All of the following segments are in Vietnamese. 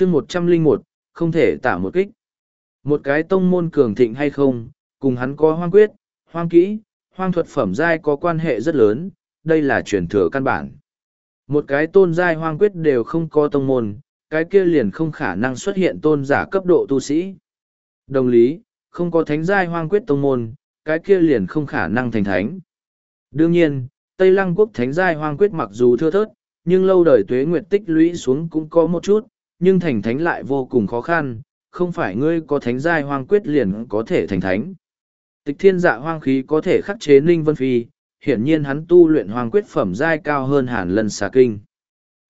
chương một trăm linh một, không thể tả một kích. Một cái tông môn cường thịnh hay không, cùng hắn có hoang quyết, hoang kỹ, hoang thuật phẩm giai có quan hệ rất lớn, đây là truyền thừa căn bản. Một cái tôn giai hoang quyết đều không có tông môn, cái kia liền không khả năng xuất hiện tôn giả cấp độ tu sĩ. Đồng lý, không có thánh giai hoang quyết tông môn, cái kia liền không khả năng thành thánh. Đương nhiên, tây lăng quốc thánh giai hoang quyết mặc dù thưa thớt, nhưng lâu đời tuế nguyệt tích lũy xuống cũng có một chút nhưng thành thánh lại vô cùng khó khăn, không phải ngươi có thánh giai hoang quyết liền có thể thành thánh. Tịch thiên dạ hoang khí có thể khắc chế Ninh Vân Phi, hiển nhiên hắn tu luyện hoang quyết phẩm giai cao hơn hàn lần xà kinh.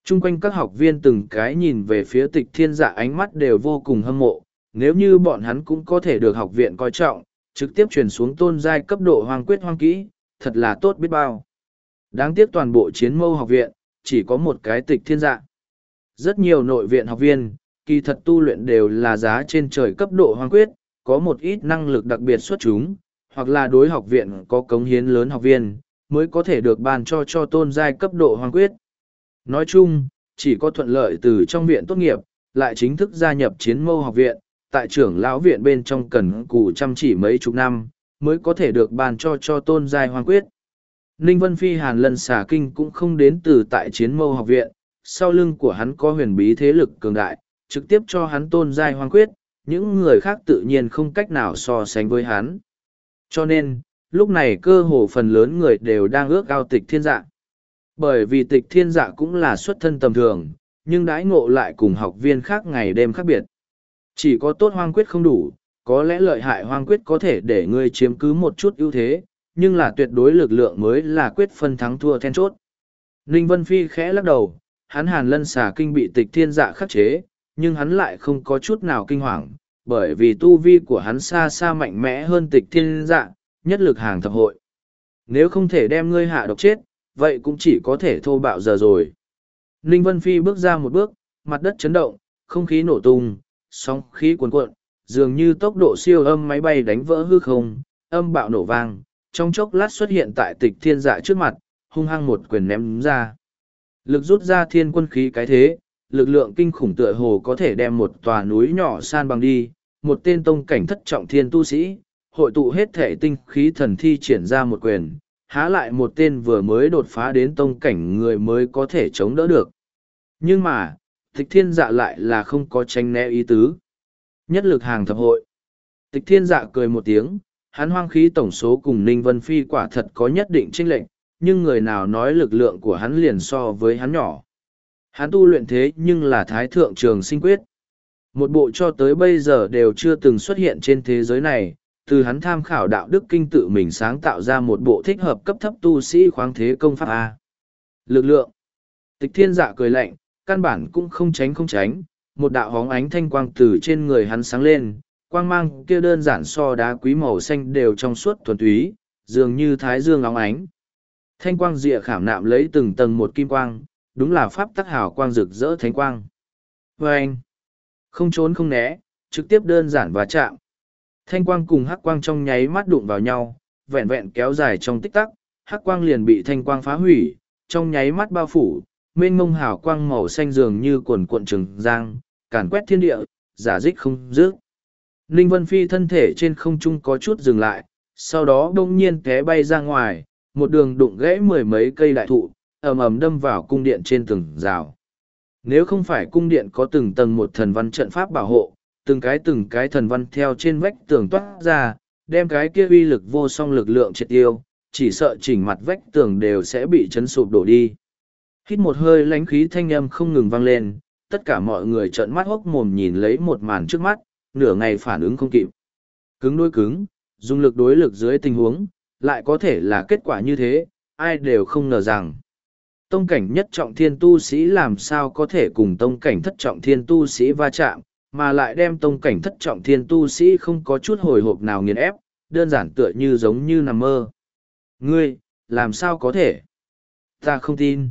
Trung quanh các học viên từng cái nhìn về phía tịch thiên dạ ánh mắt đều vô cùng hâm mộ, nếu như bọn hắn cũng có thể được học viện coi trọng, trực tiếp truyền xuống tôn giai cấp độ hoang quyết hoang kỹ, thật là tốt biết bao. Đáng tiếc toàn bộ chiến mâu học viện, chỉ có một cái tịch thiên dạ. Rất nhiều nội viện học viên, kỳ thật tu luyện đều là giá trên trời cấp độ hoang quyết, có một ít năng lực đặc biệt xuất chúng, hoặc là đối học viện có cống hiến lớn học viên, mới có thể được ban cho cho tôn giai cấp độ hoang quyết. Nói chung, chỉ có thuận lợi từ trong viện tốt nghiệp, lại chính thức gia nhập chiến mâu học viện, tại trưởng lão viện bên trong cần cù chăm chỉ mấy chục năm, mới có thể được ban cho cho tôn giai hoang quyết. Ninh Vân Phi Hàn lần xả kinh cũng không đến từ tại chiến mâu học viện, sau lưng của hắn có huyền bí thế lực cường đại, trực tiếp cho hắn tôn giai hoang quyết, những người khác tự nhiên không cách nào so sánh với hắn. Cho nên, lúc này cơ hồ phần lớn người đều đang ước ao tịch thiên dạ. Bởi vì tịch thiên dạ cũng là xuất thân tầm thường, nhưng đãi ngộ lại cùng học viên khác ngày đêm khác biệt. Chỉ có tốt hoang quyết không đủ, có lẽ lợi hại hoang quyết có thể để ngươi chiếm cứ một chút ưu thế, nhưng là tuyệt đối lực lượng mới là quyết phân thắng thua then chốt. Ninh Vân Phi khẽ lắc đầu, hắn hàn lân xà kinh bị tịch thiên dạ khắc chế, nhưng hắn lại không có chút nào kinh hoàng, bởi vì tu vi của hắn xa xa mạnh mẽ hơn tịch thiên dạ, nhất lực hàng thập hội. Nếu không thể đem ngươi hạ độc chết, vậy cũng chỉ có thể thô bạo giờ rồi. Ninh Vân Phi bước ra một bước, mặt đất chấn động, không khí nổ tung, sóng khí cuồn cuộn, dường như tốc độ siêu âm máy bay đánh vỡ hư không, âm bạo nổ vang, trong chốc lát xuất hiện tại tịch thiên dạ trước mặt, hung hăng một quyền ném ra. Lực rút ra thiên quân khí cái thế, lực lượng kinh khủng tựa hồ có thể đem một tòa núi nhỏ san bằng đi, một tên tông cảnh thất trọng thiên tu sĩ, hội tụ hết thể tinh khí thần thi triển ra một quyền, há lại một tên vừa mới đột phá đến tông cảnh người mới có thể chống đỡ được. Nhưng mà, tịch thiên dạ lại là không có tranh né ý tứ. Nhất lực hàng thập hội. Tịch thiên dạ cười một tiếng, hắn hoang khí tổng số cùng Ninh Vân Phi quả thật có nhất định chênh lệnh, nhưng người nào nói lực lượng của hắn liền so với hắn nhỏ. Hắn tu luyện thế nhưng là thái thượng trường sinh quyết. Một bộ cho tới bây giờ đều chưa từng xuất hiện trên thế giới này, từ hắn tham khảo đạo đức kinh tự mình sáng tạo ra một bộ thích hợp cấp thấp tu sĩ khoáng thế công pháp A. Lực lượng. Tịch thiên dạ cười lạnh, căn bản cũng không tránh không tránh, một đạo hóng ánh thanh quang từ trên người hắn sáng lên, quang mang kia đơn giản so đá quý màu xanh đều trong suốt thuần túy, dường như thái dương óng ánh, Thanh quang rịa khảm nạm lấy từng tầng một kim quang, đúng là pháp tắc hào quang rực rỡ thánh quang. Và anh, không trốn không né, trực tiếp đơn giản và chạm. Thanh quang cùng hắc quang trong nháy mắt đụng vào nhau, vẹn vẹn kéo dài trong tích tắc, hắc quang liền bị thanh quang phá hủy, trong nháy mắt bao phủ, mênh mông hào quang màu xanh dường như cuộn cuộn trừng giang, càn quét thiên địa, giả dích không dứt. Ninh Vân Phi thân thể trên không trung có chút dừng lại, sau đó đông nhiên té bay ra ngoài, một đường đụng gãy mười mấy cây đại thụ, ầm ầm đâm vào cung điện trên từng rào. Nếu không phải cung điện có từng tầng một thần văn trận pháp bảo hộ, từng cái từng cái thần văn theo trên vách tường toát ra, đem cái kia uy lực vô song lực lượng triệt tiêu, chỉ sợ chỉnh mặt vách tường đều sẽ bị chấn sụp đổ đi. Hít một hơi lánh khí thanh âm không ngừng vang lên, tất cả mọi người trợn mắt hốc mồm nhìn lấy một màn trước mắt, nửa ngày phản ứng không kịp. Cứng đối cứng, dùng lực đối lực dưới tình huống, lại có thể là kết quả như thế, ai đều không ngờ rằng. Tông cảnh nhất trọng thiên tu sĩ làm sao có thể cùng tông cảnh thất trọng thiên tu sĩ va chạm, mà lại đem tông cảnh thất trọng thiên tu sĩ không có chút hồi hộp nào nghiền ép, đơn giản tựa như giống như nằm mơ. Ngươi, làm sao có thể? Ta không tin.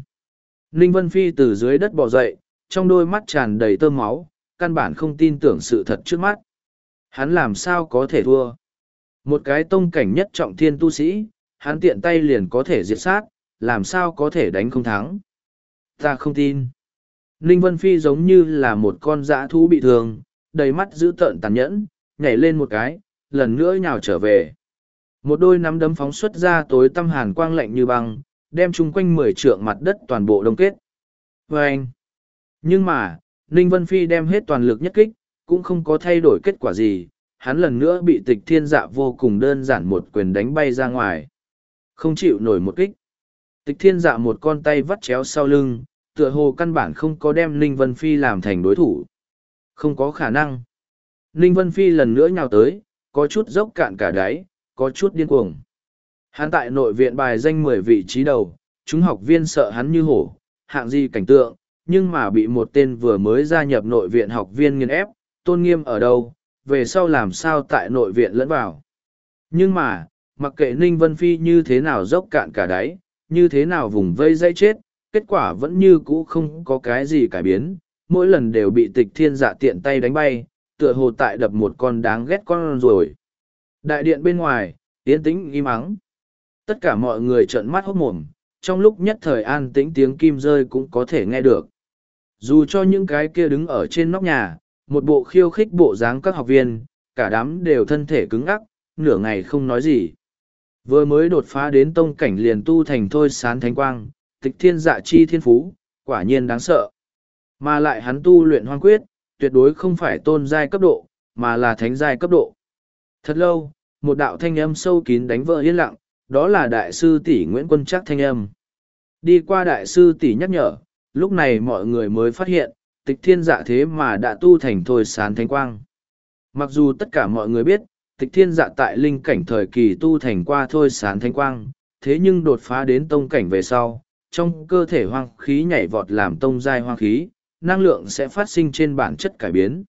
Ninh Vân Phi từ dưới đất bò dậy, trong đôi mắt tràn đầy tơ máu, căn bản không tin tưởng sự thật trước mắt. Hắn làm sao có thể thua? Một cái tông cảnh nhất trọng thiên tu sĩ, hắn tiện tay liền có thể diệt sát, làm sao có thể đánh không thắng. Ta không tin. Ninh Vân Phi giống như là một con dã thú bị thương, đầy mắt dữ tợn tàn nhẫn, nhảy lên một cái, lần nữa nhào trở về. Một đôi nắm đấm phóng xuất ra tối tăm hàn quang lạnh như băng, đem chung quanh mười trượng mặt đất toàn bộ đông kết. Vâng! anh, nhưng mà, Ninh Vân Phi đem hết toàn lực nhất kích, cũng không có thay đổi kết quả gì, hắn lần nữa bị tịch thiên dạ vô cùng đơn giản một quyền đánh bay ra ngoài. Không chịu nổi một kích. Tịch thiên dạ một con tay vắt chéo sau lưng, tựa hồ căn bản không có đem Ninh Vân Phi làm thành đối thủ. Không có khả năng. Ninh Vân Phi lần nữa nhào tới, có chút dốc cạn cả đáy, có chút điên cuồng. Hắn tại nội viện bài danh mười vị trí đầu, chúng học viên sợ hắn như hổ, hạng gì cảnh tượng, nhưng mà bị một tên vừa mới gia nhập nội viện học viên nghiên ép, tôn nghiêm ở đâu, về sau làm sao tại nội viện lẫn vào. Nhưng mà, mặc kệ Ninh Vân Phi như thế nào dốc cạn cả đáy, như thế nào vùng vây dây chết, kết quả vẫn như cũ không có cái gì cải biến, mỗi lần đều bị tịch thiên dạ tiện tay đánh bay, tựa hồ tại đập một con đáng ghét con rồi. Đại điện bên ngoài, yên tĩnh im ắng. Tất cả mọi người trợn mắt hốt mồm, trong lúc nhất thời an tĩnh tiếng kim rơi cũng có thể nghe được. Dù cho những cái kia đứng ở trên nóc nhà, một bộ khiêu khích bộ dáng các học viên, cả đám đều thân thể cứng ắc, nửa ngày không nói gì. Vừa mới đột phá đến tông cảnh liền tu thành thôi sán thánh quang, tịch thiên dạ chi thiên phú, quả nhiên đáng sợ. Mà lại hắn tu luyện hoang quyết, tuyệt đối không phải tôn giai cấp độ, mà là thánh giai cấp độ. Thật lâu, một đạo thanh âm sâu kín đánh vỡ yên lặng, đó là đại sư tỷ Nguyễn Quân Trác thanh âm. Đi qua đại sư tỷ nhắc nhở, lúc này mọi người mới phát hiện, tịch thiên dạ thế mà đã tu thành thôi sán thánh quang. Mặc dù tất cả mọi người biết, tịch thiên dạ tại linh cảnh thời kỳ tu thành qua thôi sán thánh quang, thế nhưng đột phá đến tông cảnh về sau, trong cơ thể hoang khí nhảy vọt làm tông giai hoang khí, năng lượng sẽ phát sinh trên bản chất cải biến.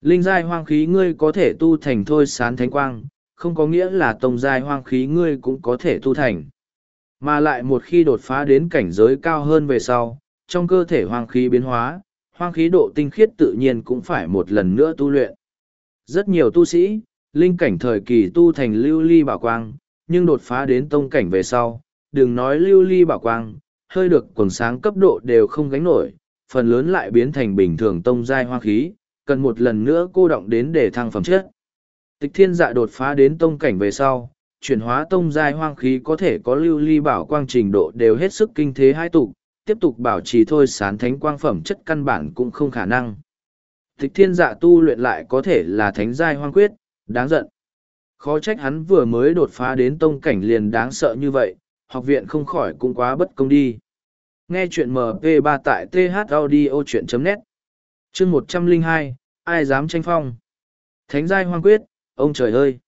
Linh giai hoang khí ngươi có thể tu thành thôi sán thánh quang, không có nghĩa là tông giai hoang khí ngươi cũng có thể tu thành. Mà lại một khi đột phá đến cảnh giới cao hơn về sau, trong cơ thể hoang khí biến hóa, hoang khí độ tinh khiết tự nhiên cũng phải một lần nữa tu luyện. Rất nhiều tu sĩ, linh cảnh thời kỳ tu thành lưu ly bảo quang, nhưng đột phá đến tông cảnh về sau, đừng nói lưu ly bảo quang, hơi được quần sáng cấp độ đều không gánh nổi, phần lớn lại biến thành bình thường tông giai hoang khí, cần một lần nữa cô động đến để thăng phẩm chất. Tịch thiên dạ đột phá đến tông cảnh về sau, chuyển hóa tông giai hoang khí có thể có lưu ly bảo quang trình độ đều hết sức kinh thế hai tục, tiếp tục bảo trì thôi sán thánh quang phẩm chất căn bản cũng không khả năng. Tịch thiên dạ tu luyện lại có thể là thánh giai hoang quyết, đáng giận. Khó trách hắn vừa mới đột phá đến tông cảnh liền đáng sợ như vậy, học viện không khỏi cũng quá bất công đi. Nghe chuyện MP3 tại thaudio.net chương một trăm linh hai ai dám tranh phong? Thánh giai hoang quyết, ông trời ơi!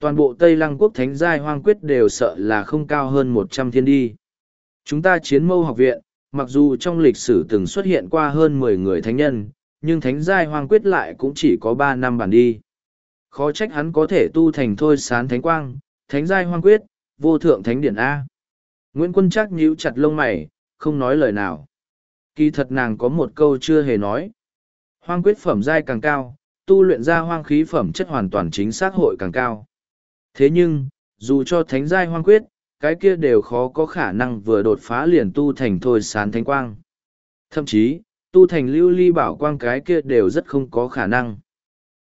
Toàn bộ Tây Lăng quốc thánh giai hoang quyết đều sợ là không cao hơn một trăm thiên đi. Chúng ta chiến mâu học viện, mặc dù trong lịch sử từng xuất hiện qua hơn mười người thánh nhân, nhưng thánh giai hoang quyết lại cũng chỉ có ba năm bản đi. Khó trách hắn có thể tu thành thôi sán thánh quang, thánh giai hoang quyết, vô thượng thánh điển A. Nguyễn Quân chắc nhíu chặt lông mày, không nói lời nào. Kỳ thật nàng có một câu chưa hề nói. Hoang quyết phẩm giai càng cao, tu luyện ra hoang khí phẩm chất hoàn toàn chính xác hội càng cao. Thế nhưng, dù cho thánh giai hoang quyết, cái kia đều khó có khả năng vừa đột phá liền tu thành thôi sán thánh quang. Thậm chí, tu thành lưu ly bảo quang cái kia đều rất không có khả năng.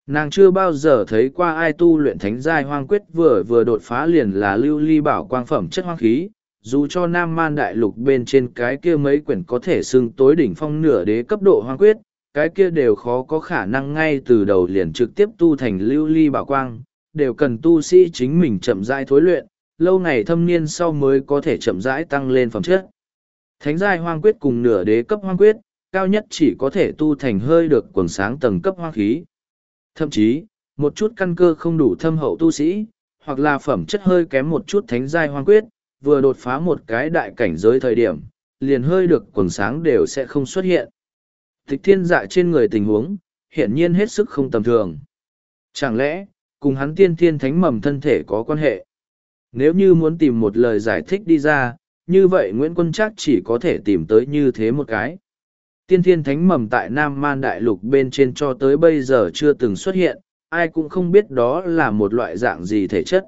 Nàng chưa bao giờ thấy qua ai tu luyện thánh giai hoang quyết vừa vừa đột phá liền là lưu ly bảo quang phẩm chất hoang khí, dù cho nam man đại lục bên trên cái kia mấy quyển có thể xưng tối đỉnh phong nửa đế cấp độ hoang quyết, cái kia đều khó có khả năng ngay từ đầu liền trực tiếp tu thành lưu ly bảo quang, đều cần tu sĩ chính mình chậm rãi thối luyện, lâu ngày thâm niên sau mới có thể chậm rãi tăng lên phẩm chất. Thánh giai hoang quyết cùng nửa đế cấp hoang quyết, cao nhất chỉ có thể tu thành hơi được quần sáng tầng cấp hoang khí. Thậm chí, một chút căn cơ không đủ thâm hậu tu sĩ, hoặc là phẩm chất hơi kém một chút thánh giai hoang quyết, vừa đột phá một cái đại cảnh giới thời điểm, liền hơi được quần sáng đều sẽ không xuất hiện. Tịch thiên dạ trên người tình huống, hiển nhiên hết sức không tầm thường. Chẳng lẽ, cùng hắn tiên thiên thánh mầm thân thể có quan hệ? Nếu như muốn tìm một lời giải thích đi ra, như vậy Nguyễn Quân trác chỉ có thể tìm tới như thế một cái. Tiên thiên thánh mầm tại Nam Man Đại Lục bên trên cho tới bây giờ chưa từng xuất hiện, ai cũng không biết đó là một loại dạng gì thể chất.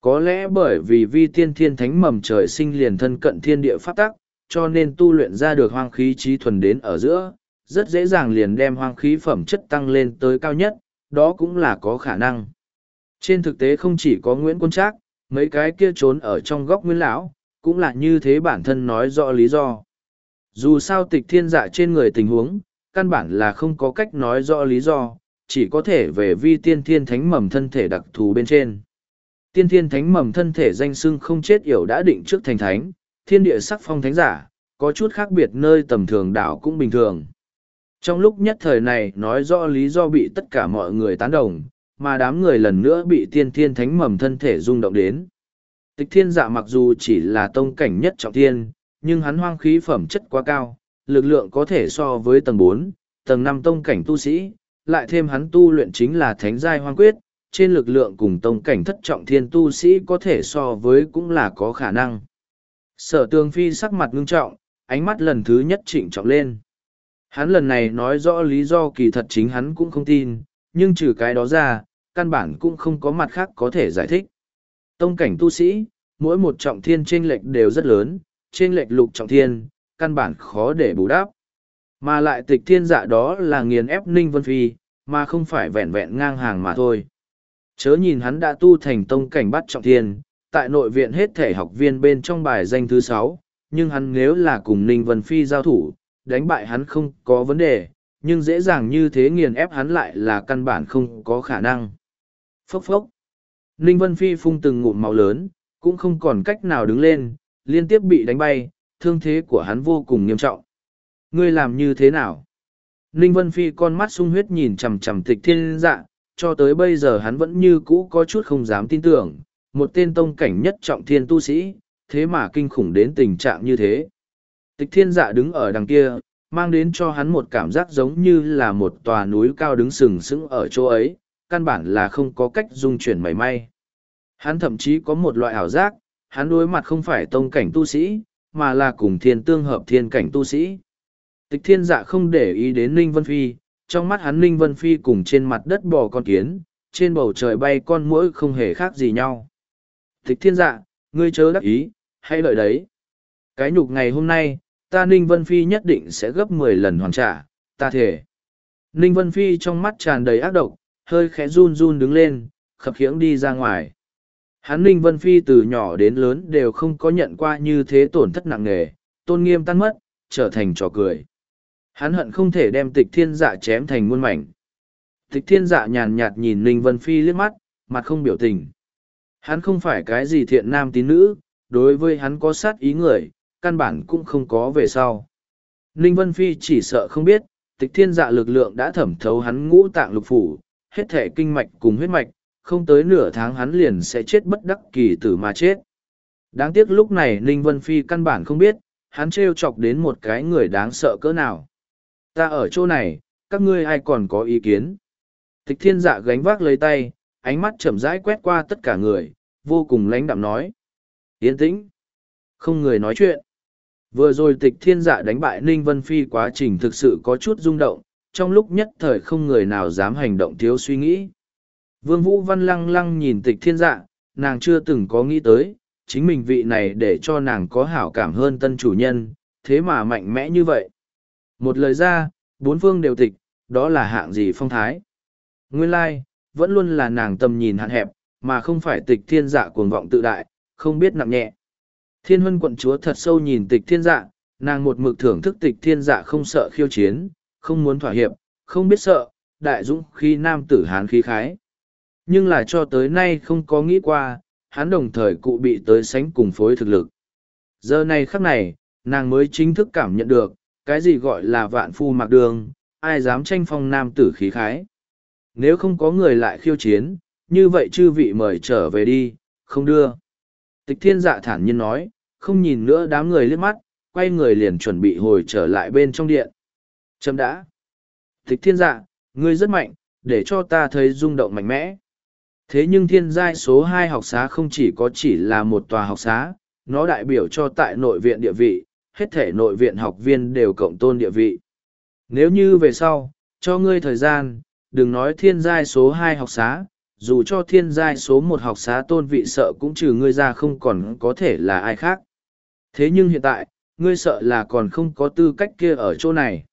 Có lẽ bởi vì vi tiên thiên thánh mầm trời sinh liền thân cận thiên địa pháp tắc, cho nên tu luyện ra được hoang khí trí thuần đến ở giữa, rất dễ dàng liền đem hoang khí phẩm chất tăng lên tới cao nhất, đó cũng là có khả năng. Trên thực tế không chỉ có Nguyễn Quân Trác, mấy cái kia trốn ở trong góc nguyên Lão, cũng là như thế bản thân nói rõ lý do. Dù sao tịch thiên dạ trên người tình huống, căn bản là không có cách nói rõ lý do, chỉ có thể về vi tiên thiên thánh mầm thân thể đặc thù bên trên. Tiên thiên thánh mầm thân thể danh sưng không chết yểu đã định trước thành thánh, thiên địa sắc phong thánh giả, có chút khác biệt nơi tầm thường đảo cũng bình thường. Trong lúc nhất thời này nói rõ lý do bị tất cả mọi người tán đồng, mà đám người lần nữa bị tiên thiên thánh mầm thân thể rung động đến. Tịch thiên dạ mặc dù chỉ là tông cảnh nhất trọng thiên, nhưng hắn hoang khí phẩm chất quá cao, lực lượng có thể so với tầng bốn, tầng năm tông cảnh tu sĩ, lại thêm hắn tu luyện chính là thánh giai hoang quyết, trên lực lượng cùng tông cảnh thất trọng thiên tu sĩ có thể so với cũng là có khả năng. Sở tường phi sắc mặt ngưng trọng, ánh mắt lần thứ nhất trịnh trọng lên. Hắn lần này nói rõ lý do kỳ thật chính hắn cũng không tin, nhưng trừ cái đó ra, căn bản cũng không có mặt khác có thể giải thích. Tông cảnh tu sĩ, mỗi một trọng thiên chênh lệch đều rất lớn, chênh lệch lục trọng thiên, căn bản khó để bù đắp. Mà lại tịch thiên dạ đó là nghiền ép Ninh Vân Phi, mà không phải vẹn vẹn ngang hàng mà thôi. Chớ nhìn hắn đã tu thành tông cảnh bắt trọng thiên, tại nội viện hết thể học viên bên trong bài danh thứ sáu, nhưng hắn nếu là cùng Ninh Vân Phi giao thủ, đánh bại hắn không có vấn đề, nhưng dễ dàng như thế nghiền ép hắn lại là căn bản không có khả năng. Phốc phốc. Ninh Vân Phi phun từng ngụm máu lớn, cũng không còn cách nào đứng lên, liên tiếp bị đánh bay, thương thế của hắn vô cùng nghiêm trọng. Ngươi làm như thế nào? Ninh Vân Phi con mắt sung huyết nhìn chằm chằm tịch thiên dạ, cho tới bây giờ hắn vẫn như cũ có chút không dám tin tưởng, một tên tông cảnh nhất trọng thiên tu sĩ, thế mà kinh khủng đến tình trạng như thế. Tịch thiên dạ đứng ở đằng kia, mang đến cho hắn một cảm giác giống như là một tòa núi cao đứng sừng sững ở chỗ ấy, căn bản là không có cách dung chuyển mảy may. Hắn thậm chí có một loại ảo giác, hắn đối mặt không phải tông cảnh tu sĩ, mà là cùng thiên tương hợp thiên cảnh tu sĩ. Tịch thiên dạ không để ý đến Ninh Vân Phi, trong mắt hắn Ninh Vân Phi cùng trên mặt đất bò con kiến, trên bầu trời bay con mũi không hề khác gì nhau. Tịch thiên dạ, ngươi chớ đắc ý, hãy lợi đấy. Cái nhục ngày hôm nay, ta Ninh Vân Phi nhất định sẽ gấp mười lần hoàn trả, ta thể. Ninh Vân Phi trong mắt tràn đầy ác độc, hơi khẽ run run đứng lên, khập khiễng đi ra ngoài. Hắn Ninh Vân Phi từ nhỏ đến lớn đều không có nhận qua như thế tổn thất nặng nề, tôn nghiêm tan mất, trở thành trò cười. Hắn hận không thể đem tịch thiên dạ chém thành muôn mảnh. Tịch thiên dạ nhàn nhạt nhìn Ninh Vân Phi liếc mắt, mặt không biểu tình. Hắn không phải cái gì thiện nam tín nữ, đối với hắn có sát ý người, căn bản cũng không có về sau. Ninh Vân Phi chỉ sợ không biết, tịch thiên dạ lực lượng đã thẩm thấu hắn ngũ tạng lục phủ, hết thể kinh mạch cùng huyết mạch, không tới nửa tháng hắn liền sẽ chết bất đắc kỳ tử mà chết. Đáng tiếc lúc này Ninh Vân Phi căn bản không biết, hắn trêu chọc đến một cái người đáng sợ cỡ nào. Ta ở chỗ này, các ngươi ai còn có ý kiến? Tịch thiên dạ gánh vác lấy tay, ánh mắt chậm rãi quét qua tất cả người, vô cùng lãnh đạm nói. Yên tĩnh. Không người nói chuyện. Vừa rồi tịch thiên dạ đánh bại Ninh Vân Phi quá trình thực sự có chút rung động, trong lúc nhất thời không người nào dám hành động thiếu suy nghĩ. Vương Vũ Văn lăng lăng nhìn tịch thiên dạ, nàng chưa từng có nghĩ tới, chính mình vị này để cho nàng có hảo cảm hơn tân chủ nhân, thế mà mạnh mẽ như vậy. Một lời ra, bốn phương đều tịch, đó là hạng gì phong thái. Nguyên lai, vẫn luôn là nàng tầm nhìn hạn hẹp, mà không phải tịch thiên dạ cuồng vọng tự đại, không biết nặng nhẹ. Thiên huân quận chúa thật sâu nhìn tịch thiên dạ, nàng một mực thưởng thức tịch thiên dạ không sợ khiêu chiến, không muốn thỏa hiệp, không biết sợ, đại dũng khi nam tử hán khí khái. Nhưng là cho tới nay không có nghĩ qua, hắn đồng thời cụ bị tới sánh cùng phối thực lực. Giờ này khắc này, nàng mới chính thức cảm nhận được, cái gì gọi là vạn phu mặc đường, ai dám tranh phong nam tử khí khái. Nếu không có người lại khiêu chiến, như vậy chư vị mời trở về đi, không đưa. Tịch thiên dạ thản nhiên nói, không nhìn nữa đám người liếc mắt, quay người liền chuẩn bị hồi trở lại bên trong điện. Chấm đã. thích thiên dạ, ngươi rất mạnh, để cho ta thấy rung động mạnh mẽ. Thế nhưng thiên giai số hai học xá không chỉ có chỉ là một tòa học xá, nó đại biểu cho tại nội viện địa vị, hết thể nội viện học viên đều cộng tôn địa vị. Nếu như về sau, cho ngươi thời gian, đừng nói thiên giai số hai học xá, dù cho thiên giai số một học xá tôn vị sợ cũng trừ ngươi ra không còn có thể là ai khác. Thế nhưng hiện tại, ngươi sợ là còn không có tư cách kia ở chỗ này.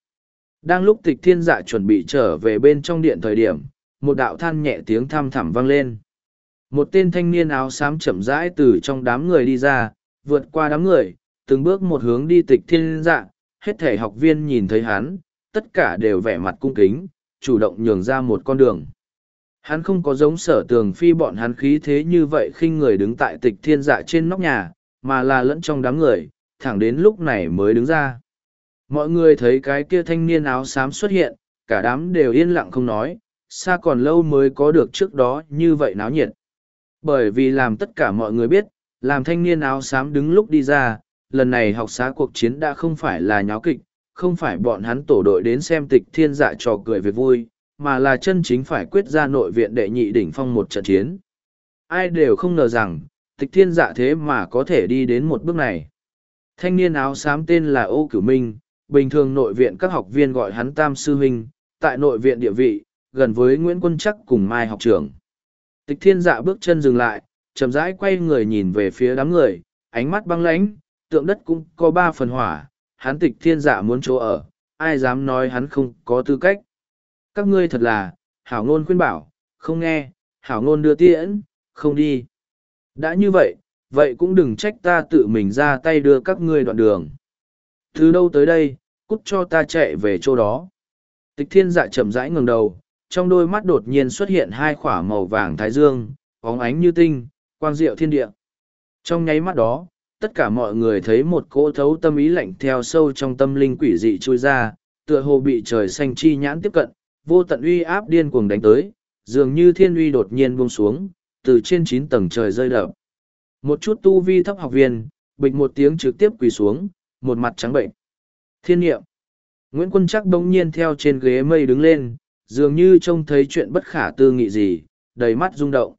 Đang lúc tịch thiên dạ chuẩn bị trở về bên trong điện thời điểm, một đạo than nhẹ tiếng thăm thẳm vang lên. Một tên thanh niên áo xám chậm rãi từ trong đám người đi ra, vượt qua đám người, từng bước một hướng đi tịch thiên dạ, hết thể học viên nhìn thấy hắn, tất cả đều vẻ mặt cung kính, chủ động nhường ra một con đường. Hắn không có giống sở tường phi bọn hắn khí thế như vậy khinh người đứng tại tịch thiên dạ trên nóc nhà, mà là lẫn trong đám người, thẳng đến lúc này mới đứng ra. Mọi người thấy cái kia thanh niên áo xám xuất hiện, cả đám đều yên lặng không nói, xa còn lâu mới có được trước đó như vậy náo nhiệt. Bởi vì làm tất cả mọi người biết, làm thanh niên áo xám đứng lúc đi ra, lần này học xá cuộc chiến đã không phải là nháo kịch, không phải bọn hắn tổ đội đến xem tịch thiên dạ trò cười về vui, mà là chân chính phải quyết ra nội viện đệ nhị đỉnh phong một trận chiến. Ai đều không ngờ rằng, tịch thiên dạ thế mà có thể đi đến một bước này. Thanh niên áo xám tên là Ô Cửu Minh, bình thường nội viện các học viên gọi hắn Tam Sư Minh. tại nội viện địa vị, gần với Nguyễn Quân Chắc cùng Mai học trưởng. Tịch thiên dạ bước chân dừng lại, chậm rãi quay người nhìn về phía đám người, ánh mắt băng lãnh, tượng đất cũng có ba phần hỏa, hắn tịch thiên dạ muốn chỗ ở, ai dám nói hắn không có tư cách. Các ngươi thật là, hảo ngôn khuyên bảo, không nghe, hảo ngôn đưa tiễn, không đi. Đã như vậy, vậy cũng đừng trách ta tự mình ra tay đưa các ngươi đoạn đường. Từ đâu tới đây, cút cho ta chạy về chỗ đó. Tịch thiên dạ chậm rãi ngừng đầu, trong đôi mắt đột nhiên xuất hiện hai khỏa màu vàng thái dương, bóng ánh như tinh, quang diệu thiên địa. Trong nháy mắt đó, tất cả mọi người thấy một cỗ thấu tâm ý lạnh theo sâu trong tâm linh quỷ dị trôi ra, tựa hồ bị trời xanh chi nhãn tiếp cận, vô tận uy áp điên cuồng đánh tới, dường như thiên uy đột nhiên buông xuống, từ trên chín tầng trời rơi đập. Một chút tu vi thấp học viên, bịch một tiếng trực tiếp quỳ xuống, một mặt trắng bệnh. Thiên nghiệm. Nguyễn Quân chắc bỗng nhiên theo trên ghế mây đứng lên, dường như trông thấy chuyện bất khả tư nghị gì, đầy mắt rung động.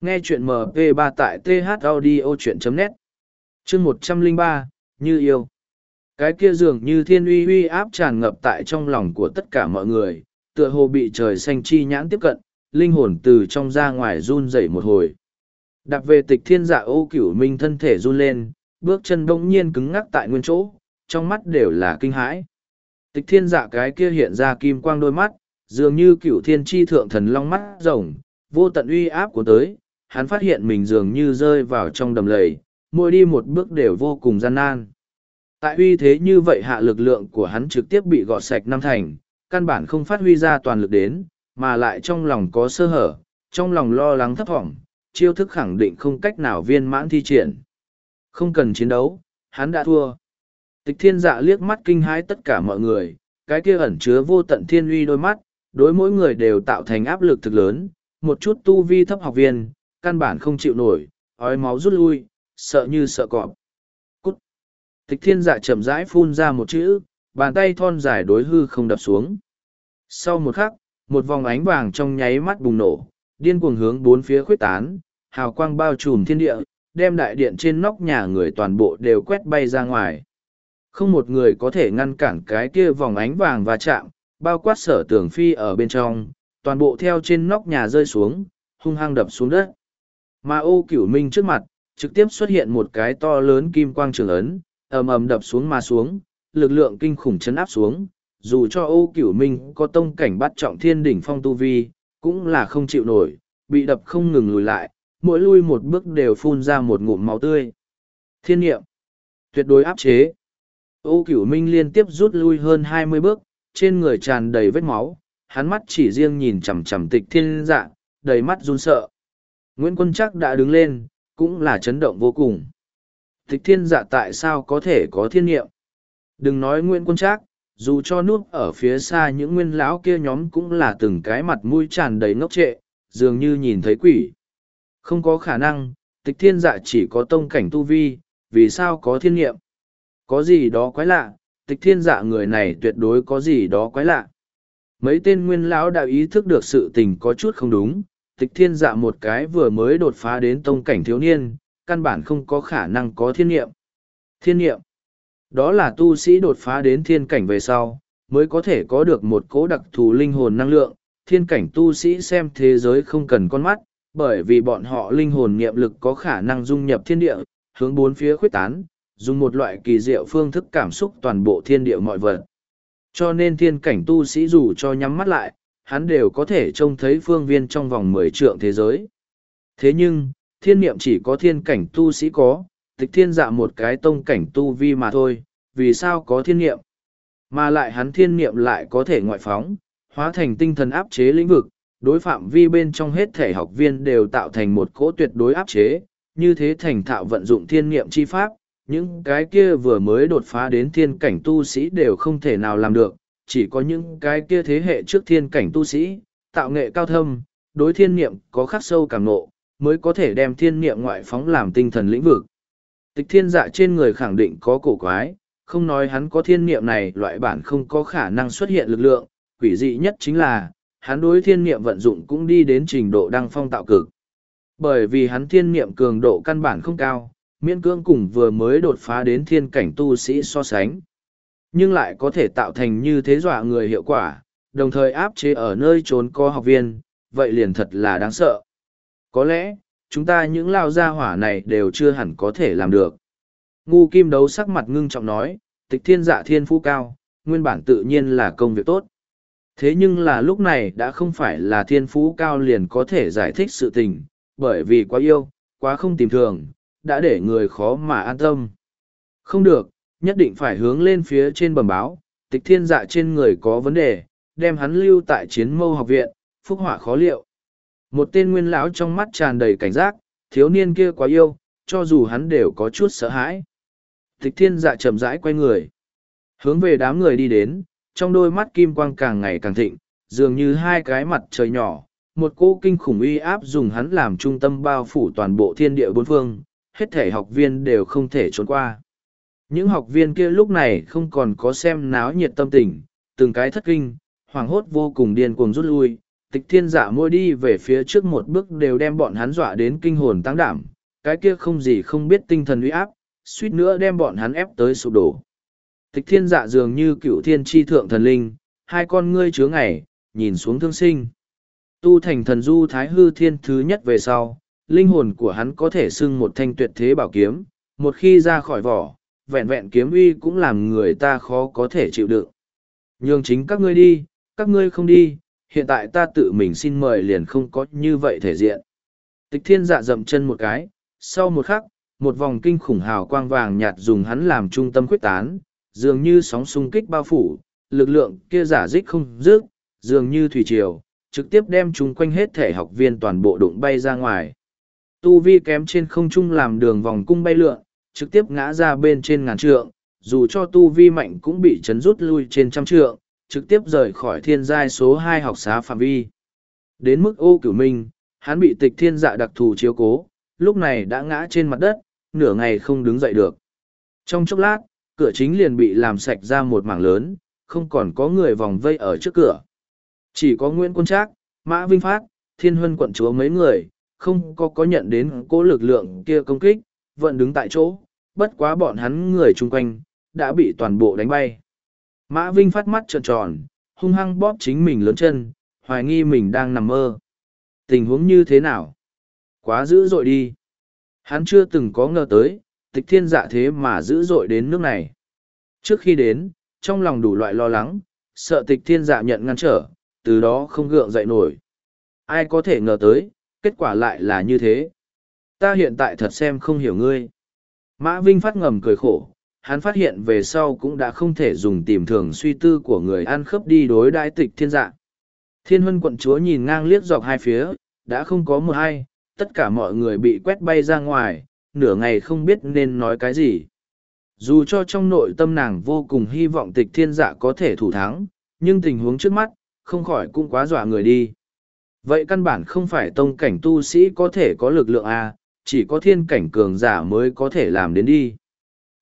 Nghe chuyện MP3 tại thaudio.net chương một trăm linh ba Như yêu. Cái kia dường như thiên uy uy áp tràn ngập tại trong lòng của tất cả mọi người, tựa hồ bị trời xanh chi nhãn tiếp cận, linh hồn từ trong ra ngoài run rẩy một hồi. Đạp về tịch thiên dạ ô cửu minh thân thể run lên, bước chân bỗng nhiên cứng ngắc tại nguyên chỗ, trong mắt đều là kinh hãi. Tịch thiên dạ cái kia hiện ra kim quang đôi mắt, dường như cửu thiên tri thượng thần long mắt rồng, vô tận uy áp của tới, hắn phát hiện mình dường như rơi vào trong đầm lầy, mỗi đi một bước đều vô cùng gian nan. Tại uy thế như vậy hạ lực lượng của hắn trực tiếp bị gọt sạch năm thành, căn bản không phát huy ra toàn lực đến, mà lại trong lòng có sơ hở, trong lòng lo lắng thấp thỏm, chiêu thức khẳng định không cách nào viên mãn thi triển. Không cần chiến đấu, hắn đã thua. Tịch thiên dạ liếc mắt kinh hãi tất cả mọi người, cái kia ẩn chứa vô tận thiên uy đôi mắt, đối mỗi người đều tạo thành áp lực thực lớn, một chút tu vi thấp học viên, căn bản không chịu nổi, ói máu rút lui, sợ như sợ cọp. Cút! Tịch thiên dạ chậm rãi phun ra một chữ, bàn tay thon dài đối hư không đập xuống. Sau một khắc, một vòng ánh vàng trong nháy mắt bùng nổ, điên cuồng hướng bốn phía khuyết tán, hào quang bao trùm thiên địa, đem đại điện trên nóc nhà người toàn bộ đều quét bay ra ngoài. Không một người có thể ngăn cản cái kia vòng ánh vàng và chạm, bao quát sở tường phi ở bên trong, toàn bộ theo trên nóc nhà rơi xuống, hung hăng đập xuống đất. Mà ô cửu minh trước mặt, trực tiếp xuất hiện một cái to lớn kim quang trường ấn, ầm ầm đập xuống mà xuống, lực lượng kinh khủng chấn áp xuống, dù cho ô cửu minh có tông cảnh bắt trọng thiên đỉnh phong tu vi, cũng là không chịu nổi, bị đập không ngừng lùi lại, mỗi lui một bước đều phun ra một ngụm máu tươi. Thiên nghiệm, tuyệt đối áp chế. Ô cửu minh liên tiếp rút lui hơn hai mươi bước, trên người tràn đầy vết máu, hắn mắt chỉ riêng nhìn chằm chằm tịch thiên dạ, đầy mắt run sợ. Nguyễn Quân chắc đã đứng lên, cũng là chấn động vô cùng. Tịch thiên dạ tại sao có thể có thiên nghiệm? Đừng nói Nguyễn Quân Trác, dù cho núp ở phía xa những nguyên lão kia nhóm cũng là từng cái mặt mũi tràn đầy ngốc trệ, dường như nhìn thấy quỷ. Không có khả năng, tịch thiên dạ chỉ có tông cảnh tu vi, vì sao có thiên nghiệm? Có gì đó quái lạ, tịch thiên dạ người này tuyệt đối có gì đó quái lạ. Mấy tên nguyên lão đã ý thức được sự tình có chút không đúng, tịch thiên dạ một cái vừa mới đột phá đến tông cảnh thiếu niên, căn bản không có khả năng có thiên nghiệm. Thiên nghiệm. Đó là tu sĩ đột phá đến thiên cảnh về sau, mới có thể có được một cố đặc thù linh hồn năng lượng. Thiên cảnh tu sĩ xem thế giới không cần con mắt, bởi vì bọn họ linh hồn niệm lực có khả năng dung nhập thiên địa, hướng bốn phía khuyết tán, dùng một loại kỳ diệu phương thức cảm xúc toàn bộ thiên địa mọi vật. Cho nên thiên cảnh tu sĩ dù cho nhắm mắt lại, hắn đều có thể trông thấy phương viên trong vòng mười trượng thế giới. Thế nhưng, thiên niệm chỉ có thiên cảnh tu sĩ có, tịch thiên dạ một cái tông cảnh tu vi mà thôi, vì sao có thiên niệm? Mà lại hắn thiên niệm lại có thể ngoại phóng, hóa thành tinh thần áp chế lĩnh vực, đối phạm vi bên trong hết thể học viên đều tạo thành một cỗ tuyệt đối áp chế, như thế thành thạo vận dụng thiên niệm chi pháp, những cái kia vừa mới đột phá đến thiên cảnh tu sĩ đều không thể nào làm được, chỉ có những cái kia thế hệ trước thiên cảnh tu sĩ, tạo nghệ cao thâm, đối thiên niệm có khắc sâu càng nộ, mới có thể đem thiên niệm ngoại phóng làm tinh thần lĩnh vực. Tịch thiên dạ trên người khẳng định có cổ quái, không nói hắn có thiên niệm này loại bản không có khả năng xuất hiện lực lượng, quỷ dị nhất chính là, hắn đối thiên niệm vận dụng cũng đi đến trình độ đăng phong tạo cực. Bởi vì hắn thiên niệm cường độ căn bản không cao, miễn cưỡng cùng vừa mới đột phá đến thiên cảnh tu sĩ so sánh. Nhưng lại có thể tạo thành như thế dọa người hiệu quả, đồng thời áp chế ở nơi trốn có học viên, vậy liền thật là đáng sợ. Có lẽ, chúng ta những lao gia hỏa này đều chưa hẳn có thể làm được. Ngu kim đấu sắc mặt ngưng trọng nói, tịch thiên dạ thiên phú cao, nguyên bản tự nhiên là công việc tốt. Thế nhưng là lúc này đã không phải là thiên phú cao liền có thể giải thích sự tình, bởi vì quá yêu, quá không tìm thường, đã để người khó mà an tâm. Không được, nhất định phải hướng lên phía trên bẩm báo, tịch thiên dạ trên người có vấn đề, đem hắn lưu tại chiến mâu học viện, phúc họa khó liệu. Một tên nguyên lão trong mắt tràn đầy cảnh giác, thiếu niên kia quá yêu, cho dù hắn đều có chút sợ hãi. Tịch thiên dạ chậm rãi quay người. Hướng về đám người đi đến, trong đôi mắt kim quang càng ngày càng thịnh, dường như hai cái mặt trời nhỏ, một cô kinh khủng uy áp dùng hắn làm trung tâm bao phủ toàn bộ thiên địa bốn phương, hết thể học viên đều không thể trốn qua. Những học viên kia lúc này không còn có xem náo nhiệt tâm tình, từng cái thất kinh, hoảng hốt vô cùng điên cuồng rút lui, tịch thiên giả môi đi về phía trước một bước đều đem bọn hắn dọa đến kinh hồn tăng đảm, cái kia không gì không biết tinh thần uy áp, suýt nữa đem bọn hắn ép tới sụp đổ. Tịch thiên dạ dường như cựu thiên tri thượng thần linh, hai con ngươi chứa ngày, nhìn xuống thương sinh. Tu thành thần du thái hư thiên thứ nhất về sau, linh hồn của hắn có thể xưng một thanh tuyệt thế bảo kiếm, một khi ra khỏi vỏ, vẹn vẹn kiếm uy cũng làm người ta khó có thể chịu đựng. Nhường chính các ngươi đi, các ngươi không đi, hiện tại ta tự mình xin mời liền không có như vậy thể diện. Tịch thiên dạ dậm chân một cái, sau một khắc, một vòng kinh khủng hào quang vàng nhạt dùng hắn làm trung tâm quyết tán, dường như sóng xung kích bao phủ, lực lượng kia giả dích không dứt, dường như thủy triều, trực tiếp đem chúng quanh hết thể học viên toàn bộ đụng bay ra ngoài. Tu vi kém trên không trung làm đường vòng cung bay lượn, trực tiếp ngã ra bên trên ngàn trượng, dù cho tu vi mạnh cũng bị chấn rút lui trên trăm trượng, trực tiếp rời khỏi thiên giai số hai học xá phạm vi. Đến mức ô cửu minh, hắn bị tịch thiên dạ đặc thù chiếu cố, lúc này đã ngã trên mặt đất, nửa ngày không đứng dậy được. Trong chốc lát, cửa chính liền bị làm sạch ra một mảng lớn, không còn có người vòng vây ở trước cửa. Chỉ có Nguyễn Quân Trác, Mã Vinh Phát, Thiên Huân quận chúa mấy người, không có có nhận đến cố lực lượng kia công kích, vẫn đứng tại chỗ, bất quá bọn hắn người chung quanh, đã bị toàn bộ đánh bay. Mã Vinh phát mắt trợn tròn, hung hăng bóp chính mình lớn chân, hoài nghi mình đang nằm mơ. Tình huống như thế nào? Quá dữ dội đi. Hắn chưa từng có ngờ tới, tịch thiên dạ thế mà dữ dội đến nước này. Trước khi đến, trong lòng đủ loại lo lắng, sợ tịch thiên dạ nhận ngăn trở, từ đó không gượng dậy nổi. Ai có thể ngờ tới, kết quả lại là như thế. Ta hiện tại thật xem không hiểu ngươi. Mã Vinh phát ngầm cười khổ, hắn phát hiện về sau cũng đã không thể dùng tìm thường suy tư của người ăn khớp đi đối đãi tịch thiên dạ. Thiên huân quận chúa nhìn ngang liếc dọc hai phía, đã không có một ai, tất cả mọi người bị quét bay ra ngoài, nửa ngày không biết nên nói cái gì. Dù cho trong nội tâm nàng vô cùng hy vọng tịch thiên dạ có thể thủ thắng, nhưng tình huống trước mắt, không khỏi cũng quá dọa người đi. Vậy căn bản không phải tông cảnh tu sĩ có thể có lực lượng A, chỉ có thiên cảnh cường giả mới có thể làm đến đi.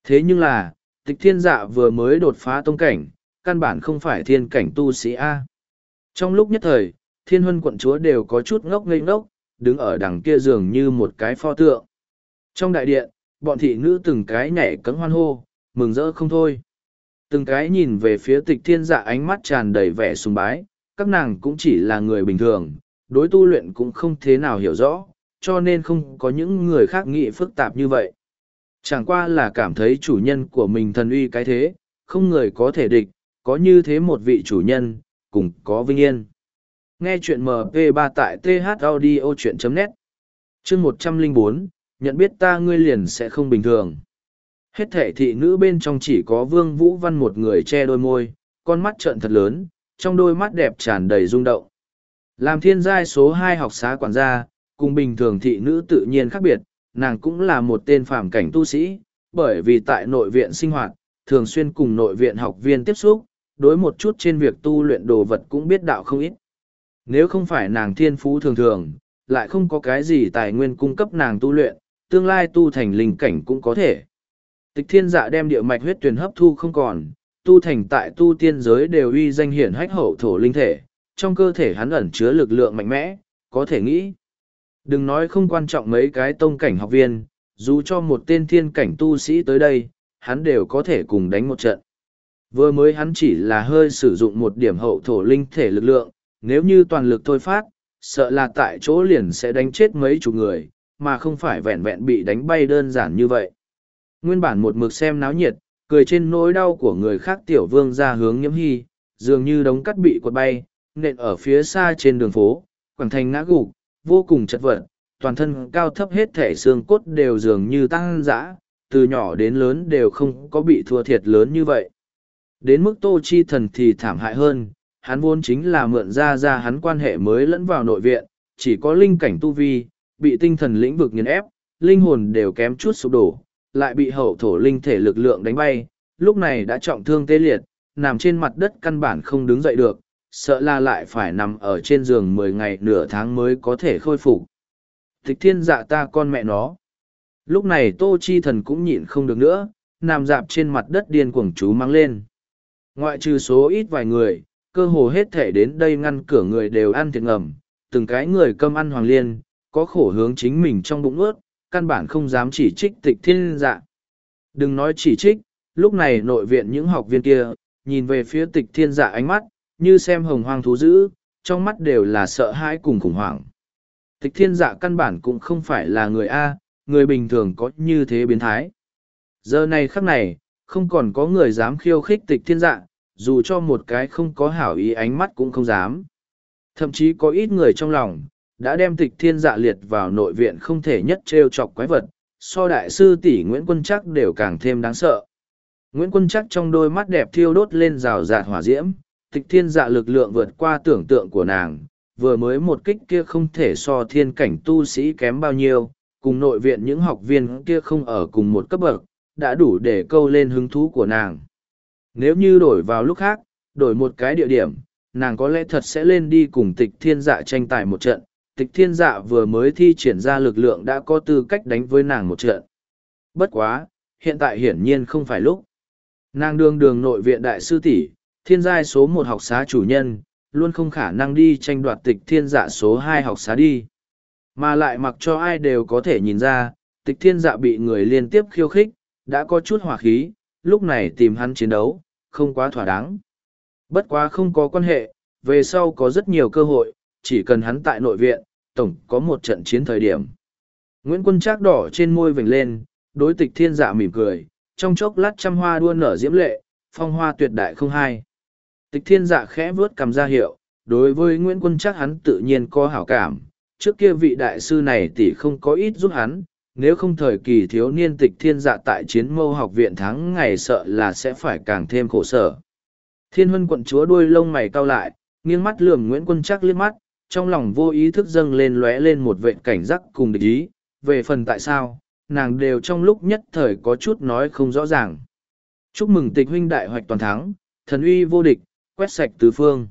Thế nhưng là, tịch thiên dạ vừa mới đột phá tông cảnh, căn bản không phải thiên cảnh tu sĩ A. Trong lúc nhất thời, thiên huân quận chúa đều có chút ngốc ngây ngốc, đứng ở đằng kia dường như một cái pho tượng. Trong đại điện, bọn thị nữ từng cái nhảy cấm hoan hô, mừng rỡ không thôi. Từng cái nhìn về phía tịch thiên dạ ánh mắt tràn đầy vẻ sùng bái, các nàng cũng chỉ là người bình thường, đối tu luyện cũng không thế nào hiểu rõ, cho nên không có những người khác nghĩ phức tạp như vậy. Chẳng qua là cảm thấy chủ nhân của mình thần uy cái thế, không người có thể địch, có như thế một vị chủ nhân, cùng có vinh yên. Nghe chuyện MP3 tại thaudio.net chương một trăm linh bốn nhận biết ta ngươi liền sẽ không bình thường. Hết thể thị nữ bên trong chỉ có Vương Vũ Văn một người che đôi môi, con mắt trợn thật lớn, trong đôi mắt đẹp tràn đầy rung động. Làm thiên giai số hai học xá quản gia, cùng bình thường thị nữ tự nhiên khác biệt, nàng cũng là một tên phàm cảnh tu sĩ, bởi vì tại nội viện sinh hoạt, thường xuyên cùng nội viện học viên tiếp xúc, đối một chút trên việc tu luyện đồ vật cũng biết đạo không ít. Nếu không phải nàng thiên phú thường thường, lại không có cái gì tài nguyên cung cấp nàng tu luyện, tương lai tu thành linh cảnh cũng có thể. Tịch thiên dạ đem địa mạch huyết tuyển hấp thu không còn, tu thành tại tu tiên giới đều uy danh hiển hách hậu thổ linh thể, trong cơ thể hắn ẩn chứa lực lượng mạnh mẽ, có thể nghĩ. Đừng nói không quan trọng mấy cái tông cảnh học viên, dù cho một tên thiên cảnh tu sĩ tới đây, hắn đều có thể cùng đánh một trận. Vừa mới hắn chỉ là hơi sử dụng một điểm hậu thổ linh thể lực lượng, nếu như toàn lực thôi phát, sợ là tại chỗ liền sẽ đánh chết mấy chục người, mà không phải vẹn vẹn bị đánh bay đơn giản như vậy. Nguyên bản một mực xem náo nhiệt, cười trên nỗi đau của người khác tiểu vương ra hướng nhiễm hy, dường như đống cắt bị quật bay, nện ở phía xa trên đường phố, quảng thành ngã gục, vô cùng chật vật, toàn thân cao thấp hết thể xương cốt đều dường như tăng dã, từ nhỏ đến lớn đều không có bị thua thiệt lớn như vậy. Đến mức tô chi thần thì thảm hại hơn, hắn vốn chính là mượn ra ra hắn quan hệ mới lẫn vào nội viện, chỉ có linh cảnh tu vi, bị tinh thần lĩnh vực nghiền ép, linh hồn đều kém chút sụp đổ, lại bị hậu thổ linh thể lực lượng đánh bay, lúc này đã trọng thương tê liệt, nằm trên mặt đất căn bản không đứng dậy được, sợ là lại phải nằm ở trên giường mười ngày nửa tháng mới có thể khôi phục. Tịch thiên dạ ta con mẹ nó. Lúc này tô chi thần cũng nhịn không được nữa, nằm dạp trên mặt đất điên cuồng chú mang lên. Ngoại trừ số ít vài người, cơ hồ hết thể đến đây ngăn cửa người đều ăn thiệt ngầm, từng cái người cơm ăn hoàng liên, có khổ hướng chính mình trong bụng ướt, căn bản không dám chỉ trích tịch thiên dạ. Đừng nói chỉ trích, lúc này nội viện những học viên kia, nhìn về phía tịch thiên dạ ánh mắt, như xem hồng hoang thú dữ, trong mắt đều là sợ hãi cùng khủng hoảng. Tịch thiên dạ căn bản cũng không phải là người A, người bình thường có như thế biến thái. Giờ này khắc này, không còn có người dám khiêu khích tịch thiên dạ, dù cho một cái không có hảo ý ánh mắt cũng không dám. Thậm chí có ít người trong lòng, đã đem tịch thiên dạ liệt vào nội viện không thể nhất trêu chọc quái vật, so đại sư tỷ Nguyễn Quân Chắc đều càng thêm đáng sợ. Nguyễn Quân Chắc trong đôi mắt đẹp thiêu đốt lên rào rạt hỏa diễm, tịch thiên dạ lực lượng vượt qua tưởng tượng của nàng, vừa mới một kích kia không thể so thiên cảnh tu sĩ kém bao nhiêu, cùng nội viện những học viên kia không ở cùng một cấp bậc, đã đủ để câu lên hứng thú của nàng. Nếu như đổi vào lúc khác, đổi một cái địa điểm, nàng có lẽ thật sẽ lên đi cùng tịch thiên dạ tranh tài một trận. Tịch thiên dạ vừa mới thi triển ra lực lượng đã có tư cách đánh với nàng một trận. Bất quá, hiện tại hiển nhiên không phải lúc. Nàng đương đường nội viện đại sư tỷ thiên giai số một học xá chủ nhân, luôn không khả năng đi tranh đoạt tịch thiên dạ số hai học xá đi. Mà lại mặc cho ai đều có thể nhìn ra, tịch thiên dạ bị người liên tiếp khiêu khích, đã có chút hỏa khí, lúc này tìm hắn chiến đấu, không quá thỏa đáng. Bất quá không có quan hệ, về sau có rất nhiều cơ hội, chỉ cần hắn tại nội viện, tổng có một trận chiến thời điểm. Nguyễn Quân Trác đỏ trên môi vểnh lên, đối tịch thiên dạ mỉm cười, trong chốc lát trăm hoa đua nở diễm lệ, phong hoa tuyệt đại không hai. Tịch thiên dạ khẽ vớt cầm ra hiệu, đối với Nguyễn Quân Trác hắn tự nhiên có hảo cảm, trước kia vị đại sư này tỷ không có ít giúp hắn, nếu không thời kỳ thiếu niên tịch thiên dạ tại chiến mâu học viện tháng ngày sợ là sẽ phải càng thêm khổ sở. Thiên huân quận chúa đuôi lông mày cau lại, nghiêng mắt lườm Nguyễn Quân chắc liếc mắt, trong lòng vô ý thức dâng lên lóe lên một vệ cảnh giác cùng địch ý, về phần tại sao, nàng đều trong lúc nhất thời có chút nói không rõ ràng. Chúc mừng tịch huynh đại hoạch toàn thắng, thần uy vô địch, quét sạch tứ phương.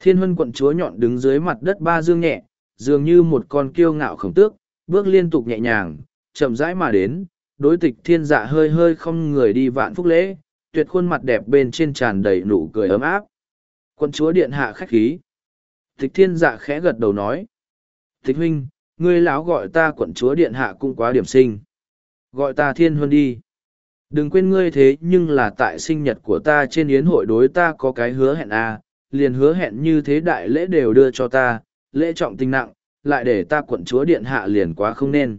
Thiên huân quận chúa nhọn đứng dưới mặt đất ba dương nhẹ, dường như một con kiêu ngạo khổng tước, bước liên tục nhẹ nhàng, chậm rãi mà đến, đối tịch thiên dạ hơi hơi không người đi vạn phúc lễ, tuyệt khuôn mặt đẹp bên trên tràn đầy nụ cười ấm áp. Quận chúa điện hạ khách khí. Tịch thiên dạ khẽ gật đầu nói. Tịch huynh, ngươi lão gọi ta quận chúa điện hạ cũng quá điểm sinh. Gọi ta thiên huân đi. Đừng quên ngươi thế nhưng là tại sinh nhật của ta trên yến hội đối ta có cái hứa hẹn à, liền hứa hẹn như thế đại lễ đều đưa cho ta, lễ trọng tinh nặng, lại để ta quận chúa điện hạ liền quá không nên.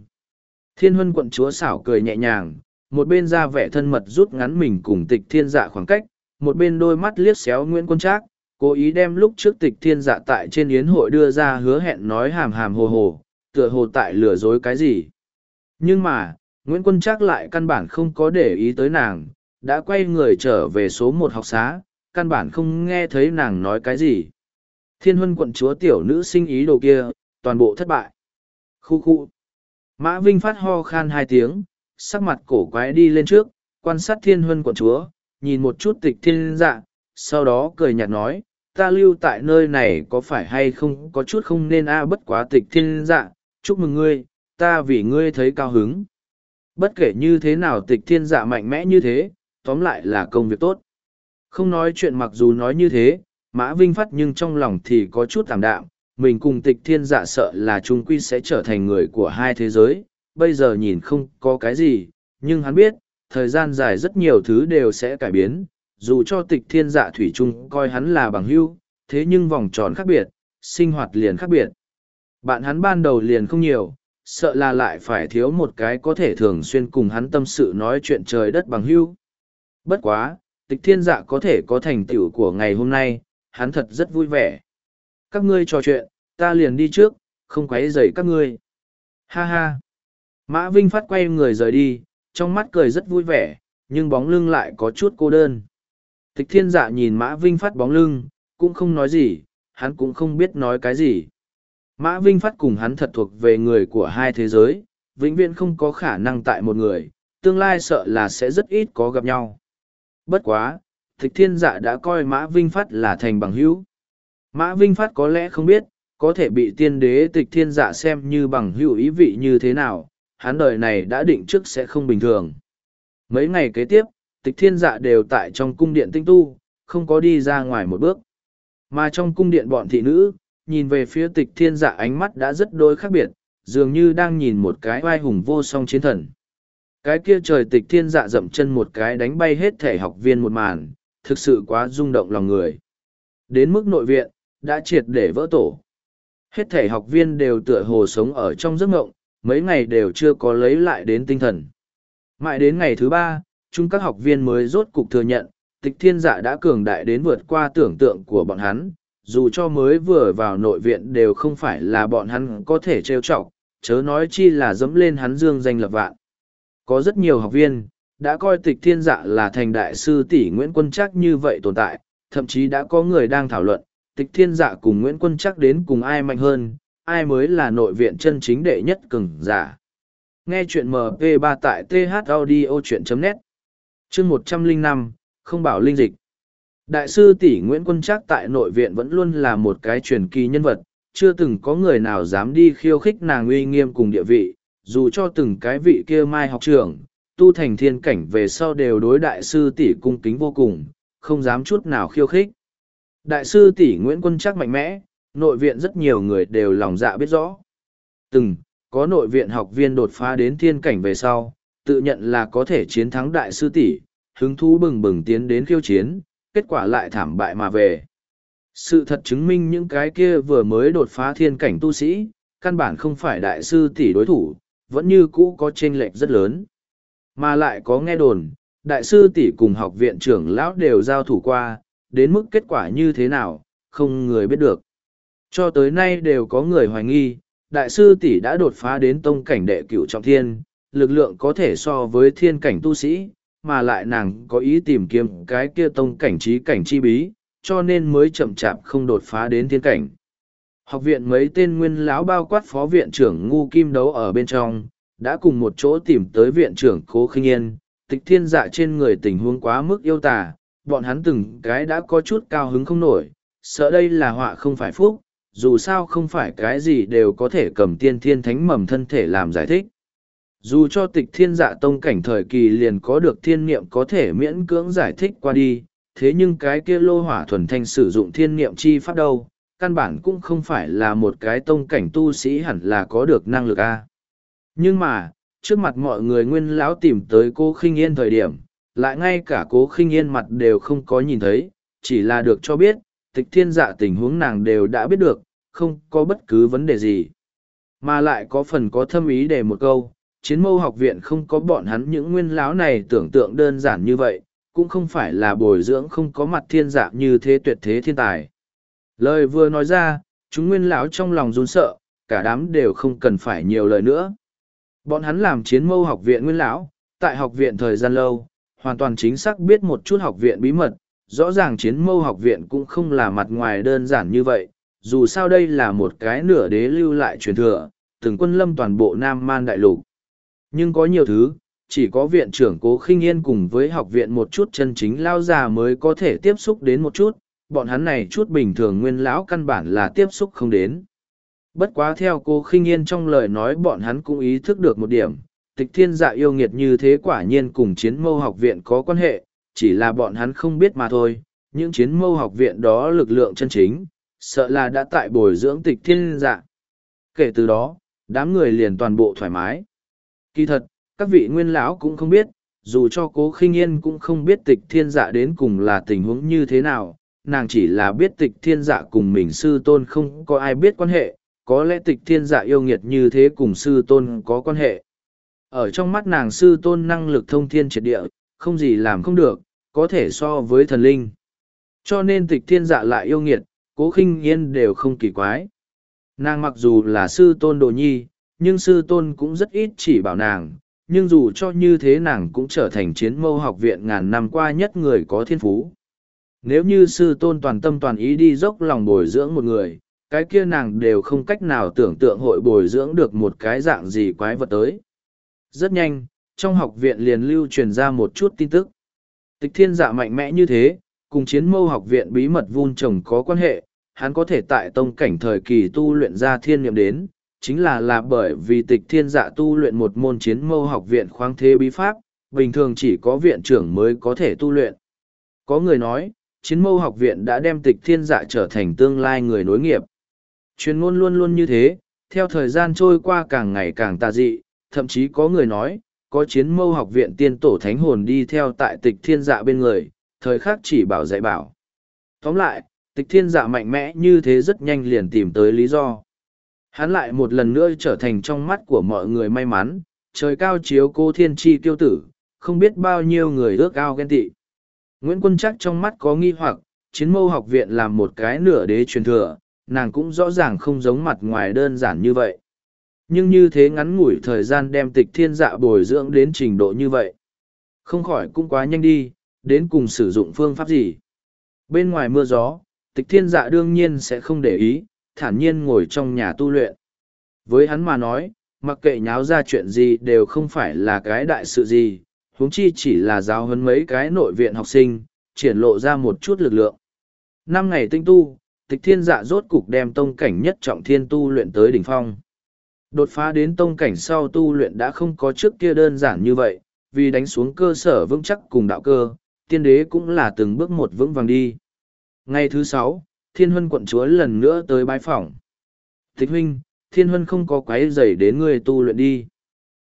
Thiên huân quận chúa xảo cười nhẹ nhàng, một bên ra vẻ thân mật rút ngắn mình cùng tịch thiên dạ khoảng cách, một bên đôi mắt liếc xéo Nguyễn Quân Trác, cố ý đem lúc trước tịch thiên dạ tại trên yến hội đưa ra hứa hẹn nói hàm hàm hồ hồ, tựa hồ tại lừa dối cái gì. Nhưng mà, Nguyễn Quân Trác lại căn bản không có để ý tới nàng, đã quay người trở về số một học xá, căn bản không nghe thấy nàng nói cái gì. Thiên huân quận chúa tiểu nữ sinh ý đồ kia, toàn bộ thất bại. Khu khu. Mã Vinh phát ho khan hai tiếng, sắc mặt cổ quái đi lên trước, quan sát thiên huân quận chúa, nhìn một chút tịch thiên dạ, sau đó cười nhạt nói, ta lưu tại nơi này có phải hay không có chút không nên a à bất quá tịch thiên dạ, chúc mừng ngươi, ta vì ngươi thấy cao hứng. Bất kể như thế nào tịch thiên dạ mạnh mẽ như thế, tóm lại là công việc tốt. Không nói chuyện mặc dù nói như thế, Mã Vinh phát nhưng trong lòng thì có chút tạm đạm, mình cùng tịch thiên dạ sợ là trung quy sẽ trở thành người của hai thế giới, bây giờ nhìn không có cái gì, nhưng hắn biết, thời gian dài rất nhiều thứ đều sẽ cải biến, dù cho tịch thiên dạ thủy chung coi hắn là bằng hữu, thế nhưng vòng tròn khác biệt, sinh hoạt liền khác biệt. Bạn hắn ban đầu liền không nhiều, sợ là lại phải thiếu một cái có thể thường xuyên cùng hắn tâm sự nói chuyện trời đất bằng hữu. Bất quá, tịch thiên dạ có thể có thành tựu của ngày hôm nay, hắn thật rất vui vẻ. Các ngươi trò chuyện, ta liền đi trước, không quấy rầy các ngươi. Ha ha. Mã Vinh Phát quay người rời đi, trong mắt cười rất vui vẻ, nhưng bóng lưng lại có chút cô đơn. Tịch thiên dạ nhìn Mã Vinh Phát bóng lưng, cũng không nói gì, hắn cũng không biết nói cái gì. Mã Vinh Phát cùng hắn thật thuộc về người của hai thế giới, vĩnh viễn không có khả năng tại một người, tương lai sợ là sẽ rất ít có gặp nhau. Bất quá, Tịch thiên dạ đã coi Mã Vinh Phát là thành bằng hữu. Mã Vinh Phát có lẽ không biết, có thể bị tiên đế tịch thiên dạ xem như bằng hữu ý vị như thế nào, hắn đời này đã định trước sẽ không bình thường. Mấy ngày kế tiếp, tịch thiên dạ đều tại trong cung điện tinh tu, không có đi ra ngoài một bước. Mà trong cung điện bọn thị nữ, nhìn về phía tịch thiên dạ ánh mắt đã rất đôi khác biệt, dường như đang nhìn một cái oai hùng vô song chiến thần. Cái kia trời tịch thiên dạ dậm chân một cái đánh bay hết thể học viên một màn, thực sự quá rung động lòng người. Đến mức nội viện, đã triệt để vỡ tổ. Hết thể học viên đều tựa hồ sống ở trong giấc ngộng, mấy ngày đều chưa có lấy lại đến tinh thần. Mãi đến ngày thứ ba, chúng các học viên mới rốt cục thừa nhận, tịch thiên dạ đã cường đại đến vượt qua tưởng tượng của bọn hắn, dù cho mới vừa vào nội viện đều không phải là bọn hắn có thể trêu chọc, chớ nói chi là dẫm lên hắn dương danh lập vạn. Có rất nhiều học viên, đã coi tịch thiên dạ là thành đại sư tỷ Nguyễn Quân trắc như vậy tồn tại, thậm chí đã có người đang thảo luận, tịch thiên dạ cùng Nguyễn Quân trắc đến cùng ai mạnh hơn, ai mới là nội viện chân chính đệ nhất cường giả. Nghe chuyện MP3 tại thaudio.net Chương một trăm linh năm không bảo linh dịch. Đại sư tỷ Nguyễn Quân Trác tại nội viện vẫn luôn là một cái truyền kỳ nhân vật, chưa từng có người nào dám đi khiêu khích nàng uy nghiêm cùng địa vị, dù cho từng cái vị kia mai học trưởng, tu thành thiên cảnh về sau đều đối đại sư tỷ cung kính vô cùng, không dám chút nào khiêu khích. Đại sư tỷ Nguyễn Quân Trác mạnh mẽ, nội viện rất nhiều người đều lòng dạ biết rõ. Từng, có nội viện học viên đột phá đến thiên cảnh về sau, tự nhận là có thể chiến thắng đại sư tỷ, hứng thú bừng bừng tiến đến khiêu chiến, kết quả lại thảm bại mà về. Sự thật chứng minh những cái kia vừa mới đột phá thiên cảnh tu sĩ, căn bản không phải đại sư tỷ đối thủ, vẫn như cũ có chênh lệch rất lớn. Mà lại có nghe đồn, đại sư tỷ cùng học viện trưởng lão đều giao thủ qua, đến mức kết quả như thế nào, không người biết được. Cho tới nay đều có người hoài nghi, đại sư tỷ đã đột phá đến tông cảnh đệ cửu trọng thiên, lực lượng có thể so với thiên cảnh tu sĩ, mà lại nàng có ý tìm kiếm cái kia tông cảnh trí cảnh chi bí, cho nên mới chậm chạp không đột phá đến thiên cảnh. Học viện mấy tên nguyên lão bao quát phó viện trưởng ngu kim đấu ở bên trong, đã cùng một chỗ tìm tới viện trưởng cố khinh yên tịch thiên dạ trên người tình huống quá mức yêu tả bọn hắn từng cái đã có chút cao hứng không nổi sợ đây là họa không phải phúc dù sao không phải cái gì đều có thể cầm tiên thiên thánh mầm thân thể làm giải thích dù cho tịch thiên dạ tông cảnh thời kỳ liền có được thiên niệm có thể miễn cưỡng giải thích qua đi, thế nhưng cái kia lô hỏa thuần thanh sử dụng thiên niệm chi pháp đâu, căn bản cũng không phải là một cái tông cảnh tu sĩ hẳn là có được năng lực a. Nhưng mà, trước mặt mọi người nguyên lão tìm tới cô khinh yên thời điểm, lại ngay cả cố khinh yên mặt đều không có nhìn thấy, chỉ là được cho biết, tịch thiên dạ tình huống nàng đều đã biết được, không có bất cứ vấn đề gì. Mà lại có phần có thâm ý để một câu chiến mâu học viện không có bọn hắn những nguyên lão này tưởng tượng đơn giản như vậy, cũng không phải là bồi dưỡng không có mặt thiên dạng như thế tuyệt thế thiên tài. Lời vừa nói ra, chúng nguyên lão trong lòng run sợ, cả đám đều không cần phải nhiều lời nữa. Bọn hắn làm chiến mâu học viện nguyên lão, tại học viện thời gian lâu, hoàn toàn chính xác biết một chút học viện bí mật, rõ ràng chiến mâu học viện cũng không là mặt ngoài đơn giản như vậy, dù sao đây là một cái nửa đế lưu lại truyền thừa, từng quân lâm toàn bộ Nam Man Đại Lục. Nhưng có nhiều thứ, chỉ có viện trưởng cố khinh yên cùng với học viện một chút chân chính lao già mới có thể tiếp xúc đến một chút, bọn hắn này chút bình thường nguyên lão căn bản là tiếp xúc không đến. Bất quá theo cô khinh yên trong lời nói bọn hắn cũng ý thức được một điểm, tịch thiên dạ yêu nghiệt như thế quả nhiên cùng chiến mâu học viện có quan hệ, chỉ là bọn hắn không biết mà thôi, những chiến mâu học viện đó lực lượng chân chính, sợ là đã tại bồi dưỡng tịch thiên dạ. Kể từ đó, đám người liền toàn bộ thoải mái. Kỳ thật, các vị nguyên lão cũng không biết, dù cho cố khinh yên cũng không biết tịch thiên dạ đến cùng là tình huống như thế nào, nàng chỉ là biết tịch thiên dạ cùng mình sư tôn không có ai biết quan hệ, có lẽ tịch thiên dạ yêu nghiệt như thế cùng sư tôn có quan hệ. Ở trong mắt nàng sư tôn năng lực thông thiên triệt địa, không gì làm không được, có thể so với thần linh. Cho nên tịch thiên dạ lại yêu nghiệt, cố khinh yên đều không kỳ quái. Nàng mặc dù là sư tôn đồ nhi, nhưng sư tôn cũng rất ít chỉ bảo nàng, nhưng dù cho như thế nàng cũng trở thành chiến mâu học viện ngàn năm qua nhất người có thiên phú. Nếu như sư tôn toàn tâm toàn ý đi dốc lòng bồi dưỡng một người, cái kia nàng đều không cách nào tưởng tượng hội bồi dưỡng được một cái dạng gì quái vật tới. Rất nhanh, trong học viện liền lưu truyền ra một chút tin tức. Tịch thiên dạ mạnh mẽ như thế, cùng chiến mâu học viện bí mật vun trồng có quan hệ, hắn có thể tại tông cảnh thời kỳ tu luyện ra thiên niệm đến, chính là là bởi vì tịch thiên dạ tu luyện một môn chiến mâu học viện khoáng thế bí pháp, bình thường chỉ có viện trưởng mới có thể tu luyện. Có người nói, chiến mâu học viện đã đem tịch thiên dạ trở thành tương lai người nối nghiệp. Chuyên ngôn luôn luôn như thế, theo thời gian trôi qua càng ngày càng tà dị, thậm chí có người nói, có chiến mâu học viện tiên tổ thánh hồn đi theo tại tịch thiên dạ bên người, thời khắc chỉ bảo dạy bảo. Tóm lại, tịch thiên dạ mạnh mẽ như thế rất nhanh liền tìm tới lý do. Hắn lại một lần nữa trở thành trong mắt của mọi người may mắn, trời cao chiếu cô thiên tri tiêu tử, không biết bao nhiêu người ước ao ghen tị. Nguyễn Quân chắc trong mắt có nghi hoặc, chiến mâu học viện làm một cái nửa đế truyền thừa, nàng cũng rõ ràng không giống mặt ngoài đơn giản như vậy. Nhưng như thế ngắn ngủi thời gian đem tịch thiên dạ bồi dưỡng đến trình độ như vậy. Không khỏi cũng quá nhanh đi, đến cùng sử dụng phương pháp gì. Bên ngoài mưa gió, tịch thiên dạ đương nhiên sẽ không để ý, thản nhiên ngồi trong nhà tu luyện. Với hắn mà nói, mặc kệ nháo ra chuyện gì đều không phải là cái đại sự gì, huống chi chỉ là giáo huấn mấy cái nội viện học sinh, triển lộ ra một chút lực lượng. Năm ngày tinh tu, tịch thiên dạ rốt cục đem tông cảnh nhất trọng thiên tu luyện tới đỉnh phong. Đột phá đến tông cảnh sau tu luyện đã không có trước kia đơn giản như vậy, vì đánh xuống cơ sở vững chắc cùng đạo cơ, tiên đế cũng là từng bước một vững vàng đi. Ngày thứ sáu, thiên huân quận chúa lần nữa tới bái phỏng. Thích huynh, thiên huân không có quái dày đến ngươi tu luyện đi.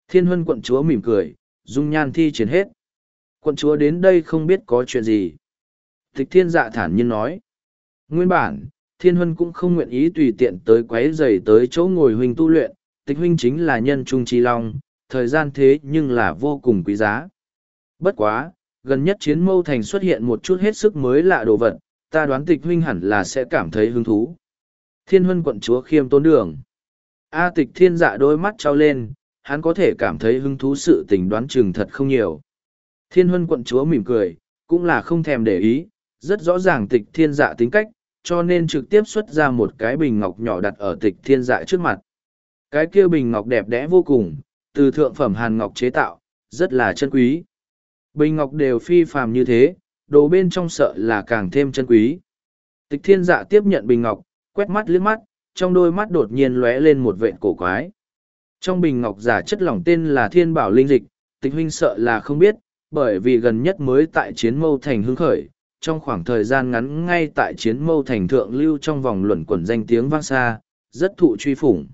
Thiên huân quận chúa mỉm cười, dung nhan thi triển hết. Quận chúa đến đây không biết có chuyện gì. Thích thiên dạ thản nhiên nói. Nguyên bản, thiên huân cũng không nguyện ý tùy tiện tới quái dày tới chỗ ngồi huynh tu luyện, tịch huynh chính là nhân trung trí long, thời gian thế nhưng là vô cùng quý giá. Bất quá, gần nhất chiến mâu thành xuất hiện một chút hết sức mới lạ đồ vật, ta đoán tịch huynh hẳn là sẽ cảm thấy hứng thú. Thiên huân quận chúa khiêm tôn đường. A tịch thiên dạ đôi mắt trao lên, hắn có thể cảm thấy hứng thú sự tình đoán chừng thật không nhiều. Thiên huân quận chúa mỉm cười, cũng là không thèm để ý, rất rõ ràng tịch thiên dạ tính cách, cho nên trực tiếp xuất ra một cái bình ngọc nhỏ đặt ở tịch thiên dạ trước mặt. Cái kia bình ngọc đẹp đẽ vô cùng, từ thượng phẩm hàn ngọc chế tạo, rất là chân quý. Bình ngọc đều phi phàm như thế, đồ bên trong sợ là càng thêm chân quý. Tịch thiên dạ tiếp nhận bình ngọc, quét mắt liếc mắt, trong đôi mắt đột nhiên lóe lên một vệt cổ quái. Trong bình ngọc giả chất lỏng tên là thiên bảo linh dịch, tịch huynh sợ là không biết, bởi vì gần nhất mới tại chiến mâu thành hứng khởi, trong khoảng thời gian ngắn ngay tại chiến mâu thành thượng lưu trong vòng luẩn quẩn danh tiếng vang xa, rất thụ truy phủng.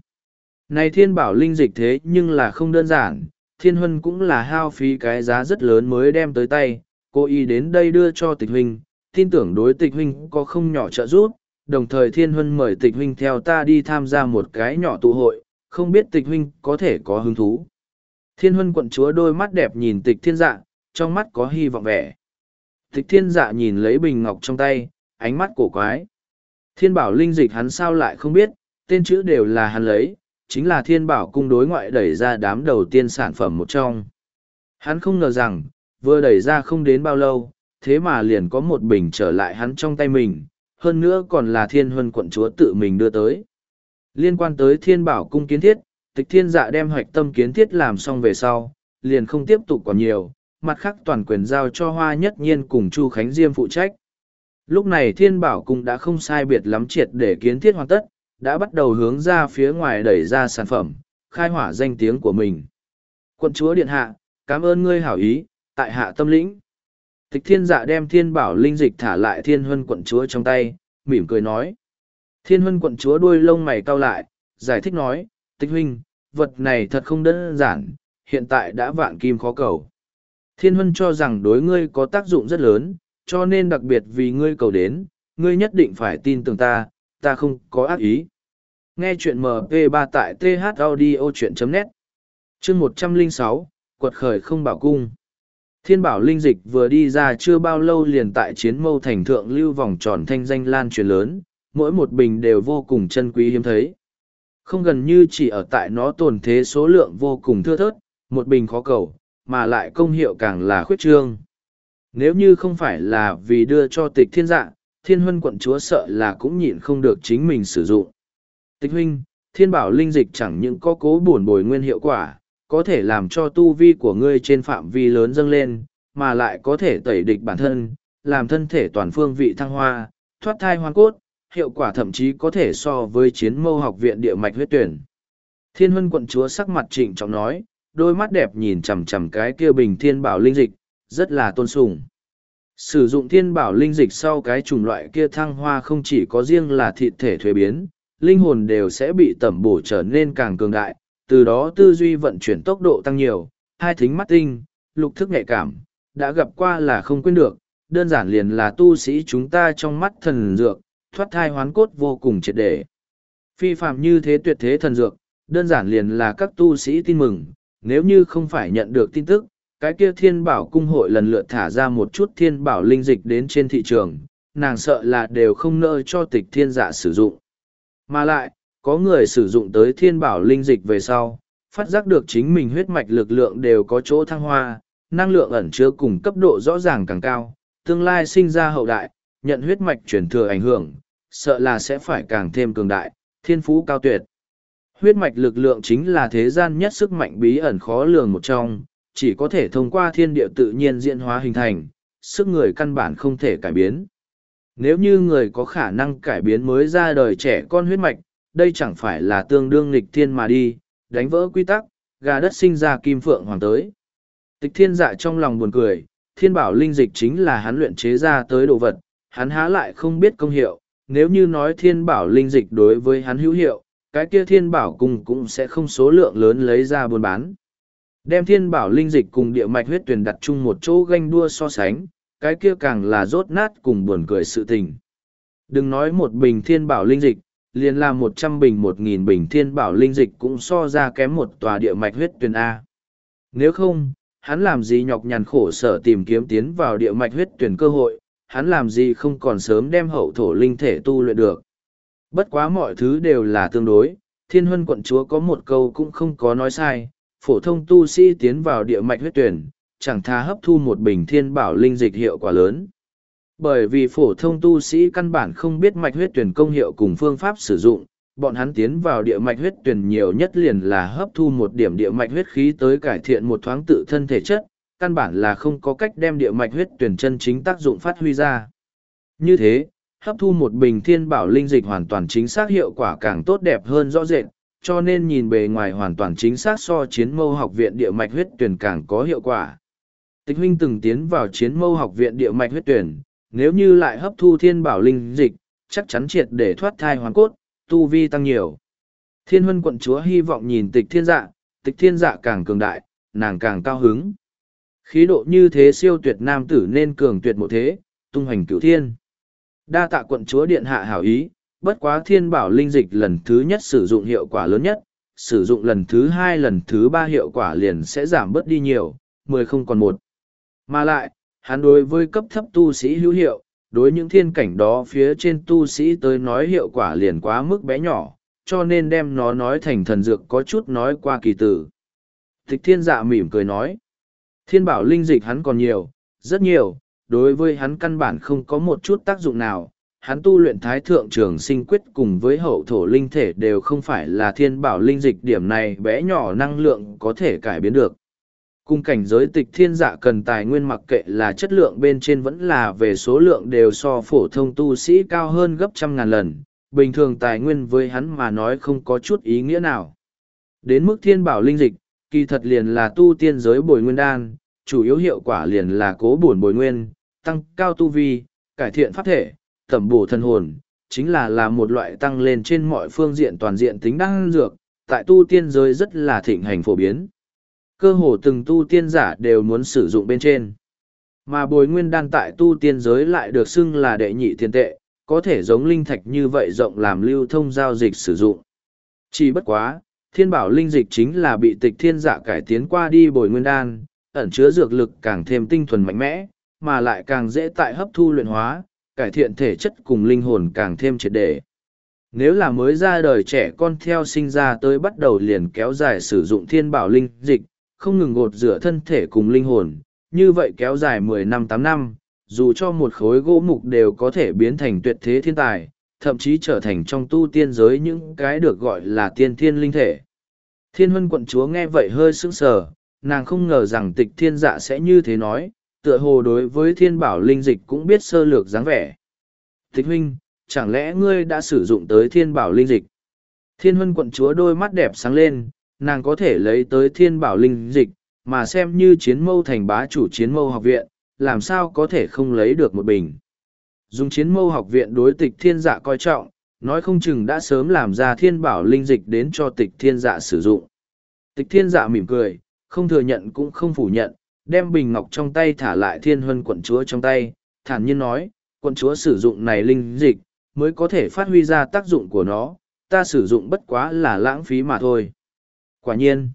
Này thiên bảo linh dịch thế nhưng là không đơn giản, thiên huân cũng là hao phí cái giá rất lớn mới đem tới tay, cô y đến đây đưa cho tịch huynh, tin tưởng đối tịch huynh có không nhỏ trợ giúp, đồng thời thiên huân mời tịch huynh theo ta đi tham gia một cái nhỏ tụ hội, không biết tịch huynh có thể có hứng thú. Thiên huân quận chúa đôi mắt đẹp nhìn tịch thiên dạ, trong mắt có hy vọng vẻ. Tịch thiên dạ nhìn lấy bình ngọc trong tay, ánh mắt cổ quái. Thiên bảo linh dịch hắn sao lại không biết, tên chữ đều là hắn lấy, chính là thiên bảo cung đối ngoại đẩy ra đám đầu tiên sản phẩm một trong. Hắn không ngờ rằng, vừa đẩy ra không đến bao lâu, thế mà liền có một bình trở lại hắn trong tay mình, hơn nữa còn là thiên huân quận chúa tự mình đưa tới. Liên quan tới thiên bảo cung kiến thiết, tịch thiên dạ đem hoạch tâm kiến thiết làm xong về sau, liền không tiếp tục còn nhiều, mặt khác toàn quyền giao cho hoa nhất nhiên cùng Chu Khánh Diêm phụ trách. Lúc này thiên bảo cung đã không sai biệt lắm triệt để kiến thiết hoàn tất, đã bắt đầu hướng ra phía ngoài đẩy ra sản phẩm, khai hỏa danh tiếng của mình. Quận chúa điện hạ, cảm ơn ngươi hảo ý, tại hạ tâm lĩnh. Tịch thiên dạ đem thiên bảo linh dịch thả lại thiên huân quận chúa trong tay, mỉm cười nói. Thiên huân quận chúa đuôi lông mày cau lại, giải thích nói, tịch huynh, vật này thật không đơn giản, hiện tại đã vạn kim khó cầu. Thiên huân cho rằng đối ngươi có tác dụng rất lớn, cho nên đặc biệt vì ngươi cầu đến, ngươi nhất định phải tin tưởng ta, ta không có ác ý. Nghe chuyện MP3 tại thaudio.net Chương 106, Quật khởi không bảo cung Thiên bảo linh dịch vừa đi ra chưa bao lâu liền tại chiến mâu thành thượng lưu vòng tròn thanh danh lan truyền lớn, mỗi một bình đều vô cùng chân quý hiếm thấy. Không gần như chỉ ở tại nó tồn thế số lượng vô cùng thưa thớt, một bình khó cầu, mà lại công hiệu càng là khuyết trương. Nếu như không phải là vì đưa cho tịch thiên dạ, thiên huân quận chúa sợ là cũng nhịn không được chính mình sử dụng. Tịch huynh, thiên bảo linh dịch chẳng những có cố bổn bồi nguyên hiệu quả, có thể làm cho tu vi của ngươi trên phạm vi lớn dâng lên, mà lại có thể tẩy địch bản thân, làm thân thể toàn phương vị thăng hoa, thoát thai hoàn cốt, hiệu quả thậm chí có thể so với chiến mâu học viện địa mạch huyết tuyển. Thiên huân quận chúa sắc mặt trịnh trọng nói, đôi mắt đẹp nhìn chằm chằm cái kia bình thiên bảo linh dịch, rất là tôn sùng. Sử dụng thiên bảo linh dịch sau cái chủng loại kia thăng hoa không chỉ có riêng là thịt thể thuế biến, linh hồn đều sẽ bị tẩm bổ trở nên càng cường đại, từ đó tư duy vận chuyển tốc độ tăng nhiều, hai thính mắt tinh, lục thức nhạy cảm, đã gặp qua là không quên được, đơn giản liền là tu sĩ chúng ta trong mắt thần dược, thoát thai hoán cốt vô cùng triệt để. Phi phạm như thế tuyệt thế thần dược, đơn giản liền là các tu sĩ tin mừng, nếu như không phải nhận được tin tức, cái kia thiên bảo cung hội lần lượt thả ra một chút thiên bảo linh dịch đến trên thị trường, nàng sợ là đều không nỡ cho tịch thiên giả sử dụng. Mà lại, có người sử dụng tới thiên bảo linh dịch về sau, phát giác được chính mình huyết mạch lực lượng đều có chỗ thăng hoa, năng lượng ẩn chứa cùng cấp độ rõ ràng càng cao, tương lai sinh ra hậu đại, nhận huyết mạch chuyển thừa ảnh hưởng, sợ là sẽ phải càng thêm cường đại, thiên phú cao tuyệt. Huyết mạch lực lượng chính là thế gian nhất sức mạnh bí ẩn khó lường một trong, chỉ có thể thông qua thiên địa tự nhiên diễn hóa hình thành, sức người căn bản không thể cải biến. Nếu như người có khả năng cải biến mới ra đời trẻ con huyết mạch, đây chẳng phải là tương đương nghịch thiên mà đi, đánh vỡ quy tắc, gà đất sinh ra kim phượng hoàng tới. Tịch thiên dạ trong lòng buồn cười, thiên bảo linh dịch chính là hắn luyện chế ra tới đồ vật, hắn há lại không biết công hiệu, nếu như nói thiên bảo linh dịch đối với hắn hữu hiệu, cái kia thiên bảo cùng cũng sẽ không số lượng lớn lấy ra buôn bán. Đem thiên bảo linh dịch cùng địa mạch huyết tuyển đặt chung một chỗ ganh đua so sánh, cái kia càng là rốt nát cùng buồn cười sự tình. Đừng nói một bình thiên bảo linh dịch, liền là một trăm bình một nghìn bình thiên bảo linh dịch cũng so ra kém một tòa địa mạch huyết tuyển A. Nếu không, hắn làm gì nhọc nhằn khổ sở tìm kiếm tiến vào địa mạch huyết tuyển cơ hội, hắn làm gì không còn sớm đem hậu thổ linh thể tu luyện được. Bất quá mọi thứ đều là tương đối, thiên huân quận chúa có một câu cũng không có nói sai, phổ thông tu sĩ tiến vào địa mạch huyết tuyển, chẳng tha hấp thu một bình thiên bảo linh dịch hiệu quả lớn. Bởi vì phổ thông tu sĩ căn bản không biết mạch huyết tuyển công hiệu cùng phương pháp sử dụng, bọn hắn tiến vào địa mạch huyết tuyển nhiều nhất liền là hấp thu một điểm địa mạch huyết khí tới cải thiện một thoáng tự thân thể chất, căn bản là không có cách đem địa mạch huyết tuyển chân chính tác dụng phát huy ra. Như thế, hấp thu một bình thiên bảo linh dịch hoàn toàn chính xác hiệu quả càng tốt đẹp hơn rõ rệt, cho nên nhìn bề ngoài hoàn toàn chính xác so chiến mâu học viện địa mạch huyết tuyển càng có hiệu quả. Tịch huynh từng tiến vào chiến mâu học viện địa mạch huyết tuyển, nếu như lại hấp thu thiên bảo linh dịch, chắc chắn triệt để thoát thai hoàn cốt, tu vi tăng nhiều. Thiên huân quận chúa hy vọng nhìn tịch thiên dạ, tịch thiên dạ càng cường đại, nàng càng cao hứng. Khí độ như thế siêu tuyệt nam tử nên cường tuyệt một thế, tung hoành cửu thiên. Đa tạ quận chúa điện hạ hảo ý, bất quá thiên bảo linh dịch lần thứ nhất sử dụng hiệu quả lớn nhất, sử dụng lần thứ hai lần thứ ba hiệu quả liền sẽ giảm bớt đi nhiều, mười không còn một. Mà lại, hắn đối với cấp thấp tu sĩ hữu hiệu, đối những thiên cảnh đó phía trên tu sĩ tới nói hiệu quả liền quá mức bé nhỏ, cho nên đem nó nói thành thần dược có chút nói qua kỳ tử. Tịch thiên dạ mỉm cười nói, thiên bảo linh dịch hắn còn nhiều, rất nhiều, đối với hắn căn bản không có một chút tác dụng nào. Hắn tu luyện thái thượng trường sinh quyết cùng với hậu thổ linh thể đều không phải là thiên bảo linh dịch điểm này bé nhỏ năng lượng có thể cải biến được. Cùng cảnh giới tịch thiên dạ cần tài nguyên mặc kệ là chất lượng bên trên vẫn là về số lượng đều so phổ thông tu sĩ cao hơn gấp trăm ngàn lần, bình thường tài nguyên với hắn mà nói không có chút ý nghĩa nào. Đến mức thiên bảo linh dịch, kỳ thật liền là tu tiên giới bồi nguyên đan, chủ yếu hiệu quả liền là cố bổn bồi nguyên, tăng cao tu vi, cải thiện pháp thể, tẩm bổ thân hồn, chính là là một loại tăng lên trên mọi phương diện toàn diện tính đăng dược, tại tu tiên giới rất là thịnh hành phổ biến. Cơ hồ từng tu tiên giả đều muốn sử dụng bên trên. Mà bồi nguyên đan tại tu tiên giới lại được xưng là đệ nhị tiền tệ, có thể giống linh thạch như vậy rộng làm lưu thông giao dịch sử dụng. Chỉ bất quá, thiên bảo linh dịch chính là bị tịch thiên giả cải tiến qua đi bồi nguyên đan, ẩn chứa dược lực càng thêm tinh thuần mạnh mẽ, mà lại càng dễ tại hấp thu luyện hóa, cải thiện thể chất cùng linh hồn càng thêm triệt đề. Nếu là mới ra đời trẻ con theo sinh ra tới bắt đầu liền kéo dài sử dụng thiên bảo linh dịch, không ngừng gột rửa thân thể cùng linh hồn, như vậy kéo dài mười năm tám năm, dù cho một khối gỗ mục đều có thể biến thành tuyệt thế thiên tài, thậm chí trở thành trong tu tiên giới những cái được gọi là tiên thiên linh thể. Thiên huân quận chúa nghe vậy hơi sững sờ, nàng không ngờ rằng tịch thiên dạ sẽ như thế nói, tựa hồ đối với thiên bảo linh dịch cũng biết sơ lược dáng vẻ. Tịch huynh, chẳng lẽ ngươi đã sử dụng tới thiên bảo linh dịch? Thiên huân quận chúa đôi mắt đẹp sáng lên, nàng có thể lấy tới thiên bảo linh dịch, mà xem như chiến mâu thành bá chủ chiến mâu học viện, làm sao có thể không lấy được một bình. Dùng chiến mâu học viện đối tịch thiên dạ coi trọng, nói không chừng đã sớm làm ra thiên bảo linh dịch đến cho tịch thiên dạ sử dụng. Tịch thiên dạ mỉm cười, không thừa nhận cũng không phủ nhận, đem bình ngọc trong tay thả lại thiên huân quận chúa trong tay, thản nhiên nói, quận chúa sử dụng này linh dịch, mới có thể phát huy ra tác dụng của nó, ta sử dụng bất quá là lãng phí mà thôi. Quả nhiên,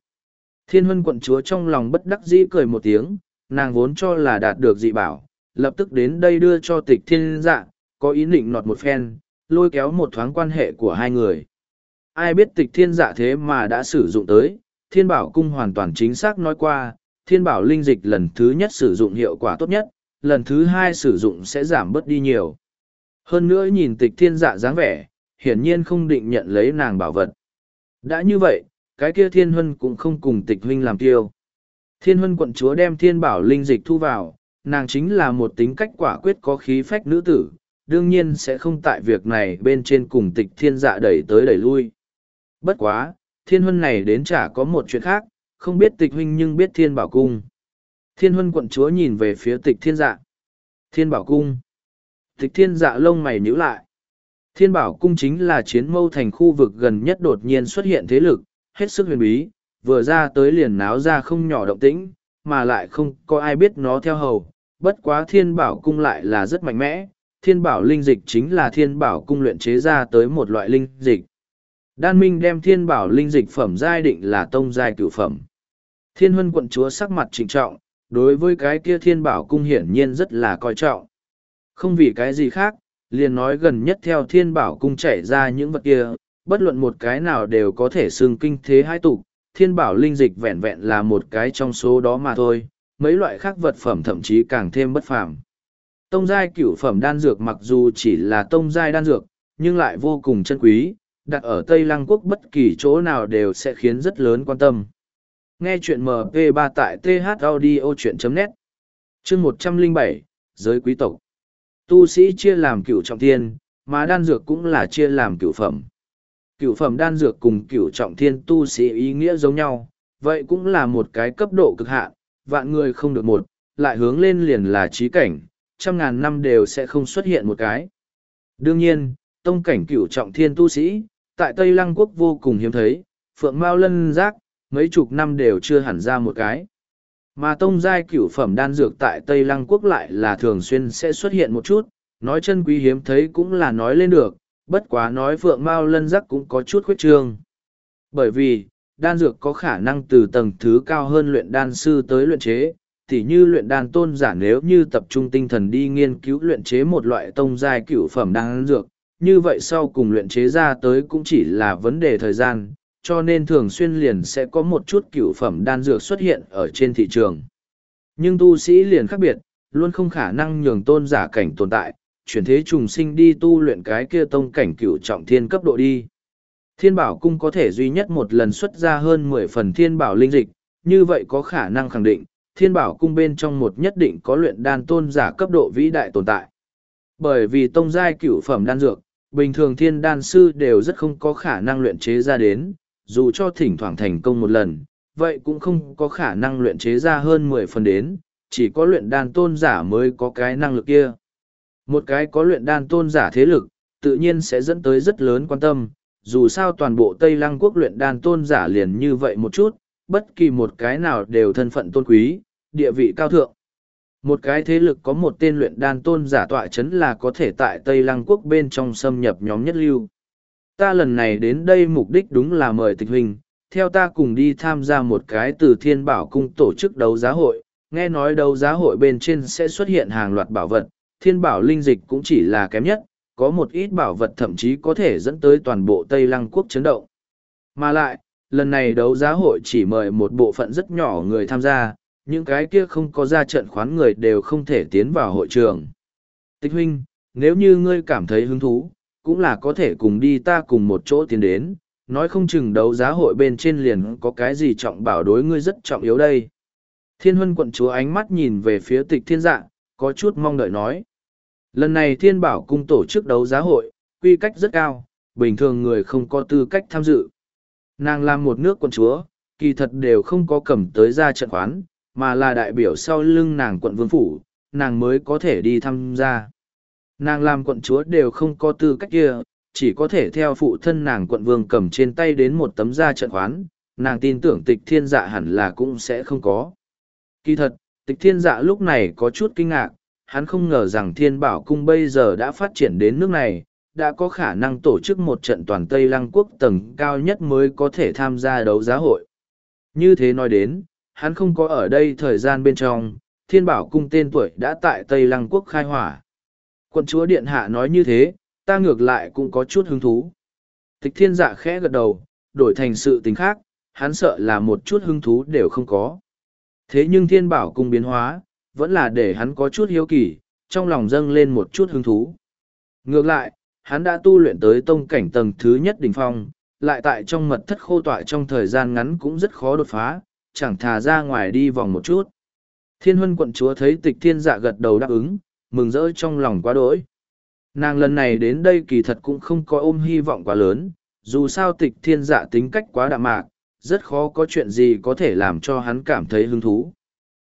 thiên huân quận chúa trong lòng bất đắc dĩ cười một tiếng, nàng vốn cho là đạt được dị bảo, lập tức đến đây đưa cho tịch thiên dạ, có ý định nọt một phen, lôi kéo một thoáng quan hệ của hai người. Ai biết tịch thiên dạ thế mà đã sử dụng tới, thiên bảo cung hoàn toàn chính xác nói qua, thiên bảo linh dịch lần thứ nhất sử dụng hiệu quả tốt nhất, lần thứ hai sử dụng sẽ giảm bớt đi nhiều. Hơn nữa nhìn tịch thiên dạ dáng vẻ, hiển nhiên không định nhận lấy nàng bảo vật. Đã như vậy, cái kia thiên huân cũng không cùng tịch huynh làm tiêu. Thiên huân quận chúa đem thiên bảo linh dịch thu vào, nàng chính là một tính cách quả quyết có khí phách nữ tử, đương nhiên sẽ không tại việc này bên trên cùng tịch thiên dạ đẩy tới đẩy lui. Bất quá, thiên huân này đến chả có một chuyện khác, không biết tịch huynh nhưng biết thiên bảo cung. Thiên huân quận chúa nhìn về phía tịch thiên dạ. Thiên bảo cung. Tịch thiên dạ lông mày nhíu lại. Thiên bảo cung chính là chiến mâu thành khu vực gần nhất đột nhiên xuất hiện thế lực, hết sức huyền bí, vừa ra tới liền náo ra không nhỏ động tĩnh, mà lại không có ai biết nó theo hầu. Bất quá thiên bảo cung lại là rất mạnh mẽ, thiên bảo linh dịch chính là thiên bảo cung luyện chế ra tới một loại linh dịch. Đan Minh đem thiên bảo linh dịch phẩm giai định là tông giai cửu phẩm. Thiên huân quận chúa sắc mặt trịnh trọng, đối với cái kia thiên bảo cung hiển nhiên rất là coi trọng. Không vì cái gì khác, liền nói gần nhất theo thiên bảo cung chảy ra những vật kia, bất luận một cái nào đều có thể xưng kinh thế hai tục, thiên bảo linh dịch vẹn vẹn là một cái trong số đó mà thôi, mấy loại khác vật phẩm thậm chí càng thêm bất phàm. Tông giai cửu phẩm đan dược mặc dù chỉ là tông giai đan dược, nhưng lại vô cùng chân quý, đặt ở Tây Lăng Quốc bất kỳ chỗ nào đều sẽ khiến rất lớn quan tâm. Nghe chuyện MP3 tại thaudio.net Chương 107, Giới Quý Tộc Tu sĩ chia làm cửu trọng thiên, mà đan dược cũng là chia làm cửu phẩm. Cửu phẩm đan dược cùng cửu trọng thiên tu sĩ ý nghĩa giống nhau, vậy cũng là một cái cấp độ cực hạn, vạn người không được một, lại hướng lên liền là trí cảnh, trăm ngàn năm đều sẽ không xuất hiện một cái. Đương nhiên, tông cảnh cửu trọng thiên tu sĩ, tại Tây Lăng Quốc vô cùng hiếm thấy, phượng mao lân giác, mấy chục năm đều chưa hẳn ra một cái. Mà tông giai cửu phẩm đan dược tại Tây Lăng Quốc lại là thường xuyên sẽ xuất hiện một chút, nói chân quý hiếm thấy cũng là nói lên được, bất quá nói phượng mao lân giác cũng có chút khuyết trương. Bởi vì, đan dược có khả năng từ tầng thứ cao hơn luyện đan sư tới luyện chế, thì như luyện đan tôn giả nếu như tập trung tinh thần đi nghiên cứu luyện chế một loại tông giai cựu phẩm đan dược, như vậy sau cùng luyện chế ra tới cũng chỉ là vấn đề thời gian, cho nên thường xuyên liền sẽ có một chút cựu phẩm đan dược xuất hiện ở trên thị trường. Nhưng tu sĩ liền khác biệt, luôn không khả năng nhường tôn giả cảnh tồn tại, chuyển thế trùng sinh đi tu luyện cái kia tông cảnh cửu trọng thiên cấp độ đi. Thiên bảo cung có thể duy nhất một lần xuất ra hơn mười phần thiên bảo linh dịch, như vậy có khả năng khẳng định, thiên bảo cung bên trong một nhất định có luyện đan tôn giả cấp độ vĩ đại tồn tại. Bởi vì tông giai cửu phẩm đan dược, bình thường thiên đan sư đều rất không có khả năng luyện chế ra đến, dù cho thỉnh thoảng thành công một lần, vậy cũng không có khả năng luyện chế ra hơn mười phần đến, chỉ có luyện đan tôn giả mới có cái năng lực kia. Một cái có luyện đan tôn giả thế lực, tự nhiên sẽ dẫn tới rất lớn quan tâm, dù sao toàn bộ Tây Lăng quốc luyện đan tôn giả liền như vậy một chút, bất kỳ một cái nào đều thân phận tôn quý, địa vị cao thượng. Một cái thế lực có một tên luyện đan tôn giả tọa chấn là có thể tại Tây Lăng quốc bên trong xâm nhập nhóm nhất lưu. Ta lần này đến đây mục đích đúng là mời tịch huynh, theo ta cùng đi tham gia một cái từ thiên bảo cung tổ chức đấu giá hội, nghe nói đấu giá hội bên trên sẽ xuất hiện hàng loạt bảo vật, thiên bảo linh dịch cũng chỉ là kém nhất, có một ít bảo vật thậm chí có thể dẫn tới toàn bộ Tây Lăng quốc chấn động. Mà lại, lần này đấu giá hội chỉ mời một bộ phận rất nhỏ người tham gia, những cái kia không có ra trận khoán người đều không thể tiến vào hội trường. Tịch huynh, nếu như ngươi cảm thấy hứng thú, cũng là có thể cùng đi ta cùng một chỗ tiến đến, nói không chừng đấu giá hội bên trên liền có cái gì trọng bảo đối ngươi rất trọng yếu đây. Thiên huân quận chúa ánh mắt nhìn về phía tịch thiên dạ, có chút mong đợi nói. Lần này thiên bảo cung tổ chức đấu giá hội, quy cách rất cao, bình thường người không có tư cách tham dự. Nàng làm một nước quân chúa, kỳ thật đều không có cầm tới ra trận khoán, mà là đại biểu sau lưng nàng quận vương phủ, nàng mới có thể đi tham gia. Nàng làm quận chúa đều không có tư cách kia, chỉ có thể theo phụ thân nàng quận vương cầm trên tay đến một tấm ra trận khoán, nàng tin tưởng tịch thiên dạ hẳn là cũng sẽ không có. Kỳ thật, tịch thiên dạ lúc này có chút kinh ngạc, hắn không ngờ rằng thiên bảo cung bây giờ đã phát triển đến nước này, đã có khả năng tổ chức một trận toàn Tây Lăng quốc tầng cao nhất mới có thể tham gia đấu giá hội. Như thế nói đến, hắn không có ở đây thời gian bên trong, thiên bảo cung tên tuổi đã tại Tây Lăng quốc khai hỏa. Quân chúa Điện Hạ nói như thế, ta ngược lại cũng có chút hứng thú. Tịch thiên dạ khẽ gật đầu, đổi thành sự tình khác, hắn sợ là một chút hứng thú đều không có. Thế nhưng thiên bảo cung biến hóa, vẫn là để hắn có chút hiếu kỳ, trong lòng dâng lên một chút hứng thú. Ngược lại, hắn đã tu luyện tới tông cảnh tầng thứ nhất đỉnh phong, lại tại trong mật thất khô tọa trong thời gian ngắn cũng rất khó đột phá, chẳng thà ra ngoài đi vòng một chút. Thiên huân quận chúa thấy tịch thiên dạ gật đầu đáp ứng, mừng rỡ trong lòng quá đỗi. Nàng lần này đến đây kỳ thật cũng không có ôm hy vọng quá lớn, dù sao tịch thiên dạ tính cách quá đạm mạc, rất khó có chuyện gì có thể làm cho hắn cảm thấy hứng thú.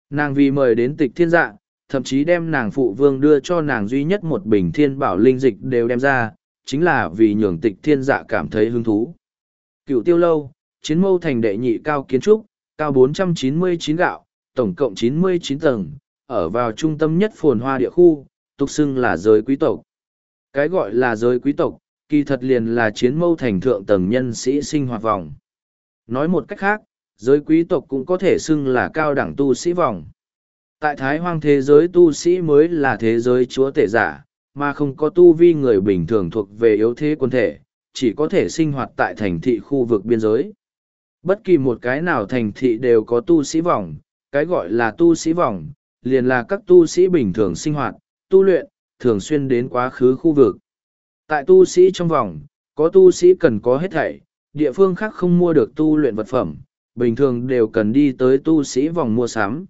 Nàng vì mời đến tịch thiên dạ, thậm chí đem nàng phụ vương đưa cho nàng duy nhất một bình thiên bảo linh dịch đều đem ra, chính là vì nhường tịch thiên dạ cảm thấy hứng thú. Cựu tiêu lâu, chiến mâu thành đệ nhị cao kiến trúc, cao 499 gạo, tổng cộng 99 tầng, ở vào trung tâm nhất phồn hoa địa khu, tục xưng là giới quý tộc. Cái gọi là giới quý tộc, kỳ thật liền là chiến mâu thành thượng tầng nhân sĩ sinh hoạt vòng. Nói một cách khác, giới quý tộc cũng có thể xưng là cao đẳng tu sĩ vòng. Tại thái hoang thế giới tu sĩ mới là thế giới chúa tể giả, mà không có tu vi người bình thường thuộc về yếu thế quân thể, chỉ có thể sinh hoạt tại thành thị khu vực biên giới. Bất kỳ một cái nào thành thị đều có tu sĩ vòng, cái gọi là tu sĩ vòng, liền là các tu sĩ bình thường sinh hoạt, tu luyện, thường xuyên đến quá khứ khu vực. Tại tu sĩ trong vòng, có tu sĩ cần có hết thảy, địa phương khác không mua được tu luyện vật phẩm, bình thường đều cần đi tới tu sĩ vòng mua sắm.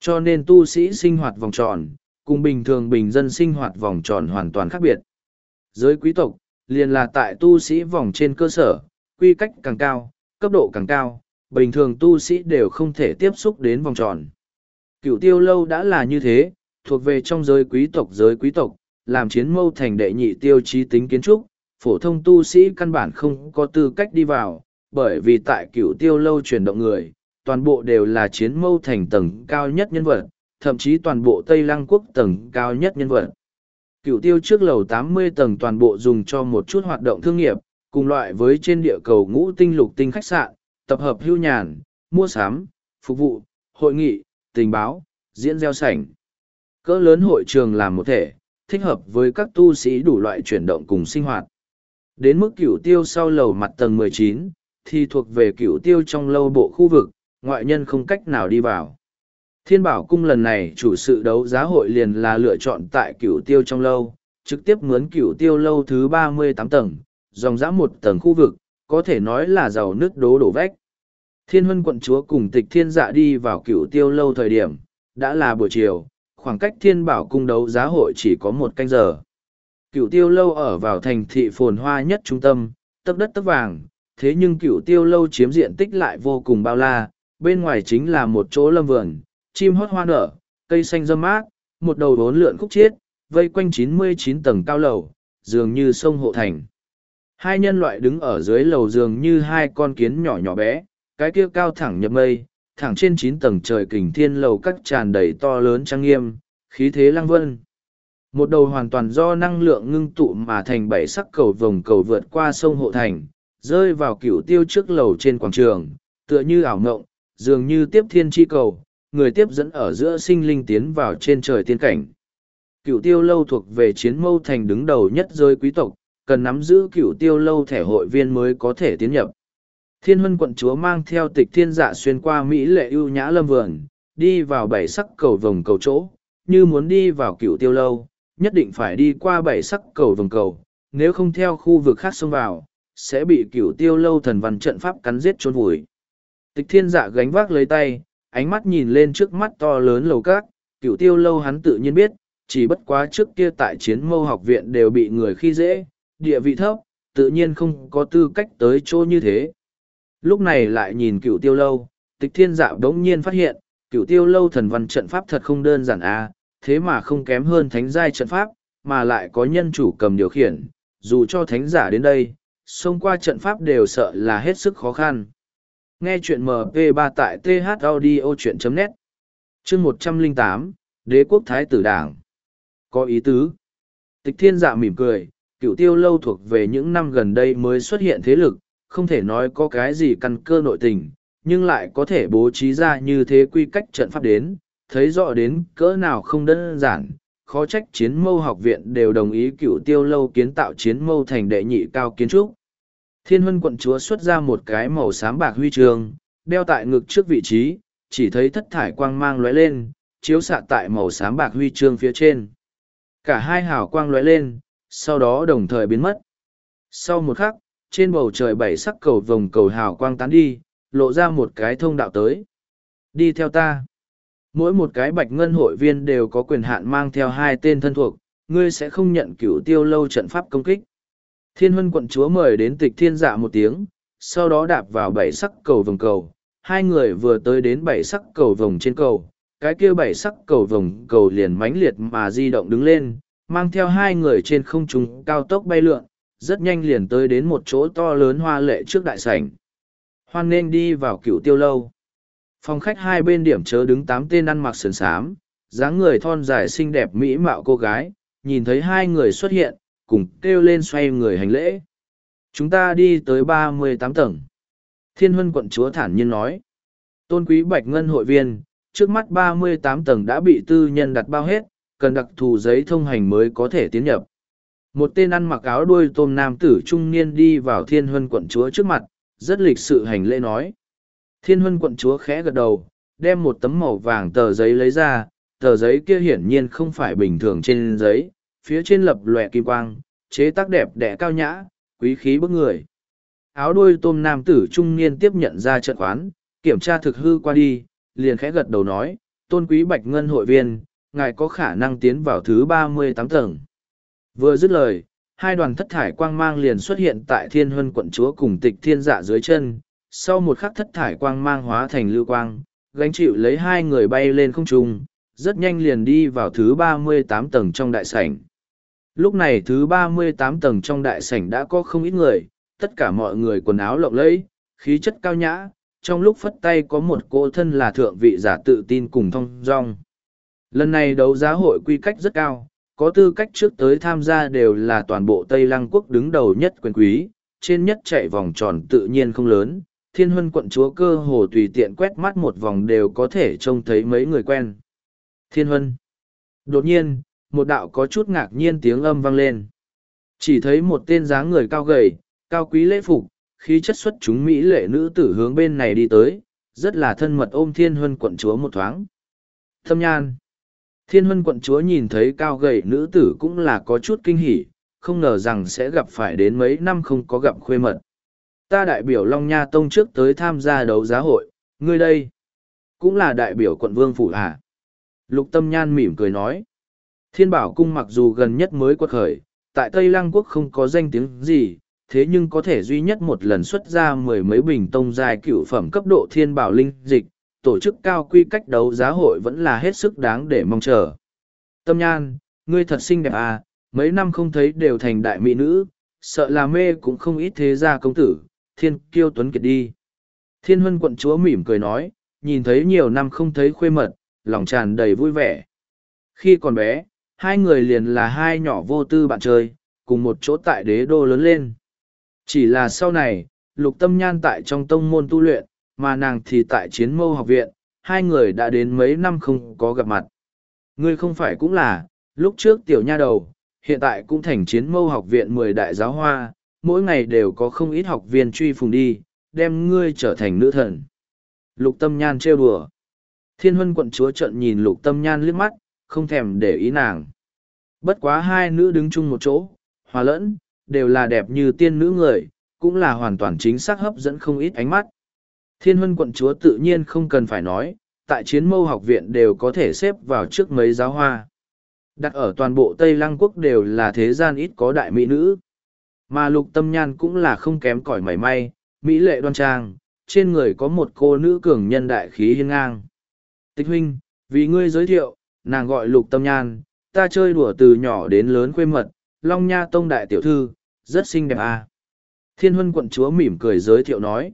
Cho nên tu sĩ sinh hoạt vòng tròn, cùng bình thường bình dân sinh hoạt vòng tròn hoàn toàn khác biệt. Giới quý tộc, liền là tại tu sĩ vòng trên cơ sở, quy cách càng cao, cấp độ càng cao, bình thường tu sĩ đều không thể tiếp xúc đến vòng tròn. Cựu tiêu lâu đã là như thế, thuộc về trong giới quý tộc giới quý tộc, làm chiến mâu thành đệ nhị tiêu chí tính kiến trúc, phổ thông tu sĩ căn bản không có tư cách đi vào, bởi vì tại cựu tiêu lâu chuyển động người, toàn bộ đều là chiến mâu thành tầng cao nhất nhân vật, thậm chí toàn bộ Tây Lăng quốc tầng cao nhất nhân vật. Cựu tiêu trước lầu tám mươi tầng toàn bộ dùng cho một chút hoạt động thương nghiệp, cùng loại với trên địa cầu ngũ tinh lục tinh khách sạn, tập hợp hưu nhàn, mua sắm, phục vụ, hội nghị, tình báo, diễn gieo sảnh. Cỡ lớn hội trường làm một thể, thích hợp với các tu sĩ đủ loại chuyển động cùng sinh hoạt. Đến mức cửu tiêu sau lầu mặt tầng 19, thì thuộc về cửu tiêu trong lâu bộ khu vực, ngoại nhân không cách nào đi vào. Thiên bảo cung lần này chủ sự đấu giá hội liền là lựa chọn tại cửu tiêu trong lâu, trực tiếp mướn cửu tiêu lâu thứ 38 tầng, dòng dã một tầng khu vực, có thể nói là giàu nước đố đổ vách. Thiên huân quận chúa cùng tịch thiên dạ đi vào cửu tiêu lâu thời điểm, đã là buổi chiều, khoảng cách thiên bảo cung đấu giá hội chỉ có một canh giờ. Cửu tiêu lâu ở vào thành thị phồn hoa nhất trung tâm, tấp đất tấp vàng, thế nhưng cửu tiêu lâu chiếm diện tích lại vô cùng bao la, bên ngoài chính là một chỗ lâm vườn, chim hót hoa nở, cây xanh râm mát, một đầu bốn lượn khúc chiết, vây quanh 99 tầng cao lầu, dường như sông hộ thành. Hai nhân loại đứng ở dưới lầu dường như hai con kiến nhỏ nhỏ bé, cái kia cao thẳng nhập mây, thẳng trên chín tầng trời kình thiên lầu các tràn đầy to lớn trang nghiêm, khí thế lăng vân. Một đầu hoàn toàn do năng lượng ngưng tụ mà thành bảy sắc cầu vồng cầu vượt qua sông hộ thành, rơi vào cửu tiêu trước lầu trên quảng trường, tựa như ảo ngộng, dường như tiếp thiên chi cầu, người tiếp dẫn ở giữa sinh linh tiến vào trên trời tiên cảnh. Cửu tiêu lâu thuộc về chiến mâu thành đứng đầu nhất rơi quý tộc, cần nắm giữ cửu tiêu lâu thẻ hội viên mới có thể tiến nhập. Thiên huân quận chúa mang theo tịch thiên dạ xuyên qua Mỹ lệ ưu nhã lâm vườn, đi vào bảy sắc cầu vồng cầu chỗ, như muốn đi vào cựu tiêu lâu, nhất định phải đi qua bảy sắc cầu vòng cầu, nếu không theo khu vực khác xông vào, sẽ bị cửu tiêu lâu thần văn trận pháp cắn giết trốn vùi. Tịch thiên dạ gánh vác lấy tay, ánh mắt nhìn lên trước mắt to lớn lầu cát, cửu tiêu lâu hắn tự nhiên biết, chỉ bất quá trước kia tại chiến mâu học viện đều bị người khi dễ, địa vị thấp, tự nhiên không có tư cách tới chỗ như thế. Lúc này lại nhìn cửu tiêu lâu, tịch thiên dạ đống nhiên phát hiện, cửu tiêu lâu thần văn trận pháp thật không đơn giản à, thế mà không kém hơn thánh giai trận pháp, mà lại có nhân chủ cầm điều khiển, dù cho thánh giả đến đây, xông qua trận pháp đều sợ là hết sức khó khăn. Nghe chuyện MP3 tại thaudio.net Chương 108, Đế quốc Thái tử Đảng Có ý tứ. Tịch thiên dạ mỉm cười, cựu tiêu lâu thuộc về những năm gần đây mới xuất hiện thế lực, không thể nói có cái gì căn cơ nội tình, nhưng lại có thể bố trí ra như thế quy cách trận pháp đến, thấy rõ đến cỡ nào không đơn giản. Khó trách chiến mâu học viện đều đồng ý cựu tiêu lâu kiến tạo chiến mâu thành đệ nhị cao kiến trúc. Thiên huân quận chúa xuất ra một cái màu xám bạc huy chương, đeo tại ngực trước vị trí, chỉ thấy thất thải quang mang lóe lên, chiếu xạ tại màu xám bạc huy chương phía trên. Cả hai hào quang lóe lên, sau đó đồng thời biến mất. Sau một khắc, trên bầu trời bảy sắc cầu vồng cầu hào quang tán đi, lộ ra một cái thông đạo tới. Đi theo ta. Mỗi một cái bạch ngân hội viên đều có quyền hạn mang theo hai tên thân thuộc, ngươi sẽ không nhận cửu tiêu lâu trận pháp công kích. Thiên huân quận chúa mời đến tịch thiên dạ một tiếng, sau đó đạp vào bảy sắc cầu vồng cầu. Hai người vừa tới đến bảy sắc cầu vồng trên cầu, cái kia bảy sắc cầu vồng cầu liền mãnh liệt mà di động đứng lên, mang theo hai người trên không trung cao tốc bay lượn, rất nhanh liền tới đến một chỗ to lớn hoa lệ trước đại sảnh. Hoan nên đi vào cựu tiêu lâu. Phòng khách hai bên điểm chớ đứng tám tên ăn mặc sườn sám, dáng người thon dài xinh đẹp mỹ mạo cô gái, nhìn thấy hai người xuất hiện, cùng kêu lên xoay người hành lễ. Chúng ta đi tới ba mươi tám tầng. Thiên huân quận chúa thản nhiên nói. Tôn quý bạch ngân hội viên, trước mắt ba mươi tám tầng đã bị tư nhân đặt bao hết, cần đặc thù giấy thông hành mới có thể tiến nhập. Một tên ăn mặc áo đuôi tôm nam tử trung niên đi vào thiên huân quận chúa trước mặt, rất lịch sự hành lễ nói. Thiên huân quận chúa khẽ gật đầu, đem một tấm màu vàng tờ giấy lấy ra, tờ giấy kia hiển nhiên không phải bình thường trên giấy, phía trên lập lòe kim quang, chế tác đẹp đẽ cao nhã, quý khí bức người. Áo đuôi tôm nam tử trung niên tiếp nhận ra trận khoán, kiểm tra thực hư qua đi, liền khẽ gật đầu nói, tôn quý bạch ngân hội viên, ngài có khả năng tiến vào thứ ba mươi tám tầng. Vừa dứt lời, hai đoàn thất thải quang mang liền xuất hiện tại thiên huân quận chúa cùng tịch thiên dạ dưới chân. Sau một khắc thất thải quang mang hóa thành lưu quang, gánh chịu lấy hai người bay lên không trung, rất nhanh liền đi vào thứ ba mươi tám tầng trong đại sảnh. Lúc này thứ ba mươi tám tầng trong đại sảnh đã có không ít người, tất cả mọi người quần áo lộng lẫy, khí chất cao nhã, trong lúc phất tay có một cô thân là thượng vị giả tự tin cùng thông dong. Lần này đấu giá hội quy cách rất cao, có tư cách trước tới tham gia đều là toàn bộ Tây Lăng quốc đứng đầu nhất quyền quý, trên nhất chạy vòng tròn tự nhiên không lớn, thiên huân quận chúa cơ hồ tùy tiện quét mắt một vòng đều có thể trông thấy mấy người quen. Thiên huân. Đột nhiên, một đạo có chút ngạc nhiên tiếng âm vang lên. Chỉ thấy một tên dáng người cao gầy, cao quý lễ phục, khí chất xuất chúng Mỹ lệ nữ tử hướng bên này đi tới, rất là thân mật ôm thiên huân quận chúa một thoáng. Thâm nhan. Thiên huân quận chúa nhìn thấy cao gầy nữ tử cũng là có chút kinh hỉ, không ngờ rằng sẽ gặp phải đến mấy năm không có gặp khuê mật. Ta đại biểu Long Nha Tông trước tới tham gia đấu giá hội, ngươi đây, cũng là đại biểu quận vương phủ à. Lục tâm nhan mỉm cười nói. Thiên bảo cung mặc dù gần nhất mới quật khởi, tại Tây Lăng Quốc không có danh tiếng gì, thế nhưng có thể duy nhất một lần xuất ra mười mấy bình tông dài cựu phẩm cấp độ thiên bảo linh dịch, tổ chức cao quy cách đấu giá hội vẫn là hết sức đáng để mong chờ. Tâm nhan, ngươi thật xinh đẹp à, mấy năm không thấy đều thành đại mỹ nữ, sợ là mê cũng không ít thế gia công tử, thiên kiêu tuấn kiệt đi. Thiên huân quận chúa mỉm cười nói, nhìn thấy nhiều năm không thấy khuê mật, lòng tràn đầy vui vẻ. Khi còn bé, hai người liền là hai nhỏ vô tư bạn chơi, cùng một chỗ tại đế đô lớn lên. Chỉ là sau này, lục tâm nhan tại trong tông môn tu luyện, mà nàng thì tại chiến mâu học viện, hai người đã đến mấy năm không có gặp mặt. Ngươi không phải cũng là, lúc trước tiểu nha đầu, hiện tại cũng thành chiến mâu học viện mười đại giáo hoa, mỗi ngày đều có không ít học viên truy phùng đi, đem ngươi trở thành nữ thần. Lục tâm nhan trêu đùa. Thiên huân quận chúa trận nhìn lục tâm nhan liếc mắt, không thèm để ý nàng. Bất quá hai nữ đứng chung một chỗ, hòa lẫn, đều là đẹp như tiên nữ người, cũng là hoàn toàn chính xác hấp dẫn không ít ánh mắt. Thiên huân quận chúa tự nhiên không cần phải nói, tại chiến mâu học viện đều có thể xếp vào trước mấy giáo hoa. Đặt ở toàn bộ Tây Lăng quốc đều là thế gian ít có đại mỹ nữ. Mà lục tâm nhan cũng là không kém cỏi mảy may, mỹ lệ đoan trang, trên người có một cô nữ cường nhân đại khí hiên ngang. Tịch huynh, vì ngươi giới thiệu, nàng gọi lục tâm nhan, ta chơi đùa từ nhỏ đến lớn khuê mật, Long Nha Tông đại tiểu thư, rất xinh đẹp à. Thiên huân quận chúa mỉm cười giới thiệu nói.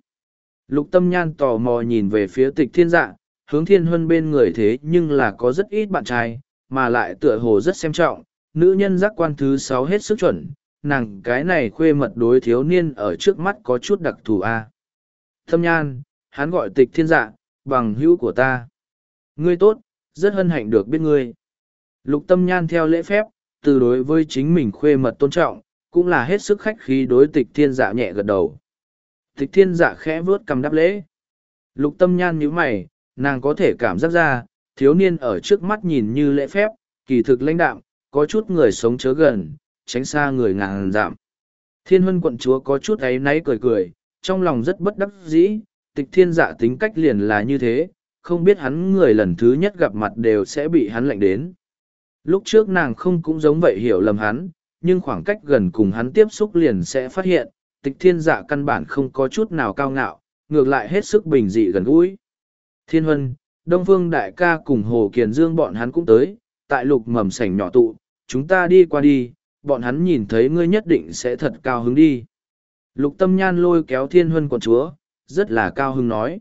Lục tâm nhan tò mò nhìn về phía tịch thiên dạ, hướng thiên huân bên người thế nhưng là có rất ít bạn trai, mà lại tựa hồ rất xem trọng, nữ nhân giác quan thứ sáu hết sức chuẩn, nàng cái này khuê mật đối thiếu niên ở trước mắt có chút đặc thù a à. Thâm nhan, hắn gọi tịch thiên dạ, bằng hữu của ta. Ngươi tốt, rất hân hạnh được biết ngươi. Lục tâm nhan theo lễ phép, từ đối với chính mình khuê mật tôn trọng, cũng là hết sức khách khí đối tịch thiên dạ nhẹ gật đầu. Tịch thiên dạ khẽ vuốt cầm đáp lễ. Lục tâm nhan nhíu mày, nàng có thể cảm giác ra, thiếu niên ở trước mắt nhìn như lễ phép, kỳ thực lãnh đạm, có chút người sống chớ gần, tránh xa người ngàn giảm. Thiên huân quận chúa có chút ấy náy cười cười, trong lòng rất bất đắc dĩ, tịch thiên dạ tính cách liền là như thế, không biết hắn người lần thứ nhất gặp mặt đều sẽ bị hắn lạnh đến. Lúc trước nàng không cũng giống vậy hiểu lầm hắn, nhưng khoảng cách gần cùng hắn tiếp xúc liền sẽ phát hiện, tịch thiên dạ căn bản không có chút nào cao ngạo, ngược lại hết sức bình dị gần gũi. Thiên huân, Đông Phương Đại ca cùng Hồ Kiền Dương bọn hắn cũng tới, tại lục mầm sảnh nhỏ tụ, chúng ta đi qua đi, bọn hắn nhìn thấy ngươi nhất định sẽ thật cao hứng đi. Lục tâm nhan lôi kéo thiên huân quận chúa, rất là cao hứng nói.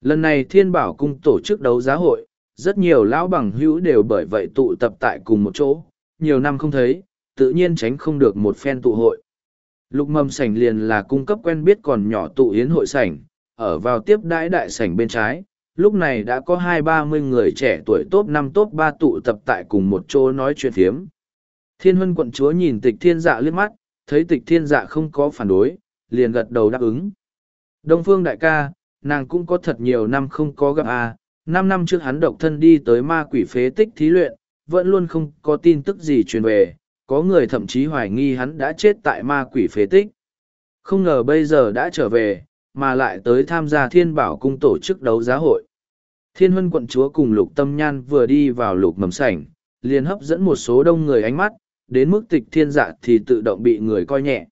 Lần này thiên bảo cung tổ chức đấu giá hội, rất nhiều lão bằng hữu đều bởi vậy tụ tập tại cùng một chỗ, nhiều năm không thấy, tự nhiên tránh không được một phen tụ hội. Lục mầm sảnh liền là cung cấp quen biết còn nhỏ tụ yến hội sảnh, ở vào tiếp đãi đại sảnh bên trái, lúc này đã có hai ba mươi người trẻ tuổi top năm top ba tụ tập tại cùng một chỗ nói chuyện thiếm thiên huân quận chúa nhìn tịch thiên dạ liếc mắt thấy tịch thiên dạ không có phản đối liền gật đầu đáp ứng đông phương đại ca nàng cũng có thật nhiều năm không có gặp à. năm năm trước hắn độc thân đi tới ma quỷ phế tích thí luyện vẫn luôn không có tin tức gì truyền về có người thậm chí hoài nghi hắn đã chết tại ma quỷ phế tích không ngờ bây giờ đã trở về mà lại tới tham gia thiên bảo cung tổ chức đấu giá hội. Thiên huân quận chúa cùng lục tâm nhan vừa đi vào lục mầm sảnh, liền hấp dẫn một số đông người ánh mắt, đến mức tịch thiên dạ thì tự động bị người coi nhẹ.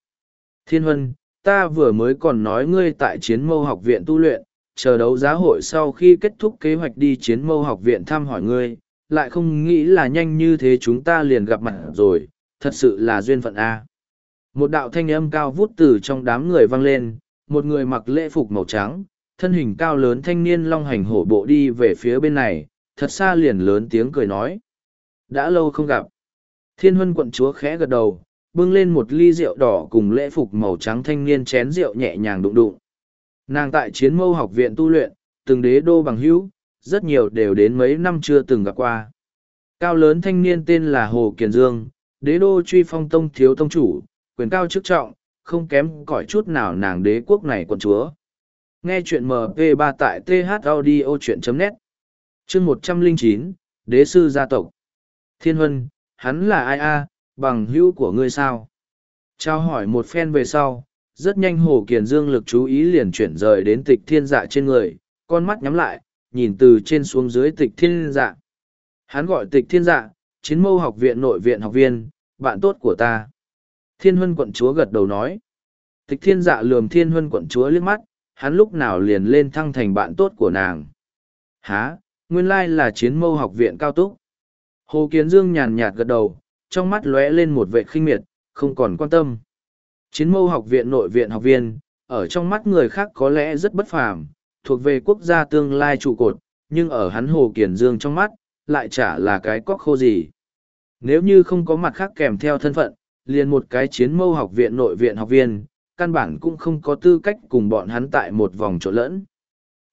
Thiên huân, ta vừa mới còn nói ngươi tại chiến mâu học viện tu luyện, chờ đấu giá hội sau khi kết thúc kế hoạch đi chiến mâu học viện thăm hỏi ngươi, lại không nghĩ là nhanh như thế chúng ta liền gặp mặt rồi, thật sự là duyên phận A. Một đạo thanh âm cao vút từ trong đám người vang lên, một người mặc lễ phục màu trắng, thân hình cao lớn thanh niên long hành hổ bộ đi về phía bên này, thật xa liền lớn tiếng cười nói. Đã lâu không gặp. Thiên huân quận chúa khẽ gật đầu, bưng lên một ly rượu đỏ cùng lễ phục màu trắng thanh niên chén rượu nhẹ nhàng đụng đụng. Nàng tại chiến mâu học viện tu luyện, từng đế đô bằng hữu, rất nhiều đều đến mấy năm chưa từng gặp qua. Cao lớn thanh niên tên là Hồ Kiền Dương, đế đô truy phong tông thiếu tông chủ, quyền cao chức trọng, không kém cỏi chút nào nàng đế quốc này quận chúa. Nghe chuyện MP3 tại thaudio.net Chương một trăm linh chín Đế sư gia tộc Thiên Huân, hắn là ai a bằng hữu của ngươi sao? Trao hỏi một phen về sau, rất nhanh Hồ Kiền Dương lực chú ý liền chuyển rời đến tịch thiên dạ trên người, con mắt nhắm lại, nhìn từ trên xuống dưới tịch thiên dạ. Hắn gọi tịch thiên dạ, chiến mâu học viện nội viện học viên, bạn tốt của ta. Thiên huân quận chúa gật đầu nói. Tịch thiên dạ lườm thiên huân quận chúa liếc mắt, hắn lúc nào liền lên thăng thành bạn tốt của nàng. Há, nguyên lai là chiến mâu học viện cao túc. Hồ Kiến Dương nhàn nhạt gật đầu, trong mắt lóe lên một vệ khinh miệt, không còn quan tâm. Chiến mâu học viện nội viện học viên, ở trong mắt người khác có lẽ rất bất phàm, thuộc về quốc gia tương lai trụ cột, nhưng ở hắn Hồ Kiến Dương trong mắt, lại chả là cái cóc khô gì. Nếu như không có mặt khác kèm theo thân phận, liền một cái chiến mâu học viện nội viện học viên, căn bản cũng không có tư cách cùng bọn hắn tại một vòng chỗ lẫn.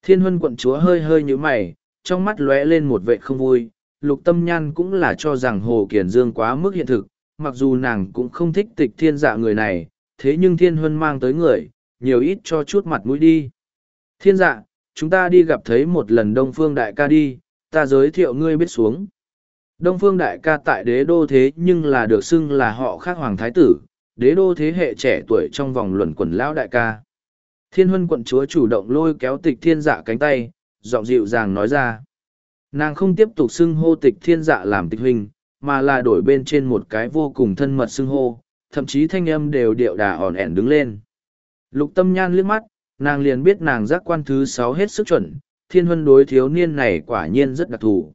Thiên huân quận chúa hơi hơi như mày, trong mắt lóe lên một vệ không vui, lục tâm nhan cũng là cho rằng Hồ Kiển Dương quá mức hiện thực, mặc dù nàng cũng không thích tịch thiên dạ người này, thế nhưng thiên huân mang tới người, nhiều ít cho chút mặt mũi đi. Thiên dạ, chúng ta đi gặp thấy một lần Đông Phương Đại ca đi, ta giới thiệu ngươi biết xuống. Đông Phương Đại ca tại đế đô thế nhưng là được xưng là họ khác Hoàng Thái Tử, đế đô thế hệ trẻ tuổi trong vòng luận quần lão đại ca. Thiên huân quận chúa chủ động lôi kéo tịch thiên dạ cánh tay, giọng dịu dàng nói ra. Nàng không tiếp tục xưng hô tịch thiên dạ làm tịch huynh, mà là đổi bên trên một cái vô cùng thân mật xưng hô, thậm chí thanh âm đều điệu đà ỏn ẻn đứng lên. Lục tâm nhan liếc mắt, nàng liền biết nàng giác quan thứ sáu hết sức chuẩn, thiên huân đối thiếu niên này quả nhiên rất đặc thù.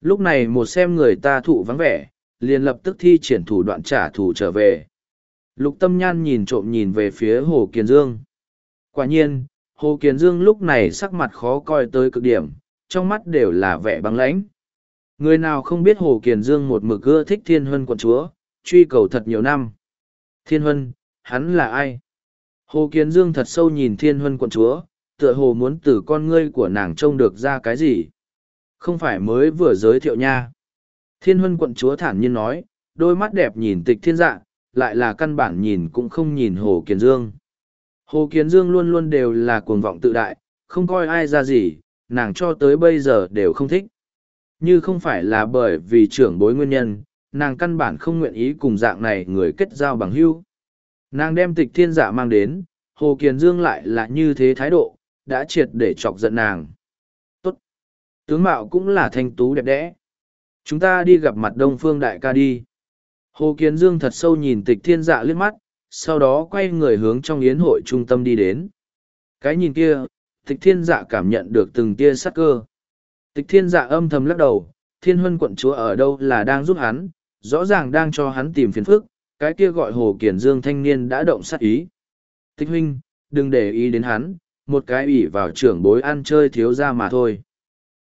Lúc này một xem người ta thụ vắng vẻ, liền lập tức thi triển thủ đoạn trả thù trở về. Lục tâm nhan nhìn trộm nhìn về phía Hồ Kiền Dương. Quả nhiên, Hồ Kiền Dương lúc này sắc mặt khó coi tới cực điểm, trong mắt đều là vẻ băng lãnh. Người nào không biết Hồ Kiền Dương một mực ưa thích thiên huân quận chúa, truy cầu thật nhiều năm. Thiên huân, hắn là ai? Hồ Kiền Dương thật sâu nhìn thiên huân quận chúa, tựa hồ muốn từ con ngươi của nàng trông được ra cái gì. Không phải mới vừa giới thiệu nha. Thiên huân quận chúa thản nhiên nói, đôi mắt đẹp nhìn tịch thiên dạ, lại là căn bản nhìn cũng không nhìn Hồ Kiền Dương. Hồ Kiến Dương luôn luôn đều là cuồng vọng tự đại, không coi ai ra gì, nàng cho tới bây giờ đều không thích. Như không phải là bởi vì trưởng bối nguyên nhân, nàng căn bản không nguyện ý cùng dạng này người kết giao bằng hữu. Nàng đem tịch thiên giả mang đến, Hồ Kiền Dương lại là như thế thái độ, đã triệt để chọc giận nàng. Tốt! Tướng mạo cũng là thanh tú đẹp đẽ. Chúng ta đi gặp mặt Đông Phương Đại ca đi. Hồ Kiền Dương thật sâu nhìn tịch thiên dạ liếc mắt, sau đó quay người hướng trong yến hội trung tâm đi đến. Cái nhìn kia, tịch thiên dạ cảm nhận được từng tia sắc cơ. Tịch thiên dạ âm thầm lắc đầu, thiên huân quận chúa ở đâu là đang giúp hắn, rõ ràng đang cho hắn tìm phiền phức, cái kia gọi hồ kiển dương thanh niên đã động sát ý. Tịch huynh, đừng để ý đến hắn, một cái ủy vào trưởng bối ăn chơi thiếu ra mà thôi.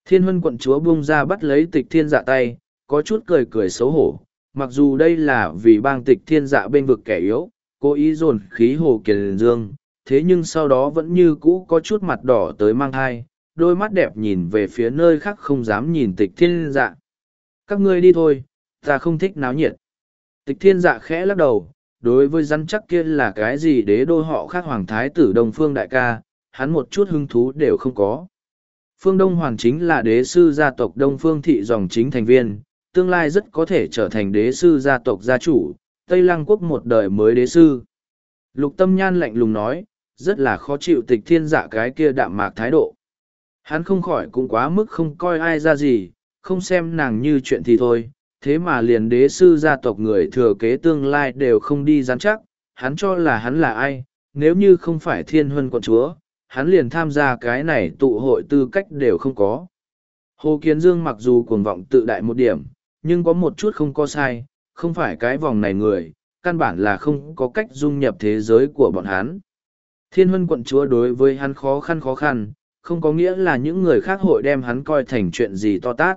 Thiên huân quận chúa buông ra bắt lấy tịch thiên dạ tay, có chút cười cười xấu hổ, mặc dù đây là vì bang tịch thiên dạ bên vực kẻ yếu, cố ý dồn khí hồ kiển dương, thế nhưng sau đó vẫn như cũ có chút mặt đỏ tới mang thai, đôi mắt đẹp nhìn về phía nơi khác không dám nhìn tịch thiên dạ. Các ngươi đi thôi, ta không thích náo nhiệt. Tịch thiên dạ khẽ lắc đầu, đối với rắn chắc kia là cái gì đế đô họ khác hoàng thái tử Đông Phương Đại ca, hắn một chút hứng thú đều không có. Phương Đông Hoàng chính là đế sư gia tộc Đông Phương thị dòng chính thành viên, tương lai rất có thể trở thành đế sư gia tộc gia chủ, Tây Lăng quốc một đời mới đế sư. Lục tâm nhan lạnh lùng nói, rất là khó chịu tịch thiên dạ cái kia đạm mạc thái độ. Hắn không khỏi cũng quá mức không coi ai ra gì, không xem nàng như chuyện thì thôi, thế mà liền đế sư gia tộc người thừa kế tương lai đều không đi dám chắc, hắn cho là hắn là ai, nếu như không phải thiên huân quận chúa, hắn liền tham gia cái này tụ hội tư cách đều không có. Hồ Kiến Dương mặc dù cuồng vọng tự đại một điểm, nhưng có một chút không có sai, không phải cái vòng này người, căn bản là không có cách dung nhập thế giới của bọn hắn. Thiên huân quận chúa đối với hắn khó khăn khó khăn, không có nghĩa là những người khác hội đem hắn coi thành chuyện gì to tát.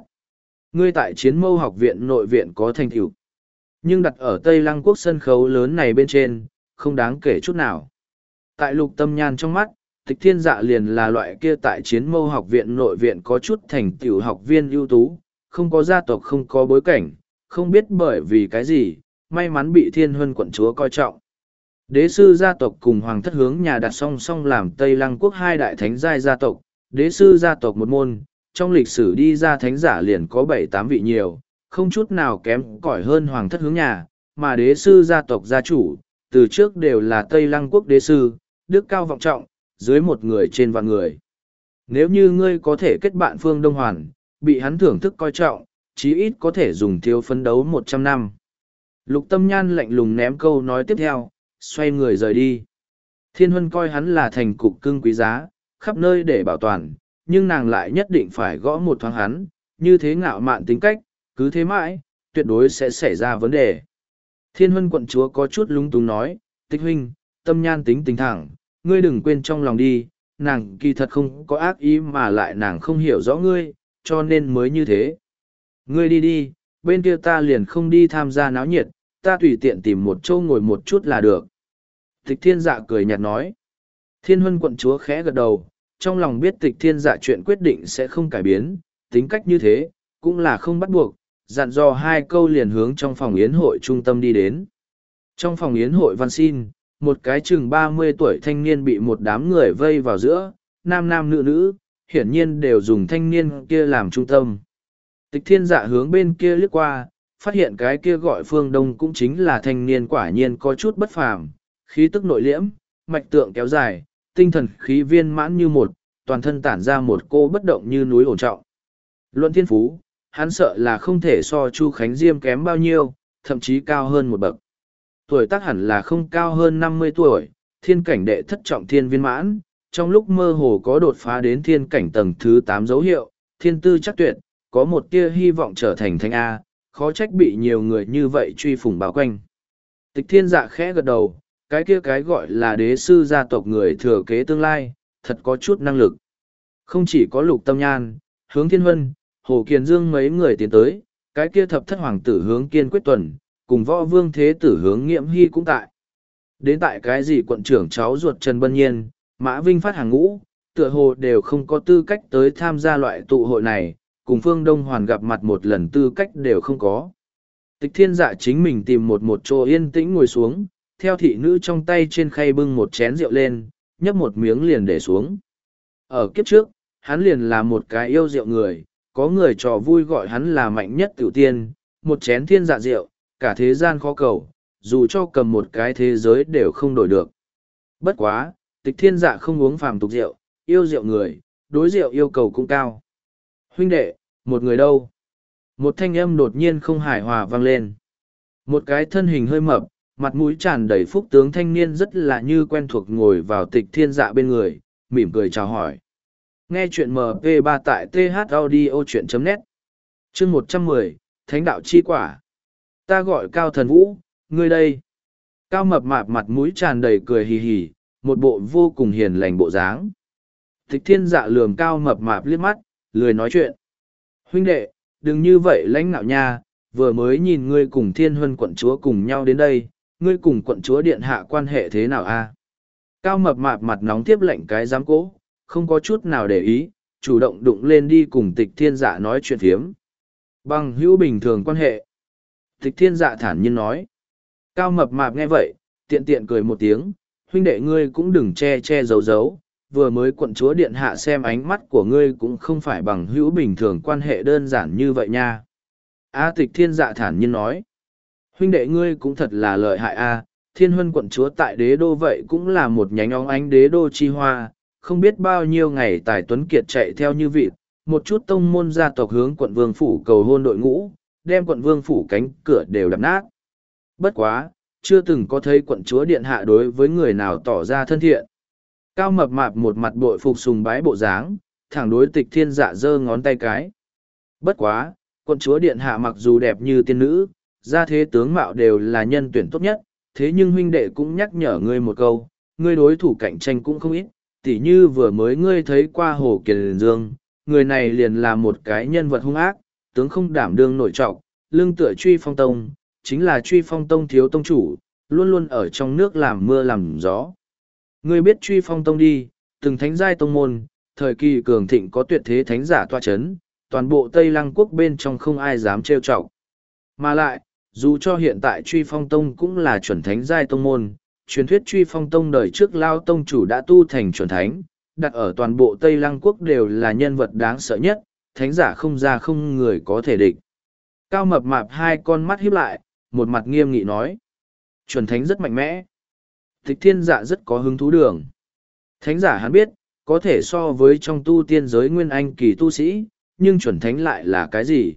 Ngươi tại chiến mâu học viện nội viện có thành tựu. Nhưng đặt ở Tây Lăng quốc sân khấu lớn này bên trên, không đáng kể chút nào. Tại lục tâm nhan trong mắt, tịch thiên dạ liền là loại kia tại chiến mâu học viện nội viện có chút thành tiểu học viên ưu tú, không có gia tộc không có bối cảnh, không biết bởi vì cái gì, may mắn bị thiên huân quận chúa coi trọng. Đế sư gia tộc cùng hoàng thất hướng nhà đặt song song làm Tây Lăng quốc hai đại thánh giai gia tộc, đế sư gia tộc một môn, trong lịch sử đi ra thánh giả liền có bảy tám vị nhiều, không chút nào kém cỏi hơn hoàng thất hướng nhà, mà đế sư gia tộc gia chủ, từ trước đều là Tây Lăng quốc đế sư, đức cao vọng trọng, dưới một người trên vạn người. Nếu như ngươi có thể kết bạn Phương Đông Hoàn, bị hắn thưởng thức coi trọng, chí ít có thể dùng thiếu phấn đấu một trăm năm. Lục tâm nhan lạnh lùng ném câu nói tiếp theo, xoay người rời đi. Thiên huân coi hắn là thành cục cưng quý giá, khắp nơi để bảo toàn, nhưng nàng lại nhất định phải gõ một thoáng hắn, như thế ngạo mạn tính cách, cứ thế mãi, tuyệt đối sẽ xảy ra vấn đề. Thiên huân quận chúa có chút lung túng nói, tịch huynh, tâm nhan tính tình thẳng, ngươi đừng quên trong lòng đi, nàng kỳ thật không có ác ý mà lại nàng không hiểu rõ ngươi, cho nên mới như thế. Ngươi đi đi, bên kia ta liền không đi tham gia náo nhiệt, ta tùy tiện tìm một chỗ ngồi một chút là được. Tịch thiên dạ cười nhạt nói. Thiên huân quận chúa khẽ gật đầu, trong lòng biết tịch thiên dạ chuyện quyết định sẽ không cải biến, tính cách như thế, cũng là không bắt buộc, dặn dò hai câu liền hướng trong phòng yến hội trung tâm đi đến. Trong phòng yến hội văn xin, một cái chừng ba mươi tuổi thanh niên bị một đám người vây vào giữa, nam nam nữ nữ, hiển nhiên đều dùng thanh niên kia làm trung tâm. Tịch thiên dạ hướng bên kia liếc qua, phát hiện cái kia gọi phương đông cũng chính là thanh niên quả nhiên có chút bất phàm, khí tức nội liễm, mạch tượng kéo dài, tinh thần khí viên mãn như một, toàn thân tản ra một cô bất động như núi ổn trọng. Luận thiên phú, hắn sợ là không thể so Chu Khánh Diêm kém bao nhiêu, thậm chí cao hơn một bậc. Tuổi tác hẳn là không cao hơn năm mươi tuổi, thiên cảnh đệ thất trọng thiên viên mãn, trong lúc mơ hồ có đột phá đến thiên cảnh tầng thứ tám dấu hiệu, thiên tư chắc tuyệt, có một tia hy vọng trở thành thanh A, khó trách bị nhiều người như vậy truy phủng bao quanh. Tịch thiên dạ khẽ gật đầu, cái kia cái gọi là đế sư gia tộc người thừa kế tương lai, thật có chút năng lực. Không chỉ có lục tâm nhan, hướng thiên huân, hồ kiền dương mấy người tiến tới, cái kia thập thất hoàng tử hướng kiên quyết tuần, cùng võ vương thế tử hướng nghiệm hy cũng tại. Đến tại cái gì quận trưởng cháu ruột Trần Bân Nhiên, Mã Vinh phát hàng ngũ, tựa hồ đều không có tư cách tới tham gia loại tụ hội này, cùng Phương Đông Hoàn gặp mặt một lần tư cách đều không có. Tịch thiên dạ chính mình tìm một một chỗ yên tĩnh ngồi xuống, theo thị nữ trong tay trên khay bưng một chén rượu lên, nhấp một miếng liền để xuống. Ở kiếp trước, hắn liền là một cái yêu rượu người, có người trò vui gọi hắn là mạnh nhất tiểu tiên, một chén thiên dạ rượu, cả thế gian khó cầu, dù cho cầm một cái thế giới đều không đổi được. Bất quá, tịch thiên dạ không uống phàm tục rượu, yêu rượu người, đối rượu yêu cầu cũng cao. Huynh đệ, một người đâu? Một thanh âm đột nhiên không hài hòa vang lên. Một cái thân hình hơi mập, mặt mũi tràn đầy phúc tướng thanh niên rất là như quen thuộc ngồi vào tịch thiên dạ bên người, mỉm cười chào hỏi. Nghe chuyện MP3 tại thaudio.net Chương một trăm mười Thánh đạo chi quả Ta gọi Cao Thần Vũ, ngươi đây. Cao mập mạp mặt mũi tràn đầy cười hì hì, một bộ vô cùng hiền lành bộ dáng. Tịch thiên dạ lườm cao mập mạp liếc mắt, lười nói chuyện. Huynh đệ, đừng như vậy lãnh nạo nha, vừa mới nhìn ngươi cùng thiên huân quận chúa cùng nhau đến đây, ngươi cùng quận chúa điện hạ quan hệ thế nào a? Cao mập mạp mặt nóng tiếp lệnh cái giám cố, không có chút nào để ý, chủ động đụng lên đi cùng tịch thiên dạ nói chuyện phiếm. Bằng hữu bình thường quan hệ. Tịch thiên dạ thản nhiên nói. Cao mập mạp nghe vậy, tiện tiện cười một tiếng, huynh đệ ngươi cũng đừng che che giấu giấu, vừa mới quận chúa điện hạ xem ánh mắt của ngươi cũng không phải bằng hữu bình thường quan hệ đơn giản như vậy nha. A tịch thiên dạ thản nhiên nói. Huynh đệ ngươi cũng thật là lợi hại a thiên huân quận chúa tại đế đô vậy cũng là một nhánh óng ánh đế đô chi hoa, không biết bao nhiêu ngày tài tuấn kiệt chạy theo như vịt, một chút tông môn gia tộc hướng quận vương phủ cầu hôn đội ngũ, đem quận vương phủ cánh cửa đều đập nát. Bất quá, chưa từng có thấy quận chúa điện hạ đối với người nào tỏ ra thân thiện. Cao mập mạp một mặt bội phục sùng bái bộ dáng, thẳng đối tịch thiên dạ giơ ngón tay cái. Bất quá, quân chúa điện hạ mặc dù đẹp như tiên nữ, gia thế tướng mạo đều là nhân tuyển tốt nhất, thế nhưng huynh đệ cũng nhắc nhở ngươi một câu, ngươi đối thủ cạnh tranh cũng không ít, tỉ như vừa mới ngươi thấy qua hồ kiền dương, người này liền là một cái nhân vật hung ác, tướng không đảm đương nổi trọng, lương tựa truy phong tông, chính là truy phong tông thiếu tông chủ, luôn luôn ở trong nước làm mưa làm gió. Ngươi biết truy phong tông đi, từng thánh giai tông môn, thời kỳ cường thịnh có tuyệt thế thánh giả toa chấn, toàn bộ Tây Lăng quốc bên trong không ai dám trêu chọc. Mà lại, dù cho hiện tại truy phong tông cũng là chuẩn thánh giai tông môn, truyền thuyết truy phong tông đời trước lao tông chủ đã tu thành chuẩn thánh, đặt ở toàn bộ Tây Lăng quốc đều là nhân vật đáng sợ nhất, thánh giả không ra không người có thể địch. Cao mập mạp hai con mắt híp lại, một mặt nghiêm nghị nói. Chuẩn thánh rất mạnh mẽ. Tịch thiên dạ rất có hứng thú đường. Thánh giả hắn biết, có thể so với trong tu tiên giới nguyên anh kỳ tu sĩ, nhưng chuẩn thánh lại là cái gì?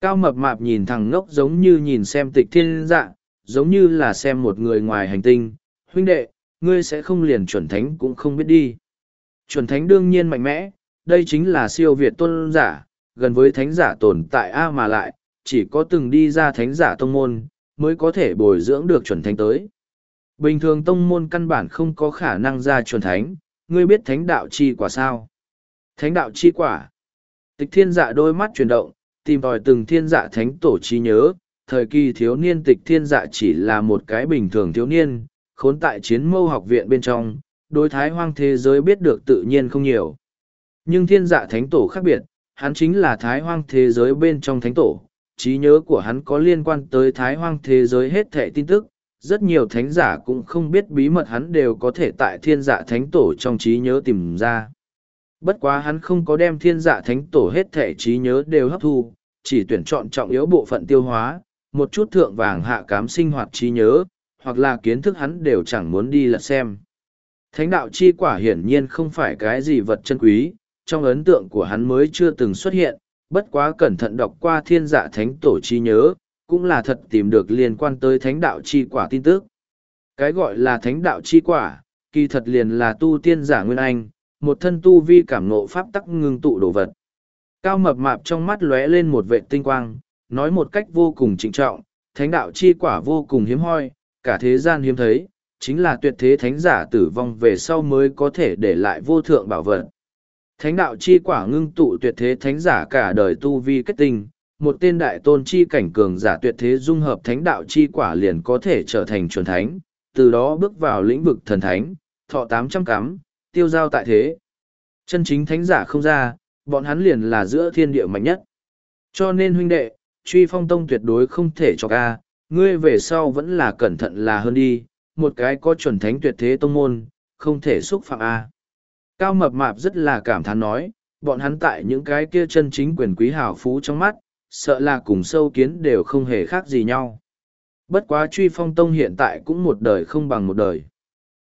Cao mập mạp nhìn thằng ngốc giống như nhìn xem tịch thiên dạ, giống như là xem một người ngoài hành tinh. Huynh đệ, ngươi sẽ không liền chuẩn thánh cũng không biết đi. Chuẩn thánh đương nhiên mạnh mẽ, đây chính là siêu việt tôn giả, gần với thánh giả tồn tại A mà lại, chỉ có từng đi ra thánh giả tông môn, mới có thể bồi dưỡng được chuẩn thánh tới. Bình thường tông môn căn bản không có khả năng ra chuẩn thánh, ngươi biết thánh đạo chi quả sao? Thánh đạo chi quả. Tịch thiên dạ đôi mắt chuyển động, tìm tòi từng thiên dạ thánh tổ trí nhớ, thời kỳ thiếu niên tịch thiên dạ chỉ là một cái bình thường thiếu niên, khốn tại chiến mâu học viện bên trong, đối thái hoang thế giới biết được tự nhiên không nhiều. Nhưng thiên dạ thánh tổ khác biệt, hắn chính là thái hoang thế giới bên trong thánh tổ, trí nhớ của hắn có liên quan tới thái hoang thế giới hết thệ tin tức, rất nhiều thánh giả cũng không biết bí mật hắn đều có thể tại thiên dạ thánh tổ trong trí nhớ tìm ra. Bất quá hắn không có đem thiên dạ thánh tổ hết thể trí nhớ đều hấp thu, chỉ tuyển chọn trọng yếu bộ phận tiêu hóa, một chút thượng vàng hạ cám sinh hoạt trí nhớ, hoặc là kiến thức hắn đều chẳng muốn đi lật xem. Thánh đạo chi quả hiển nhiên không phải cái gì vật chân quý, trong ấn tượng của hắn mới chưa từng xuất hiện, bất quá cẩn thận đọc qua thiên dạ thánh tổ trí nhớ, cũng là thật tìm được liên quan tới thánh đạo chi quả tin tức. Cái gọi là thánh đạo chi quả, kỳ thật liền là tu tiên giả nguyên anh, một thân tu vi cảm ngộ pháp tắc ngưng tụ đồ vật. Cao mập mạp trong mắt lóe lên một vệ tinh quang, nói một cách vô cùng trịnh trọng, thánh đạo chi quả vô cùng hiếm hoi, cả thế gian hiếm thấy, chính là tuyệt thế thánh giả tử vong về sau mới có thể để lại vô thượng bảo vật. Thánh đạo chi quả ngưng tụ tuyệt thế thánh giả cả đời tu vi kết tinh, một tên đại tôn chi cảnh cường giả tuyệt thế dung hợp thánh đạo chi quả liền có thể trở thành chuẩn thánh, từ đó bước vào lĩnh vực thần thánh, thọ tám trăm cắm, tiêu giao tại thế. Chân chính thánh giả không ra, bọn hắn liền là giữa thiên địa mạnh nhất. Cho nên huynh đệ, truy phong tông tuyệt đối không thể cho ca, ngươi về sau vẫn là cẩn thận là hơn đi, một cái có chuẩn thánh tuyệt thế tông môn, không thể xúc phạm A. Cao mập mạp rất là cảm thán nói, bọn hắn tại những cái kia chân chính quyền quý hào phú trong mắt, sợ là cùng sâu kiến đều không hề khác gì nhau. Bất quá truy phong tông hiện tại cũng một đời không bằng một đời.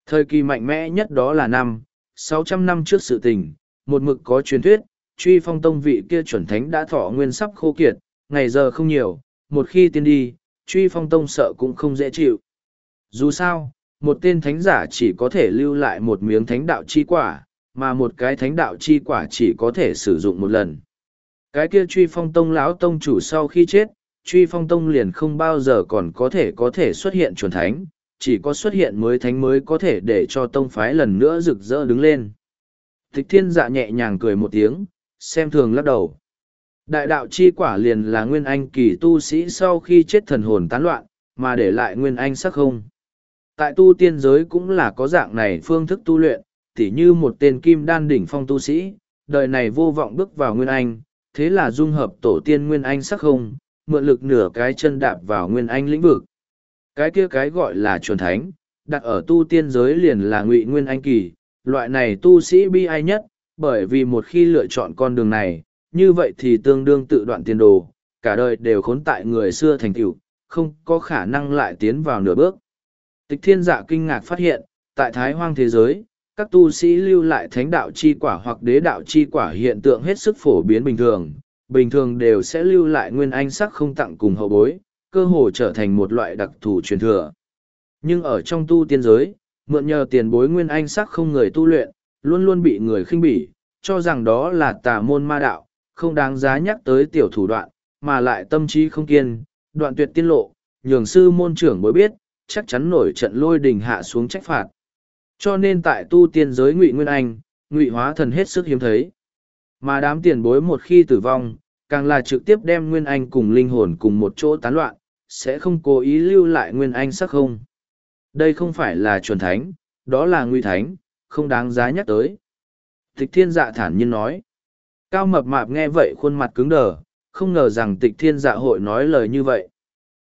Thời kỳ mạnh mẽ nhất đó là năm, sáu trăm năm trước sự tình, một mực có truyền thuyết, truy phong tông vị kia chuẩn thánh đã thọ nguyên sắp khô kiệt, ngày giờ không nhiều, một khi tiên đi, truy phong tông sợ cũng không dễ chịu. Dù sao, một tên thánh giả chỉ có thể lưu lại một miếng thánh đạo chi quả, mà một cái thánh đạo chi quả chỉ có thể sử dụng một lần. Cái kia truy phong tông lão tông chủ sau khi chết, truy phong tông liền không bao giờ còn có thể có thể xuất hiện chuẩn thánh, chỉ có xuất hiện mới thánh mới có thể để cho tông phái lần nữa rực rỡ đứng lên. Thích thiên dạ nhẹ nhàng cười một tiếng, xem thường lắc đầu. Đại đạo chi quả liền là nguyên anh kỳ tu sĩ sau khi chết thần hồn tán loạn, mà để lại nguyên anh sắc không. Tại tu tiên giới cũng là có dạng này phương thức tu luyện, tỉ như một tên kim đan đỉnh phong tu sĩ, đời này vô vọng bước vào nguyên anh, thế là dung hợp tổ tiên nguyên anh sắc không, mượn lực nửa cái chân đạp vào nguyên anh lĩnh vực. Cái kia cái gọi là chuẩn thánh, đặt ở tu tiên giới liền là ngụy nguyên anh kỳ, loại này tu sĩ bi ai nhất, bởi vì một khi lựa chọn con đường này, như vậy thì tương đương tự đoạn tiền đồ, cả đời đều khốn tại người xưa thành tựu, không có khả năng lại tiến vào nửa bước. Tịch thiên dạ kinh ngạc phát hiện, tại thái hoang thế giới, các tu sĩ lưu lại thánh đạo chi quả hoặc đế đạo chi quả hiện tượng hết sức phổ biến bình thường, bình thường đều sẽ lưu lại nguyên anh sắc không tặng cùng hậu bối, cơ hồ trở thành một loại đặc thù truyền thừa. Nhưng ở trong tu tiên giới, mượn nhờ tiền bối nguyên anh sắc không người tu luyện, luôn luôn bị người khinh bỉ, cho rằng đó là tà môn ma đạo, không đáng giá nhắc tới tiểu thủ đoạn, mà lại tâm trí không kiên, đoạn tuyệt tiên lộ, nhường sư môn trưởng mới biết, chắc chắn nổi trận lôi đình hạ xuống trách phạt. Cho nên tại tu tiên giới ngụy Nguyên Anh, ngụy hóa thần hết sức hiếm thấy. Mà đám tiền bối một khi tử vong, càng là trực tiếp đem Nguyên Anh cùng linh hồn cùng một chỗ tán loạn, sẽ không cố ý lưu lại nguyên anh sắc không. Đây không phải là chuẩn thánh, đó là nguy thánh, không đáng giá nhắc tới. Tịch thiên dạ thản nhiên nói. Cao mập mạp nghe vậy khuôn mặt cứng đờ, không ngờ rằng tịch thiên dạ hội nói lời như vậy.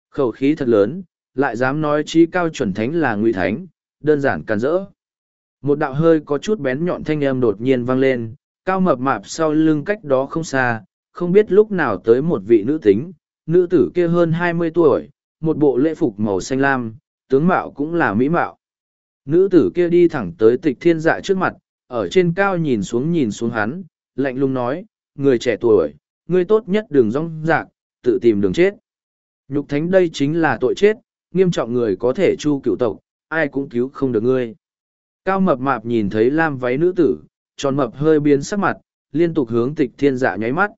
Khẩu khí thật lớn, lại dám nói trí cao chuẩn thánh là nguy thánh, đơn giản càn rỡ. Một đạo hơi có chút bén nhọn thanh âm đột nhiên vang lên, cao mập mạp sau lưng cách đó không xa, không biết lúc nào tới một vị nữ tính, nữ tử kia hơn hai mươi tuổi, một bộ lễ phục màu xanh lam, tướng mạo cũng là mỹ mạo. Nữ tử kia đi thẳng tới tịch thiên dạ trước mặt, ở trên cao nhìn xuống nhìn xuống hắn, lạnh lùng nói, người trẻ tuổi, ngươi tốt nhất đừng rong rạc, tự tìm đường chết. Nhục thánh đây chính là tội chết, nghiêm trọng người có thể chu cựu tộc, ai cũng cứu không được ngươi. Cao mập mạp nhìn thấy lam váy nữ tử, tròn mập hơi biến sắc mặt, liên tục hướng tịch thiên dạ nháy mắt.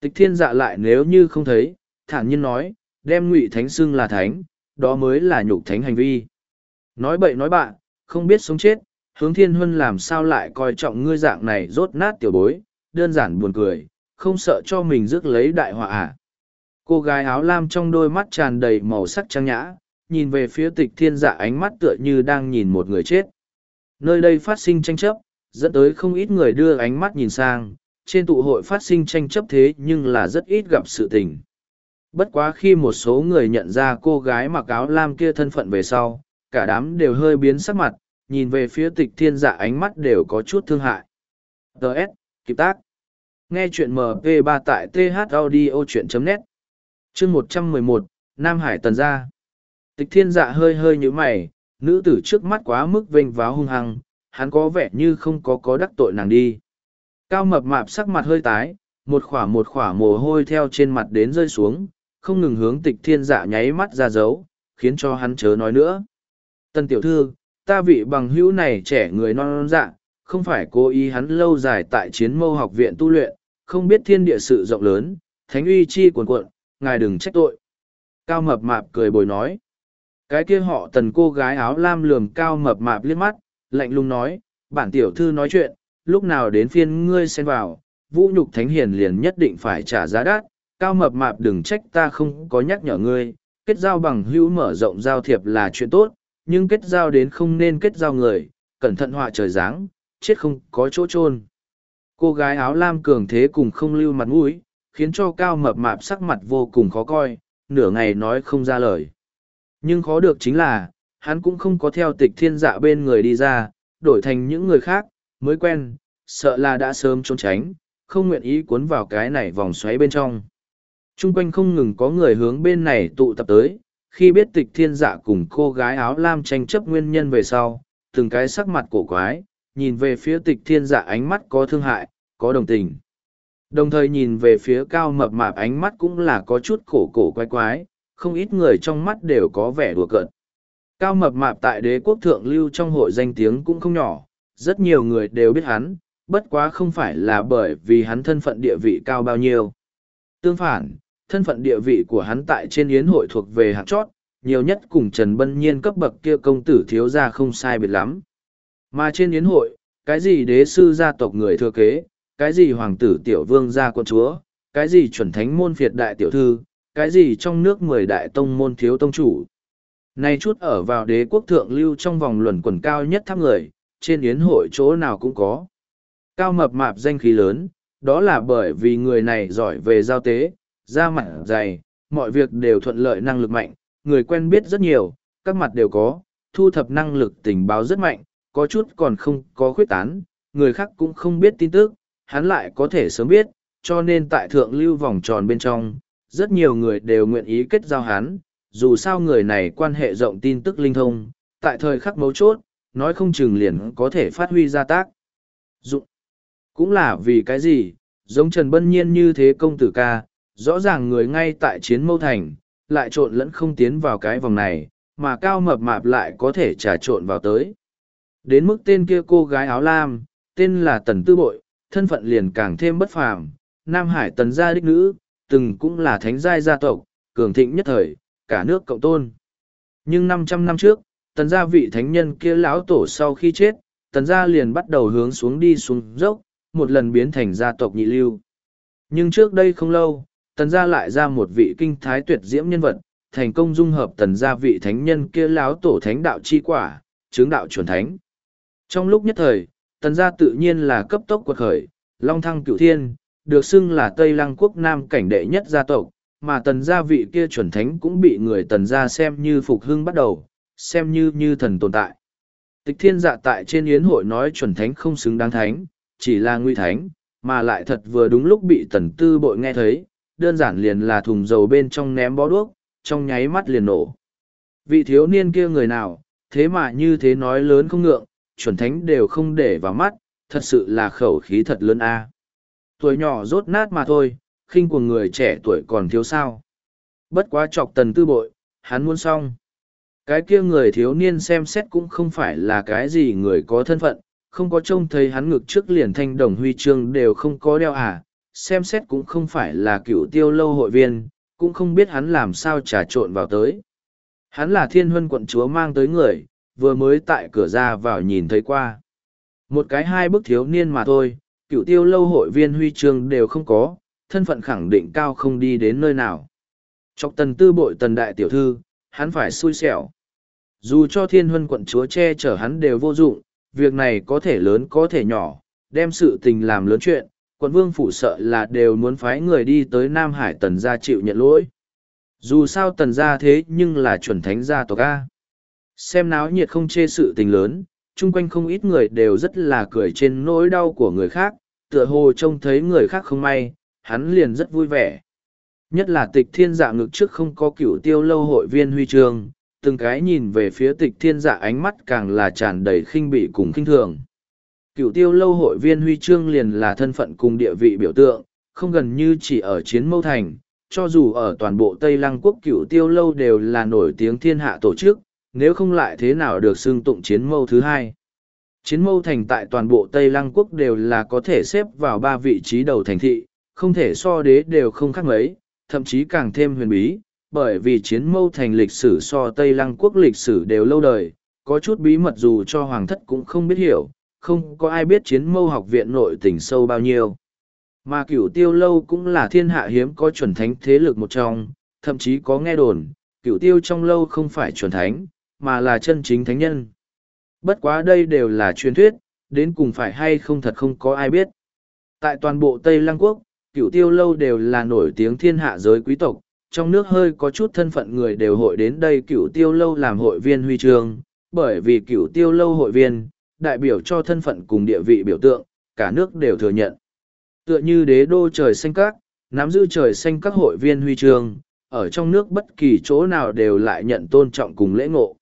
Tịch thiên dạ lại nếu như không thấy, thản nhiên nói, đem ngụy thánh xưng là thánh, đó mới là nhục thánh hành vi. Nói bậy nói bạ, không biết sống chết, hướng thiên huân làm sao lại coi trọng ngươi dạng này rốt nát tiểu bối, đơn giản buồn cười, không sợ cho mình rước lấy đại họa à. Cô gái áo lam trong đôi mắt tràn đầy màu sắc trang nhã, nhìn về phía tịch thiên dạ ánh mắt tựa như đang nhìn một người chết. Nơi đây phát sinh tranh chấp, dẫn tới không ít người đưa ánh mắt nhìn sang, trên tụ hội phát sinh tranh chấp thế nhưng là rất ít gặp sự tình. Bất quá khi một số người nhận ra cô gái mặc áo lam kia thân phận về sau, cả đám đều hơi biến sắc mặt, nhìn về phía tịch thiên dạ ánh mắt đều có chút thương hại. Đợt, kịp tác. Nghe chuyện MP3 tại thaudio.net Chương 111, Nam Hải Tần Gia Tịch thiên dạ hơi hơi như mày, nữ tử trước mắt quá mức vênh váo hung hăng, hắn có vẻ như không có có đắc tội nàng đi. Cao mập mạp sắc mặt hơi tái, một khỏa một khỏa mồ hôi theo trên mặt đến rơi xuống, không ngừng hướng tịch thiên dạ nháy mắt ra dấu, khiến cho hắn chớ nói nữa. Tân tiểu thư, ta vị bằng hữu này trẻ người non non dạ, không phải cố ý hắn lâu dài tại chiến mâu học viện tu luyện, không biết thiên địa sự rộng lớn, thánh uy chi cuồn cuộn, ngài đừng trách tội. Cao mập mạp cười bồi nói. Cái kia họ tần cô gái áo lam lườm cao mập mạp liếc mắt, lạnh lùng nói, bản tiểu thư nói chuyện, lúc nào đến phiên ngươi xen vào, vũ nhục thánh hiền liền nhất định phải trả giá đắt, cao mập mạp đừng trách ta không có nhắc nhở ngươi, kết giao bằng hữu mở rộng giao thiệp là chuyện tốt, nhưng kết giao đến không nên kết giao người, cẩn thận họa trời giáng, chết không có chỗ chôn. Cô gái áo lam cường thế cùng không lưu mặt mũi, khiến cho cao mập mạp sắc mặt vô cùng khó coi, nửa ngày nói không ra lời. Nhưng khó được chính là, hắn cũng không có theo tịch thiên dạ bên người đi ra, đổi thành những người khác, mới quen, sợ là đã sớm trốn tránh, không nguyện ý cuốn vào cái này vòng xoáy bên trong. Trung quanh không ngừng có người hướng bên này tụ tập tới, khi biết tịch thiên dạ cùng cô gái áo lam tranh chấp nguyên nhân về sau, từng cái sắc mặt cổ quái, nhìn về phía tịch thiên dạ ánh mắt có thương hại, có đồng tình. Đồng thời nhìn về phía cao mập mạp ánh mắt cũng là có chút cổ cổ quái quái, không ít người trong mắt đều có vẻ đùa cợt. Cao mập mạp tại đế quốc thượng lưu trong hội danh tiếng cũng không nhỏ, rất nhiều người đều biết hắn, bất quá không phải là bởi vì hắn thân phận địa vị cao bao nhiêu. Tương phản, thân phận địa vị của hắn tại trên yến hội thuộc về hạt chót, nhiều nhất cùng Trần Bân Nhiên cấp bậc kia công tử thiếu ra không sai biệt lắm. Mà trên yến hội, cái gì đế sư gia tộc người thừa kế, cái gì hoàng tử tiểu vương gia quân chúa, cái gì chuẩn thánh môn phiệt đại tiểu thư, cái gì trong nước mười đại tông môn thiếu tông chủ. Này chút ở vào đế quốc thượng lưu trong vòng luẩn quần cao nhất tháp người, trên yến hội chỗ nào cũng có. Cao mập mạp danh khí lớn, đó là bởi vì người này giỏi về giao tế, da mặt dày, mọi việc đều thuận lợi năng lực mạnh, người quen biết rất nhiều, các mặt đều có, thu thập năng lực tình báo rất mạnh, có chút còn không có khuyết tán, người khác cũng không biết tin tức, hắn lại có thể sớm biết, cho nên tại thượng lưu vòng tròn bên trong, rất nhiều người đều nguyện ý kết giao hắn, dù sao người này quan hệ rộng tin tức linh thông, tại thời khắc mấu chốt, nói không chừng liền có thể phát huy ra tác. Dụng. Cũng là vì cái gì, giống Trần Bân Nhiên như thế công tử ca, rõ ràng người ngay tại chiến mâu thành, lại trộn lẫn không tiến vào cái vòng này, mà cao mập mạp lại có thể trà trộn vào tới. Đến mức tên kia cô gái áo lam, tên là Tần Tư Bội, thân phận liền càng thêm bất phàm, Nam Hải Tần gia đích nữ, từng cũng là thánh giai gia tộc, cường thịnh nhất thời, cả nước cộng tôn. Nhưng năm trăm năm trước, tần gia vị thánh nhân kia lão tổ sau khi chết, tần gia liền bắt đầu hướng xuống đi xuống dốc, một lần biến thành gia tộc nhị lưu. Nhưng trước đây không lâu, tần gia lại ra một vị kinh thái tuyệt diễm nhân vật, thành công dung hợp tần gia vị thánh nhân kia lão tổ thánh đạo chi quả, chứng đạo chuẩn thánh. Trong lúc nhất thời, tần gia tự nhiên là cấp tốc quật khởi, long thăng cửu thiên, được xưng là Tây Lăng quốc nam cảnh đệ nhất gia tộc, mà tần gia vị kia chuẩn thánh cũng bị người tần gia xem như phục hưng bắt đầu, xem như như thần tồn tại. Tịch thiên dạ tại trên yến hội nói chuẩn thánh không xứng đáng thánh, chỉ là nguy thánh, mà lại thật vừa đúng lúc bị tần tư bội nghe thấy, đơn giản liền là thùng dầu bên trong ném bó đuốc, trong nháy mắt liền nổ. Vị thiếu niên kia người nào, thế mà như thế nói lớn không ngượng, chuẩn thánh đều không để vào mắt, thật sự là khẩu khí thật lớn a. Tuổi nhỏ rốt nát mà thôi, khinh của người trẻ tuổi còn thiếu sao. Bất quá chọc tần tư bội, hắn muốn xong. Cái kia người thiếu niên xem xét cũng không phải là cái gì người có thân phận, không có trông thấy hắn ngực trước liền thanh đồng huy chương đều không có đeo à, xem xét cũng không phải là cựu tiêu lâu hội viên, cũng không biết hắn làm sao trà trộn vào tới. Hắn là thiên huân quận chúa mang tới người, vừa mới tại cửa ra vào nhìn thấy qua. Một cái hai bức thiếu niên mà thôi, cựu tiêu lâu hội viên huy chương đều không có, thân phận khẳng định cao không đi đến nơi nào. Chọc tần tư bội tần đại tiểu thư, hắn phải xui xẻo. Dù cho thiên huân quận chúa che chở hắn đều vô dụng, việc này có thể lớn có thể nhỏ, đem sự tình làm lớn chuyện, quận vương phủ sợ là đều muốn phái người đi tới Nam Hải tần gia chịu nhận lỗi. Dù sao tần gia thế nhưng là chuẩn thánh gia tộc A. Xem náo nhiệt không chê sự tình lớn, chung quanh không ít người đều rất là cười trên nỗi đau của người khác, tựa hồ trông thấy người khác không may, hắn liền rất vui vẻ. Nhất là tịch thiên dạ ngực trước không có cửu tiêu lâu hội viên huy chương, từng cái nhìn về phía tịch thiên dạ ánh mắt càng là tràn đầy khinh bỉ cùng khinh thường. Cửu tiêu lâu hội viên huy chương liền là thân phận cùng địa vị biểu tượng, không gần như chỉ ở chiến mâu thành, cho dù ở toàn bộ Tây Lăng quốc cửu tiêu lâu đều là nổi tiếng thiên hạ tổ chức, nếu không lại thế nào được xưng tụng chiến mâu thứ hai. Chiến mâu thành tại toàn bộ Tây Lăng quốc đều là có thể xếp vào ba vị trí đầu thành thị, không thể so đế đều không khác mấy, thậm chí càng thêm huyền bí, bởi vì chiến mâu thành lịch sử so Tây Lăng quốc lịch sử đều lâu đời, có chút bí mật dù cho hoàng thất cũng không biết hiểu, không có ai biết chiến mâu học viện nội tình sâu bao nhiêu. Mà cửu tiêu lâu cũng là thiên hạ hiếm có chuẩn thánh thế lực một trong, thậm chí có nghe đồn, cửu tiêu trong lâu không phải chuẩn thánh, mà là chân chính thánh nhân. Bất quá đây đều là truyền thuyết, đến cùng phải hay không thật không có ai biết. Tại toàn bộ Tây Lăng Quốc, cửu tiêu lâu đều là nổi tiếng thiên hạ giới quý tộc, trong nước hơi có chút thân phận người đều hội đến đây cửu tiêu lâu làm hội viên huy trường, bởi vì cửu tiêu lâu hội viên, đại biểu cho thân phận cùng địa vị biểu tượng, cả nước đều thừa nhận. Tựa như đế đô trời xanh các, nắm giữ trời xanh các hội viên huy trường, ở trong nước bất kỳ chỗ nào đều lại nhận tôn trọng cùng lễ ngộ.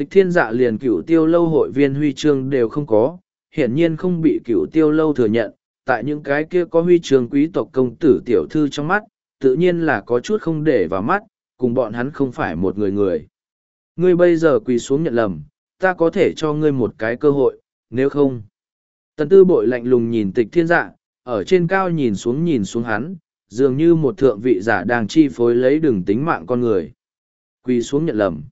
Tịch thiên dạ liền cửu tiêu lâu hội viên huy chương đều không có, hiển nhiên không bị cửu tiêu lâu thừa nhận, tại những cái kia có huy chương quý tộc công tử tiểu thư trong mắt, tự nhiên là có chút không để vào mắt, cùng bọn hắn không phải một người người. Ngươi bây giờ quỳ xuống nhận lầm, ta có thể cho ngươi một cái cơ hội, nếu không. Tần tư bội lạnh lùng nhìn tịch thiên dạ, ở trên cao nhìn xuống nhìn xuống hắn, dường như một thượng vị giả đang chi phối lấy đường tính mạng con người. Quỳ xuống nhận lầm.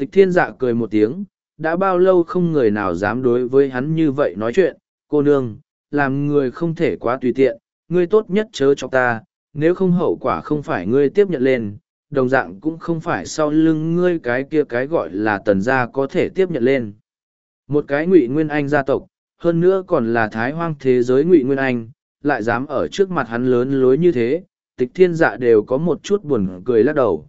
Tịch thiên dạ cười một tiếng, đã bao lâu không người nào dám đối với hắn như vậy nói chuyện, cô nương, làm người không thể quá tùy tiện, ngươi tốt nhất chớ cho ta, nếu không hậu quả không phải ngươi tiếp nhận lên, đồng dạng cũng không phải sau lưng ngươi cái kia cái gọi là tần gia có thể tiếp nhận lên. Một cái ngụy nguyên anh gia tộc, hơn nữa còn là thái hoang thế giới ngụy nguyên anh, lại dám ở trước mặt hắn lớn lối như thế, tịch thiên dạ đều có một chút buồn cười lắc đầu.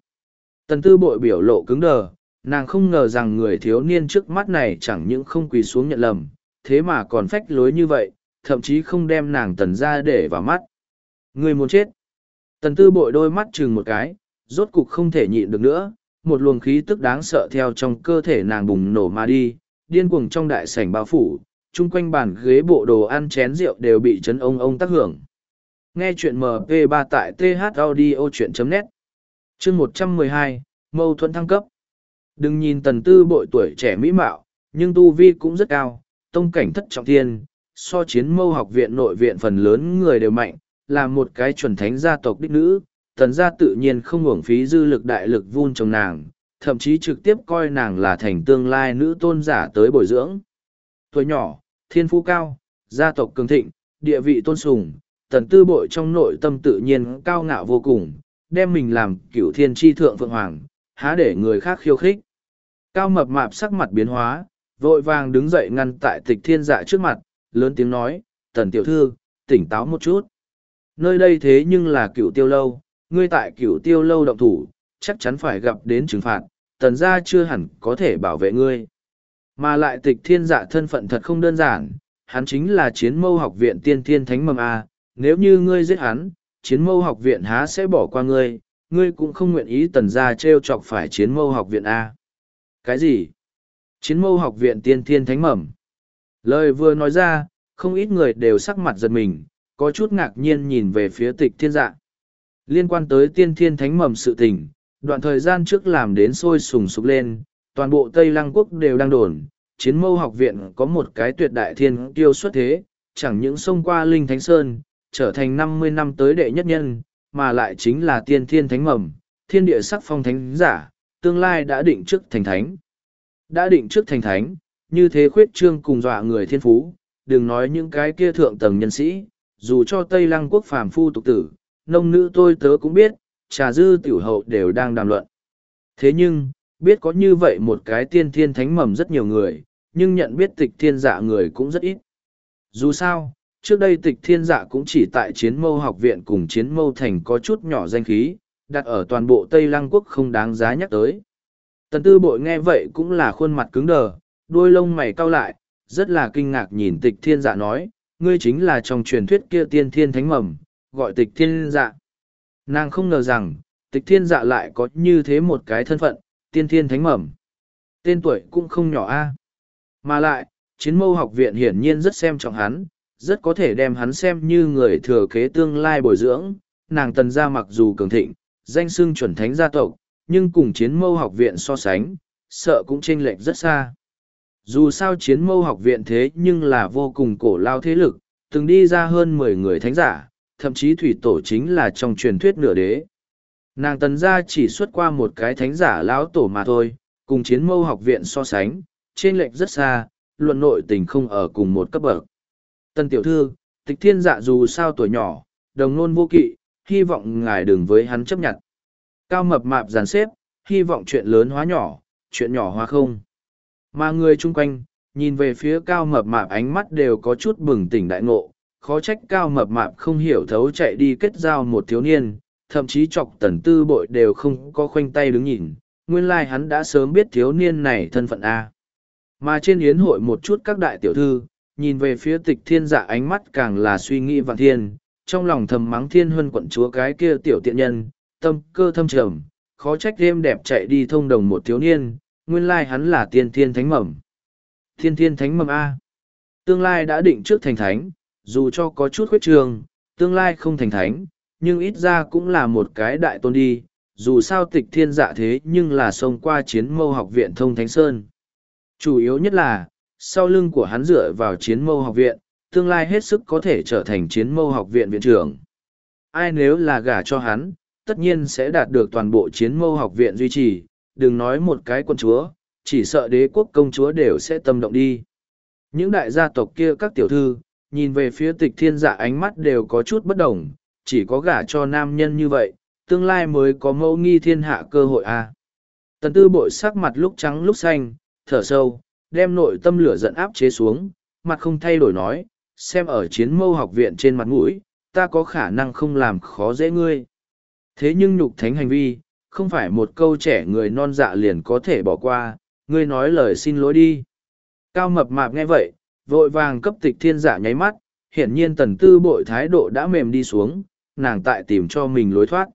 Tần tư bội biểu lộ cứng đờ, nàng không ngờ rằng người thiếu niên trước mắt này chẳng những không quỳ xuống nhận lầm, thế mà còn phách lối như vậy, thậm chí không đem nàng tần ra để vào mắt. Người muốn chết. Tần tư bội đôi mắt chừng một cái, rốt cục không thể nhịn được nữa, một luồng khí tức đáng sợ theo trong cơ thể nàng bùng nổ mà đi, điên cuồng trong đại sảnh bao phủ, chung quanh bàn ghế bộ đồ ăn chén rượu đều bị chấn ông ông tác hưởng. Nghe chuyện MP3 tại thaudio.net Chương 112, Mâu thuẫn thăng cấp Đừng nhìn tần tư bội tuổi trẻ mỹ mạo, nhưng tu vi cũng rất cao, tông cảnh thất trọng thiên, so chiến mâu học viện nội viện phần lớn người đều mạnh, là một cái chuẩn thánh gia tộc đích nữ, tần gia tự nhiên không hưởng phí dư lực đại lực vun trong nàng, thậm chí trực tiếp coi nàng là thành tương lai nữ tôn giả tới bồi dưỡng. Tuổi nhỏ, thiên phú cao, gia tộc cường thịnh, địa vị tôn sùng, tần tư bội trong nội tâm tự nhiên cao ngạo vô cùng, đem mình làm cựu thiên tri thượng phượng hoàng, há để người khác khiêu khích. Cao mập mạp sắc mặt biến hóa, vội vàng đứng dậy ngăn tại tịch thiên dạ trước mặt, lớn tiếng nói, tần tiểu thư, tỉnh táo một chút. Nơi đây thế nhưng là cựu tiêu lâu, ngươi tại cựu tiêu lâu động thủ, chắc chắn phải gặp đến trừng phạt, tần gia chưa hẳn có thể bảo vệ ngươi. Mà lại tịch thiên dạ thân phận thật không đơn giản, hắn chính là chiến mâu học viện tiên thiên thánh mầm A, nếu như ngươi giết hắn, chiến mâu học viện há sẽ bỏ qua ngươi, ngươi cũng không nguyện ý tần gia trêu chọc phải chiến mâu học viện A. Cái gì? Chiến mâu học viện tiên thiên thánh mầm. Lời vừa nói ra, không ít người đều sắc mặt giật mình, có chút ngạc nhiên nhìn về phía tịch thiên dạ. Liên quan tới tiên thiên thánh mầm sự tình, đoạn thời gian trước làm đến sôi sùng sục lên, toàn bộ Tây Lăng Quốc đều đang đồn, chiến mâu học viện có một cái tuyệt đại thiên tiêu xuất thế, chẳng những xông qua Linh Thánh Sơn, trở thành năm mươi năm tới đệ nhất nhân, mà lại chính là tiên thiên thánh mầm, thiên địa sắc phong thánh giả, tương lai đã định trước thành thánh. Đã định trước thành thánh, như thế khuyết trương cùng dọa người thiên phú, đừng nói những cái kia thượng tầng nhân sĩ, dù cho Tây Lăng quốc phàm phu tục tử, nông nữ tôi tớ cũng biết, trà dư tiểu hậu đều đang đàm luận. Thế nhưng, biết có như vậy một cái tiên thiên thánh mầm rất nhiều người, nhưng nhận biết tịch thiên dạ người cũng rất ít. Dù sao, trước đây tịch thiên dạ cũng chỉ tại chiến mâu học viện cùng chiến mâu thành có chút nhỏ danh khí, đặt ở toàn bộ Tây Lăng quốc không đáng giá nhắc tới. Tần tư bội nghe vậy cũng là khuôn mặt cứng đờ, đuôi lông mày cau lại, rất là kinh ngạc nhìn tịch thiên dạ nói, ngươi chính là trong truyền thuyết kia tiên thiên thánh mầm, gọi tịch thiên dạ. Nàng không ngờ rằng, tịch thiên dạ lại có như thế một cái thân phận, tiên thiên thánh mầm. Tên tuổi cũng không nhỏ a Mà lại, chiến mâu học viện hiển nhiên rất xem trọng hắn, rất có thể đem hắn xem như người thừa kế tương lai bồi dưỡng. Nàng tần gia mặc dù cường thịnh, danh xưng chuẩn thánh gia tộc, nhưng cùng chiến mâu học viện so sánh, sợ cũng chênh lệch rất xa. Dù sao chiến mâu học viện thế nhưng là vô cùng cổ lao thế lực, từng đi ra hơn mười người thánh giả, thậm chí thủy tổ chính là trong truyền thuyết nửa đế. Nàng tần gia chỉ xuất qua một cái thánh giả lão tổ mà thôi, cùng chiến mâu học viện so sánh, trên lệch rất xa, luận nội tình không ở cùng một cấp bậc. Tần tiểu thư, tịch thiên dạ dù sao tuổi nhỏ, đồng nôn vô kỵ, hy vọng ngài đừng với hắn chấp nhận. Cao mập mạp dàn xếp, hy vọng chuyện lớn hóa nhỏ, chuyện nhỏ hóa không. Mà người chung quanh, nhìn về phía cao mập mạp ánh mắt đều có chút bừng tỉnh đại ngộ, khó trách cao mập mạp không hiểu thấu chạy đi kết giao một thiếu niên, thậm chí chọc tần tư bội đều không có khoanh tay đứng nhìn, nguyên lai hắn đã sớm biết thiếu niên này thân phận A. Mà trên yến hội một chút các đại tiểu thư, nhìn về phía tịch thiên dạ ánh mắt càng là suy nghĩ vạn thiên, trong lòng thầm mắng thiên huân quận chúa cái kia tiểu tiện nhân, tâm cơ thâm trầm, khó trách đêm đẹp chạy đi thông đồng một thiếu niên, nguyên lai hắn là tiên thiên thánh mầm. Thiên thiên thánh mầm A. Tương lai đã định trước thành thánh, dù cho có chút khuyết trường, tương lai không thành thánh, nhưng ít ra cũng là một cái đại tôn đi, dù sao tịch thiên dạ thế nhưng là xông qua chiến mâu học viện thông thánh sơn. Chủ yếu nhất là, sau lưng của hắn dựa vào chiến mâu học viện, tương lai hết sức có thể trở thành chiến mâu học viện viện trưởng. Ai nếu là gả cho hắn, tất nhiên sẽ đạt được toàn bộ chiến mâu học viện duy trì, đừng nói một cái quân chúa, chỉ sợ đế quốc công chúa đều sẽ tâm động đi. Những đại gia tộc kia các tiểu thư, nhìn về phía tịch thiên dạ ánh mắt đều có chút bất đồng, chỉ có gả cho nam nhân như vậy, tương lai mới có mẫu nghi thiên hạ cơ hội. À. Tần tư bội sắc mặt lúc trắng lúc xanh, thở sâu, đem nội tâm lửa giận áp chế xuống, mặt không thay đổi nói, xem ở chiến mâu học viện trên mặt mũi, ta có khả năng không làm khó dễ ngươi. Thế nhưng nhục thánh hành vi, không phải một câu trẻ người non dạ liền có thể bỏ qua, ngươi nói lời xin lỗi đi. Cao mập mạp nghe vậy, vội vàng cấp tịch thiên dạ nháy mắt, hiển nhiên tần tư bội thái độ đã mềm đi xuống, nàng tại tìm cho mình lối thoát.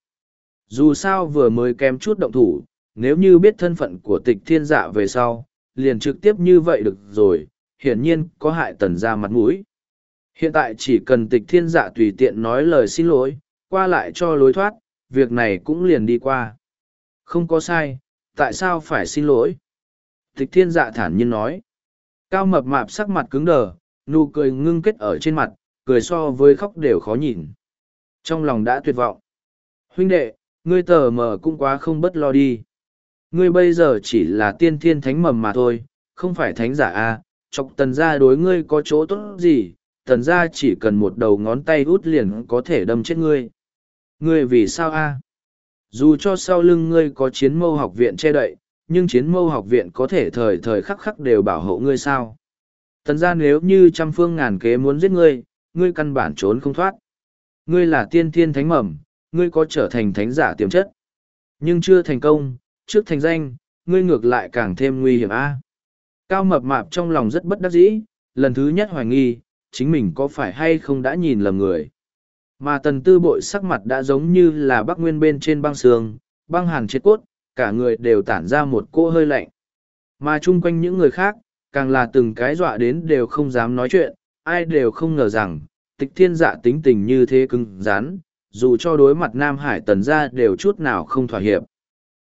Dù sao vừa mới kém chút động thủ, nếu như biết thân phận của tịch thiên dạ về sau, liền trực tiếp như vậy được rồi, hiển nhiên có hại tần ra mặt mũi. Hiện tại chỉ cần tịch thiên dạ tùy tiện nói lời xin lỗi, qua lại cho lối thoát, việc này cũng liền đi qua. Không có sai, tại sao phải xin lỗi? Tịch thiên dạ thản nhiên nói. Cao mập mạp sắc mặt cứng đờ, nụ cười ngưng kết ở trên mặt, cười so với khóc đều khó nhìn. Trong lòng đã tuyệt vọng. Huynh đệ, ngươi tờ mờ cũng quá không bất lo đi. Ngươi bây giờ chỉ là tiên thiên thánh mầm mà thôi, không phải thánh giả a à, chọc tần gia đối ngươi có chỗ tốt gì, tần gia chỉ cần một đầu ngón tay út liền có thể đâm chết ngươi. Ngươi vì sao a Dù cho sau lưng ngươi có chiến mâu học viện che đậy, nhưng chiến mâu học viện có thể thời thời khắc khắc đều bảo hộ ngươi sao. Tần gia nếu như trăm phương ngàn kế muốn giết ngươi, ngươi căn bản trốn không thoát. Ngươi là tiên thiên thánh mầm, ngươi có trở thành thánh giả tiềm chất. Nhưng chưa thành công, trước thành danh, ngươi ngược lại càng thêm nguy hiểm a. Cao mập mạp trong lòng rất bất đắc dĩ, lần thứ nhất hoài nghi, chính mình có phải hay không đã nhìn lầm người. Mà tần tư bội sắc mặt đã giống như là bắc nguyên bên trên băng sương, băng hàn chết cốt, cả người đều tản ra một cỗ hơi lạnh. Mà chung quanh những người khác, càng là từng cái dọa đến đều không dám nói chuyện, ai đều không ngờ rằng, tịch thiên dạ tính tình như thế cứng rắn, dù cho đối mặt Nam Hải tần ra đều chút nào không thỏa hiệp.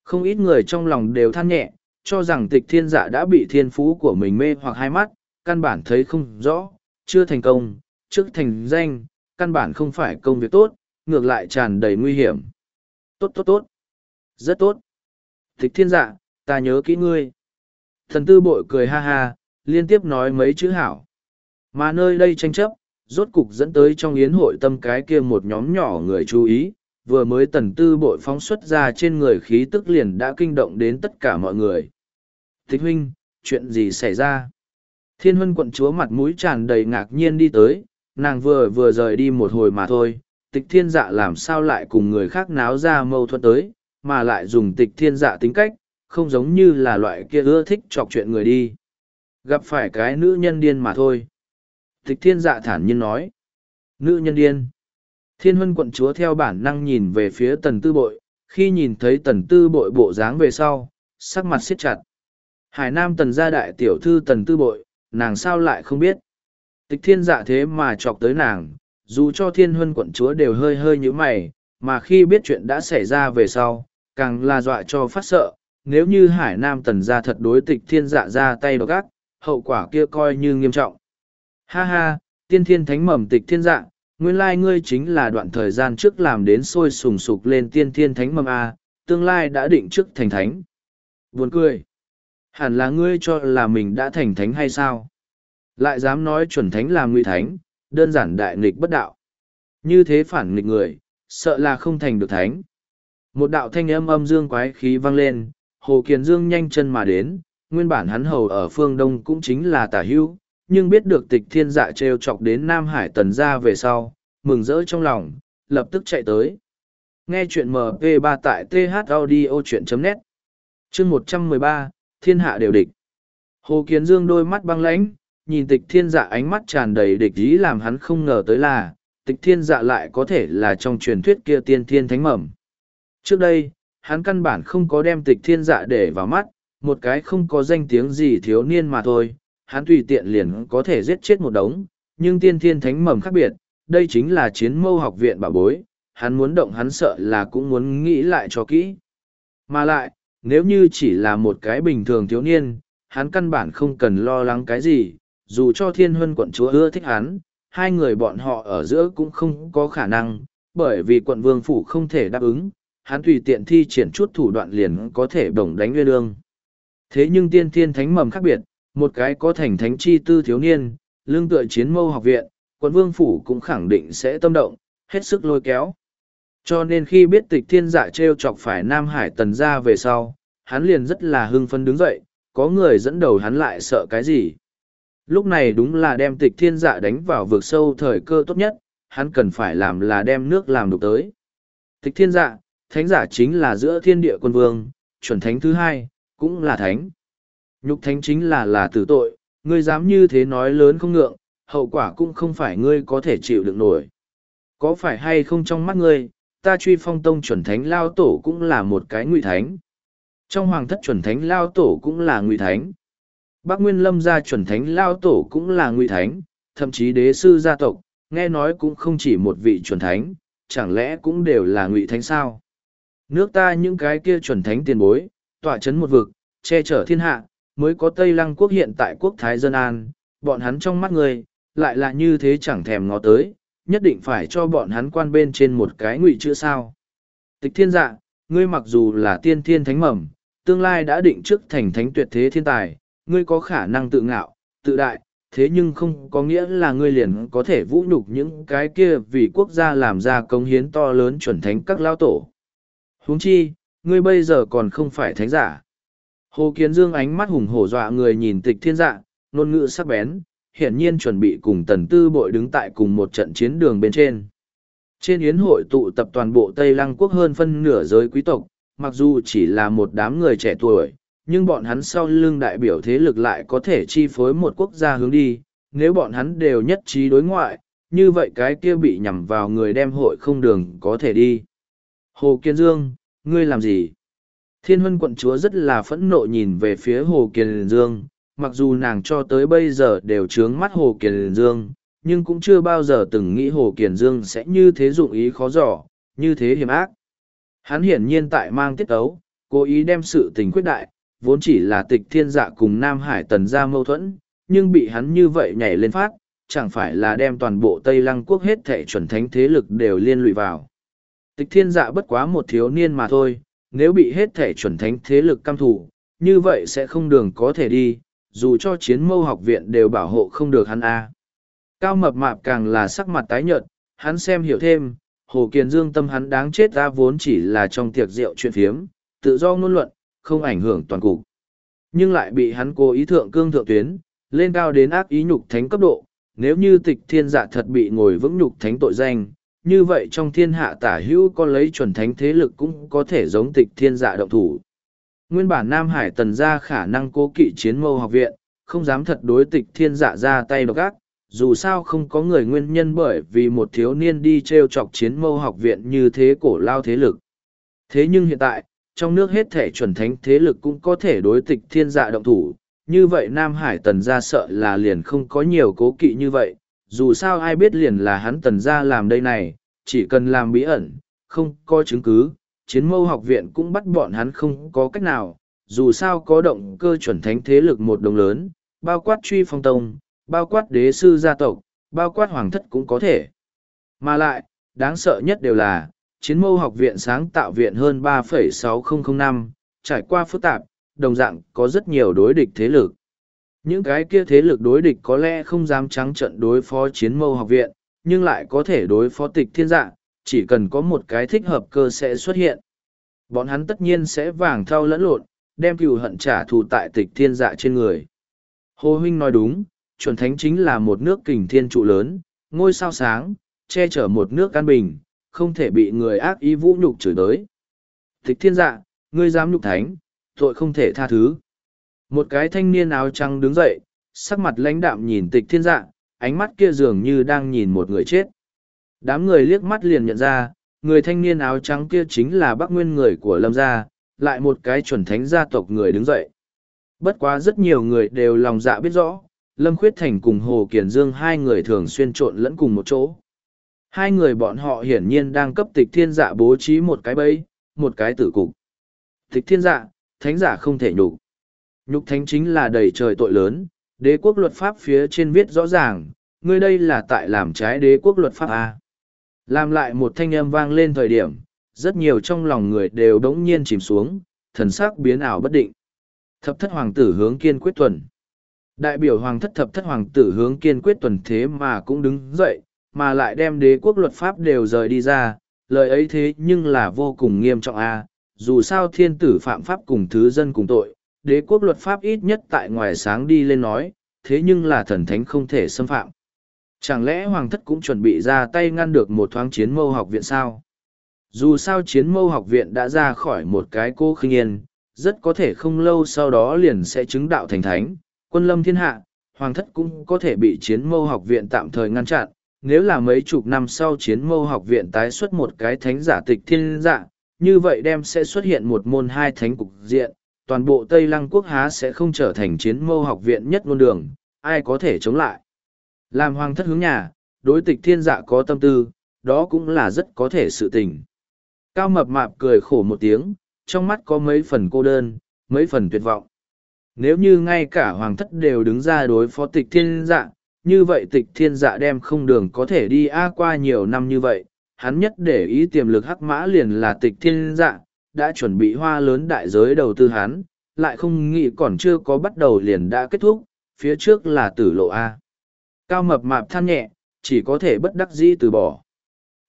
Không ít người trong lòng đều than nhẹ, cho rằng tịch thiên dạ đã bị thiên phú của mình mê hoặc hai mắt, căn bản thấy không rõ, chưa thành công, trước thành danh, căn bản không phải công việc tốt, ngược lại tràn đầy nguy hiểm. Tốt tốt tốt. Rất tốt. Tịch thiên dạ, ta nhớ kỹ ngươi. Thần tư bội cười ha ha, liên tiếp nói mấy chữ hảo. Mà nơi đây tranh chấp, rốt cục dẫn tới trong yến hội tâm cái kia một nhóm nhỏ người chú ý, vừa mới tần tư bội phóng xuất ra trên người khí tức liền đã kinh động đến tất cả mọi người. Thích huynh, chuyện gì xảy ra? Thiên huân quận chúa mặt mũi tràn đầy ngạc nhiên đi tới, nàng vừa vừa rời đi một hồi mà thôi, tịch thiên dạ làm sao lại cùng người khác náo ra mâu thuẫn tới, mà lại dùng tịch thiên dạ tính cách, không giống như là loại kia ưa thích chọc chuyện người đi. Gặp phải cái nữ nhân điên mà thôi. Tịch thiên dạ thản nhiên nói. Nữ nhân điên. Thiên huân quận chúa theo bản năng nhìn về phía tần tư bội, khi nhìn thấy tần tư bội bộ dáng về sau, sắc mặt siết chặt. Hải Nam tần gia đại tiểu thư tần tư bội, nàng sao lại không biết. Tịch thiên dạ thế mà chọc tới nàng, dù cho thiên huân quận chúa đều hơi hơi như mày, mà khi biết chuyện đã xảy ra về sau, càng là dọa cho phát sợ. Nếu như Hải Nam tần gia thật đối tịch thiên dạ ra tay độc ác, hậu quả kia coi như nghiêm trọng. Ha ha, tiên thiên thánh mầm tịch thiên dạ, nguyên lai ngươi chính là đoạn thời gian trước làm đến sôi sùng sục lên tiên thiên thánh mầm A, tương lai đã định trước thành thánh. Buồn cười. Hẳn là ngươi cho là mình đã thành thánh hay sao? Lại dám nói chuẩn thánh là ngụy thánh, đơn giản đại nghịch bất đạo. Như thế phản nghịch người, sợ là không thành được thánh. Một đạo thanh âm âm dương quái khí vang lên, Hồ Kiền Dương nhanh chân mà đến, nguyên bản hắn hầu ở phương Đông cũng chính là tả hữu nhưng biết được tịch thiên dạ trêu chọc đến Nam Hải tần ra về sau, mừng rỡ trong lòng, lập tức chạy tới. Nghe chuyện MP3 tại thaudio.net chương một trăm mười ba Thiên hạ đều địch. Hồ Kiến Dương đôi mắt băng lãnh, nhìn tịch thiên dạ ánh mắt tràn đầy địch ý làm hắn không ngờ tới là, tịch thiên dạ lại có thể là trong truyền thuyết kia tiên thiên thánh mầm. Trước đây, hắn căn bản không có đem tịch thiên dạ để vào mắt, một cái không có danh tiếng gì thiếu niên mà thôi, hắn tùy tiện liền có thể giết chết một đống, nhưng tiên thiên thánh mầm khác biệt, đây chính là chiến mâu học viện bảo bối, hắn muốn động hắn sợ là cũng muốn nghĩ lại cho kỹ. Mà lại, nếu như chỉ là một cái bình thường thiếu niên, hắn căn bản không cần lo lắng cái gì, dù cho thiên huân quận chúa ưa thích hắn, hai người bọn họ ở giữa cũng không có khả năng, bởi vì quận vương phủ không thể đáp ứng, hắn tùy tiện thi triển chút thủ đoạn liền có thể bổng đánh nguyên lương. Thế nhưng tiên thiên thánh mầm khác biệt, một cái có thành thánh chi tư thiếu niên, lương tựa chiến mâu học viện, quận vương phủ cũng khẳng định sẽ tâm động, hết sức lôi kéo. Cho nên khi biết tịch thiên dạ treo chọc phải Nam Hải tần ra về sau, hắn liền rất là hưng phấn đứng dậy, có người dẫn đầu hắn lại sợ cái gì. Lúc này đúng là đem tịch thiên dạ đánh vào vực sâu thời cơ tốt nhất, hắn cần phải làm là đem nước làm đục tới. Tịch thiên dạ, thánh giả chính là giữa thiên địa quân vương, chuẩn thánh thứ hai, cũng là thánh. Nhục thánh chính là là tử tội, ngươi dám như thế nói lớn không ngượng, hậu quả cũng không phải ngươi có thể chịu được nổi. Có phải hay không trong mắt ngươi, ta truy phong tông chuẩn thánh lao tổ cũng là một cái ngụy thánh. Trong hoàng thất chuẩn thánh lao tổ cũng là ngụy thánh. Bác Nguyên Lâm gia chuẩn thánh lao tổ cũng là ngụy thánh, thậm chí đế sư gia tộc, nghe nói cũng không chỉ một vị chuẩn thánh, chẳng lẽ cũng đều là ngụy thánh sao? Nước ta những cái kia chuẩn thánh tiền bối, tọa chấn một vực, che chở thiên hạ, mới có Tây Lăng quốc hiện tại quốc Thái Dân An, bọn hắn trong mắt người, lại là như thế chẳng thèm ngó tới, nhất định phải cho bọn hắn quan bên trên một cái ngụy chữ sao. Tịch thiên dạ, ngươi mặc dù là tiên thiên thánh mầm, tương lai đã định trước thành thánh tuyệt thế thiên tài, ngươi có khả năng tự ngạo, tự đại, thế nhưng không có nghĩa là ngươi liền có thể vũ nhục những cái kia vì quốc gia làm ra công hiến to lớn chuẩn thánh các lao tổ. huống chi ngươi bây giờ còn không phải thánh giả hồ kiến dương ánh mắt hùng hổ dọa người nhìn tịch thiên dạ ngôn ngữ sắc bén, hiển nhiên chuẩn bị cùng tần tư bội đứng tại cùng một trận chiến đường bên trên. Trên yến hội tụ tập toàn bộ tây lăng quốc hơn phân nửa giới quý tộc, mặc dù chỉ là một đám người trẻ tuổi, nhưng bọn hắn sau lưng đại biểu thế lực lại có thể chi phối một quốc gia hướng đi, nếu bọn hắn đều nhất trí đối ngoại, như vậy cái kia bị nhằm vào người đem hội không đường có thể đi. Hồ kiên dương, ngươi làm gì? Thiên huân quận chúa rất là phẫn nộ nhìn về phía hồ kiền dương, mặc dù nàng cho tới bây giờ đều trướng mắt hồ kiền dương, nhưng cũng chưa bao giờ từng nghĩ hồ kiền dương sẽ như thế dụng ý khó giỏ như thế hiểm ác. Hắn hiển nhiên tại mang tiết ấu cố ý đem sự tình quyết đại, vốn chỉ là tịch thiên dạ cùng nam hải tần ra mâu thuẫn, nhưng bị hắn như vậy nhảy lên phát, chẳng phải là đem toàn bộ tây lăng quốc hết thể chuẩn thánh thế lực đều liên lụy vào. Tịch thiên dạ bất quá một thiếu niên mà thôi nếu bị hết thể chuẩn thánh thế lực căm thủ, như vậy sẽ không đường có thể đi, dù cho chiến mâu học viện đều bảo hộ không được hắn a. Cao mập mạp càng là sắc mặt tái nhợt, hắn xem hiểu thêm, Hồ Kiền Dương tâm hắn đáng chết ra vốn chỉ là trong tiệc rượu chuyện phiếm, tự do ngôn luận, không ảnh hưởng toàn cục. Nhưng lại bị hắn cố ý thượng cương thượng tuyến, lên cao đến ác ý nhục thánh cấp độ, nếu như tịch thiên dạ thật bị ngồi vững nhục thánh tội danh, như vậy trong thiên hạ tả hữu có lấy chuẩn thánh thế lực cũng có thể giống tịch thiên dạ động thủ. Nguyên bản Nam Hải tần ra khả năng cố kỵ chiến mâu học viện, không dám thật đối tịch thiên dạ ra tay độc ác, dù sao không có người nguyên nhân bởi vì một thiếu niên đi treo chọc chiến mâu học viện như thế cổ lao thế lực. Thế nhưng hiện tại, trong nước hết thể chuẩn thánh thế lực cũng có thể đối tịch thiên dạ động thủ, như vậy Nam Hải tần ra sợ là liền không có nhiều cố kỵ như vậy, dù sao ai biết liền là hắn tần ra làm đây này, chỉ cần làm bí ẩn, không có chứng cứ, chiến mâu học viện cũng bắt bọn hắn không có cách nào, dù sao có động cơ chuẩn thánh thế lực một đồng lớn, bao quát truy phong tông, bao quát đế sư gia tộc, bao quát hoàng thất cũng có thể. Mà lại, đáng sợ nhất đều là, chiến mâu học viện sáng tạo viện hơn 3,6005, trải qua phức tạp, đồng dạng có rất nhiều đối địch thế lực. Những cái kia thế lực đối địch có lẽ không dám trắng trận đối phó chiến mâu học viện, nhưng lại có thể đối phó tịch thiên dạ, chỉ cần có một cái thích hợp cơ sẽ xuất hiện. Bọn hắn tất nhiên sẽ vàng thao lẫn lộn, đem cựu hận trả thù tại tịch thiên dạ trên người. Hồ Huynh nói đúng, chuẩn thánh chính là một nước kình thiên trụ lớn, ngôi sao sáng, che chở một nước căn bình, không thể bị người ác ý vũ nhục chửi đới. Tịch thiên dạ, ngươi dám nhục thánh, tội không thể tha thứ. Một cái thanh niên áo trắng đứng dậy, sắc mặt lãnh đạm nhìn tịch thiên dạ, ánh mắt kia dường như đang nhìn một người chết. Đám người liếc mắt liền nhận ra, người thanh niên áo trắng kia chính là bác nguyên người của lâm gia, lại một cái chuẩn thánh gia tộc người đứng dậy. Bất quá rất nhiều người đều lòng dạ biết rõ, Lâm Khuyết Thành cùng Hồ Kiền Dương hai người thường xuyên trộn lẫn cùng một chỗ. Hai người bọn họ hiển nhiên đang cấp tịch thiên dạ bố trí một cái bẫy, một cái tử cục. Tịch thiên dạ, thánh giả không thể nhục. Nhục thánh chính là đầy trời tội lớn, đế quốc luật pháp phía trên viết rõ ràng, ngươi đây là tại làm trái đế quốc luật pháp A. Làm lại một thanh âm vang lên thời điểm, rất nhiều trong lòng người đều đống nhiên chìm xuống, thần sắc biến ảo bất định. Thập thất hoàng tử hướng kiên quyết tuần. Đại biểu hoàng thất thập thất hoàng tử hướng kiên quyết tuần thế mà cũng đứng dậy, mà lại đem đế quốc luật pháp đều rời đi ra, lời ấy thế nhưng là vô cùng nghiêm trọng a dù sao thiên tử phạm pháp cùng thứ dân cùng tội, đế quốc luật pháp ít nhất tại ngoài sáng đi lên nói, thế nhưng là thần thánh không thể xâm phạm. Chẳng lẽ hoàng thất cũng chuẩn bị ra tay ngăn được một thoáng chiến mâu học viện sao? Dù sao chiến mâu học viện đã ra khỏi một cái cô khinh yên, rất có thể không lâu sau đó liền sẽ chứng đạo thành thánh, quân lâm thiên hạ, hoàng thất cũng có thể bị chiến mâu học viện tạm thời ngăn chặn. Nếu là mấy chục năm sau chiến mâu học viện tái xuất một cái thánh giả tịch thiên dạ, như vậy đem sẽ xuất hiện một môn hai thánh cục diện, toàn bộ Tây Lăng quốc há sẽ không trở thành chiến mâu học viện nhất ngôn đường, ai có thể chống lại. Làm hoàng thất hướng nhà, đối tịch thiên dạ có tâm tư, đó cũng là rất có thể sự tình. Cao mập mạp cười khổ một tiếng, trong mắt có mấy phần cô đơn, mấy phần tuyệt vọng. Nếu như ngay cả hoàng thất đều đứng ra đối phó tịch thiên dạ, như vậy tịch thiên dạ đem không đường có thể đi a qua nhiều năm như vậy, hắn nhất để ý tiềm lực hắc mã liền là tịch thiên dạ, đã chuẩn bị hoa lớn đại giới đầu tư hắn, lại không nghĩ còn chưa có bắt đầu liền đã kết thúc, phía trước là tử lộ A. Cao mập mạp than nhẹ, chỉ có thể bất đắc dĩ từ bỏ.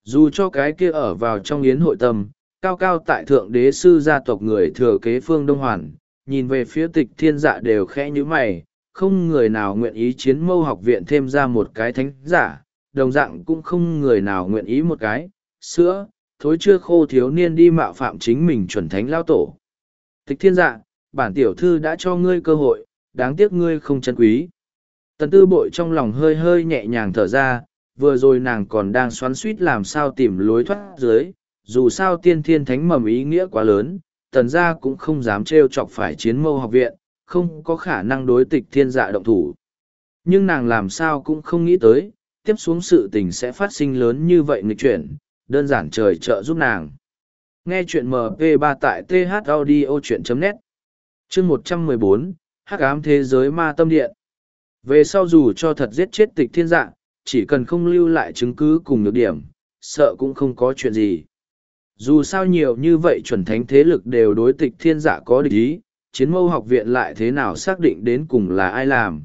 Dù cho cái kia ở vào trong yến hội tâm, cao cao tại thượng đế sư gia tộc người thừa kế phương Đông Hoàn, nhìn về phía tịch thiên dạ đều khẽ như mày, không người nào nguyện ý chiến mâu học viện thêm ra một cái thánh giả, đồng dạng cũng không người nào nguyện ý một cái, sữa, thối chưa khô thiếu niên đi mạo phạm chính mình chuẩn thánh lao tổ. Tịch thiên dạ, bản tiểu thư đã cho ngươi cơ hội, đáng tiếc ngươi không chân quý. Tần tư bội trong lòng hơi hơi nhẹ nhàng thở ra, vừa rồi nàng còn đang xoắn suýt làm sao tìm lối thoát dưới, dù sao tiên thiên thánh mầm ý nghĩa quá lớn, tần gia cũng không dám trêu chọc phải chiến mâu học viện, không có khả năng đối tịch thiên dạ động thủ. Nhưng nàng làm sao cũng không nghĩ tới, tiếp xuống sự tình sẽ phát sinh lớn như vậy nghịch chuyển, đơn giản trời trợ giúp nàng. Nghe chuyện MP3 tại thaudio.net Chương 114, Hắc ám thế giới ma tâm điện Về sau dù cho thật giết chết tịch thiên dạng chỉ cần không lưu lại chứng cứ cùng nhược điểm, sợ cũng không có chuyện gì. Dù sao nhiều như vậy chuẩn thánh thế lực đều đối tịch thiên giả có địch ý, chiến mâu học viện lại thế nào xác định đến cùng là ai làm.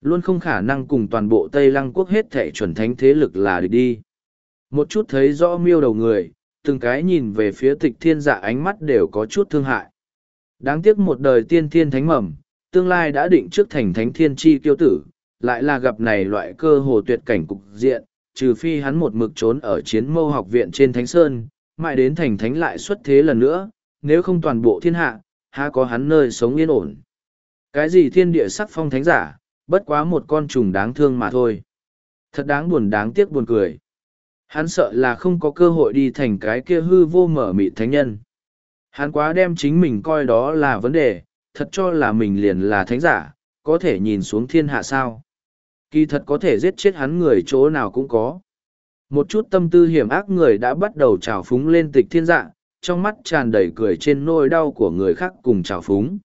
Luôn không khả năng cùng toàn bộ Tây Lăng quốc hết thể chuẩn thánh thế lực là địch đi. Một chút thấy rõ miêu đầu người, từng cái nhìn về phía tịch thiên dạ ánh mắt đều có chút thương hại. Đáng tiếc một đời tiên thiên thánh mầm, tương lai đã định trước thành thánh thiên chi kiêu tử, lại là gặp này loại cơ hồ tuyệt cảnh cục diện, trừ phi hắn một mực trốn ở chiến mâu học viện trên thánh sơn, mãi đến thành thánh lại xuất thế lần nữa, nếu không toàn bộ thiên hạ, há có hắn nơi sống yên ổn. Cái gì thiên địa sắc phong thánh giả, bất quá một con trùng đáng thương mà thôi. Thật đáng buồn đáng tiếc buồn cười. Hắn sợ là không có cơ hội đi thành cái kia hư vô mở mị thánh nhân. Hắn quá đem chính mình coi đó là vấn đề, thật cho là mình liền là thánh giả, có thể nhìn xuống thiên hạ sao. Kỳ thật có thể giết chết hắn người chỗ nào cũng có. Một chút tâm tư hiểm ác người đã bắt đầu trào phúng lên tịch thiên dạ, trong mắt tràn đầy cười trên nỗi đau của người khác cùng trào phúng.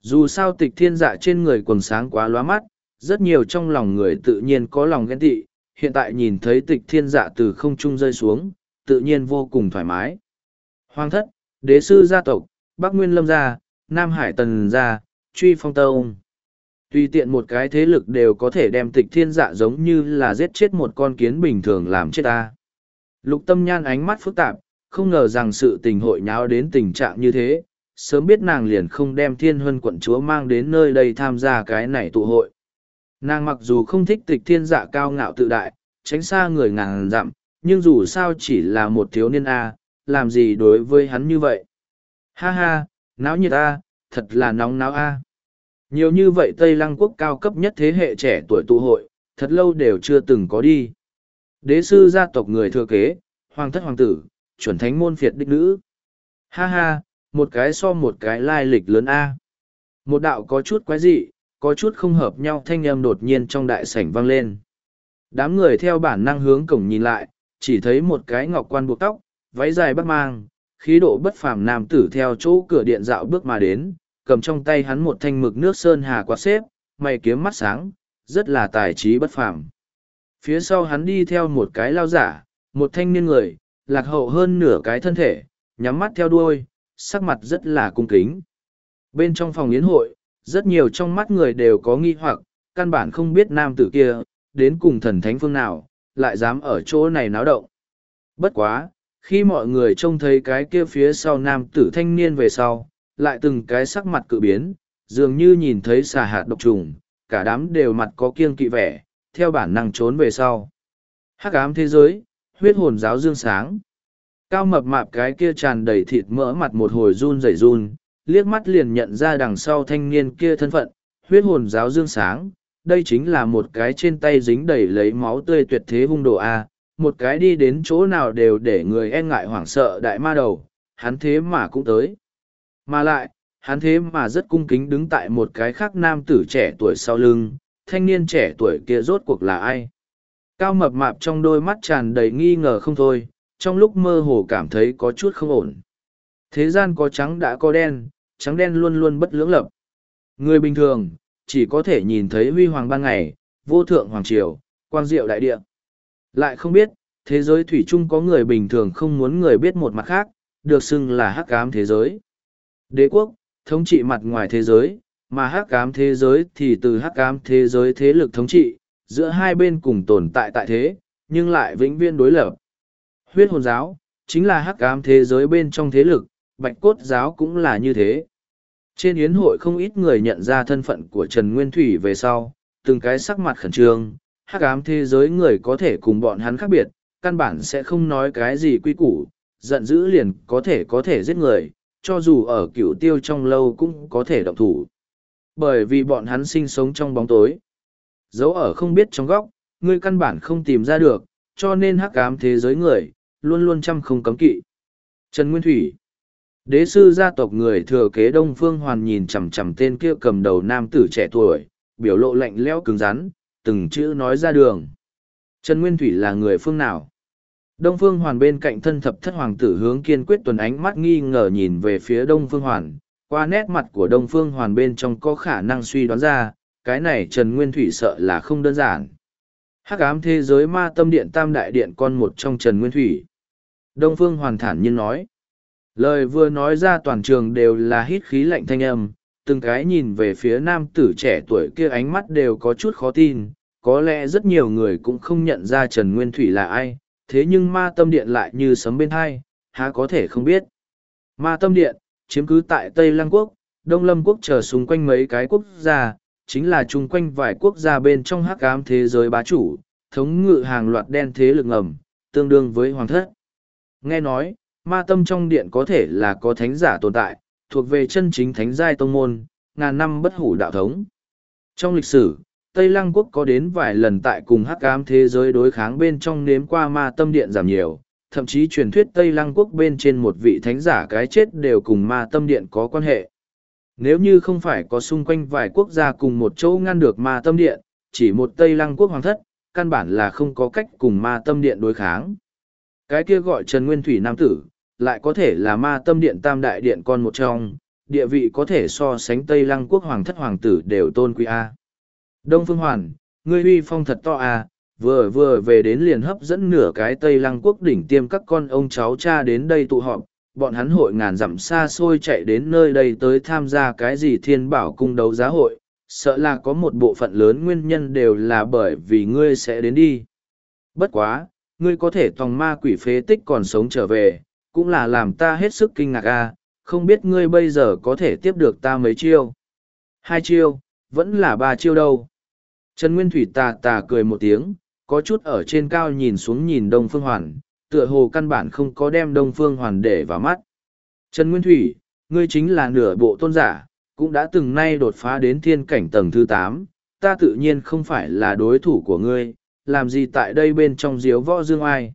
Dù sao tịch thiên dạ trên người quần sáng quá lóa mắt, rất nhiều trong lòng người tự nhiên có lòng ghen tị, hiện tại nhìn thấy tịch thiên dạ từ không trung rơi xuống, tự nhiên vô cùng thoải mái. Hoàng thất, đế sư gia tộc, Bắc Nguyên Lâm gia, Nam Hải Tần gia, Truy Phong Tông. Tùy tiện một cái thế lực đều có thể đem tịch thiên dạ giống như là giết chết một con kiến bình thường làm chết ta. Lục tâm nhan ánh mắt phức tạp, không ngờ rằng sự tình hội nháo đến tình trạng như thế, sớm biết nàng liền không đem thiên huân quận chúa mang đến nơi đây tham gia cái này tụ hội. Nàng mặc dù không thích tịch thiên dạ cao ngạo tự đại, tránh xa người ngàn dặm, nhưng dù sao chỉ là một thiếu niên A, làm gì đối với hắn như vậy. Ha ha, náo nhiệt A, thật là nóng náo A. Nhiều như vậy Tây Lăng quốc cao cấp nhất thế hệ trẻ tuổi tụ hội, thật lâu đều chưa từng có đi. Đế sư gia tộc người thừa kế, hoàng thất hoàng tử, chuẩn thánh môn phiệt đích nữ. Ha ha, một cái so một cái lai lịch lớn A. Một đạo có chút quái dị, có chút không hợp nhau thanh âm đột nhiên trong đại sảnh vang lên. Đám người theo bản năng hướng cổng nhìn lại, chỉ thấy một cái ngọc quan buộc tóc, váy dài bắt mang, khí độ bất phàm nam tử theo chỗ cửa điện dạo bước mà đến, cầm trong tay hắn một thanh mực nước sơn hà quạt xếp, mày kiếm mắt sáng, rất là tài trí bất phàm. Phía sau hắn đi theo một cái lao giả, một thanh niên người, lạc hậu hơn nửa cái thân thể, nhắm mắt theo đuôi, sắc mặt rất là cung kính. Bên trong phòng yến hội, rất nhiều trong mắt người đều có nghi hoặc, căn bản không biết nam tử kia, đến cùng thần thánh phương nào, lại dám ở chỗ này náo động. Bất quá, khi mọi người trông thấy cái kia phía sau nam tử thanh niên về sau, lại từng cái sắc mặt cự biến, dường như nhìn thấy xà hạt độc trùng, cả đám đều mặt có kiêng kỵ vẻ, theo bản năng trốn về sau. Hắc ám thế giới, huyết hồn giáo dương sáng. Cao mập mạp cái kia tràn đầy thịt mỡ mặt một hồi run rẩy run, liếc mắt liền nhận ra đằng sau thanh niên kia thân phận, huyết hồn giáo dương sáng. Đây chính là một cái trên tay dính đầy lấy máu tươi tuyệt thế hung đồ A, một cái đi đến chỗ nào đều để người e ngại hoảng sợ đại ma đầu, hắn thế mà cũng tới. Mà lại, hắn thế mà rất cung kính đứng tại một cái khác nam tử trẻ tuổi sau lưng, thanh niên trẻ tuổi kia rốt cuộc là ai? Cao mập mạp trong đôi mắt tràn đầy nghi ngờ không thôi, trong lúc mơ hồ cảm thấy có chút không ổn. Thế gian có trắng đã có đen, trắng đen luôn luôn bất lưỡng lập. Người bình thường, chỉ có thể nhìn thấy huy hoàng ban ngày, vô thượng hoàng triều, quang diệu đại địa. Lại không biết, thế giới thủy chung có người bình thường không muốn người biết một mặt khác, được xưng là hắc ám thế giới. Đế quốc, thống trị mặt ngoài thế giới, mà hắc ám thế giới thì từ hắc ám thế giới thế lực thống trị, giữa hai bên cùng tồn tại tại thế, nhưng lại vĩnh viễn đối lập. Huyết hồn giáo, chính là hắc ám thế giới bên trong thế lực, bạch cốt giáo cũng là như thế. Trên yến hội không ít người nhận ra thân phận của Trần Nguyên Thủy về sau, từng cái sắc mặt khẩn trương, hắc ám thế giới người có thể cùng bọn hắn khác biệt, căn bản sẽ không nói cái gì quy củ, giận dữ liền có thể có thể giết người, cho dù ở cửu tiêu trong lâu cũng có thể động thủ. Bởi vì bọn hắn sinh sống trong bóng tối. Dấu ở không biết trong góc, ngươi căn bản không tìm ra được, cho nên hắc ám thế giới người, luôn luôn chăm không cấm kỵ. Trần Nguyên Thủy Đế sư gia tộc người thừa kế Đông Phương Hoàn nhìn chằm chằm tên kia cầm đầu nam tử trẻ tuổi, biểu lộ lạnh lẽo cứng rắn, từng chữ nói ra đường. Trần Nguyên Thủy là người phương nào? Đông Phương Hoàn bên cạnh thân thập thất hoàng tử hướng kiên quyết tuần ánh mắt nghi ngờ nhìn về phía Đông Phương Hoàn, qua nét mặt của Đông Phương Hoàn bên trong có khả năng suy đoán ra, cái này Trần Nguyên Thủy sợ là không đơn giản. Hắc ám thế giới ma tâm điện tam đại điện con một trong Trần Nguyên Thủy. Đông Phương Hoàn thản nhiên nói. Lời vừa nói ra toàn trường đều là hít khí lạnh thanh âm, từng cái nhìn về phía nam tử trẻ tuổi kia ánh mắt đều có chút khó tin, có lẽ rất nhiều người cũng không nhận ra Trần Nguyên Thủy là ai, thế nhưng ma tâm điện lại như sấm bên hai, há có thể không biết. Ma tâm điện, chiếm cứ tại Tây Lăng Quốc, Đông Lâm Quốc trở xung quanh mấy cái quốc gia, chính là chung quanh vài quốc gia bên trong hắc ám thế giới bá chủ, thống ngự hàng loạt đen thế lực ngầm, tương đương với hoàng thất. Nghe nói, ma tâm trong điện có thể là có thánh giả tồn tại, thuộc về chân chính thánh giai tông môn, ngàn năm bất hủ đạo thống. Trong lịch sử, Tây Lăng Quốc có đến vài lần tại cùng hắc ám thế giới đối kháng bên trong nếm qua ma tâm điện giảm nhiều, thậm chí truyền thuyết Tây Lăng Quốc bên trên một vị thánh giả cái chết đều cùng ma tâm điện có quan hệ. Nếu như không phải có xung quanh vài quốc gia cùng một chỗ ngăn được ma tâm điện, chỉ một Tây Lăng Quốc hoàng thất, căn bản là không có cách cùng ma tâm điện đối kháng. Cái kia gọi Trần Nguyên Thủy Nam Tử, lại có thể là ma tâm điện tam đại điện con một trong, địa vị có thể so sánh Tây Lăng quốc hoàng thất hoàng tử đều tôn quý A. Đông Phương Hoàn, ngươi huy phong thật to A, vừa vừa về đến liền hấp dẫn nửa cái Tây Lăng quốc đỉnh tiêm các con ông cháu cha đến đây tụ họp, bọn hắn hội ngàn dặm xa xôi chạy đến nơi đây tới tham gia cái gì thiên bảo cung đấu giá hội, sợ là có một bộ phận lớn nguyên nhân đều là bởi vì ngươi sẽ đến đi. Bất quá, ngươi có thể tòng ma quỷ phế tích còn sống trở về, cũng là làm ta hết sức kinh ngạc a, không biết ngươi bây giờ có thể tiếp được ta mấy chiêu? Hai chiêu, vẫn là ba chiêu đâu? Trần nguyên thủy tà tà cười một tiếng, có chút ở trên cao nhìn xuống nhìn đông phương hoàn, tựa hồ căn bản không có đem đông phương hoàn để vào mắt. Trần nguyên thủy, ngươi chính là nửa bộ tôn giả, cũng đã từng nay đột phá đến thiên cảnh tầng thứ tám, ta tự nhiên không phải là đối thủ của ngươi, làm gì tại đây bên trong diếu võ dương ai?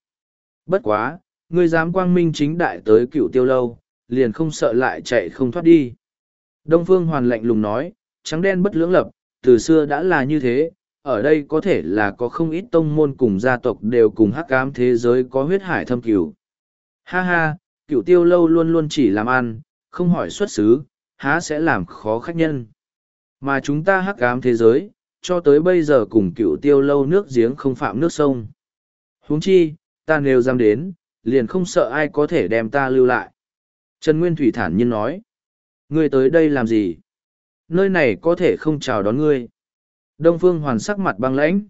Bất quá Ngươi dám quang minh chính đại tới cựu tiêu lâu, liền không sợ lại chạy không thoát đi. Đông Phương Hoàn lạnh lùng nói, trắng đen bất lưỡng lập, từ xưa đã là như thế, ở đây có thể là có không ít tông môn cùng gia tộc đều cùng hắc ám thế giới có huyết hải thâm cửu. Ha ha, cựu tiêu lâu luôn luôn chỉ làm ăn, không hỏi xuất xứ, há sẽ làm khó khách nhân. Mà chúng ta hắc ám thế giới, cho tới bây giờ cùng cựu tiêu lâu nước giếng không phạm nước sông. huống chi, ta nếu dám đến, liền không sợ ai có thể đem ta lưu lại. Trần Nguyên Thủy thản nhiên nói, ngươi tới đây làm gì? Nơi này có thể không chào đón ngươi. Đông Phương Hoàn sắc mặt băng lãnh.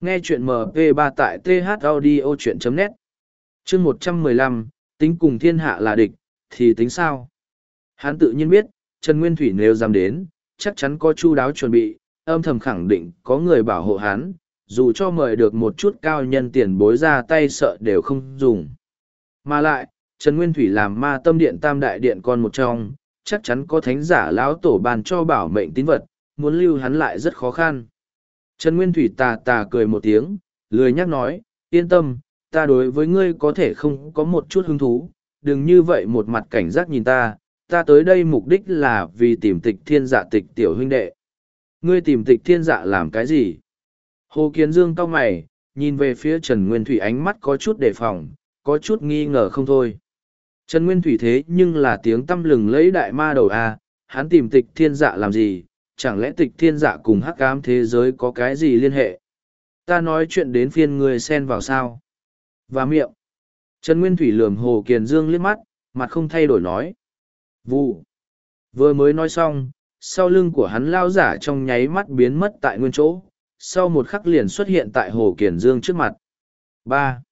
Nghe chuyện MP3 tại thaudio.net chương 115, tính cùng thiên hạ là địch, thì tính sao? Hắn tự nhiên biết, Trần Nguyên Thủy nếu dám đến, chắc chắn có chu đáo chuẩn bị, âm thầm khẳng định có người bảo hộ hắn, dù cho mời được một chút cao nhân tiền bối ra tay sợ đều không dùng. Mà lại, Trần Nguyên Thủy làm ma tâm điện tam đại điện con một trong, chắc chắn có thánh giả lão tổ bàn cho bảo mệnh tín vật, muốn lưu hắn lại rất khó khăn. Trần Nguyên Thủy tà tà cười một tiếng, lười nhắc nói, yên tâm, ta đối với ngươi có thể không có một chút hứng thú, đừng như vậy một mặt cảnh giác nhìn ta, ta tới đây mục đích là vì tìm tịch thiên dạ tịch tiểu huynh đệ. Ngươi tìm tịch thiên dạ làm cái gì? Hồ Kiến Dương cau mày, nhìn về phía Trần Nguyên Thủy ánh mắt có chút đề phòng, có chút nghi ngờ không thôi. Trần Nguyên Thủy thế nhưng là tiếng tâm lừng lấy đại ma đầu a, hắn tìm tịch thiên dạ làm gì, chẳng lẽ tịch thiên dạ cùng hắc ám thế giới có cái gì liên hệ? Ta nói chuyện đến phiên người xen vào sao? Và miệng. Trần Nguyên Thủy lườm Hồ Kiền Dương liếc mắt, mặt không thay đổi nói. Vụ. Vừa mới nói xong, sau lưng của hắn lao giả trong nháy mắt biến mất tại nguyên chỗ, sau một khắc liền xuất hiện tại Hồ Kiền Dương trước mặt. ba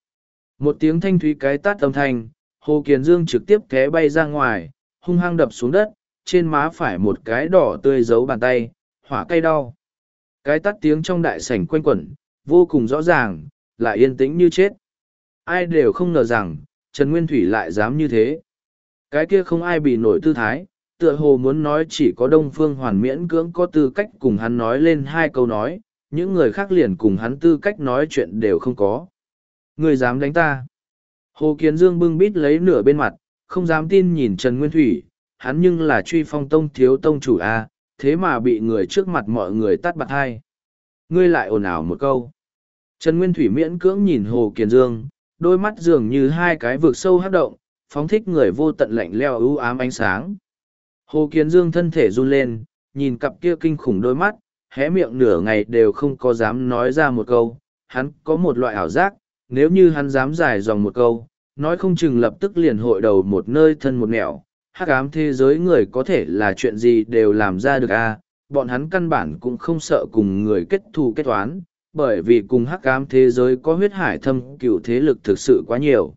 một tiếng thanh thúy cái tát âm thanh Hồ Kiền Dương trực tiếp té bay ra ngoài, hung hăng đập xuống đất, trên má phải một cái đỏ tươi giấu bàn tay, hỏa cay đau. Cái tắt tiếng trong đại sảnh quanh quẩn, vô cùng rõ ràng, lại yên tĩnh như chết. Ai đều không ngờ rằng, Trần Nguyên Thủy lại dám như thế. Cái kia không ai bị nổi tư thái, tựa hồ muốn nói chỉ có Đông Phương Hoàn miễn cưỡng có tư cách cùng hắn nói lên hai câu nói, những người khác liền cùng hắn tư cách nói chuyện đều không có. Người dám đánh ta. Hồ Kiến Dương bưng bít lấy nửa bên mặt, không dám tin nhìn Trần Nguyên Thủy, hắn nhưng là truy phong tông thiếu tông chủ A, thế mà bị người trước mặt mọi người tắt bạc hai. Ngươi lại ồn ào một câu. Trần Nguyên Thủy miễn cưỡng nhìn Hồ Kiến Dương, đôi mắt dường như hai cái vực sâu hát động, phóng thích người vô tận lạnh leo ưu ám ánh sáng. Hồ Kiến Dương thân thể run lên, nhìn cặp kia kinh khủng đôi mắt, hé miệng nửa ngày đều không có dám nói ra một câu. Hắn có một loại ảo giác, nếu như hắn dám dài dòng một câu, nói không chừng lập tức liền hội đầu một nơi thân một nẻo. Hắc ám thế giới người có thể là chuyện gì đều làm ra được a à? bọn hắn căn bản cũng không sợ cùng người kết thù kết toán, bởi vì cùng hắc ám thế giới có huyết hải thâm cựu thế lực thực sự quá nhiều.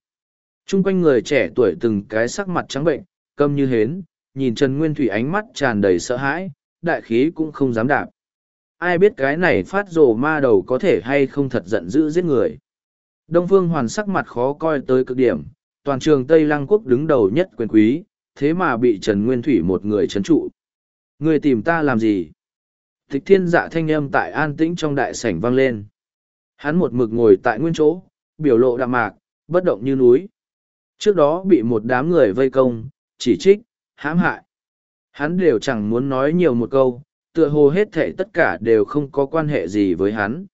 Trung quanh người trẻ tuổi từng cái sắc mặt trắng bệnh, câm như hến, nhìn Trần Nguyên Thủy ánh mắt tràn đầy sợ hãi, đại khí cũng không dám đạp. Ai biết cái này phát rồ ma đầu có thể hay không thật giận dữ giết người. Đông Phương Hoàn sắc mặt khó coi tới cực điểm, toàn trường Tây Lăng Quốc đứng đầu nhất quyền quý, thế mà bị Trần Nguyên Thủy một người chấn trụ. Người tìm ta làm gì? Thích thiên dạ thanh âm tại an tĩnh trong đại sảnh vang lên. Hắn một mực ngồi tại nguyên chỗ, biểu lộ đạm mạc, bất động như núi. Trước đó bị một đám người vây công, chỉ trích, hãm hại. Hắn đều chẳng muốn nói nhiều một câu, tựa hồ hết thệ tất cả đều không có quan hệ gì với hắn.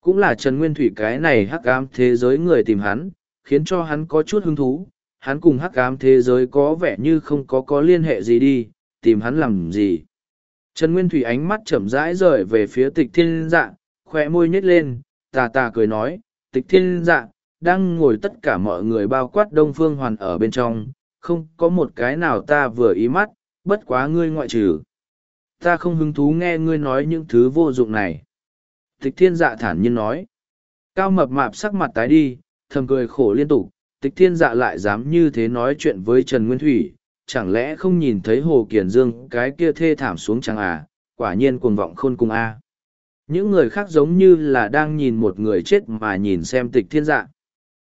Cũng là Trần Nguyên Thủy cái này hắc ám thế giới người tìm hắn, khiến cho hắn có chút hứng thú. Hắn cùng hắc ám thế giới có vẻ như không có có liên hệ gì đi, tìm hắn làm gì. Trần Nguyên Thủy ánh mắt chậm rãi rời về phía tịch thiên dạ, khỏe môi nhếch lên, tà tà cười nói, tịch thiên dạ, đang ngồi tất cả mọi người bao quát đông phương hoàn ở bên trong, không có một cái nào ta vừa ý mắt, bất quá ngươi ngoại trừ. Ta không hứng thú nghe ngươi nói những thứ vô dụng này. Tịch thiên dạ thản nhiên nói. Cao mập mạp sắc mặt tái đi, thầm cười khổ liên tục, tịch thiên dạ lại dám như thế nói chuyện với Trần Nguyên Thủy, chẳng lẽ không nhìn thấy Hồ Kiền Dương cái kia thê thảm xuống chẳng à, quả nhiên cuồng vọng khôn cùng a. Những người khác giống như là đang nhìn một người chết mà nhìn xem tịch thiên dạ.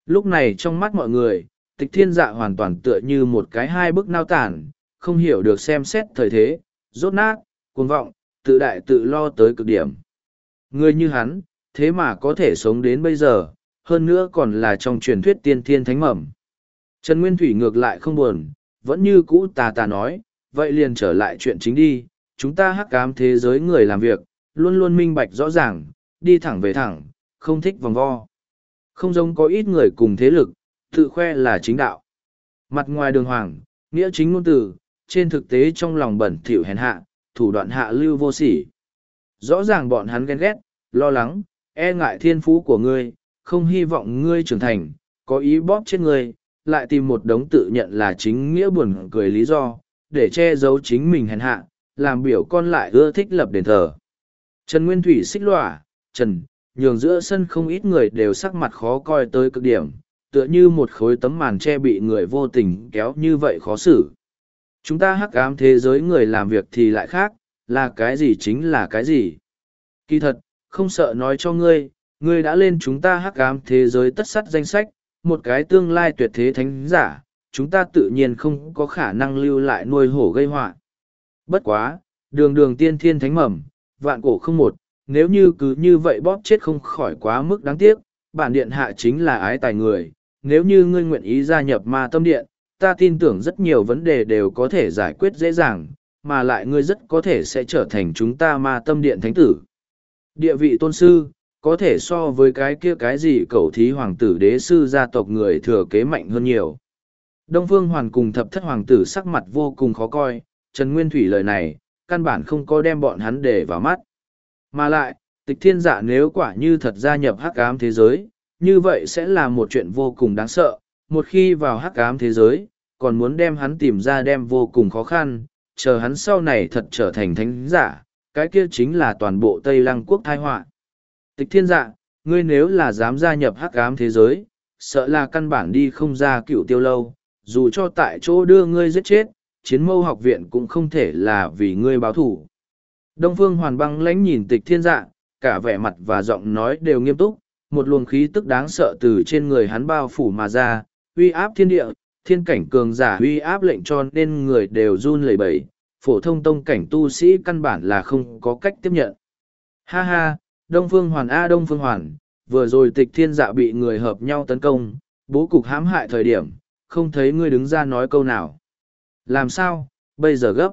Lúc này trong mắt mọi người, tịch thiên dạ hoàn toàn tựa như một cái hai bức nao tản, không hiểu được xem xét thời thế, rốt nát, cuồng vọng, tự đại tự lo tới cực điểm. Người như hắn, thế mà có thể sống đến bây giờ, hơn nữa còn là trong truyền thuyết tiên thiên thánh mầm. Trần Nguyên Thủy ngược lại không buồn, vẫn như cũ tà tà nói, vậy liền trở lại chuyện chính đi, chúng ta hắc cám thế giới người làm việc, luôn luôn minh bạch rõ ràng, đi thẳng về thẳng, không thích vòng vo. Không giống có ít người cùng thế lực, tự khoe là chính đạo. Mặt ngoài đường hoàng, nghĩa chính ngôn từ, trên thực tế trong lòng bẩn thỉu hèn hạ, thủ đoạn hạ lưu vô sỉ. Rõ ràng bọn hắn ghen ghét, lo lắng, e ngại thiên phú của ngươi, không hy vọng ngươi trưởng thành, có ý bóp chết ngươi, lại tìm một đống tự nhận là chính nghĩa buồn cười lý do, để che giấu chính mình hèn hạ, làm biểu con lại ưa thích lập đền thờ. Trần Nguyên Thủy xích lỏa, Trần, nhường giữa sân không ít người đều sắc mặt khó coi tới cực điểm, tựa như một khối tấm màn che bị người vô tình kéo như vậy khó xử. Chúng ta hắc ám thế giới người làm việc thì lại khác, là cái gì chính là cái gì. Kỳ thật, không sợ nói cho ngươi, ngươi đã lên chúng ta hắc ám thế giới tất sắt danh sách, một cái tương lai tuyệt thế thánh giả, chúng ta tự nhiên không có khả năng lưu lại nuôi hổ gây họa. Bất quá, đường đường tiên thiên thánh mầm, vạn cổ không một, nếu như cứ như vậy bóp chết không khỏi quá mức đáng tiếc, bản điện hạ chính là ái tài người, nếu như ngươi nguyện ý gia nhập ma tâm điện, ta tin tưởng rất nhiều vấn đề đều có thể giải quyết dễ dàng, mà lại ngươi rất có thể sẽ trở thành chúng ta ma tâm điện thánh tử. Địa vị tôn sư, có thể so với cái kia cái gì cầu thí hoàng tử đế sư gia tộc người thừa kế mạnh hơn nhiều. Đông Phương Hoàn cùng thập thất hoàng tử sắc mặt vô cùng khó coi, Trần Nguyên Thủy lời này, căn bản không có đem bọn hắn để vào mắt. Mà lại, tịch thiên dạ nếu quả như thật gia nhập hắc ám thế giới, như vậy sẽ là một chuyện vô cùng đáng sợ. Một khi vào hắc ám thế giới, còn muốn đem hắn tìm ra đem vô cùng khó khăn, chờ hắn sau này thật trở thành thánh giả, cái kia chính là toàn bộ Tây Lăng quốc thai họa. Tịch thiên dạ, ngươi nếu là dám gia nhập hắc ám thế giới, sợ là căn bản đi không ra cựu tiêu lâu, dù cho tại chỗ đưa ngươi giết chết, chiến mâu học viện cũng không thể là vì ngươi báo thủ. Đông Phương Hoàn băng lãnh nhìn tịch thiên dạ, cả vẻ mặt và giọng nói đều nghiêm túc, một luồng khí tức đáng sợ từ trên người hắn bao phủ mà ra, uy áp thiên địa, thiên cảnh cường giả uy áp lệnh cho nên người đều run lẩy bẩy, phổ thông tông cảnh tu sĩ căn bản là không có cách tiếp nhận. Ha ha, Đông Phương Hoàn A Đông Phương Hoàn, vừa rồi tịch thiên dạ bị người hợp nhau tấn công, bố cục hãm hại thời điểm, không thấy ngươi đứng ra nói câu nào. Làm sao, bây giờ gấp.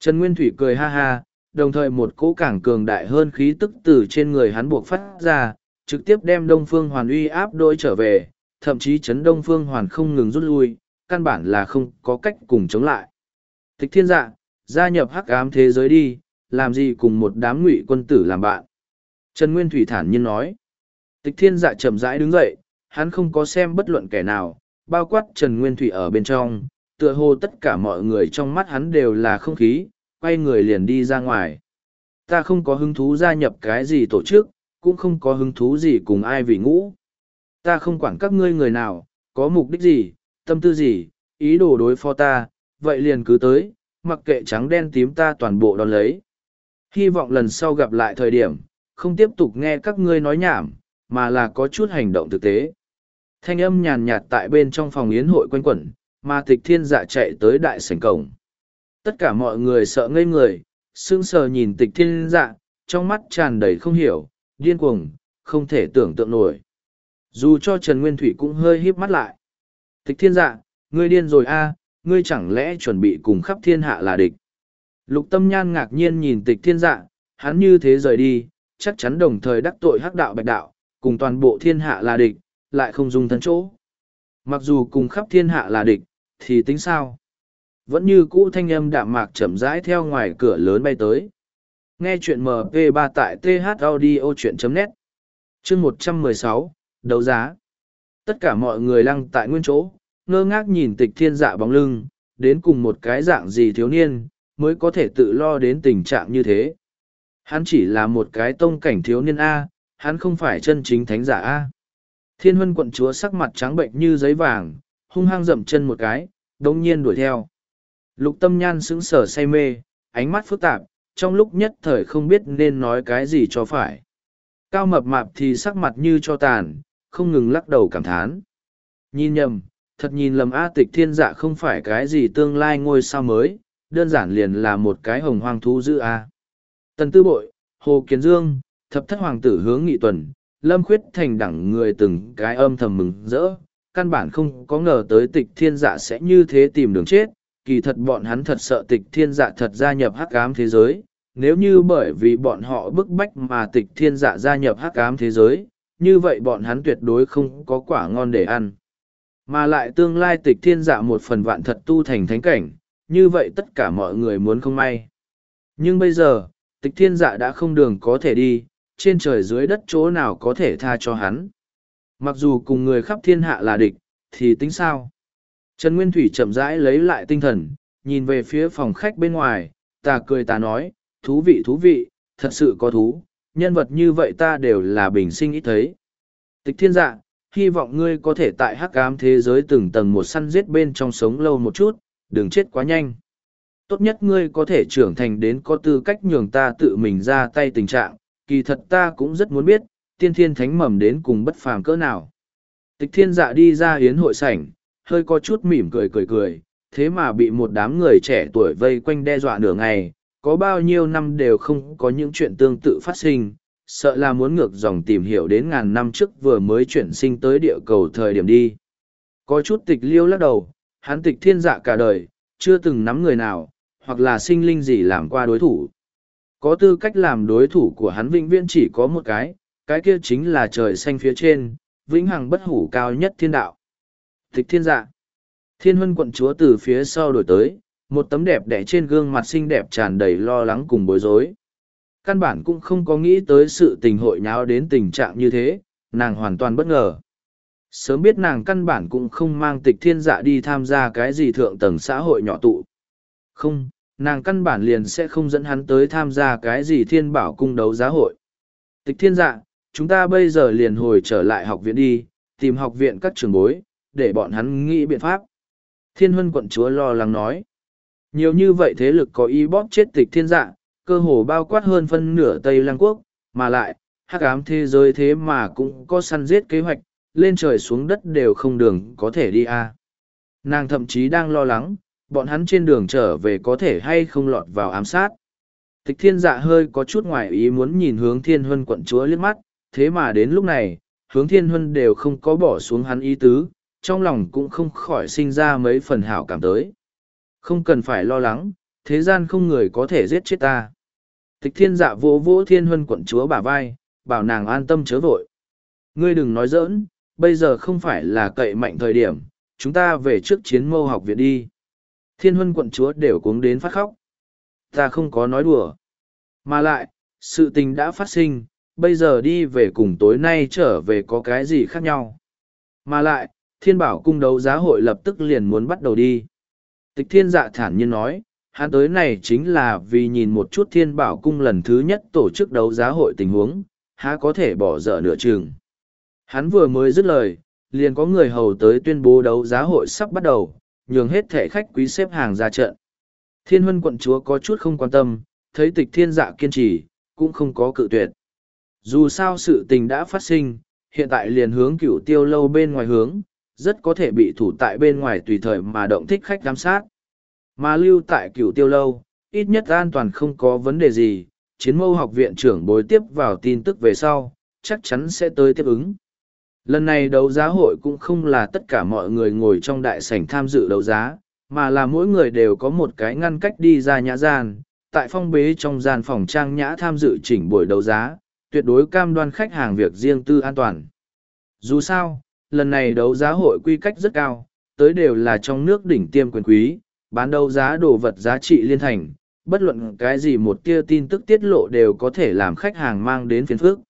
Trần Nguyên Thủy cười ha ha, đồng thời một cỗ cảng cường đại hơn khí tức từ trên người hắn buộc phát ra, trực tiếp đem Đông Phương Hoàn uy áp đôi trở về, thậm chí chấn Đông Phương Hoàn không ngừng rút lui, căn bản là không có cách cùng chống lại. Tịch thiên dạ, gia nhập hắc ám thế giới đi, làm gì cùng một đám ngụy quân tử làm bạn. Trần Nguyên Thủy thản nhiên nói. Tịch thiên dạ chậm rãi đứng dậy, hắn không có xem bất luận kẻ nào, bao quát Trần Nguyên Thủy ở bên trong, tựa hồ tất cả mọi người trong mắt hắn đều là không khí, quay người liền đi ra ngoài. Ta không có hứng thú gia nhập cái gì tổ chức, cũng không có hứng thú gì cùng ai vì ngũ. Ta không quản các ngươi người nào, có mục đích gì, tâm tư gì, ý đồ đối phó ta, vậy liền cứ tới, mặc kệ trắng đen tím ta toàn bộ đón lấy. Hy vọng lần sau gặp lại thời điểm, không tiếp tục nghe các ngươi nói nhảm, mà là có chút hành động thực tế. Thanh âm nhàn nhạt tại bên trong phòng yến hội quanh quẩn, mà tịch thiên dạ chạy tới đại sảnh cổng. Tất cả mọi người sợ ngây người, sững sờ nhìn tịch thiên dạ, trong mắt tràn đầy không hiểu, điên cuồng, không thể tưởng tượng nổi. Dù cho Trần Nguyên Thủy cũng hơi híp mắt lại. Tịch thiên dạ, ngươi điên rồi a, ngươi chẳng lẽ chuẩn bị cùng khắp thiên hạ là địch. Lục tâm nhan ngạc nhiên nhìn tịch thiên dạ, hắn như thế rời đi, chắc chắn đồng thời đắc tội hắc đạo bạch đạo, cùng toàn bộ thiên hạ là địch, lại không dùng thân chỗ. Mặc dù cùng khắp thiên hạ là địch, thì tính sao? Vẫn như cũ thanh âm đạm mạc chậm rãi theo ngoài cửa lớn bay tới. Nghe chuyện MP3 tại thaudio.net Chương 116, Đấu giá Tất cả mọi người lăng tại nguyên chỗ, ngơ ngác nhìn tịch thiên dạ bóng lưng, đến cùng một cái dạng gì thiếu niên, mới có thể tự lo đến tình trạng như thế. Hắn chỉ là một cái tông cảnh thiếu niên A, hắn không phải chân chính thánh giả A. Thiên huân quận chúa sắc mặt trắng bệnh như giấy vàng, hung hăng dậm chân một cái, đồng nhiên đuổi theo. Lục tâm nhan sững sờ say mê, ánh mắt phức tạp, trong lúc nhất thời không biết nên nói cái gì cho phải. Cao mập mạp thì sắc mặt như cho tàn, không ngừng lắc đầu cảm thán. Nhìn nhầm, thật nhìn lầm A tịch thiên dạ không phải cái gì tương lai ngôi sao mới, đơn giản liền là một cái hồng hoang thú dữ A. Tần Tư Bội, Hồ Kiến Dương, thập thất hoàng tử hướng nghị tuần, lâm khuyết thành đẳng người từng cái âm thầm mừng rỡ, căn bản không có ngờ tới tịch thiên dạ sẽ như thế tìm đường chết, kỳ thật bọn hắn thật sợ tịch thiên dạ thật gia nhập hắc ám thế giới, nếu như bởi vì bọn họ bức bách mà tịch thiên dạ gia nhập hắc ám thế giới, như vậy bọn hắn tuyệt đối không có quả ngon để ăn. Mà lại tương lai tịch thiên dạ một phần vạn thật tu thành thánh cảnh, như vậy tất cả mọi người muốn không may. Nhưng bây giờ, tịch thiên dạ đã không đường có thể đi, trên trời dưới đất chỗ nào có thể tha cho hắn. Mặc dù cùng người khắp thiên hạ là địch, thì tính sao? Trần Nguyên Thủy chậm rãi lấy lại tinh thần, nhìn về phía phòng khách bên ngoài, ta cười ta nói, thú vị thú vị, thật sự có thú, nhân vật như vậy ta đều là bình sinh ít thấy. Tịch thiên dạ, hy vọng ngươi có thể tại hắc ám thế giới từng tầng một săn giết bên trong sống lâu một chút, đừng chết quá nhanh. Tốt nhất ngươi có thể trưởng thành đến có tư cách nhường ta tự mình ra tay tình trạng, kỳ thật ta cũng rất muốn biết, tiên thiên thánh mầm đến cùng bất phàm cỡ nào. Tịch thiên dạ đi ra hiến hội sảnh, hơi có chút mỉm cười cười cười, thế mà bị một đám người trẻ tuổi vây quanh đe dọa nửa ngày, có bao nhiêu năm đều không có những chuyện tương tự phát sinh, sợ là muốn ngược dòng tìm hiểu đến ngàn năm trước vừa mới chuyển sinh tới địa cầu thời điểm đi. Có chút tịch liêu lắc đầu, hắn tịch thiên dạ cả đời, chưa từng nắm người nào, hoặc là sinh linh gì làm qua đối thủ. Có tư cách làm đối thủ của hắn vĩnh viễn chỉ có một cái, cái kia chính là trời xanh phía trên, vĩnh hằng bất hủ cao nhất thiên đạo. Tịch thiên dạ. Thiên huân quận chúa từ phía sau đổi tới, một tấm đẹp đẽ trên gương mặt xinh đẹp tràn đầy lo lắng cùng bối rối. Căn bản cũng không có nghĩ tới sự tình hội nháo đến tình trạng như thế, nàng hoàn toàn bất ngờ. Sớm biết nàng căn bản cũng không mang tịch thiên dạ đi tham gia cái gì thượng tầng xã hội nhỏ tụ. Không, nàng căn bản liền sẽ không dẫn hắn tới tham gia cái gì thiên bảo cung đấu giá hội. Tịch thiên dạ, chúng ta bây giờ liền hồi trở lại học viện đi, tìm học viện các trường bối, để bọn hắn nghĩ biện pháp. Thiên huân quận chúa lo lắng nói. Nhiều như vậy thế lực có ý bóp chết tịch thiên dạ, cơ hồ bao quát hơn phân nửa Tây Lăng Quốc, mà lại, hắc ám thế giới thế mà cũng có săn giết kế hoạch, lên trời xuống đất đều không đường có thể đi a. Nàng thậm chí đang lo lắng, bọn hắn trên đường trở về có thể hay không lọt vào ám sát. Tịch thiên dạ hơi có chút ngoài ý muốn nhìn hướng thiên huân quận chúa liếc mắt, thế mà đến lúc này, hướng thiên huân đều không có bỏ xuống hắn ý tứ, trong lòng cũng không khỏi sinh ra mấy phần hảo cảm tới. Không cần phải lo lắng, thế gian không người có thể giết chết ta. Tịch thiên dạ vỗ vỗ thiên huân quận chúa bả vai, bảo nàng an tâm chớ vội. Ngươi đừng nói giỡn, bây giờ không phải là cậy mạnh thời điểm, chúng ta về trước chiến mâu học viện đi. Thiên huân quận chúa đều cuống đến phát khóc. Ta không có nói đùa. Mà lại, sự tình đã phát sinh, bây giờ đi về cùng tối nay trở về có cái gì khác nhau. Mà lại, thiên bảo cung đấu giá hội lập tức liền muốn bắt đầu đi. Tịch thiên dạ thản nhiên nói, hắn tới này chính là vì nhìn một chút thiên bảo cung lần thứ nhất tổ chức đấu giá hội tình huống, há có thể bỏ dở nửa chừng. Hắn vừa mới dứt lời, liền có người hầu tới tuyên bố đấu giá hội sắp bắt đầu, nhường hết thể khách quý xếp hàng ra trận. Thiên huân quận chúa có chút không quan tâm, thấy tịch thiên dạ kiên trì, cũng không có cự tuyệt. Dù sao sự tình đã phát sinh, hiện tại liền hướng cửu tiêu lâu bên ngoài hướng, rất có thể bị thủ tại bên ngoài tùy thời mà động thích khách giám sát. Mà lưu tại cửu tiêu lâu, ít nhất an toàn không có vấn đề gì, chiến mâu học viện trưởng bối tiếp vào tin tức về sau, chắc chắn sẽ tới tiếp ứng. Lần này đấu giá hội cũng không là tất cả mọi người ngồi trong đại sảnh tham dự đấu giá, mà là mỗi người đều có một cái ngăn cách đi ra nhã gian, tại phong bế trong gian phòng trang nhã tham dự chỉnh buổi đấu giá, tuyệt đối cam đoan khách hàng việc riêng tư an toàn. Dù sao, lần này đấu giá hội quy cách rất cao, tới đều là trong nước đỉnh tiêm quyền quý, bán đấu giá đồ vật giá trị liên thành, bất luận cái gì một tia tin tức tiết lộ đều có thể làm khách hàng mang đến phiền phức.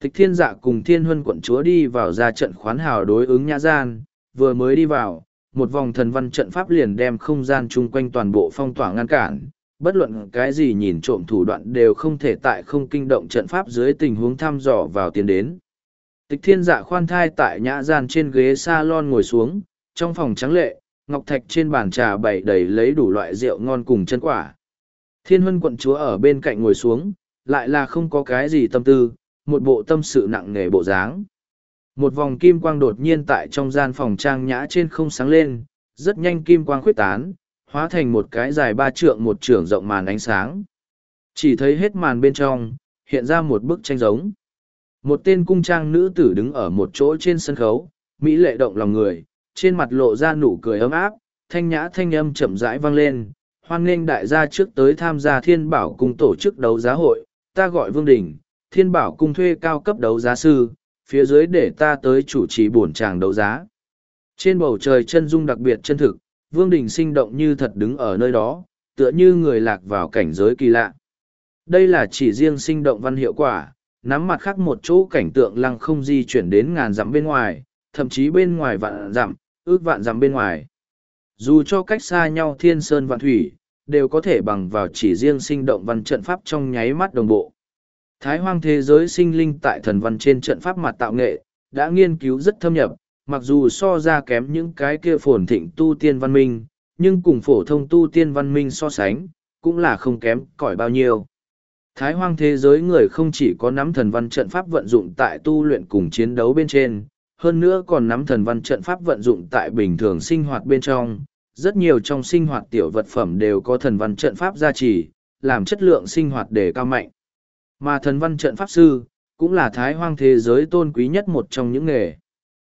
Tịch thiên dạ cùng thiên huân quận chúa đi vào ra trận khoán hào đối ứng nhã gian, vừa mới đi vào, một vòng thần văn trận pháp liền đem không gian chung quanh toàn bộ phong tỏa ngăn cản, bất luận cái gì nhìn trộm thủ đoạn đều không thể tại không kinh động trận pháp dưới tình huống thăm dò vào tiến đến. Tịch thiên dạ khoan thai tại nhã gian trên ghế salon ngồi xuống, trong phòng trắng lệ, ngọc thạch trên bàn trà bày đầy lấy đủ loại rượu ngon cùng chân quả. Thiên huân quận chúa ở bên cạnh ngồi xuống, lại là không có cái gì tâm tư, một bộ tâm sự nặng nề bộ dáng. Một vòng kim quang đột nhiên tại trong gian phòng trang nhã trên không sáng lên, rất nhanh kim quang khuyết tán, hóa thành một cái dài ba trượng một trượng rộng màn ánh sáng. Chỉ thấy hết màn bên trong, hiện ra một bức tranh giống. Một tên cung trang nữ tử đứng ở một chỗ trên sân khấu, Mỹ lệ động lòng người, trên mặt lộ ra nụ cười ấm áp, thanh nhã thanh âm chậm rãi vang lên, hoan nghênh đại gia trước tới tham gia thiên bảo cung tổ chức đấu giá hội, ta gọi Vương Đình, thiên bảo cung thuê cao cấp đấu giá sư, phía dưới để ta tới chủ trì bổn tràng đấu giá. Trên bầu trời chân dung đặc biệt chân thực, Vương Đình sinh động như thật đứng ở nơi đó, tựa như người lạc vào cảnh giới kỳ lạ. Đây là chỉ riêng sinh động văn hiệu quả, nắm mặt khác một chỗ cảnh tượng lăng không di chuyển đến ngàn dặm bên ngoài, thậm chí bên ngoài vạn dặm, ước vạn dặm bên ngoài. Dù cho cách xa nhau thiên sơn vạn thủy, đều có thể bằng vào chỉ riêng sinh động văn trận pháp trong nháy mắt đồng bộ. Thái hoang thế giới sinh linh tại thần văn trên trận pháp mặt tạo nghệ, đã nghiên cứu rất thâm nhập, mặc dù so ra kém những cái kia phồn thịnh tu tiên văn minh, nhưng cùng phổ thông tu tiên văn minh so sánh, cũng là không kém cỏi bao nhiêu. Thái hoang thế giới người không chỉ có nắm thần văn trận pháp vận dụng tại tu luyện cùng chiến đấu bên trên, hơn nữa còn nắm thần văn trận pháp vận dụng tại bình thường sinh hoạt bên trong. Rất nhiều trong sinh hoạt tiểu vật phẩm đều có thần văn trận pháp gia trì, làm chất lượng sinh hoạt đề cao mạnh. Mà thần văn trận pháp sư, cũng là thái hoang thế giới tôn quý nhất một trong những nghề.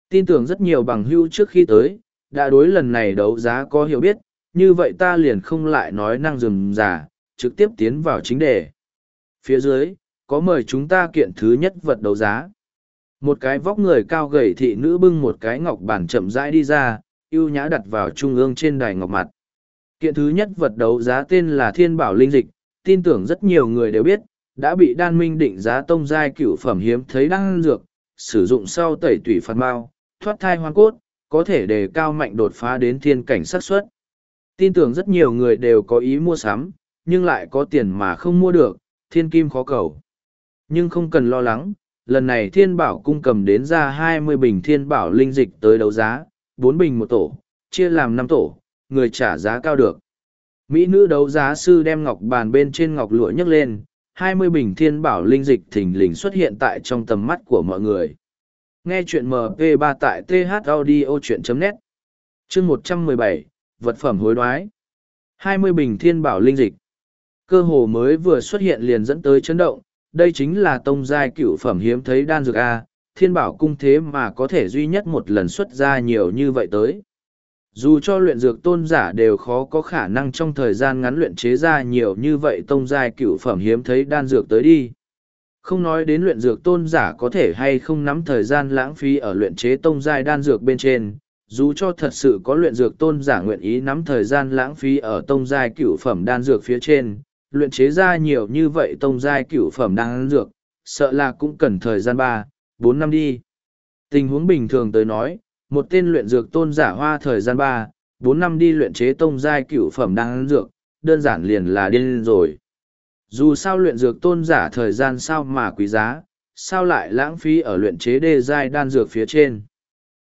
Tin tưởng rất nhiều bằng hữu trước khi tới, đã đối lần này đấu giá có hiểu biết, như vậy ta liền không lại nói năng rườm rà, trực tiếp tiến vào chính đề. Phía dưới, có mời chúng ta kiện thứ nhất vật đấu giá. Một cái vóc người cao gầy thị nữ bưng một cái ngọc bản chậm rãi đi ra, yêu nhã đặt vào trung ương trên đài ngọc mặt. Kiện thứ nhất vật đấu giá tên là Thiên Bảo Linh Dịch, tin tưởng rất nhiều người đều biết, đã bị đan minh định giá tông giai cửu phẩm hiếm thấy đan dược, sử dụng sau tẩy tủy phạt mao, thoát thai hoang cốt, có thể đề cao mạnh đột phá đến thiên cảnh xác xuất Tin tưởng rất nhiều người đều có ý mua sắm, nhưng lại có tiền mà không mua được, thiên kim khó cầu. Nhưng không cần lo lắng, lần này thiên bảo cung cầm đến ra hai mươi bình thiên bảo linh dịch tới đấu giá, bốn bình một tổ, chia làm năm tổ, người trả giá cao được. Mỹ nữ đấu giá sư đem ngọc bàn bên trên ngọc lụa nhấc lên, hai mươi bình thiên bảo linh dịch thình lình xuất hiện tại trong tầm mắt của mọi người. Nghe chuyện MP3 tại thaudio.net Chương một trăm mười bảy Vật phẩm hối đoái hai mươi bình thiên bảo linh dịch Cơ hồ mới vừa xuất hiện liền dẫn tới chấn động, đây chính là tông giai cựu phẩm hiếm thấy đan dược A, thiên bảo cung thế mà có thể duy nhất một lần xuất ra nhiều như vậy tới. Dù cho luyện dược tôn giả đều khó có khả năng trong thời gian ngắn luyện chế ra nhiều như vậy tông giai cựu phẩm hiếm thấy đan dược tới đi. Không nói đến luyện dược tôn giả có thể hay không nắm thời gian lãng phí ở luyện chế tông giai đan dược bên trên, dù cho thật sự có luyện dược tôn giả nguyện ý nắm thời gian lãng phí ở tông giai cựu phẩm đan dược phía trên, luyện chế ra nhiều như vậy tông giai cựu phẩm đan dược, sợ là cũng cần thời gian ba, bốn năm đi. Tình huống bình thường tới nói, một tên luyện dược tôn giả hoa thời gian ba, bốn năm đi luyện chế tông giai cựu phẩm đan dược, đơn giản liền là điên rồi. Dù sao luyện dược tôn giả thời gian sao mà quý giá, sao lại lãng phí ở luyện chế đê giai đan dược phía trên.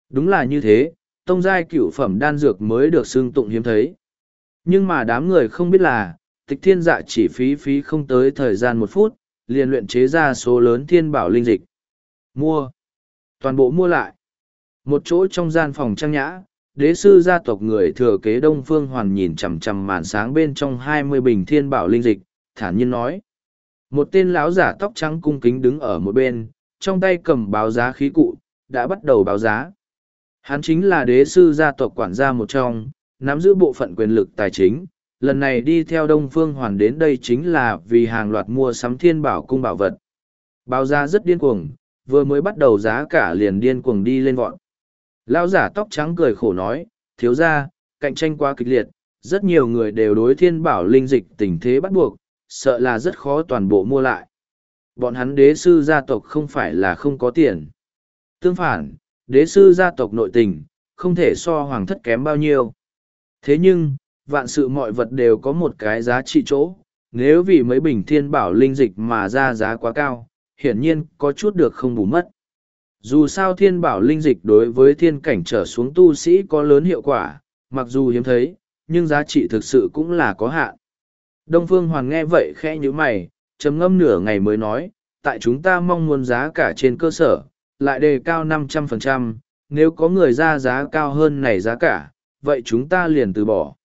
Đúng là như thế, tông giai cựu phẩm đan dược mới được xưng tụng hiếm thấy. Nhưng mà đám người không biết là, tịch thiên dạ chỉ phí phí không tới thời gian một phút, liền luyện chế ra số lớn thiên bảo linh dịch. Mua. Toàn bộ mua lại. Một chỗ trong gian phòng trang nhã, đế sư gia tộc người thừa kế Đông Phương Hoàn nhìn chằm chằm màn sáng bên trong hai mươi bình thiên bảo linh dịch, thản nhiên nói. Một tên lão giả tóc trắng cung kính đứng ở một bên, trong tay cầm báo giá khí cụ, đã bắt đầu báo giá. Hắn chính là đế sư gia tộc quản gia một trong, nắm giữ bộ phận quyền lực tài chính. Lần này đi theo Đông Phương Hoàn đến đây chính là vì hàng loạt mua sắm thiên bảo cung bảo vật. Báo giá rất điên cuồng, vừa mới bắt đầu giá cả liền điên cuồng đi lên vọt, Lão giả tóc trắng cười khổ nói, thiếu ra, cạnh tranh quá kịch liệt, rất nhiều người đều đối thiên bảo linh dịch tình thế bắt buộc, sợ là rất khó toàn bộ mua lại. Bọn hắn đế sư gia tộc không phải là không có tiền. Tương phản, đế sư gia tộc nội tình, không thể so hoàng thất kém bao nhiêu. Thế nhưng, vạn sự mọi vật đều có một cái giá trị chỗ, nếu vì mấy bình thiên bảo linh dịch mà ra giá quá cao, hiển nhiên có chút được không bù mất. Dù sao thiên bảo linh dịch đối với thiên cảnh trở xuống tu sĩ có lớn hiệu quả, mặc dù hiếm thấy, nhưng giá trị thực sự cũng là có hạn. Đông Phương Hoàng nghe vậy khẽ như mày, trầm ngâm nửa ngày mới nói, tại chúng ta mong muốn giá cả trên cơ sở, lại đề cao 500%, nếu có người ra giá cao hơn này giá cả, vậy chúng ta liền từ bỏ.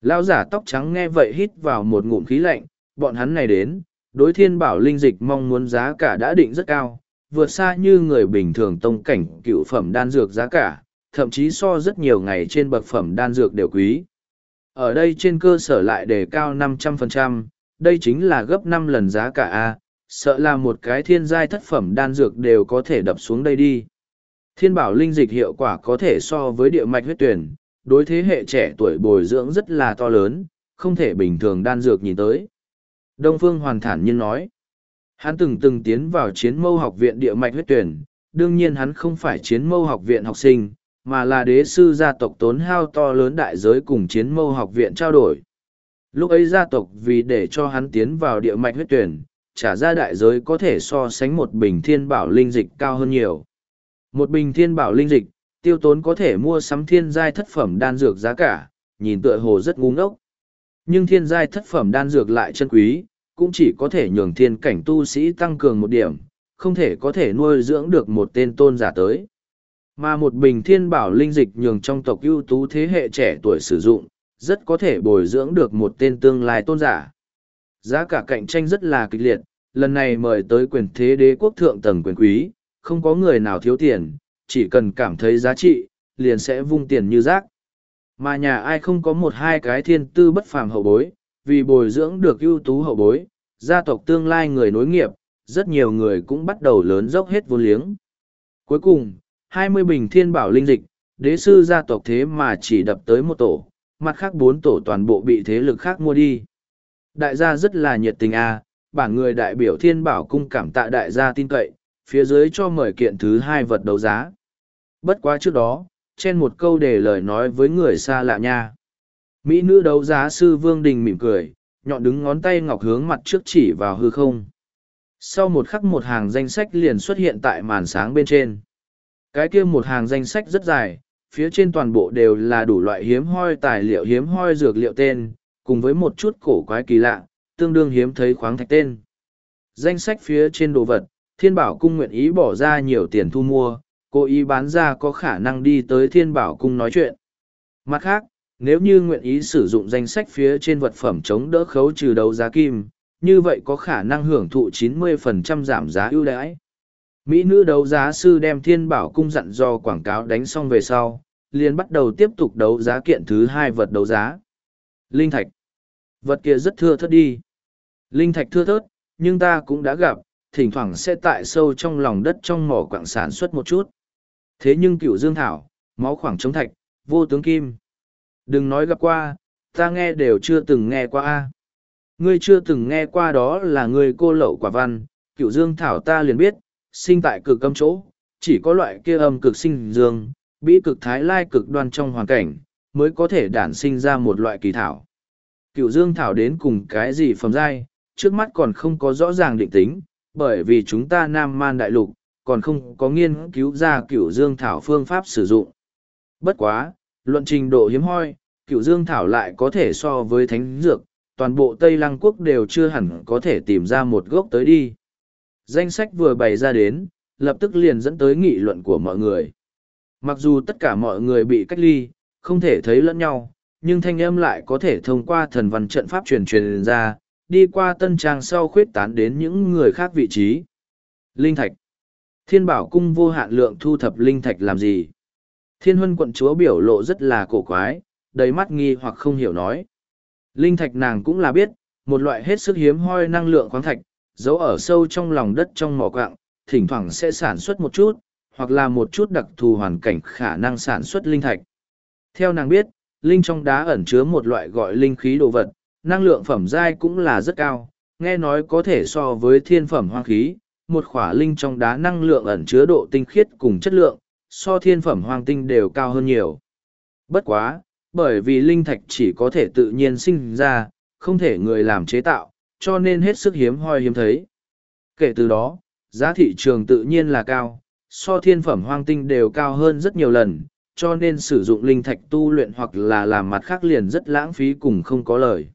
Lão giả tóc trắng nghe vậy hít vào một ngụm khí lạnh, bọn hắn này đến, đối thiên bảo linh dịch mong muốn giá cả đã định rất cao, vượt xa như người bình thường tông cảnh cựu phẩm đan dược giá cả, thậm chí so rất nhiều ngày trên bậc phẩm đan dược đều quý. Ở đây trên cơ sở lại đề cao 500%, đây chính là gấp năm lần giá cả A, sợ là một cái thiên giai thất phẩm đan dược đều có thể đập xuống đây đi. Thiên bảo linh dịch hiệu quả có thể so với địa mạch huyết tuyển, đối thế hệ trẻ tuổi bồi dưỡng rất là to lớn, không thể bình thường đan dược nhìn tới. Đông Phương hoàn thản nhiên nói, hắn từng từng tiến vào chiến mâu học viện địa mạch huyết tuyển, đương nhiên hắn không phải chiến mâu học viện học sinh, mà là đế sư gia tộc tốn hao to lớn đại giới cùng chiến mâu học viện trao đổi. Lúc ấy gia tộc vì để cho hắn tiến vào địa mạch huyết tuyển, trả ra đại giới có thể so sánh một bình thiên bảo linh dịch cao hơn nhiều. Một bình thiên bảo linh dịch, tiêu tốn có thể mua sắm thiên giai thất phẩm đan dược giá cả, nhìn tựa hồ rất ngu ngốc. Nhưng thiên giai thất phẩm đan dược lại chân quý, cũng chỉ có thể nhường thiên cảnh tu sĩ tăng cường một điểm, không thể có thể nuôi dưỡng được một tên tôn giả tới. Mà một bình thiên bảo linh dịch nhường trong tộc ưu tú thế hệ trẻ tuổi sử dụng, rất có thể bồi dưỡng được một tên tương lai tôn giả. Giá cả cạnh tranh rất là kịch liệt, lần này mời tới quyền thế đế quốc thượng tầng quyền quý, không có người nào thiếu tiền, chỉ cần cảm thấy giá trị, liền sẽ vung tiền như rác. Mà nhà ai không có một hai cái thiên tư bất phàm hậu bối, vì bồi dưỡng được ưu tú hậu bối, gia tộc tương lai người nối nghiệp, rất nhiều người cũng bắt đầu lớn dốc hết vốn liếng. Cuối cùng, hai mươi bình thiên bảo linh dịch, đế sư gia tộc thế mà chỉ đập tới một tổ, mặt khác bốn tổ toàn bộ bị thế lực khác mua đi. Đại gia rất là nhiệt tình a, à, bản người đại biểu thiên bảo cung cảm tạ đại gia tin cậy, phía dưới cho mời kiện thứ hai vật đấu giá. Bất quá trước đó, trên một câu để lời nói với người xa lạ nha. Mỹ nữ đấu giá sư Vương Đình mỉm cười, nhọn đứng ngón tay ngọc hướng mặt trước chỉ vào hư không. Sau một khắc một hàng danh sách liền xuất hiện tại màn sáng bên trên. Cái kia một hàng danh sách rất dài, phía trên toàn bộ đều là đủ loại hiếm hoi tài liệu hiếm hoi dược liệu tên, cùng với một chút cổ quái kỳ lạ, tương đương hiếm thấy khoáng thạch tên. Danh sách phía trên đồ vật, Thiên Bảo Cung nguyện ý bỏ ra nhiều tiền thu mua, cố ý bán ra có khả năng đi tới Thiên Bảo Cung nói chuyện. Mặt khác, nếu như nguyện ý sử dụng danh sách phía trên vật phẩm chống đỡ khấu trừ đấu giá kim, như vậy có khả năng hưởng thụ 90% giảm giá ưu đãi. Mỹ nữ đấu giá sư đem Thiên Bảo Cung dặn do quảng cáo đánh xong về sau, liền bắt đầu tiếp tục đấu giá kiện thứ hai vật đấu giá. Linh Thạch. Vật kia rất thưa thớt đi. Linh Thạch thưa thớt, nhưng ta cũng đã gặp, thỉnh thoảng sẽ tại sâu trong lòng đất trong mỏ quảng sản xuất một chút. Thế nhưng cựu dương thảo, máu khoảng trống thạch, vô tướng kim. Đừng nói gặp qua, ta nghe đều chưa từng nghe qua a. Ngươi chưa từng nghe qua đó là người cô lậu quả văn, cựu dương thảo ta liền biết, sinh tại cực âm chỗ, chỉ có loại kia âm cực sinh dương, bị cực thái lai cực đoan trong hoàn cảnh, mới có thể đản sinh ra một loại kỳ thảo. Cựu dương thảo đến cùng cái gì phẩm giai, trước mắt còn không có rõ ràng định tính, bởi vì chúng ta Nam Man Đại Lục, còn không có nghiên cứu ra cựu dương thảo phương pháp sử dụng. Bất quá, luận trình độ hiếm hoi, cựu dương thảo lại có thể so với thánh dược, toàn bộ Tây Lăng Quốc đều chưa hẳn có thể tìm ra một gốc tới đi. Danh sách vừa bày ra đến, lập tức liền dẫn tới nghị luận của mọi người. Mặc dù tất cả mọi người bị cách ly, không thể thấy lẫn nhau, nhưng thanh âm lại có thể thông qua thần văn trận pháp truyền truyền ra, đi qua tân trang sau khuyết tán đến những người khác vị trí. Linh Thạch Thiên bảo cung vô hạn lượng thu thập linh thạch làm gì? Thiên huân quận chúa biểu lộ rất là cổ quái, đầy mắt nghi hoặc không hiểu nói. Linh thạch nàng cũng là biết, một loại hết sức hiếm hoi năng lượng khoáng thạch, giấu ở sâu trong lòng đất trong mỏ quạng, thỉnh thoảng sẽ sản xuất một chút, hoặc là một chút đặc thù hoàn cảnh khả năng sản xuất linh thạch. Theo nàng biết, linh trong đá ẩn chứa một loại gọi linh khí đồ vật, năng lượng phẩm giai cũng là rất cao, nghe nói có thể so với thiên phẩm hoang khí, một khỏa linh trong đá năng lượng ẩn chứa độ tinh khiết cùng chất lượng, so thiên phẩm hoang tinh đều cao hơn nhiều. Bất quá, bởi vì linh thạch chỉ có thể tự nhiên sinh ra, không thể người làm chế tạo, cho nên hết sức hiếm hoi hiếm thấy. Kể từ đó, giá thị trường tự nhiên là cao, so thiên phẩm hoang tinh đều cao hơn rất nhiều lần, cho nên sử dụng linh thạch tu luyện hoặc là làm mặt khác liền rất lãng phí cùng không có lời.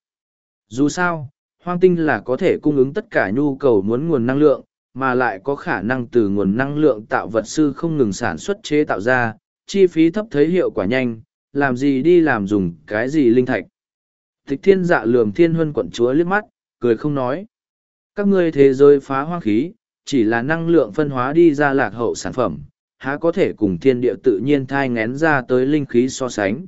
Dù sao, hoang tinh là có thể cung ứng tất cả nhu cầu muốn nguồn năng lượng, mà lại có khả năng từ nguồn năng lượng tạo vật sư không ngừng sản xuất chế tạo ra, chi phí thấp thấy hiệu quả nhanh, làm gì đi làm dùng cái gì linh thạch. Thích thiên dạ lườm thiên huân quận chúa liếc mắt, cười không nói. Các ngươi thế giới phá hoang khí, chỉ là năng lượng phân hóa đi ra lạc hậu sản phẩm, há có thể cùng thiên địa tự nhiên thai ngén ra tới linh khí so sánh.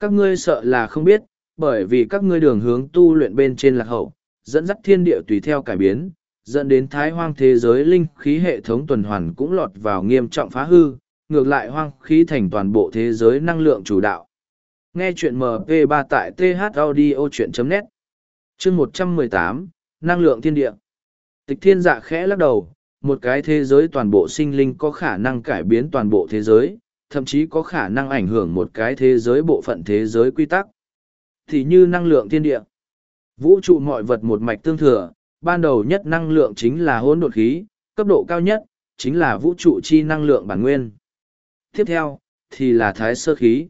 Các ngươi sợ là không biết, bởi vì các ngươi đường hướng tu luyện bên trên lạc hậu, dẫn dắt thiên địa tùy theo cải biến, dẫn đến thái hoang thế giới linh khí hệ thống tuần hoàn cũng lọt vào nghiêm trọng phá hư, ngược lại hoang khí thành toàn bộ thế giới năng lượng chủ đạo. Nghe chuyện MP3 tại thaudio.net Chương 118, Năng lượng thiên địa Tịch thiên dạ khẽ lắc đầu, một cái thế giới toàn bộ sinh linh có khả năng cải biến toàn bộ thế giới, thậm chí có khả năng ảnh hưởng một cái thế giới bộ phận thế giới quy tắc. Thì như năng lượng thiên địa. Vũ trụ mọi vật một mạch tương thừa, ban đầu nhất năng lượng chính là hỗn độn khí, cấp độ cao nhất, chính là vũ trụ chi năng lượng bản nguyên. Tiếp theo, thì là thái sơ khí.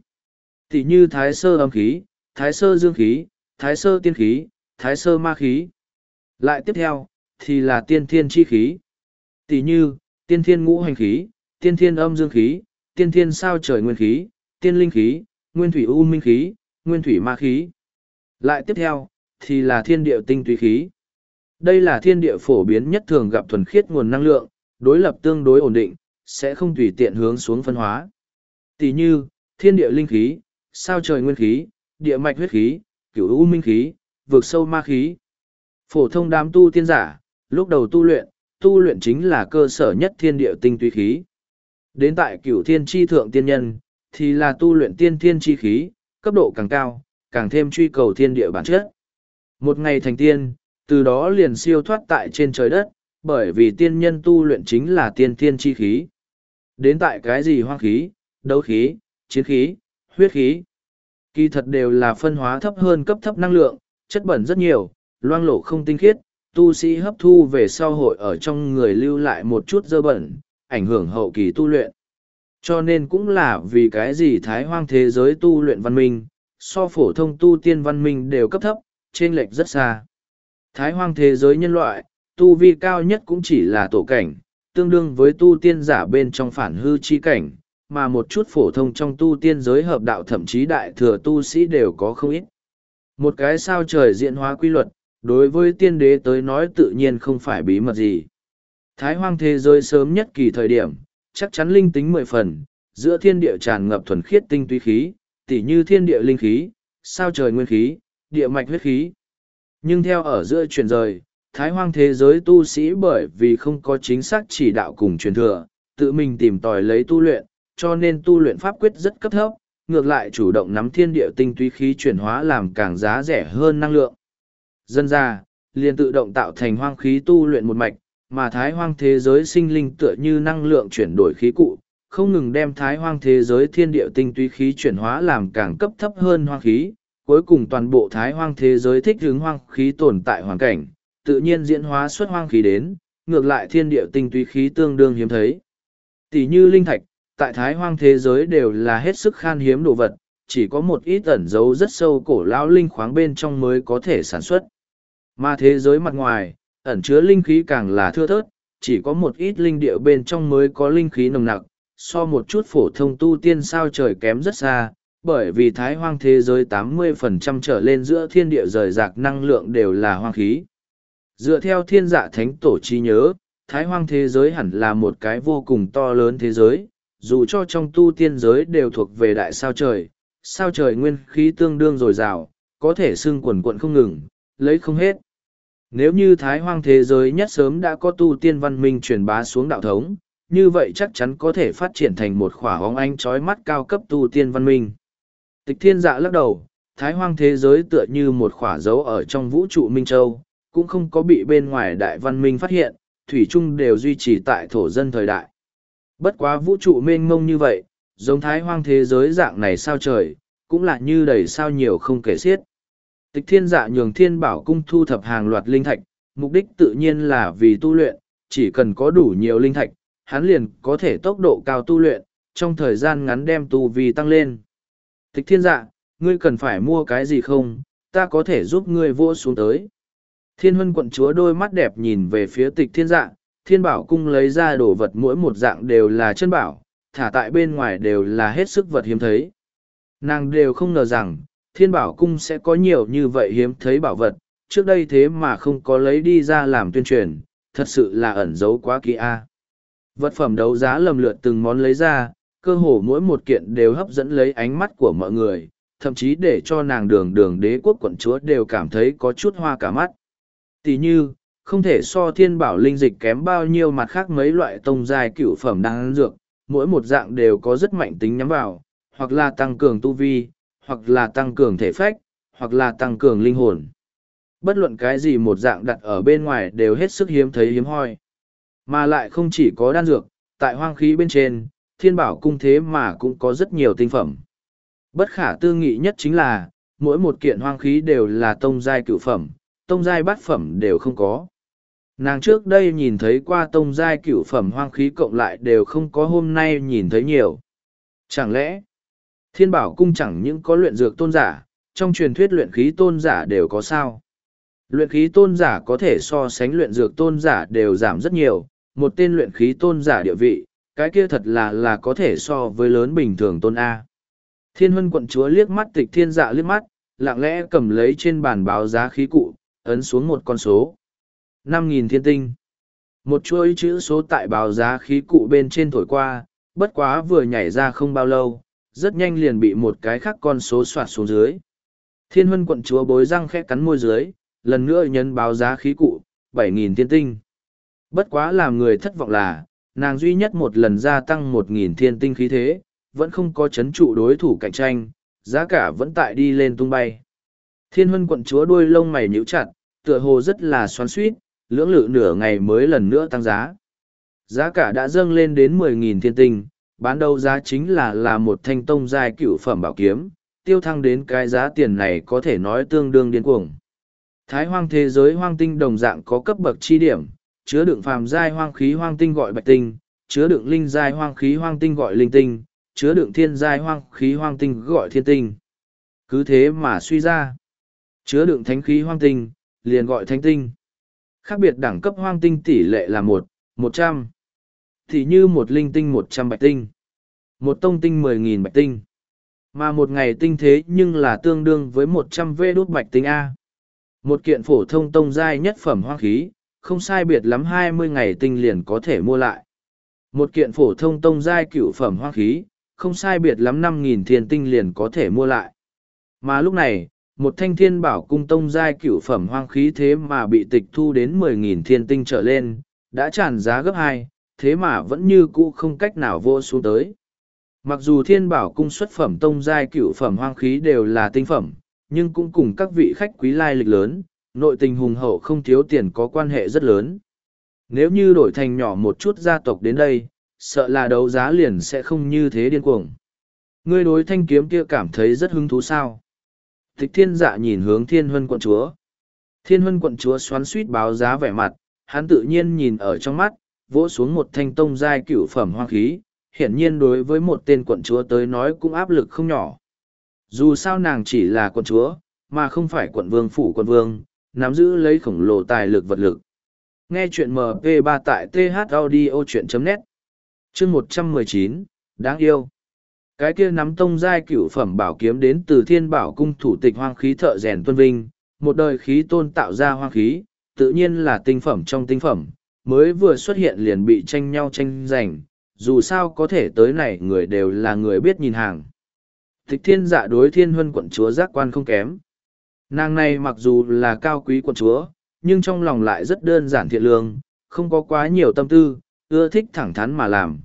Tỷ như thái sơ âm khí, thái sơ dương khí, thái sơ tiên khí, thái sơ ma khí. Lại tiếp theo, thì là tiên thiên chi khí. Tỷ như, tiên thiên ngũ hành khí, tiên thiên âm dương khí, tiên thiên sao trời nguyên khí, tiên linh khí, nguyên thủy u minh khí, nguyên thủy ma khí. Lại tiếp theo, thì là thiên địa tinh túy khí. Đây là thiên địa phổ biến nhất thường gặp thuần khiết nguồn năng lượng, đối lập tương đối ổn định, sẽ không tùy tiện hướng xuống phân hóa. Tỷ như, thiên địa linh khí, sao trời nguyên khí, địa mạch huyết khí, cửu u minh khí, vượt sâu ma khí. Phổ thông đám tu tiên giả, lúc đầu tu luyện, tu luyện chính là cơ sở nhất thiên địa tinh túy khí. Đến tại cửu thiên tri thượng tiên nhân, thì là tu luyện tiên thiên chi khí, cấp độ càng cao, càng thêm truy cầu thiên địa bản chất. Một ngày thành tiên, từ đó liền siêu thoát tại trên trời đất, bởi vì tiên nhân tu luyện chính là tiên thiên chi khí. Đến tại cái gì hoang khí, đấu khí, chiến khí, huyết khí. Kỳ thật đều là phân hóa thấp hơn cấp thấp năng lượng, chất bẩn rất nhiều, loang lổ không tinh khiết, tu sĩ hấp thu về sau hội ở trong người lưu lại một chút dơ bẩn, ảnh hưởng hậu kỳ tu luyện. Cho nên cũng là vì cái gì thái hoang thế giới tu luyện văn minh, so phổ thông tu tiên văn minh đều cấp thấp, trên lệch rất xa. Thái hoang thế giới nhân loại, tu vi cao nhất cũng chỉ là tổ cảnh, tương đương với tu tiên giả bên trong phản hư chi cảnh, mà một chút phổ thông trong tu tiên giới hợp đạo thậm chí đại thừa tu sĩ đều có không ít. Một cái sao trời diễn hóa quy luật, đối với tiên đế tới nói tự nhiên không phải bí mật gì. Thái hoang thế giới sớm nhất kỳ thời điểm, chắc chắn linh tính mười phần, giữa thiên địa tràn ngập thuần khiết tinh túy khí, tỉ như thiên địa linh khí, sao trời nguyên khí, địa mạch huyết khí. Nhưng theo ở giữa truyền rời, thái hoang thế giới tu sĩ bởi vì không có chính xác chỉ đạo cùng truyền thừa, tự mình tìm tòi lấy tu luyện, cho nên tu luyện pháp quyết rất cấp thấp, ngược lại chủ động nắm thiên địa tinh túy khí chuyển hóa làm càng giá rẻ hơn năng lượng. Dân ra, liền tự động tạo thành hoang khí tu luyện một mạch, mà thái hoang thế giới sinh linh tựa như năng lượng chuyển đổi khí cụ, không ngừng đem thái hoang thế giới thiên địa tinh túy khí chuyển hóa làm càng cấp thấp hơn hoang khí, cuối cùng toàn bộ thái hoang thế giới thích hướng hoang khí tồn tại hoàn cảnh, tự nhiên diễn hóa xuất hoang khí đến, ngược lại thiên địa tinh túy khí tương đương hiếm thấy. Tỷ như linh thạch, tại thái hoang thế giới đều là hết sức khan hiếm đồ vật, chỉ có một ít ẩn dấu rất sâu cổ lão linh khoáng bên trong mới có thể sản xuất. Mà thế giới mặt ngoài, ẩn chứa linh khí càng là thưa thớt, chỉ có một ít linh địa bên trong mới có linh khí nồng nặc, so một chút phổ thông tu tiên sao trời kém rất xa, bởi vì thái hoang thế giới 80% trở lên giữa thiên địa rời rạc năng lượng đều là hoang khí. Dựa theo thiên dạ thánh tổ chi nhớ, thái hoang thế giới hẳn là một cái vô cùng to lớn thế giới, dù cho trong tu tiên giới đều thuộc về đại sao trời, sao trời nguyên khí tương đương dồi dào, có thể xưng quần quận không ngừng, lấy không hết. Nếu như thái hoang thế giới nhất sớm đã có tu tiên văn minh truyền bá xuống đạo thống, như vậy chắc chắn có thể phát triển thành một khỏa hóng ánh trói mắt cao cấp tu tiên văn minh. Tịch thiên dạ lắc đầu, thái hoang thế giới tựa như một khỏa dấu ở trong vũ trụ Minh Châu, cũng không có bị bên ngoài đại văn minh phát hiện, thủy chung đều duy trì tại thổ dân thời đại. Bất quá vũ trụ mênh mông như vậy, giống thái hoang thế giới dạng này sao trời, cũng là như đầy sao nhiều không kể xiết. Tịch thiên dạ nhường thiên bảo cung thu thập hàng loạt linh thạch, mục đích tự nhiên là vì tu luyện, chỉ cần có đủ nhiều linh thạch, hắn liền có thể tốc độ cao tu luyện, trong thời gian ngắn đem tu vi tăng lên. Tịch thiên dạ, ngươi cần phải mua cái gì không, ta có thể giúp ngươi vô xuống tới. Thiên huân quận chúa đôi mắt đẹp nhìn về phía tịch thiên dạ, thiên bảo cung lấy ra đồ vật mỗi một dạng đều là chân bảo, thả tại bên ngoài đều là hết sức vật hiếm thấy. Nàng đều không ngờ rằng, thiên bảo cung sẽ có nhiều như vậy hiếm thấy bảo vật, trước đây thế mà không có lấy đi ra làm tuyên truyền, thật sự là ẩn giấu quá kỹ a. Vật phẩm đấu giá lầm lượt từng món lấy ra, cơ hồ mỗi một kiện đều hấp dẫn lấy ánh mắt của mọi người, thậm chí để cho nàng đường đường đế quốc quận chúa đều cảm thấy có chút hoa cả mắt. Tỷ như, không thể so thiên bảo linh dịch kém bao nhiêu mặt khác mấy loại tông giai cựu phẩm đang dược, mỗi một dạng đều có rất mạnh tính nhắm vào, hoặc là tăng cường tu vi, hoặc là tăng cường thể phách, hoặc là tăng cường linh hồn. Bất luận cái gì một dạng đặt ở bên ngoài đều hết sức hiếm thấy hiếm hoi. Mà lại không chỉ có đan dược, tại hoang khí bên trên, thiên bảo cung thế mà cũng có rất nhiều tinh phẩm. Bất khả tư nghị nhất chính là, mỗi một kiện hoang khí đều là tông giai cựu phẩm, tông giai bát phẩm đều không có. Nàng trước đây nhìn thấy qua tông giai cựu phẩm hoang khí cộng lại đều không có hôm nay nhìn thấy nhiều. Chẳng lẽ, thiên bảo cung chẳng những có luyện dược tôn giả, trong truyền thuyết luyện khí tôn giả đều có sao? Luyện khí tôn giả có thể so sánh luyện dược tôn giả đều giảm rất nhiều, một tên luyện khí tôn giả địa vị, cái kia thật là là có thể so với lớn bình thường tôn A. Thiên huân quận chúa liếc mắt tịch thiên dạ liếc mắt, lặng lẽ cầm lấy trên bàn báo giá khí cụ, ấn xuống một con số. năm nghìn thiên tinh. Một chuỗi chữ số tại báo giá khí cụ bên trên thổi qua, bất quá vừa nhảy ra không bao lâu, rất nhanh liền bị một cái khác con số soạt xuống dưới. Thiên huân quận chúa bối răng khẽ cắn môi dưới, lần nữa nhấn báo giá khí cụ, bảy nghìn thiên tinh. Bất quá làm người thất vọng là, nàng duy nhất một lần gia tăng một nghìn thiên tinh khí thế, vẫn không có chấn trụ đối thủ cạnh tranh, giá cả vẫn tại đi lên tung bay. Thiên huân quận chúa đuôi lông mày nhíu chặt, tựa hồ rất là xoắn suýt, lưỡng lự nửa ngày mới lần nữa tăng giá. Giá cả đã dâng lên đến mười nghìn thiên tinh, bán đầu giá chính là là một thanh tông giai cựu phẩm bảo kiếm, tiêu thăng đến cái giá tiền này có thể nói tương đương điên cuồng. Thái hoang thế giới hoang tinh đồng dạng có cấp bậc chi điểm, chứa đựng phàm giai hoang khí hoang tinh gọi bạch tinh, chứa đựng linh giai hoang khí hoang tinh gọi linh tinh, chứa đựng thiên giai hoang khí hoang tinh gọi thiên tinh. Cứ thế mà suy ra. Chứa đựng thánh khí hoang tinh, liền gọi thánh tinh. Khác biệt đẳng cấp hoang tinh tỷ lệ là một, một trăm. Thì như một linh tinh một trăm bạch tinh. Một tông tinh mười nghìn bạch tinh. Mà một ngày tinh thế nhưng là tương đương với một trăm vê đốt bạch tinh A. Một kiện phổ thông tông giai nhất phẩm hoang khí, không sai biệt lắm hai mươi ngày tinh liền có thể mua lại. Một kiện phổ thông tông giai cửu phẩm hoang khí, không sai biệt lắm năm nghìn thiên tinh liền có thể mua lại. Mà lúc này, một thanh thiên bảo cung tông giai cửu phẩm hoang khí thế mà bị tịch thu đến mười nghìn thiên tinh trở lên, đã tràn giá gấp hai, thế mà vẫn như cũ không cách nào vô xuống tới. Mặc dù thiên bảo cung xuất phẩm tông giai cửu phẩm hoang khí đều là tinh phẩm, nhưng cũng cùng các vị khách quý lai lịch lớn, nội tình hùng hậu không thiếu tiền có quan hệ rất lớn. Nếu như đổi thành nhỏ một chút gia tộc đến đây, sợ là đấu giá liền sẽ không như thế điên cuồng. Ngươi đối thanh kiếm kia cảm thấy rất hứng thú sao? Tịch thiên dạ nhìn hướng thiên huân quận chúa. Thiên huân quận chúa xoắn suýt báo giá vẻ mặt, hắn tự nhiên nhìn ở trong mắt, vỗ xuống một thanh tông giai cửu phẩm hoang khí, hiển nhiên đối với một tên quận chúa tới nói cũng áp lực không nhỏ. Dù sao nàng chỉ là quận chúa, mà không phải quận vương phủ quận vương, nắm giữ lấy khổng lồ tài lực vật lực. Nghe chuyện MP3 tại thaudio.net Chương 119, đáng yêu. Cái kia nắm tông giai cửu phẩm bảo kiếm đến từ thiên bảo cung thủ tịch hoang khí thợ rèn tuân vinh, một đời khí tôn tạo ra hoang khí, tự nhiên là tinh phẩm trong tinh phẩm, mới vừa xuất hiện liền bị tranh nhau tranh giành, dù sao có thể tới này người đều là người biết nhìn hàng. Tịch thiên dạ đối thiên huân quận chúa giác quan không kém. Nàng này mặc dù là cao quý quận chúa, nhưng trong lòng lại rất đơn giản thiện lương, không có quá nhiều tâm tư, ưa thích thẳng thắn mà làm.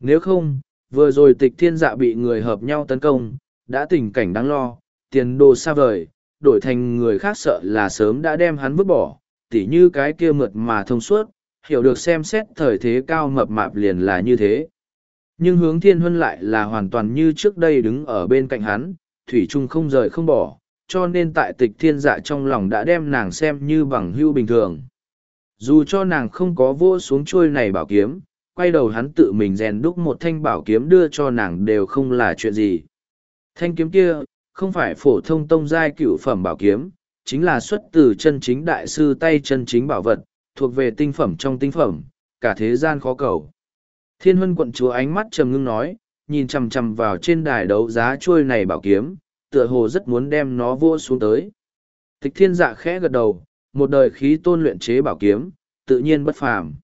Nếu không, vừa rồi tịch thiên dạ bị người hợp nhau tấn công, đã tình cảnh đáng lo, tiền đồ xa vời, đổi thành người khác sợ là sớm đã đem hắn vứt bỏ, tỉ như cái kia mượt mà thông suốt, hiểu được xem xét thời thế cao mập mạp liền là như thế. Nhưng hướng thiên huân lại là hoàn toàn như trước đây đứng ở bên cạnh hắn, thủy trung không rời không bỏ, cho nên tại tịch thiên dạ trong lòng đã đem nàng xem như bằng hưu bình thường. Dù cho nàng không có vô xuống trôi này bảo kiếm, quay đầu hắn tự mình rèn đúc một thanh bảo kiếm đưa cho nàng đều không là chuyện gì. Thanh kiếm kia, không phải phổ thông tông giai cựu phẩm bảo kiếm, chính là xuất từ chân chính đại sư tay chân chính bảo vật, thuộc về tinh phẩm trong tinh phẩm, cả thế gian khó cầu. Thiên huân quận chúa ánh mắt trầm ngưng nói, nhìn chằm chằm vào trên đài đấu giá trôi này bảo kiếm, tựa hồ rất muốn đem nó vô xuống tới. Tịch thiên dạ khẽ gật đầu, một đời khí tôn luyện chế bảo kiếm, tự nhiên bất phàm.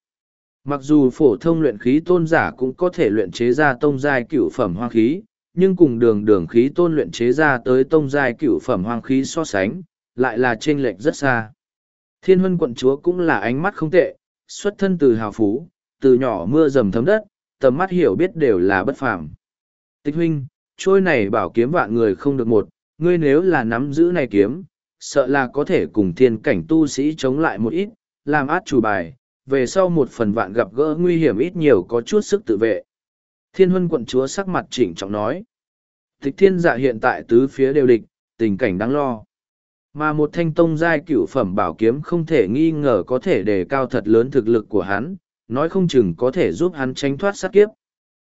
Mặc dù phổ thông luyện khí tôn giả cũng có thể luyện chế ra tông giai cửu phẩm hoang khí, nhưng cùng đường đường khí tôn luyện chế ra tới tông giai cửu phẩm hoang khí so sánh, lại là chênh lệch rất xa. Thiên huân quận chúa cũng là ánh mắt không tệ, xuất thân từ hào phú, từ nhỏ mưa dầm thấm đất, tầm mắt hiểu biết đều là bất phàm. Tịch huynh, trôi này bảo kiếm vạn người không được một, ngươi nếu là nắm giữ này kiếm, sợ là có thể cùng thiên cảnh tu sĩ chống lại một ít, làm át chủ bài, về sau một phần vạn gặp gỡ nguy hiểm ít nhiều có chút sức tự vệ. Thiên huân quận chúa sắc mặt chỉnh trọng nói. Tịch thiên dạ hiện tại tứ phía đều địch, tình cảnh đáng lo. Mà một thanh tông giai cựu phẩm bảo kiếm không thể nghi ngờ có thể đề cao thật lớn thực lực của hắn, nói không chừng có thể giúp hắn tránh thoát sát kiếp.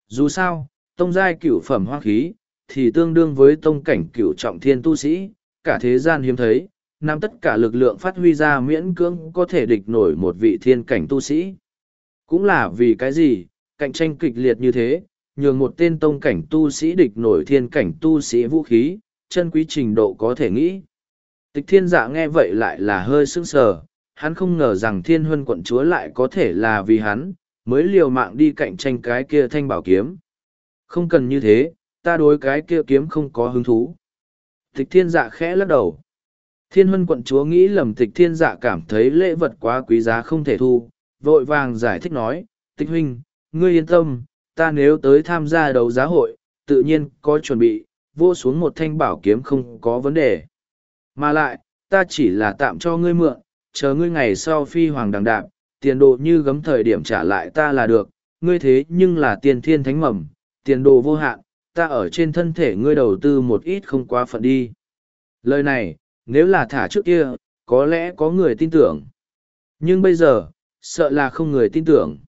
Dù sao, tông giai cửu phẩm hoa khí, thì tương đương với tông cảnh cửu trọng thiên tu sĩ, cả thế gian hiếm thấy, nắm tất cả lực lượng phát huy ra miễn cưỡng có thể địch nổi một vị thiên cảnh tu sĩ. Cũng là vì cái gì, cạnh tranh kịch liệt như thế, nhường một tên tông cảnh tu sĩ địch nổi thiên cảnh tu sĩ vũ khí, chân quý trình độ có thể nghĩ. Tịch thiên dạ nghe vậy lại là hơi sững sờ, hắn không ngờ rằng thiên huân quận chúa lại có thể là vì hắn, mới liều mạng đi cạnh tranh cái kia thanh bảo kiếm. Không cần như thế, ta đối cái kia kiếm không có hứng thú. Tịch thiên dạ khẽ lắc đầu. Thiên huân quận chúa nghĩ lầm tịch thiên dạ cảm thấy lễ vật quá quý giá không thể thu, vội vàng giải thích nói, tịch huynh, ngươi yên tâm, ta nếu tới tham gia đấu giá hội, tự nhiên có chuẩn bị, vô xuống một thanh bảo kiếm không có vấn đề. Mà lại, ta chỉ là tạm cho ngươi mượn, chờ ngươi ngày sau phi hoàng đằng đạp, tiền đồ như gấm thời điểm trả lại ta là được, ngươi thế nhưng là tiền thiên thánh mầm, tiền đồ vô hạn, ta ở trên thân thể ngươi đầu tư một ít không quá phận đi. Lời này, nếu là thả trước kia, có lẽ có người tin tưởng. Nhưng bây giờ, sợ là không người tin tưởng.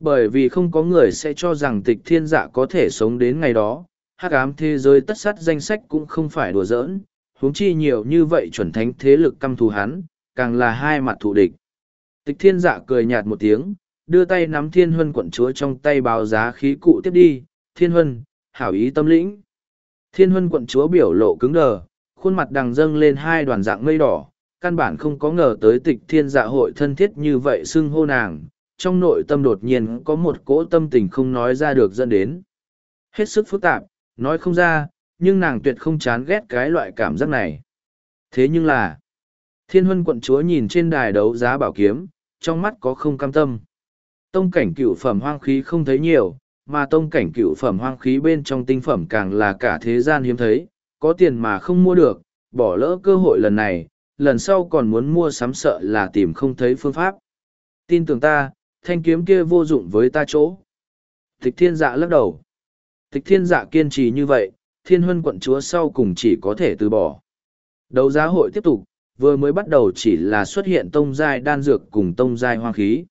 Bởi vì không có người sẽ cho rằng tịch thiên dạ có thể sống đến ngày đó, hắc ám thế giới tất sắt danh sách cũng không phải đùa giỡn, huống chi nhiều như vậy chuẩn thánh thế lực căm thù hắn, càng là hai mặt thù địch. Tịch thiên dạ cười nhạt một tiếng, đưa tay nắm thiên huân quận chúa trong tay báo giá khí cụ tiếp đi, thiên huân, hảo ý tâm lĩnh. Thiên huân quận chúa biểu lộ cứng đờ, khuôn mặt đằng dâng lên hai đoàn dạng mây đỏ, căn bản không có ngờ tới tịch thiên dạ hội thân thiết như vậy xưng hô nàng, trong nội tâm đột nhiên có một cỗ tâm tình không nói ra được dẫn đến. Hết sức phức tạp, nói không ra, nhưng nàng tuyệt không chán ghét cái loại cảm giác này. Thế nhưng là, thiên huân quận chúa nhìn trên đài đấu giá bảo kiếm, trong mắt có không cam tâm. Tông cảnh cựu phẩm hoang khí không thấy nhiều, mà tông cảnh cựu phẩm hoang khí bên trong tinh phẩm càng là cả thế gian hiếm thấy, có tiền mà không mua được, bỏ lỡ cơ hội lần này, lần sau còn muốn mua sắm sợ là tìm không thấy phương pháp. Tin tưởng ta, thanh kiếm kia vô dụng với ta chỗ. Tịch thiên dạ lắc đầu. Tịch thiên dạ kiên trì như vậy, thiên huân quận chúa sau cùng chỉ có thể từ bỏ. Đấu giá hội tiếp tục, vừa mới bắt đầu chỉ là xuất hiện tông giai đan dược cùng tông giai hoang khí.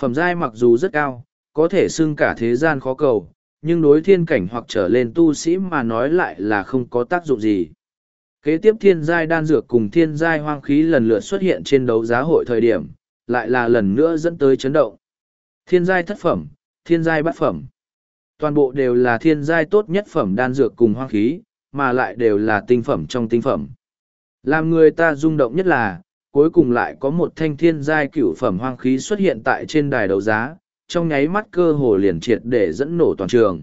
Phẩm giai mặc dù rất cao, có thể xưng cả thế gian khó cầu, nhưng đối thiên cảnh hoặc trở lên tu sĩ mà nói lại là không có tác dụng gì. Kế tiếp thiên giai đan dược cùng thiên giai hoang khí lần lượt xuất hiện trên đấu giá hội thời điểm, lại là lần nữa dẫn tới chấn động. Thiên giai thất phẩm, thiên giai bát phẩm. Toàn bộ đều là thiên giai tốt nhất phẩm đan dược cùng hoang khí, mà lại đều là tinh phẩm trong tinh phẩm. Làm người ta rung động nhất là, cuối cùng lại có một thanh thiên giai cửu phẩm hoang khí xuất hiện tại trên đài đấu giá, trong nháy mắt cơ hồ liền triệt để dẫn nổ toàn trường.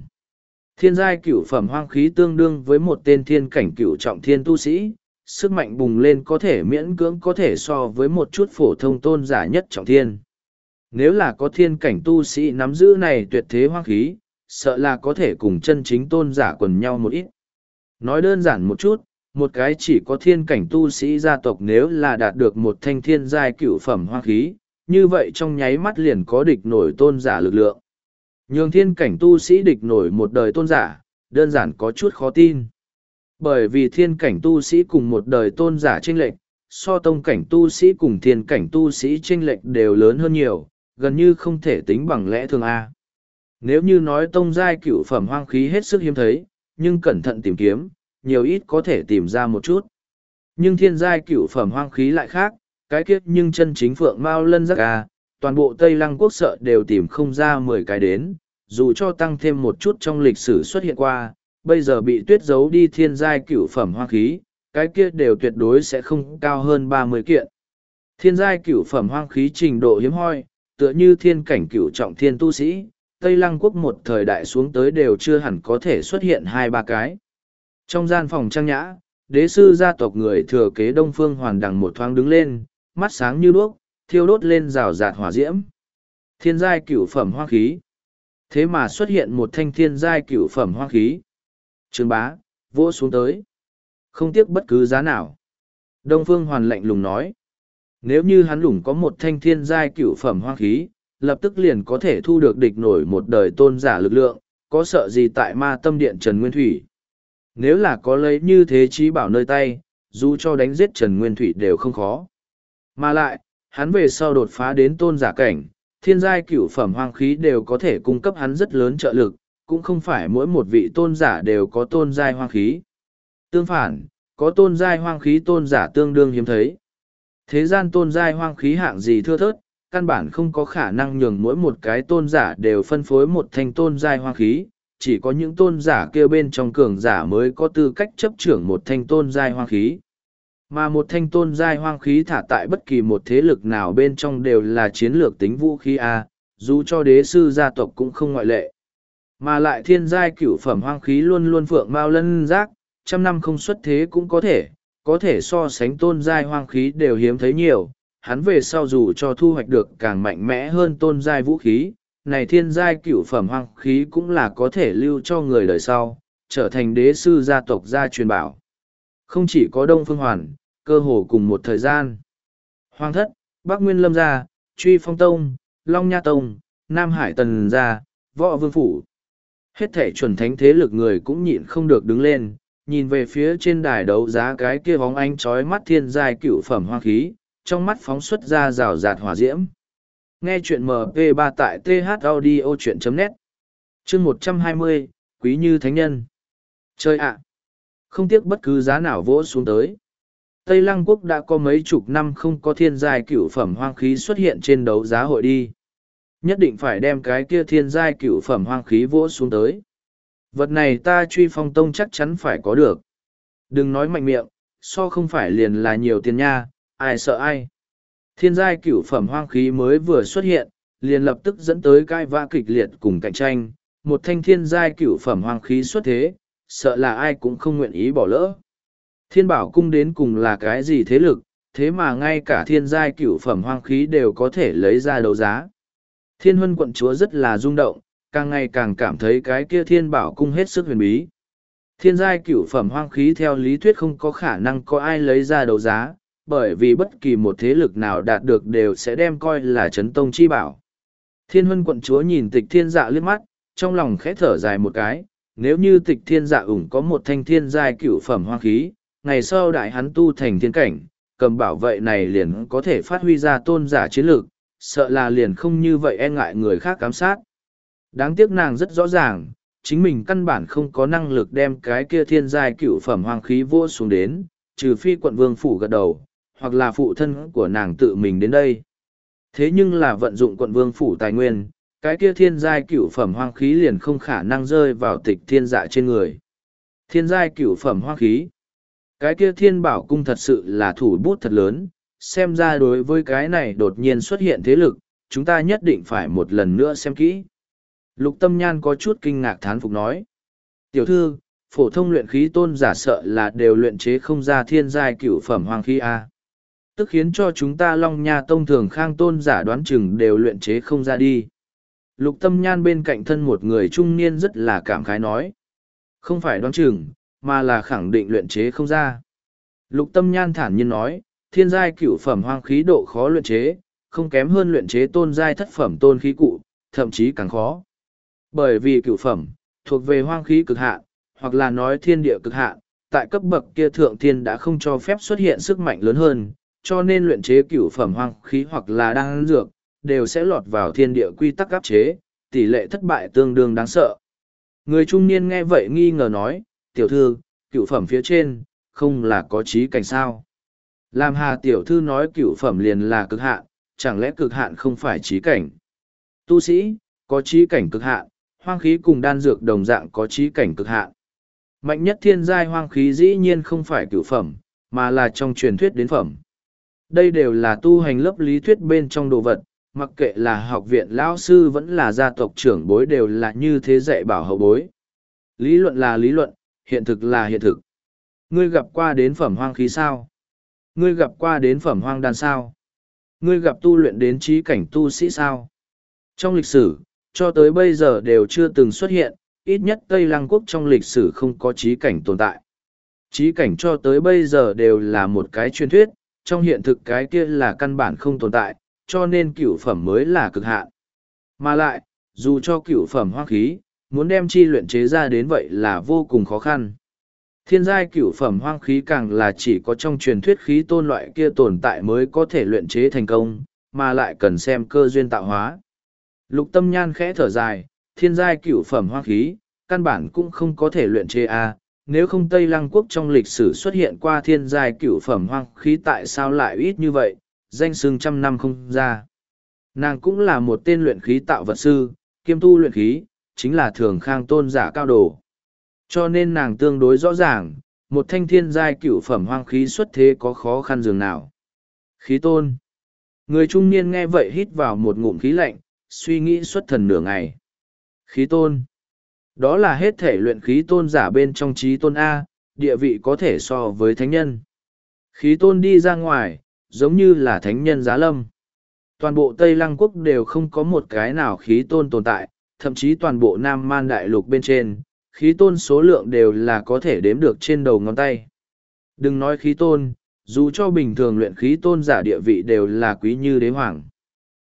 Thiên giai cửu phẩm hoang khí tương đương với một tên thiên cảnh cửu trọng thiên tu sĩ, sức mạnh bùng lên có thể miễn cưỡng có thể so với một chút phổ thông tôn giả nhất trọng thiên. Nếu là có thiên cảnh tu sĩ nắm giữ này tuyệt thế hoang khí, sợ là có thể cùng chân chính tôn giả quần nhau một ít. Nói đơn giản một chút, một cái chỉ có thiên cảnh tu sĩ gia tộc nếu là đạt được một thanh thiên giai cửu phẩm hoang khí, như vậy trong nháy mắt liền có địch nổi tôn giả lực lượng. Nhường thiên cảnh tu sĩ địch nổi một đời tôn giả, đơn giản có chút khó tin. Bởi vì thiên cảnh tu sĩ cùng một đời tôn giả chênh lệch, so tông cảnh tu sĩ cùng thiên cảnh tu sĩ chênh lệch đều lớn hơn nhiều, gần như không thể tính bằng lẽ thường A. Nếu như nói tông giai cựu phẩm hoang khí hết sức hiếm thấy, nhưng cẩn thận tìm kiếm, nhiều ít có thể tìm ra một chút. Nhưng thiên giai cựu phẩm hoang khí lại khác, cái kiếp nhưng chân chính phượng mao lân giác A, toàn bộ Tây Lăng quốc sợ đều tìm không ra mười cái đến, dù cho tăng thêm một chút trong lịch sử xuất hiện qua, bây giờ bị tuyết giấu đi thiên giai cựu phẩm hoang khí, cái kia đều tuyệt đối sẽ không cao hơn ba mươi kiện. Thiên giai cựu phẩm hoang khí trình độ hiếm hoi, tựa như thiên cảnh cựu trọng thiên tu sĩ, Tây Lăng quốc một thời đại xuống tới đều chưa hẳn có thể xuất hiện hai ba cái. Trong gian phòng trang nhã, đế sư gia tộc người thừa kế Đông Phương Hoàn Đằng một thoáng đứng lên, mắt sáng như đuốc, thiêu đốt lên rào rạt hỏa diễm. Thiên giai cửu phẩm hoa khí. Thế mà xuất hiện một thanh thiên giai cửu phẩm hoa khí. Trương bá, vỗ xuống tới. Không tiếc bất cứ giá nào. Đông Phương Hoàn lạnh lùng nói. Nếu như hắn lủng có một thanh thiên giai cửu phẩm hoa khí, lập tức liền có thể thu được địch nổi một đời tôn giả lực lượng, có sợ gì tại ma tâm điện Trần Nguyên Thủy. Nếu là có lấy như thế trí bảo nơi tay, dù cho đánh giết Trần Nguyên Thủy đều không khó. Mà lại, hắn về sau đột phá đến tôn giả cảnh, thiên giai cửu phẩm hoang khí đều có thể cung cấp hắn rất lớn trợ lực, cũng không phải mỗi một vị tôn giả đều có tôn giai hoang khí. Tương phản, có tôn giai hoang khí tôn giả tương đương hiếm thấy. Thế gian tôn giai hoang khí hạng gì thưa thớt, căn bản không có khả năng nhường mỗi một cái tôn giả đều phân phối một thanh tôn giai hoang khí, chỉ có những tôn giả kêu bên trong cường giả mới có tư cách chấp trưởng một thanh tôn giai hoang khí. Mà một thanh tôn giai hoang khí thả tại bất kỳ một thế lực nào bên trong đều là chiến lược tính vũ khí A, dù cho đế sư gia tộc cũng không ngoại lệ. Mà lại thiên giai cửu phẩm hoang khí luôn luôn phượng mao lân giác, trăm năm không xuất thế cũng có thể, có thể so sánh tôn giai hoang khí đều hiếm thấy nhiều, hắn về sau dù cho thu hoạch được càng mạnh mẽ hơn tôn giai vũ khí, này thiên giai cửu phẩm hoang khí cũng là có thể lưu cho người đời sau, trở thành đế sư gia tộc gia truyền bảo. Không chỉ có Đông Phương Hoàn, cơ hồ cùng một thời gian. Hoàng thất, Bắc Nguyên Lâm gia, Truy Phong Tông, Long Nha Tông, Nam Hải Tần gia, Võ Vương Phủ. Hết thể chuẩn thánh thế lực người cũng nhịn không được đứng lên, nhìn về phía trên đài đấu giá cái kia bóng ánh trói mắt thiên giai cựu phẩm hoa khí, trong mắt phóng xuất ra rào rạt hỏa diễm. Nghe chuyện MP3 tại thaudio.net Chương 120, Quý Như Thánh Nhân Chơi ạ! Không tiếc bất cứ giá nào vỗ xuống tới. Tây Lăng Quốc đã có mấy chục năm không có thiên giai cửu phẩm hoang khí xuất hiện trên đấu giá hội đi. Nhất định phải đem cái kia thiên giai cửu phẩm hoang khí vỗ xuống tới. Vật này ta truy phong tông chắc chắn phải có được. Đừng nói mạnh miệng, so không phải liền là nhiều tiền nha, ai sợ ai. Thiên giai cửu phẩm hoang khí mới vừa xuất hiện, liền lập tức dẫn tới cai vã kịch liệt cùng cạnh tranh. Một thanh thiên giai cửu phẩm hoang khí xuất thế, sợ là ai cũng không nguyện ý bỏ lỡ. Thiên bảo cung đến cùng là cái gì thế lực, thế mà ngay cả thiên giai cửu phẩm hoang khí đều có thể lấy ra đấu giá. Thiên huân quận chúa rất là rung động, càng ngày càng cảm thấy cái kia thiên bảo cung hết sức huyền bí. Thiên giai cửu phẩm hoang khí theo lý thuyết không có khả năng có ai lấy ra đấu giá, bởi vì bất kỳ một thế lực nào đạt được đều sẽ đem coi là chấn tông chi bảo. Thiên huân quận chúa nhìn tịch thiên dạ liếc mắt, trong lòng khẽ thở dài một cái, nếu như tịch thiên dạ ủng có một thanh thiên giai cửu phẩm hoang khí, ngày sau đại hắn tu thành thiên cảnh, cầm bảo vệ này liền có thể phát huy ra tôn giả chiến lược, sợ là liền không như vậy e ngại người khác cám sát. Đáng tiếc nàng rất rõ ràng, chính mình căn bản không có năng lực đem cái kia thiên giai cựu phẩm hoang khí vô xuống đến, trừ phi quận vương phủ gật đầu, hoặc là phụ thân của nàng tự mình đến đây. Thế nhưng là vận dụng quận vương phủ tài nguyên, cái kia thiên giai cựu phẩm hoang khí liền không khả năng rơi vào tịch thiên dạ trên người. Thiên giai cựu phẩm hoang khí. Cái kia thiên bảo cung thật sự là thủ bút thật lớn, xem ra đối với cái này đột nhiên xuất hiện thế lực, chúng ta nhất định phải một lần nữa xem kỹ. Lục tâm nhan có chút kinh ngạc thán phục nói. Tiểu thư, phổ thông luyện khí tôn giả sợ là đều luyện chế không ra thiên giai cửu phẩm hoàng khí A. Tức khiến cho chúng ta long nha tông thường khang tôn giả đoán chừng đều luyện chế không ra đi. Lục tâm nhan bên cạnh thân một người trung niên rất là cảm khái nói. Không phải đoán chừng, mà là khẳng định luyện chế không ra. Lục tâm nhan thản nhiên nói, thiên giai cửu phẩm hoang khí độ khó luyện chế, không kém hơn luyện chế tôn giai thất phẩm tôn khí cụ, thậm chí càng khó. Bởi vì cửu phẩm, thuộc về hoang khí cực hạn, hoặc là nói thiên địa cực hạn, tại cấp bậc kia thượng thiên đã không cho phép xuất hiện sức mạnh lớn hơn, cho nên luyện chế cửu phẩm hoang khí hoặc là đang dược, đều sẽ lọt vào thiên địa quy tắc áp chế, tỷ lệ thất bại tương đương đáng sợ. Người trung niên nghe vậy nghi ngờ nói, tiểu thư, cửu phẩm phía trên, không là có trí cảnh sao. Làm hà tiểu thư nói cửu phẩm liền là cực hạn, chẳng lẽ cực hạn không phải trí cảnh. Tu sĩ, có trí cảnh cực hạn, hoang khí cùng đan dược đồng dạng có trí cảnh cực hạn. Mạnh nhất thiên giai hoang khí dĩ nhiên không phải cửu phẩm, mà là trong truyền thuyết đến phẩm. Đây đều là tu hành lớp lý thuyết bên trong đồ vật, mặc kệ là học viện lão sư vẫn là gia tộc trưởng bối đều là như thế dạy bảo hậu bối. Lý luận là lý luận, hiện thực là hiện thực. Ngươi gặp qua đến phẩm hoang khí sao? Ngươi gặp qua đến phẩm hoang đan sao? Ngươi gặp tu luyện đến trí cảnh tu sĩ sao? Trong lịch sử, cho tới bây giờ đều chưa từng xuất hiện, ít nhất Tây Lăng Quốc trong lịch sử không có trí cảnh tồn tại. Trí cảnh cho tới bây giờ đều là một cái truyền thuyết, trong hiện thực cái kia là căn bản không tồn tại, cho nên cửu phẩm mới là cực hạn. Mà lại, dù cho cửu phẩm hoang khí, muốn đem chi luyện chế ra đến vậy là vô cùng khó khăn. Thiên giai cửu phẩm hoang khí càng là chỉ có trong truyền thuyết khí tôn loại kia tồn tại mới có thể luyện chế thành công, mà lại cần xem cơ duyên tạo hóa. Lục tâm nhan khẽ thở dài, thiên giai cửu phẩm hoang khí, căn bản cũng không có thể luyện chế A, nếu không Tây Lăng Quốc trong lịch sử xuất hiện qua thiên giai cửu phẩm hoang khí tại sao lại ít như vậy, danh xương trăm năm không ra. Nàng cũng là một tên luyện khí tạo vật sư, kiêm tu luyện khí, chính là thường khang tôn giả cao đồ. Cho nên nàng tương đối rõ ràng, một thanh thiên giai cửu phẩm hoang khí xuất thế có khó khăn dường nào. Khí tôn. Người trung niên nghe vậy hít vào một ngụm khí lạnh, suy nghĩ xuất thần nửa ngày. Khí tôn. Đó là hết thể luyện khí tôn giả bên trong trí tôn A, địa vị có thể so với thánh nhân. Khí tôn đi ra ngoài, giống như là thánh nhân giá lâm. Toàn bộ Tây Lăng Quốc đều không có một cái nào khí tôn tồn tại, thậm chí toàn bộ Nam Man Đại Lục bên trên, khí tôn số lượng đều là có thể đếm được trên đầu ngón tay. Đừng nói khí tôn, dù cho bình thường luyện khí tôn giả địa vị đều là quý như đế hoàng.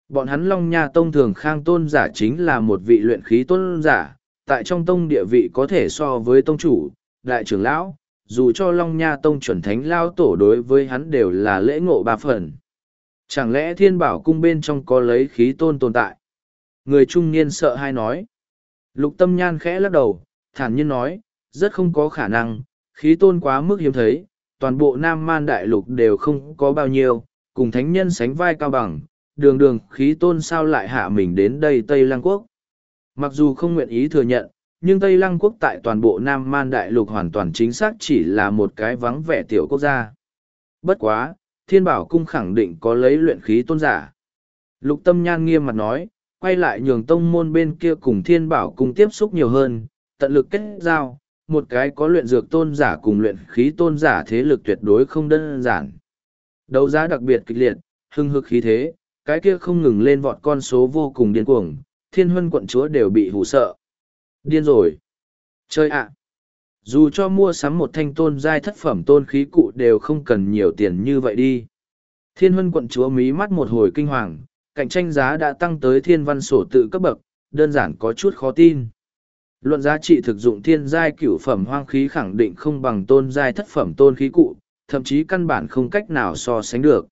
Bọn hắn Long Nha Tông thường khang tôn giả chính là một vị luyện khí tôn giả, tại trong tông địa vị có thể so với tông chủ, đại trưởng lão, dù cho Long Nha Tông chuẩn thánh lao tổ đối với hắn đều là lễ ngộ ba phần. Chẳng lẽ thiên bảo cung bên trong có lấy khí tôn tồn tại? Người trung niên sợ hai nói. Lục tâm nhan khẽ lắc đầu, thản nhiên nói, rất không có khả năng, khí tôn quá mức hiếm thấy, toàn bộ Nam Man Đại Lục đều không có bao nhiêu, cùng thánh nhân sánh vai cao bằng, đường đường khí tôn sao lại hạ mình đến đây Tây Lăng Quốc. Mặc dù không nguyện ý thừa nhận, nhưng Tây Lăng Quốc tại toàn bộ Nam Man Đại Lục hoàn toàn chính xác chỉ là một cái vắng vẻ tiểu quốc gia. Bất quá, Thiên Bảo Cung khẳng định có lấy luyện khí tôn giả. Lục Tâm Nhan nghiêm mặt nói, quay lại nhường tông môn bên kia cùng Thiên Bảo cùng tiếp xúc nhiều hơn, tận lực kết giao, một cái có luyện dược tôn giả cùng luyện khí tôn giả thế lực tuyệt đối không đơn giản. Đấu giá đặc biệt kịch liệt, hưng hực khí thế, cái kia không ngừng lên vọt con số vô cùng điên cuồng, thiên huân quận chúa đều bị hù sợ. Điên rồi. Chơi ạ. Dù cho mua sắm một thanh tôn giai thất phẩm tôn khí cụ đều không cần nhiều tiền như vậy đi. Thiên huân quận chúa mí mắt một hồi kinh hoàng, cạnh tranh giá đã tăng tới thiên văn sổ tự cấp bậc, đơn giản có chút khó tin. Luận giá trị thực dụng thiên giai cửu phẩm hoang khí khẳng định không bằng tôn giai thất phẩm tôn khí cụ, thậm chí căn bản không cách nào so sánh được.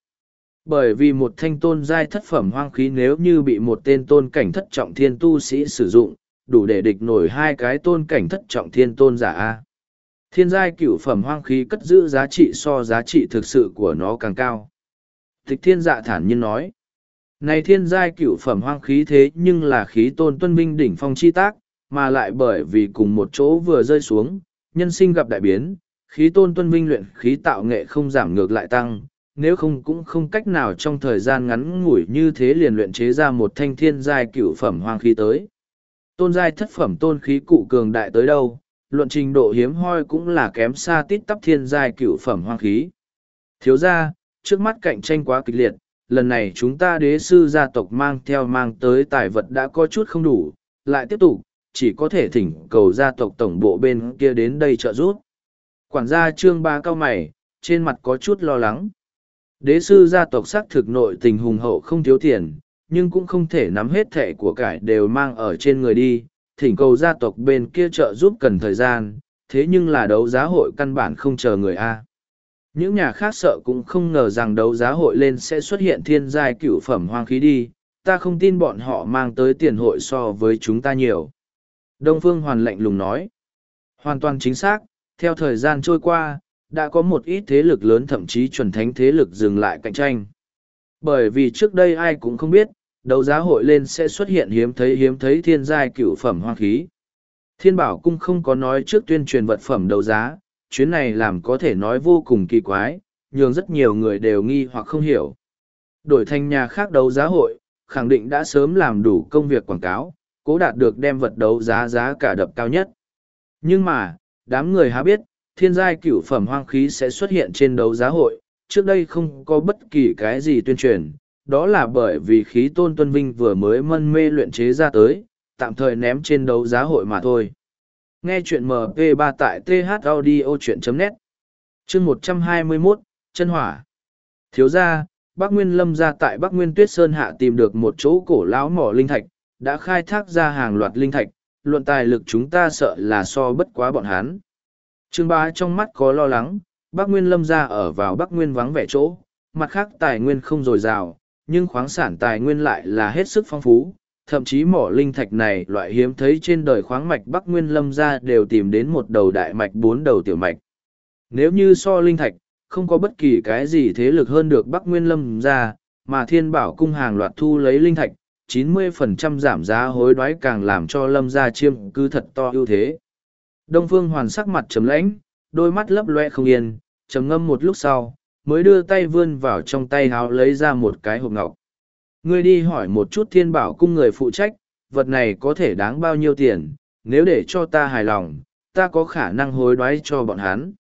Bởi vì một thanh tôn giai thất phẩm hoang khí nếu như bị một tên tôn cảnh thất trọng thiên tu sĩ sử dụng, đủ để địch nổi hai cái tôn cảnh thất trọng thiên tôn giả A. Thiên giai cửu phẩm hoang khí cất giữ giá trị so giá trị thực sự của nó càng cao. Tịch thiên dạ thản nhiên nói. Này thiên giai cửu phẩm hoang khí thế nhưng là khí tôn tuân minh đỉnh phong chi tác, mà lại bởi vì cùng một chỗ vừa rơi xuống, nhân sinh gặp đại biến, khí tôn tuân vinh luyện khí tạo nghệ không giảm ngược lại tăng, nếu không cũng không cách nào trong thời gian ngắn ngủi như thế liền luyện chế ra một thanh thiên giai cửu phẩm hoang khí tới. Tôn giai thất phẩm tôn khí cụ cường đại tới đâu, luận trình độ hiếm hoi cũng là kém xa tít tắp thiên giai cửu phẩm hoang khí. Thiếu ra, trước mắt cạnh tranh quá kịch liệt, lần này chúng ta đế sư gia tộc mang theo mang tới tài vật đã có chút không đủ, lại tiếp tục, chỉ có thể thỉnh cầu gia tộc tổng bộ bên kia đến đây trợ giúp. Quản gia trương ba cao mày, trên mặt có chút lo lắng. Đế sư gia tộc xác thực nội tình hùng hậu không thiếu tiền, nhưng cũng không thể nắm hết thẻ của cải đều mang ở trên người đi, thỉnh cầu gia tộc bên kia trợ giúp cần thời gian, thế nhưng là đấu giá hội căn bản không chờ người A. Những nhà khác sợ cũng không ngờ rằng đấu giá hội lên sẽ xuất hiện thiên giai cửu phẩm hoang khí đi, ta không tin bọn họ mang tới tiền hội so với chúng ta nhiều. Đông Phương Hoàn lạnh lùng nói. Hoàn toàn chính xác, theo thời gian trôi qua, đã có một ít thế lực lớn thậm chí chuẩn thánh thế lực dừng lại cạnh tranh. Bởi vì trước đây ai cũng không biết, đấu giá hội lên sẽ xuất hiện hiếm thấy hiếm thấy thiên giai cựu phẩm hoang khí. Thiên bảo cung không có nói trước tuyên truyền vật phẩm đấu giá, chuyến này làm có thể nói vô cùng kỳ quái, nhường rất nhiều người đều nghi hoặc không hiểu. Đổi thành nhà khác đấu giá hội, khẳng định đã sớm làm đủ công việc quảng cáo, cố đạt được đem vật đấu giá giá cả đập cao nhất. Nhưng mà, đám người há biết, thiên giai cửu phẩm hoang khí sẽ xuất hiện trên đấu giá hội, trước đây không có bất kỳ cái gì tuyên truyền, đó là bởi vì khí tôn tuân vinh vừa mới mân mê luyện chế ra tới, tạm thời ném trên đấu giá hội mà thôi. Nghe chuyện MP3 tại thaudio.net Chương 121, Chân Hỏa Thiếu gia, Bắc Nguyên Lâm ra tại Bắc Nguyên Tuyết Sơn Hạ tìm được một chỗ cổ lão mỏ linh thạch, đã khai thác ra hàng loạt linh thạch, luận tài lực chúng ta sợ là so bất quá bọn hắn. Trương bá trong mắt có lo lắng, Bắc Nguyên lâm ra ở vào Bắc Nguyên vắng vẻ chỗ, mặt khác tài nguyên không dồi dào, nhưng khoáng sản tài nguyên lại là hết sức phong phú, thậm chí mỏ linh thạch này loại hiếm thấy trên đời khoáng mạch Bắc Nguyên lâm ra đều tìm đến một đầu đại mạch bốn đầu tiểu mạch. Nếu như so linh thạch, không có bất kỳ cái gì thế lực hơn được Bắc Nguyên lâm ra, mà thiên bảo cung hàng loạt thu lấy linh thạch, 90% giảm giá hối đoái càng làm cho lâm gia chiêm cứ thật to ưu thế. Đông Phương Hoàn sắc mặt trầm lãnh, đôi mắt lấp loe không yên, trầm ngâm một lúc sau, mới đưa tay vươn vào trong tay háo lấy ra một cái hộp ngọc. Ngươi đi hỏi một chút thiên bảo cung người phụ trách, vật này có thể đáng bao nhiêu tiền, nếu để cho ta hài lòng, ta có khả năng hối đoái cho bọn hắn.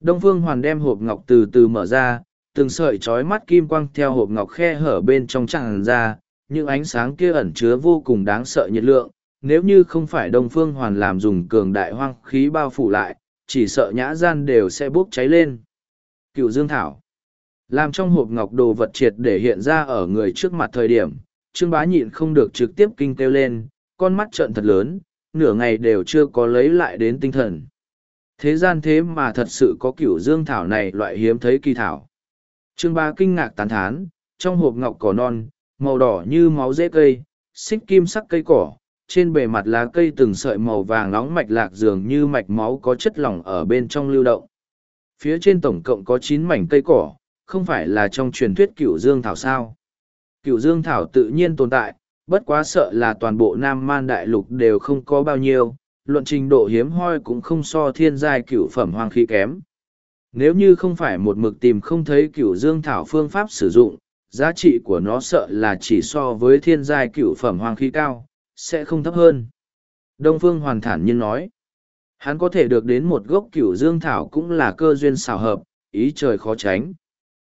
Đông Phương Hoàn đem hộp ngọc từ từ mở ra, từng sợi trói mắt kim quang theo hộp ngọc khe hở bên trong tràn ra, những ánh sáng kia ẩn chứa vô cùng đáng sợ nhiệt lượng, nếu như không phải Đông Phương Hoàn làm dùng cường đại hoang khí bao phủ lại, chỉ sợ nhã gian đều sẽ bốc cháy lên. Cựu Dương Thảo làm trong hộp ngọc đồ vật triệt để hiện ra ở người trước mặt thời điểm, Trương Bá nhịn không được trực tiếp kinh kêu lên, con mắt trợn thật lớn, nửa ngày đều chưa có lấy lại đến tinh thần. Thế gian thế mà thật sự có cửu dương thảo này loại hiếm thấy kỳ thảo. Trương Bá kinh ngạc tán thán, trong hộp ngọc cỏ non, màu đỏ như máu rễ cây, xích kim sắc cây cỏ, trên bề mặt lá cây từng sợi màu vàng nóng mạch lạc dường như mạch máu có chất lỏng ở bên trong lưu động. Phía trên tổng cộng có chín mảnh cây cỏ, không phải là trong truyền thuyết cựu dương thảo sao. Cựu dương thảo tự nhiên tồn tại, bất quá sợ là toàn bộ Nam Man Đại Lục đều không có bao nhiêu, luận trình độ hiếm hoi cũng không so thiên giai cựu phẩm hoang khí kém. Nếu như không phải một mực tìm không thấy cựu dương thảo phương pháp sử dụng, giá trị của nó sợ là chỉ so với thiên giai cựu phẩm hoang khí cao, sẽ không thấp hơn. Đông Phương hoàn thản nhiên nói, hắn có thể được đến một gốc cửu dương thảo cũng là cơ duyên xảo hợp, ý trời khó tránh.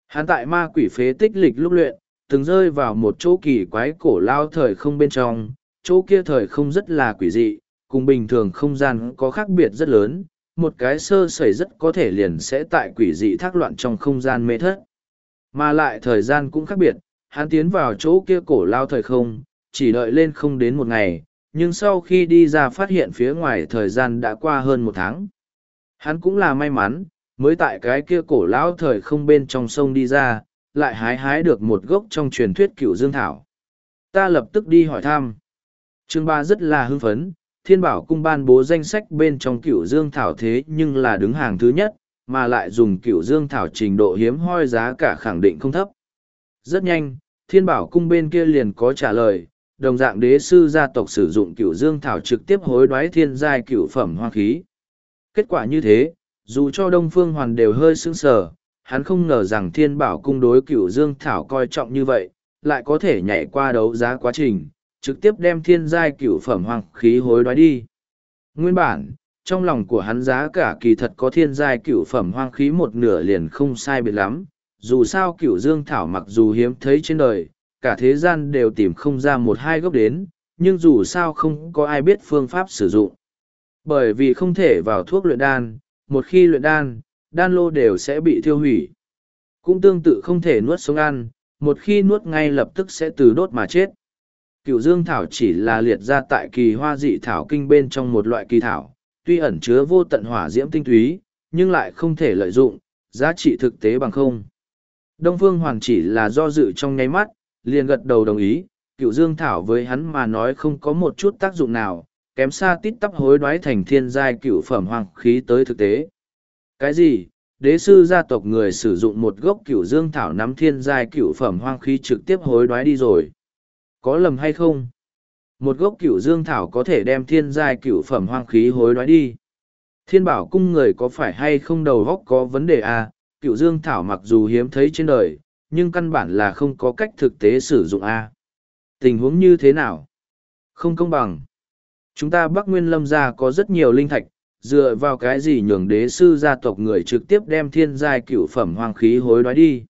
Hắn tại ma quỷ phế tích lịch lúc luyện, từng rơi vào một chỗ kỳ quái cổ lao thời không bên trong, chỗ kia thời không rất là quỷ dị, cùng bình thường không gian có khác biệt rất lớn, một cái sơ sẩy rất có thể liền sẽ tại quỷ dị thác loạn trong không gian mê thất. Mà lại thời gian cũng khác biệt, hắn tiến vào chỗ kia cổ lao thời không, chỉ đợi lên không đến một ngày, nhưng sau khi đi ra phát hiện phía ngoài thời gian đã qua hơn một tháng. Hắn cũng là may mắn, mới tại cái kia cổ lão thời không bên trong sông đi ra, lại hái hái được một gốc trong truyền thuyết cựu dương thảo. Ta lập tức đi hỏi thăm. Trương Ba rất là hưng phấn, thiên bảo cung ban bố danh sách bên trong cựu dương thảo thế nhưng là đứng hàng thứ nhất, mà lại dùng cựu dương thảo trình độ hiếm hoi giá cả khẳng định không thấp. Rất nhanh, thiên bảo cung bên kia liền có trả lời, đồng dạng đế sư gia tộc sử dụng cựu dương thảo trực tiếp hối đoái thiên giai cựu phẩm hoa khí. Kết quả như thế, dù cho đông phương hoàn đều hơi sững sờ, hắn không ngờ rằng thiên bảo cung đối cựu dương thảo coi trọng như vậy, lại có thể nhảy qua đấu giá quá trình, trực tiếp đem thiên giai cựu phẩm hoàng khí hối đoái đi. Nguyên bản, trong lòng của hắn giá cả kỳ thật có thiên giai cựu phẩm hoang khí một nửa liền không sai biệt lắm, dù sao cựu dương thảo mặc dù hiếm thấy trên đời, cả thế gian đều tìm không ra một hai gốc đến, nhưng dù sao không có ai biết phương pháp sử dụng. Bởi vì không thể vào thuốc luyện đan, một khi luyện đan, đan lô đều sẽ bị thiêu hủy. Cũng tương tự không thể nuốt sống ăn, một khi nuốt ngay lập tức sẽ từ đốt mà chết. Cựu dương thảo chỉ là liệt ra tại kỳ hoa dị thảo kinh bên trong một loại kỳ thảo, tuy ẩn chứa vô tận hỏa diễm tinh túy, nhưng lại không thể lợi dụng, giá trị thực tế bằng không. Đông Phương Hoàn chỉ là do dự trong nháy mắt, liền gật đầu đồng ý, cựu dương thảo với hắn mà nói không có một chút tác dụng nào, kém xa tít tắp hối đoái thành thiên giai cựu phẩm hoàng khí tới thực tế. Cái gì? Đế sư gia tộc người sử dụng một gốc cửu dương thảo nắm thiên giai cửu phẩm hoang khí trực tiếp hối đoái đi rồi. Có lầm hay không? Một gốc cửu dương thảo có thể đem thiên giai cửu phẩm hoang khí hối đoái đi. Thiên bảo cung người có phải hay không đầu góc có vấn đề à? cửu dương thảo mặc dù hiếm thấy trên đời, nhưng căn bản là không có cách thực tế sử dụng a tình huống như thế nào không công bằng chúng ta bắc nguyên lâm gia có rất nhiều linh thạch dựa vào cái gì nhường đế sư gia tộc người trực tiếp đem thiên giai cựu phẩm hoàng khí hối đoái đi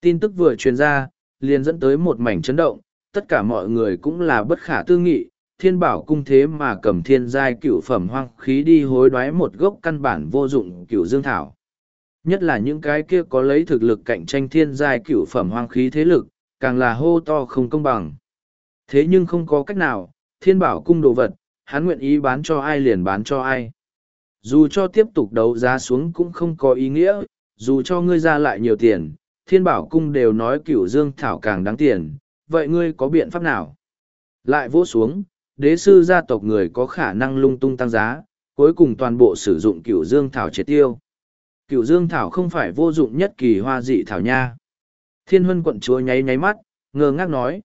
tin tức vừa truyền ra liền dẫn tới một mảnh chấn động tất cả mọi người cũng là bất khả tư nghị thiên bảo cung thế mà cầm thiên giai cựu phẩm hoang khí đi hối đoái một gốc căn bản vô dụng cựu dương thảo nhất là những cái kia có lấy thực lực cạnh tranh thiên giai cựu phẩm hoang khí thế lực, càng là hô to không công bằng. Thế nhưng không có cách nào, thiên bảo cung đồ vật, hắn nguyện ý bán cho ai liền bán cho ai. Dù cho tiếp tục đấu giá xuống cũng không có ý nghĩa, dù cho ngươi ra lại nhiều tiền, thiên bảo cung đều nói cửu dương thảo càng đáng tiền, vậy ngươi có biện pháp nào? Lại vỗ xuống, đế sư gia tộc người có khả năng lung tung tăng giá, cuối cùng toàn bộ sử dụng cửu dương thảo triệt tiêu. Cửu dương thảo không phải vô dụng nhất kỳ hoa dị thảo nha. Thiên huân quận chúa nháy nháy mắt, ngơ ngác nói.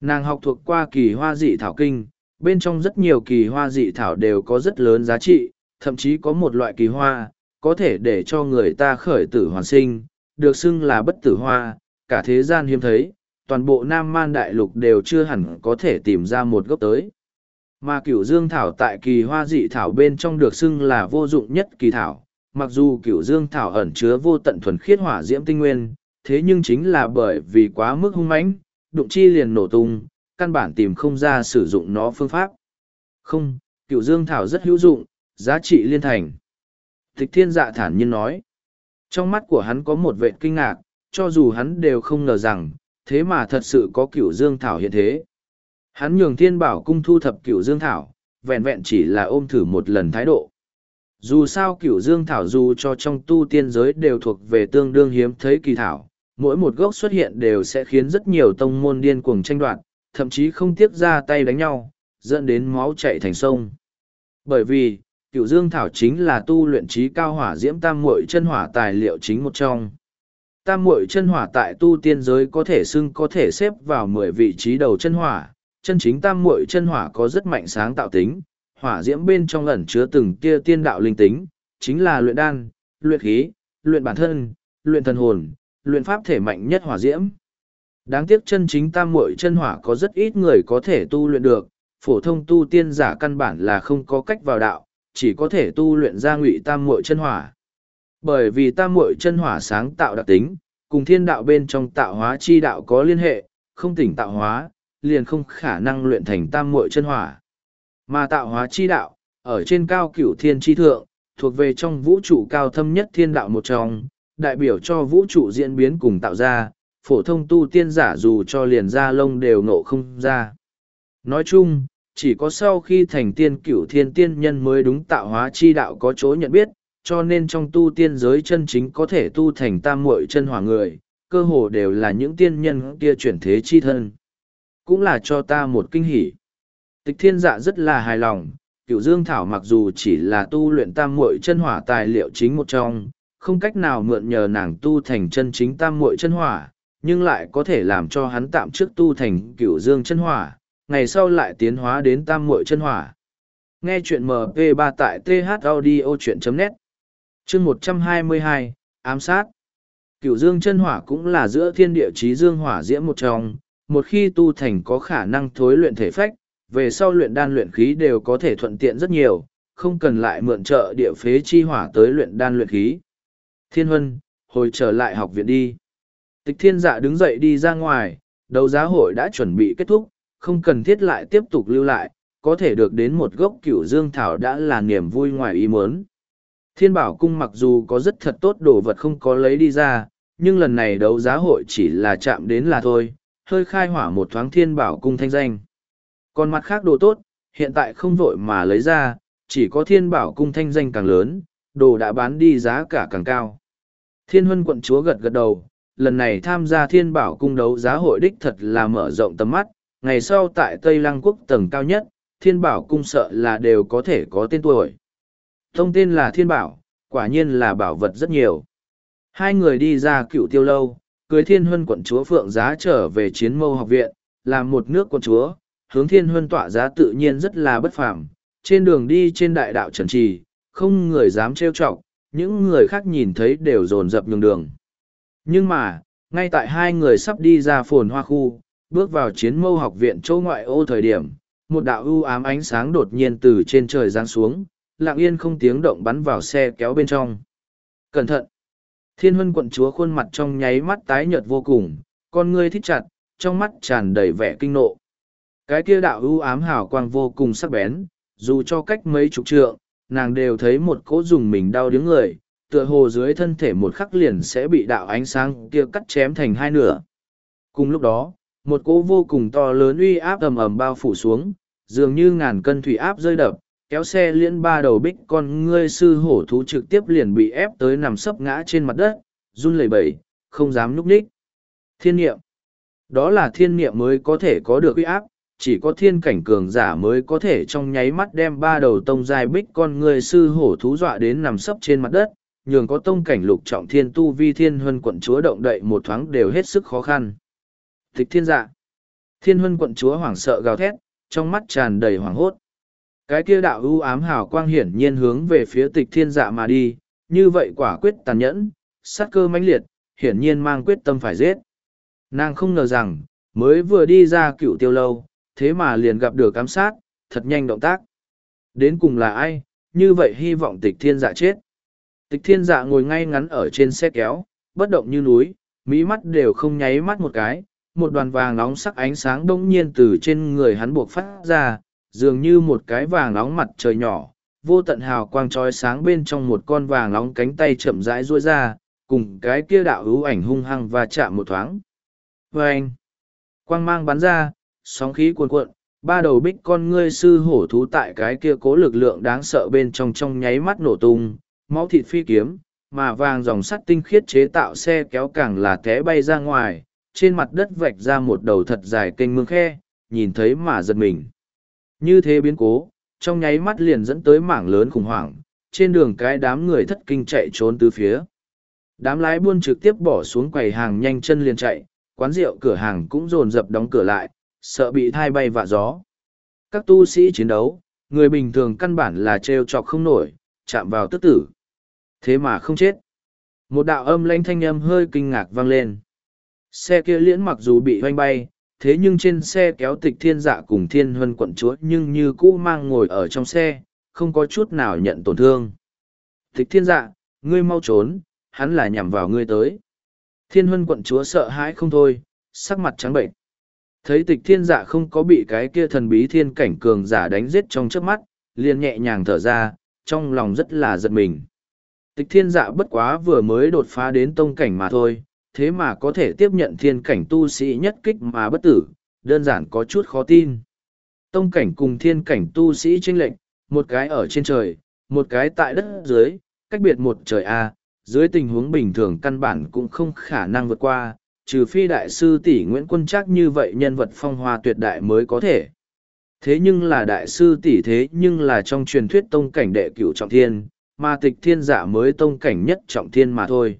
Nàng học thuộc qua kỳ hoa dị thảo kinh, bên trong rất nhiều kỳ hoa dị thảo đều có rất lớn giá trị, thậm chí có một loại kỳ hoa, có thể để cho người ta khởi tử hoàn sinh, được xưng là bất tử hoa, cả thế gian hiếm thấy, toàn bộ Nam Man Đại Lục đều chưa hẳn có thể tìm ra một gốc tới. Mà cửu dương thảo tại kỳ hoa dị thảo bên trong được xưng là vô dụng nhất kỳ thảo, mặc dù cửu dương thảo ẩn chứa vô tận thuần khiết hỏa diễm tinh nguyên thế nhưng chính là bởi vì quá mức hung mãnh đụng chi liền nổ tung căn bản tìm không ra sử dụng nó phương pháp. Không cửu dương thảo rất hữu dụng giá trị liên thành. Tịch thiên dạ thản nhiên nói. Trong mắt của hắn có một vệ kinh ngạc cho dù hắn đều không ngờ rằng thế mà thật sự có cửu dương thảo hiện thế. Hắn nhường thiên bảo cung thu thập cửu dương thảo vẹn vẹn chỉ là ôm thử một lần thái độ. Dù sao cửu dương thảo dù cho trong tu tiên giới đều thuộc về tương đương hiếm thấy kỳ thảo, mỗi một gốc xuất hiện đều sẽ khiến rất nhiều tông môn điên cuồng tranh đoạt, thậm chí không tiếc ra tay đánh nhau, dẫn đến máu chạy thành sông. Bởi vì, cựu dương thảo chính là tu luyện trí cao hỏa diễm tam muội chân hỏa tài liệu chính một trong. Tam muội chân hỏa tại tu tiên giới có thể xưng có thể xếp vào mười vị trí đầu chân hỏa, chân chính tam muội chân hỏa có rất mạnh sáng tạo tính, hỏa diễm bên trong ẩn chứa từng tia tiên đạo linh tính, chính là luyện đan, luyện khí, luyện bản thân, luyện thần hồn, luyện pháp thể mạnh nhất hỏa diễm. Đáng tiếc chân chính tam muội chân hỏa có rất ít người có thể tu luyện được, phổ thông tu tiên giả căn bản là không có cách vào đạo, chỉ có thể tu luyện ra ngụy tam muội chân hỏa. Bởi vì tam muội chân hỏa sáng tạo đặc tính, cùng thiên đạo bên trong tạo hóa chi đạo có liên hệ, không tỉnh tạo hóa, liền không khả năng luyện thành tam muội chân hỏa. Mà tạo hóa chi đạo, ở trên cao cửu thiên chi thượng, thuộc về trong vũ trụ cao thâm nhất thiên đạo một trong, đại biểu cho vũ trụ diễn biến cùng tạo ra, phổ thông tu tiên giả dù cho liền ra lông đều nộ không ra. Nói chung, chỉ có sau khi thành tiên cửu thiên tiên nhân mới đúng tạo hóa chi đạo có chỗ nhận biết, cho nên trong tu tiên giới chân chính có thể tu thành tam muội chân hỏa người, cơ hồ đều là những tiên nhân kia chuyển thế chi thân. Cũng là cho ta một kinh hỉ. Tịch thiên dạ rất là hài lòng, cửu dương thảo mặc dù chỉ là tu luyện tam muội chân hỏa tài liệu chính một trong, không cách nào mượn nhờ nàng tu thành chân chính tam muội chân hỏa, nhưng lại có thể làm cho hắn tạm trước tu thành cửu dương chân hỏa, ngày sau lại tiến hóa đến tam muội chân hỏa. Nghe chuyện MP3 tại thaudio.net Chương 122, Ám sát Cửu dương chân hỏa cũng là giữa thiên địa chí dương hỏa diễm một trong, một khi tu thành có khả năng thối luyện thể phách, về sau luyện đan luyện khí đều có thể thuận tiện rất nhiều, không cần lại mượn trợ địa phế chi hỏa tới luyện đan luyện khí. Thiên Huân, hồi trở lại học viện đi. Tịch thiên dạ đứng dậy đi ra ngoài, đấu giá hội đã chuẩn bị kết thúc, không cần thiết lại tiếp tục lưu lại, có thể được đến một gốc cửu dương thảo đã là niềm vui ngoài ý muốn. Thiên bảo cung mặc dù có rất thật tốt đồ vật không có lấy đi ra, nhưng lần này đấu giá hội chỉ là chạm đến là thôi, hơi khai hỏa một thoáng thiên bảo cung thanh danh. Còn mặt khác đồ tốt, hiện tại không vội mà lấy ra, chỉ có thiên bảo cung thanh danh càng lớn, đồ đã bán đi giá cả càng cao. Thiên huân quận chúa gật gật đầu, lần này tham gia thiên bảo cung đấu giá hội đích thật là mở rộng tầm mắt, ngày sau tại Tây Lăng quốc tầng cao nhất, thiên bảo cung sợ là đều có thể có tên tuổi. Thông tên là thiên bảo, quả nhiên là bảo vật rất nhiều. Hai người đi ra cựu tiêu lâu, cưới thiên huân quận chúa phượng giá trở về chiến mâu học viện, làm một nước quận chúa, hướng thiên huân tọa giá tự nhiên rất là bất phàm. Trên đường đi trên đại đạo trần trì, không người dám trêu chọc, những người khác nhìn thấy đều dồn dập nhường đường. Nhưng mà, ngay tại hai người sắp đi ra phồn hoa khu, bước vào chiến mâu học viện châu ngoại ô thời điểm, một đạo ưu ám ánh sáng đột nhiên từ trên trời giáng xuống, lặng yên không tiếng động bắn vào xe kéo bên trong. Cẩn thận! Thiên huân quận chúa khuôn mặt trong nháy mắt tái nhợt vô cùng, con ngươi thích chặt, trong mắt tràn đầy vẻ kinh nộ. Cái kia đạo ưu ám hào quang vô cùng sắc bén, dù cho cách mấy chục trượng, nàng đều thấy một cỗ dùng mình đau điếng người, tựa hồ dưới thân thể một khắc liền sẽ bị đạo ánh sáng kia cắt chém thành hai nửa. Cùng lúc đó, một cỗ vô cùng to lớn uy áp ầm ầm bao phủ xuống, dường như ngàn cân thủy áp rơi đập, kéo xe liễn ba đầu bích con ngươi sư hổ thú trực tiếp liền bị ép tới nằm sấp ngã trên mặt đất, run lẩy bẩy, không dám núp ních. Thiên niệm. Đó là thiên niệm mới có thể có được uy áp, chỉ có thiên cảnh cường giả mới có thể trong nháy mắt đem ba đầu tông dài bích con người sư hổ thú dọa đến nằm sấp trên mặt đất, nhường có tông cảnh lục trọng thiên tu vi thiên huân quận chúa động đậy một thoáng đều hết sức khó khăn. Tịch thiên dạ. Thiên huân quận chúa hoảng sợ gào thét, trong mắt tràn đầy hoảng hốt. Cái kia đạo ưu ám hào quang hiển nhiên hướng về phía tịch thiên dạ mà đi, như vậy quả quyết tàn nhẫn, sát cơ mãnh liệt, hiển nhiên mang quyết tâm phải giết. Nàng không ngờ rằng, mới vừa đi ra cựu tiêu lâu, thế mà liền gặp được ám sát, thật nhanh động tác. Đến cùng là ai, như vậy hy vọng tịch thiên dạ chết. Tịch thiên dạ ngồi ngay ngắn ở trên xe kéo, bất động như núi, mỹ mắt đều không nháy mắt một cái, một đoàn vàng nóng sắc ánh sáng đông nhiên từ trên người hắn buộc phát ra, dường như một cái vàng nóng mặt trời nhỏ, vô tận hào quang trói sáng bên trong một con vàng nóng cánh tay chậm rãi ruôi ra, cùng cái kia đạo hữu ảnh hung hăng và chạm một thoáng. Và anh, quang mang bắn ra, sóng khí cuồn cuộn, ba đầu bích con ngươi sư hổ thú tại cái kia cố lực lượng đáng sợ bên trong trong nháy mắt nổ tung, máu thịt phi kiếm, mà vàng dòng sắt tinh khiết chế tạo xe kéo càng là té bay ra ngoài, trên mặt đất vạch ra một đầu thật dài kênh mương khe, nhìn thấy mà giật mình. Như thế biến cố, trong nháy mắt liền dẫn tới mảng lớn khủng hoảng, trên đường cái đám người thất kinh chạy trốn từ phía. Đám lái buôn trực tiếp bỏ xuống quầy hàng nhanh chân liền chạy, quán rượu cửa hàng cũng dồn dập đóng cửa lại, sợ bị thai bay vạ gió. Các tu sĩ chiến đấu, người bình thường căn bản là trêu chọc không nổi, chạm vào tức tử. Thế mà không chết. Một đạo âm lãnh thanh âm hơi kinh ngạc vang lên. Xe kia liễn mặc dù bị hoanh bay, thế nhưng trên xe kéo tịch thiên dạ cùng thiên huân quận chúa nhưng như cũ mang ngồi ở trong xe, không có chút nào nhận tổn thương. Tịch thiên dạ, ngươi mau trốn, hắn là nhằm vào ngươi tới. Thiên huân quận chúa sợ hãi không thôi, sắc mặt trắng bệnh. Thấy tịch thiên dạ không có bị cái kia thần bí thiên cảnh cường giả đánh giết trong trước mắt, liền nhẹ nhàng thở ra, trong lòng rất là giật mình. Tịch thiên dạ bất quá vừa mới đột phá đến tông cảnh mà thôi, thế mà có thể tiếp nhận thiên cảnh tu sĩ nhất kích mà bất tử, đơn giản có chút khó tin. Tông cảnh cùng thiên cảnh tu sĩ chênh lệnh, một cái ở trên trời, một cái tại đất dưới, cách biệt một trời A, dưới tình huống bình thường căn bản cũng không khả năng vượt qua, trừ phi đại sư tỷ Nguyễn Quân Trác như vậy nhân vật phong hoa tuyệt đại mới có thể. Thế nhưng là đại sư tỷ thế nhưng là trong truyền thuyết tông cảnh đệ cửu trọng thiên, mà tịch thiên giả mới tông cảnh nhất trọng thiên mà thôi.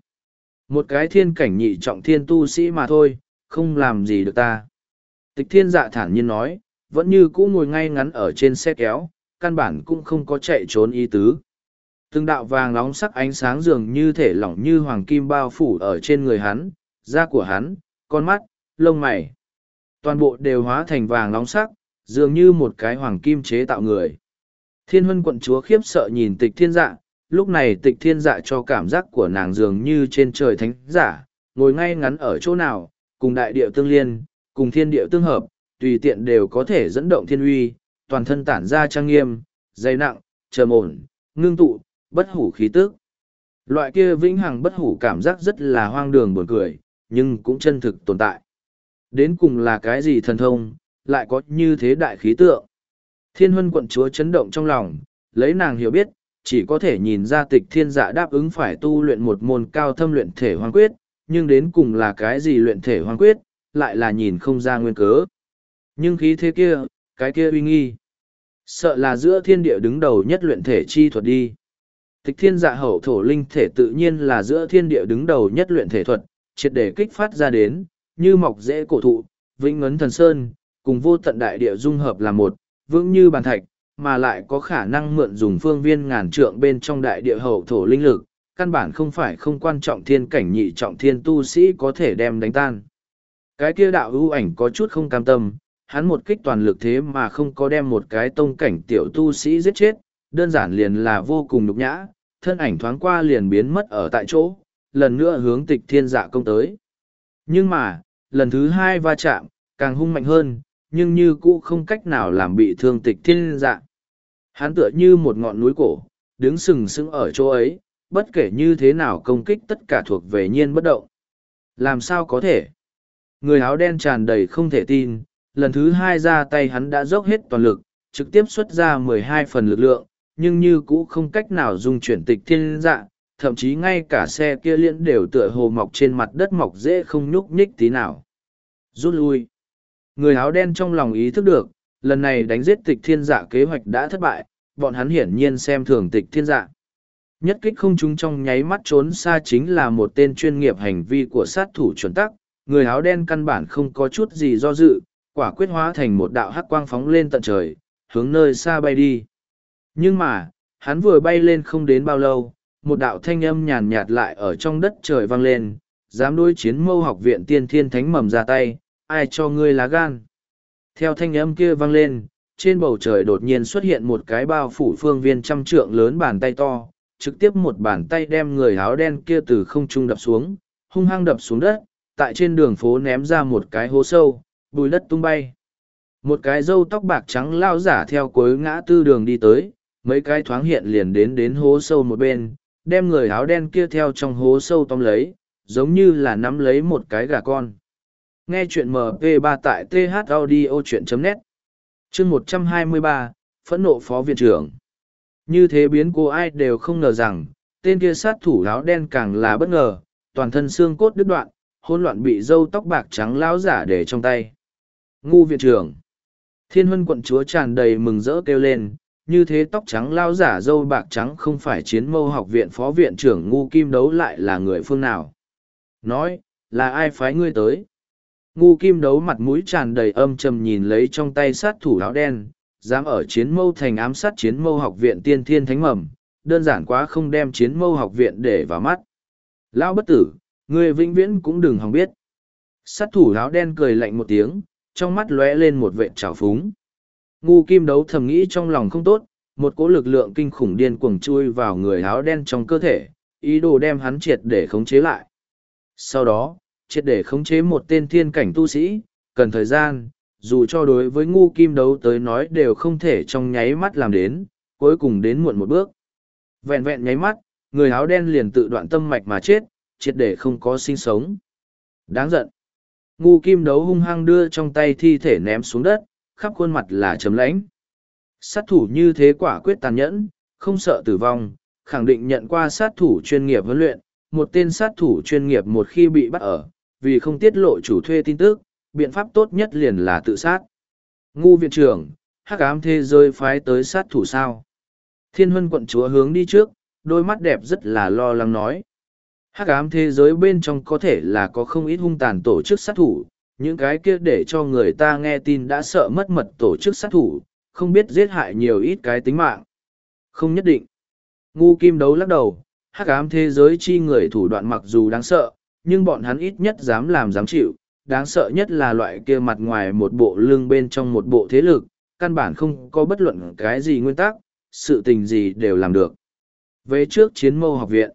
Một cái thiên cảnh nhị trọng thiên tu sĩ mà thôi, không làm gì được ta. Tịch thiên dạ thản nhiên nói, vẫn như cũ ngồi ngay ngắn ở trên xe kéo, căn bản cũng không có chạy trốn ý tứ. Từng đạo vàng nóng sắc ánh sáng dường như thể lỏng như hoàng kim bao phủ ở trên người hắn, da của hắn, con mắt, lông mày. Toàn bộ đều hóa thành vàng nóng sắc, dường như một cái hoàng kim chế tạo người. Thiên huân quận chúa khiếp sợ nhìn tịch thiên dạ, lúc này tịch thiên dạ cho cảm giác của nàng dường như trên trời thánh giả, ngồi ngay ngắn ở chỗ nào, cùng đại địa tương liên, cùng thiên địa tương hợp, tùy tiện đều có thể dẫn động thiên uy, toàn thân tản ra trang nghiêm, dày nặng, trầm ổn, ngưng tụ, bất hủ khí tức. Loại kia vĩnh hằng bất hủ cảm giác rất là hoang đường buồn cười, nhưng cũng chân thực tồn tại. Đến cùng là cái gì thần thông, lại có như thế đại khí tượng. Thiên huân quận chúa chấn động trong lòng, lấy nàng hiểu biết, chỉ có thể nhìn ra tịch thiên dạ đáp ứng phải tu luyện một môn cao thâm luyện thể hoang quyết, nhưng đến cùng là cái gì luyện thể hoang quyết, lại là nhìn không ra nguyên cớ. Nhưng khí thế kia, cái kia uy nghi. Sợ là giữa thiên địa đứng đầu nhất luyện thể chi thuật đi. Tịch thiên dạ hậu thổ linh thể tự nhiên là giữa thiên địa đứng đầu nhất luyện thể thuật, triệt để kích phát ra đến, như mọc rễ cổ thụ, vĩnh ngấn thần sơn, cùng vô tận đại địa dung hợp là một, vững như bàn thạch, mà lại có khả năng mượn dùng phương viên ngàn trượng bên trong đại địa hậu thổ linh lực, căn bản không phải không quan trọng thiên cảnh nhị trọng thiên tu sĩ có thể đem đánh tan. Cái kia đạo ưu ảnh có chút không cam tâm, hắn một kích toàn lực thế mà không có đem một cái tông cảnh tiểu tu sĩ giết chết, đơn giản liền là vô cùng nhục nhã, thân ảnh thoáng qua liền biến mất ở tại chỗ, lần nữa hướng tịch thiên dạ công tới. Nhưng mà, lần thứ hai va chạm, càng hung mạnh hơn, nhưng như cũ không cách nào làm bị thương tịch thiên dạ. Hắn tựa như một ngọn núi cổ, đứng sừng sững ở chỗ ấy, bất kể như thế nào công kích tất cả thuộc về nhiên bất động. Làm sao có thể? Người áo đen tràn đầy không thể tin, lần thứ hai ra tay hắn đã dốc hết toàn lực, trực tiếp xuất ra mười hai phần lực lượng, nhưng như cũ không cách nào dung chuyển tịch thiên dạ, thậm chí ngay cả xe kia liễn đều tựa hồ mọc trên mặt đất mọc dễ không nhúc nhích tí nào. Rút lui. Người áo đen trong lòng ý thức được, lần này đánh giết tịch thiên dạ kế hoạch đã thất bại, bọn hắn hiển nhiên xem thường tịch thiên dạ. Nhất kích không chúng trong nháy mắt trốn xa chính là một tên chuyên nghiệp hành vi của sát thủ chuẩn tắc, người áo đen căn bản không có chút gì do dự, quả quyết hóa thành một đạo hắc quang phóng lên tận trời, hướng nơi xa bay đi. Nhưng mà, hắn vừa bay lên không đến bao lâu, một đạo thanh âm nhàn nhạt lại ở trong đất trời vang lên, dám đối chiến mâu học viện tiên thiên thánh mầm ra tay, ai cho ngươi lá gan. Theo thanh âm kia vang lên, trên bầu trời đột nhiên xuất hiện một cái bao phủ phương viên trăm trượng lớn bàn tay to, trực tiếp một bàn tay đem người áo đen kia từ không trung đập xuống, hung hăng đập xuống đất, tại trên đường phố ném ra một cái hố sâu, bùi đất tung bay. Một cái râu tóc bạc trắng lao giả theo cuối ngã tư đường đi tới, mấy cái thoáng hiện liền đến đến hố sâu một bên, đem người áo đen kia theo trong hố sâu tóm lấy, giống như là nắm lấy một cái gà con. Nghe chuyện MP3 tại thaudio.net chương 123, Phẫn nộ phó viện trưởng. Như thế biến cô ai đều không ngờ rằng, tên kia sát thủ áo đen càng là bất ngờ, toàn thân xương cốt đứt đoạn, hỗn loạn bị dâu tóc bạc trắng lão giả để trong tay. Ngu viện trưởng. Thiên huân quận chúa tràn đầy mừng rỡ kêu lên, như thế tóc trắng lao giả dâu bạc trắng không phải chiến mâu học viện phó viện trưởng ngu kim đấu lại là người phương nào. Nói, là ai phái ngươi tới? Ngu kim đấu mặt mũi tràn đầy âm trầm nhìn lấy trong tay sát thủ áo đen, dám ở chiến mâu thành ám sát chiến mâu học viện tiên thiên thánh mầm, đơn giản quá không đem chiến mâu học viện để vào mắt. Lão bất tử, người vĩnh viễn cũng đừng hòng biết. Sát thủ áo đen cười lạnh một tiếng, trong mắt lóe lên một vệ trào phúng. Ngu kim đấu thầm nghĩ trong lòng không tốt, một cỗ lực lượng kinh khủng điên cuồng chui vào người áo đen trong cơ thể, ý đồ đem hắn triệt để khống chế lại. Sau đó, triệt để khống chế một tên thiên cảnh tu sĩ, cần thời gian, dù cho đối với ngu kim đấu tới nói đều không thể trong nháy mắt làm đến, cuối cùng đến muộn một bước. Vẹn vẹn nháy mắt, người áo đen liền tự đoạn tâm mạch mà chết, triệt để không có sinh sống. Đáng giận. Ngu kim đấu hung hăng đưa trong tay thi thể ném xuống đất, khắp khuôn mặt là chấm lãnh. Sát thủ như thế quả quyết tàn nhẫn, không sợ tử vong, khẳng định nhận qua sát thủ chuyên nghiệp huấn luyện. Một tên sát thủ chuyên nghiệp một khi bị bắt ở, vì không tiết lộ chủ thuê tin tức, biện pháp tốt nhất liền là tự sát. Ngu viện trưởng, hắc ám thế giới phái tới sát thủ sao. Thiên huân quận chúa hướng đi trước, đôi mắt đẹp rất là lo lắng nói. Hắc ám thế giới bên trong có thể là có không ít hung tàn tổ chức sát thủ, những cái kia để cho người ta nghe tin đã sợ mất mật tổ chức sát thủ, không biết giết hại nhiều ít cái tính mạng. Không nhất định. Ngu kim đấu lắc đầu, hắc ám thế giới chi người thủ đoạn mặc dù đáng sợ, nhưng bọn hắn ít nhất dám làm dám chịu. Đáng sợ nhất là loại kia mặt ngoài một bộ lưng bên trong một bộ thế lực, căn bản không có bất luận cái gì nguyên tắc, sự tình gì đều làm được. Về trước chiến mâu học viện,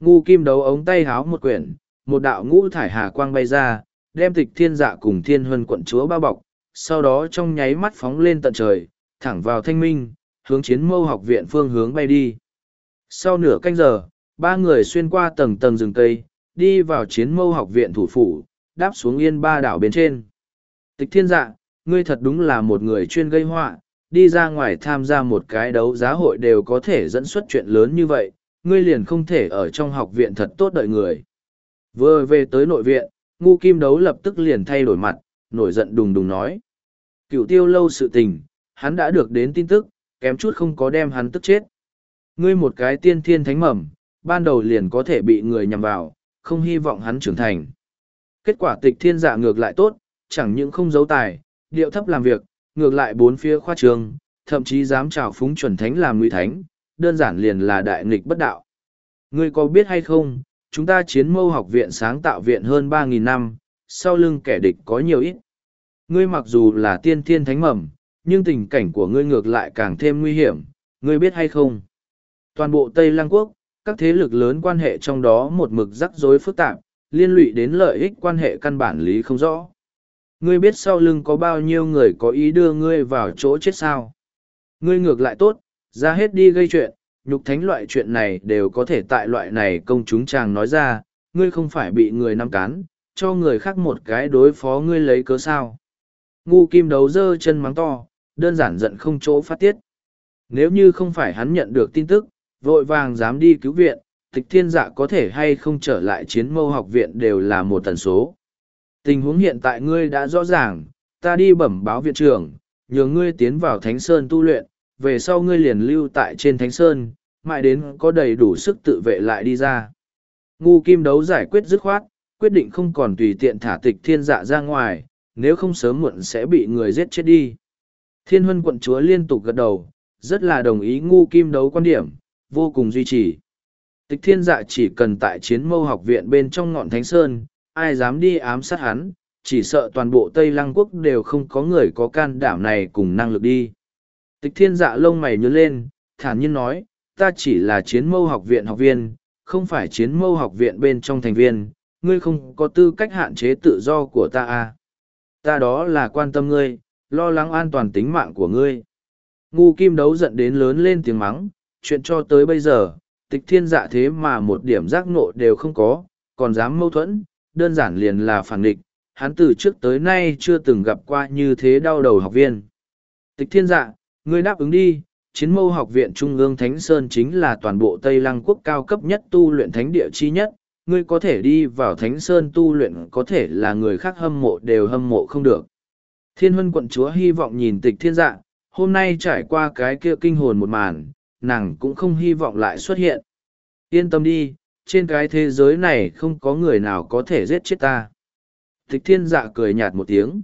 ngu kim đấu ống tay háo một quyển, một đạo ngũ thải hà quang bay ra, đem tịch thiên dạ cùng thiên huân quận chúa bao bọc, sau đó trong nháy mắt phóng lên tận trời, thẳng vào thanh minh, hướng chiến mâu học viện phương hướng bay đi. Sau nửa canh giờ, ba người xuyên qua tầng tầng rừng cây, đi vào chiến mâu học viện thủ phủ, đáp xuống yên ba đảo bên trên. Tịch thiên dạ, ngươi thật đúng là một người chuyên gây họa đi ra ngoài tham gia một cái đấu giá hội đều có thể dẫn xuất chuyện lớn như vậy, ngươi liền không thể ở trong học viện thật tốt đợi người. Vừa về tới nội viện, ngu kim đấu lập tức liền thay đổi mặt, nổi giận đùng đùng nói. Cựu tiêu lâu sự tình, hắn đã được đến tin tức, kém chút không có đem hắn tức chết. Ngươi một cái tiên thiên thánh mầm, ban đầu liền có thể bị người nhằm vào, không hy vọng hắn trưởng thành. Kết quả tịch thiên giả ngược lại tốt, chẳng những không giấu tài, điệu thấp làm việc, ngược lại bốn phía khoa trường, thậm chí dám trào phúng chuẩn thánh làm nguy thánh, đơn giản liền là đại nghịch bất đạo. Ngươi có biết hay không, chúng ta chiến mâu học viện sáng tạo viện hơn ba nghìn năm, sau lưng kẻ địch có nhiều ít. Ngươi mặc dù là tiên thiên thánh mầm, nhưng tình cảnh của ngươi ngược lại càng thêm nguy hiểm, ngươi biết hay không? Toàn bộ Tây Lăng Quốc, các thế lực lớn quan hệ trong đó một mực rắc rối phức tạp, liên lụy đến lợi ích quan hệ căn bản lý không rõ. Ngươi biết sau lưng có bao nhiêu người có ý đưa ngươi vào chỗ chết sao? Ngươi ngược lại tốt, ra hết đi gây chuyện, nhục thánh loại chuyện này đều có thể tại loại này công chúng chàng nói ra, ngươi không phải bị người nắm cán, cho người khác một cái đối phó ngươi lấy cớ sao. Ngu kim đấu dơ chân mắng to, đơn giản giận không chỗ phát tiết. Nếu như không phải hắn nhận được tin tức, vội vàng dám đi cứu viện, tịch thiên dạ có thể hay không trở lại chiến mâu học viện đều là một tần số. Tình huống hiện tại ngươi đã rõ ràng, ta đi bẩm báo viện trưởng, nhờ ngươi tiến vào Thánh Sơn tu luyện, về sau ngươi liền lưu tại trên Thánh Sơn, mãi đến có đầy đủ sức tự vệ lại đi ra. Ngu kim đấu giải quyết dứt khoát, quyết định không còn tùy tiện thả tịch thiên dạ ra ngoài, nếu không sớm muộn sẽ bị người giết chết đi. Thiên huân quận chúa liên tục gật đầu, rất là đồng ý ngu kim đấu quan điểm, vô cùng duy trì. Tịch thiên dạ chỉ cần tại chiến mâu học viện bên trong ngọn thánh sơn, ai dám đi ám sát hắn, chỉ sợ toàn bộ Tây Lăng Quốc đều không có người có can đảm này cùng năng lực đi. Tịch thiên dạ lông mày nhớ lên, thản nhiên nói, ta chỉ là chiến mâu học viện học viên, không phải chiến mâu học viện bên trong thành viên, ngươi không có tư cách hạn chế tự do của ta à. Ta đó là quan tâm ngươi, lo lắng an toàn tính mạng của ngươi. Ngu kim đấu giận đến lớn lên tiếng mắng, chuyện cho tới bây giờ, tịch thiên dạ thế mà một điểm giác ngộ đều không có, còn dám mâu thuẫn, đơn giản liền là phản địch, hắn từ trước tới nay chưa từng gặp qua như thế đau đầu học viên. Tịch thiên dạ, ngươi đáp ứng đi, chiến mâu học viện Trung ương Thánh Sơn chính là toàn bộ Tây Lăng quốc cao cấp nhất tu luyện thánh địa chi nhất. Ngươi có thể đi vào Thánh Sơn tu luyện có thể là người khác hâm mộ đều hâm mộ không được. Thiên huân quận chúa hy vọng nhìn tịch thiên dạ, hôm nay trải qua cái kia kinh hồn một màn, nàng cũng không hy vọng lại xuất hiện. Yên tâm đi, trên cái thế giới này không có người nào có thể giết chết ta. Tịch thiên dạ cười nhạt một tiếng,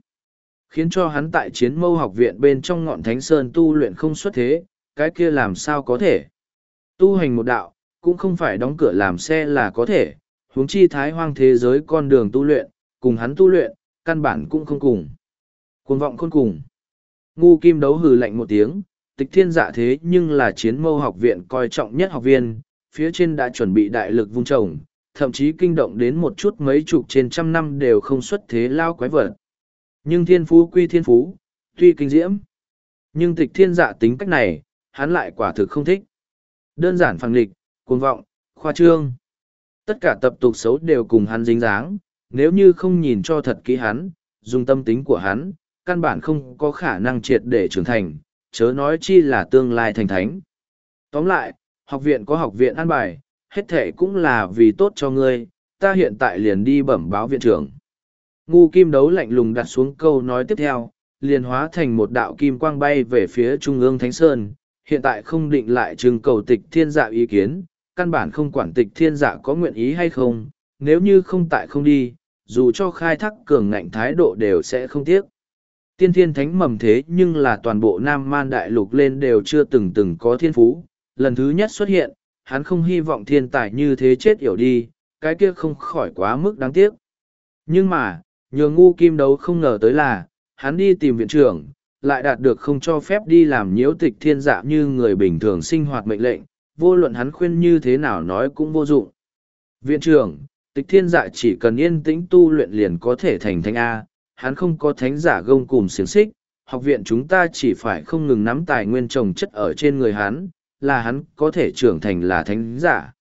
khiến cho hắn tại chiến mâu học viện bên trong ngọn thánh sơn tu luyện không xuất thế, cái kia làm sao có thể. Tu hành một đạo, cũng không phải đóng cửa làm xe là có thể, huống chi thái hoang thế giới con đường tu luyện, cùng hắn tu luyện, căn bản cũng không cùng. Cuồng vọng khôn cùng. Ngu kim đấu hừ lạnh một tiếng, tịch thiên dạ thế nhưng là chiến mâu học viện coi trọng nhất học viên, phía trên đã chuẩn bị đại lực vung trồng, thậm chí kinh động đến một chút mấy chục trên trăm năm đều không xuất thế lao quái vật. Nhưng thiên phú quy thiên phú, tuy kinh diễm. Nhưng tịch thiên dạ tính cách này, hắn lại quả thực không thích. Đơn giản phẳng lịch, cuồng vọng, khoa trương. Tất cả tập tục xấu đều cùng hắn dính dáng, nếu như không nhìn cho thật kỹ hắn, dùng tâm tính của hắn, căn bản không có khả năng triệt để trưởng thành, chớ nói chi là tương lai thành thánh. Tóm lại, học viện có học viện an bài, hết thể cũng là vì tốt cho ngươi, ta hiện tại liền đi bẩm báo viện trưởng. Ngu kim đấu lạnh lùng đặt xuống câu nói tiếp theo, liền hóa thành một đạo kim quang bay về phía trung ương Thánh Sơn, hiện tại không định lại trưng cầu tịch thiên dạ ý kiến, căn bản không quản tịch thiên dạ có nguyện ý hay không, nếu như không tại không đi, dù cho khai thác cường ngạnh thái độ đều sẽ không tiếc. Tiên thiên thánh mầm thế nhưng là toàn bộ Nam Man Đại Lục lên đều chưa từng từng có thiên phú, lần thứ nhất xuất hiện, hắn không hy vọng thiên tài như thế chết yểu đi, cái kia không khỏi quá mức đáng tiếc. Nhưng mà, nhờ ngu kim đấu không ngờ tới là, hắn đi tìm viện trưởng, lại đạt được không cho phép đi làm nhiễu tịch thiên dạ như người bình thường sinh hoạt mệnh lệnh, vô luận hắn khuyên như thế nào nói cũng vô dụng. Viện trưởng, tịch thiên dạ chỉ cần yên tĩnh tu luyện liền có thể thành thánh A, hắn không có thánh giả gông cùm xiềng xích, học viện chúng ta chỉ phải không ngừng nắm tài nguyên trồng chất ở trên người hắn, là hắn có thể trưởng thành là thánh giả.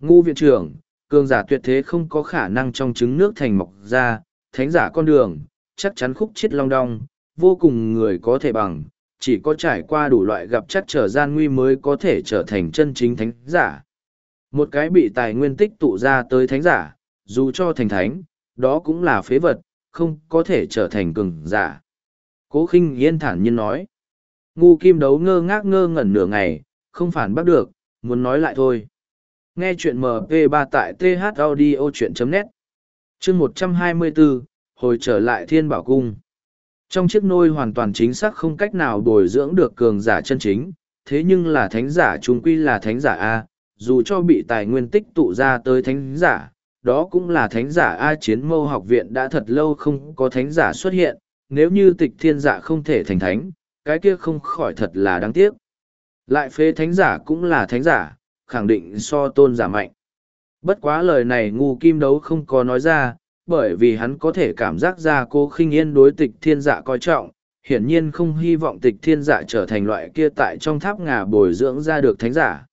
Ngu viện trưởng, cường giả tuyệt thế không có khả năng trong trứng nước thành mọc ra, thánh giả con đường, chắc chắn khúc chết long đong, vô cùng người có thể bằng, chỉ có trải qua đủ loại gặp chắc trở gian nguy mới có thể trở thành chân chính thánh giả. Một cái bị tài nguyên tích tụ ra tới thánh giả, dù cho thành thánh, đó cũng là phế vật, không có thể trở thành cường giả. Cố khinh yên thản nhiên nói. Ngu kim đấu ngơ ngác ngơ ngẩn nửa ngày, không phản bắt được, muốn nói lại thôi. Nghe chuyện MP3 tại thaudio.net chương 124, hồi trở lại thiên bảo cung. Trong chiếc nôi hoàn toàn chính xác không cách nào bồi dưỡng được cường giả chân chính, thế nhưng là thánh giả chúng quy là thánh giả A, dù cho bị tài nguyên tích tụ ra tới thánh giả, đó cũng là thánh giả A chiến mâu học viện đã thật lâu không có thánh giả xuất hiện, nếu như tịch thiên giả không thể thành thánh, cái kia không khỏi thật là đáng tiếc. Lại phế thánh giả cũng là thánh giả, khẳng định so tôn giả mạnh. Bất quá lời này ngu kim đấu không có nói ra, bởi vì hắn có thể cảm giác ra cô khinh yên đối tịch thiên dạ coi trọng, hiển nhiên không hy vọng tịch thiên dạ trở thành loại kia tại trong tháp ngà bồi dưỡng ra được thánh giả.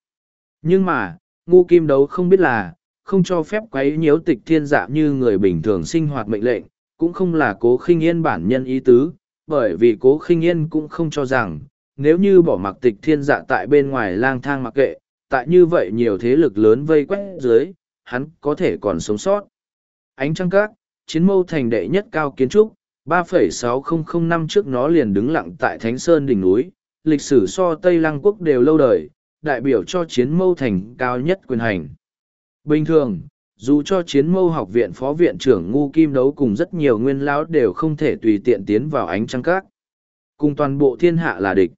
Nhưng mà, ngu kim đấu không biết là, không cho phép quấy nhiễu tịch thiên dạ như người bình thường sinh hoạt mệnh lệnh, cũng không là cố khinh yên bản nhân ý tứ, bởi vì cố khinh yên cũng không cho rằng, nếu như bỏ mặc tịch thiên dạ tại bên ngoài lang thang mặc kệ, tại như vậy nhiều thế lực lớn vây quét dưới, hắn có thể còn sống sót. Ánh trăng các, chiến mâu thành đệ nhất cao kiến trúc, 3,6005 năm trước nó liền đứng lặng tại Thánh Sơn đỉnh núi, lịch sử so Tây Lăng quốc đều lâu đời, đại biểu cho chiến mâu thành cao nhất quyền hành. Bình thường, dù cho chiến mâu học viện phó viện trưởng ngu kim đấu cùng rất nhiều nguyên lão đều không thể tùy tiện tiến vào ánh trăng các. Cùng toàn bộ thiên hạ là địch.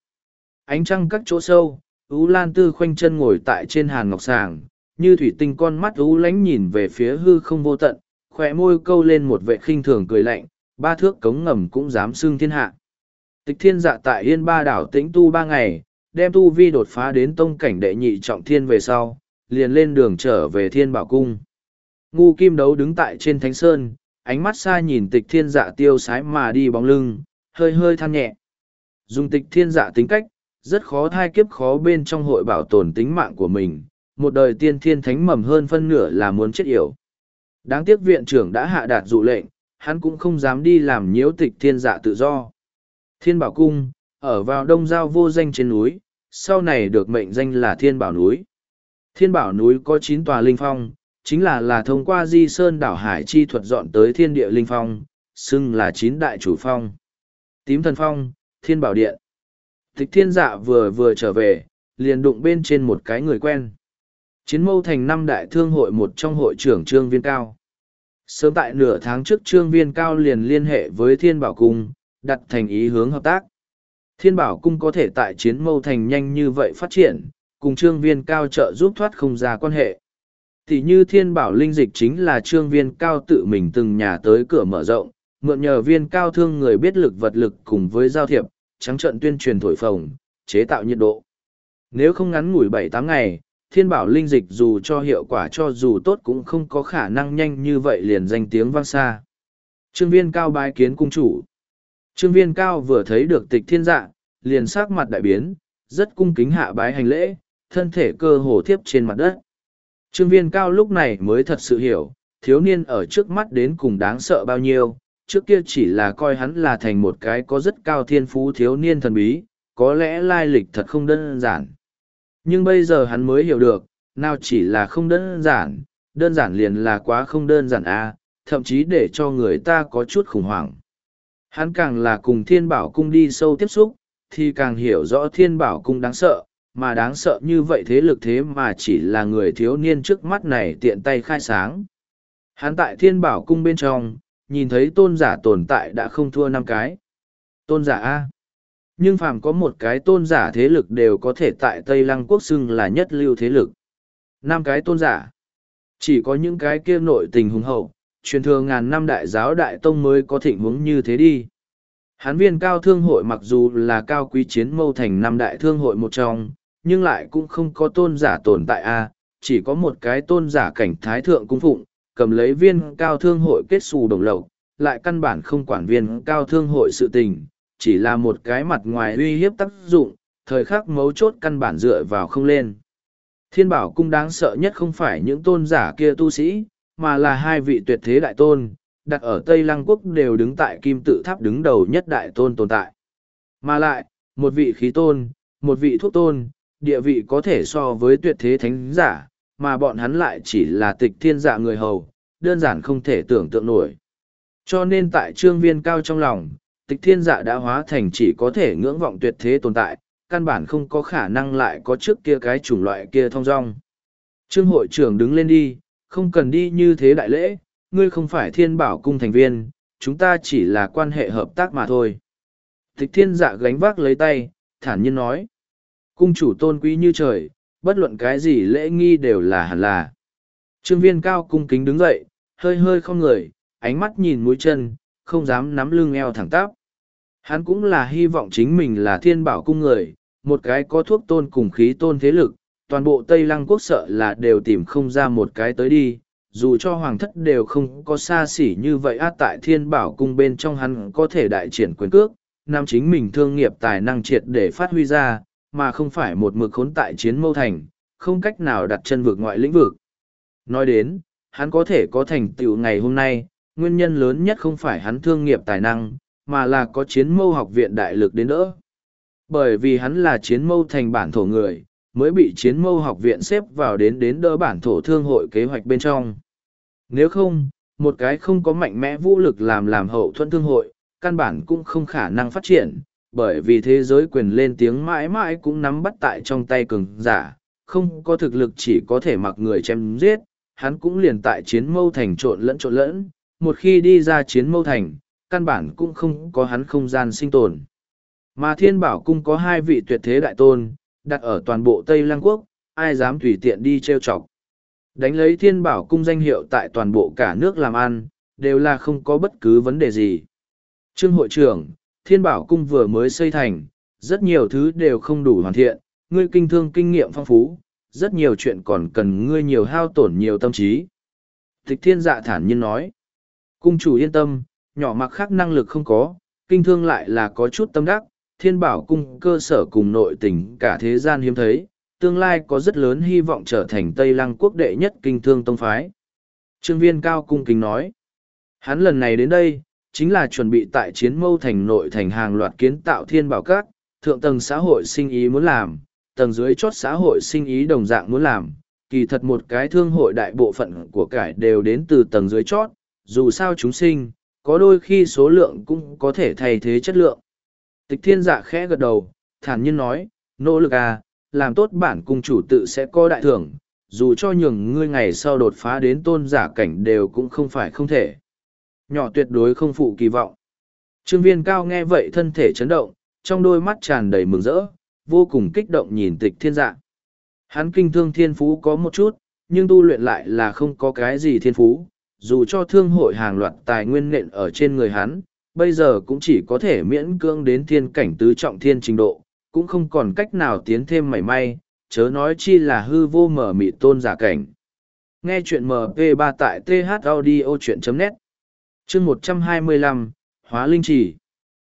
Ánh trăng các chỗ sâu, Ú Lan Tư khoanh chân ngồi tại trên hàn ngọc sàng, như thủy tinh con mắt Ú lánh nhìn về phía hư không vô tận, khỏe môi câu lên một vệ khinh thường cười lạnh, ba thước cống ngầm cũng dám xưng thiên hạ. Tịch thiên dạ tại yên ba đảo tĩnh tu ba ngày, đem tu vi đột phá đến tông cảnh đệ nhị trọng thiên về sau, liền lên đường trở về thiên bảo cung. Ngu kim đấu đứng tại trên thánh sơn, ánh mắt xa nhìn tịch thiên dạ tiêu sái mà đi bóng lưng, hơi hơi than nhẹ. Dùng tịch thiên dạ tính cách, rất khó thai kiếp khó bên trong hội bảo tồn tính mạng của mình, một đời tiên thiên thánh mầm hơn phân nửa là muốn chết yểu. Đáng tiếc viện trưởng đã hạ đạt dụ lệnh, hắn cũng không dám đi làm nhiễu tịch thiên dạ tự do. Thiên bảo cung, ở vào đông giao vô danh trên núi, sau này được mệnh danh là Thiên Bảo Núi. Thiên Bảo Núi có chín tòa linh phong, chính là là thông qua di sơn đảo hải chi thuật dọn tới thiên địa linh phong, xưng là chín đại chủ phong. Tím thần phong, thiên bảo điện. Tịch thiên dạ vừa vừa trở về, liền đụng bên trên một cái người quen. Chiến mâu thành năm đại thương hội một trong hội trưởng Trương Viên Cao. Sớm tại nửa tháng trước Trương Viên Cao liền liên hệ với Thiên Bảo Cung, đặt thành ý hướng hợp tác. Thiên Bảo Cung có thể tại chiến mâu thành nhanh như vậy phát triển, cùng Trương Viên Cao trợ giúp thoát không ra quan hệ. Thì như Thiên Bảo Linh Dịch chính là Trương Viên Cao tự mình từng nhà tới cửa mở rộng, mượn nhờ viên cao thương người biết lực vật lực cùng với giao thiệp, trắng trận tuyên truyền thổi phồng, chế tạo nhiệt độ. Nếu không ngắn ngủi bảy tám ngày, thiên bảo linh dịch dù cho hiệu quả cho dù tốt cũng không có khả năng nhanh như vậy liền danh tiếng vang xa. Trương viên cao bái kiến cung chủ. Trương viên cao vừa thấy được tịch thiên dạ, liền sắc mặt đại biến, rất cung kính hạ bái hành lễ, thân thể cơ hồ thiếp trên mặt đất. Trương viên cao lúc này mới thật sự hiểu, thiếu niên ở trước mắt đến cùng đáng sợ bao nhiêu, trước kia chỉ là coi hắn là thành một cái có rất cao thiên phú thiếu niên thần bí, có lẽ lai lịch thật không đơn giản. Nhưng bây giờ hắn mới hiểu được, nào chỉ là không đơn giản, đơn giản liền là quá không đơn giản à, thậm chí để cho người ta có chút khủng hoảng. Hắn càng là cùng thiên bảo cung đi sâu tiếp xúc, thì càng hiểu rõ thiên bảo cung đáng sợ, mà đáng sợ như vậy thế lực thế mà chỉ là người thiếu niên trước mắt này tiện tay khai sáng. Hắn tại thiên bảo cung bên trong, nhìn thấy tôn giả tồn tại đã không thua năm cái. Tôn giả A. Nhưng phàm có một cái tôn giả thế lực đều có thể tại Tây Lăng quốc xưng là nhất lưu thế lực. năm cái tôn giả. Chỉ có những cái kia nội tình hùng hậu, truyền thừa ngàn năm đại giáo đại tông mới có thịnh huống như thế đi. Hán viên cao thương hội mặc dù là cao quý chiến mâu thành năm đại thương hội một trong, nhưng lại cũng không có tôn giả tồn tại a chỉ có một cái tôn giả cảnh thái thượng cung phụng, cầm lấy viên cao thương hội kết xù đồng lộc, lại căn bản không quản viên cao thương hội sự tình, chỉ là một cái mặt ngoài uy hiếp tác dụng, thời khắc mấu chốt căn bản dựa vào không lên. Thiên bảo cung đáng sợ nhất không phải những tôn giả kia tu sĩ, mà là hai vị tuyệt thế đại tôn, đặt ở Tây Lăng Quốc đều đứng tại kim tự tháp đứng đầu nhất đại tôn tồn tại. Mà lại, một vị khí tôn, một vị thuốc tôn, địa vị có thể so với tuyệt thế thánh giả, mà bọn hắn lại chỉ là tịch thiên dạ người hầu, đơn giản không thể tưởng tượng nổi. Cho nên tại trương viên cao trong lòng, tịch thiên dạ đã hóa thành chỉ có thể ngưỡng vọng tuyệt thế tồn tại, căn bản không có khả năng lại có trước kia cái chủng loại kia thông dong. Trương hội trưởng đứng lên đi, không cần đi như thế đại lễ, ngươi không phải thiên bảo cung thành viên, chúng ta chỉ là quan hệ hợp tác mà thôi. Tịch thiên dạ gánh vác lấy tay, thản nhiên nói. Cung chủ tôn quý như trời, bất luận cái gì lễ nghi đều là hẳn là. Trương viên cao cung kính đứng dậy, hơi hơi không người, ánh mắt nhìn mũi chân, không dám nắm lưng eo thẳng tắp. Hắn cũng là hy vọng chính mình là thiên bảo cung người, một cái có thuốc tôn cùng khí tôn thế lực, toàn bộ Tây Lăng quốc sợ là đều tìm không ra một cái tới đi, dù cho hoàng thất đều không có xa xỉ như vậy át tại thiên bảo cung bên trong hắn có thể đại triển quyền cước, nam chính mình thương nghiệp tài năng triệt để phát huy ra, mà không phải một mực khốn tại chiến mâu thành, không cách nào đặt chân vượt ngoại lĩnh vực. Nói đến, hắn có thể có thành tựu ngày hôm nay, nguyên nhân lớn nhất không phải hắn thương nghiệp tài năng, mà là có chiến mâu học viện đại lực đến đỡ. Bởi vì hắn là chiến mâu thành bản thổ người, mới bị chiến mâu học viện xếp vào đến đến đỡ bản thổ thương hội kế hoạch bên trong. Nếu không, một cái không có mạnh mẽ vũ lực làm làm hậu thuẫn thương hội, căn bản cũng không khả năng phát triển, bởi vì thế giới quyền lên tiếng mãi mãi cũng nắm bắt tại trong tay cường giả, không có thực lực chỉ có thể mặc người chém giết, hắn cũng liền tại chiến mâu thành trộn lẫn trộn lẫn, một khi đi ra chiến mâu thành, căn bản cũng không có hắn không gian sinh tồn. Mà thiên bảo cung có hai vị tuyệt thế đại tôn, đặt ở toàn bộ Tây Lăng Quốc, ai dám tùy tiện đi trêu chọc. Đánh lấy thiên bảo cung danh hiệu tại toàn bộ cả nước làm ăn, đều là không có bất cứ vấn đề gì. Trương hội trưởng, thiên bảo cung vừa mới xây thành, rất nhiều thứ đều không đủ hoàn thiện, ngươi kinh thương kinh nghiệm phong phú, rất nhiều chuyện còn cần ngươi nhiều hao tổn nhiều tâm trí. Tịch thiên dạ thản nhiên nói, cung chủ yên tâm, nhỏ mặc khác năng lực không có, kinh thương lại là có chút tâm đắc, thiên bảo cung cơ sở cùng nội tình cả thế gian hiếm thấy, tương lai có rất lớn hy vọng trở thành Tây Lăng quốc đệ nhất kinh thương tông phái. Trương viên cao cung kính nói, hắn lần này đến đây, chính là chuẩn bị tại chiến mâu thành nội thành hàng loạt kiến tạo thiên bảo các, thượng tầng xã hội sinh ý muốn làm, tầng dưới chót xã hội sinh ý đồng dạng muốn làm, kỳ thật một cái thương hội đại bộ phận của cải đều đến từ tầng dưới chót, dù sao chúng sinh, có đôi khi số lượng cũng có thể thay thế chất lượng. Tịch thiên dạ khẽ gật đầu, thản nhiên nói, nỗ lực à, làm tốt bản cung chủ tự sẽ có đại thưởng, dù cho nhường ngươi ngày sau đột phá đến tôn giả cảnh đều cũng không phải không thể. Nhỏ tuyệt đối không phụ kỳ vọng. Trương viên cao nghe vậy thân thể chấn động, trong đôi mắt tràn đầy mừng rỡ, vô cùng kích động nhìn tịch thiên dạ. Hắn kinh thương thiên phú có một chút, nhưng tu luyện lại là không có cái gì thiên phú, dù cho thương hội hàng loạt tài nguyên nện ở trên người hắn, bây giờ cũng chỉ có thể miễn cưỡng đến thiên cảnh tứ trọng thiên trình độ, cũng không còn cách nào tiến thêm mảy may, chớ nói chi là hư vô mở mị tôn giả cảnh. Nghe chuyện MP3 tại thaudio.net Chương 125, Hóa Linh Chỉ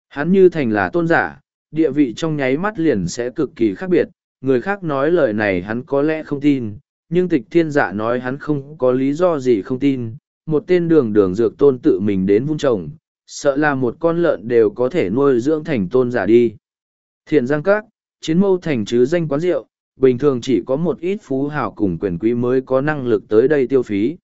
Hắn như thành là tôn giả, địa vị trong nháy mắt liền sẽ cực kỳ khác biệt, người khác nói lời này hắn có lẽ không tin, nhưng tịch thiên giả nói hắn không có lý do gì không tin, một tên đường đường dược tôn tự mình đến vung trồng, sợ là một con lợn đều có thể nuôi dưỡng thành tôn giả đi. Thiện giang các, chiến mâu thành chứ danh quán rượu, bình thường chỉ có một ít phú hào cùng quyền quý mới có năng lực tới đây tiêu phí.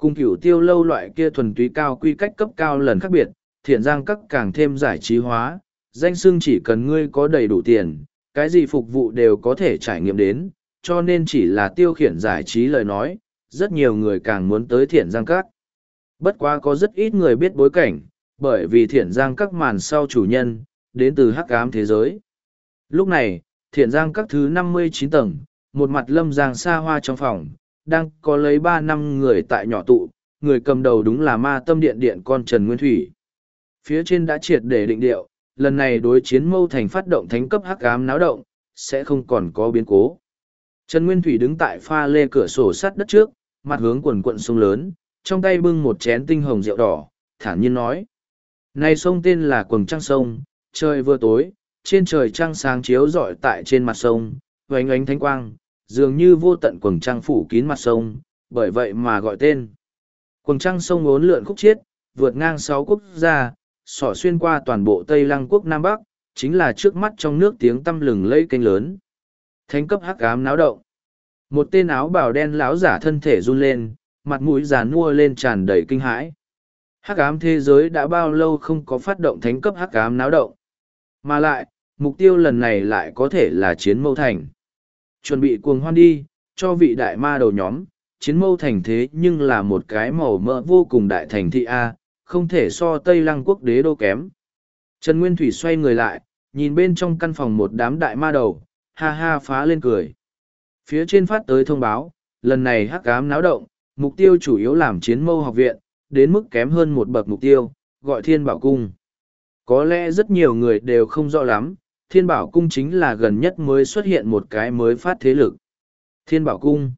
Cùng cửu tiêu lâu loại kia thuần túy cao quy cách cấp cao lần khác biệt, thiện giang các càng thêm giải trí hóa, danh xưng chỉ cần ngươi có đầy đủ tiền, cái gì phục vụ đều có thể trải nghiệm đến, cho nên chỉ là tiêu khiển giải trí lời nói, rất nhiều người càng muốn tới thiện giang các. Bất quá có rất ít người biết bối cảnh, bởi vì thiện giang các màn sau chủ nhân, đến từ hắc ám thế giới. Lúc này, thiện giang các thứ năm mươi chín tầng, một mặt lâm giang xa hoa trong phòng, đang có lấy ba năm người tại nhỏ tụ, người cầm đầu đúng là ma tâm điện điện con Trần Nguyên Thủy. Phía trên đã triệt để định điệu, lần này đối chiến mâu thành phát động thánh cấp hắc ám náo động, sẽ không còn có biến cố. Trần Nguyên Thủy đứng tại pha lê cửa sổ sắt đất trước, mặt hướng quần quận sông lớn, trong tay bưng một chén tinh hồng rượu đỏ, thản nhiên nói. Này sông tên là Quần Trăng Sông, trời vừa tối, trên trời trăng sáng chiếu rọi tại trên mặt sông, oánh oánh thánh quang, dường như vô tận quần trăng phủ kín mặt sông, bởi vậy mà gọi tên. Quần trăng sông ốn lượn khúc chiết, vượt ngang sáu quốc gia, sỏ xuyên qua toàn bộ Tây Lăng quốc Nam Bắc, chính là trước mắt trong nước tiếng tăm lừng lây kênh lớn. Thánh cấp hắc ám náo động. Một tên áo bào đen láo giả thân thể run lên, mặt mũi già nua lên tràn đầy kinh hãi. Hắc ám thế giới đã bao lâu không có phát động thánh cấp hắc ám náo động. Mà lại, mục tiêu lần này lại có thể là chiến mâu thành. Chuẩn bị cuồng hoan đi, cho vị đại ma đầu nhóm, chiến mâu thành thế nhưng là một cái màu mỡ vô cùng đại thành thị A, không thể so Tây Lăng quốc đế đô kém. Trần Nguyên Thủy xoay người lại, nhìn bên trong căn phòng một đám đại ma đầu, ha ha phá lên cười. Phía trên phát tới thông báo, lần này hắc ám náo động, mục tiêu chủ yếu làm chiến mâu học viện, đến mức kém hơn một bậc mục tiêu, gọi thiên bảo cung. Có lẽ rất nhiều người đều không rõ lắm, thiên bảo cung chính là gần nhất mới xuất hiện một cái mới phát thế lực. Thiên bảo cung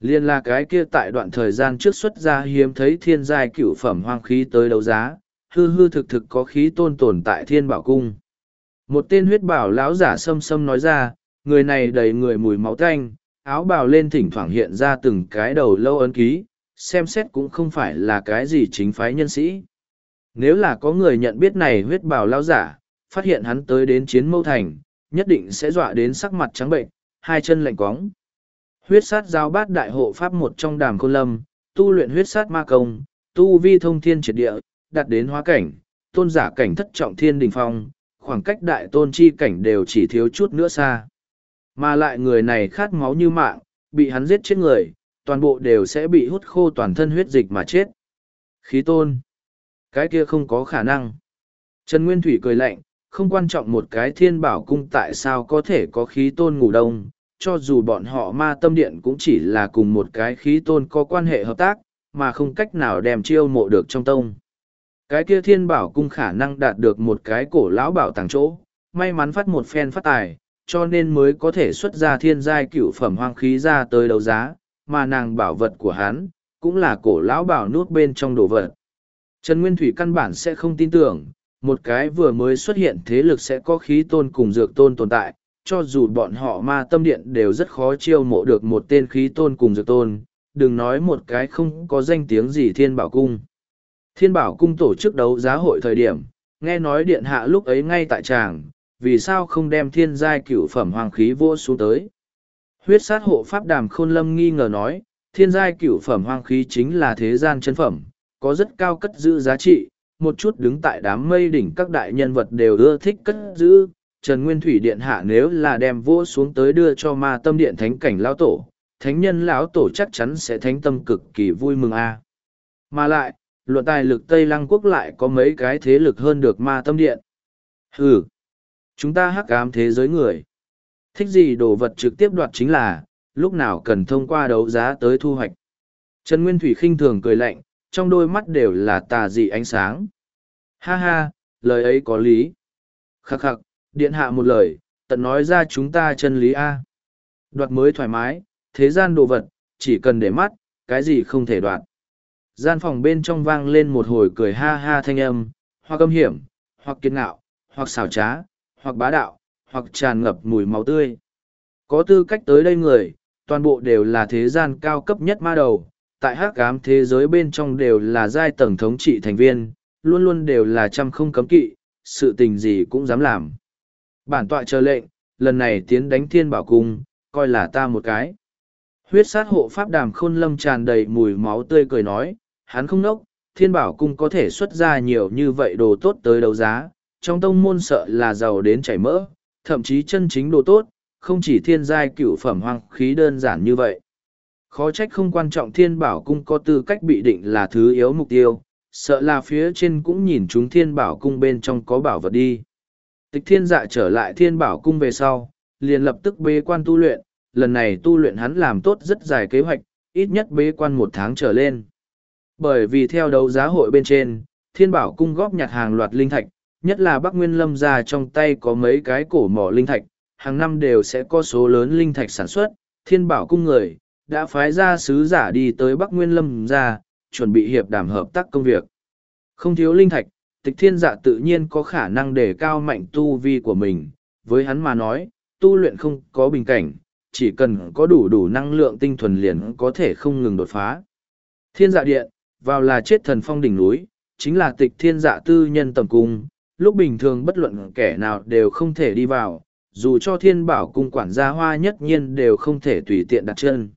liên là cái kia tại đoạn thời gian trước xuất ra hiếm thấy thiên giai cựu phẩm hoang khí tới đấu giá, hư hư thực thực có khí tôn tồn tại thiên bảo cung. Một tên huyết bảo lão giả xâm xâm nói ra, người này đầy người mùi máu tanh, áo bào lên thỉnh thoảng hiện ra từng cái đầu lâu ấn ký, xem xét cũng không phải là cái gì chính phái nhân sĩ. Nếu là có người nhận biết này huyết bảo lão giả, phát hiện hắn tới đến chiến mâu thành, nhất định sẽ dọa đến sắc mặt trắng bệnh, hai chân lạnh quóng. Huyết sát giao bát đại hộ pháp một trong đàm khôn lâm, tu luyện huyết sát ma công, tu vi thông thiên triệt địa, đạt đến hóa cảnh, tôn giả cảnh thất trọng thiên đình phong, khoảng cách đại tôn chi cảnh đều chỉ thiếu chút nữa xa. Mà lại người này khát máu như mạng, bị hắn giết chết người, toàn bộ đều sẽ bị hút khô toàn thân huyết dịch mà chết. Khí tôn. Cái kia không có khả năng. Trần Nguyên Thủy cười lạnh, không quan trọng một cái thiên bảo cung tại sao có thể có khí tôn ngủ đông, cho dù bọn họ ma tâm điện cũng chỉ là cùng một cái khí tôn có quan hệ hợp tác, mà không cách nào đem chiêu mộ được trong tông. Cái kia thiên bảo cung khả năng đạt được một cái cổ lão bảo tàng chỗ, may mắn phát một phen phát tài, cho nên mới có thể xuất ra thiên giai cửu phẩm hoang khí ra tới đấu giá, mà nàng bảo vật của hắn, cũng là cổ lão bảo nút bên trong đồ vật. Trần Nguyên Thủy căn bản sẽ không tin tưởng, một cái vừa mới xuất hiện thế lực sẽ có khí tôn cùng dược tôn tồn tại, cho dù bọn họ ma tâm điện đều rất khó chiêu mộ được một tên khí tôn cùng dược tôn, đừng nói một cái không có danh tiếng gì thiên bảo cung. Thiên bảo cung tổ chức đấu giá hội thời điểm, nghe nói điện hạ lúc ấy ngay tại tràng, vì sao không đem thiên giai cửu phẩm hoàng khí vô xuống tới. Huyết sát hộ pháp đàm khôn lâm nghi ngờ nói, thiên giai cửu phẩm hoàng khí chính là thế gian chân phẩm, có rất cao cất giữ giá trị, một chút đứng tại đám mây đỉnh các đại nhân vật đều ưa thích cất giữ. Trần Nguyên Thủy Điện hạ nếu là đem vua xuống tới đưa cho ma tâm điện thánh cảnh lão tổ, thánh nhân lão tổ chắc chắn sẽ thánh tâm cực kỳ vui mừng a. Mà lại, luận tài lực Tây Lăng Quốc lại có mấy cái thế lực hơn được ma tâm điện. Ừ, chúng ta hắc ám thế giới người. Thích gì đồ vật trực tiếp đoạt chính là, lúc nào cần thông qua đấu giá tới thu hoạch. Trần Nguyên Thủy khinh thường cười lạnh, trong đôi mắt đều là tà dị ánh sáng. Ha ha, lời ấy có lý. Khắc khắc, điện hạ một lời, tận nói ra chúng ta chân lý A. Đoạt mới thoải mái, thế gian đồ vật, chỉ cần để mắt, cái gì không thể đoạt. Gian phòng bên trong vang lên một hồi cười ha ha thanh âm, hoặc âm hiểm, hoặc kiên ngạo, hoặc xảo trá, hoặc bá đạo, hoặc tràn ngập mùi máu tươi. Có tư cách tới đây người, toàn bộ đều là thế gian cao cấp nhất ma đầu, tại hắc ám thế giới bên trong đều là giai tầng thống trị thành viên, luôn luôn đều là trăm không cấm kỵ, sự tình gì cũng dám làm. Bản tọa chờ lệnh, lần này tiến đánh thiên bảo cung, coi là ta một cái. Huyết sát hộ pháp đàm khôn lâm tràn đầy mùi máu tươi cười nói, hắn không nốc, thiên bảo cung có thể xuất ra nhiều như vậy đồ tốt tới đấu giá, trong tông môn sợ là giàu đến chảy mỡ, thậm chí chân chính đồ tốt, không chỉ thiên giai cửu phẩm hoang khí đơn giản như vậy. Khó trách không quan trọng thiên bảo cung có tư cách bị định là thứ yếu mục tiêu, sợ là phía trên cũng nhìn chúng thiên bảo cung bên trong có bảo vật đi. Tịch thiên dạ trở lại thiên bảo cung về sau, liền lập tức bế quan tu luyện, lần này tu luyện hắn làm tốt rất dài kế hoạch, ít nhất bế quan một tháng trở lên. Bởi vì theo đấu giá hội bên trên, thiên bảo cung góp nhặt hàng loạt linh thạch, nhất là Bắc Nguyên Lâm ra trong tay có mấy cái cổ mỏ linh thạch, hàng năm đều sẽ có số lớn linh thạch sản xuất, thiên bảo cung người, đã phái ra sứ giả đi tới Bắc Nguyên Lâm ra, chuẩn bị hiệp đàm hợp tác công việc. Không thiếu linh thạch, tịch thiên dạ tự nhiên có khả năng để cao mạnh tu vi của mình, với hắn mà nói, tu luyện không có bình cảnh, chỉ cần có đủ đủ năng lượng tinh thuần liền có thể không ngừng đột phá. Thiên dạ điện, vào là chết thần phong đỉnh núi, chính là tịch thiên dạ tư nhân tầm cung, lúc bình thường bất luận kẻ nào đều không thể đi vào, dù cho thiên bảo cung quản gia hoa nhất nhiên đều không thể tùy tiện đặt chân.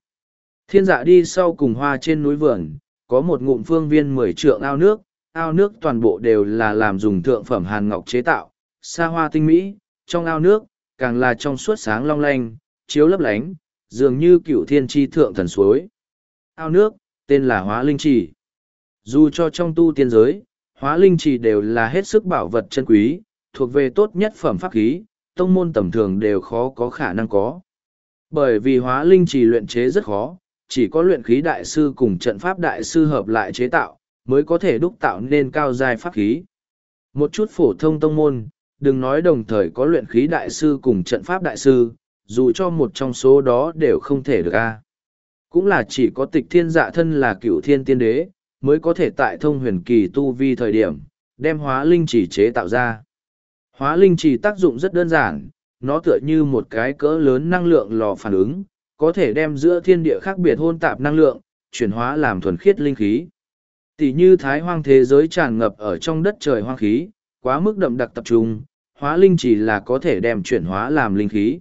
Thiên dạ đi sau cùng hoa trên núi vườn, có một ngụm phương viên mười trượng ao nước, ao nước toàn bộ đều là làm dùng thượng phẩm hàn ngọc chế tạo, xa hoa tinh mỹ, trong ao nước, càng là trong suốt sáng long lanh, chiếu lấp lánh, dường như cựu thiên tri thượng thần suối. Ao nước, tên là hóa linh trì. Dù cho trong tu tiên giới, hóa linh trì đều là hết sức bảo vật chân quý, thuộc về tốt nhất phẩm pháp khí, tông môn tầm thường đều khó có khả năng có. Bởi vì hóa linh trì luyện chế rất khó, chỉ có luyện khí đại sư cùng trận pháp đại sư hợp lại chế tạo, mới có thể đúc tạo nên cao giai pháp khí. Một chút phổ thông tông môn, đừng nói đồng thời có luyện khí đại sư cùng trận pháp đại sư, dù cho một trong số đó đều không thể được a. Cũng là chỉ có tịch thiên dạ thân là cựu thiên tiên đế, mới có thể tại thông huyền kỳ tu vi thời điểm, đem hóa linh chỉ chế tạo ra. Hóa linh chỉ tác dụng rất đơn giản, nó tựa như một cái cỡ lớn năng lượng lò phản ứng, có thể đem giữa thiên địa khác biệt hôn tạp năng lượng, chuyển hóa làm thuần khiết linh khí. Tỷ như thái hoang thế giới tràn ngập ở trong đất trời hoang khí, quá mức đậm đặc tập trung, hóa linh chỉ là có thể đem chuyển hóa làm linh khí.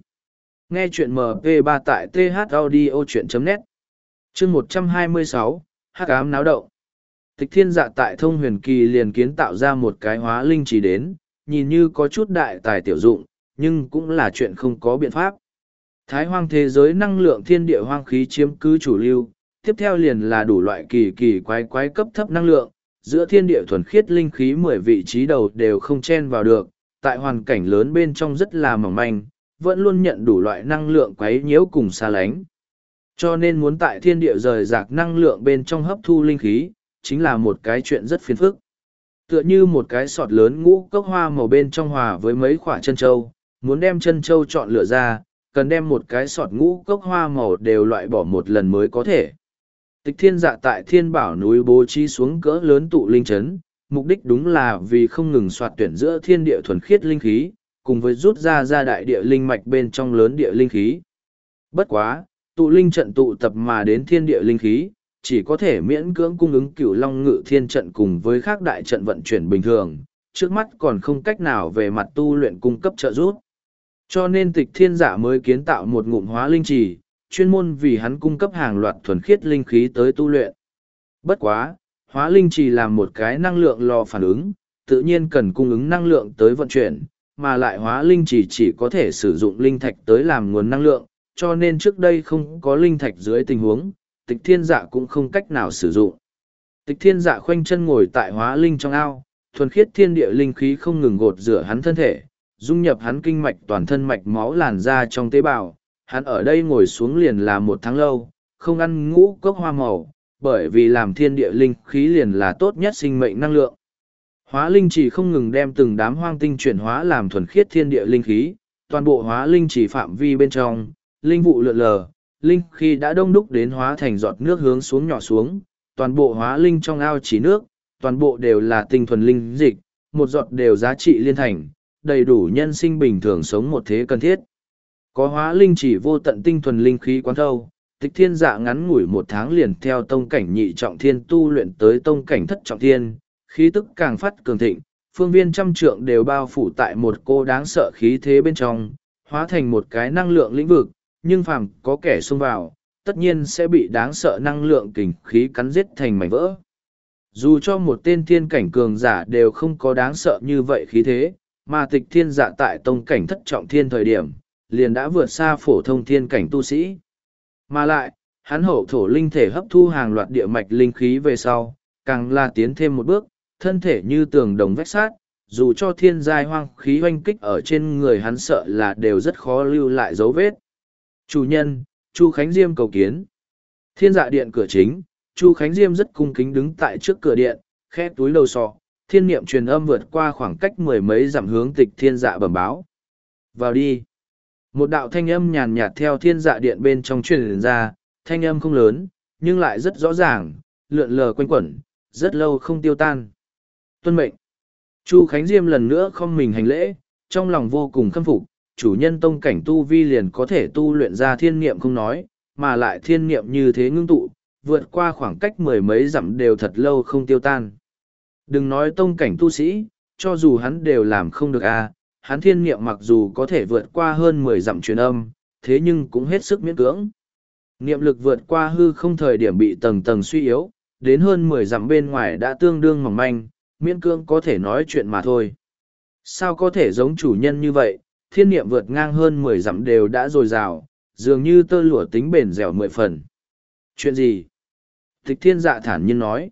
Nghe chuyện MP3 tại thaudio.net Chương 126, Hắc ám náo động Tịch thiên dạ tại thông huyền kỳ liền kiến tạo ra một cái hóa linh chỉ đến, nhìn như có chút đại tài tiểu dụng, nhưng cũng là chuyện không có biện pháp. Thái hoang thế giới năng lượng thiên địa hoang khí chiếm cứ chủ lưu, tiếp theo liền là đủ loại kỳ kỳ quái quái cấp thấp năng lượng, giữa thiên địa thuần khiết linh khí mười vị trí đầu đều không chen vào được, tại hoàn cảnh lớn bên trong rất là mỏng manh, vẫn luôn nhận đủ loại năng lượng quấy nhiễu cùng xa lánh. Cho nên muốn tại thiên địa rời rạc năng lượng bên trong hấp thu linh khí, chính là một cái chuyện rất phiền phức. Tựa như một cái sọt lớn ngũ cốc hoa màu bên trong hòa với mấy quả chân châu, muốn đem chân châu chọn lựa ra, cần đem một cái sọt ngũ cốc hoa màu đều loại bỏ một lần mới có thể. Tịch thiên dạ tại thiên bảo núi bố trí xuống cỡ lớn tụ linh chấn, mục đích đúng là vì không ngừng soạt tuyển giữa thiên địa thuần khiết linh khí, cùng với rút ra ra đại địa linh mạch bên trong lớn địa linh khí. Bất quá, tụ linh trận tụ tập mà đến thiên địa linh khí, chỉ có thể miễn cưỡng cung ứng cửu long ngự thiên trận cùng với các đại trận vận chuyển bình thường, trước mắt còn không cách nào về mặt tu luyện cung cấp trợ giúp. Cho nên tịch thiên giả mới kiến tạo một ngụm hóa linh trì, chuyên môn vì hắn cung cấp hàng loạt thuần khiết linh khí tới tu luyện. Bất quá, hóa linh trì là một cái năng lượng lò phản ứng, tự nhiên cần cung ứng năng lượng tới vận chuyển, mà lại hóa linh trì chỉ có thể sử dụng linh thạch tới làm nguồn năng lượng, cho nên trước đây không có linh thạch dưới tình huống, tịch thiên dạ cũng không cách nào sử dụng. Tịch thiên dạ khoanh chân ngồi tại hóa linh trong ao, thuần khiết thiên địa linh khí không ngừng gột rửa hắn thân thể, dung nhập hắn kinh mạch toàn thân mạch máu làn ra trong tế bào. Hắn ở đây ngồi xuống liền là một tháng lâu, không ăn ngũ cốc hoa màu, bởi vì làm thiên địa linh khí liền là tốt nhất sinh mệnh năng lượng. Hóa linh chỉ không ngừng đem từng đám hoang tinh chuyển hóa làm thuần khiết thiên địa linh khí, toàn bộ hóa linh chỉ phạm vi bên trong, linh vụ lượn lờ, linh khi đã đông đúc đến hóa thành giọt nước hướng xuống nhỏ xuống, toàn bộ hóa linh trong ao chỉ nước, toàn bộ đều là tinh thuần linh dịch, một giọt đều giá trị liên thành, đầy đủ nhân sinh bình thường sống một thế cần thiết. Có hóa linh chỉ vô tận tinh thuần linh khí quán thâu, tịch thiên dạ ngắn ngủi một tháng liền theo tông cảnh nhị trọng thiên tu luyện tới tông cảnh thất trọng thiên, khí tức càng phát cường thịnh, phương viên trăm trượng đều bao phủ tại một cô đáng sợ khí thế bên trong, hóa thành một cái năng lượng lĩnh vực, nhưng phàm có kẻ xông vào, tất nhiên sẽ bị đáng sợ năng lượng kình khí cắn giết thành mảnh vỡ. Dù cho một tên thiên cảnh cường giả đều không có đáng sợ như vậy khí thế, mà tịch thiên dạ tại tông cảnh thất trọng thiên thời điểm, liền đã vượt xa phổ thông thiên cảnh tu sĩ. Mà lại, hắn hậu thổ linh thể hấp thu hàng loạt địa mạch linh khí về sau, càng là tiến thêm một bước, thân thể như tường đồng vách sát, dù cho thiên giai hoang khí oanh kích ở trên người hắn sợ là đều rất khó lưu lại dấu vết. Chủ nhân, Chu Khánh Diêm cầu kiến. Thiên dạ điện cửa chính, Chu Khánh Diêm rất cung kính đứng tại trước cửa điện, khẽ túi đầu sọ, thiên niệm truyền âm vượt qua khoảng cách mười mấy dặm hướng tịch thiên dạ bẩm báo. Vào đi. Một đạo thanh âm nhàn nhạt theo thiên dạ điện bên trong truyền ra, thanh âm không lớn, nhưng lại rất rõ ràng, lượn lờ quanh quẩn, rất lâu không tiêu tan. Tuân mệnh. Chu Khánh Diêm lần nữa không mình hành lễ, trong lòng vô cùng khâm phục, chủ nhân tông cảnh tu vi liền có thể tu luyện ra thiên niệm không nói, mà lại thiên niệm như thế ngưng tụ, vượt qua khoảng cách mười mấy dặm đều thật lâu không tiêu tan. Đừng nói tông cảnh tu sĩ, cho dù hắn đều làm không được a, à, hắn thiên niệm mặc dù có thể vượt qua hơn mười dặm truyền âm, thế nhưng cũng hết sức miễn cưỡng. Niệm lực vượt qua hư không thời điểm bị tầng tầng suy yếu, đến hơn mười dặm bên ngoài đã tương đương mỏng manh, miễn cưỡng có thể nói chuyện mà thôi. Sao có thể giống chủ nhân như vậy, thiên niệm vượt ngang hơn mười dặm đều đã dồi dào, dường như tơ lụa tính bền dẻo mười phần. Chuyện gì? Tịch thiên dạ thản nhiên nói.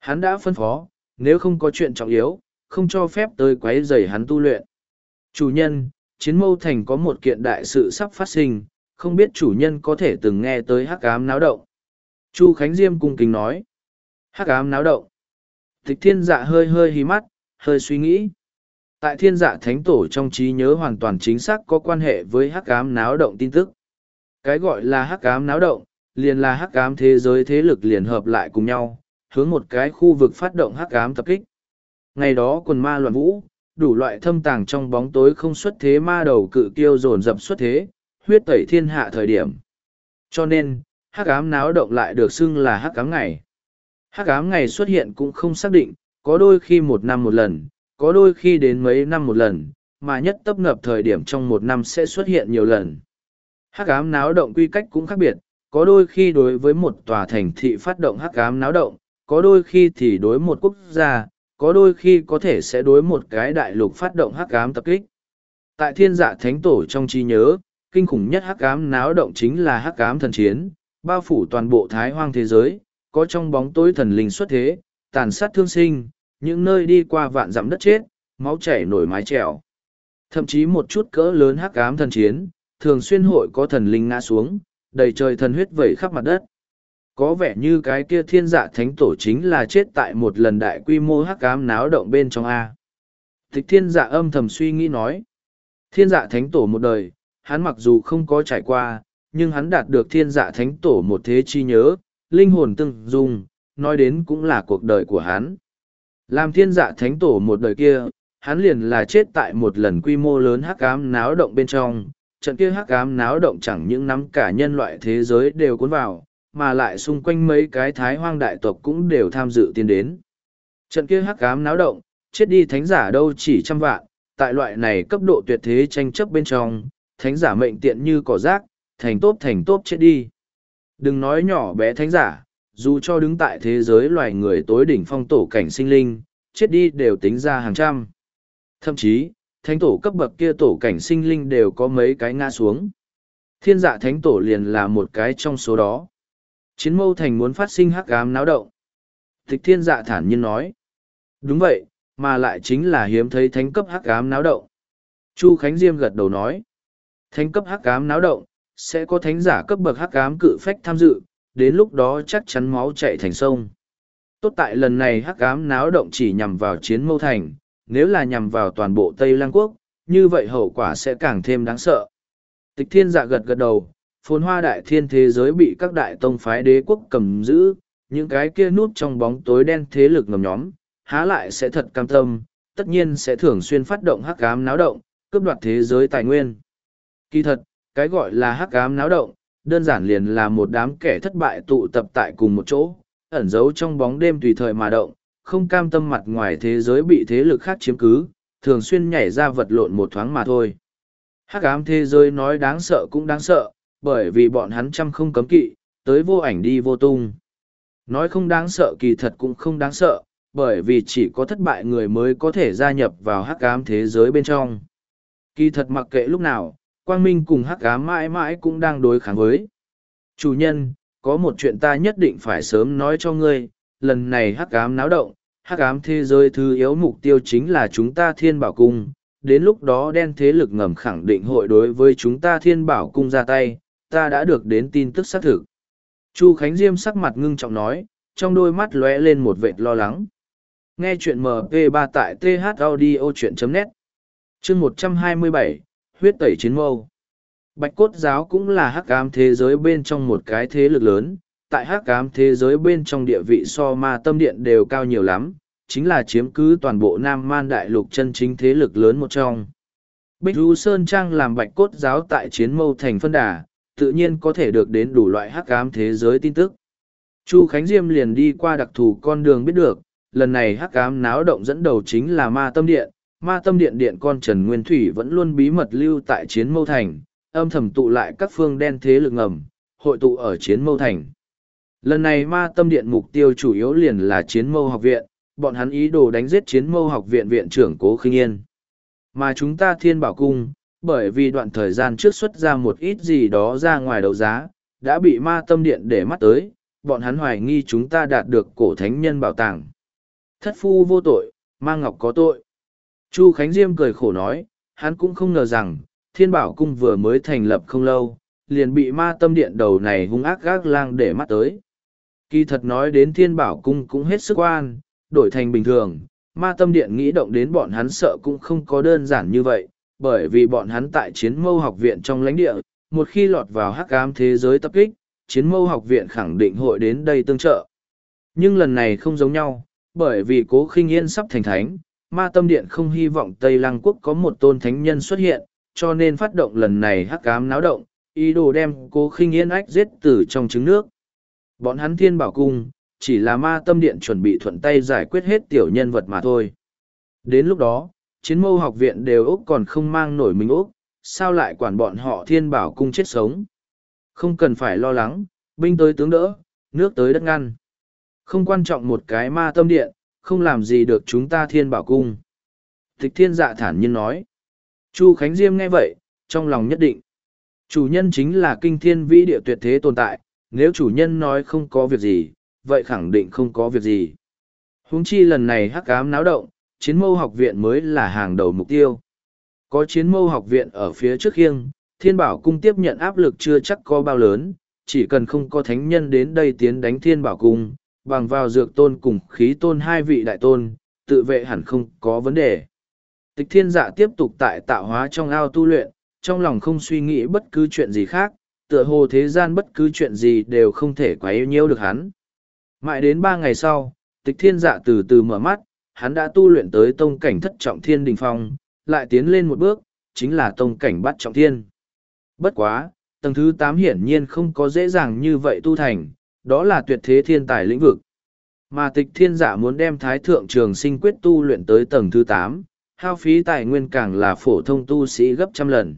Hắn đã phân phó, nếu không có chuyện trọng yếu, không cho phép tới quấy rầy hắn tu luyện. Chủ nhân, chiến mâu thành có một kiện đại sự sắp phát sinh, không biết chủ nhân có thể từng nghe tới hắc ám náo động. Chu Khánh Diêm cung kính nói. Hắc ám náo động. Tịch thiên dạ hơi hơi hí mắt, hơi suy nghĩ. Tại thiên dạ thánh tổ trong trí nhớ hoàn toàn chính xác có quan hệ với hắc ám náo động tin tức. Cái gọi là hắc ám náo động, liền là hắc ám thế giới thế lực liền hợp lại cùng nhau, hướng một cái khu vực phát động hắc ám tập kích. Ngày đó quần ma loạn vũ, đủ loại thâm tàng trong bóng tối không xuất thế ma đầu cự kiêu dồn dập xuất thế, huyết tẩy thiên hạ thời điểm. Cho nên, hắc ám náo động lại được xưng là hắc ám ngày. Hắc ám ngày xuất hiện cũng không xác định, có đôi khi một năm một lần, có đôi khi đến mấy năm một lần, mà nhất tấp nập thời điểm trong một năm sẽ xuất hiện nhiều lần. Hắc ám náo động quy cách cũng khác biệt, có đôi khi đối với một tòa thành thị phát động hắc ám náo động, có đôi khi thì đối một quốc gia, có đôi khi có thể sẽ đối một cái đại lục phát động hắc ám tập kích. Tại thiên dạ thánh tổ trong trí nhớ, kinh khủng nhất hắc ám náo động chính là hắc ám thần chiến, bao phủ toàn bộ thái hoang thế giới, có trong bóng tối thần linh xuất thế, tàn sát thương sinh, những nơi đi qua vạn dặm đất chết, máu chảy nổi mái trèo. Thậm chí một chút cỡ lớn hắc ám thần chiến, thường xuyên hội có thần linh ngã xuống, đầy trời thần huyết vẩy khắp mặt đất. Có vẻ như cái kia thiên dạ thánh tổ chính là chết tại một lần đại quy mô hắc ám náo động bên trong A. Tịch thiên dạ âm thầm suy nghĩ nói. Thiên dạ thánh tổ một đời, hắn mặc dù không có trải qua, nhưng hắn đạt được thiên dạ thánh tổ một thế chi nhớ, linh hồn từng dung, nói đến cũng là cuộc đời của hắn. Làm thiên dạ thánh tổ một đời kia, hắn liền là chết tại một lần quy mô lớn hắc ám náo động bên trong. Trận kia hắc ám náo động chẳng những nắm cả nhân loại thế giới đều cuốn vào, mà lại xung quanh mấy cái thái hoang đại tộc cũng đều tham dự tiến đến. Trận kia hắc ám náo động, chết đi thánh giả đâu chỉ trăm vạn, tại loại này cấp độ tuyệt thế tranh chấp bên trong, thánh giả mệnh tiện như cỏ rác, thành tốt thành tốt chết đi. Đừng nói nhỏ bé thánh giả, dù cho đứng tại thế giới loài người tối đỉnh phong tổ cảnh sinh linh, chết đi đều tính ra hàng trăm. Thậm chí, thánh tổ cấp bậc kia tổ cảnh sinh linh đều có mấy cái ngã xuống. Thiên dạ thánh tổ liền là một cái trong số đó. Chiến mâu thành muốn phát sinh hắc ám náo động. Tịch thiên dạ thản nhiên nói. Đúng vậy, mà lại chính là hiếm thấy thánh cấp hắc ám náo động. Chu Khánh Diêm gật đầu nói. Thánh cấp hắc ám náo động, sẽ có thánh giả cấp bậc hắc ám cự phách tham dự, đến lúc đó chắc chắn máu chạy thành sông. Tốt tại lần này hắc ám náo động chỉ nhằm vào chiến mâu thành, nếu là nhằm vào toàn bộ Tây Lang Quốc, như vậy hậu quả sẽ càng thêm đáng sợ. Tịch thiên dạ gật gật đầu, phồn hoa đại thiên thế giới bị các đại tông phái đế quốc cầm giữ, những cái kia nút trong bóng tối đen thế lực ngầm nhóm, há lại sẽ thật cam tâm, tất nhiên sẽ thường xuyên phát động hắc ám náo động, cướp đoạt thế giới tài nguyên. Kỳ thật, cái gọi là hắc ám náo động, đơn giản liền là một đám kẻ thất bại tụ tập tại cùng một chỗ, ẩn giấu trong bóng đêm tùy thời mà động, không cam tâm mặt ngoài thế giới bị thế lực khác chiếm cứ, thường xuyên nhảy ra vật lộn một thoáng mà thôi. Hắc ám thế giới nói đáng sợ cũng đáng sợ, bởi vì bọn hắn trăm không cấm kỵ, tới vô ảnh đi vô tung. Nói không đáng sợ kỳ thật cũng không đáng sợ, bởi vì chỉ có thất bại người mới có thể gia nhập vào hắc ám thế giới bên trong. Kỳ thật mặc kệ lúc nào, quang minh cùng hắc ám mãi mãi cũng đang đối kháng với. Chủ nhân, có một chuyện ta nhất định phải sớm nói cho ngươi, lần này hắc ám náo động, hắc ám thế giới thứ yếu mục tiêu chính là chúng ta thiên bảo cung. Đến lúc đó đen thế lực ngầm khẳng định hội đối với chúng ta thiên bảo cung ra tay, ta đã được đến tin tức xác thực. Chu Khánh Diêm sắc mặt ngưng trọng nói, trong đôi mắt lóe lên một vệt lo lắng. Nghe chuyện MP3 tại thaudio.net Chương 127, Huyết tẩy chiến mâu Bạch cốt giáo cũng là hắc ám thế giới bên trong một cái thế lực lớn, tại hắc ám thế giới bên trong địa vị so ma tâm điện đều cao nhiều lắm, chính là chiếm cứ toàn bộ Nam Man Đại Lục chân chính thế lực lớn một trong. Bích Du Sơn Trang làm bạch cốt giáo tại chiến mâu thành phân đà, tự nhiên có thể được đến đủ loại hắc ám thế giới tin tức. Chu Khánh Diêm liền đi qua đặc thù con đường biết được, lần này hắc ám náo động dẫn đầu chính là ma tâm điện, ma tâm điện điện con Trần Nguyên Thủy vẫn luôn bí mật lưu tại chiến mâu thành, âm thầm tụ lại các phương đen thế lực ngầm, hội tụ ở chiến mâu thành. Lần này ma tâm điện mục tiêu chủ yếu liền là chiến mâu học viện, bọn hắn ý đồ đánh giết chiến mâu học viện viện trưởng Cố Khinh Yên. Mà chúng ta thiên bảo cung, bởi vì đoạn thời gian trước xuất ra một ít gì đó ra ngoài đấu giá, đã bị ma tâm điện để mắt tới, bọn hắn hoài nghi chúng ta đạt được cổ thánh nhân bảo tàng. Thất phu vô tội, ma ngọc có tội. Chu Khánh Diêm cười khổ nói, hắn cũng không ngờ rằng, thiên bảo cung vừa mới thành lập không lâu, liền bị ma tâm điện đầu này hung ác gác lang để mắt tới. Kỳ thật nói đến thiên bảo cung cũng hết sức quan, đổi thành bình thường, ma tâm điện nghĩ động đến bọn hắn sợ cũng không có đơn giản như vậy, bởi vì bọn hắn tại chiến mâu học viện trong lãnh địa, một khi lọt vào hắc ám thế giới tập kích, chiến mâu học viện khẳng định hội đến đây tương trợ. Nhưng lần này không giống nhau, bởi vì cố khinh yên sắp thành thánh, ma tâm điện không hy vọng Tây Lăng Quốc có một tôn thánh nhân xuất hiện, cho nên phát động lần này hắc ám náo động, ý đồ đem cố khinh yên ách giết tử trong trứng nước. Bọn hắn thiên bảo cung, chỉ là ma tâm điện chuẩn bị thuận tay giải quyết hết tiểu nhân vật mà thôi. Đến lúc đó, chiến mâu học viện đều úc còn không mang nổi mình úc, sao lại quản bọn họ thiên bảo cung chết sống. Không cần phải lo lắng, binh tới tướng đỡ, nước tới đất ngăn. Không quan trọng một cái ma tâm điện, không làm gì được chúng ta thiên bảo cung. Tịch thiên dạ thản nhiên nói. Chu Khánh Diêm nghe vậy, trong lòng nhất định. Chủ nhân chính là kinh thiên vĩ địa tuyệt thế tồn tại, nếu chủ nhân nói không có việc gì, vậy khẳng định không có việc gì. Huống chi lần này hắc ám náo động, chiến mâu học viện mới là hàng đầu mục tiêu. Có chiến mâu học viện ở phía trước khiêng, thiên bảo cung tiếp nhận áp lực chưa chắc có bao lớn, chỉ cần không có thánh nhân đến đây tiến đánh thiên bảo cung, bằng vào dược tôn cùng khí tôn hai vị đại tôn, tự vệ hẳn không có vấn đề. Tịch thiên dạ tiếp tục tại tạo hóa trong ao tu luyện, trong lòng không suy nghĩ bất cứ chuyện gì khác, tựa hồ thế gian bất cứ chuyện gì đều không thể quá yêu nhiêu được hắn. Mãi đến ba ngày sau, tịch thiên dạ từ từ mở mắt, hắn đã tu luyện tới tông cảnh thất trọng thiên đình phong, lại tiến lên một bước, chính là tông cảnh bắt trọng thiên. Bất quá, tầng thứ tám hiển nhiên không có dễ dàng như vậy tu thành, đó là tuyệt thế thiên tài lĩnh vực. Mà tịch thiên giả muốn đem thái thượng trường sinh quyết tu luyện tới tầng thứ tám, hao phí tài nguyên càng là phổ thông tu sĩ gấp trăm lần.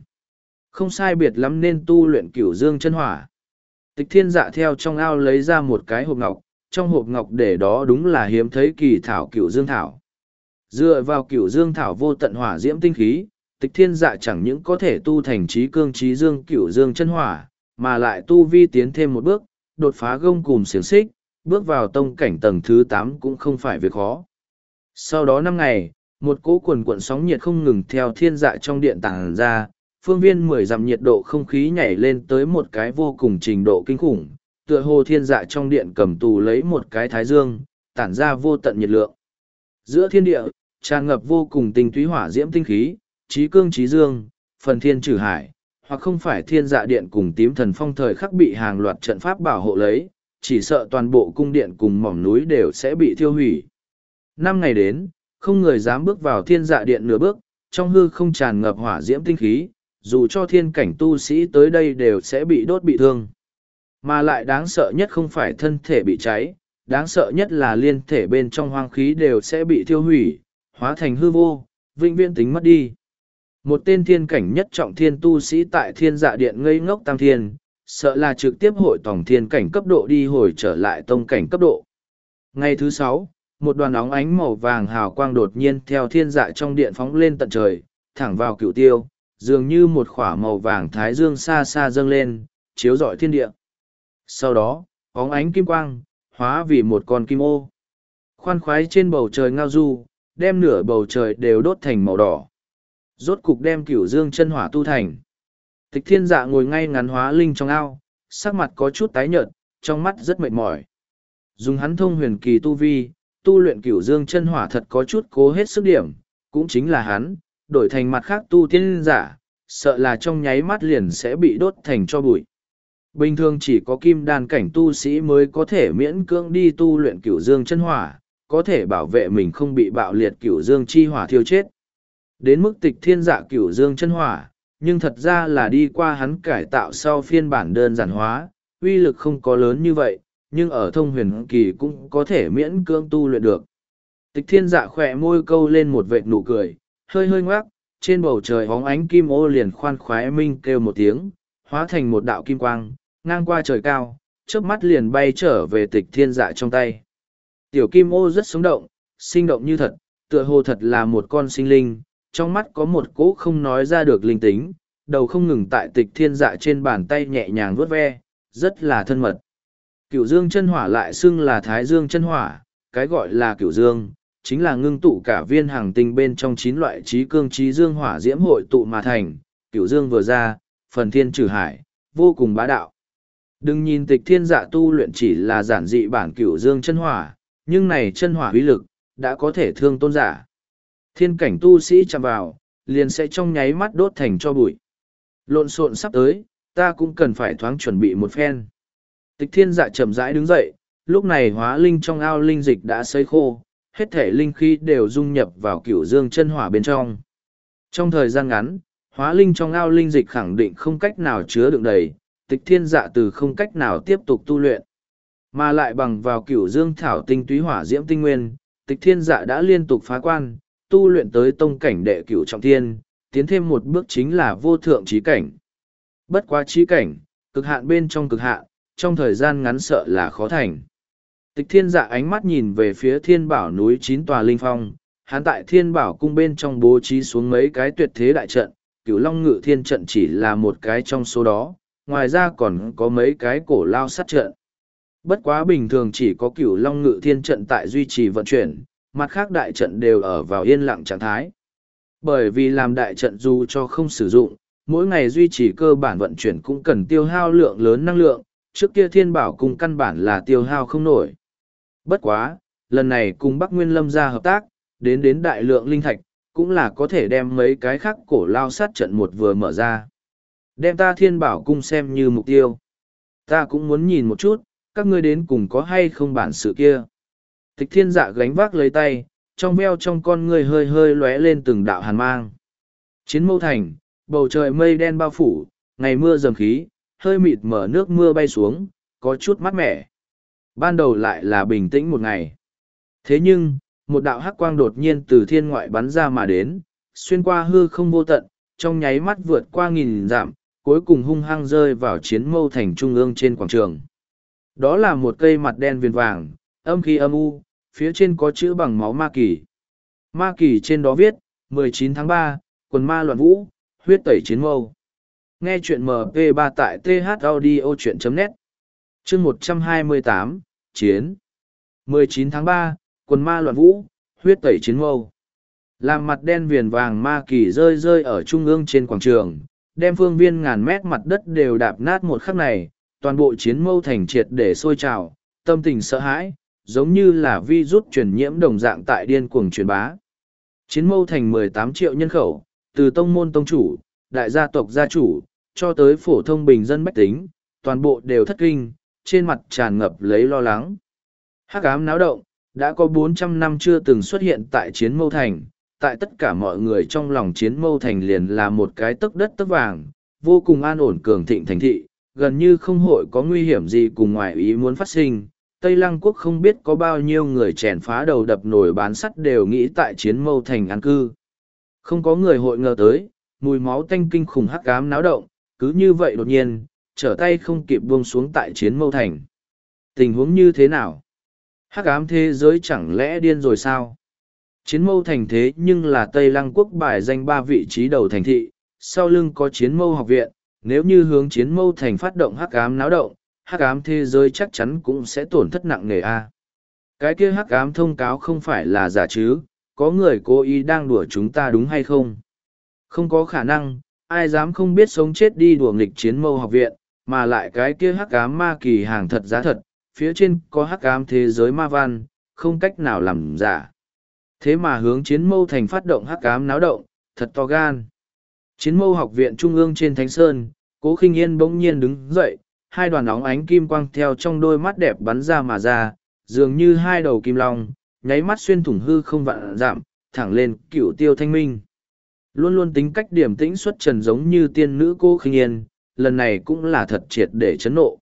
Không sai biệt lắm nên tu luyện cửu dương chân hỏa. Tịch thiên dạ theo trong ao lấy ra một cái hộp ngọc, trong hộp ngọc để đó đúng là hiếm thấy kỳ thảo cựu dương thảo. Dựa vào cựu dương thảo vô tận hỏa diễm tinh khí, tịch thiên dạ chẳng những có thể tu thành trí cương trí dương cựu dương chân hỏa, mà lại tu vi tiến thêm một bước, đột phá gông cùng xiềng xích, bước vào tông cảnh tầng thứ tám cũng không phải việc khó. Sau đó năm ngày, một cỗ quần cuộn sóng nhiệt không ngừng theo thiên dạ trong điện tàng ra, phương viên mười dặm nhiệt độ không khí nhảy lên tới một cái vô cùng trình độ kinh khủng, tựa hồ thiên dạ trong điện cầm tù lấy một cái thái dương, tản ra vô tận nhiệt lượng. Giữa thiên địa, tràn ngập vô cùng tinh túy hỏa diễm tinh khí, trí cương trí dương, phần thiên trừ hải, hoặc không phải thiên dạ điện cùng tím thần phong thời khắc bị hàng loạt trận pháp bảo hộ lấy, chỉ sợ toàn bộ cung điện cùng mỏm núi đều sẽ bị thiêu hủy. Năm ngày đến, không người dám bước vào thiên dạ điện nửa bước, trong hư không tràn ngập hỏa diễm tinh khí, dù cho thiên cảnh tu sĩ tới đây đều sẽ bị đốt bị thương. Mà lại đáng sợ nhất không phải thân thể bị cháy, đáng sợ nhất là liên thể bên trong hoang khí đều sẽ bị thiêu hủy, hóa thành hư vô, vĩnh viễn tính mất đi. Một tên thiên cảnh nhất trọng thiên tu sĩ tại thiên dạ điện ngây ngốc tam thiên, sợ là trực tiếp hội tổng thiên cảnh cấp độ đi hồi trở lại tông cảnh cấp độ. Ngày thứ sáu, một đoàn óng ánh màu vàng hào quang đột nhiên theo thiên dạ trong điện phóng lên tận trời, thẳng vào cựu tiêu, dường như một khỏa màu vàng thái dương xa xa dâng lên, chiếu rọi thiên địa. Sau đó, óng ánh kim quang, hóa vì một con kim ô. Khoan khoái trên bầu trời ngao du, đem nửa bầu trời đều đốt thành màu đỏ. Rốt cục đem cửu dương chân hỏa tu thành. Tịch thiên dạ ngồi ngay ngắn hóa linh trong ao, sắc mặt có chút tái nhợt, trong mắt rất mệt mỏi. Dùng hắn thông huyền kỳ tu vi, tu luyện cửu dương chân hỏa thật có chút cố hết sức điểm, cũng chính là hắn, đổi thành mặt khác tu tiên giả, sợ là trong nháy mắt liền sẽ bị đốt thành cho bụi. Bình thường chỉ có kim đan cảnh tu sĩ mới có thể miễn cưỡng đi tu luyện cửu dương chân hỏa, có thể bảo vệ mình không bị bạo liệt cửu dương chi hỏa thiêu chết. Đến mức tịch thiên dạ cửu dương chân hỏa, nhưng thật ra là đi qua hắn cải tạo sau phiên bản đơn giản hóa, uy lực không có lớn như vậy, nhưng ở thông huyền kỳ cũng có thể miễn cưỡng tu luyện được. Tịch thiên dạ khỏe môi câu lên một vệt nụ cười, hơi hơi ngoác, trên bầu trời hóng ánh kim ô liền khoan khoái minh kêu một tiếng, hóa thành một đạo kim quang, ngang qua trời cao, chớp mắt liền bay trở về tịch thiên dạ trong tay. Tiểu kim ô rất sống động, sinh động như thật, tựa hồ thật là một con sinh linh, trong mắt có một cỗ không nói ra được linh tính, đầu không ngừng tại tịch thiên dạ trên bàn tay nhẹ nhàng vuốt ve, rất là thân mật. Cửu dương chân hỏa lại xưng là thái dương chân hỏa, cái gọi là cửu dương, chính là ngưng tụ cả viên hàng tinh bên trong chín loại trí cương trí dương hỏa diễm hội tụ mà thành, cửu dương vừa ra, phần thiên trừ hải, vô cùng bá đạo. Đừng nhìn tịch thiên dạ tu luyện chỉ là giản dị bản cửu dương chân hỏa, nhưng này chân hỏa uy lực, đã có thể thương tôn giả. Thiên cảnh tu sĩ chạm vào, liền sẽ trong nháy mắt đốt thành cho bụi. Lộn xộn sắp tới, ta cũng cần phải thoáng chuẩn bị một phen. Tịch thiên dạ chậm rãi đứng dậy, lúc này hóa linh trong ao linh dịch đã sấy khô, hết thể linh khí đều dung nhập vào cửu dương chân hỏa bên trong. Trong thời gian ngắn, hóa linh trong ao linh dịch khẳng định không cách nào chứa đựng đầy, tịch thiên dạ từ không cách nào tiếp tục tu luyện. Mà lại bằng vào cửu dương thảo tinh túy hỏa diễm tinh nguyên, tịch thiên dạ đã liên tục phá quan, tu luyện tới tông cảnh đệ cửu trọng thiên, tiến thêm một bước chính là vô thượng trí cảnh. Bất quá trí cảnh, cực hạn bên trong cực hạn, trong thời gian ngắn sợ là khó thành. Tịch thiên dạ ánh mắt nhìn về phía thiên bảo núi chín tòa linh phong, hắn tại thiên bảo cung bên trong bố trí xuống mấy cái tuyệt thế đại trận, cửu long ngự thiên trận chỉ là một cái trong số đó, ngoài ra còn có mấy cái cổ lao sát trận. Bất quá bình thường chỉ có cửu long ngự thiên trận tại duy trì vận chuyển, mặt khác đại trận đều ở vào yên lặng trạng thái. Bởi vì làm đại trận dù cho không sử dụng, mỗi ngày duy trì cơ bản vận chuyển cũng cần tiêu hao lượng lớn năng lượng, trước kia thiên bảo cùng căn bản là tiêu hao không nổi. Bất quá, lần này cùng Bắc Nguyên Lâm ra hợp tác, đến đến đại lượng linh thạch, cũng là có thể đem mấy cái khác cổ lao sát trận một vừa mở ra. Đem ta thiên bảo cung xem như mục tiêu. Ta cũng muốn nhìn một chút, các ngươi đến cùng có hay không bản sự kia. Tịch thiên dạ gánh vác lấy tay, trong veo trong con ngươi hơi hơi lóe lên từng đạo hàn mang. Chiến mâu thành, bầu trời mây đen bao phủ, ngày mưa dầm khí, hơi mịt mở nước mưa bay xuống, có chút mát mẻ. Ban đầu lại là bình tĩnh một ngày. Thế nhưng, một đạo hắc quang đột nhiên từ thiên ngoại bắn ra mà đến, xuyên qua hư không vô tận, trong nháy mắt vượt qua nghìn dặm, cuối cùng hung hăng rơi vào chiến mâu thành trung ương trên quảng trường. Đó là một cây mặt đen viền vàng, âm khí âm u, phía trên có chữ bằng máu ma kỳ. Ma kỳ trên đó viết, 19 tháng 3, quần ma loạn vũ, huyết tẩy chiến mâu. Nghe chuyện MP3 tại thaudio.net Chương 128, Chiến 19 tháng 3, quần ma loạn vũ, huyết tẩy chiến mâu. Làm mặt đen viền vàng ma kỳ rơi rơi ở trung ương trên quảng trường, đem phương viên ngàn mét mặt đất đều đạp nát một khắc này, toàn bộ chiến mâu thành triệt để sôi trào, tâm tình sợ hãi, giống như là vi rút truyền nhiễm đồng dạng tại điên cuồng truyền bá. Chiến mâu thành 18 triệu nhân khẩu, từ tông môn tông chủ, đại gia tộc gia chủ, cho tới phổ thông bình dân bách tính, toàn bộ đều thất kinh, trên mặt tràn ngập lấy lo lắng. Hắc ám náo động, đã có 400 năm chưa từng xuất hiện tại chiến mâu thành, tại tất cả mọi người trong lòng chiến mâu thành liền là một cái tấc đất tấc vàng, vô cùng an ổn cường thịnh thành thị, gần như không hội có nguy hiểm gì cùng ngoài ý muốn phát sinh. Tây Lăng quốc không biết có bao nhiêu người chèn phá đầu đập nổi bán sắt đều nghĩ tại chiến mâu thành an cư. Không có người hội ngờ tới, mùi máu tanh kinh khủng hắc ám náo động, cứ như vậy đột nhiên, trở tay không kịp buông xuống tại chiến mâu thành. Tình huống như thế nào? Hắc ám thế giới chẳng lẽ điên rồi sao? Chiến mâu thành thế nhưng là Tây Lăng quốc bài danh ba vị trí đầu thành thị, sau lưng có chiến mâu học viện, nếu như hướng chiến mâu thành phát động hắc ám náo động, hắc ám thế giới chắc chắn cũng sẽ tổn thất nặng nề a. Cái kia hắc ám thông cáo không phải là giả chứ, có người cố ý đang đùa chúng ta đúng hay không? Không có khả năng, ai dám không biết sống chết đi đùa nghịch chiến mâu học viện, mà lại cái kia hắc ám ma kỳ hàng thật giá thật, phía trên có hắc ám thế giới ma văn, không cách nào làm giả. Thế mà hướng chiến mâu thành phát động hắc ám náo động, thật to gan. Chiến mâu học viện trung ương trên Thánh Sơn, cố khinh yên bỗng nhiên đứng dậy, hai đoàn óng ánh kim quang theo trong đôi mắt đẹp bắn ra mà ra, dường như hai đầu kim long, nháy mắt xuyên thủng hư không vạn giảm, thẳng lên cựu tiêu thanh minh. Luôn luôn tính cách điểm tĩnh xuất trần giống như tiên nữ cô khinh yên, lần này cũng là thật triệt để chấn nộ.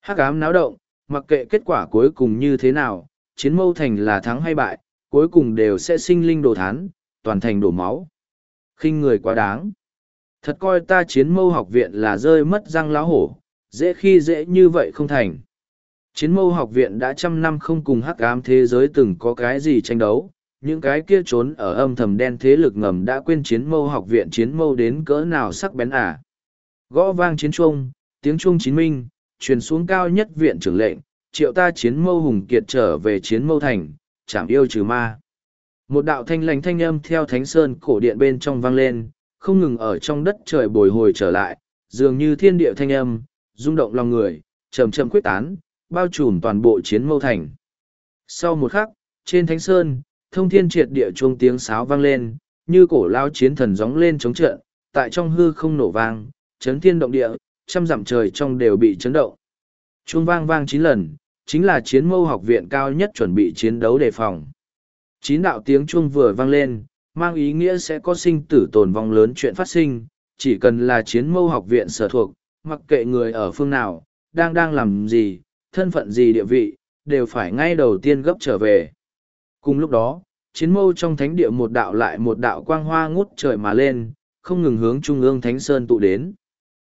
Hắc ám náo động, mặc kệ kết quả cuối cùng như thế nào, chiến mâu thành là thắng hay bại, cuối cùng đều sẽ sinh linh đồ thán, toàn thành đổ máu. khinh người quá đáng. Thật coi ta chiến mâu học viện là rơi mất răng lá hổ, dễ khi dễ như vậy không thành. Chiến mâu học viện đã trăm năm không cùng hắc ám thế giới từng có cái gì tranh đấu, những cái kia trốn ở âm thầm đen thế lực ngầm đã quên chiến mâu học viện chiến mâu đến cỡ nào sắc bén à. Gõ vang chiến chuông, tiếng chuông chín minh, truyền xuống cao nhất viện trưởng lệnh, triệu ta chiến mâu hùng kiệt trở về chiến mâu thành, chảm yêu trừ ma. Một đạo thanh lành thanh âm theo thánh sơn cổ điện bên trong vang lên, không ngừng ở trong đất trời bồi hồi trở lại, dường như thiên địa thanh âm, rung động lòng người, chậm chậm quyết tán, bao trùm toàn bộ chiến mâu thành. Sau một khắc, trên thánh sơn, thông thiên triệt địa chuông tiếng sáo vang lên, như cổ lao chiến thần gióng lên chống trận, tại trong hư không nổ vang, chấn thiên động địa, trăm dặm trời trong đều bị chấn động. Chuông vang vang chín lần, chính là chiến mâu học viện cao nhất chuẩn bị chiến đấu đề phòng. Chín đạo tiếng chuông vừa vang lên, mang ý nghĩa sẽ có sinh tử tồn vong lớn chuyện phát sinh, chỉ cần là chiến mâu học viện sở thuộc, mặc kệ người ở phương nào, đang đang làm gì, thân phận gì địa vị, đều phải ngay đầu tiên gấp trở về. Cùng lúc đó, chiến mâu trong thánh địa một đạo lại một đạo quang hoa ngút trời mà lên, không ngừng hướng trung ương thánh sơn tụ đến.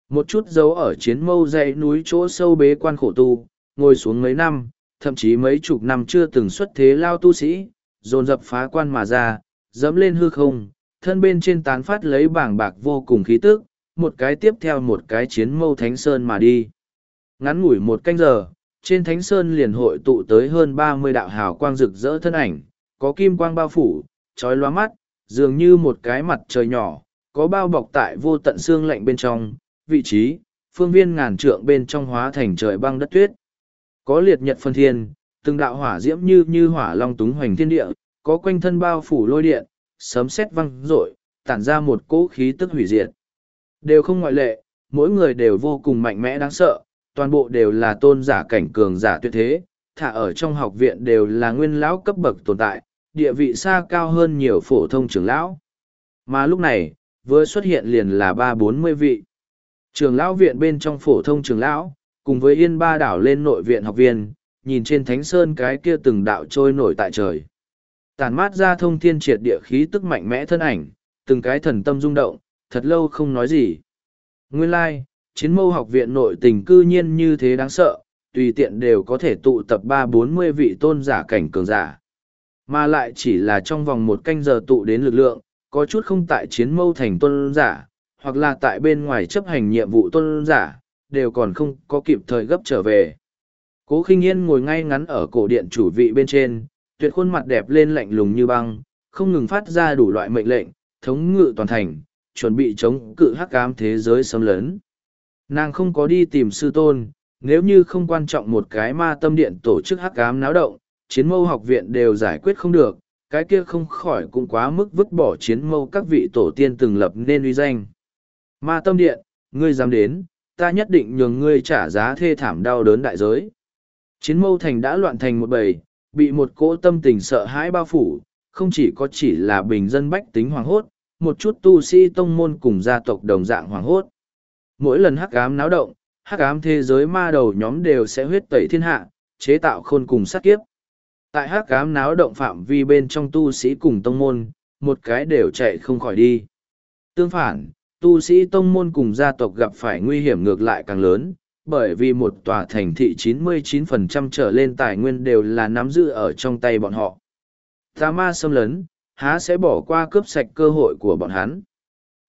Một chút dấu ở chiến mâu dãy núi chỗ sâu bế quan khổ tu, ngồi xuống mấy năm, thậm chí mấy chục năm chưa từng xuất thế lao tu sĩ, dồn dập phá quan mà ra, dẫm lên hư không, thân bên trên tán phát lấy bảng bạc vô cùng khí tức, một cái tiếp theo một cái chiến mâu thánh sơn mà đi. Ngắn ngủi một canh giờ, trên thánh sơn liền hội tụ tới hơn ba mươi đạo hào quang rực rỡ thân ảnh, có kim quang bao phủ, trói loa mắt, dường như một cái mặt trời nhỏ, có bao bọc tại vô tận xương lạnh bên trong, vị trí, phương viên ngàn trượng bên trong hóa thành trời băng đất tuyết. Có liệt nhật phân thiên, từng đạo hỏa diễm như như hỏa long túng hoành thiên địa, có quanh thân bao phủ lôi điện, sấm sét văng rội, tản ra một cỗ khí tức hủy diệt. Đều không ngoại lệ, mỗi người đều vô cùng mạnh mẽ đáng sợ, toàn bộ đều là tôn giả cảnh cường giả tuyệt thế, thả ở trong học viện đều là nguyên lão cấp bậc tồn tại, địa vị xa cao hơn nhiều phổ thông trưởng lão. Mà lúc này, vừa xuất hiện liền là ba bốn mươi vị. Trường lão viện bên trong phổ thông trường lão, cùng với yên ba đảo lên nội viện học viên, nhìn trên thánh sơn cái kia từng đạo trôi nổi tại trời. Tàn mát ra thông thiên triệt địa khí tức mạnh mẽ thân ảnh, từng cái thần tâm rung động, thật lâu không nói gì. Nguyên lai, like, chiến mâu học viện nội tình cư nhiên như thế đáng sợ, tùy tiện đều có thể tụ tập ba bốn mươi vị tôn giả cảnh cường giả. Mà lại chỉ là trong vòng một canh giờ tụ đến lực lượng, có chút không tại chiến mâu thành tôn giả, hoặc là tại bên ngoài chấp hành nhiệm vụ tôn giả, đều còn không có kịp thời gấp trở về. Cố khinh yên ngồi ngay ngắn ở cổ điện chủ vị bên trên, tuyệt khuôn mặt đẹp lên lạnh lùng như băng, không ngừng phát ra đủ loại mệnh lệnh, thống ngự toàn thành, chuẩn bị chống cự hắc ám thế giới xâm lấn. Nàng không có đi tìm sư tôn, nếu như không quan trọng một cái ma tâm điện tổ chức hắc ám náo động, chiến mâu học viện đều giải quyết không được, cái kia không khỏi cũng quá mức vứt bỏ chiến mâu các vị tổ tiên từng lập nên uy danh. Ma tâm điện, ngươi dám đến, ta nhất định nhường ngươi trả giá thê thảm đau đớn đại giới. Chiến mâu thành đã loạn thành một bầy, bị một cỗ tâm tình sợ hãi bao phủ, không chỉ có chỉ là bình dân bách tính hoàng hốt, một chút tu sĩ tông môn cùng gia tộc đồng dạng hoàng hốt. Mỗi lần hắc ám náo động, hắc ám thế giới ma đầu nhóm đều sẽ huyết tẩy thiên hạ, chế tạo khôn cùng sát kiếp. Tại hắc ám náo động phạm vi bên trong tu sĩ cùng tông môn, một cái đều chạy không khỏi đi. Tương phản, tu sĩ tông môn cùng gia tộc gặp phải nguy hiểm ngược lại càng lớn, bởi vì một tòa thành thị 99% trở lên tài nguyên đều là nắm giữ ở trong tay bọn họ. Tà ma xâm lấn, há sẽ bỏ qua cướp sạch cơ hội của bọn hắn.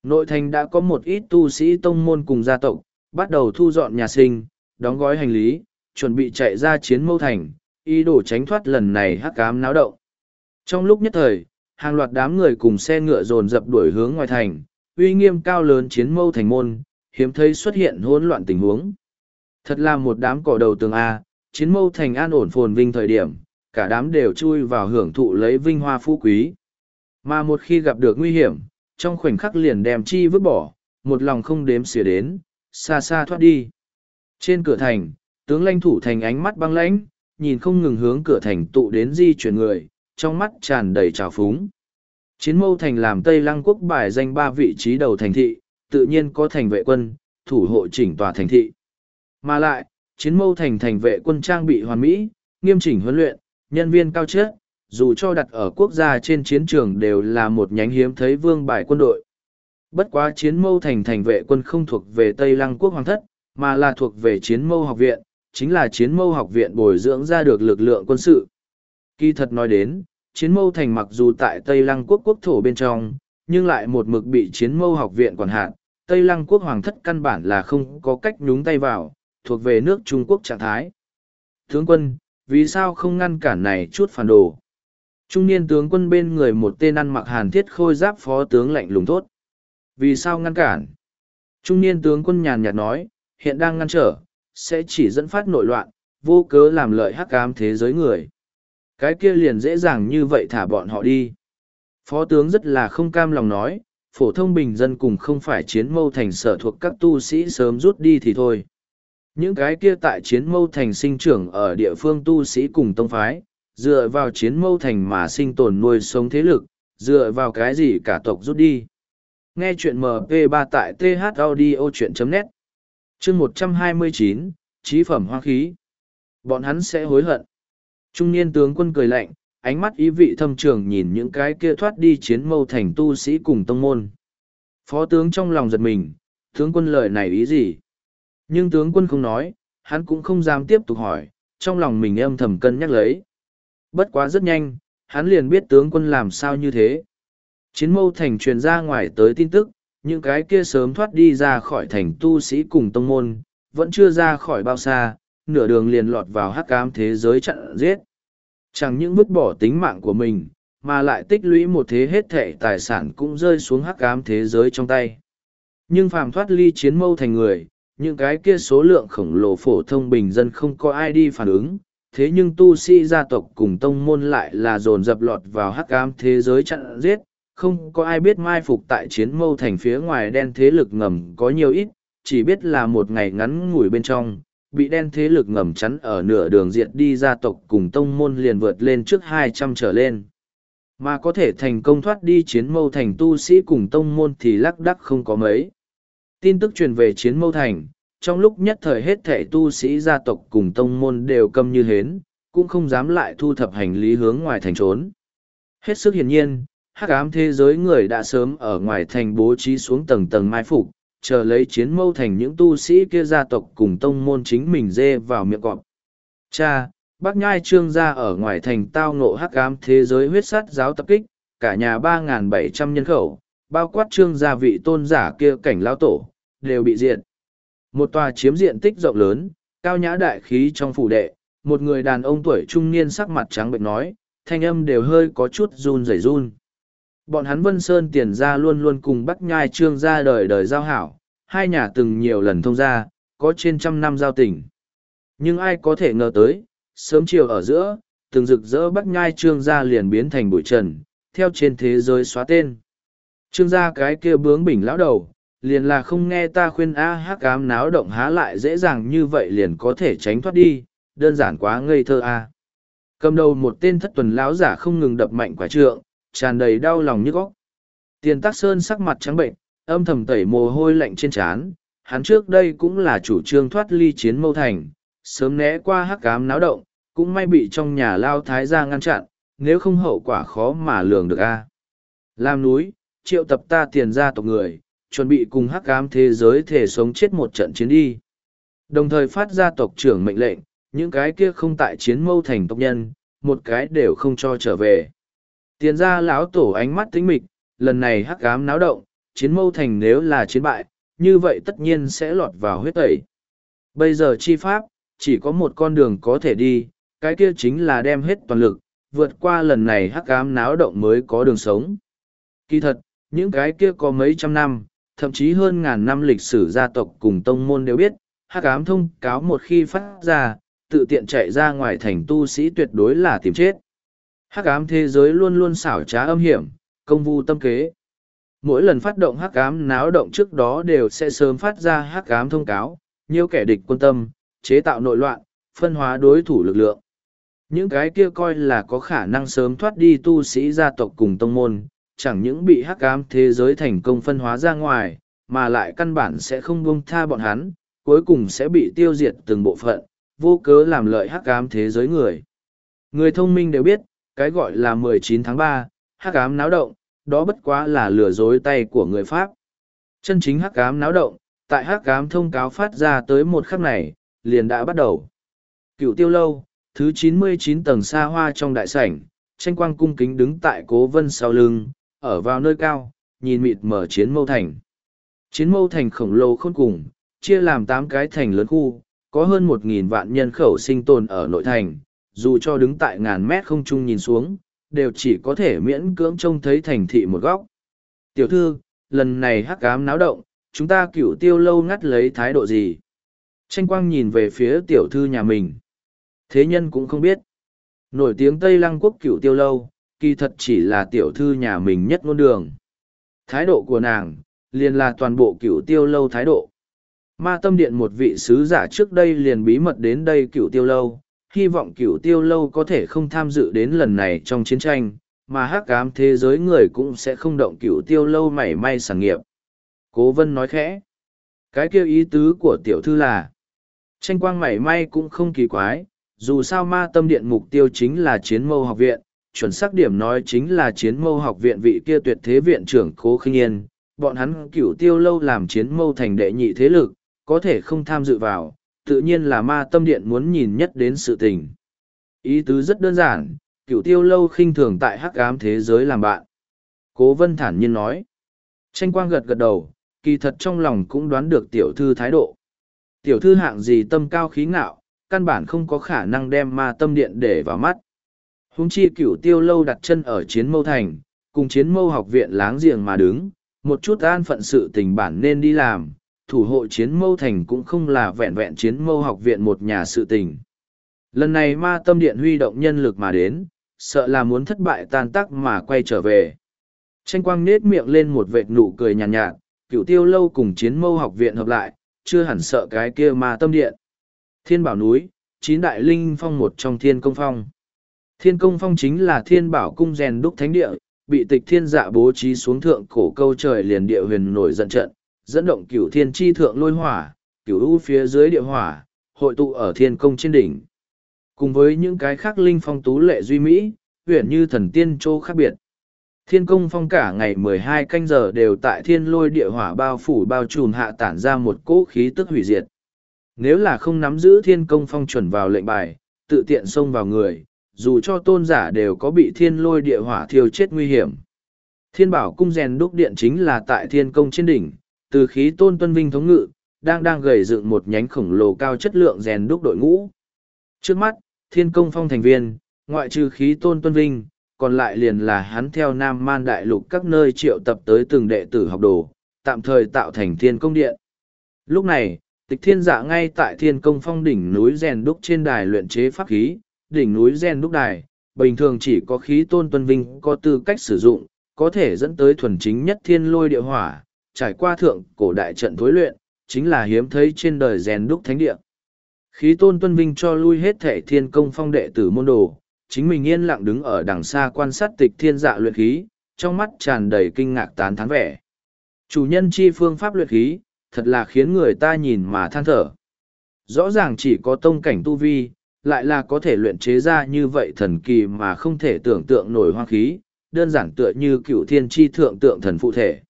Nội thành đã có một ít tu sĩ tông môn cùng gia tộc, bắt đầu thu dọn nhà sinh, đóng gói hành lý, chuẩn bị chạy ra chiến mâu thành, ý đồ tránh thoát lần này hắc cám náo động. Trong lúc nhất thời, hàng loạt đám người cùng xe ngựa dồn dập đuổi hướng ngoài thành, uy nghiêm cao lớn chiến mâu thành môn, hiếm thấy xuất hiện hỗn loạn tình huống. Thật là một đám cỏ đầu tường A, chiến mâu thành an ổn phồn vinh thời điểm, cả đám đều chui vào hưởng thụ lấy vinh hoa phú quý. Mà một khi gặp được nguy hiểm, trong khoảnh khắc liền đem chi vứt bỏ, một lòng không đếm xỉa đến, xa xa thoát đi. Trên cửa thành, tướng lãnh thủ thành ánh mắt băng lãnh, nhìn không ngừng hướng cửa thành tụ đến di chuyển người, trong mắt tràn đầy trào phúng. Chiến mâu thành làm Tây Lăng quốc bài danh ba vị trí đầu thành thị, tự nhiên có thành vệ quân, thủ hộ chỉnh tòa thành thị. Mà lại, chiến mâu thành thành vệ quân trang bị hoàn mỹ, nghiêm chỉnh huấn luyện, nhân viên cao chất, dù cho đặt ở quốc gia trên chiến trường đều là một nhánh hiếm thấy vương bài quân đội. Bất quá chiến mâu thành thành vệ quân không thuộc về Tây Lăng quốc hoàng thất, mà là thuộc về chiến mâu học viện, chính là chiến mâu học viện bồi dưỡng ra được lực lượng quân sự. Kỳ thật nói đến, chiến mâu thành mặc dù tại Tây Lăng quốc quốc thổ bên trong, nhưng lại một mực bị chiến mâu học viện quản hạn. Tây Lăng quốc hoàng thất căn bản là không có cách nhúng tay vào, thuộc về nước Trung Quốc trạng thái. Tướng quân, vì sao không ngăn cản này chút phản đồ? Trung niên tướng quân bên người một tên ăn mặc hàn thiết khôi giáp phó tướng lạnh lùng tốt. Vì sao ngăn cản? Trung niên tướng quân nhàn nhạt nói, hiện đang ngăn trở, sẽ chỉ dẫn phát nội loạn, vô cớ làm lợi hắc ám thế giới người. Cái kia liền dễ dàng như vậy thả bọn họ đi. Phó tướng rất là không cam lòng nói, phổ thông bình dân cùng không phải chiến mâu thành sở thuộc các tu sĩ sớm rút đi thì thôi. Những cái kia tại chiến mâu thành sinh trưởng ở địa phương tu sĩ cùng tông phái, dựa vào chiến mâu thành mà sinh tồn nuôi sống thế lực, dựa vào cái gì cả tộc rút đi. Nghe chuyện MP3 tại thaudio.net chương 129, Chí phẩm hoa khí. Bọn hắn sẽ hối hận. Trung niên tướng quân cười lạnh, ánh mắt ý vị thâm trường nhìn những cái kia thoát đi chiến mâu thành tu sĩ cùng tông môn. Phó tướng trong lòng giật mình, tướng quân lời này ý gì? Nhưng tướng quân không nói, hắn cũng không dám tiếp tục hỏi, trong lòng mình âm thầm cân nhắc lấy. Bất quá rất nhanh, hắn liền biết tướng quân làm sao như thế. Chiến mâu thành truyền ra ngoài tới tin tức, những cái kia sớm thoát đi ra khỏi thành tu sĩ cùng tông môn, vẫn chưa ra khỏi bao xa, nửa đường liền lọt vào hắc cám thế giới chặn giết. Chẳng những vứt bỏ tính mạng của mình, mà lại tích lũy một thế hết thệ tài sản cũng rơi xuống hắc cám thế giới trong tay. Nhưng phàm thoát ly chiến mâu thành người, những cái kia số lượng khổng lồ phổ thông bình dân không có ai đi phản ứng, thế nhưng tu sĩ gia tộc cùng tông môn lại là dồn dập lọt vào hắc ám thế giới chặn giết, không có ai biết mai phục tại chiến mâu thành phía ngoài đen thế lực ngầm có nhiều ít, chỉ biết là một ngày ngắn ngủi bên trong, bị đen thế lực ngầm chắn ở nửa đường diện đi gia tộc cùng tông môn liền vượt lên trước hai trăm trở lên. Mà có thể thành công thoát đi chiến mâu thành tu sĩ cùng tông môn thì lắc đắc không có mấy. Tin tức truyền về chiến mâu thành, trong lúc nhất thời hết thể tu sĩ gia tộc cùng tông môn đều câm như hến, cũng không dám lại thu thập hành lý hướng ngoài thành trốn. Hết sức hiển nhiên, hắc ám thế giới người đã sớm ở ngoài thành bố trí xuống tầng tầng mai phục, chờ lấy chiến mâu thành những tu sĩ kia gia tộc cùng tông môn chính mình dê vào miệng cọp. Cha, bác nhai trương gia ở ngoài thành tao ngộ hắc ám thế giới huyết sát giáo tập kích, cả nhà ba bảy trăm nhân khẩu, bao quát trương gia vị tôn giả kia cảnh lao tổ, đều bị diệt. Một tòa chiếm diện tích rộng lớn, cao nhã đại khí trong phủ đệ, một người đàn ông tuổi trung niên sắc mặt trắng bệnh nói, thanh âm đều hơi có chút run rẩy run. Bọn hắn Vân Sơn tiền ra luôn luôn cùng Bắc Nhai Trương ra đời đời giao hảo, hai nhà từng nhiều lần thông ra, có trên trăm năm giao tình. Nhưng ai có thể ngờ tới, sớm chiều ở giữa, từng rực rỡ Bắc Nhai Trương gia liền biến thành bụi trần, theo trên thế giới xóa tên. Trương gia cái kia bướng bỉnh lão đầu, liền là không nghe ta khuyên a hắc ám náo động há lại dễ dàng như vậy liền có thể tránh thoát đi, đơn giản quá ngây thơ a. Cầm đầu một tên thất tuần lão giả không ngừng đập mạnh quả trượng, tràn đầy đau lòng nhức óc. Tiền Tắc Sơn sắc mặt trắng bệnh, âm thầm tẩy mồ hôi lạnh trên trán, hắn trước đây cũng là chủ trương thoát ly chiến mâu thành, sớm né qua hắc cám náo động, cũng may bị trong nhà lao thái gia ngăn chặn, nếu không hậu quả khó mà lường được a. Lam núi, triệu tập ta tiền ra tộc người, chuẩn bị cùng hắc cám thế giới thể sống chết một trận chiến đi. Đồng thời phát ra tộc trưởng mệnh lệnh, những cái kia không tại chiến mâu thành tộc nhân, một cái đều không cho trở về. Tiền ra lão tổ ánh mắt tính mịch, lần này hắc ám náo động, chiến mâu thành nếu là chiến bại, như vậy tất nhiên sẽ lọt vào huyết tẩy. Bây giờ chi pháp, chỉ có một con đường có thể đi, cái kia chính là đem hết toàn lực, vượt qua lần này hắc ám náo động mới có đường sống. Kỳ thật, những cái kia có mấy trăm năm, thậm chí hơn ngàn năm lịch sử gia tộc cùng tông môn đều biết, hắc ám thông cáo một khi phát ra, tự tiện chạy ra ngoài thành tu sĩ tuyệt đối là tìm chết. Hắc ám thế giới luôn luôn xảo trá âm hiểm, công vu tâm kế. Mỗi lần phát động hắc ám náo động trước đó đều sẽ sớm phát ra hắc ám thông cáo, nhiều kẻ địch quân tâm, chế tạo nội loạn, phân hóa đối thủ lực lượng. Những cái kia coi là có khả năng sớm thoát đi tu sĩ gia tộc cùng tông môn, chẳng những bị hắc ám thế giới thành công phân hóa ra ngoài, mà lại căn bản sẽ không buông tha bọn hắn, cuối cùng sẽ bị tiêu diệt từng bộ phận, vô cớ làm lợi hắc ám thế giới người. Người thông minh đều biết, cái gọi là 19 tháng 3, hắc ám náo động, đó bất quá là lừa dối tay của người Pháp. Chân chính hắc ám náo động, tại hắc ám thông cáo phát ra tới một khắc này, liền đã bắt đầu. Cựu tiêu lâu, thứ 99 tầng xa hoa trong đại sảnh, tranh quang cung kính đứng tại cố vân sau lưng, ở vào nơi cao, nhìn mịt mở chiến mâu thành. Chiến mâu thành khổng lồ khôn cùng, chia làm tám cái thành lớn khu, có hơn một nghìn vạn nhân khẩu sinh tồn ở nội thành, dù cho đứng tại ngàn mét không trung nhìn xuống, đều chỉ có thể miễn cưỡng trông thấy thành thị một góc. Tiểu thư, lần này hắc ám náo động, chúng ta cửu tiêu lâu ngắt lấy thái độ gì? Tranh quang nhìn về phía tiểu thư nhà mình. Thế nhân cũng không biết. Nổi tiếng Tây Lăng quốc cửu tiêu lâu, kỳ thật chỉ là tiểu thư nhà mình nhất ngôn đường. Thái độ của nàng, liền là toàn bộ cửu tiêu lâu thái độ. Ma tâm điện một vị sứ giả trước đây liền bí mật đến đây cửu tiêu lâu, hy vọng cửu tiêu lâu có thể không tham dự đến lần này trong chiến tranh, mà hắc ám thế giới người cũng sẽ không động cửu tiêu lâu mảy may sản nghiệp. Cố vân nói khẽ. Cái kêu ý tứ của tiểu thư là, tranh quang mảy may cũng không kỳ quái, dù sao ma tâm điện mục tiêu chính là chiến mâu học viện, chuẩn xác điểm nói chính là chiến mâu học viện vị kia tuyệt thế viện trưởng cố khinh yên, bọn hắn cửu tiêu lâu làm chiến mâu thành đệ nhị thế lực, có thể không tham dự vào, tự nhiên là ma tâm điện muốn nhìn nhất đến sự tình. Ý tứ rất đơn giản, cửu tiêu lâu khinh thường tại hắc ám thế giới làm bạn. Cố vân thản nhiên nói. Tranh quang gật gật đầu, kỳ thật trong lòng cũng đoán được tiểu thư thái độ. Tiểu thư hạng gì tâm cao khí ngạo, căn bản không có khả năng đem ma tâm điện để vào mắt. Húng chi cửu tiêu lâu đặt chân ở chiến mâu thành, cùng chiến mâu học viện láng giềng mà đứng, một chút an phận sự tình bản nên đi làm, thủ hộ chiến mâu thành cũng không là vẹn vẹn chiến mâu học viện một nhà sự tình. Lần này ma tâm điện huy động nhân lực mà đến, sợ là muốn thất bại tan tác mà quay trở về. Tranh quang nết miệng lên một vệt nụ cười nhàn nhạt, nhạt, cựu tiêu lâu cùng chiến mâu học viện hợp lại, chưa hẳn sợ cái kia ma tâm điện. Thiên bảo núi, chín đại linh phong một trong thiên công phong. Thiên công phong chính là thiên bảo cung rèn đúc thánh địa, bị tịch thiên dạ bố trí xuống thượng cổ câu trời liền địa huyền nổi giận trận, dẫn động cửu thiên tri thượng lôi hỏa, cửu u phía dưới địa hỏa, hội tụ ở thiên công trên đỉnh. Cùng với những cái khác linh phong tú lệ duy mỹ, huyện như thần tiên châu khác biệt. Thiên công phong cả ngày mười hai canh giờ đều tại thiên lôi địa hỏa bao phủ bao trùm hạ tản ra một cỗ khí tức hủy diệt. Nếu là không nắm giữ thiên công phong chuẩn vào lệnh bài, tự tiện xông vào người, dù cho tôn giả đều có bị thiên lôi địa hỏa thiêu chết nguy hiểm. Thiên bảo cung rèn đúc điện chính là tại thiên công trên đỉnh, từ khí tôn tuân vinh thống ngự, đang đang gầy dựng một nhánh khổng lồ cao chất lượng rèn đúc đội ngũ. Trước mắt, thiên công phong thành viên, ngoại trừ khí tôn tuân vinh, còn lại liền là hắn theo Nam Man Đại Lục các nơi triệu tập tới từng đệ tử học đồ, tạm thời tạo thành thiên công điện. Lúc này, tịch thiên dạ ngay tại thiên công phong đỉnh núi rèn đúc trên đài luyện chế pháp khí, đỉnh núi rèn đúc đài, bình thường chỉ có khí tôn tuân vinh có tư cách sử dụng, có thể dẫn tới thuần chính nhất thiên lôi địa hỏa, trải qua thượng cổ đại trận thối luyện, chính là hiếm thấy trên đời rèn đúc thánh địa. Khí tôn tuân vinh cho lui hết thể thiên công phong đệ tử môn đồ, chính mình yên lặng đứng ở đằng xa quan sát tịch thiên dạ luyện khí, trong mắt tràn đầy kinh ngạc tán thán vẻ. Chủ nhân chi phương pháp luyện khí, thật là khiến người ta nhìn mà than thở. Rõ ràng chỉ có tông cảnh tu vi, lại là có thể luyện chế ra như vậy thần kỳ mà không thể tưởng tượng nổi hoang khí, đơn giản tựa như cựu thiên tri thượng tượng thần phụ thể.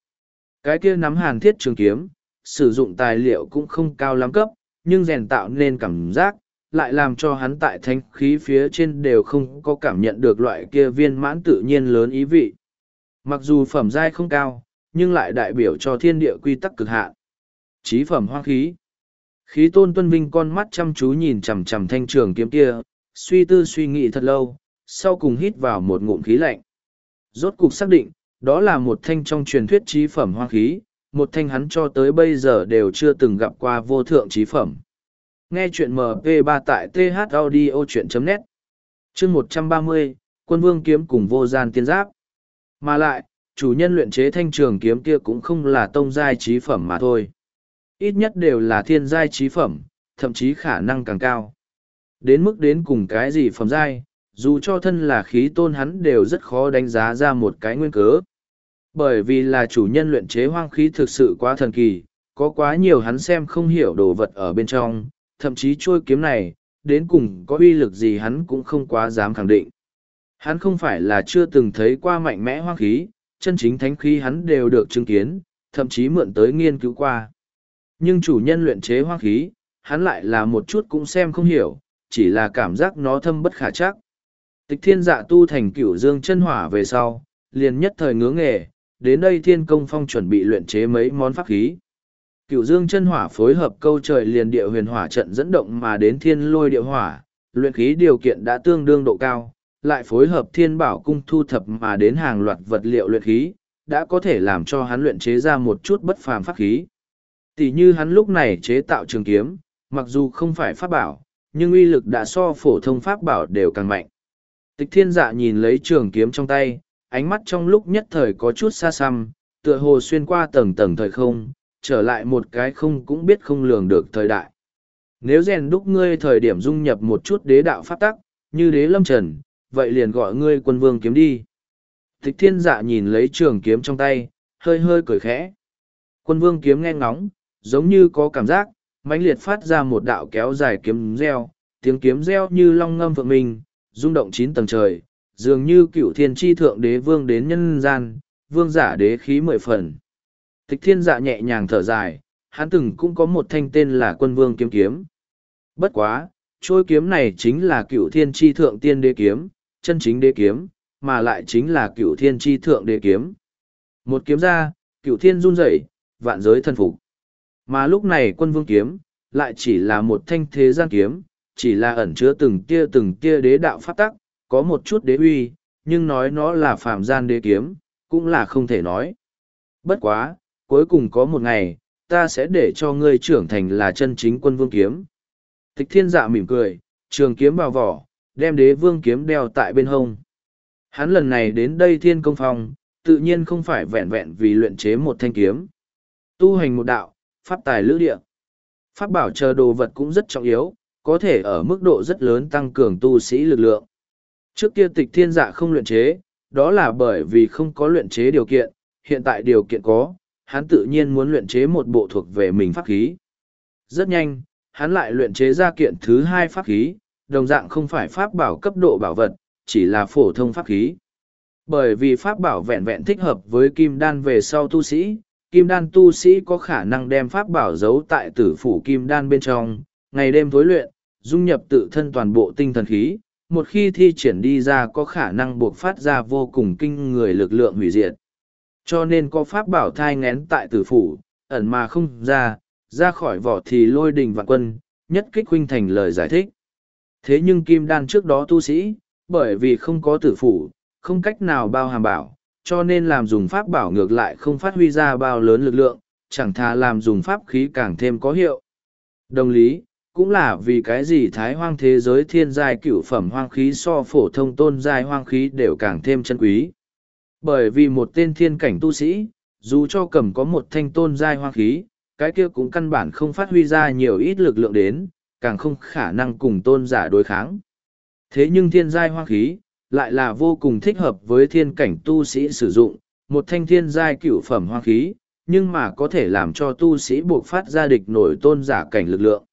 Cái kia nắm hàn thiết trường kiếm, sử dụng tài liệu cũng không cao lắm cấp, nhưng rèn tạo nên cảm giác, lại làm cho hắn tại thanh khí phía trên đều không có cảm nhận được loại kia viên mãn tự nhiên lớn ý vị. Mặc dù phẩm giai không cao, nhưng lại đại biểu cho thiên địa quy tắc cực hạn. Chí phẩm hoang khí. Khí tôn tuân vinh con mắt chăm chú nhìn chằm chằm thanh trường kiếm kia, suy tư suy nghĩ thật lâu, sau cùng hít vào một ngụm khí lạnh. Rốt cục xác định, đó là một thanh trong truyền thuyết trí phẩm hoang khí, một thanh hắn cho tới bây giờ đều chưa từng gặp qua vô thượng trí phẩm. Nghe chuyện MP3 tại thaudio.net chương 130, quân vương kiếm cùng vô gian tiên giáp. Mà lại, chủ nhân luyện chế thanh trường kiếm kia cũng không là tông giai trí phẩm mà thôi. Ít nhất đều là thiên giai trí phẩm, thậm chí khả năng càng cao. Đến mức đến cùng cái gì phẩm giai, dù cho thân là khí tôn hắn đều rất khó đánh giá ra một cái nguyên cớ. Bởi vì là chủ nhân luyện chế hoang khí thực sự quá thần kỳ, có quá nhiều hắn xem không hiểu đồ vật ở bên trong, thậm chí trôi kiếm này, đến cùng có uy lực gì hắn cũng không quá dám khẳng định. Hắn không phải là chưa từng thấy qua mạnh mẽ hoang khí, chân chính thánh khí hắn đều được chứng kiến, thậm chí mượn tới nghiên cứu qua. Nhưng chủ nhân luyện chế hoang khí, hắn lại là một chút cũng xem không hiểu, chỉ là cảm giác nó thâm bất khả chắc. Tịch thiên dạ tu thành cửu dương chân hỏa về sau, liền nhất thời ngứa nghề, đến đây thiên công phong chuẩn bị luyện chế mấy món pháp khí. Cửu dương chân hỏa phối hợp câu trời liền địa huyền hỏa trận dẫn động mà đến thiên lôi địa hỏa, luyện khí điều kiện đã tương đương độ cao, lại phối hợp thiên bảo cung thu thập mà đến hàng loạt vật liệu luyện khí, đã có thể làm cho hắn luyện chế ra một chút bất phàm pháp khí. Tỷ như hắn lúc này chế tạo trường kiếm, mặc dù không phải pháp bảo, nhưng uy lực đã so phổ thông pháp bảo đều càng mạnh. Tịch thiên dạ nhìn lấy trường kiếm trong tay, ánh mắt trong lúc nhất thời có chút xa xăm, tựa hồ xuyên qua tầng tầng thời không, trở lại một cái không cũng biết không lường được thời đại. Nếu rèn đúc ngươi thời điểm dung nhập một chút đế đạo pháp tắc, như đế lâm trần, vậy liền gọi ngươi quân vương kiếm đi. Tịch thiên dạ nhìn lấy trường kiếm trong tay, hơi hơi cười khẽ. Quân vương kiếm nghe ngóng, giống như có cảm giác, mãnh liệt phát ra một đạo kéo dài kiếm reo, tiếng kiếm reo như long ngâm vượng minh, rung động chín tầng trời, dường như cựu thiên tri thượng đế vương đến nhân gian, vương giả đế khí mười phần. Tịch thiên dạ nhẹ nhàng thở dài, hắn từng cũng có một thanh tên là quân vương kiếm kiếm. Bất quá, trôi kiếm này chính là cựu thiên tri thượng tiên đế kiếm, chân chính đế kiếm, mà lại chính là cựu thiên tri thượng đế kiếm. Một kiếm ra, cựu thiên run rẩy, vạn giới thân phục. Mà lúc này quân vương kiếm, lại chỉ là một thanh thế gian kiếm, chỉ là ẩn chứa từng tia từng tia đế đạo pháp tắc, có một chút đế uy, nhưng nói nó là phạm gian đế kiếm, cũng là không thể nói. Bất quá, cuối cùng có một ngày, ta sẽ để cho ngươi trưởng thành là chân chính quân vương kiếm. Tịch thiên dạ mỉm cười, trường kiếm vào vỏ, đem đế vương kiếm đeo tại bên hông. Hắn lần này đến đây thiên công phòng, tự nhiên không phải vẹn vẹn vì luyện chế một thanh kiếm. Tu hành một đạo, pháp tài lữ địa. Pháp bảo chờ đồ vật cũng rất trọng yếu, có thể ở mức độ rất lớn tăng cường tu sĩ lực lượng. Trước kia tịch thiên dạ không luyện chế, đó là bởi vì không có luyện chế điều kiện, hiện tại điều kiện có, hắn tự nhiên muốn luyện chế một bộ thuộc về mình pháp khí. Rất nhanh, hắn lại luyện chế ra kiện thứ hai pháp khí, đồng dạng không phải pháp bảo cấp độ bảo vật, chỉ là phổ thông pháp khí. Bởi vì pháp bảo vẹn vẹn thích hợp với kim đan về sau tu sĩ, kim đan tu sĩ có khả năng đem pháp bảo giấu tại tử phủ kim đan bên trong, ngày đêm tối luyện, dung nhập tự thân toàn bộ tinh thần khí, một khi thi triển đi ra có khả năng buộc phát ra vô cùng kinh người lực lượng hủy diệt. Cho nên có pháp bảo thai ngén tại tử phủ, ẩn mà không ra, ra khỏi vỏ thì lôi đình vạn quân, nhất kích huynh thành lời giải thích. Thế nhưng kim đan trước đó tu sĩ, bởi vì không có tử phủ, không cách nào bao hàm bảo, cho nên làm dùng pháp bảo ngược lại không phát huy ra bao lớn lực lượng, chẳng thà làm dùng pháp khí càng thêm có hiệu. Đồng lý, cũng là vì cái gì thái hoang thế giới thiên giai cửu phẩm hoang khí so phổ thông tôn giai hoang khí đều càng thêm chân quý. Bởi vì một tên thiên cảnh tu sĩ, dù cho cầm có một thanh tôn giai hoang khí, cái kia cũng căn bản không phát huy ra nhiều ít lực lượng đến, càng không khả năng cùng tôn giả đối kháng. Thế nhưng thiên giai hoang khí, lại là vô cùng thích hợp với thiên cảnh tu sĩ sử dụng, một thanh thiên giai cửu phẩm hoang khí, nhưng mà có thể làm cho tu sĩ buộc phát ra địch nổi tôn giả cảnh lực lượng.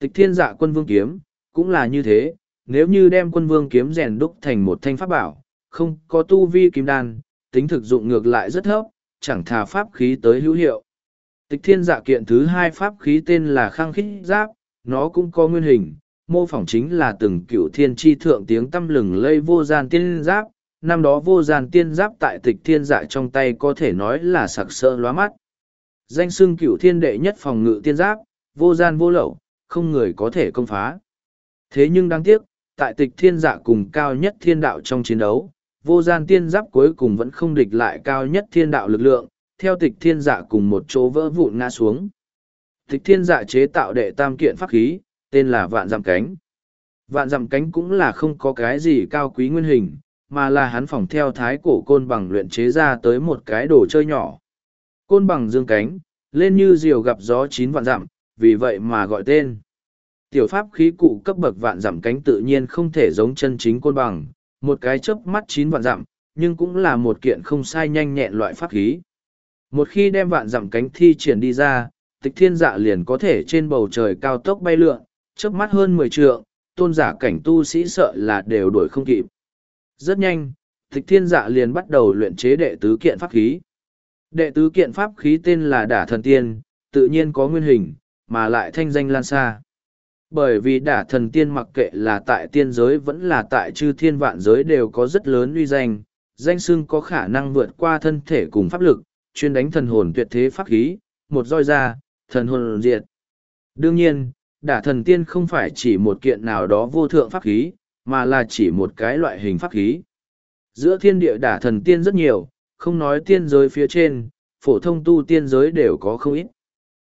Tịch thiên dạ quân vương kiếm, cũng là như thế, nếu như đem quân vương kiếm rèn đúc thành một thanh pháp bảo, không có tu vi kim đan, tính thực dụng ngược lại rất thấp, chẳng thà pháp khí tới hữu hiệu. Tịch thiên dạ kiện thứ hai pháp khí tên là khang khít giáp, nó cũng có nguyên hình, mô phỏng chính là từng cựu thiên tri thượng tiếng tâm lừng lây vô gian tiên giáp, năm đó vô gian tiên giáp tại tịch thiên dạ trong tay có thể nói là sặc sỡ lóa mắt. Danh xưng cựu thiên đệ nhất phòng ngự tiên giáp, vô gian vô lậu, không người có thể công phá. Thế nhưng đáng tiếc, tại tịch thiên dạ cùng cao nhất thiên đạo trong chiến đấu, vô gian tiên giáp cuối cùng vẫn không địch lại cao nhất thiên đạo lực lượng, theo tịch thiên dạ cùng một chỗ vỡ vụn ngã xuống. Tịch thiên dạ chế tạo đệ tam kiện pháp khí, tên là vạn dặm cánh. Vạn dặm cánh cũng là không có cái gì cao quý nguyên hình, mà là hắn phỏng theo thái cổ côn bằng luyện chế ra tới một cái đồ chơi nhỏ. Côn bằng dương cánh, lên như diều gặp gió chín vạn dặm, vì vậy mà gọi tên. Tiểu pháp khí cụ cấp bậc vạn giảm cánh tự nhiên không thể giống chân chính côn bằng, một cái chớp mắt chín vạn giảm nhưng cũng là một kiện không sai nhanh nhẹn loại pháp khí. Một khi đem vạn giảm cánh thi triển đi ra, tịch thiên dạ liền có thể trên bầu trời cao tốc bay lượn, chớp mắt hơn mười trượng, tôn giả cảnh tu sĩ sợ là đều đuổi không kịp. Rất nhanh, tịch thiên dạ liền bắt đầu luyện chế đệ tứ kiện pháp khí. Đệ tứ kiện pháp khí tên là Đả Thần Tiên, tự nhiên có nguyên hình, mà lại thanh danh lan xa. Bởi vì Đả Thần Tiên mặc kệ là tại tiên giới vẫn là tại chư thiên vạn giới đều có rất lớn uy danh, danh xưng có khả năng vượt qua thân thể cùng pháp lực, chuyên đánh thần hồn tuyệt thế pháp khí, một roi ra, thần hồn diệt. Đương nhiên, đả thần tiên không phải chỉ một kiện nào đó vô thượng pháp khí, mà là chỉ một cái loại hình pháp khí. Giữa thiên địa đả thần tiên rất nhiều, không nói tiên giới phía trên, phổ thông tu tiên giới đều có không ít.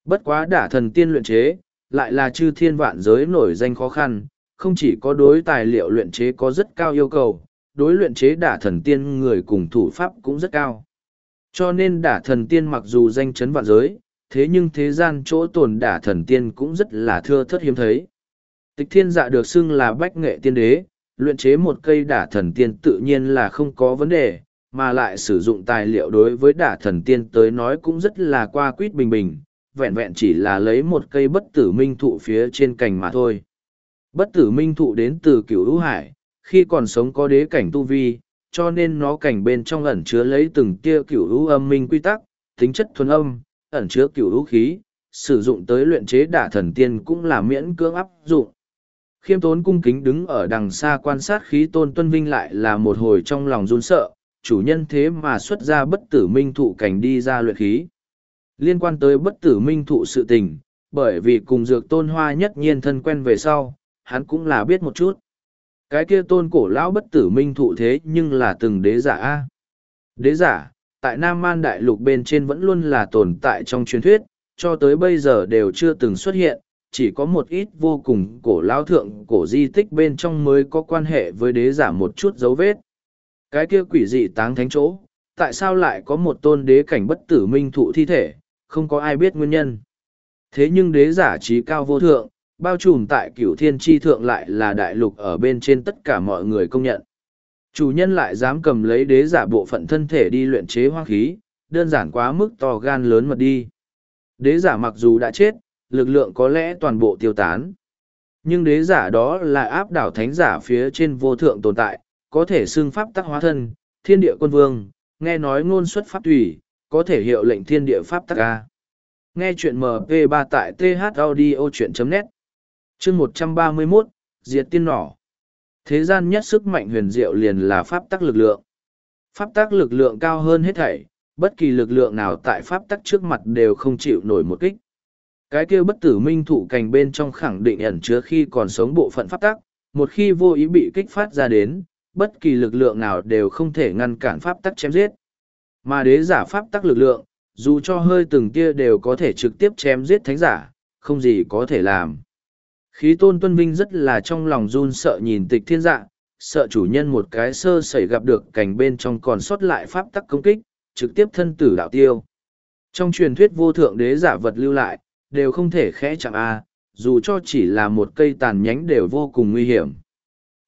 Bất quá đả thần tiên luyện chế, lại là chư thiên vạn giới nổi danh khó khăn, không chỉ có đối tài liệu luyện chế có rất cao yêu cầu, đối luyện chế đả thần tiên người cùng thủ pháp cũng rất cao. Cho nên đả thần tiên mặc dù danh chấn vạn giới, thế nhưng thế gian chỗ tồn đả thần tiên cũng rất là thưa thất hiếm thấy. Tịch thiên dạ được xưng là bách nghệ tiên đế, luyện chế một cây đả thần tiên tự nhiên là không có vấn đề, mà lại sử dụng tài liệu đối với đả thần tiên tới nói cũng rất là qua quýt bình bình, vẹn vẹn chỉ là lấy một cây bất tử minh thụ phía trên cành mà thôi. Bất tử minh thụ đến từ cửu hữu hải, khi còn sống có đế cảnh tu vi, cho nên nó cảnh bên trong ẩn chứa lấy từng tia cửu hữu âm minh quy tắc, tính chất thuần âm, ẩn chứa cửu hữu khí, sử dụng tới luyện chế đả thần tiên cũng là miễn cưỡng áp dụng. Khiêm tốn cung kính đứng ở đằng xa quan sát khí tôn tuân vinh lại là một hồi trong lòng run sợ, chủ nhân thế mà xuất ra bất tử minh thụ cảnh đi ra luyện khí. Liên quan tới bất tử minh thụ sự tình, bởi vì cùng dược tôn hoa nhất nhiên thân quen về sau, hắn cũng là biết một chút. Cái kia tôn cổ lão bất tử minh thụ thế nhưng là từng đế giả A. Đế giả, tại Nam Man Đại Lục bên trên vẫn luôn là tồn tại trong truyền thuyết, cho tới bây giờ đều chưa từng xuất hiện, chỉ có một ít vô cùng cổ lão thượng cổ di tích bên trong mới có quan hệ với đế giả một chút dấu vết. Cái kia quỷ dị táng thánh chỗ, tại sao lại có một tôn đế cảnh bất tử minh thụ thi thể, không có ai biết nguyên nhân. Thế nhưng đế giả trí cao vô thượng, bao trùm tại cửu thiên tri thượng lại là đại lục ở bên trên tất cả mọi người công nhận. Chủ nhân lại dám cầm lấy đế giả bộ phận thân thể đi luyện chế hoang khí, đơn giản quá mức to gan lớn mật đi. Đế giả mặc dù đã chết, lực lượng có lẽ toàn bộ tiêu tán. Nhưng đế giả đó là áp đảo thánh giả phía trên vô thượng tồn tại, có thể xưng pháp tắc hóa thân, thiên địa quân vương, nghe nói ngôn xuất pháp tùy, có thể hiệu lệnh thiên địa pháp tắc A. Nghe chuyện MP3 tại thaudio.net Chương 131, Diệt tiên nỏ Thế gian nhất sức mạnh huyền diệu liền là pháp tắc lực lượng. Pháp tắc lực lượng cao hơn hết thảy, bất kỳ lực lượng nào tại pháp tắc trước mặt đều không chịu nổi một kích. Cái kia bất tử minh thụ cành bên trong khẳng định ẩn chứa khi còn sống bộ phận pháp tắc, một khi vô ý bị kích phát ra đến, bất kỳ lực lượng nào đều không thể ngăn cản pháp tắc chém giết. Mà đế giả pháp tắc lực lượng, dù cho hơi từng tia đều có thể trực tiếp chém giết thánh giả, không gì có thể làm. Khí tôn tuân vinh rất là trong lòng run sợ nhìn tịch thiên dạ, sợ chủ nhân một cái sơ sẩy gặp được cảnh bên trong còn sót lại pháp tắc công kích, trực tiếp thân tử đạo tiêu. Trong truyền thuyết vô thượng đế giả vật lưu lại, đều không thể khẽ chạm a dù cho chỉ là một cây tàn nhánh đều vô cùng nguy hiểm.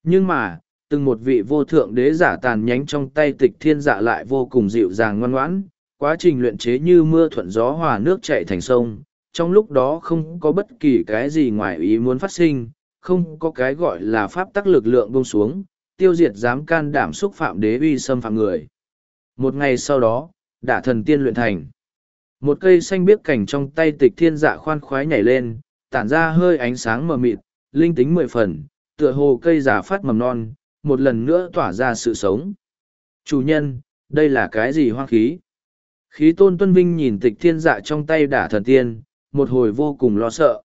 Nhưng mà, từng một vị vô thượng đế giả tàn nhánh trong tay tịch thiên dạ lại vô cùng dịu dàng ngoan ngoãn, quá trình luyện chế như mưa thuận gió hòa nước chạy thành sông, trong lúc đó không có bất kỳ cái gì ngoài ý muốn phát sinh, không có cái gọi là pháp tắc lực lượng bông xuống, tiêu diệt dám can đảm xúc phạm đế uy xâm phạm người. Một ngày sau đó, đả thần tiên luyện thành. Một cây xanh biếc cảnh trong tay tịch thiên dạ khoan khoái nhảy lên, tản ra hơi ánh sáng mờ mịt, linh tính mười phần, tựa hồ cây giả phát mầm non, một lần nữa tỏa ra sự sống. Chủ nhân, đây là cái gì hoang khí? Khí tôn tuân vinh nhìn tịch thiên dạ trong tay đả thần tiên, một hồi vô cùng lo sợ.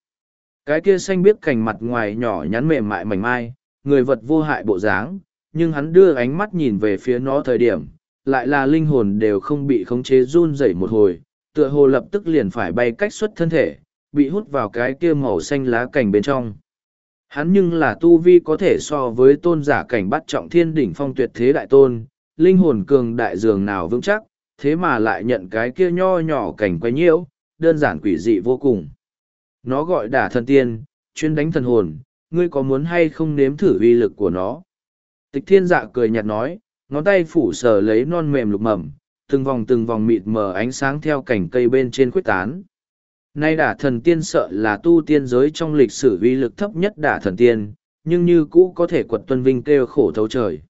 Cái kia xanh biếc cành mặt ngoài nhỏ nhắn mềm mại mảnh mai, người vật vô hại bộ dáng, nhưng hắn đưa ánh mắt nhìn về phía nó thời điểm, lại là linh hồn đều không bị khống chế run rẩy một hồi, tựa hồ lập tức liền phải bay cách xuất thân thể, bị hút vào cái kia màu xanh lá cành bên trong. Hắn nhưng là tu vi có thể so với tôn giả cảnh bắt trọng thiên đỉnh phong tuyệt thế đại tôn, linh hồn cường đại dường nào vững chắc, thế mà lại nhận cái kia nho nhỏ cảnh quay nhiễu, đơn giản quỷ dị vô cùng. Nó gọi đả thần tiên, chuyên đánh thần hồn, ngươi có muốn hay không nếm thử uy lực của nó? Tịch thiên dạ cười nhạt nói, ngón tay phủ sờ lấy non mềm lục mầm, từng vòng từng vòng mịt mờ ánh sáng theo cảnh cây bên trên khuếch tán. Nay đả thần tiên sợ là tu tiên giới trong lịch sử uy lực thấp nhất đả thần tiên, nhưng như cũ có thể quật tuân vinh kêu khổ thấu trời.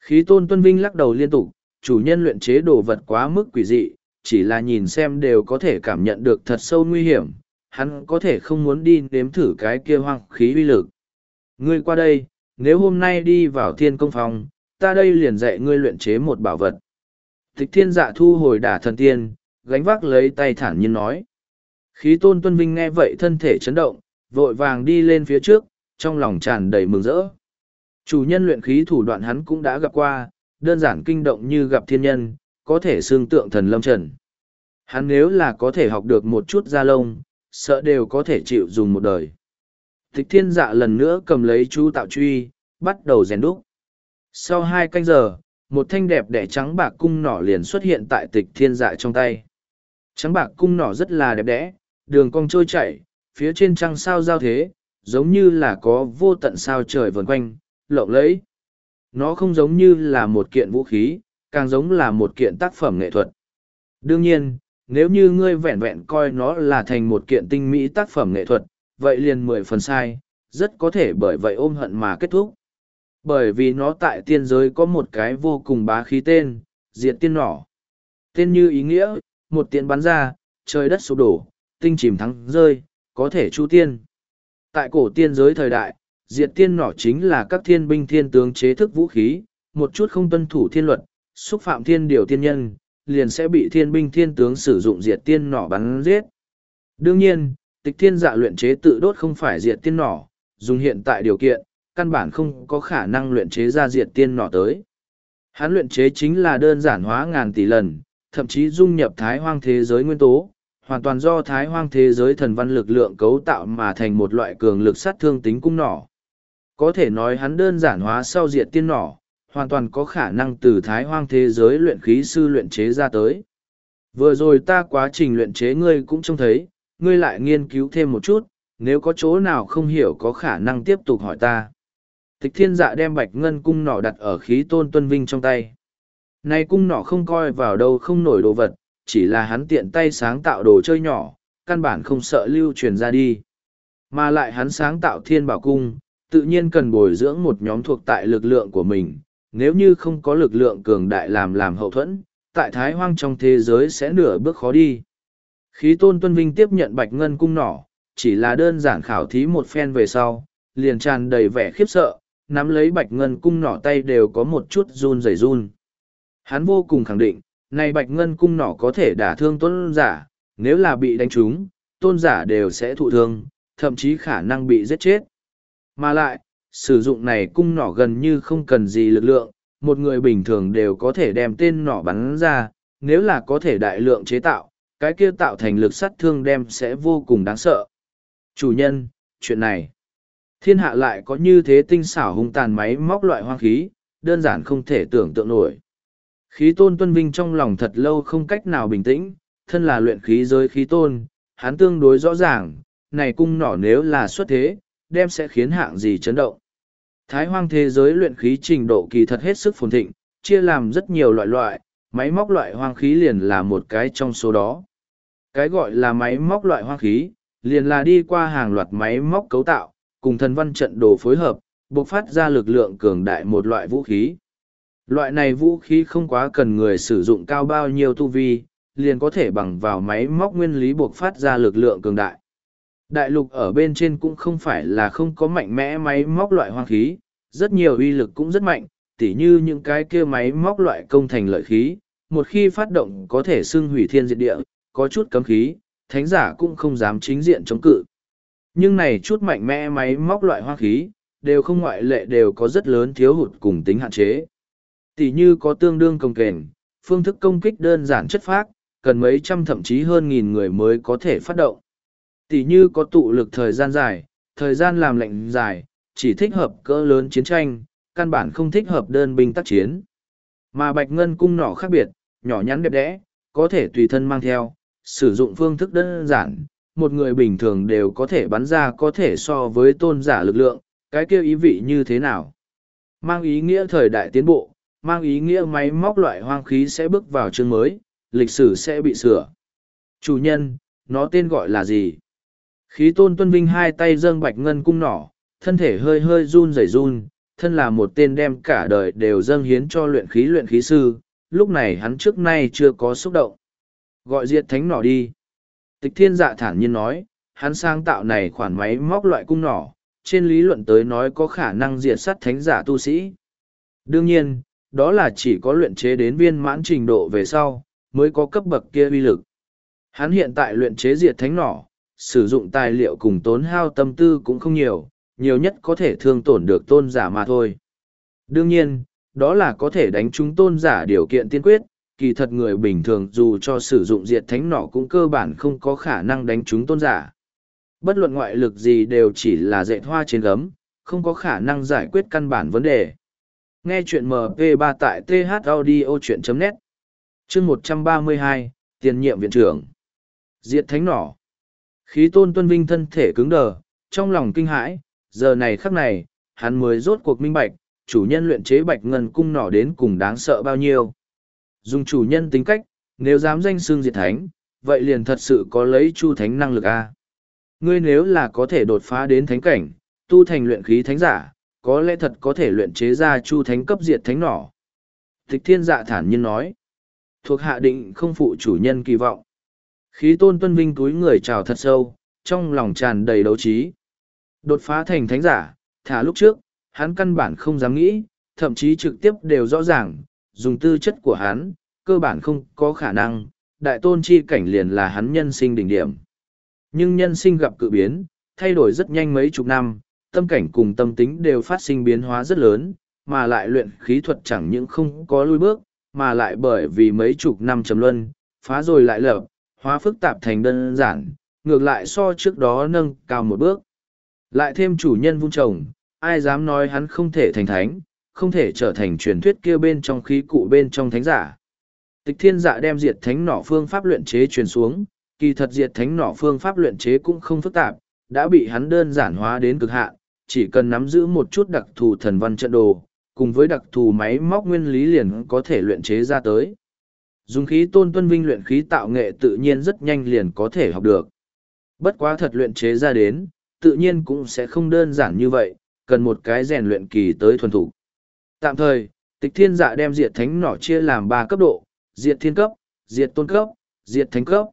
Khí tôn tuân vinh lắc đầu liên tục, chủ nhân luyện chế đồ vật quá mức quỷ dị, chỉ là nhìn xem đều có thể cảm nhận được thật sâu nguy hiểm, hắn có thể không muốn đi nếm thử cái kia hoang khí uy lực. Ngươi qua đây, nếu hôm nay đi vào thiên công phòng, ta đây liền dạy ngươi luyện chế một bảo vật. Tịch thiên dạ thu hồi đả thần tiên, gánh vác lấy tay thản nhiên nói. Khí tôn tuân vinh nghe vậy thân thể chấn động, vội vàng đi lên phía trước, trong lòng tràn đầy mừng rỡ. Chủ nhân luyện khí thủ đoạn hắn cũng đã gặp qua, đơn giản kinh động như gặp thiên nhân, có thể xương tượng thần lâm trần. Hắn nếu là có thể học được một chút da lông, sợ đều có thể chịu dùng một đời. Tịch thiên dạ lần nữa cầm lấy chú tạo truy, bắt đầu rèn đúc. Sau hai canh giờ, một thanh đẹp đẽ trắng bạc cung nỏ liền xuất hiện tại tịch thiên dạ trong tay. Trắng bạc cung nỏ rất là đẹp đẽ, đường cong trôi chảy, phía trên trăng sao giao thế, giống như là có vô tận sao trời vần quanh, lộng lẫy. Nó không giống như là một kiện vũ khí, càng giống là một kiện tác phẩm nghệ thuật. Đương nhiên, nếu như ngươi vẹn vẹn coi nó là thành một kiện tinh mỹ tác phẩm nghệ thuật, vậy liền mười phần sai, rất có thể bởi vậy ôm hận mà kết thúc. Bởi vì nó tại tiên giới có một cái vô cùng bá khí tên, diệt tiên nỏ. Tên như ý nghĩa, một tiện bắn ra, trời đất sụp đổ, tinh chìm thắng rơi, có thể chu tiên. Tại cổ tiên giới thời đại, diệt tiên nỏ chính là các thiên binh thiên tướng chế thức vũ khí, một chút không tuân thủ thiên luật, xúc phạm thiên điều tiên nhân, liền sẽ bị thiên binh thiên tướng sử dụng diệt tiên nỏ bắn giết. Đương nhiên, tịch thiên dạ luyện chế tự đốt không phải diệt tiên nỏ, dùng hiện tại điều kiện, căn bản không có khả năng luyện chế ra diệt tiên nỏ tới. Hắn luyện chế chính là đơn giản hóa ngàn tỷ lần, thậm chí dung nhập thái hoang thế giới nguyên tố, hoàn toàn do thái hoang thế giới thần văn lực lượng cấu tạo mà thành một loại cường lực sát thương tính cung nỏ. Có thể nói hắn đơn giản hóa sau diệt tiên nỏ, hoàn toàn có khả năng từ thái hoang thế giới luyện khí sư luyện chế ra tới. Vừa rồi ta quá trình luyện chế ngươi cũng trông thấy, ngươi lại nghiên cứu thêm một chút, nếu có chỗ nào không hiểu có khả năng tiếp tục hỏi ta. Tịch thiên dạ đem bạch ngân cung nỏ đặt ở khí tôn tuân vinh trong tay. Này cung nỏ không coi vào đâu không nổi đồ vật, chỉ là hắn tiện tay sáng tạo đồ chơi nhỏ, căn bản không sợ lưu truyền ra đi. Mà lại hắn sáng tạo thiên bảo cung, tự nhiên cần bồi dưỡng một nhóm thuộc tại lực lượng của mình, nếu như không có lực lượng cường đại làm làm hậu thuẫn, tại thái hoang trong thế giới sẽ nửa bước khó đi. Khí tôn tuân vinh tiếp nhận bạch ngân cung nỏ, chỉ là đơn giản khảo thí một phen về sau, liền tràn đầy vẻ khiếp sợ, nắm lấy bạch ngân cung nỏ tay đều có một chút run rẩy run. Hắn vô cùng khẳng định, này bạch ngân cung nỏ có thể đả thương tôn giả, nếu là bị đánh trúng, tôn giả đều sẽ thụ thương, thậm chí khả năng bị giết chết. Mà lại, sử dụng này cung nỏ gần như không cần gì lực lượng, một người bình thường đều có thể đem tên nỏ bắn ra, nếu là có thể đại lượng chế tạo, cái kia tạo thành lực sát thương đem sẽ vô cùng đáng sợ. Chủ nhân, chuyện này, thiên hạ lại có như thế tinh xảo hung tàn máy móc loại hoang khí, đơn giản không thể tưởng tượng nổi. Khí tôn tuân vinh trong lòng thật lâu không cách nào bình tĩnh, thân là luyện khí giới khí tôn, hắn tương đối rõ ràng, này cung nỏ nếu là xuất thế, đem sẽ khiến hạng gì chấn động. Thái hoang thế giới luyện khí trình độ kỳ thật hết sức phồn thịnh, chia làm rất nhiều loại loại, máy móc loại hoang khí liền là một cái trong số đó. Cái gọi là máy móc loại hoang khí, liền là đi qua hàng loạt máy móc cấu tạo, cùng thần văn trận đồ phối hợp, bộc phát ra lực lượng cường đại một loại vũ khí. Loại này vũ khí không quá cần người sử dụng cao bao nhiêu tu vi, liền có thể bằng vào máy móc nguyên lý buộc phát ra lực lượng cường đại. Đại lục ở bên trên cũng không phải là không có mạnh mẽ máy móc loại hoang khí, rất nhiều uy lực cũng rất mạnh, tỉ như những cái kia máy móc loại công thành lợi khí, một khi phát động có thể xưng hủy thiên diệt địa, có chút cấm khí, thánh giả cũng không dám chính diện chống cự. Nhưng này chút mạnh mẽ máy móc loại hoang khí, đều không ngoại lệ đều có rất lớn thiếu hụt cùng tính hạn chế. Tỉ như có tương đương công kềnh, phương thức công kích đơn giản chất phác, cần mấy trăm thậm chí hơn nghìn người mới có thể phát động. Tỷ như có tụ lực thời gian dài, thời gian làm lệnh dài, chỉ thích hợp cỡ lớn chiến tranh, căn bản không thích hợp đơn binh tác chiến. Mà bạch ngân cung nỏ khác biệt, nhỏ nhắn đẹp đẽ, có thể tùy thân mang theo, sử dụng phương thức đơn giản, một người bình thường đều có thể bắn ra có thể so với tôn giả lực lượng, cái kêu ý vị như thế nào. Mang ý nghĩa thời đại tiến bộ, mang ý nghĩa máy móc loại hoang khí sẽ bước vào chương mới, lịch sử sẽ bị sửa. Chủ nhân, nó tên gọi là gì? Khí tôn tuân vinh hai tay dâng bạch ngân cung nỏ, thân thể hơi hơi run rẩy run, thân là một tên đem cả đời đều dâng hiến cho luyện khí luyện khí sư, lúc này hắn trước nay chưa có xúc động. Gọi diệt thánh nỏ đi. Tịch thiên dạ thản nhiên nói, hắn sáng tạo này khoản máy móc loại cung nỏ, trên lý luận tới nói có khả năng diệt sát thánh giả tu sĩ. Đương nhiên, đó là chỉ có luyện chế đến viên mãn trình độ về sau, mới có cấp bậc kia uy lực. Hắn hiện tại luyện chế diệt thánh nỏ, sử dụng tài liệu cùng tốn hao tâm tư cũng không nhiều, nhiều nhất có thể thương tổn được tôn giả mà thôi. Đương nhiên, đó là có thể đánh trúng tôn giả điều kiện tiên quyết, kỳ thật người bình thường dù cho sử dụng diệt thánh nỏ cũng cơ bản không có khả năng đánh trúng tôn giả. Bất luận ngoại lực gì đều chỉ là dạy hoa trên gấm, không có khả năng giải quyết căn bản vấn đề. Nghe chuyện MP3 tại thaudio.net Chương 132, Tiền nhiệm viện trưởng Diệt thánh nỏ Khí tôn tuân vinh thân thể cứng đờ, trong lòng kinh hãi, giờ này khắc này, hắn mới rốt cuộc minh bạch, chủ nhân luyện chế bạch ngân cung nỏ đến cùng đáng sợ bao nhiêu. Dùng chủ nhân tính cách, nếu dám danh xương diệt thánh, vậy liền thật sự có lấy chu thánh năng lực a. Ngươi nếu là có thể đột phá đến thánh cảnh, tu thành luyện khí thánh giả, có lẽ thật có thể luyện chế ra chu thánh cấp diệt thánh nỏ. Tịch thiên dạ thản nhiên nói, thuộc hạ định không phụ chủ nhân kỳ vọng. Khí tôn tuân vinh túi người chào thật sâu, trong lòng tràn đầy đấu trí. Đột phá thành thánh giả, thả lúc trước, hắn căn bản không dám nghĩ, thậm chí trực tiếp đều rõ ràng, dùng tư chất của hắn, cơ bản không có khả năng, đại tôn chi cảnh liền là hắn nhân sinh đỉnh điểm. Nhưng nhân sinh gặp cự biến, thay đổi rất nhanh mấy chục năm, tâm cảnh cùng tâm tính đều phát sinh biến hóa rất lớn, mà lại luyện khí thuật chẳng những không có lui bước, mà lại bởi vì mấy chục năm trầm luân, phá rồi lại lập, hóa phức tạp thành đơn giản, ngược lại so trước đó nâng cao một bước. Lại thêm chủ nhân vung trồng, ai dám nói hắn không thể thành thánh, không thể trở thành truyền thuyết kia bên trong khí cụ bên trong thánh giả. Tịch thiên dạ đem diệt thánh nỏ phương pháp luyện chế truyền xuống, kỳ thật diệt thánh nỏ phương pháp luyện chế cũng không phức tạp, đã bị hắn đơn giản hóa đến cực hạn, chỉ cần nắm giữ một chút đặc thù thần văn trận đồ, cùng với đặc thù máy móc nguyên lý liền có thể luyện chế ra tới. Dùng khí tôn tuân vinh luyện khí tạo nghệ tự nhiên rất nhanh liền có thể học được. Bất quá thật luyện chế ra đến, tự nhiên cũng sẽ không đơn giản như vậy, cần một cái rèn luyện kỳ tới thuần thủ. Tạm thời, tịch thiên dạ đem diệt thánh nỏ chia làm ba cấp độ, diệt thiên cấp, diệt tôn cấp, diệt thánh cấp.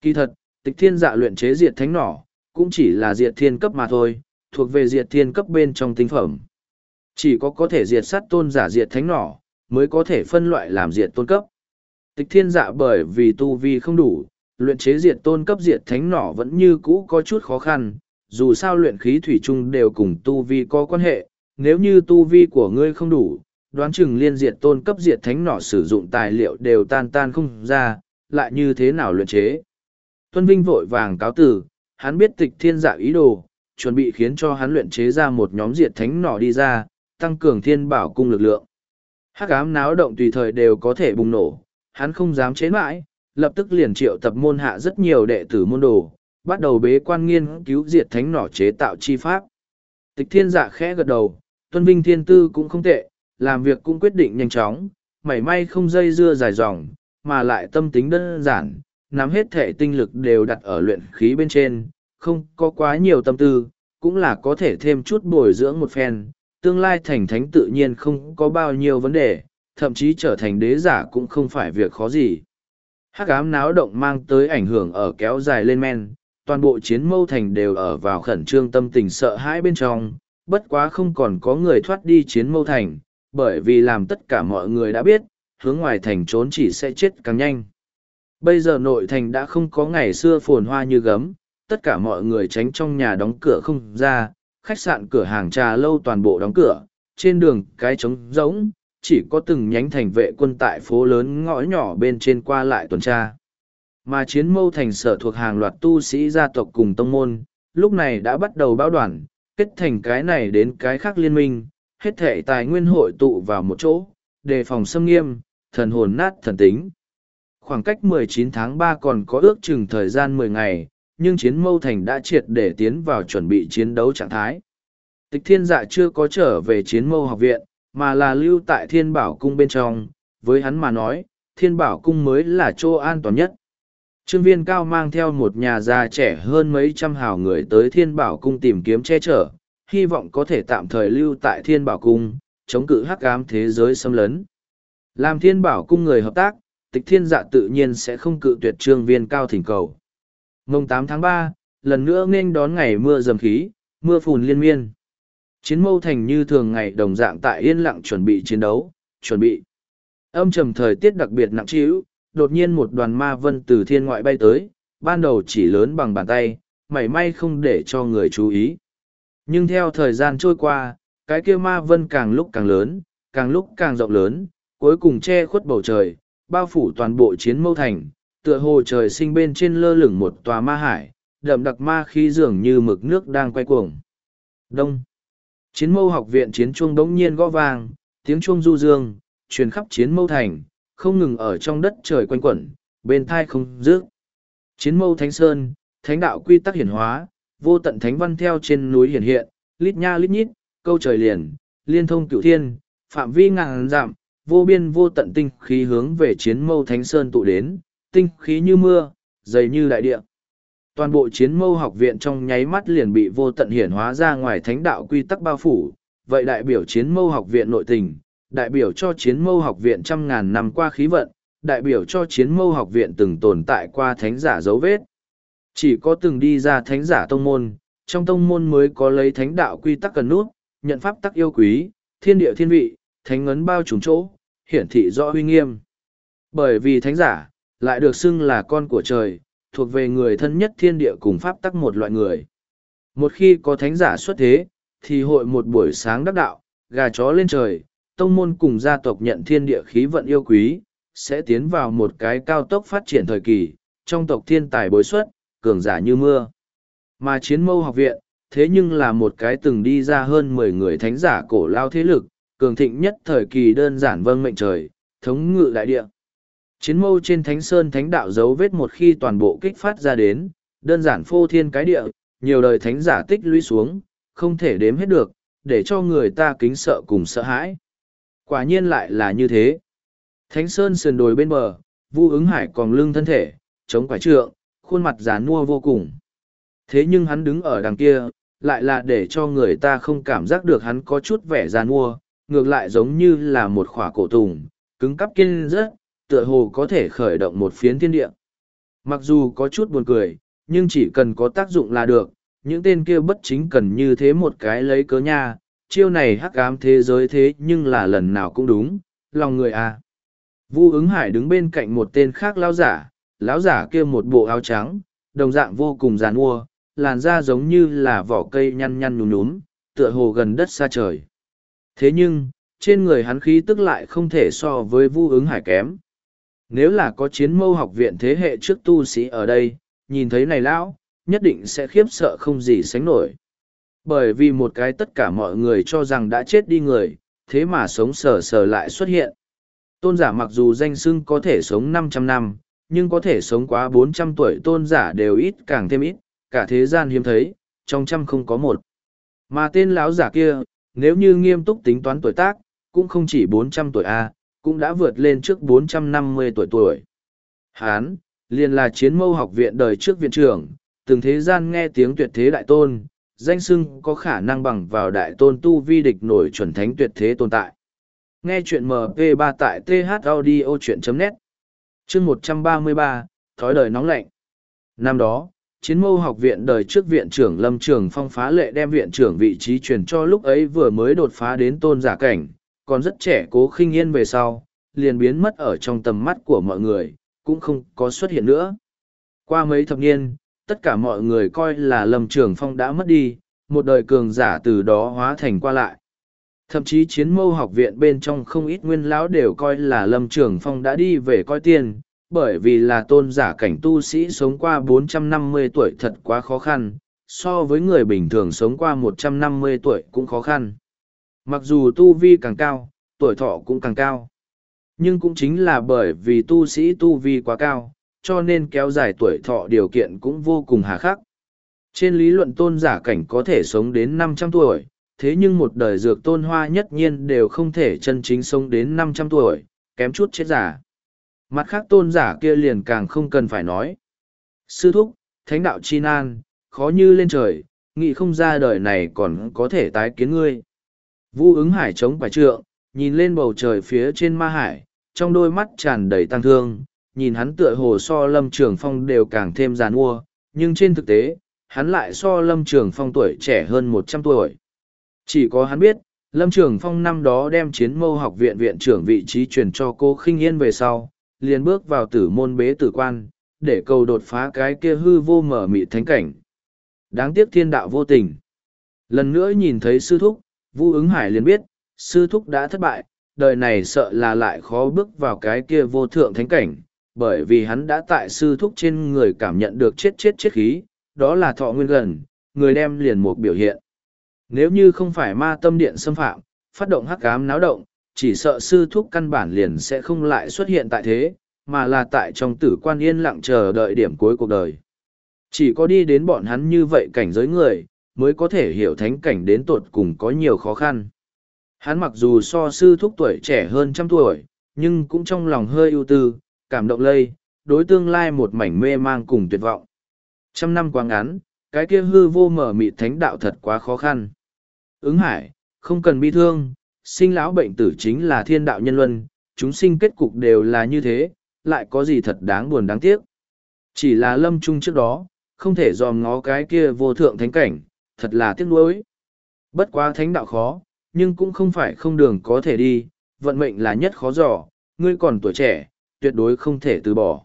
Kỳ thật, tịch thiên dạ luyện chế diệt thánh nỏ, cũng chỉ là diệt thiên cấp mà thôi, thuộc về diệt thiên cấp bên trong tinh phẩm. Chỉ có có thể diệt sát tôn giả diệt thánh nỏ, mới có thể phân loại làm diệt tôn cấp. Tịch thiên dạ bởi vì tu vi không đủ, luyện chế diệt tôn cấp diệt thánh nỏ vẫn như cũ có chút khó khăn, dù sao luyện khí thủy chung đều cùng tu vi có quan hệ, nếu như tu vi của ngươi không đủ, đoán chừng liên diệt tôn cấp diệt thánh nỏ sử dụng tài liệu đều tan tan không ra, lại như thế nào luyện chế. Tuân Vinh vội vàng cáo tử, hắn biết tịch thiên dạ ý đồ, chuẩn bị khiến cho hắn luyện chế ra một nhóm diệt thánh nỏ đi ra, tăng cường thiên bảo cung lực lượng. Hắc ám náo động tùy thời đều có thể bùng nổ, hắn không dám chế mãi, lập tức liền triệu tập môn hạ rất nhiều đệ tử môn đồ, bắt đầu bế quan nghiên cứu diệt thánh nỏ chế tạo chi pháp. Tịch thiên dạ khẽ gật đầu, tuân vinh thiên tư cũng không tệ, làm việc cũng quyết định nhanh chóng, mảy may không dây dưa dài dòng, mà lại tâm tính đơn giản, nắm hết thể tinh lực đều đặt ở luyện khí bên trên, không có quá nhiều tâm tư, cũng là có thể thêm chút bồi dưỡng một phen, tương lai thành thánh tự nhiên không có bao nhiêu vấn đề, thậm chí trở thành đế giả cũng không phải việc khó gì. Hắc ám náo động mang tới ảnh hưởng ở kéo dài lên men, toàn bộ chiến mâu thành đều ở vào khẩn trương tâm tình sợ hãi bên trong, bất quá không còn có người thoát đi chiến mâu thành, bởi vì làm tất cả mọi người đã biết, hướng ngoài thành trốn chỉ sẽ chết càng nhanh. Bây giờ nội thành đã không có ngày xưa phồn hoa như gấm, tất cả mọi người tránh trong nhà đóng cửa không ra, khách sạn cửa hàng trà lâu toàn bộ đóng cửa, trên đường cái trống rỗng, chỉ có từng nhánh thành vệ quân tại phố lớn ngõ nhỏ bên trên qua lại tuần tra. Mà chiến mâu thành sở thuộc hàng loạt tu sĩ gia tộc cùng tông môn, lúc này đã bắt đầu báo đoàn, kết thành cái này đến cái khác liên minh, hết thể tài nguyên hội tụ vào một chỗ, đề phòng xâm nghiêm, thần hồn nát thần tính. Khoảng cách 19 tháng 3 còn có ước chừng thời gian 10 ngày, nhưng chiến mâu thành đã triệt để tiến vào chuẩn bị chiến đấu trạng thái. Tịch thiên dạ chưa có trở về chiến mâu học viện, mà là lưu tại thiên bảo cung bên trong, với hắn mà nói, thiên bảo cung mới là chỗ an toàn nhất. Trương viên cao mang theo một nhà già trẻ hơn mấy trăm hào người tới thiên bảo cung tìm kiếm che chở, hy vọng có thể tạm thời lưu tại thiên bảo cung, chống cự hắc ám thế giới xâm lấn. Làm thiên bảo cung người hợp tác, tịch thiên dạ tự nhiên sẽ không cự tuyệt trương viên cao thỉnh cầu. Mông tám tháng ba, lần nữa nên đón ngày mưa dầm khí, mưa phùn liên miên. Chiến mâu thành như thường ngày đồng dạng tại yên lặng chuẩn bị chiến đấu, chuẩn bị. Âm trầm thời tiết đặc biệt nặng trĩu, đột nhiên một đoàn ma vân từ thiên ngoại bay tới, ban đầu chỉ lớn bằng bàn tay, mảy may không để cho người chú ý. Nhưng theo thời gian trôi qua, cái kia ma vân càng lúc càng lớn, càng lúc càng rộng lớn, cuối cùng che khuất bầu trời, bao phủ toàn bộ chiến mâu thành, tựa hồ trời sinh bên trên lơ lửng một tòa ma hải, đậm đặc ma khí dường như mực nước đang quay cuồng. Đông. Chiến mâu học viện chiến chuông đống nhiên gõ vang, tiếng chuông du dương, truyền khắp chiến mâu thành, không ngừng ở trong đất trời quanh quẩn, bên thai không dứt. Chiến mâu thánh sơn, thánh đạo quy tắc hiển hóa, vô tận thánh văn theo trên núi hiển hiện, lít nha lít nhít, câu trời liền, liên thông cửu thiên, phạm vi ngàn giảm, vô biên vô tận tinh khí hướng về chiến mâu thánh sơn tụ đến, tinh khí như mưa, dày như đại địa. Toàn bộ chiến mâu học viện trong nháy mắt liền bị vô tận hiển hóa ra ngoài thánh đạo quy tắc bao phủ, vậy đại biểu chiến mâu học viện nội tình, đại biểu cho chiến mâu học viện trăm ngàn năm qua khí vận, đại biểu cho chiến mâu học viện từng tồn tại qua thánh giả dấu vết. Chỉ có từng đi ra thánh giả tông môn, trong tông môn mới có lấy thánh đạo quy tắc cần nút, nhận pháp tắc yêu quý, thiên địa thiên vị, thánh ấn bao trùm chỗ, hiển thị rõ uy nghiêm. Bởi vì thánh giả, lại được xưng là con của trời, thuộc về người thân nhất thiên địa cùng pháp tắc một loại người. Một khi có thánh giả xuất thế, thì hội một buổi sáng đắc đạo, gà chó lên trời, tông môn cùng gia tộc nhận thiên địa khí vận yêu quý, sẽ tiến vào một cái cao tốc phát triển thời kỳ, trong tộc thiên tài bối xuất, cường giả như mưa. Mà chiến mâu học viện, thế nhưng là một cái từng đi ra hơn mười người thánh giả cổ lao thế lực, cường thịnh nhất thời kỳ đơn giản vâng mệnh trời, thống ngự đại địa. Chiến mâu trên thánh sơn thánh đạo dấu vết một khi toàn bộ kích phát ra đến, đơn giản phô thiên cái địa, nhiều đời thánh giả tích lũy xuống, không thể đếm hết được, để cho người ta kính sợ cùng sợ hãi. Quả nhiên lại là như thế. Thánh sơn sườn đồi bên bờ, vu ứng hải còn lưng thân thể, chống quả trượng, khuôn mặt gián mua vô cùng. Thế nhưng hắn đứng ở đằng kia, lại là để cho người ta không cảm giác được hắn có chút vẻ gian mua, ngược lại giống như là một khỏa cổ tùng, cứng cắp kiên rất, tựa hồ có thể khởi động một phiến thiên địa. Mặc dù có chút buồn cười, nhưng chỉ cần có tác dụng là được, những tên kia bất chính cần như thế một cái lấy cớ nha, chiêu này hắc ám thế giới thế nhưng là lần nào cũng đúng, lòng người à. Vu ứng hải đứng bên cạnh một tên khác lão giả, lão giả kia một bộ áo trắng, đồng dạng vô cùng giàn ua, làn da giống như là vỏ cây nhăn nhăn nhúm nhúm, tựa hồ gần đất xa trời. Thế nhưng, trên người hắn khí tức lại không thể so với vu ứng hải kém. Nếu là có chiến mâu học viện thế hệ trước tu sĩ ở đây, nhìn thấy này lão, nhất định sẽ khiếp sợ không gì sánh nổi. Bởi vì một cái tất cả mọi người cho rằng đã chết đi người, thế mà sống sờ sờ lại xuất hiện. Tôn giả mặc dù danh xưng có thể sống 500 năm, nhưng có thể sống quá 400 tuổi tôn giả đều ít càng thêm ít, cả thế gian hiếm thấy, trong trăm không có một. Mà tên lão giả kia, nếu như nghiêm túc tính toán tuổi tác, cũng không chỉ 400 tuổi A, cũng đã vượt lên trước 450 tuổi tuổi. Hán, liền là chiến mâu học viện đời trước viện trưởng, từng thế gian nghe tiếng tuyệt thế đại tôn, danh sưng có khả năng bằng vào đại tôn tu vi địch nổi chuẩn thánh tuyệt thế tồn tại. Nghe chuyện MP3 tại thaudio.net Chương 133, Thói đời nóng lạnh Năm đó, chiến mâu học viện đời trước viện trưởng Lâm Trường Phong phá lệ đem viện trưởng vị trí truyền cho lúc ấy vừa mới đột phá đến tôn giả cảnh, còn rất trẻ cố khinh yên về sau, liền biến mất ở trong tầm mắt của mọi người, cũng không có xuất hiện nữa. Qua mấy thập niên, tất cả mọi người coi là Lâm Trường Phong đã mất đi, một đời cường giả từ đó hóa thành qua lại. Thậm chí chiến mâu học viện bên trong không ít nguyên lão đều coi là Lâm Trường Phong đã đi về coi tiền, bởi vì là tôn giả cảnh tu sĩ sống qua 450 tuổi thật quá khó khăn, so với người bình thường sống qua 150 tuổi cũng khó khăn. Mặc dù tu vi càng cao, tuổi thọ cũng càng cao. Nhưng cũng chính là bởi vì tu sĩ tu vi quá cao, cho nên kéo dài tuổi thọ điều kiện cũng vô cùng hà khắc. Trên lý luận tôn giả cảnh có thể sống đến 500 tuổi, thế nhưng một đời dược tôn hoa nhất nhiên đều không thể chân chính sống đến 500 tuổi, kém chút chết giả. Mặt khác tôn giả kia liền càng không cần phải nói. Sư thúc, thánh đạo chi nan, khó như lên trời, nghĩ không ra đời này còn có thể tái kiến ngươi. Vu ứng hải chống phải trượng, nhìn lên bầu trời phía trên ma hải, trong đôi mắt tràn đầy tăng thương, nhìn hắn tựa hồ so lâm trường phong đều càng thêm giàn mua, nhưng trên thực tế, hắn lại so lâm trường phong tuổi trẻ hơn một trăm tuổi. Chỉ có hắn biết, lâm trường phong năm đó đem chiến mâu học viện viện trưởng vị trí truyền cho cô khinh yên về sau, liền bước vào tử môn bế tử quan, để cầu đột phá cái kia hư vô mở mị thánh cảnh. Đáng tiếc thiên đạo vô tình. Lần nữa nhìn thấy sư thúc, Vu ứng hải liền biết, sư thúc đã thất bại, đời này sợ là lại khó bước vào cái kia vô thượng thánh cảnh, bởi vì hắn đã tại sư thúc trên người cảm nhận được chết chết chết khí, đó là thọ nguyên gần, người đem liền một biểu hiện. Nếu như không phải ma tâm điện xâm phạm, phát động hắc ám náo động, chỉ sợ sư thúc căn bản liền sẽ không lại xuất hiện tại thế, mà là tại trong tử quan yên lặng chờ đợi điểm cuối cuộc đời. Chỉ có đi đến bọn hắn như vậy cảnh giới người, mới có thể hiểu thánh cảnh đến tột cùng có nhiều khó khăn. Hắn mặc dù so sư thúc tuổi trẻ hơn trăm tuổi, nhưng cũng trong lòng hơi ưu tư, cảm động lây, đối tương lai một mảnh mê mang cùng tuyệt vọng. Trăm năm quá ngắn, cái kia hư vô mở mị thánh đạo thật quá khó khăn. Ứng hải, không cần bi thương, sinh lão bệnh tử chính là thiên đạo nhân luân, chúng sinh kết cục đều là như thế, lại có gì thật đáng buồn đáng tiếc. Chỉ là lâm trung trước đó, không thể dòm ngó cái kia vô thượng thánh cảnh, thật là tiếc nuối. Bất quá thánh đạo khó, nhưng cũng không phải không đường có thể đi, vận mệnh là nhất khó dò, ngươi còn tuổi trẻ, tuyệt đối không thể từ bỏ.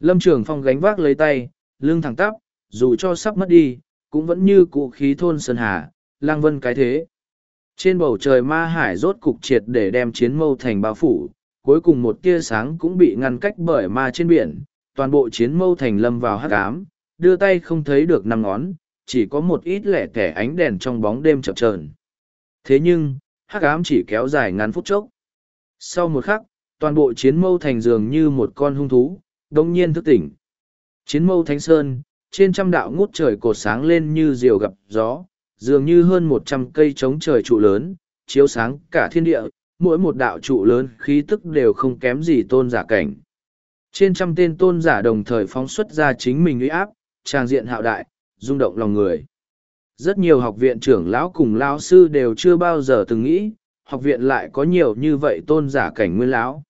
Lâm Trường Phong gánh vác lấy tay, lưng thẳng tắp, dù cho sắp mất đi, cũng vẫn như cụ khí thôn Sơn Hà, lang vân cái thế. Trên bầu trời ma hải rốt cục triệt để đem chiến mâu thành bao phủ, cuối cùng một tia sáng cũng bị ngăn cách bởi ma trên biển, toàn bộ chiến mâu thành lâm vào hắc ám, đưa tay không thấy được năm ngón, chỉ có một ít lẻ tẻ ánh đèn trong bóng đêm chập trờn. Thế nhưng, hắc ám chỉ kéo dài ngắn phút chốc. Sau một khắc, toàn bộ chiến mâu thành dường như một con hung thú, đông nhiên thức tỉnh. Chiến mâu thánh sơn, trên trăm đạo ngút trời cột sáng lên như diều gặp gió, dường như hơn một trăm cây trống trời trụ lớn, chiếu sáng cả thiên địa, mỗi một đạo trụ lớn khí tức đều không kém gì tôn giả cảnh. Trên trăm tên tôn giả đồng thời phóng xuất ra chính mình uy áp, trang diện hạo đại, rung động lòng người. Rất nhiều học viện trưởng lão cùng lão sư đều chưa bao giờ từng nghĩ, học viện lại có nhiều như vậy tôn giả cảnh nguyên lão.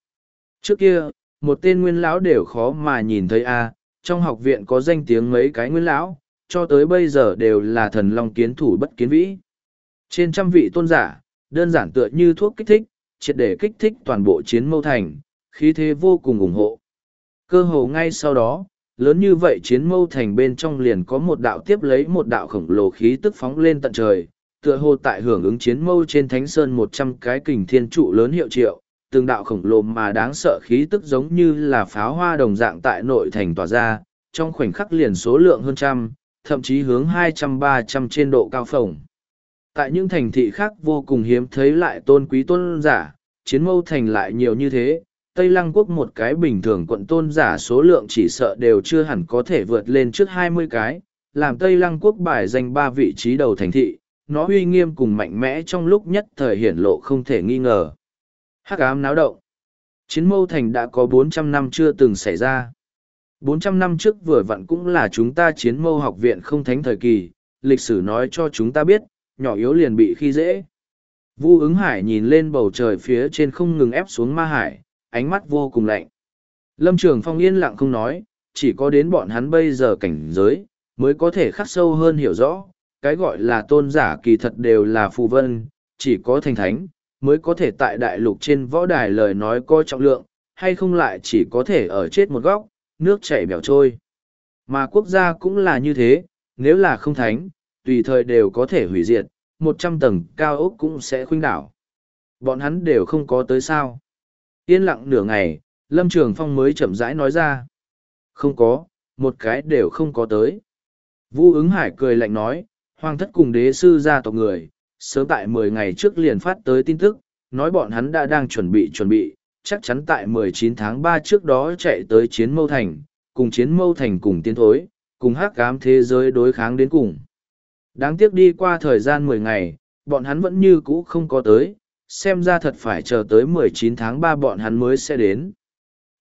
Trước kia, một tên nguyên lão đều khó mà nhìn thấy a trong học viện có danh tiếng mấy cái nguyên lão, cho tới bây giờ đều là thần long kiến thủ bất kiến vĩ. Trên trăm vị tôn giả, đơn giản tựa như thuốc kích thích, triệt để kích thích toàn bộ chiến mâu thành, khí thế vô cùng ủng hộ. Cơ hồ ngay sau đó, lớn như vậy chiến mâu thành bên trong liền có một đạo tiếp lấy một đạo khổng lồ khí tức phóng lên tận trời, tựa hồ tại hưởng ứng chiến mâu trên thánh sơn một trăm cái kình thiên trụ lớn hiệu triệu, từng đạo khổng lồ mà đáng sợ khí tức giống như là pháo hoa đồng dạng tại nội thành tỏa ra, trong khoảnh khắc liền số lượng hơn trăm, thậm chí hướng hai trăm ba trăm trên độ cao phồng. Tại những thành thị khác vô cùng hiếm thấy lại tôn quý tôn giả, chiến mâu thành lại nhiều như thế, Tây Lăng Quốc một cái bình thường quận tôn giả số lượng chỉ sợ đều chưa hẳn có thể vượt lên trước hai mươi cái, làm Tây Lăng Quốc bài danh ba vị trí đầu thành thị, nó uy nghiêm cùng mạnh mẽ trong lúc nhất thời hiển lộ không thể nghi ngờ. Hắc ám náo động. Chiến mâu thành đã có bốn trăm năm chưa từng xảy ra. bốn trăm năm trước vừa vặn cũng là chúng ta chiến mâu học viện không thánh thời kỳ, lịch sử nói cho chúng ta biết, nhỏ yếu liền bị khi dễ. Vu ứng hải nhìn lên bầu trời phía trên không ngừng ép xuống ma hải, ánh mắt vô cùng lạnh. Lâm Trường Phong yên lặng không nói, chỉ có đến bọn hắn bây giờ cảnh giới, mới có thể khắc sâu hơn hiểu rõ, cái gọi là tôn giả kỳ thật đều là phù vân, chỉ có thành thánh, mới có thể tại đại lục trên võ đài lời nói có trọng lượng, hay không lại chỉ có thể ở chết một góc, nước chảy bèo trôi. Mà quốc gia cũng là như thế, nếu là không thánh, tùy thời đều có thể hủy diệt, một trăm tầng cao ốc cũng sẽ khuynh đảo. Bọn hắn đều không có tới sao. Yên lặng nửa ngày, Lâm Trường Phong mới chậm rãi nói ra. Không có, một cái đều không có tới. Vu ứng hải cười lạnh nói, hoàng thất cùng đế sư gia tộc người, sớm tại mười ngày trước liền phát tới tin tức, nói bọn hắn đã đang chuẩn bị chuẩn bị, chắc chắn tại mười chín tháng ba trước đó chạy tới chiến mâu thành, cùng chiến mâu thành cùng tiến thối, cùng hắc cám thế giới đối kháng đến cùng. Đáng tiếc đi qua thời gian mười ngày, bọn hắn vẫn như cũ không có tới, xem ra thật phải chờ tới mười chín tháng ba bọn hắn mới sẽ đến.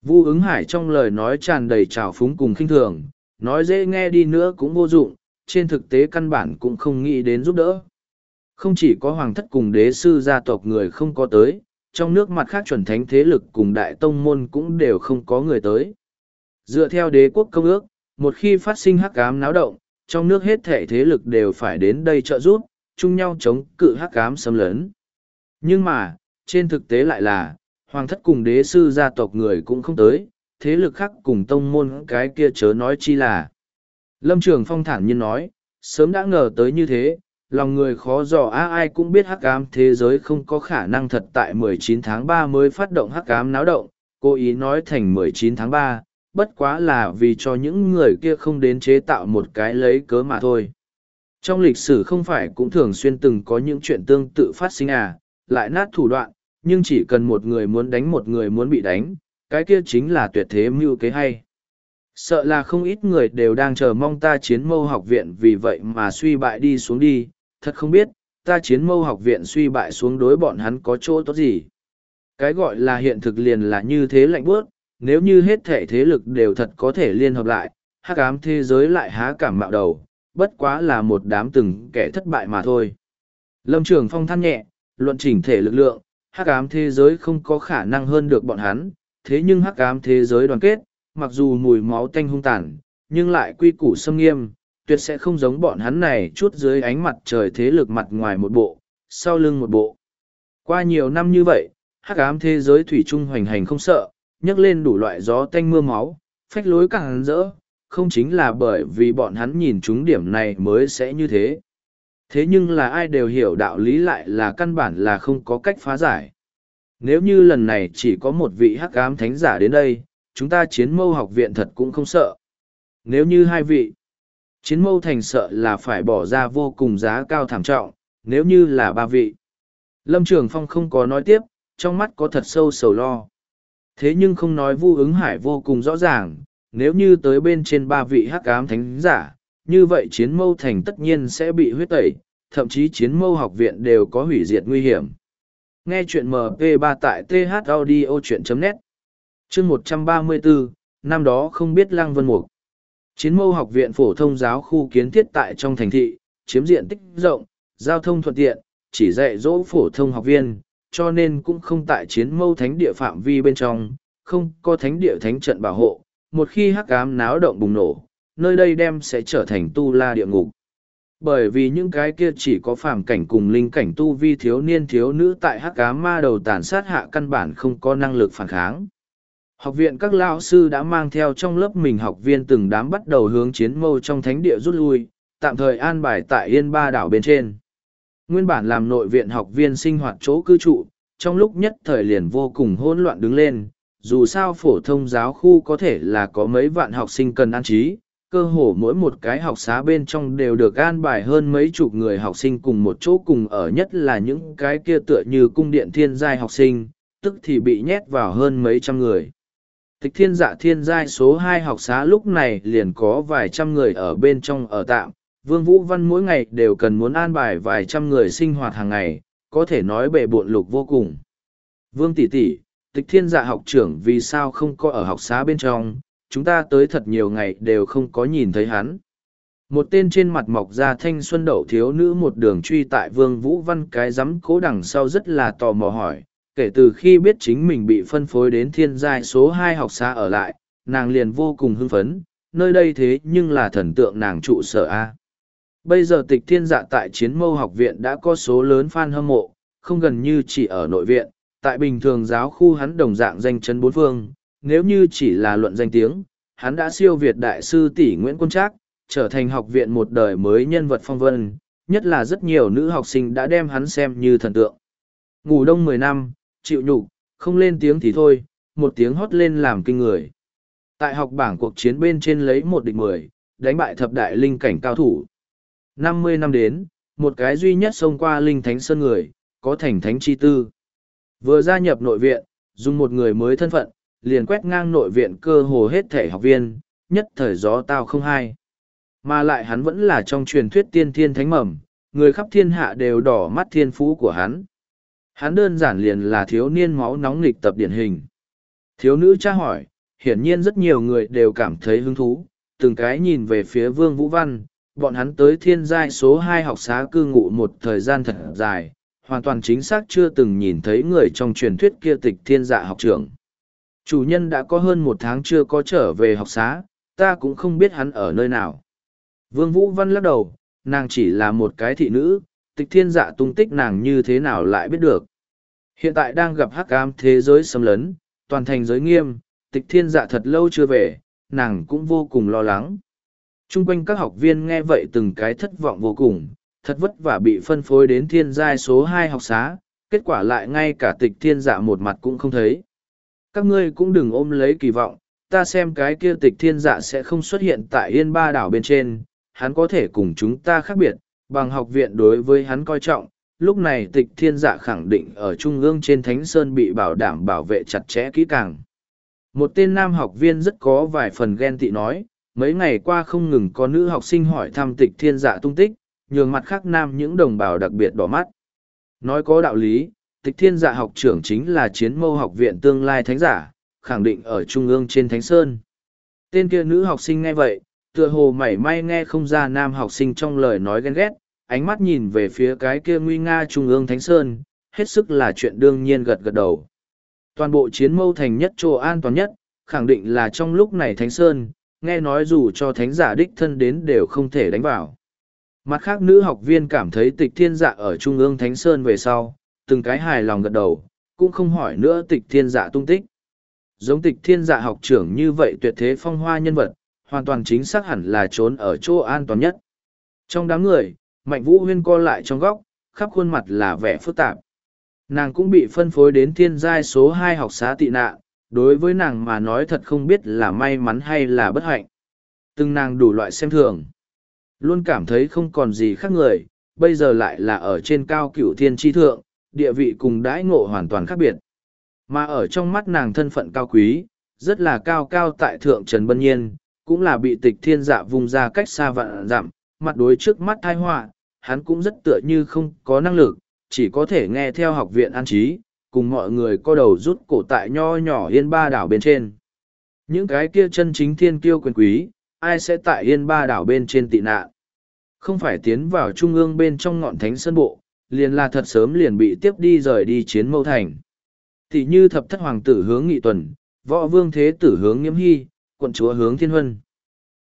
Vu ứng hải trong lời nói tràn đầy trào phúng cùng khinh thường, nói dễ nghe đi nữa cũng vô dụng, trên thực tế căn bản cũng không nghĩ đến giúp đỡ. Không chỉ có hoàng thất cùng đế sư gia tộc người không có tới, trong nước mặt khác chuẩn thánh thế lực cùng đại tông môn cũng đều không có người tới. Dựa theo đế quốc công ước, một khi phát sinh hắc ám náo động, trong nước hết thể thế lực đều phải đến đây trợ giúp, chung nhau chống cự hắc ám xâm lấn. Nhưng mà, trên thực tế lại là, hoàng thất cùng đế sư gia tộc người cũng không tới, thế lực khác cùng tông môn cái kia chớ nói chi là. Lâm Trường Phong thản nhiên nói, sớm đã ngờ tới như thế, lòng người khó dò á ai cũng biết hắc ám thế giới không có khả năng thật tại 19 tháng 3 mới phát động hắc ám náo động, cố ý nói thành 19 tháng 3, bất quá là vì cho những người kia không đến chế tạo một cái lấy cớ mà thôi. Trong lịch sử không phải cũng thường xuyên từng có những chuyện tương tự phát sinh à, lại nát thủ đoạn, nhưng chỉ cần một người muốn đánh một người muốn bị đánh, cái kia chính là tuyệt thế mưu kế hay. Sợ là không ít người đều đang chờ mong ta chiến mâu học viện vì vậy mà suy bại đi xuống đi, thật không biết, ta chiến mâu học viện suy bại xuống đối bọn hắn có chỗ tốt gì. Cái gọi là hiện thực liền là như thế lạnh bước, nếu như hết thể thế lực đều thật có thể liên hợp lại, hắc ám thế giới lại há cảm mạo đầu, bất quá là một đám từng kẻ thất bại mà thôi. Lâm Trường Phong than nhẹ, luận chỉnh thể lực lượng, hắc ám thế giới không có khả năng hơn được bọn hắn, thế nhưng hắc ám thế giới đoàn kết, mặc dù mùi máu tanh hung tàn, nhưng lại quy củ xâm nghiêm, tuyệt sẽ không giống bọn hắn này chút dưới ánh mặt trời thế lực mặt ngoài một bộ, sau lưng một bộ. Qua nhiều năm như vậy, hắc ám thế giới thủy chung hoành hành không sợ, nhấc lên đủ loại gió tanh mưa máu, phách lối càng rỡ, không chính là bởi vì bọn hắn nhìn chúng điểm này mới sẽ như thế. Thế nhưng là ai đều hiểu đạo lý lại là căn bản là không có cách phá giải. Nếu như lần này chỉ có một vị hắc ám thánh giả đến đây, chúng ta chiến mâu học viện thật cũng không sợ. Nếu như hai vị, chiến mâu thành sợ là phải bỏ ra vô cùng giá cao thảm trọng, nếu như là ba vị. Lâm Trường Phong không có nói tiếp, trong mắt có thật sâu sầu lo. Thế nhưng không nói vu ứng hải vô cùng rõ ràng, nếu như tới bên trên ba vị hắc ám thánh giả, như vậy chiến mâu thành tất nhiên sẽ bị huyết tẩy, thậm chí chiến mâu học viện đều có hủy diệt nguy hiểm. Nghe chuyện MP3 tại thaudio.net Chương 134, năm đó không biết Lăng Vân Mục. Chiến mâu học viện phổ thông giáo khu kiến thiết tại trong thành thị, chiếm diện tích rộng, giao thông thuận tiện, chỉ dạy dỗ phổ thông học viên, cho nên cũng không tại chiến mâu thánh địa phạm vi bên trong, không có thánh địa thánh trận bảo hộ. Một khi hắc ám náo động bùng nổ, nơi đây đem sẽ trở thành tu la địa ngục. Bởi vì những cái kia chỉ có phàm cảnh cùng linh cảnh tu vi thiếu niên thiếu nữ tại hắc ám ma đầu tàn sát hạ căn bản không có năng lực phản kháng. Học viện các lão sư đã mang theo trong lớp mình học viên từng đám bắt đầu hướng chiến mâu trong thánh địa rút lui, tạm thời an bài tại Yên Ba đảo bên trên. Nguyên bản làm nội viện học viên sinh hoạt chỗ cư trụ, trong lúc nhất thời liền vô cùng hỗn loạn đứng lên, dù sao phổ thông giáo khu có thể là có mấy vạn học sinh cần an trí, cơ hồ mỗi một cái học xá bên trong đều được an bài hơn mấy chục người học sinh cùng một chỗ cùng ở nhất là những cái kia tựa như cung điện thiên giai học sinh, tức thì bị nhét vào hơn mấy trăm người. Tịch thiên dạ thiên giai số hai học xá lúc này liền có vài trăm người ở bên trong ở tạm, Vương Vũ Văn mỗi ngày đều cần muốn an bài vài trăm người sinh hoạt hàng ngày, có thể nói bệ buộn lục vô cùng. Vương tỷ tỷ, tịch thiên dạ học trưởng vì sao không có ở học xá bên trong, chúng ta tới thật nhiều ngày đều không có nhìn thấy hắn. Một tên trên mặt mọc ra thanh xuân đậu thiếu nữ một đường truy tại Vương Vũ Văn cái giấm cố đằng sau rất là tò mò hỏi, kể từ khi biết chính mình bị phân phối đến thiên giai số hai học xa ở lại, nàng liền vô cùng hưng phấn, nơi đây thế nhưng là thần tượng nàng trụ sở A. Bây giờ tịch thiên dạ tại chiến mâu học viện đã có số lớn fan hâm mộ, không gần như chỉ ở nội viện, tại bình thường giáo khu hắn đồng dạng danh chân bốn phương, nếu như chỉ là luận danh tiếng, hắn đã siêu việt đại sư tỷ Nguyễn Quân Trác, trở thành học viện một đời mới nhân vật phong vân, nhất là rất nhiều nữ học sinh đã đem hắn xem như thần tượng. Ngủ đông mười năm, chịu nhục, không lên tiếng thì thôi, một tiếng hót lên làm kinh người. Tại học bảng cuộc chiến bên trên lấy một địch mười, đánh bại thập đại linh cảnh cao thủ năm mươi năm đến, một cái duy nhất xông qua linh thánh sơn người, có thành thánh chi tư. Vừa gia nhập nội viện, dùng một người mới thân phận, liền quét ngang nội viện cơ hồ hết thể học viên, nhất thời gió tao không hai. Mà lại hắn vẫn là trong truyền thuyết tiên thiên thánh mầm, người khắp thiên hạ đều đỏ mắt thiên phú của hắn. Hắn đơn giản liền là thiếu niên máu nóng nghịch tập điển hình. Thiếu nữ tra hỏi, hiển nhiên rất nhiều người đều cảm thấy hứng thú, từng cái nhìn về phía Vương Vũ Văn, bọn hắn tới thiên giai số hai học xá cư ngụ một thời gian thật dài, hoàn toàn chính xác chưa từng nhìn thấy người trong truyền thuyết kia tịch thiên dạ học trưởng. Chủ nhân đã có hơn một tháng chưa có trở về học xá, ta cũng không biết hắn ở nơi nào. Vương Vũ Văn lắc đầu, nàng chỉ là một cái thị nữ, tịch thiên dạ tung tích nàng như thế nào lại biết được. Hiện tại đang gặp hắc ám thế giới xâm lấn, toàn thành giới nghiêm, tịch thiên dạ thật lâu chưa về, nàng cũng vô cùng lo lắng. Trung quanh các học viên nghe vậy từng cái thất vọng vô cùng, thật vất vả bị phân phối đến thiên giai số hai học xá, kết quả lại ngay cả tịch thiên dạ một mặt cũng không thấy. Các ngươi cũng đừng ôm lấy kỳ vọng, ta xem cái kia tịch thiên dạ sẽ không xuất hiện tại yên ba đảo bên trên, hắn có thể cùng chúng ta khác biệt, bằng học viện đối với hắn coi trọng, lúc này tịch thiên dạ khẳng định ở trung ương trên thánh sơn bị bảo đảm bảo vệ chặt chẽ kỹ càng. Một tên nam học viên rất có vài phần ghen tị nói, mấy ngày qua không ngừng có nữ học sinh hỏi thăm tịch thiên dạ tung tích, nhường mặt khác nam những đồng bào đặc biệt đỏ mắt. Nói có đạo lý, tịch thiên dạ học trưởng chính là chiến mâu học viện tương lai thánh giả, khẳng định ở trung ương trên thánh sơn. Tên kia nữ học sinh nghe vậy, tựa hồ mảy may nghe không ra nam học sinh trong lời nói ghen ghét, ánh mắt nhìn về phía cái kia nguy nga trung ương thánh sơn, hết sức là chuyện đương nhiên gật gật đầu. Toàn bộ chiến mâu thành nhất chỗ an toàn nhất, khẳng định là trong lúc này thánh sơn, nghe nói dù cho thánh giả đích thân đến đều không thể đánh vào. Mặt khác nữ học viên cảm thấy tịch thiên dạ ở Trung ương Thánh Sơn về sau, từng cái hài lòng gật đầu, cũng không hỏi nữa tịch thiên dạ tung tích. Giống tịch thiên dạ học trưởng như vậy tuyệt thế phong hoa nhân vật, hoàn toàn chính xác hẳn là trốn ở chỗ an toàn nhất. Trong đám người, Mạnh Vũ Huyên co lại trong góc, khắp khuôn mặt là vẻ phức tạp. Nàng cũng bị phân phối đến thiên giai số hai học xá tị nạn, đối với nàng mà nói thật không biết là may mắn hay là bất hạnh từng nàng đủ loại xem thường luôn cảm thấy không còn gì khác người bây giờ lại là ở trên cao cửu thiên tri thượng địa vị cùng đãi ngộ hoàn toàn khác biệt mà ở trong mắt nàng thân phận cao quý rất là cao cao tại thượng trần bân nhiên cũng là bị tịch thiên dạ vùng ra cách xa vạn dặm mặt đối trước mắt thai họa hắn cũng rất tựa như không có năng lực chỉ có thể nghe theo học viện an trí cùng mọi người co đầu rút cổ tại nho nhỏ yên ba đảo bên trên. Những cái kia chân chính thiên kiêu quyền quý, ai sẽ tại yên ba đảo bên trên tị nạn. Không phải tiến vào trung ương bên trong ngọn thánh sơn bộ, liền là thật sớm liền bị tiếp đi rời đi chiến mâu thành. Thì như thập thất hoàng tử hướng nghị tuần, võ vương thế tử hướng nghiễm hy, quận chúa hướng thiên huân.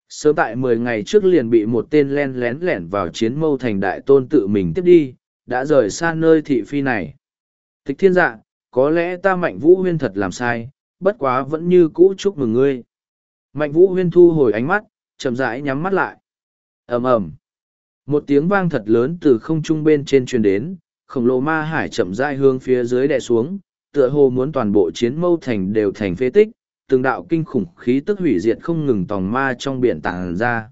Sớm tại mười ngày trước liền bị một tên len lén lẻn vào chiến mâu thành đại tôn tự mình tiếp đi, đã rời xa nơi thị phi này. Tịch thiên dạ, có lẽ ta mạnh vũ huyên thật làm sai, bất quá vẫn như cũ chúc mừng ngươi. Mạnh vũ huyên thu hồi ánh mắt, chậm rãi nhắm mắt lại. ầm ầm một tiếng vang thật lớn từ không trung bên trên truyền đến, khổng lồ ma hải chậm rãi hướng phía dưới đè xuống, tựa hồ muốn toàn bộ chiến mâu thành đều thành phế tích, từng đạo kinh khủng khí tức hủy diệt không ngừng tòng ma trong biển tàng ra.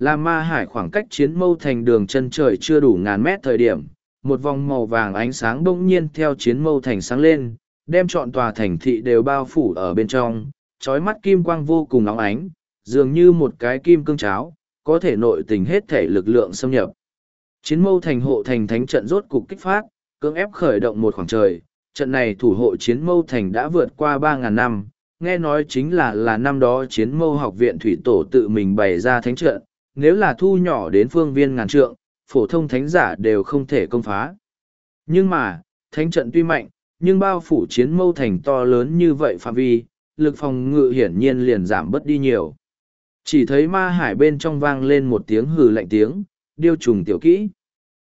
Là ma hải khoảng cách chiến mâu thành đường chân trời chưa đủ ngàn mét thời điểm, một vòng màu vàng ánh sáng bỗng nhiên theo chiến mâu thành sáng lên, đem trọn tòa thành thị đều bao phủ ở bên trong, trói mắt kim quang vô cùng nóng ánh, dường như một cái kim cương cháo, có thể nội tình hết thể lực lượng xâm nhập. Chiến mâu thành hộ thành thánh trận rốt cục kích phát, cưỡng ép khởi động một khoảng trời, trận này thủ hộ chiến mâu thành đã vượt qua 3.000 năm, nghe nói chính là là năm đó chiến mâu học viện thủy tổ tự mình bày ra thánh trận, nếu là thu nhỏ đến phương viên ngàn trượng, phổ thông thánh giả đều không thể công phá. Nhưng mà, thánh trận tuy mạnh, nhưng bao phủ chiến mâu thành to lớn như vậy phạm vi, lực phòng ngự hiển nhiên liền giảm bớt đi nhiều. Chỉ thấy ma hải bên trong vang lên một tiếng hừ lạnh tiếng, điêu trùng tiểu kỹ.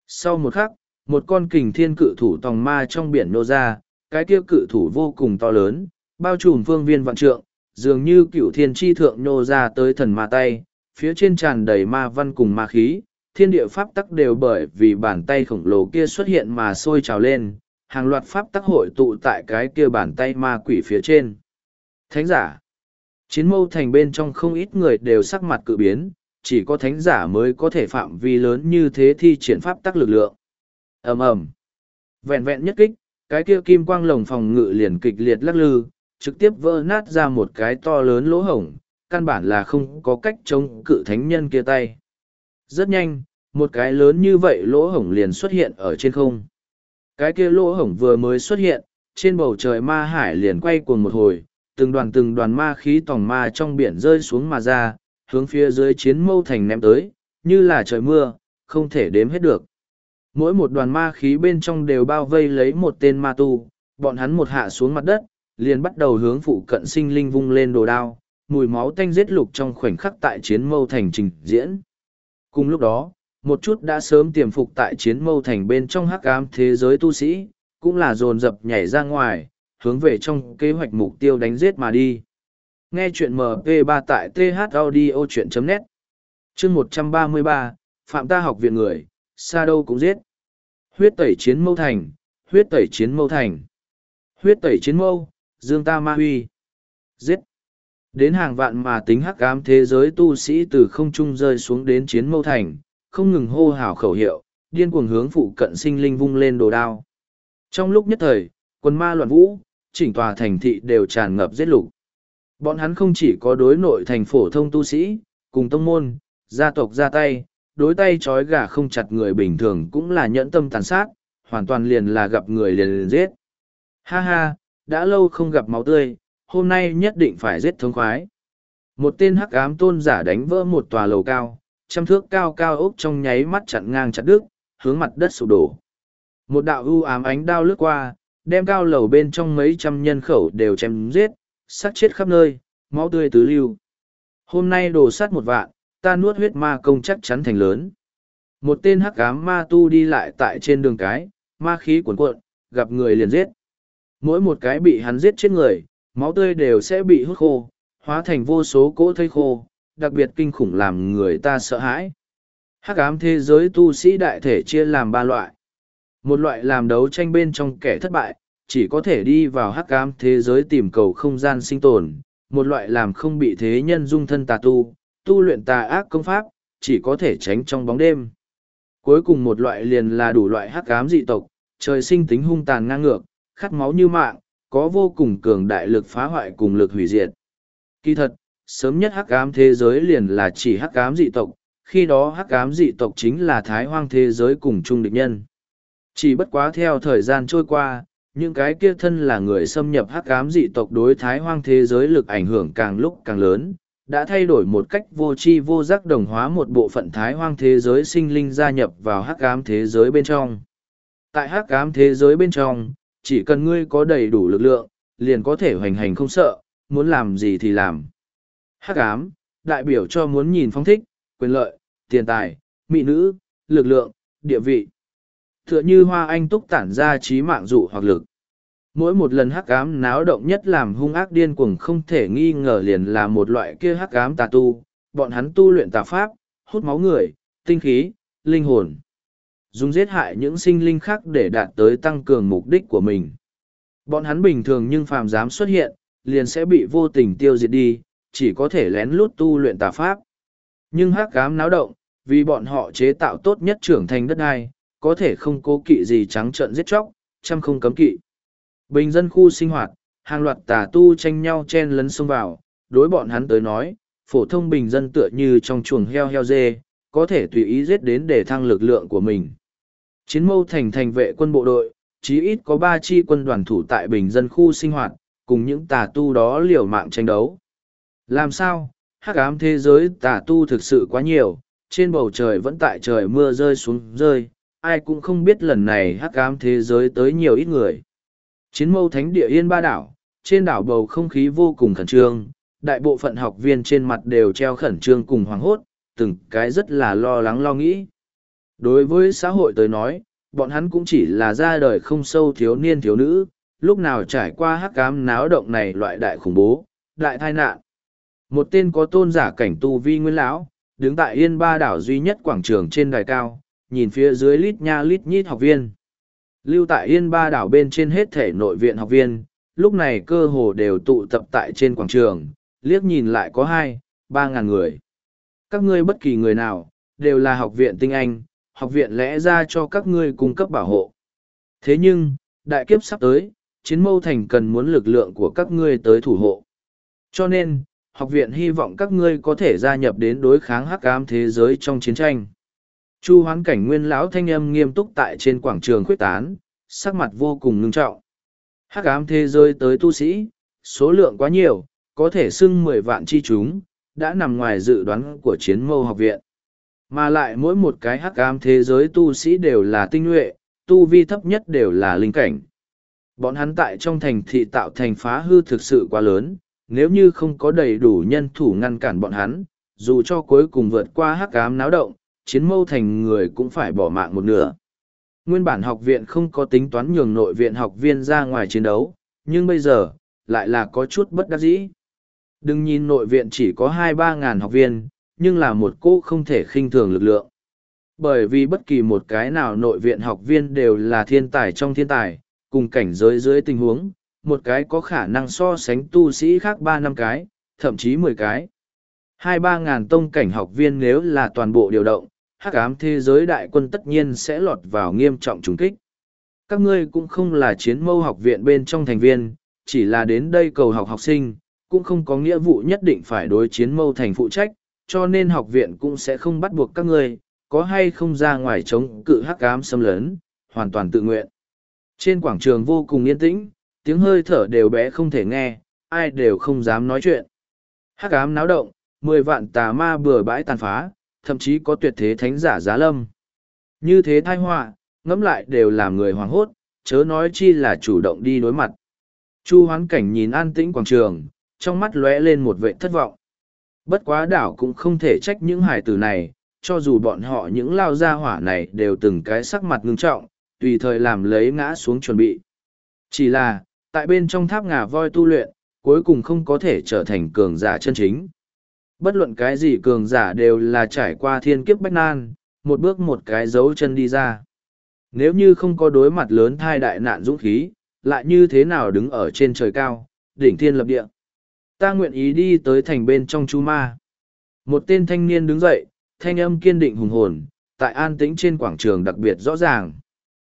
Sau một khắc, một con kình thiên cự thủ tòng ma trong biển nô ra, cái kia cự thủ vô cùng to lớn, bao trùm phương viên vạn trượng, dường như cựu thiên tri thượng nô ra tới thần ma tay, phía trên tràn đầy ma văn cùng ma khí, thiên địa pháp tắc đều bởi vì bàn tay khổng lồ kia xuất hiện mà sôi trào lên, hàng loạt pháp tắc hội tụ tại cái kia bàn tay ma quỷ phía trên. Thánh giả Chiến mâu thành bên trong không ít người đều sắc mặt cự biến, chỉ có thánh giả mới có thể phạm vi lớn như thế thi triển pháp tắc lực lượng. ầm ầm Vẹn vẹn nhất kích, cái kia kim quang lồng phòng ngự liền kịch liệt lắc lư, trực tiếp vỡ nát ra một cái to lớn lỗ hổng, căn bản là không có cách chống cự thánh nhân kia tay. Rất nhanh, một cái lớn như vậy lỗ hổng liền xuất hiện ở trên không. Cái kia lỗ hổng vừa mới xuất hiện, trên bầu trời ma hải liền quay cuồng một hồi, từng đoàn từng đoàn ma khí tòng ma trong biển rơi xuống mà ra, hướng phía dưới chiến mâu thành ném tới, như là trời mưa, không thể đếm hết được. Mỗi một đoàn ma khí bên trong đều bao vây lấy một tên ma tu, bọn hắn một hạ xuống mặt đất, liền bắt đầu hướng phụ cận sinh linh vung lên đồ đao, mùi máu tanh giết lục trong khoảnh khắc tại chiến mâu thành trình diễn. Cùng lúc đó, một chút đã sớm tiềm phục tại chiến mâu thành bên trong hắc ám thế giới tu sĩ, cũng là dồn dập nhảy ra ngoài, hướng về trong kế hoạch mục tiêu đánh giết mà đi. Nghe chuyện MP3 tại thaudio.net chương 133, Phạm ta học viện người, xa đâu cũng giết. Huyết tẩy chiến mâu thành, huyết tẩy chiến mâu thành. Huyết tẩy chiến mâu, dương ta ma huy. Giết. Đến hàng vạn mà tính hắc ám thế giới tu sĩ từ không trung rơi xuống đến chiến mâu thành, không ngừng hô hào khẩu hiệu, điên cuồng hướng phụ cận sinh linh vung lên đồ đao. Trong lúc nhất thời, quân ma loạn vũ, chỉnh tòa thành thị đều tràn ngập giết lục. Bọn hắn không chỉ có đối nội thành phổ thông tu sĩ, cùng tông môn, gia tộc ra tay, đối tay trói gà không chặt người bình thường cũng là nhẫn tâm tàn sát, hoàn toàn liền là gặp người liền liền giết. Ha ha, đã lâu không gặp máu tươi, hôm nay nhất định phải giết thống khoái. Một tên hắc ám tôn giả đánh vỡ một tòa lầu cao, trăm thước cao cao ốc trong nháy mắt chặn ngang chặt đứt, hướng mặt đất sụp đổ. Một đạo u ám ánh đao lướt qua, đem cao lầu bên trong mấy trăm nhân khẩu đều chém giết, sát chết khắp nơi, máu tươi tứ lưu. Hôm nay đổ sát một vạn, ta nuốt huyết ma công chắc chắn thành lớn. Một tên hắc ám ma tu đi lại tại trên đường cái, ma khí cuồn cuộn, gặp người liền giết. Mỗi một cái bị hắn giết chết người, máu tươi đều sẽ bị hút khô, hóa thành vô số cỗ thây khô, đặc biệt kinh khủng làm người ta sợ hãi. Hắc ám thế giới tu sĩ đại thể chia làm ba loại. Một loại làm đấu tranh bên trong kẻ thất bại, chỉ có thể đi vào hắc ám thế giới tìm cầu không gian sinh tồn. Một loại làm không bị thế nhân dung thân tà tu, tu luyện tà ác công pháp, chỉ có thể tránh trong bóng đêm. Cuối cùng một loại liền là đủ loại hắc ám dị tộc, trời sinh tính hung tàn ngang ngược, khát máu như mạng, có vô cùng cường đại lực phá hoại cùng lực hủy diệt. Kỳ thật, sớm nhất hắc ám thế giới liền là chỉ hắc ám dị tộc, khi đó hắc ám dị tộc chính là thái hoang thế giới cùng chung địch nhân. Chỉ bất quá theo thời gian trôi qua, những cái kia thân là người xâm nhập hắc ám dị tộc đối thái hoang thế giới lực ảnh hưởng càng lúc càng lớn, đã thay đổi một cách vô tri vô giác đồng hóa một bộ phận thái hoang thế giới sinh linh gia nhập vào hắc ám thế giới bên trong. Tại hắc ám thế giới bên trong, chỉ cần ngươi có đầy đủ lực lượng, liền có thể hoành hành không sợ, muốn làm gì thì làm. Hắc ám, đại biểu cho muốn nhìn phong thích, quyền lợi, tiền tài, mỹ nữ, lực lượng, địa vị. Tựa như hoa anh túc tản ra trí mạng dụ hoặc lực. Mỗi một lần hắc ám náo động nhất làm hung ác điên cuồng không thể nghi ngờ liền là một loại kia hắc ám tà tu, bọn hắn tu luyện tà pháp, hút máu người, tinh khí, linh hồn. Dùng giết hại những sinh linh khác để đạt tới tăng cường mục đích của mình. Bọn hắn bình thường nhưng phàm dám xuất hiện, liền sẽ bị vô tình tiêu diệt đi, chỉ có thể lén lút tu luyện tà pháp. Nhưng hắc ám náo động, vì bọn họ chế tạo tốt nhất trưởng thành đất đai, có thể không cố kỵ gì trắng trợn giết chóc, chăm không cấm kỵ. Bình dân khu sinh hoạt, hàng loạt tà tu tranh nhau chen lấn xông vào, đối bọn hắn tới nói, phổ thông bình dân tựa như trong chuồng heo heo dê, có thể tùy ý giết đến để thăng lực lượng của mình. Chiến mâu thành thành vệ quân bộ đội, chí ít có ba chi quân đoàn thủ tại bình dân khu sinh hoạt, cùng những tà tu đó liều mạng tranh đấu. Làm sao, hắc ám thế giới tà tu thực sự quá nhiều, trên bầu trời vẫn tại trời mưa rơi xuống rơi, ai cũng không biết lần này hắc ám thế giới tới nhiều ít người. Chiến mâu thánh địa yên ba đảo, trên đảo bầu không khí vô cùng khẩn trương, đại bộ phận học viên trên mặt đều treo khẩn trương cùng hoảng hốt, từng cái rất là lo lắng lo nghĩ. Đối với xã hội tới nói, bọn hắn cũng chỉ là ra đời không sâu thiếu niên thiếu nữ, lúc nào trải qua hắc ám náo động này loại đại khủng bố, đại tai nạn. Một tên có tôn giả cảnh tu vi nguyên lão, đứng tại yên ba đảo duy nhất quảng trường trên đài cao, nhìn phía dưới lít nha lít nhít học viên. Lưu tại yên ba đảo bên trên hết thể nội viện học viên, lúc này cơ hồ đều tụ tập tại trên quảng trường, liếc nhìn lại có hai, ba ngàn người. Các ngươi bất kỳ người nào, đều là học viện tinh anh, học viện lẽ ra cho các ngươi cung cấp bảo hộ. Thế nhưng, đại kiếp sắp tới, chiến mâu thành cần muốn lực lượng của các ngươi tới thủ hộ. Cho nên, học viện hy vọng các ngươi có thể gia nhập đến đối kháng hắc ám thế giới trong chiến tranh. Chu hoán cảnh nguyên lão thanh âm nghiêm túc tại trên quảng trường khuyết tán, sắc mặt vô cùng ngưng trọng. Hắc ám thế giới tới tu sĩ, số lượng quá nhiều, có thể xưng mười vạn chi chúng, đã nằm ngoài dự đoán của chiến mâu học viện. Mà lại mỗi một cái hắc ám thế giới tu sĩ đều là tinh nhuệ, tu vi thấp nhất đều là linh cảnh. Bọn hắn tại trong thành thị tạo thành phá hư thực sự quá lớn, nếu như không có đầy đủ nhân thủ ngăn cản bọn hắn, dù cho cuối cùng vượt qua hắc ám náo động, chiến mâu thành người cũng phải bỏ mạng một nửa. Nguyên bản học viện không có tính toán nhường nội viện học viên ra ngoài chiến đấu, nhưng bây giờ, lại là có chút bất đắc dĩ. Đừng nhìn nội viện chỉ có hai ba ngàn học viên, nhưng là một cô không thể khinh thường lực lượng. Bởi vì bất kỳ một cái nào nội viện học viên đều là thiên tài trong thiên tài, cùng cảnh giới dưới tình huống, một cái có khả năng so sánh tu sĩ khác ba năm cái, thậm chí mười cái. Hai ba ngàn tông cảnh học viên nếu là toàn bộ điều động, hắc ám thế giới đại quân tất nhiên sẽ lọt vào nghiêm trọng trùng kích. Các ngươi cũng không là chiến mâu học viện bên trong thành viên, chỉ là đến đây cầu học học sinh, cũng không có nghĩa vụ nhất định phải đối chiến mâu thành phụ trách, cho nên học viện cũng sẽ không bắt buộc các ngươi, có hay không ra ngoài chống cự hắc ám xâm lấn, hoàn toàn tự nguyện. Trên quảng trường vô cùng yên tĩnh, tiếng hơi thở đều bé không thể nghe, ai đều không dám nói chuyện. Hắc ám náo động, mười vạn tà ma bừa bãi tàn phá, thậm chí có tuyệt thế thánh giả giá lâm. Như thế thai họa, ngẫm lại đều làm người hoảng hốt, chớ nói chi là chủ động đi đối mặt. Chu hoán cảnh nhìn an tĩnh quảng trường, trong mắt lóe lên một vệ thất vọng. Bất quá đảo cũng không thể trách những hải tử này, cho dù bọn họ những lao gia hỏa này đều từng cái sắc mặt ngưng trọng, tùy thời làm lấy ngã xuống chuẩn bị. Chỉ là, tại bên trong tháp ngà voi tu luyện, cuối cùng không có thể trở thành cường giả chân chính. Bất luận cái gì cường giả đều là trải qua thiên kiếp bách nan, một bước một cái dấu chân đi ra. Nếu như không có đối mặt lớn thai đại nạn dũng khí, lại như thế nào đứng ở trên trời cao, đỉnh thiên lập địa. Ta nguyện ý đi tới thành bên trong chú ma. Một tên thanh niên đứng dậy, thanh âm kiên định hùng hồn, tại an tĩnh trên quảng trường đặc biệt rõ ràng.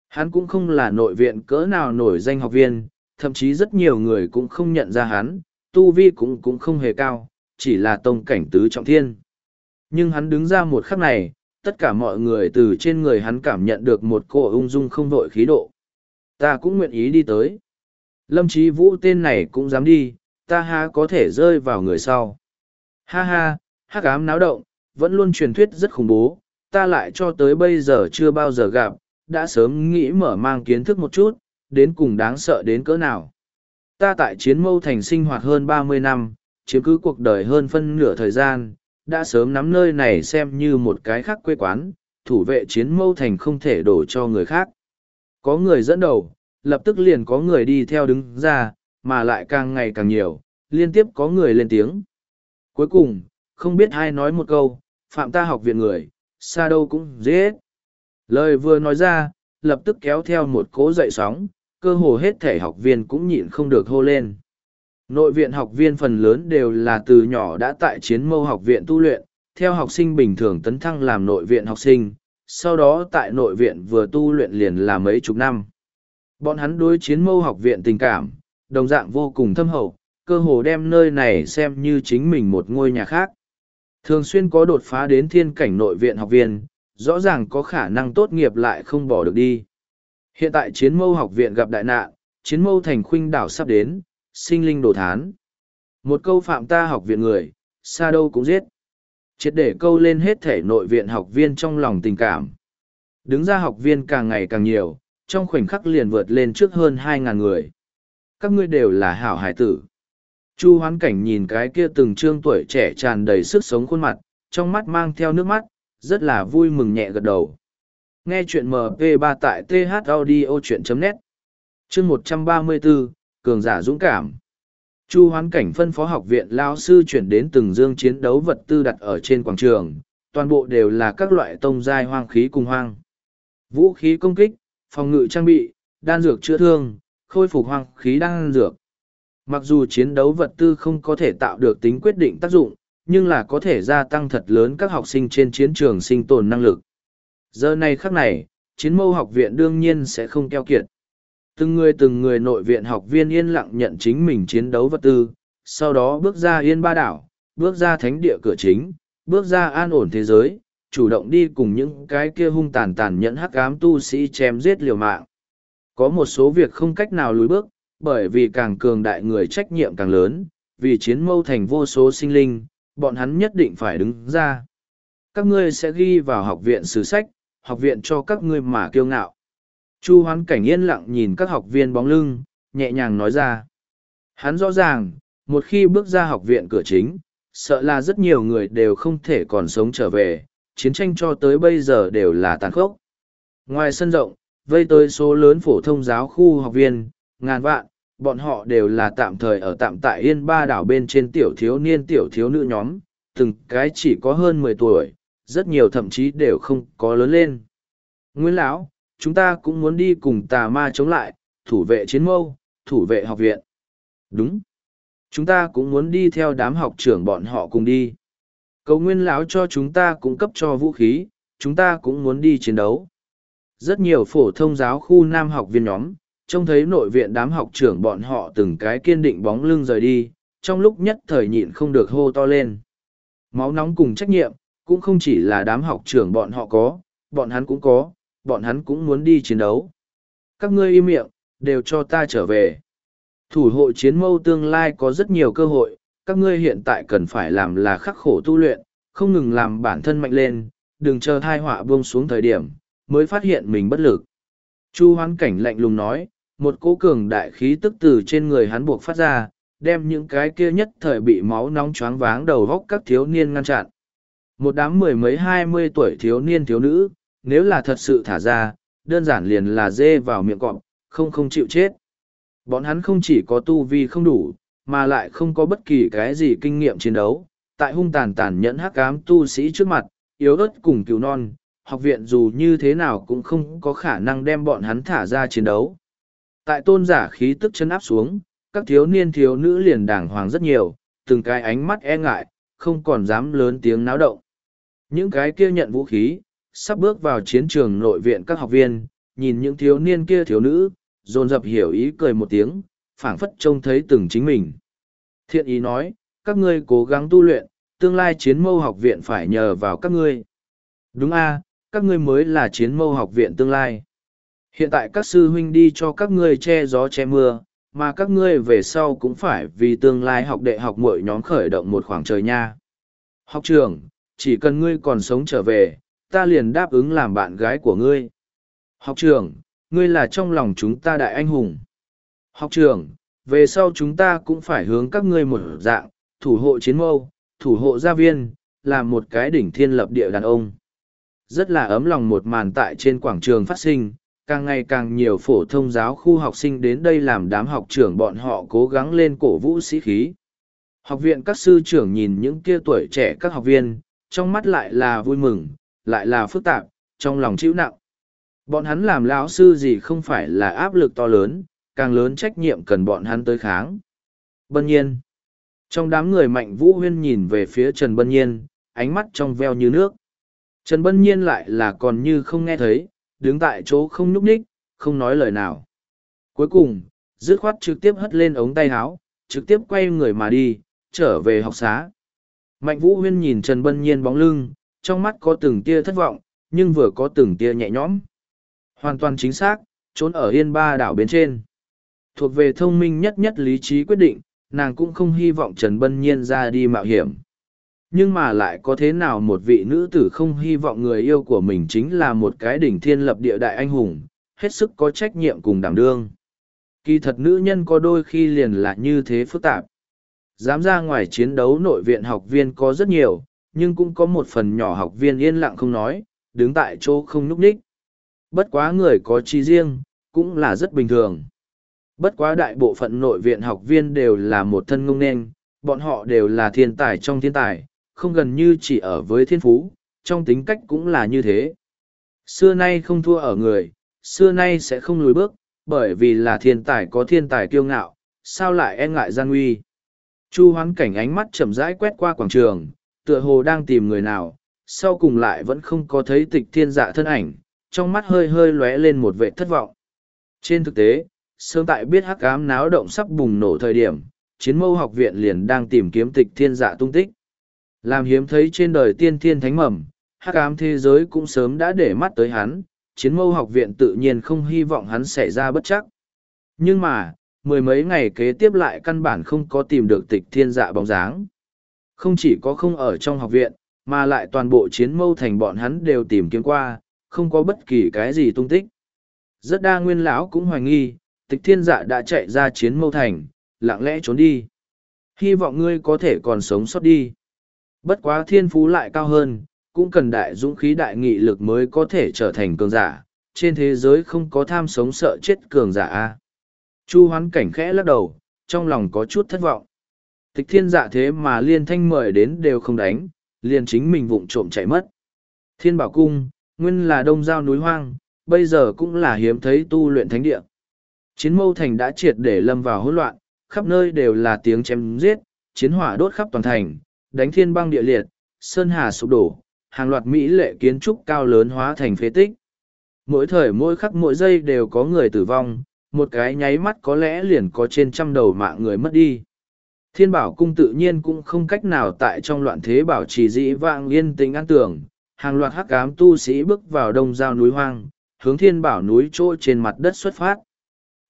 Hắn cũng không là nội viện cỡ nào nổi danh học viên, thậm chí rất nhiều người cũng không nhận ra hắn, tu vi cũng cũng không hề cao, chỉ là tông cảnh tứ trọng thiên. Nhưng hắn đứng ra một khắc này, tất cả mọi người từ trên người hắn cảm nhận được một cô ung dung không vội khí độ. Ta cũng nguyện ý đi tới. Lâm Chí Vũ tên này cũng dám đi, ta ha có thể rơi vào người sau. Ha ha, hắc ám náo động, vẫn luôn truyền thuyết rất khủng bố, ta lại cho tới bây giờ chưa bao giờ gặp, đã sớm nghĩ mở mang kiến thức một chút, đến cùng đáng sợ đến cỡ nào. Ta tại chiến mâu thành sinh hoạt hơn ba mươi năm, chiếm cứ cuộc đời hơn phân nửa thời gian, đã sớm nắm nơi này xem như một cái khác quê quán, thủ vệ chiến mâu thành không thể đổ cho người khác. Có người dẫn đầu, lập tức liền có người đi theo đứng ra, mà lại càng ngày càng nhiều, liên tiếp có người lên tiếng. Cuối cùng, không biết ai nói một câu, phạm ta học viện người, xa đâu cũng dễ. Lời vừa nói ra, lập tức kéo theo một cố dậy sóng, cơ hồ hết thể học viên cũng nhịn không được hô lên. Nội viện học viên phần lớn đều là từ nhỏ đã tại chiến mâu học viện tu luyện, theo học sinh bình thường tấn thăng làm nội viện học sinh, sau đó tại nội viện vừa tu luyện liền là mấy chục năm. Bọn hắn đối chiến mâu học viện tình cảm, đồng dạng vô cùng thâm hậu, cơ hồ đem nơi này xem như chính mình một ngôi nhà khác. Thường xuyên có đột phá đến thiên cảnh nội viện học viên, rõ ràng có khả năng tốt nghiệp lại không bỏ được đi. Hiện tại chiến mâu học viện gặp đại nạn, chiến mâu thành khuynh đảo sắp đến, sinh linh đồ thán. Một câu phạm ta học viện người, xa đâu cũng giết. Triệt để câu lên hết thể nội viện học viên trong lòng tình cảm. Đứng ra học viên càng ngày càng nhiều, trong khoảnh khắc liền vượt lên trước hơn hai ngàn người. Các ngươi đều là hảo hải tử. Chu hoán cảnh nhìn cái kia từng trương tuổi trẻ tràn đầy sức sống khuôn mặt, trong mắt mang theo nước mắt, rất là vui mừng nhẹ gật đầu. Nghe chuyện MP3 tại thaudio.net Chương 134, Cường giả dũng cảm Chu hoán cảnh phân phó học viện lao sư chuyển đến từng dương chiến đấu vật tư đặt ở trên quảng trường, toàn bộ đều là các loại tông giai hoang khí cùng hoang. Vũ khí công kích, phòng ngự trang bị, đan dược chữa thương, khôi phục hoang khí đan dược. Mặc dù chiến đấu vật tư không có thể tạo được tính quyết định tác dụng, nhưng là có thể gia tăng thật lớn các học sinh trên chiến trường sinh tồn năng lực. Giờ này khắc này, chiến mâu học viện đương nhiên sẽ không keo kiệt. Từng người từng người nội viện học viên yên lặng nhận chính mình chiến đấu vật tư, sau đó bước ra yên ba đảo, bước ra thánh địa cửa chính, bước ra an ổn thế giới, chủ động đi cùng những cái kia hung tàn tàn nhẫn hắc ám tu sĩ chém giết liều mạng. Có một số việc không cách nào lùi bước, bởi vì càng cường đại người trách nhiệm càng lớn, vì chiến mâu thành vô số sinh linh, bọn hắn nhất định phải đứng ra. Các ngươi sẽ ghi vào học viện sử sách, học viện cho các ngươi mà kiêu ngạo. Chu hoán cảnh yên lặng nhìn các học viên bóng lưng, nhẹ nhàng nói ra. Hắn rõ ràng, một khi bước ra học viện cửa chính, sợ là rất nhiều người đều không thể còn sống trở về, chiến tranh cho tới bây giờ đều là tàn khốc. Ngoài sân rộng, vây tới số lớn phổ thông giáo khu học viên, ngàn vạn, bọn họ đều là tạm thời ở tạm tại yên ba đảo bên trên tiểu thiếu niên tiểu thiếu nữ nhóm, từng cái chỉ có hơn mười tuổi, rất nhiều thậm chí đều không có lớn lên. Nguyên lão, chúng ta cũng muốn đi cùng tà ma chống lại, thủ vệ chiến mâu, thủ vệ học viện. Đúng. Chúng ta cũng muốn đi theo đám học trưởng bọn họ cùng đi. Cầu nguyên lão cho chúng ta cung cấp cho vũ khí, chúng ta cũng muốn đi chiến đấu. Rất nhiều phổ thông giáo khu nam học viên nhóm, trông thấy nội viện đám học trưởng bọn họ từng cái kiên định bóng lưng rời đi, trong lúc nhất thời nhịn không được hô to lên. Máu nóng cùng trách nhiệm, cũng không chỉ là đám học trưởng bọn họ có, bọn hắn cũng có, bọn hắn cũng muốn đi chiến đấu. Các ngươi im miệng, đều cho ta trở về. Thủ hộ chiến mâu tương lai có rất nhiều cơ hội, các ngươi hiện tại cần phải làm là khắc khổ tu luyện, không ngừng làm bản thân mạnh lên, đừng chờ thai họa buông xuống thời điểm, mới phát hiện mình bất lực. Chu hoán cảnh lạnh lùng nói, một cỗ cường đại khí tức từ trên người hắn buộc phát ra, đem những cái kia nhất thời bị máu nóng choáng váng đầu góc các thiếu niên ngăn chặn. Một đám mười mấy hai mươi tuổi thiếu niên thiếu nữ, nếu là thật sự thả ra, đơn giản liền là dê vào miệng cọp, không không chịu chết. Bọn hắn không chỉ có tu vi không đủ, mà lại không có bất kỳ cái gì kinh nghiệm chiến đấu. Tại hung tàn tàn nhẫn hắc ám tu sĩ trước mặt, yếu ớt cùng cứu non, học viện dù như thế nào cũng không có khả năng đem bọn hắn thả ra chiến đấu. Tại tôn giả khí tức chân áp xuống, các thiếu niên thiếu nữ liền đàng hoàng rất nhiều, từng cái ánh mắt e ngại, không còn dám lớn tiếng náo động. Những cái kia nhận vũ khí, sắp bước vào chiến trường nội viện các học viên, nhìn những thiếu niên kia thiếu nữ, dồn dập hiểu ý cười một tiếng, phảng phất trông thấy từng chính mình. Thiện ý nói, các ngươi cố gắng tu luyện, tương lai chiến mâu học viện phải nhờ vào các ngươi. Đúng a, các ngươi mới là chiến mâu học viện tương lai. Hiện tại các sư huynh đi cho các ngươi che gió che mưa, mà các ngươi về sau cũng phải vì tương lai học đệ học mỗi nhóm khởi động một khoảng trời nha. Học trưởng, chỉ cần ngươi còn sống trở về, ta liền đáp ứng làm bạn gái của ngươi. Học trưởng, ngươi là trong lòng chúng ta đại anh hùng. Học trưởng, về sau chúng ta cũng phải hướng các ngươi một dạng, thủ hộ chiến mâu, thủ hộ gia viên, làm một cái đỉnh thiên lập địa đàn ông. Rất là ấm lòng một màn tại trên quảng trường phát sinh, càng ngày càng nhiều phổ thông giáo khu học sinh đến đây làm đám học trưởng bọn họ cố gắng lên cổ vũ sĩ khí. Học viện các sư trưởng nhìn những kia tuổi trẻ các học viên, trong mắt lại là vui mừng, lại là phức tạp, trong lòng chịu nặng. Bọn hắn làm lão sư gì không phải là áp lực to lớn, càng lớn trách nhiệm cần bọn hắn tới kháng. Bân nhiên. Trong đám người mạnh vũ huyên nhìn về phía Trần Bân Nhiên, ánh mắt trong veo như nước. Trần Bân Nhiên lại là còn như không nghe thấy, đứng tại chỗ không nhúc nhích, không nói lời nào. Cuối cùng, dứt khoát trực tiếp hất lên ống tay áo, trực tiếp quay người mà đi, trở về học xá. Mạnh Vũ Huyên nhìn Trần Bân Nhiên bóng lưng, trong mắt có từng tia thất vọng, nhưng vừa có từng tia nhẹ nhõm. Hoàn toàn chính xác, trốn ở yên ba đảo bên trên. Thuộc về thông minh nhất nhất lý trí quyết định, nàng cũng không hy vọng Trần Bân Nhiên ra đi mạo hiểm. Nhưng mà lại có thế nào một vị nữ tử không hy vọng người yêu của mình chính là một cái đỉnh thiên lập địa đại anh hùng, hết sức có trách nhiệm cùng đảm đương. Kỳ thật nữ nhân có đôi khi liền là như thế phức tạp. Dám ra ngoài chiến đấu nội viện học viên có rất nhiều, nhưng cũng có một phần nhỏ học viên yên lặng không nói, đứng tại chỗ không nhúc nhích. Bất quá người có chi riêng, cũng là rất bình thường. Bất quá đại bộ phận nội viện học viên đều là một thân ngông nên, bọn họ đều là thiên tài trong thiên tài, không gần như chỉ ở với thiên phú, trong tính cách cũng là như thế. Xưa nay không thua ở người, xưa nay sẽ không lùi bước, bởi vì là thiên tài có thiên tài kiêu ngạo, sao lại e ngại gian nguy. Chu hoán cảnh ánh mắt chậm rãi quét qua quảng trường, tựa hồ đang tìm người nào, sau cùng lại vẫn không có thấy tịch thiên dạ thân ảnh, trong mắt hơi hơi lóe lên một vệ thất vọng. Trên thực tế, sớm tại biết hắc ám náo động sắp bùng nổ thời điểm, chiến mâu học viện liền đang tìm kiếm tịch thiên dạ tung tích. Làm hiếm thấy trên đời tiên thiên thánh mầm, hắc ám thế giới cũng sớm đã để mắt tới hắn, chiến mâu học viện tự nhiên không hy vọng hắn xảy ra bất chắc. Nhưng mà, mười mấy ngày kế tiếp lại căn bản không có tìm được tịch thiên dạ bóng dáng. Không chỉ có không ở trong học viện, mà lại toàn bộ chiến mâu thành bọn hắn đều tìm kiếm qua, không có bất kỳ cái gì tung tích. Rất đa nguyên lão cũng hoài nghi, tịch thiên dạ đã chạy ra chiến mâu thành, lặng lẽ trốn đi. Hy vọng ngươi có thể còn sống sót đi. Bất quá thiên phú lại cao hơn, cũng cần đại dũng khí đại nghị lực mới có thể trở thành cường giả. Trên thế giới không có tham sống sợ chết cường giả a. Chu hoán cảnh khẽ lắc đầu, trong lòng có chút thất vọng. Tịch thiên dạ thế mà liên thanh mời đến đều không đánh, liền chính mình vụng trộm chạy mất. Thiên bảo cung, nguyên là đông giao núi hoang, bây giờ cũng là hiếm thấy tu luyện thánh địa. Chiến mâu thành đã triệt để lâm vào hỗn loạn, khắp nơi đều là tiếng chém giết, chiến hỏa đốt khắp toàn thành, đánh thiên băng địa liệt, sơn hà sụp đổ, hàng loạt mỹ lệ kiến trúc cao lớn hóa thành phế tích. Mỗi thời mỗi khắc mỗi giây đều có người tử vong, một cái nháy mắt có lẽ liền có trên trăm đầu mạng người mất đi. Thiên bảo cung tự nhiên cũng không cách nào tại trong loạn thế bảo trì dĩ vạng yên tĩnh an tưởng, hàng loạt hắc ám tu sĩ bước vào đông giao núi hoang, hướng thiên bảo núi trôi trên mặt đất xuất phát.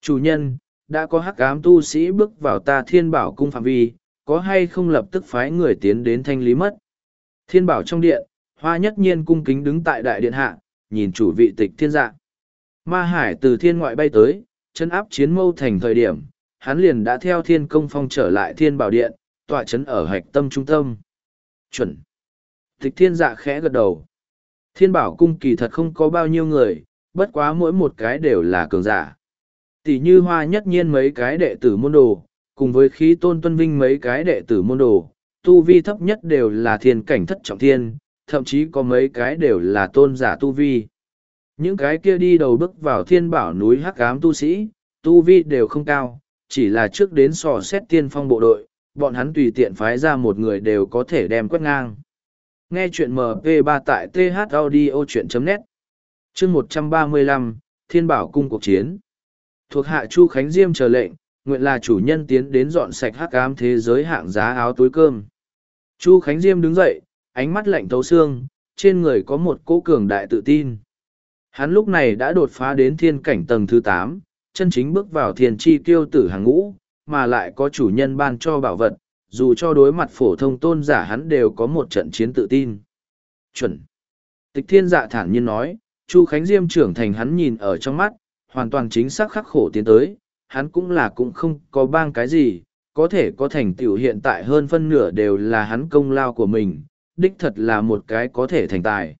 Chủ nhân, đã có hắc ám tu sĩ bước vào ta thiên bảo cung phạm vi, có hay không lập tức phái người tiến đến thanh lý mất. Thiên bảo trong điện, hoa nhất nhiên cung kính đứng tại đại điện hạ, nhìn chủ vị tịch thiên dạ. Ma hải từ thiên ngoại bay tới, chân áp chiến mâu thành thời điểm, hắn liền đã theo thiên công phong trở lại thiên bảo điện, tọa chấn ở hạch tâm trung tâm. Chuẩn. Tịch thiên dạ khẽ gật đầu. Thiên bảo cung kỳ thật không có bao nhiêu người, bất quá mỗi một cái đều là cường giả. Tỷ như hoa nhất nhiên mấy cái đệ tử môn đồ, cùng với khí tôn tuân vinh mấy cái đệ tử môn đồ, tu vi thấp nhất đều là thiên cảnh thất trọng thiên, thậm chí có mấy cái đều là tôn giả tu vi. Những cái kia đi đầu bước vào thiên bảo núi hắc ám tu sĩ, tu vi đều không cao, chỉ là trước đến sò xét tiên phong bộ đội, bọn hắn tùy tiện phái ra một người đều có thể đem quét ngang. Nghe chuyện MP3 tại thaudio.net chương 135, Thiên Bảo Cung Cuộc Chiến Thuộc hạ Chu Khánh Diêm chờ lệnh, nguyện là chủ nhân tiến đến dọn sạch hắc ám thế giới hạng giá áo túi cơm. Chu Khánh Diêm đứng dậy, ánh mắt lạnh thấu xương, trên người có một cỗ cường đại tự tin. Hắn lúc này đã đột phá đến thiên cảnh tầng thứ tám, chân chính bước vào thiền chi tiêu tử hàng ngũ, mà lại có chủ nhân ban cho bảo vật, dù cho đối mặt phổ thông tôn giả hắn đều có một trận chiến tự tin. Chuẩn. Tịch thiên dạ thản nhiên nói, Chu Khánh Diêm trưởng thành hắn nhìn ở trong mắt, hoàn toàn chính xác khắc khổ tiến tới, hắn cũng là cũng không có bang cái gì, có thể có thành tựu hiện tại hơn phân nửa đều là hắn công lao của mình, đích thật là một cái có thể thành tài.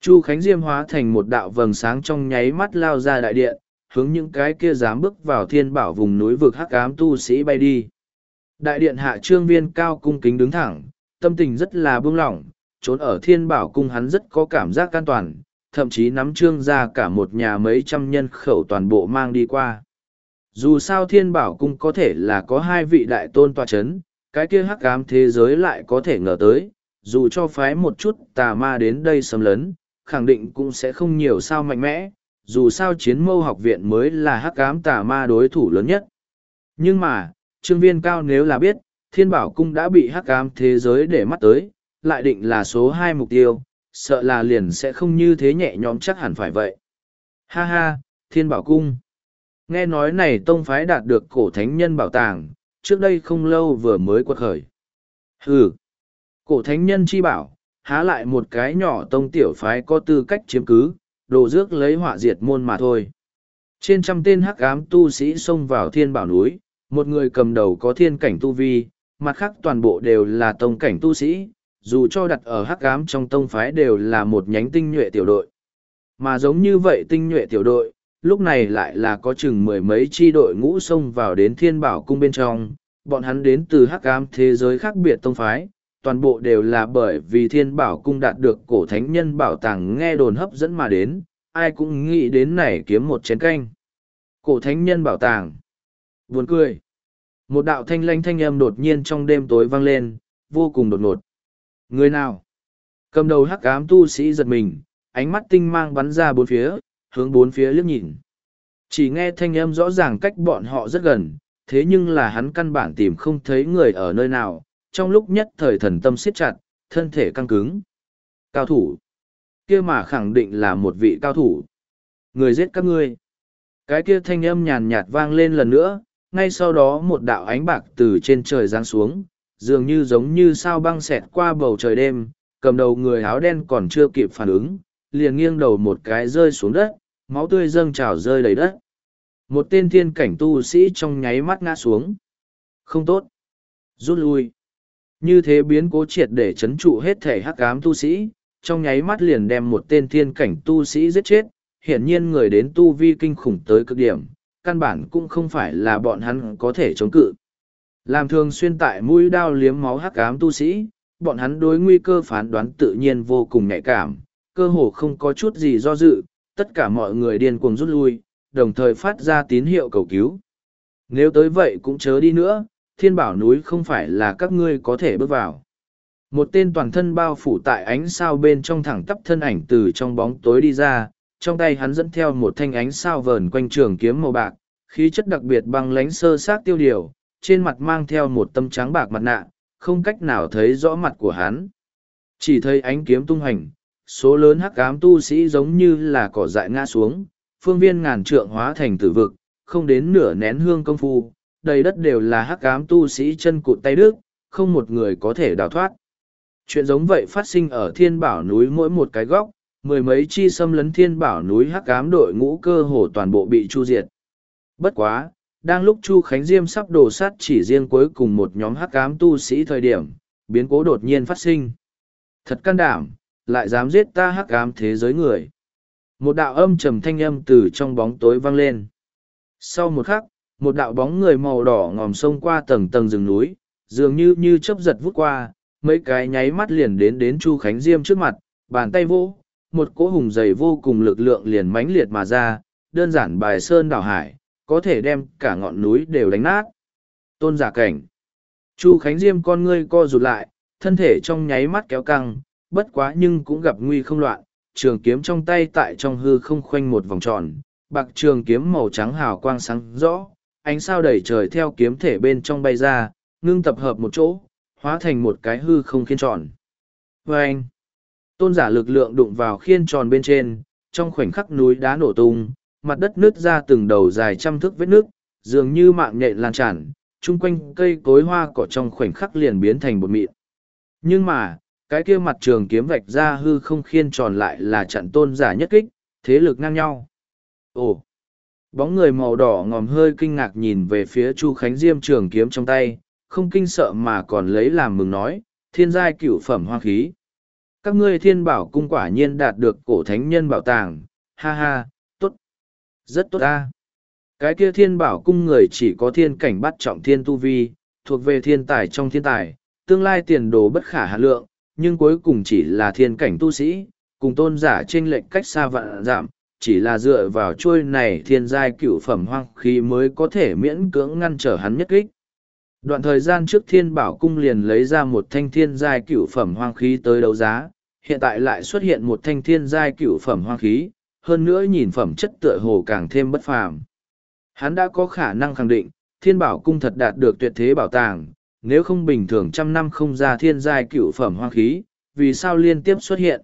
Chu Khánh Diêm hóa thành một đạo vầng sáng trong nháy mắt lao ra đại điện, hướng những cái kia dám bước vào thiên bảo vùng núi vực hắc ám tu sĩ bay đi. Đại điện hạ trương viên cao cung kính đứng thẳng, tâm tình rất là buông lỏng, trốn ở thiên bảo cung hắn rất có cảm giác an toàn, thậm chí nắm trương ra cả một nhà mấy trăm nhân khẩu toàn bộ mang đi qua. Dù sao thiên bảo cung có thể là có hai vị đại tôn tòa chấn, cái kia hắc ám thế giới lại có thể ngờ tới, dù cho phái một chút tà ma đến đây xâm lấn, khẳng định cũng sẽ không nhiều sao mạnh mẽ, dù sao chiến mâu học viện mới là hắc ám tà ma đối thủ lớn nhất. Nhưng mà, trương viên cao nếu là biết, thiên bảo cung đã bị hắc ám thế giới để mắt tới, lại định là số hai mục tiêu, sợ là liền sẽ không như thế nhẹ nhõm chắc hẳn phải vậy. Ha ha, thiên bảo cung. Nghe nói này tông phái đạt được cổ thánh nhân bảo tàng, trước đây không lâu vừa mới quật khởi. Hừ, cổ thánh nhân chi bảo, há lại một cái nhỏ tông tiểu phái có tư cách chiếm cứ, đồ rước lấy họa diệt môn mà thôi. Trên trăm tên hắc ám tu sĩ xông vào thiên bảo núi, một người cầm đầu có thiên cảnh tu vi, mặt khác toàn bộ đều là tông cảnh tu sĩ, dù cho đặt ở hắc ám trong tông phái đều là một nhánh tinh nhuệ tiểu đội. Mà giống như vậy tinh nhuệ tiểu đội, lúc này lại là có chừng mười mấy chi đội ngũ xông vào đến thiên bảo cung bên trong, bọn hắn đến từ hắc ám thế giới khác biệt tông phái, toàn bộ đều là bởi vì thiên bảo cung đạt được cổ thánh nhân bảo tàng nghe đồn hấp dẫn mà đến, ai cũng nghĩ đến này kiếm một chén canh. Cổ thánh nhân bảo tàng. Buồn cười. Một đạo thanh lanh thanh âm đột nhiên trong đêm tối vang lên, vô cùng đột ngột. Người nào? Cầm đầu hắc ám tu sĩ giật mình, ánh mắt tinh mang bắn ra bốn phía, hướng bốn phía liếc nhìn. Chỉ nghe thanh âm rõ ràng cách bọn họ rất gần, thế nhưng là hắn căn bản tìm không thấy người ở nơi nào, trong lúc nhất thời thần tâm siết chặt, thân thể căng cứng. Cao thủ. kia mà khẳng định là một vị cao thủ. Người giết các ngươi. Cái kia thanh âm nhàn nhạt vang lên lần nữa, ngay sau đó một đạo ánh bạc từ trên trời giáng xuống, dường như giống như sao băng xẹt qua bầu trời đêm, cầm đầu người áo đen còn chưa kịp phản ứng, liền nghiêng đầu một cái rơi xuống đất, máu tươi dâng trào rơi đầy đất. Một tên thiên cảnh tu sĩ trong nháy mắt ngã xuống. Không tốt. Rút lui. Như thế biến cố triệt để chấn trụ hết thể hắc ám tu sĩ, trong nháy mắt liền đem một tên thiên cảnh tu sĩ giết chết, hiển nhiên người đến tu vi kinh khủng tới cực điểm, căn bản cũng không phải là bọn hắn có thể chống cự. Làm thường xuyên tại mũi đao liếm máu hắc ám tu sĩ, bọn hắn đối nguy cơ phán đoán tự nhiên vô cùng nhạy cảm, cơ hồ không có chút gì do dự, tất cả mọi người điên cuồng rút lui, đồng thời phát ra tín hiệu cầu cứu. Nếu tới vậy cũng chớ đi nữa, thiên bảo núi không phải là các ngươi có thể bước vào. Một tên toàn thân bao phủ tại ánh sao bên trong thẳng tắp thân ảnh từ trong bóng tối đi ra, trong tay hắn dẫn theo một thanh ánh sao vờn quanh trường kiếm màu bạc, khí chất đặc biệt băng lánh sơ sát tiêu điều, trên mặt mang theo một tâm trắng bạc mặt nạ, không cách nào thấy rõ mặt của hắn. Chỉ thấy ánh kiếm tung hành, số lớn hắc ám tu sĩ giống như là cỏ dại ngã xuống, phương viên ngàn trượng hóa thành tử vực, không đến nửa nén hương công phu, đầy đất đều là hắc ám tu sĩ chân cụt tay đức, không một người có thể đào thoát. Chuyện giống vậy phát sinh ở thiên bảo núi mỗi một cái góc, mười mấy chi xâm lấn thiên bảo núi hắc ám đội ngũ cơ hồ toàn bộ bị chu diệt. Bất quá, đang lúc Chu Khánh Diêm sắp đổ sát chỉ riêng cuối cùng một nhóm hắc ám tu sĩ thời điểm, biến cố đột nhiên phát sinh. Thật can đảm, lại dám giết ta hắc ám thế giới người. Một đạo âm trầm thanh âm từ trong bóng tối vang lên. Sau một khắc, một đạo bóng người màu đỏ ngòm sông qua tầng tầng rừng núi, dường như như chớp giật vút qua, mấy cái nháy mắt liền đến đến Chu Khánh Diêm trước mặt, bàn tay vô, một cỗ hùng dày vô cùng lực lượng liền mãnh liệt mà ra, đơn giản bài sơn đảo hải, có thể đem cả ngọn núi đều đánh nát. Tôn giả cảnh. Chu Khánh Diêm con ngươi co rụt lại, thân thể trong nháy mắt kéo căng, bất quá nhưng cũng gặp nguy không loạn, trường kiếm trong tay tại trong hư không khoanh một vòng tròn, bạc trường kiếm màu trắng hào quang sáng rõ, ánh sao đầy trời theo kiếm thể bên trong bay ra, ngưng tập hợp một chỗ, hóa thành một cái hư không khiên tròn. Và anh, tôn giả lực lượng đụng vào khiên tròn bên trên, trong khoảnh khắc núi đá nổ tung, mặt đất nứt ra từng đầu dài trăm thước vết nước, dường như mạng nhện lan tràn, chung quanh cây cối hoa cỏ trong khoảnh khắc liền biến thành bột mịn. Nhưng mà, cái kia mặt trường kiếm vạch ra hư không khiên tròn lại là trận tôn giả nhất kích, thế lực ngang nhau. Ồ! Bóng người màu đỏ ngòm hơi kinh ngạc nhìn về phía Chu Khánh Diêm trường kiếm trong tay, không kinh sợ mà còn lấy làm mừng nói, thiên giai cửu phẩm hoa khí. Các ngươi thiên bảo cung quả nhiên đạt được cổ thánh nhân bảo tàng, ha ha, tốt, rất tốt ta. Cái kia thiên bảo cung người chỉ có thiên cảnh bắt trọng thiên tu vi, thuộc về thiên tài trong thiên tài, tương lai tiền đồ bất khả hà lượng, nhưng cuối cùng chỉ là thiên cảnh tu sĩ, cùng tôn giả trên lệnh cách xa vạn giảm, chỉ là dựa vào chuôi này thiên giai cửu phẩm hoang khí mới có thể miễn cưỡng ngăn trở hắn nhất kích. Đoạn thời gian trước thiên bảo cung liền lấy ra một thanh thiên giai cửu phẩm hoang khí tới đấu giá, hiện tại lại xuất hiện một thanh thiên giai cửu phẩm hoang khí, hơn nữa nhìn phẩm chất tựa hồ càng thêm bất phàm. Hắn đã có khả năng khẳng định, thiên bảo cung thật đạt được tuyệt thế bảo tàng, nếu không bình thường trăm năm không ra thiên giai cửu phẩm hoang khí, vì sao liên tiếp xuất hiện.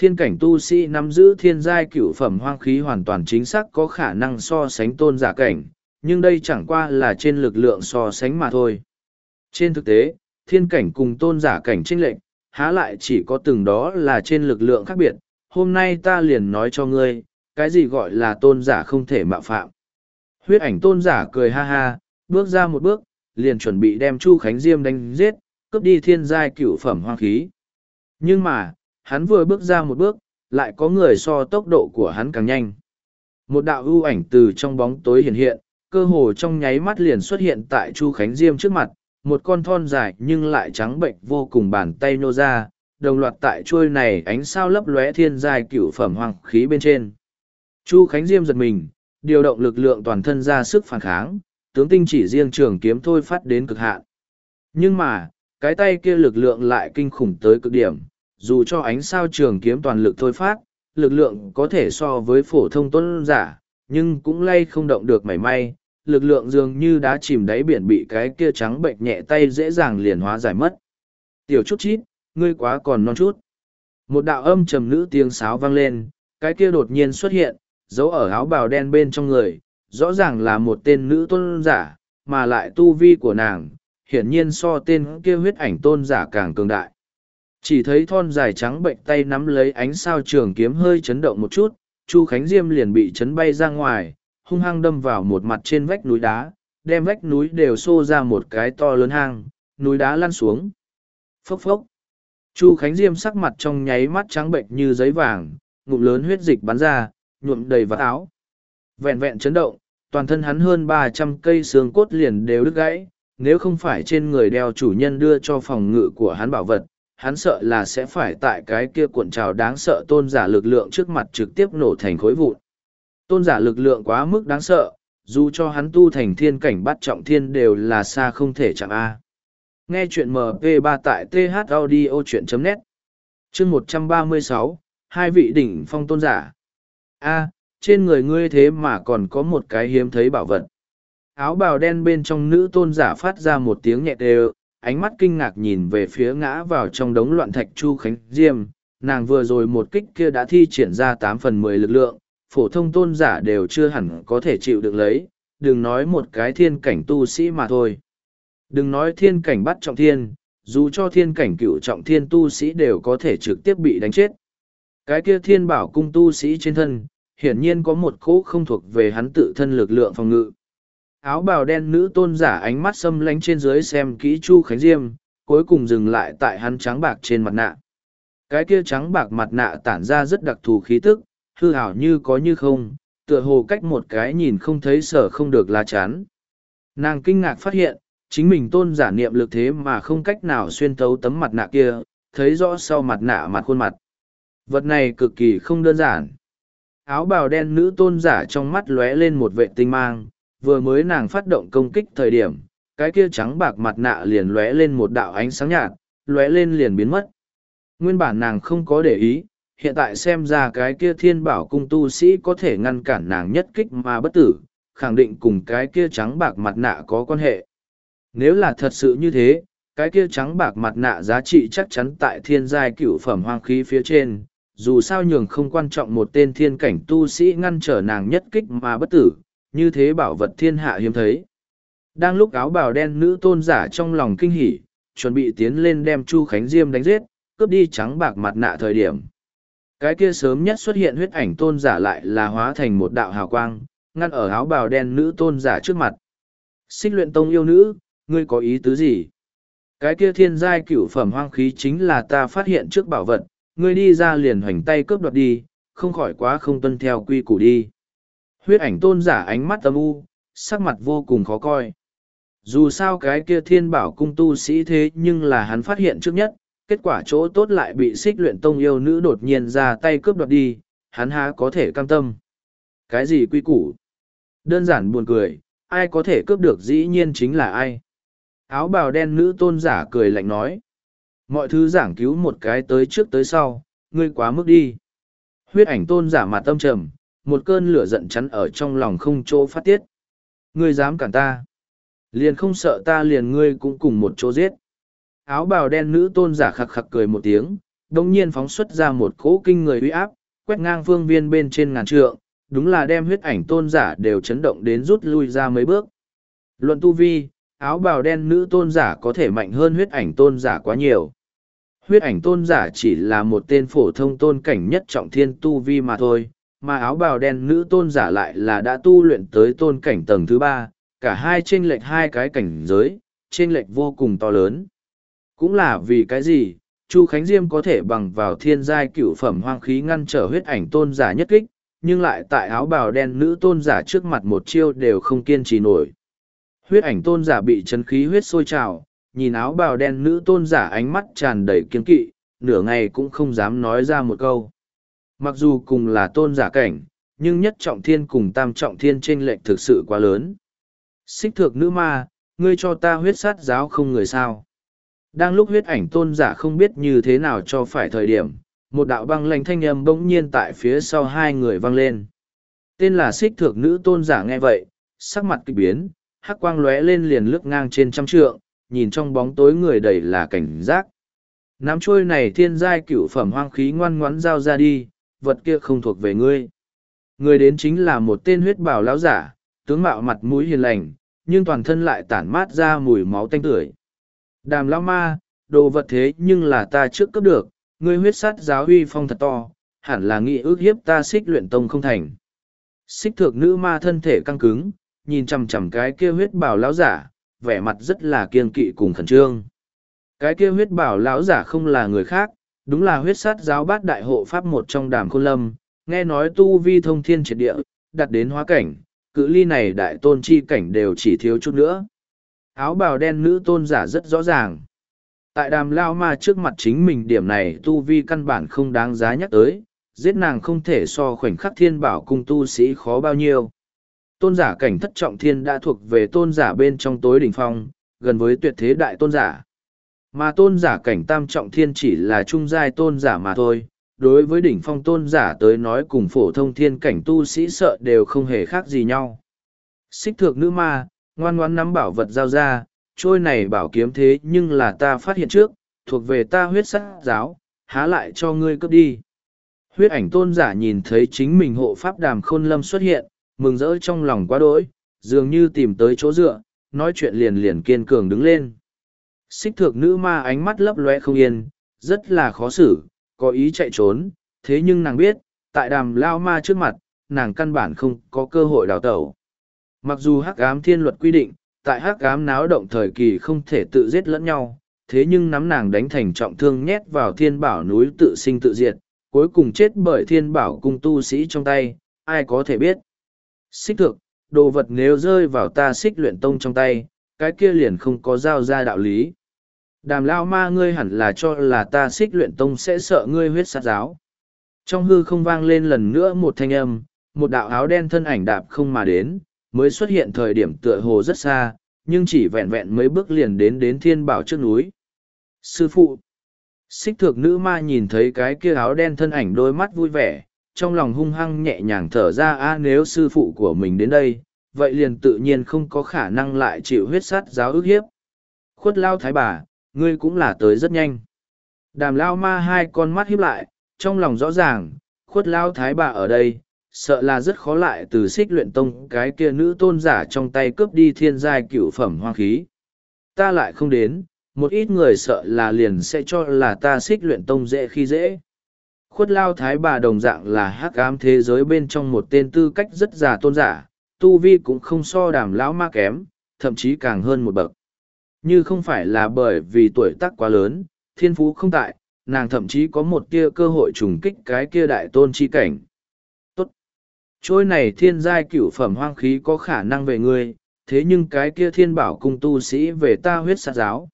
Thiên cảnh tu sĩ nắm giữ thiên giai cửu phẩm hoang khí hoàn toàn chính xác có khả năng so sánh tôn giả cảnh, nhưng đây chẳng qua là trên lực lượng so sánh mà thôi. Trên thực tế, thiên cảnh cùng tôn giả cảnh trinh lệnh, há lại chỉ có từng đó là trên lực lượng khác biệt. Hôm nay ta liền nói cho ngươi, cái gì gọi là tôn giả không thể mạo phạm. Huyết ảnh tôn giả cười ha ha, bước ra một bước, liền chuẩn bị đem Chu Khánh Diêm đánh giết, cướp đi thiên giai cửu phẩm hoang khí. Nhưng mà, hắn vừa bước ra một bước, lại có người so tốc độ của hắn càng nhanh. Một đạo ưu ảnh từ trong bóng tối hiện hiện, cơ hồ trong nháy mắt liền xuất hiện tại Chu Khánh Diêm trước mặt, một con thon dài nhưng lại trắng bệnh vô cùng bàn tay nô ra, đồng loạt tại chuôi này ánh sao lấp lóe thiên giai cửu phẩm hoàng khí bên trên. Chu Khánh Diêm giật mình, điều động lực lượng toàn thân ra sức phản kháng, tướng tinh chỉ riêng trường kiếm thôi phát đến cực hạn. Nhưng mà, cái tay kia lực lượng lại kinh khủng tới cực điểm, dù cho ánh sao trường kiếm toàn lực thôi phát, lực lượng có thể so với phổ thông tuân giả, nhưng cũng lay không động được mảy may, lực lượng dường như đã chìm đáy biển bị cái kia trắng bệnh nhẹ tay dễ dàng liền hóa giải mất. Tiểu chút chít, ngươi quá còn non chút. Một đạo âm trầm nữ tiếng sáo vang lên, cái kia đột nhiên xuất hiện, giấu ở áo bào đen bên trong người, rõ ràng là một tên nữ tôn giả, mà lại tu vi của nàng, hiển nhiên so tên kia huyết ảnh tôn giả càng cường đại. Chỉ thấy thon dài trắng bệnh tay nắm lấy ánh sao trường kiếm hơi chấn động một chút, Chu Khánh Diêm liền bị chấn bay ra ngoài, hung hăng đâm vào một mặt trên vách núi đá, đem vách núi đều xô ra một cái to lớn hang, núi đá lăn xuống. Phốc phốc. Chu Khánh Diêm sắc mặt trong nháy mắt trắng bệnh như giấy vàng, ngụm lớn huyết dịch bắn ra, nhuộm đầy vạt áo. Vẹn vẹn chấn động, toàn thân hắn hơn ba trăm cây xương cốt liền đều đứt gãy, nếu không phải trên người đeo chủ nhân đưa cho phòng ngự của hắn bảo vật, hắn sợ là sẽ phải tại cái kia cuộn trào đáng sợ tôn giả lực lượng trước mặt trực tiếp nổ thành khối vụn. Tôn giả lực lượng quá mức đáng sợ, dù cho hắn tu thành thiên cảnh bắt trọng thiên đều là xa không thể chạm A. Nghe chuyện MP3 tại thaudio.net chương một trăm ba mươi sáu hai vị đỉnh phong tôn giả. A, trên người ngươi thế mà còn có một cái hiếm thấy bảo vật. Áo bào đen bên trong nữ tôn giả phát ra một tiếng nhẹ đều, ánh mắt kinh ngạc nhìn về phía ngã vào trong đống loạn thạch Chu Khánh Diêm, nàng vừa rồi một kích kia đã thi triển ra tám phần mười lực lượng, phổ thông tôn giả đều chưa hẳn có thể chịu được lấy, đừng nói một cái thiên cảnh tu sĩ mà thôi. Đừng nói thiên cảnh bắt trọng thiên, dù cho thiên cảnh cựu trọng thiên tu sĩ đều có thể trực tiếp bị đánh chết. Cái kia thiên bảo cung tu sĩ trên thân, hiển nhiên có một cỗ không thuộc về hắn tự thân lực lượng phòng ngự. Áo bào đen nữ tôn giả ánh mắt xâm lánh trên dưới xem kỹ Chu Khánh Diêm, cuối cùng dừng lại tại hắn trắng bạc trên mặt nạ. Cái kia trắng bạc mặt nạ tản ra rất đặc thù khí tức, hư hảo như có như không, tựa hồ cách một cái nhìn không thấy sở không được lá chán. Nàng kinh ngạc phát hiện, chính mình tôn giả niệm lực thế mà không cách nào xuyên thấu tấm mặt nạ kia, thấy rõ sau mặt nạ mặt khuôn mặt. Vật này cực kỳ không đơn giản. Áo bào đen nữ tôn giả trong mắt lóe lên một vệ tinh mang, vừa mới nàng phát động công kích thời điểm, cái kia trắng bạc mặt nạ liền lóe lên một đạo ánh sáng nhạt, lóe lên liền biến mất. Nguyên bản nàng không có để ý, hiện tại xem ra cái kia thiên bảo cung tu sĩ có thể ngăn cản nàng nhất kích mà bất tử, khẳng định cùng cái kia trắng bạc mặt nạ có quan hệ. Nếu là thật sự như thế, cái kia trắng bạc mặt nạ giá trị chắc chắn tại thiên giai cửu phẩm hoang khí phía trên, dù sao nhường không quan trọng một tên thiên cảnh tu sĩ ngăn trở nàng nhất kích mà bất tử, như thế bảo vật thiên hạ hiếm thấy. Đang lúc áo bào đen nữ tôn giả trong lòng kinh hỉ, chuẩn bị tiến lên đem Chu Khánh Diêm đánh giết, cướp đi trắng bạc mặt nạ thời điểm. Cái kia sớm nhất xuất hiện huyết ảnh tôn giả lại là hóa thành một đạo hào quang, ngăn ở áo bào đen nữ tôn giả trước mặt. Xích luyện tông yêu nữ, ngươi có ý tứ gì? Cái kia thiên giai cửu phẩm hoang khí chính là ta phát hiện trước bảo vật, ngươi đi ra liền hoành tay cướp đoạt đi, không khỏi quá không tuân theo quy củ đi. Huyết ảnh tôn giả ánh mắt âm u, sắc mặt vô cùng khó coi. Dù sao cái kia thiên bảo cung tu sĩ thế nhưng là hắn phát hiện trước nhất, kết quả chỗ tốt lại bị xích luyện tông yêu nữ đột nhiên ra tay cướp đoạt đi, hắn há có thể cam tâm. Cái gì quy củ? Đơn giản buồn cười, ai có thể cướp được dĩ nhiên chính là ai. Áo bào đen nữ tôn giả cười lạnh nói. Mọi thứ giảng cứu một cái tới trước tới sau, ngươi quá mức đi. Huyết ảnh tôn giả mặt tâm trầm, một cơn lửa giận chắn ở trong lòng không chỗ phát tiết. Ngươi dám cản ta. Liền không sợ ta liền ngươi cũng cùng một chỗ giết. Áo bào đen nữ tôn giả khặc khặc cười một tiếng, đồng nhiên phóng xuất ra một cỗ kinh người uy áp, quét ngang phương viên bên trên ngàn trượng, đúng là đem huyết ảnh tôn giả đều chấn động đến rút lui ra mấy bước. Luận tu vi, áo bào đen nữ tôn giả có thể mạnh hơn huyết ảnh tôn giả quá nhiều. Huyết ảnh tôn giả chỉ là một tên phổ thông tôn cảnh nhất trọng thiên tu vi mà thôi, mà áo bào đen nữ tôn giả lại là đã tu luyện tới tôn cảnh tầng thứ ba, cả hai chênh lệch hai cái cảnh giới, chênh lệch vô cùng to lớn. Cũng là vì cái gì, Chu Khánh Diêm có thể bằng vào thiên giai cửu phẩm hoang khí ngăn trở huyết ảnh tôn giả nhất kích, nhưng lại tại áo bào đen nữ tôn giả trước mặt một chiêu đều không kiên trì nổi. Huyết ảnh tôn giả bị chấn khí huyết sôi trào, nhìn áo bào đen nữ tôn giả ánh mắt tràn đầy kiên kỵ, nửa ngày cũng không dám nói ra một câu. Mặc dù cùng là tôn giả cảnh, nhưng nhất trọng thiên cùng tam trọng thiên tranh lệch thực sự quá lớn. Xích thược nữ ma, ngươi cho ta huyết sát giáo không người sao. Đang lúc huyết ảnh tôn giả không biết như thế nào cho phải thời điểm, một đạo băng lanh thanh âm bỗng nhiên tại phía sau hai người vang lên. Tên là xích thược nữ tôn giả nghe vậy, sắc mặt kịch biến, hắc quang lóe lên liền lướt ngang trên trăm trượng, nhìn trong bóng tối người đầy là cảnh giác. Nắm trôi này thiên giai cửu phẩm hoang khí ngoan ngoãn giao ra đi, vật kia không thuộc về ngươi. Người đến chính là một tên huyết bảo lão giả, tướng mạo mặt mũi hiền lành, nhưng toàn thân lại tản mát ra mùi máu tanh tưởi. Đàm lão ma, đồ vật thế nhưng là ta trước cấp được, ngươi huyết sát giáo huy phong thật to, hẳn là nghĩ ước hiếp ta xích luyện tông không thành. Xích thược nữ ma thân thể căng cứng, nhìn chằm chằm cái kia huyết bảo lão giả, vẻ mặt rất là kiên kỵ cùng khẩn trương. Cái kia huyết bảo lão giả không là người khác, đúng là huyết sát giáo bát đại hộ pháp một trong đàm khôn lâm, nghe nói tu vi thông thiên triệt địa, đặt đến hóa cảnh, cự ly này đại tôn chi cảnh đều chỉ thiếu chút nữa. Áo bào đen nữ tôn giả rất rõ ràng. Tại đàm lao ma trước mặt chính mình điểm này tu vi căn bản không đáng giá nhắc tới, giết nàng không thể so khoảnh khắc thiên bảo cung tu sĩ khó bao nhiêu. Tôn giả cảnh thất trọng thiên đã thuộc về tôn giả bên trong tối đỉnh phong, gần với tuyệt thế đại tôn giả. Mà tôn giả cảnh tam trọng thiên chỉ là trung giai tôn giả mà thôi, đối với đỉnh phong tôn giả tới nói cùng phổ thông thiên cảnh tu sĩ sợ đều không hề khác gì nhau. Xích thược nữ ma, ngoan ngoan nắm bảo vật giao ra, trôi này bảo kiếm thế nhưng là ta phát hiện trước, thuộc về ta huyết sắc giáo, há lại cho ngươi cướp đi. Huyết ảnh tôn giả nhìn thấy chính mình hộ pháp đàm khôn lâm xuất hiện, mừng rỡ trong lòng quá đỗi, dường như tìm tới chỗ dựa, nói chuyện liền liền kiên cường đứng lên. Xích thược nữ ma ánh mắt lấp loe không yên, rất là khó xử, có ý chạy trốn, thế nhưng nàng biết, tại đàm lao ma trước mặt, nàng căn bản không có cơ hội đào tẩu. Mặc dù hắc ám thiên luật quy định, tại hắc ám náo động thời kỳ không thể tự giết lẫn nhau, thế nhưng nắm nàng đánh thành trọng thương nhét vào thiên bảo núi tự sinh tự diệt, cuối cùng chết bởi thiên bảo cung tu sĩ trong tay, ai có thể biết. Xích thực, đồ vật nếu rơi vào ta xích luyện tông trong tay, cái kia liền không có giao ra đạo lý. Đàm lao ma ngươi hẳn là cho là ta xích luyện tông sẽ sợ ngươi huyết sát giáo. Trong hư không vang lên lần nữa một thanh âm, một đạo áo đen thân ảnh đạp không mà đến, mới xuất hiện thời điểm tựa hồ rất xa, nhưng chỉ vẹn vẹn mấy bước liền đến đến thiên bảo trước núi. Sư phụ! Xích thược nữ ma nhìn thấy cái kia áo đen thân ảnh đôi mắt vui vẻ, trong lòng hung hăng nhẹ nhàng thở ra a nếu sư phụ của mình đến đây, vậy liền tự nhiên không có khả năng lại chịu huyết sát giáo ức hiếp. Khuất lao thái bà, ngươi cũng là tới rất nhanh. Đàm lao ma hai con mắt híp lại, trong lòng rõ ràng, khuất lao thái bà ở đây, sợ là rất khó lại từ xích luyện tông cái kia nữ tôn giả trong tay cướp đi thiên giai cựu phẩm hoang khí. Ta lại không đến, một ít người sợ là liền sẽ cho là ta xích luyện tông dễ khi dễ. Khuất lao thái bà đồng dạng là hắc ám thế giới bên trong một tên tư cách rất già tôn giả, tu vi cũng không so đàm lão ma kém, thậm chí càng hơn một bậc. Như không phải là bởi vì tuổi tác quá lớn, thiên phú không tại, nàng thậm chí có một tia cơ hội trùng kích cái kia đại tôn chi cảnh. Tốt! Trôi này thiên giai cửu phẩm hoang khí có khả năng về ngươi, thế nhưng cái kia thiên bảo cung tu sĩ về ta huyết sát giáo.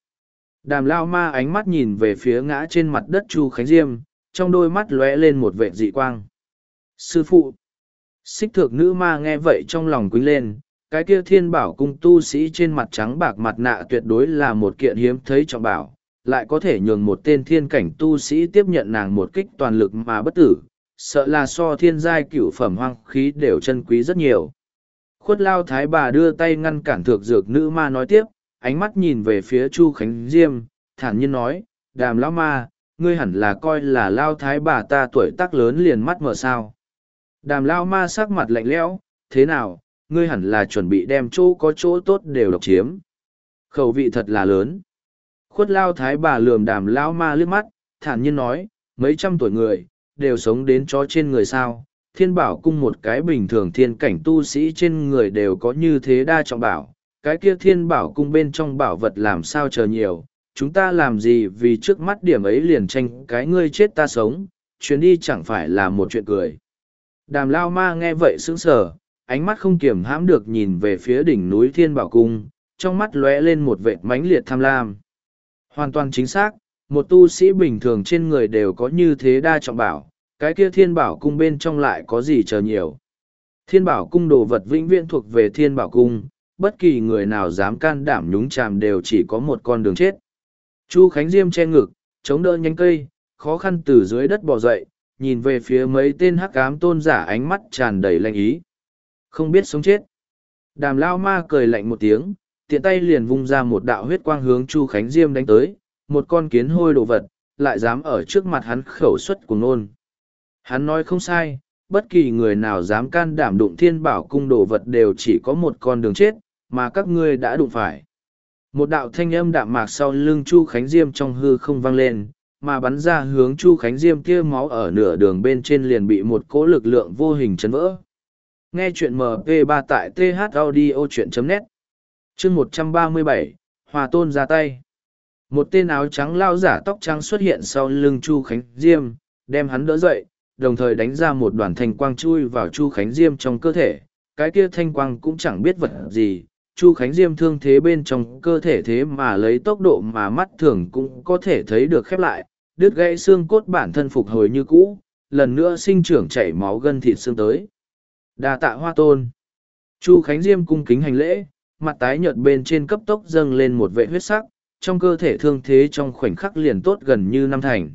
Đàm lao ma ánh mắt nhìn về phía ngã trên mặt đất Chu Khánh Diêm, trong đôi mắt lóe lên một vệ dị quang. Sư phụ! Xích thược nữ ma nghe vậy trong lòng quýnh lên, cái kia thiên bảo cung tu sĩ trên mặt trắng bạc mặt nạ tuyệt đối là một kiện hiếm thấy trọng bảo, lại có thể nhường một tên thiên cảnh tu sĩ tiếp nhận nàng một kích toàn lực mà bất tử, sợ là so thiên giai cửu phẩm hoang khí đều chân quý rất nhiều. Khuất lao thái bà đưa tay ngăn cản thược dược nữ ma nói tiếp, ánh mắt nhìn về phía Chu Khánh Diêm, thản nhiên nói, đàm lão ma, ngươi hẳn là coi là lao thái bà ta tuổi tác lớn liền mắt mở sao. Đàm lao ma sắc mặt lạnh lẽo, thế nào, ngươi hẳn là chuẩn bị đem chỗ có chỗ tốt đều độc chiếm. Khẩu vị thật là lớn. Khuất lao thái bà lườm đàm lao ma liếc mắt, thản nhiên nói, mấy trăm tuổi người, đều sống đến chó trên người sao. Thiên bảo cung một cái bình thường thiên cảnh tu sĩ trên người đều có như thế đa trọng bảo. Cái kia thiên bảo cung bên trong bảo vật làm sao chờ nhiều. Chúng ta làm gì vì trước mắt điểm ấy liền tranh cái ngươi chết ta sống, chuyến đi chẳng phải là một chuyện cười. Đàm lao ma nghe vậy sững sờ, ánh mắt không kiềm hãm được nhìn về phía đỉnh núi thiên bảo cung, trong mắt lóe lên một vệt mãnh liệt tham lam. Hoàn toàn chính xác, một tu sĩ bình thường trên người đều có như thế đa trọng bảo, cái kia thiên bảo cung bên trong lại có gì chờ nhiều. Thiên bảo cung đồ vật vĩnh viễn thuộc về thiên bảo cung, bất kỳ người nào dám can đảm nhúng chàm đều chỉ có một con đường chết. Chu Khánh Diêm che ngực, chống đỡ nhánh cây, khó khăn từ dưới đất bò dậy, nhìn về phía mấy tên hắc ám tôn giả ánh mắt tràn đầy lanh ý. Không biết sống chết. Đàm lao ma cười lạnh một tiếng, tiện tay liền vung ra một đạo huyết quang hướng Chu Khánh Diêm đánh tới, một con kiến hôi đồ vật, lại dám ở trước mặt hắn khẩu xuất của nôn. Hắn nói không sai, bất kỳ người nào dám can đảm đụng thiên bảo cung đồ vật đều chỉ có một con đường chết, mà các ngươi đã đụng phải. Một đạo thanh âm đạm mạc sau lưng Chu Khánh Diêm trong hư không vang lên, mà bắn ra hướng Chu Khánh Diêm kia máu ở nửa đường bên trên liền bị một cỗ lực lượng vô hình chấn vỡ. Nghe chuyện MP3 tại thaudio.net chương 137, Hòa Tôn ra tay. Một tên áo trắng lao giả tóc trắng xuất hiện sau lưng Chu Khánh Diêm, đem hắn đỡ dậy, đồng thời đánh ra một đoàn thanh quang chui vào Chu Khánh Diêm trong cơ thể. Cái kia thanh quang cũng chẳng biết vật gì, Chu Khánh Diêm thương thế bên trong cơ thể thế mà lấy tốc độ mà mắt thường cũng có thể thấy được khép lại, đứt gãy xương cốt bản thân phục hồi như cũ, lần nữa sinh trưởng chảy máu gân thịt xương tới. Đa tạ hoa tôn. Chu Khánh Diêm cung kính hành lễ, mặt tái nhợt bên trên cấp tốc dâng lên một vệ huyết sắc, trong cơ thể thương thế trong khoảnh khắc liền tốt gần như năm thành.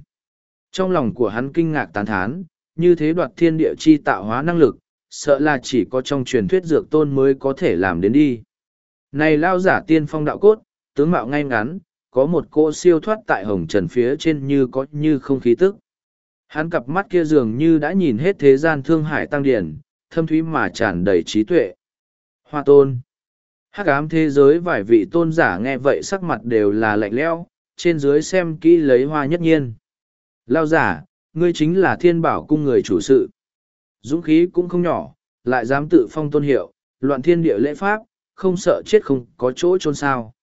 Trong lòng của hắn kinh ngạc tán thán, như thế đoạt thiên địa chi tạo hóa năng lực, sợ là chỉ có trong truyền thuyết dược tôn mới có thể làm đến đi. Này lao giả tiên phong đạo cốt, tướng mạo ngay ngắn, có một cô siêu thoát tại hồng trần phía trên như có như không khí tức. Hắn cặp mắt kia dường như đã nhìn hết thế gian thương hải tăng điển, thâm thúy mà tràn đầy trí tuệ. Hoa tôn. Hắc ám thế giới vài vị tôn giả nghe vậy sắc mặt đều là lạnh lẽo, trên dưới xem kỹ lấy hoa nhất nhiên. Lao giả, ngươi chính là thiên bảo cung người chủ sự. Dũng khí cũng không nhỏ, lại dám tự phong tôn hiệu, loạn thiên địa lễ pháp, không sợ chết không có chỗ trôn sao.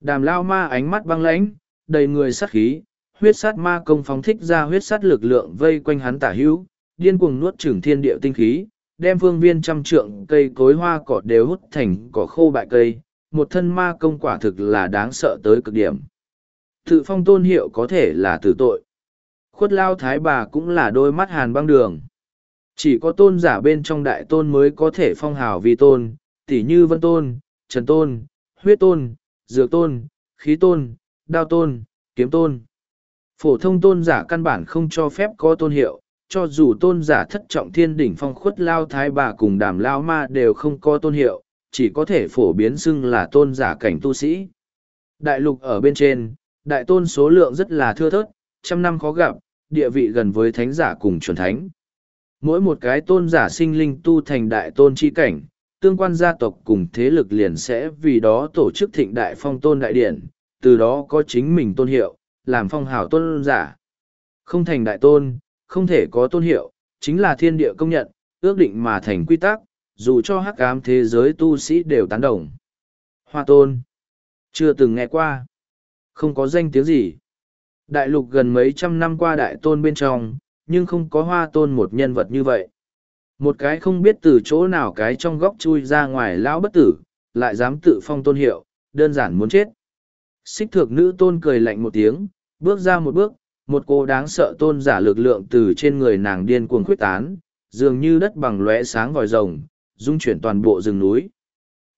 Đàm lao ma ánh mắt băng lãnh, đầy người sát khí, huyết sát ma công phóng thích ra huyết sát lực lượng vây quanh hắn tả hữu, điên cuồng nuốt chửng thiên địa tinh khí, đem phương viên trăm trượng cây cối hoa cỏ đều hút thành cỏ khô bại cây, một thân ma công quả thực là đáng sợ tới cực điểm. Tự phong tôn hiệu có thể là tử tội. Khuất lao thái bà cũng là đôi mắt hàn băng đường. Chỉ có tôn giả bên trong đại tôn mới có thể phong hào vi tôn, tỉ như vân tôn, trần tôn, huyết tôn, dược tôn, khí tôn, đao tôn, kiếm tôn. Phổ thông tôn giả căn bản không cho phép có tôn hiệu, cho dù tôn giả thất trọng thiên đỉnh phong khuất lao thái bà cùng đàm lao ma đều không có tôn hiệu, chỉ có thể phổ biến xưng là tôn giả cảnh tu sĩ. Đại lục ở bên trên, đại tôn số lượng rất là thưa thớt, trăm năm khó gặp, địa vị gần với thánh giả cùng chuẩn thánh. mỗi một cái tôn giả sinh linh tu thành đại tôn chi cảnh, tương quan gia tộc cùng thế lực liền sẽ vì đó tổ chức thịnh đại phong tôn đại điển, từ đó có chính mình tôn hiệu, làm phong hào tôn giả. Không thành đại tôn, không thể có tôn hiệu, chính là thiên địa công nhận, ước định mà thành quy tắc, dù cho hắc ám thế giới tu sĩ đều tán đồng. Hoa tôn. Chưa từng nghe qua. Không có danh tiếng gì. Đại lục gần mấy trăm năm qua đại tôn bên trong, nhưng không có hoa tôn một nhân vật như vậy. Một cái không biết từ chỗ nào cái trong góc chui ra ngoài lão bất tử, lại dám tự phong tôn hiệu, đơn giản muốn chết. Xích thược nữ tôn cười lạnh một tiếng, bước ra một bước, một cô đáng sợ tôn giả lực lượng từ trên người nàng điên cuồng khuyết tán, dường như đất bằng lóe sáng vòi rồng, dung chuyển toàn bộ rừng núi.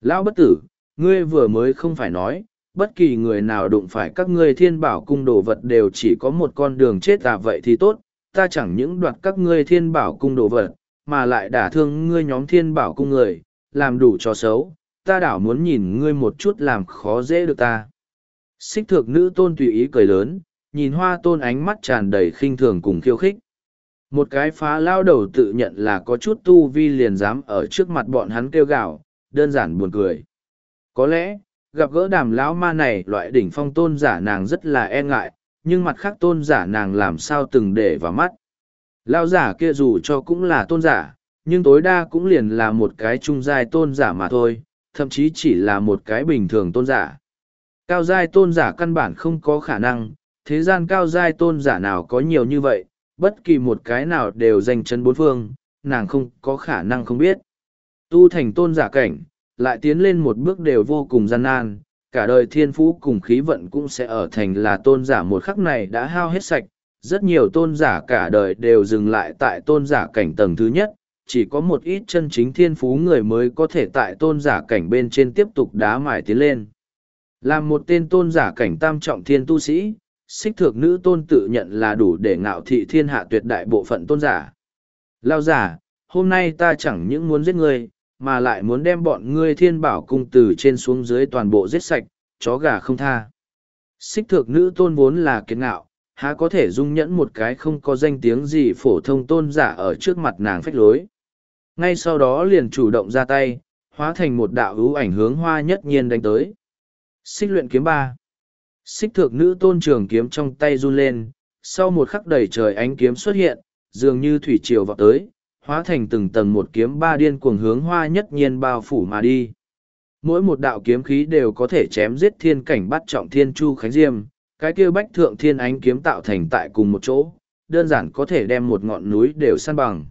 Lão bất tử, ngươi vừa mới không phải nói, bất kỳ người nào đụng phải các ngươi thiên bảo cung đồ vật đều chỉ có một con đường chết à vậy thì tốt, ta chẳng những đoạt các ngươi thiên bảo cung đồ vật, mà lại đả thương ngươi nhóm thiên bảo cung người, làm đủ cho xấu, ta đảo muốn nhìn ngươi một chút làm khó dễ được ta. Xích thược nữ tôn tùy ý cười lớn, nhìn hoa tôn ánh mắt tràn đầy khinh thường cùng khiêu khích. Một cái phá lao đầu tự nhận là có chút tu vi liền dám ở trước mặt bọn hắn kêu gào, đơn giản buồn cười. Có lẽ, gặp gỡ đàm lão ma này loại đỉnh phong tôn giả nàng rất là e ngại, nhưng mặt khác tôn giả nàng làm sao từng để vào mắt. Lao giả kia dù cho cũng là tôn giả, nhưng tối đa cũng liền là một cái trung giai tôn giả mà thôi, thậm chí chỉ là một cái bình thường tôn giả. Cao giai tôn giả căn bản không có khả năng, thế gian cao giai tôn giả nào có nhiều như vậy, bất kỳ một cái nào đều danh chân bốn phương, nàng không có khả năng không biết. Tu thành tôn giả cảnh, lại tiến lên một bước đều vô cùng gian nan, cả đời thiên phú cùng khí vận cũng sẽ ở thành là tôn giả một khắc này đã hao hết sạch, rất nhiều tôn giả cả đời đều dừng lại tại tôn giả cảnh tầng thứ nhất, chỉ có một ít chân chính thiên phú người mới có thể tại tôn giả cảnh bên trên tiếp tục đá mải tiến lên. Làm một tên tôn giả cảnh tam trọng thiên tu sĩ, xích thược nữ tôn tự nhận là đủ để ngạo thị thiên hạ tuyệt đại bộ phận tôn giả. Lao giả, hôm nay ta chẳng những muốn giết ngươi, mà lại muốn đem bọn ngươi thiên bảo cung từ trên xuống dưới toàn bộ giết sạch, chó gà không tha. Xích thược nữ tôn vốn là kiệt ngạo, há có thể dung nhẫn một cái không có danh tiếng gì phổ thông tôn giả ở trước mặt nàng phách lối. Ngay sau đó liền chủ động ra tay, hóa thành một đạo hữu ảnh hướng hoa nhất nhiên đánh tới. Xích luyện kiếm ba. Xích thược nữ tôn trường kiếm trong tay run lên, sau một khắc đầy trời ánh kiếm xuất hiện, dường như thủy triều vào tới, hóa thành từng tầng một kiếm ba điên cuồng hướng hoa nhất nhiên bao phủ mà đi. Mỗi một đạo kiếm khí đều có thể chém giết thiên cảnh bắt trọng thiên chu khánh diêm, cái kia bách thượng thiên ánh kiếm tạo thành tại cùng một chỗ, đơn giản có thể đem một ngọn núi đều săn bằng.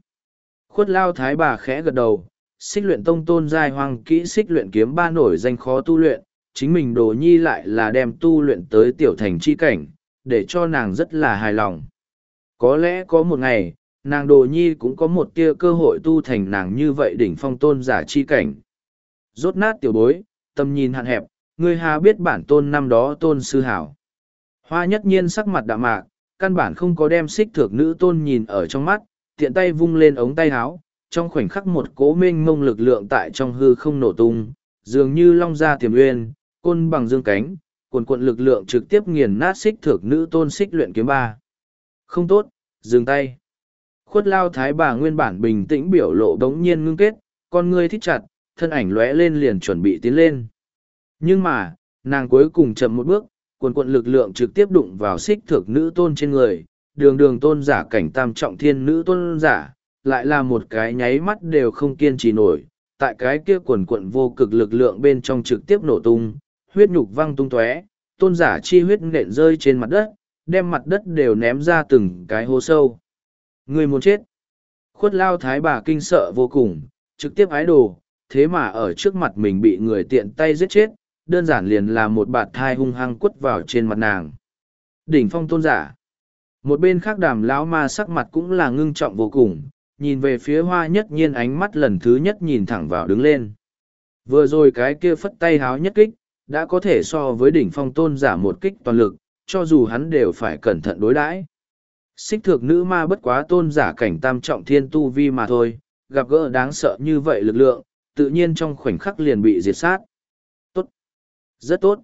Khuất lao thái bà khẽ gật đầu, xích luyện tông tôn giai hoang kỹ xích luyện kiếm ba nổi danh khó tu luyện, chính mình đồ nhi lại là đem tu luyện tới tiểu thành chi cảnh, để cho nàng rất là hài lòng. Có lẽ có một ngày, nàng đồ nhi cũng có một tia cơ hội tu thành nàng như vậy đỉnh phong tôn giả chi cảnh. Rốt nát tiểu bối, tâm nhìn hạn hẹp, ngươi hà biết bản tôn năm đó tôn sư hảo. Hoa nhất nhiên sắc mặt đạm mạc, căn bản không có đem xích thược nữ tôn nhìn ở trong mắt, tiện tay vung lên ống tay áo, trong khoảnh khắc một cố minh mông lực lượng tại trong hư không nổ tung, dường như long ra tiềm uyên, côn bằng dương cánh, cuồn cuộn lực lượng trực tiếp nghiền nát xích thược nữ tôn xích luyện kiếm ba. Không tốt, dừng tay. Khuất lao thái bà nguyên bản bình tĩnh biểu lộ đống nhiên ngưng kết, con ngươi thích chặt, thân ảnh lóe lên liền chuẩn bị tiến lên. Nhưng mà, nàng cuối cùng chậm một bước, cuồn cuộn lực lượng trực tiếp đụng vào xích thược nữ tôn trên người, đường đường tôn giả cảnh tam trọng thiên nữ tôn giả, lại là một cái nháy mắt đều không kiên trì nổi, tại cái kia cuồn cuộn vô cực lực lượng bên trong trực tiếp nổ tung, huyết nhục văng tung tóe, tôn giả chi huyết nện rơi trên mặt đất, đem mặt đất đều ném ra từng cái hố sâu. Người muốn chết. Khuất lao thái bà kinh sợ vô cùng, trực tiếp ái đồ, thế mà ở trước mặt mình bị người tiện tay giết chết, đơn giản liền là một bạt thai hung hăng quất vào trên mặt nàng. Đỉnh phong tôn giả. Một bên khác đàm lão ma sắc mặt cũng là ngưng trọng vô cùng, nhìn về phía hoa nhất nhiên ánh mắt lần thứ nhất nhìn thẳng vào đứng lên. Vừa rồi cái kia phất tay háo nhất kích, đã có thể so với đỉnh phong tôn giả một kích toàn lực, cho dù hắn đều phải cẩn thận đối đãi. Xích thược nữ ma bất quá tôn giả cảnh tam trọng thiên tu vi mà thôi, gặp gỡ đáng sợ như vậy lực lượng, tự nhiên trong khoảnh khắc liền bị diệt sát. Tốt. Rất tốt.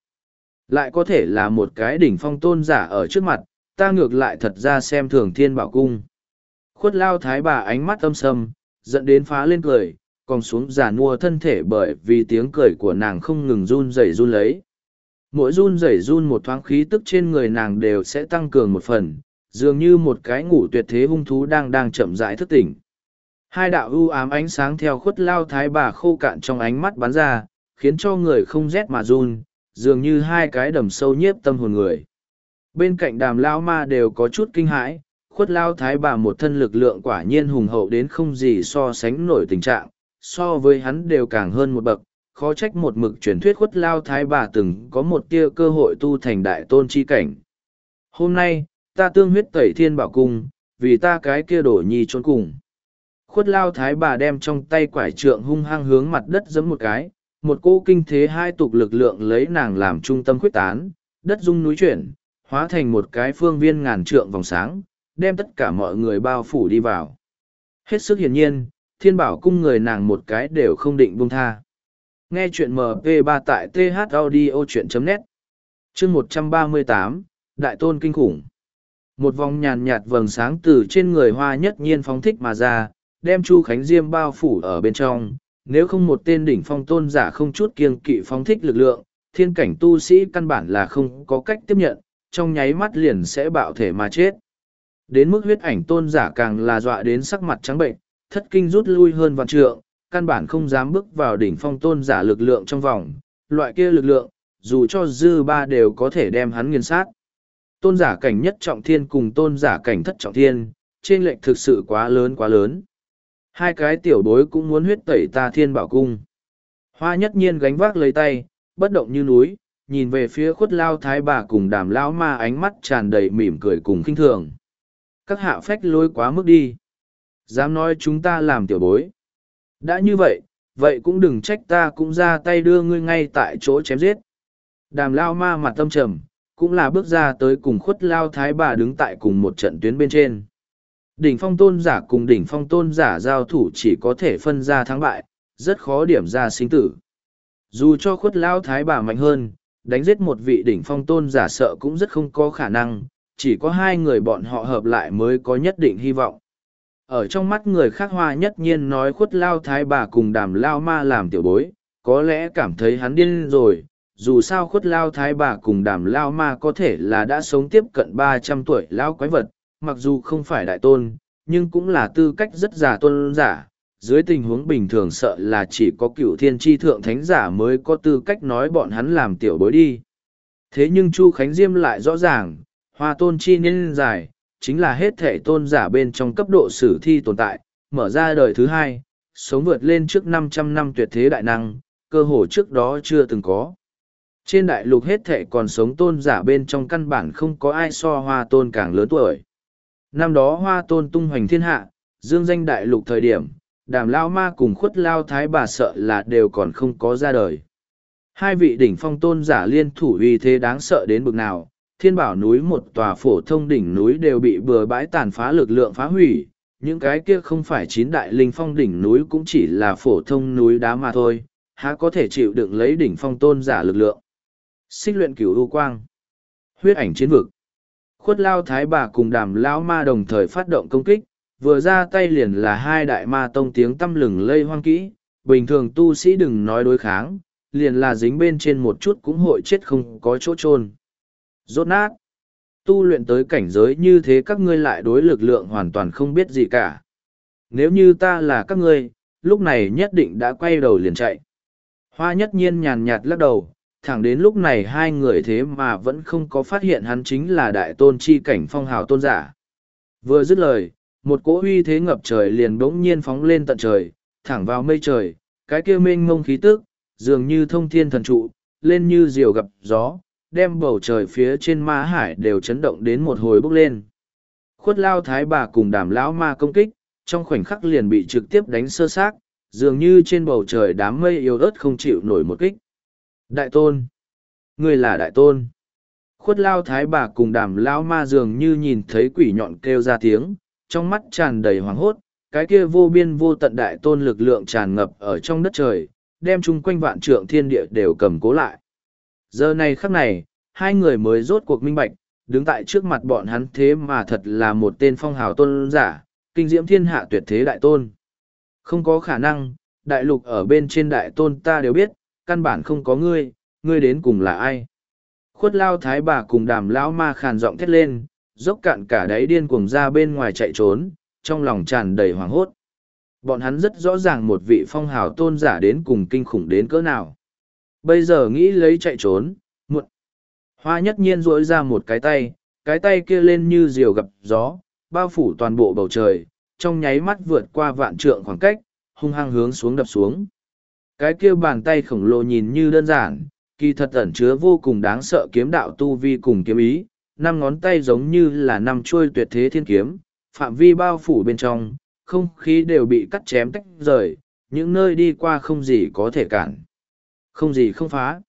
Lại có thể là một cái đỉnh phong tôn giả ở trước mặt, ta ngược lại thật ra xem thường thiên bảo cung. Khuất lao thái bà ánh mắt âm sầm, dẫn đến phá lên cười, còn xuống giả nua thân thể bởi vì tiếng cười của nàng không ngừng run rẩy run lấy. Mỗi run rẩy run một thoáng khí tức trên người nàng đều sẽ tăng cường một phần, dường như một cái ngủ tuyệt thế hung thú đang đang chậm rãi thức tỉnh. Hai đạo ưu ám ánh sáng theo khuất lao thái bà khô cạn trong ánh mắt bắn ra, khiến cho người không rét mà run, dường như hai cái đầm sâu nhiếp tâm hồn người. Bên cạnh đàm lao ma đều có chút kinh hãi, khuất lao thái bà một thân lực lượng quả nhiên hùng hậu đến không gì so sánh nổi tình trạng, so với hắn đều càng hơn một bậc, khó trách một mực truyền thuyết khuất lao thái bà từng có một tia cơ hội tu thành đại tôn chi cảnh. Hôm nay, ta tương huyết tẩy thiên bảo cung, vì ta cái kia đổ nhi trốn cùng. Khuất lao thái bà đem trong tay quải trượng hung hăng hướng mặt đất giẫm một cái, một cô kinh thế hai tục lực lượng lấy nàng làm trung tâm khuyết tán, đất rung núi chuyển, hóa thành một cái phương viên ngàn trượng vòng sáng, đem tất cả mọi người bao phủ đi vào. Hết sức hiển nhiên, thiên bảo cung người nàng một cái đều không định buông tha. Nghe chuyện MP3 tại thaudio.net chương 138, Đại Tôn Kinh Khủng Một vòng nhàn nhạt vầng sáng từ trên người hoa nhất nhiên phóng thích mà ra, đem Chu Khánh Diêm bao phủ ở bên trong. Nếu không một tên đỉnh phong tôn giả không chút kiêng kỵ phóng thích lực lượng, thiên cảnh tu sĩ căn bản là không có cách tiếp nhận, trong nháy mắt liền sẽ bạo thể mà chết. Đến mức huyết ảnh tôn giả càng là dọa đến sắc mặt trắng bệnh, thất kinh rút lui hơn vạn trượng, căn bản không dám bước vào đỉnh phong tôn giả lực lượng trong vòng, loại kia lực lượng, dù cho dư ba đều có thể đem hắn nghiền sát. Tôn giả cảnh nhất trọng thiên cùng tôn giả cảnh thất trọng thiên, trên lệnh thực sự quá lớn quá lớn. Hai cái tiểu bối cũng muốn huyết tẩy ta thiên bảo cung. Hoa nhất nhiên gánh vác lấy tay, bất động như núi, nhìn về phía khuất lao thái bà cùng đàm lão ma ánh mắt tràn đầy mỉm cười cùng khinh thường. Các hạ phách lôi quá mức đi. Dám nói chúng ta làm tiểu bối. Đã như vậy, vậy cũng đừng trách ta cũng ra tay đưa ngươi ngay tại chỗ chém giết. Đàm lao ma mặt tâm trầm, cũng là bước ra tới cùng khuất lao thái bà đứng tại cùng một trận tuyến bên trên. Đỉnh phong tôn giả cùng đỉnh phong tôn giả giao thủ chỉ có thể phân ra thắng bại, rất khó điểm ra sinh tử. Dù cho khuất lao thái bà mạnh hơn, đánh giết một vị đỉnh phong tôn giả sợ cũng rất không có khả năng, chỉ có hai người bọn họ hợp lại mới có nhất định hy vọng ở trong mắt người khác hoa nhất nhiên nói khuất lao thái bà cùng đàm lao ma làm tiểu bối, có lẽ cảm thấy hắn điên rồi, dù sao khuất lao thái bà cùng đàm lao ma có thể là đã sống tiếp cận ba trăm tuổi lao quái vật, mặc dù không phải đại tôn, nhưng cũng là tư cách rất già tôn giả, dưới tình huống bình thường sợ là chỉ có cựu thiên tri thượng thánh giả mới có tư cách nói bọn hắn làm tiểu bối đi. Thế nhưng chu khánh diêm lại rõ ràng, hoa tôn chi niên dài chính là hết thể tôn giả bên trong cấp độ sử thi tồn tại, mở ra đời thứ hai, sống vượt lên trước 500 năm tuyệt thế đại năng, cơ hồ trước đó chưa từng có. Trên đại lục hết thể còn sống tôn giả bên trong căn bản không có ai so hoa tôn càng lớn tuổi. Năm đó hoa tôn tung hoành thiên hạ, dương danh đại lục thời điểm, đàm lao ma cùng khuất lao thái bà sợ là đều còn không có ra đời. Hai vị đỉnh phong tôn giả liên thủ uy thế đáng sợ đến bực nào, thiên bảo núi một tòa phổ thông đỉnh núi đều bị bừa bãi tàn phá lực lượng phá hủy. Những cái kia không phải chín đại linh phong đỉnh núi cũng chỉ là phổ thông núi đá mà thôi. Há có thể chịu đựng lấy đỉnh phong tôn giả lực lượng? Xích luyện cửu ưu quang. Huyết ảnh chiến vực. Khuất lao thái bà cùng đàm lão ma đồng thời phát động công kích. Vừa ra tay liền là hai đại ma tông tiếng tăm lừng lây hoang kỹ. Bình thường tu sĩ đừng nói đối kháng, liền là dính bên trên một chút cũng hội chết không có chỗ trôn Rốt nát. Tu luyện tới cảnh giới như thế các ngươi lại đối lực lượng hoàn toàn không biết gì cả. Nếu như ta là các ngươi, lúc này nhất định đã quay đầu liền chạy. Hoa nhất nhiên nhàn nhạt lắc đầu, thẳng đến lúc này hai người thế mà vẫn không có phát hiện hắn chính là đại tôn chi cảnh phong hào tôn giả. Vừa dứt lời, một cỗ huy thế ngập trời liền bỗng nhiên phóng lên tận trời, thẳng vào mây trời, cái kia mênh mông khí tức, dường như thông thiên thần trụ, lên như diều gặp gió, đem bầu trời phía trên ma hải đều chấn động đến một hồi bốc lên. Khuất lao thái bà cùng đàm lão ma công kích, trong khoảnh khắc liền bị trực tiếp đánh sơ xác, dường như trên bầu trời đám mây yếu ớt không chịu nổi một kích. Đại tôn! Người là đại tôn! Khuất lao thái bà cùng đàm lão ma dường như nhìn thấy quỷ nhọn kêu ra tiếng, trong mắt tràn đầy hoảng hốt, cái kia vô biên vô tận đại tôn lực lượng tràn ngập ở trong đất trời, đem chung quanh vạn trượng thiên địa đều cầm cố lại. Giờ này khắc này, hai người mới rốt cuộc minh bạch, đứng tại trước mặt bọn hắn thế mà thật là một tên phong hào tôn giả, kinh diễm thiên hạ tuyệt thế đại tôn. Không có khả năng, đại lục ở bên trên đại tôn ta đều biết, căn bản không có ngươi, ngươi đến cùng là ai. Khuất lao thái bà cùng đàm lão ma khàn giọng thét lên, dốc cạn cả đáy điên cuồng ra bên ngoài chạy trốn, trong lòng tràn đầy hoảng hốt. Bọn hắn rất rõ ràng một vị phong hào tôn giả đến cùng kinh khủng đến cỡ nào. Bây giờ nghĩ lấy chạy trốn, muộn. Hoa nhất nhiên rỗi ra một cái tay, cái tay kia lên như diều gặp gió, bao phủ toàn bộ bầu trời, trong nháy mắt vượt qua vạn trượng khoảng cách, hung hăng hướng xuống đập xuống. Cái kia bàn tay khổng lồ nhìn như đơn giản, kỳ thật ẩn chứa vô cùng đáng sợ kiếm đạo tu vi cùng kiếm ý, năm ngón tay giống như là năm chuôi tuyệt thế thiên kiếm, phạm vi bao phủ bên trong, không khí đều bị cắt chém tách rời, những nơi đi qua không gì có thể cản. Không gì không phá.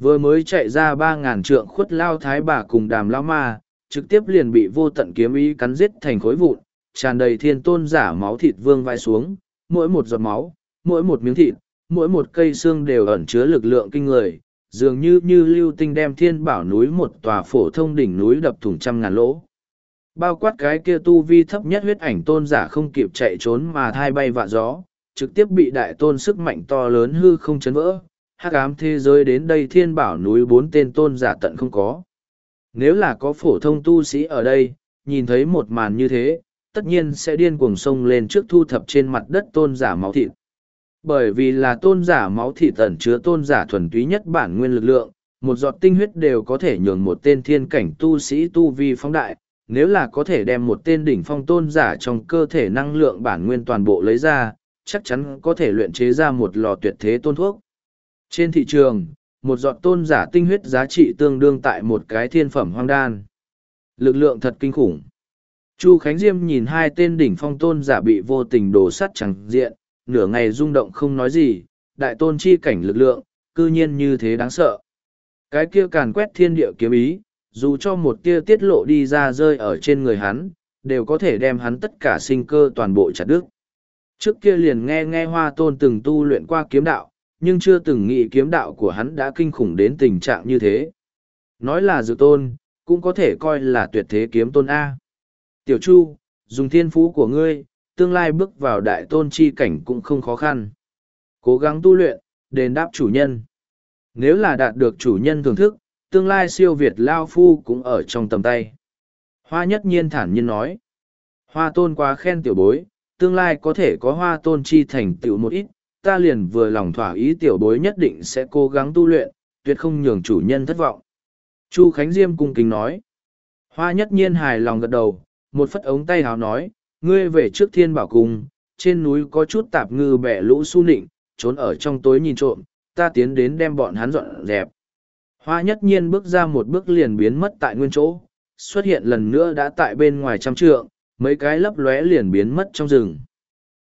Vừa mới chạy ra ba ngàn trượng khuất lao thái bà cùng đàm lao ma, trực tiếp liền bị vô tận kiếm ý cắn giết thành khối vụn, tràn đầy thiên tôn giả máu thịt vương vai xuống, mỗi một giọt máu, mỗi một miếng thịt, mỗi một cây xương đều ẩn chứa lực lượng kinh người, dường như như lưu tinh đem thiên bảo núi một tòa phổ thông đỉnh núi đập thủng trăm ngàn lỗ. Bao quát cái kia tu vi thấp nhất huyết ảnh tôn giả không kịp chạy trốn mà thai bay vạ gió, trực tiếp bị đại tôn sức mạnh to lớn hư không chấn vỡ, hắc ám thế giới đến đây thiên bảo núi bốn tên tôn giả tận không có. Nếu là có phổ thông tu sĩ ở đây, nhìn thấy một màn như thế, tất nhiên sẽ điên cuồng sông lên trước thu thập trên mặt đất tôn giả máu thịt. Bởi vì là tôn giả máu thịt tẩn chứa tôn giả thuần túy nhất bản nguyên lực lượng, một giọt tinh huyết đều có thể nhường một tên thiên cảnh tu sĩ tu vi phóng đại, nếu là có thể đem một tên đỉnh phong tôn giả trong cơ thể năng lượng bản nguyên toàn bộ lấy ra, chắc chắn có thể luyện chế ra một lò tuyệt thế tôn thuốc. Trên thị trường, một giọt tôn giả tinh huyết giá trị tương đương tại một cái thiên phẩm hoang đan. Lực lượng thật kinh khủng. Chu Khánh Diêm nhìn hai tên đỉnh phong tôn giả bị vô tình đổ sắt chẳng diện, nửa ngày rung động không nói gì, đại tôn chi cảnh lực lượng, cư nhiên như thế đáng sợ. Cái kia càn quét thiên địa kiếm ý, dù cho một tia tiết lộ đi ra rơi ở trên người hắn, đều có thể đem hắn tất cả sinh cơ toàn bộ chặt đứt. Trước kia liền nghe nghe hoa tôn từng tu luyện qua kiếm đạo, nhưng chưa từng nghĩ kiếm đạo của hắn đã kinh khủng đến tình trạng như thế. Nói là dự tôn, cũng có thể coi là tuyệt thế kiếm tôn A. Tiểu Chu, dùng thiên phú của ngươi, tương lai bước vào đại tôn chi cảnh cũng không khó khăn. Cố gắng tu luyện, đền đáp chủ nhân. Nếu là đạt được chủ nhân thưởng thức, tương lai siêu Việt Lao Phu cũng ở trong tầm tay. Hoa nhất nhiên thản nhiên nói. Hoa tôn quá khen tiểu bối, tương lai có thể có hoa tôn chi thành tựu một ít, ta liền vừa lòng thỏa ý tiểu bối nhất định sẽ cố gắng tu luyện, tuyệt không nhường chủ nhân thất vọng. Chu Khánh Diêm cung kính nói. Hoa nhất nhiên hài lòng gật đầu, một phất ống tay hào nói, ngươi về trước thiên bảo cung, trên núi có chút tạp ngư bẻ lũ su nịnh, trốn ở trong tối nhìn trộm, ta tiến đến đem bọn hắn dọn dẹp. Hoa nhất nhiên bước ra một bước liền biến mất tại nguyên chỗ, xuất hiện lần nữa đã tại bên ngoài trăm trượng, mấy cái lấp lóe liền biến mất trong rừng.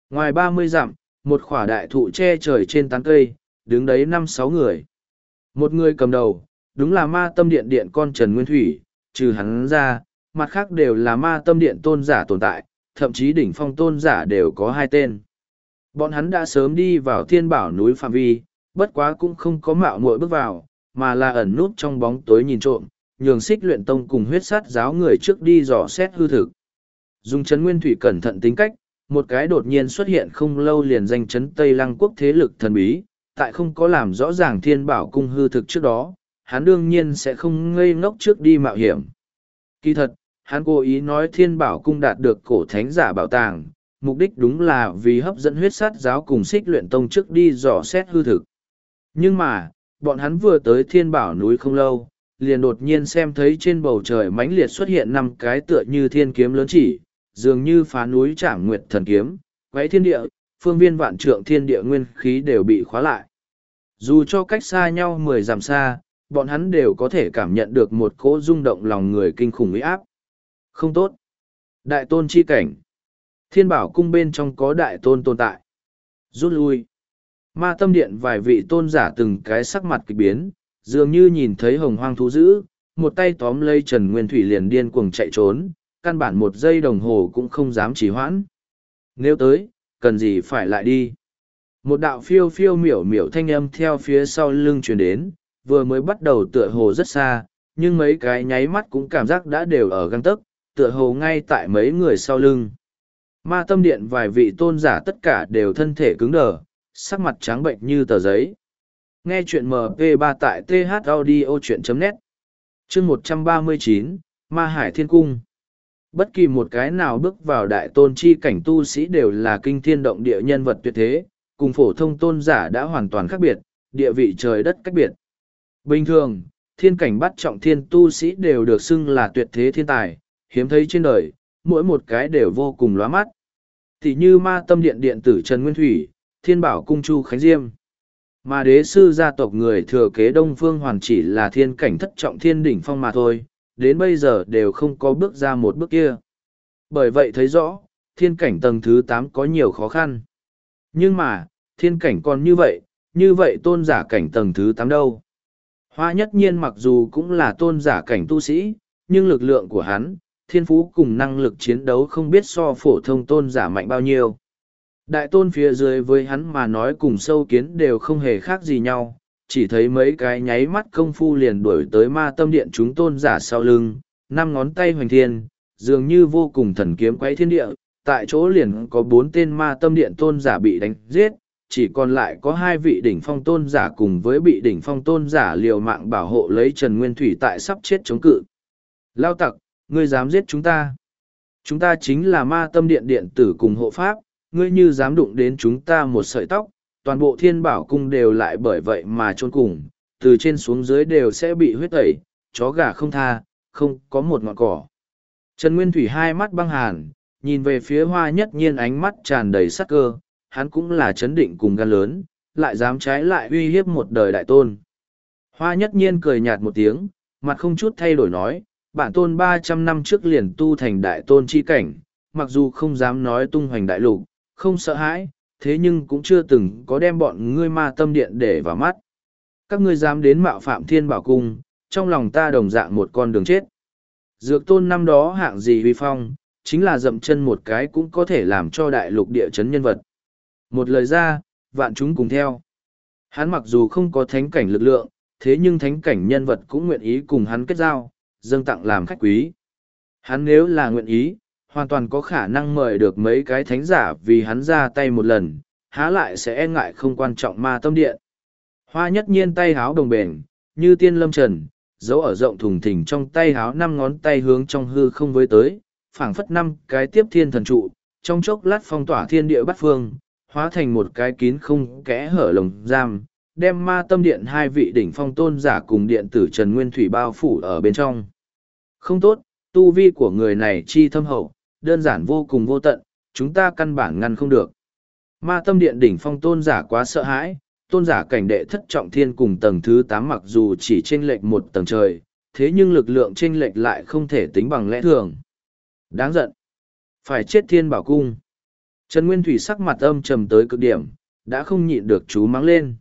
Ngoài ba mươi dặm, một khỏa đại thụ che trời trên tán cây, đứng đấy năm sáu người. Một người cầm đầu, đúng là ma tâm điện điện con Trần Nguyên Thủy, trừ hắn ra, mặt khác đều là ma tâm điện tôn giả tồn tại, thậm chí đỉnh phong tôn giả đều có hai tên. Bọn hắn đã sớm đi vào thiên bảo núi phạm vi, bất quá cũng không có mạo muội bước vào, mà là ẩn nút trong bóng tối nhìn trộm, nhường xích luyện tông cùng huyết sát giáo người trước đi dò xét hư thực. Dùng Trấn nguyên thủy cẩn thận tính cách, một cái đột nhiên xuất hiện không lâu liền danh chấn Tây Lăng quốc thế lực thần bí, tại không có làm rõ ràng thiên bảo cung hư thực trước đó, hắn đương nhiên sẽ không ngây ngốc trước đi mạo hiểm. Kỳ thật, hắn cố ý nói thiên bảo cung đạt được cổ thánh giả bảo tàng, mục đích đúng là vì hấp dẫn huyết sát giáo cùng xích luyện tông trước đi dò xét hư thực. Nhưng mà, bọn hắn vừa tới thiên bảo núi không lâu, liền đột nhiên xem thấy trên bầu trời mãnh liệt xuất hiện năm cái tựa như thiên kiếm lớn chỉ, dường như phá núi trảm nguyệt thần kiếm, quấy thiên địa, phương viên vạn trượng thiên địa nguyên khí đều bị khóa lại. Dù cho cách xa nhau mười dặm xa, bọn hắn đều có thể cảm nhận được một cỗ rung động lòng người kinh khủng uy áp. Không tốt. Đại tôn chi cảnh. Thiên bảo cung bên trong có đại tôn tồn tại. Rút lui. Ma tâm điện vài vị tôn giả từng cái sắc mặt kịch biến, dường như nhìn thấy hồng hoang thú dữ, một tay tóm lấy Trần Nguyên Thủy liền điên cuồng chạy trốn, căn bản một giây đồng hồ cũng không dám trì hoãn. Nếu tới, cần gì phải lại đi. Một đạo phiêu phiêu miểu miểu thanh âm theo phía sau lưng truyền đến, vừa mới bắt đầu tựa hồ rất xa, nhưng mấy cái nháy mắt cũng cảm giác đã đều ở găng tấc, tựa hồ ngay tại mấy người sau lưng. Ma tâm điện vài vị tôn giả tất cả đều thân thể cứng đờ, sắc mặt trắng bệnh như tờ giấy. Nghe chuyện MP3 tại thaudio.net Chương 139, Ma Hải Thiên Cung Bất kỳ một cái nào bước vào đại tôn chi cảnh tu sĩ đều là kinh thiên động địa nhân vật tuyệt thế, cùng phổ thông tôn giả đã hoàn toàn khác biệt, địa vị trời đất cách biệt. Bình thường, thiên cảnh bắt trọng thiên tu sĩ đều được xưng là tuyệt thế thiên tài, hiếm thấy trên đời, mỗi một cái đều vô cùng lóa mắt. Thì như ma tâm điện điện tử Trần Nguyên Thủy, thiên bảo cung chu Khánh Diêm. Mà đế sư gia tộc người thừa kế Đông Phương Hoàn chỉ là thiên cảnh thất trọng thiên đỉnh phong mà thôi, đến bây giờ đều không có bước ra một bước kia. Bởi vậy thấy rõ, thiên cảnh tầng thứ tám có nhiều khó khăn. Nhưng mà, thiên cảnh còn như vậy, như vậy tôn giả cảnh tầng thứ tám đâu. Hoa nhất nhiên mặc dù cũng là tôn giả cảnh tu sĩ, nhưng lực lượng của hắn, thiên phú cùng năng lực chiến đấu không biết so phổ thông tôn giả mạnh bao nhiêu. Đại tôn phía dưới với hắn mà nói cùng sâu kiến đều không hề khác gì nhau, chỉ thấy mấy cái nháy mắt công phu liền đuổi tới ma tâm điện chúng tôn giả sau lưng, năm ngón tay hoành thiên, dường như vô cùng thần kiếm quay thiên địa, tại chỗ liền có bốn tên ma tâm điện tôn giả bị đánh giết, chỉ còn lại có hai vị đỉnh phong tôn giả cùng với bị đỉnh phong tôn giả liều mạng bảo hộ lấy Trần Nguyên Thủy tại sắp chết chống cự. Lao tặc, ngươi dám giết chúng ta. Chúng ta chính là ma tâm điện điện tử cùng hộ pháp, ngươi như dám đụng đến chúng ta một sợi tóc, toàn bộ thiên bảo cung đều lại bởi vậy mà trôn cùng, từ trên xuống dưới đều sẽ bị huyết tẩy, chó gà không tha, không có một ngọn cỏ. Trần Nguyên Thủy hai mắt băng hàn, nhìn về phía hoa nhất nhiên ánh mắt tràn đầy sắc cơ, hắn cũng là chấn định cùng gan lớn, lại dám trái lại uy hiếp một đời đại tôn. Hoa nhất nhiên cười nhạt một tiếng, mặt không chút thay đổi nói, bản tôn ba trăm năm trước liền tu thành đại tôn chi cảnh, mặc dù không dám nói tung hoành đại lục, không sợ hãi, thế nhưng cũng chưa từng có đem bọn ngươi ma tâm điện để vào mắt. Các ngươi dám đến mạo phạm thiên bảo cung, trong lòng ta đồng dạng một con đường chết. Dược tôn năm đó hạng gì huy phong, chính là dậm chân một cái cũng có thể làm cho đại lục địa chấn nhân vật. Một lời ra, vạn chúng cùng theo. Hắn mặc dù không có thánh cảnh lực lượng, thế nhưng thánh cảnh nhân vật cũng nguyện ý cùng hắn kết giao, dâng tặng làm khách quý. Hắn nếu là nguyện ý, hoàn toàn có khả năng mời được mấy cái thánh giả vì hắn ra tay một lần, há lại sẽ e ngại không quan trọng ma tâm điện. Hoa nhất nhiên tay háo đồng bền, như tiên lâm trần, giấu ở rộng thùng thình trong tay háo năm ngón tay hướng trong hư không với tới, phảng phất năm cái tiếp thiên thần trụ, trong chốc lát phong tỏa thiên địa bắt phương, hóa thành một cái kín không kẽ hở lồng giam, đem ma tâm điện hai vị đỉnh phong tôn giả cùng điện tử Trần Nguyên Thủy bao phủ ở bên trong. Không tốt, tu vi của người này chi thâm hậu, đơn giản vô cùng vô tận, chúng ta căn bản ngăn không được. Ma tâm điện đỉnh phong tôn giả quá sợ hãi, tôn giả cảnh đệ thất trọng thiên cùng tầng thứ tám mặc dù chỉ chênh lệch một tầng trời, thế nhưng lực lượng chênh lệch lại không thể tính bằng lẽ thường. Đáng giận. Phải chết thiên bảo cung. Trần Nguyên Thủy sắc mặt âm trầm tới cực điểm, đã không nhịn được chú mắng lên.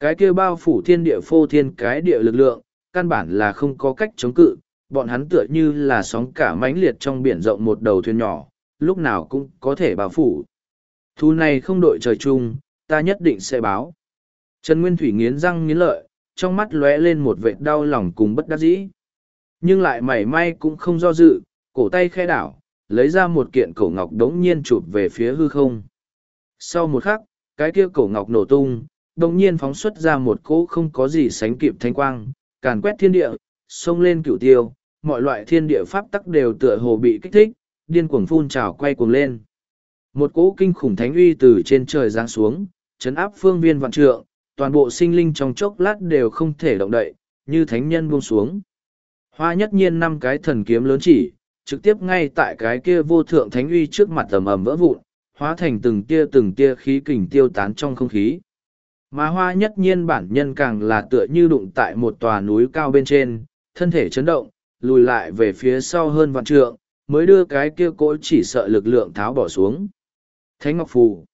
Cái kia bao phủ thiên địa phô thiên cái địa lực lượng, căn bản là không có cách chống cự, bọn hắn tựa như là sóng cả mãnh liệt trong biển rộng một đầu thuyền nhỏ, lúc nào cũng có thể bao phủ. Thu này không đội trời chung, ta nhất định sẽ báo. Trần Nguyên Thủy nghiến răng nghiến lợi, trong mắt lóe lên một vệt đau lòng cùng bất đắc dĩ. Nhưng lại mảy may cũng không do dự, cổ tay khe đảo, lấy ra một kiện cổ ngọc đống nhiên chụp về phía hư không. Sau một khắc, cái kia cổ ngọc nổ tung, đống nhiên phóng xuất ra một cỗ không có gì sánh kịp thanh quang, càn quét thiên địa, xông lên cửu tiêu, mọi loại thiên địa pháp tắc đều tựa hồ bị kích thích, điên cuồng phun trào quay cuồng lên. Một cỗ kinh khủng thánh uy từ trên trời giáng xuống, chấn áp phương viên vạn trượng, toàn bộ sinh linh trong chốc lát đều không thể động đậy, như thánh nhân buông xuống. Hoa nhất nhiên năm cái thần kiếm lớn chỉ, trực tiếp ngay tại cái kia vô thượng thánh uy trước mặt ầm ầm vỡ vụn, hóa thành từng tia từng tia khí kình tiêu tán trong không khí. Mà hoa nhất nhiên bản nhân càng là tựa như đụng tại một tòa núi cao bên trên, thân thể chấn động, lùi lại về phía sau hơn vạn trượng, mới đưa cái kia cỗ chỉ sợ lực lượng tháo bỏ xuống. Thánh Ngọc Phù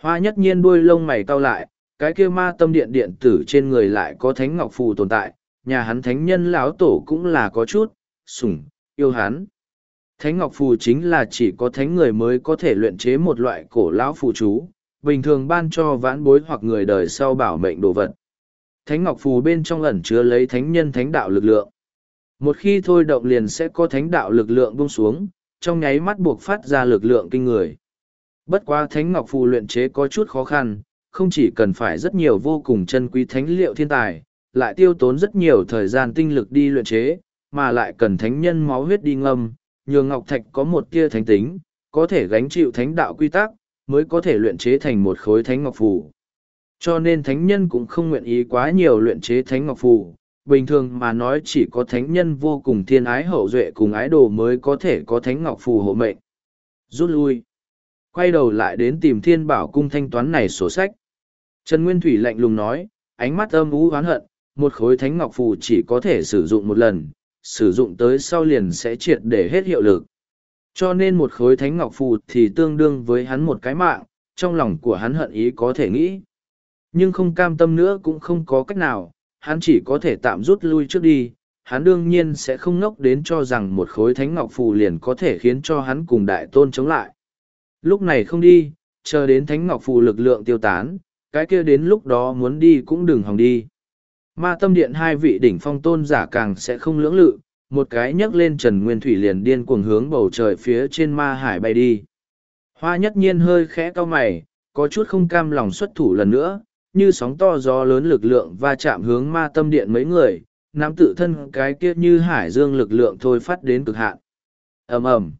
Hoa nhất nhiên đuôi lông mày cau lại, cái kia ma tâm điện điện tử trên người lại có Thánh Ngọc Phù tồn tại, nhà hắn thánh nhân lão tổ cũng là có chút, sủng, yêu hắn. Thánh Ngọc Phù chính là chỉ có thánh người mới có thể luyện chế một loại cổ lão phù chú, bình thường ban cho vãn bối hoặc người đời sau bảo mệnh đồ vật. Thánh Ngọc Phù bên trong ẩn chứa lấy thánh nhân thánh đạo lực lượng. Một khi thôi động liền sẽ có thánh đạo lực lượng buông xuống, trong nháy mắt buộc phát ra lực lượng kinh người. Bất quá thánh ngọc phù luyện chế có chút khó khăn, không chỉ cần phải rất nhiều vô cùng chân quý thánh liệu thiên tài, lại tiêu tốn rất nhiều thời gian tinh lực đi luyện chế, mà lại cần thánh nhân máu huyết đi ngâm, nhường ngọc thạch có một tia thánh tính, có thể gánh chịu thánh đạo quy tắc, mới có thể luyện chế thành một khối thánh ngọc phù. Cho nên thánh nhân cũng không nguyện ý quá nhiều luyện chế thánh ngọc phù, bình thường mà nói chỉ có thánh nhân vô cùng thiên ái hậu duệ cùng ái đồ mới có thể có thánh ngọc phù hộ mệnh. Rút lui. Quay đầu lại đến tìm thiên bảo cung thanh toán này sổ sách. Trần Nguyên Thủy lạnh lùng nói, ánh mắt âm ú oán hận, một khối thánh ngọc phù chỉ có thể sử dụng một lần, sử dụng tới sau liền sẽ triệt để hết hiệu lực. Cho nên một khối thánh ngọc phù thì tương đương với hắn một cái mạng, trong lòng của hắn hận ý có thể nghĩ. Nhưng không cam tâm nữa cũng không có cách nào, hắn chỉ có thể tạm rút lui trước đi, hắn đương nhiên sẽ không ngốc đến cho rằng một khối thánh ngọc phù liền có thể khiến cho hắn cùng đại tôn chống lại. Lúc này không đi, chờ đến thánh ngọc phù lực lượng tiêu tán, cái kia đến lúc đó muốn đi cũng đừng hòng đi. Ma tâm điện hai vị đỉnh phong tôn giả càng sẽ không lưỡng lự, một cái nhấc lên Trần Nguyên Thủy liền điên cuồng hướng bầu trời phía trên ma hải bay đi. Hoa nhất nhiên hơi khẽ cau mày, có chút không cam lòng xuất thủ lần nữa, như sóng to gió lớn lực lượng va chạm hướng ma tâm điện mấy người, nắm tự thân cái kia như hải dương lực lượng thôi phát đến cực hạn. ầm ầm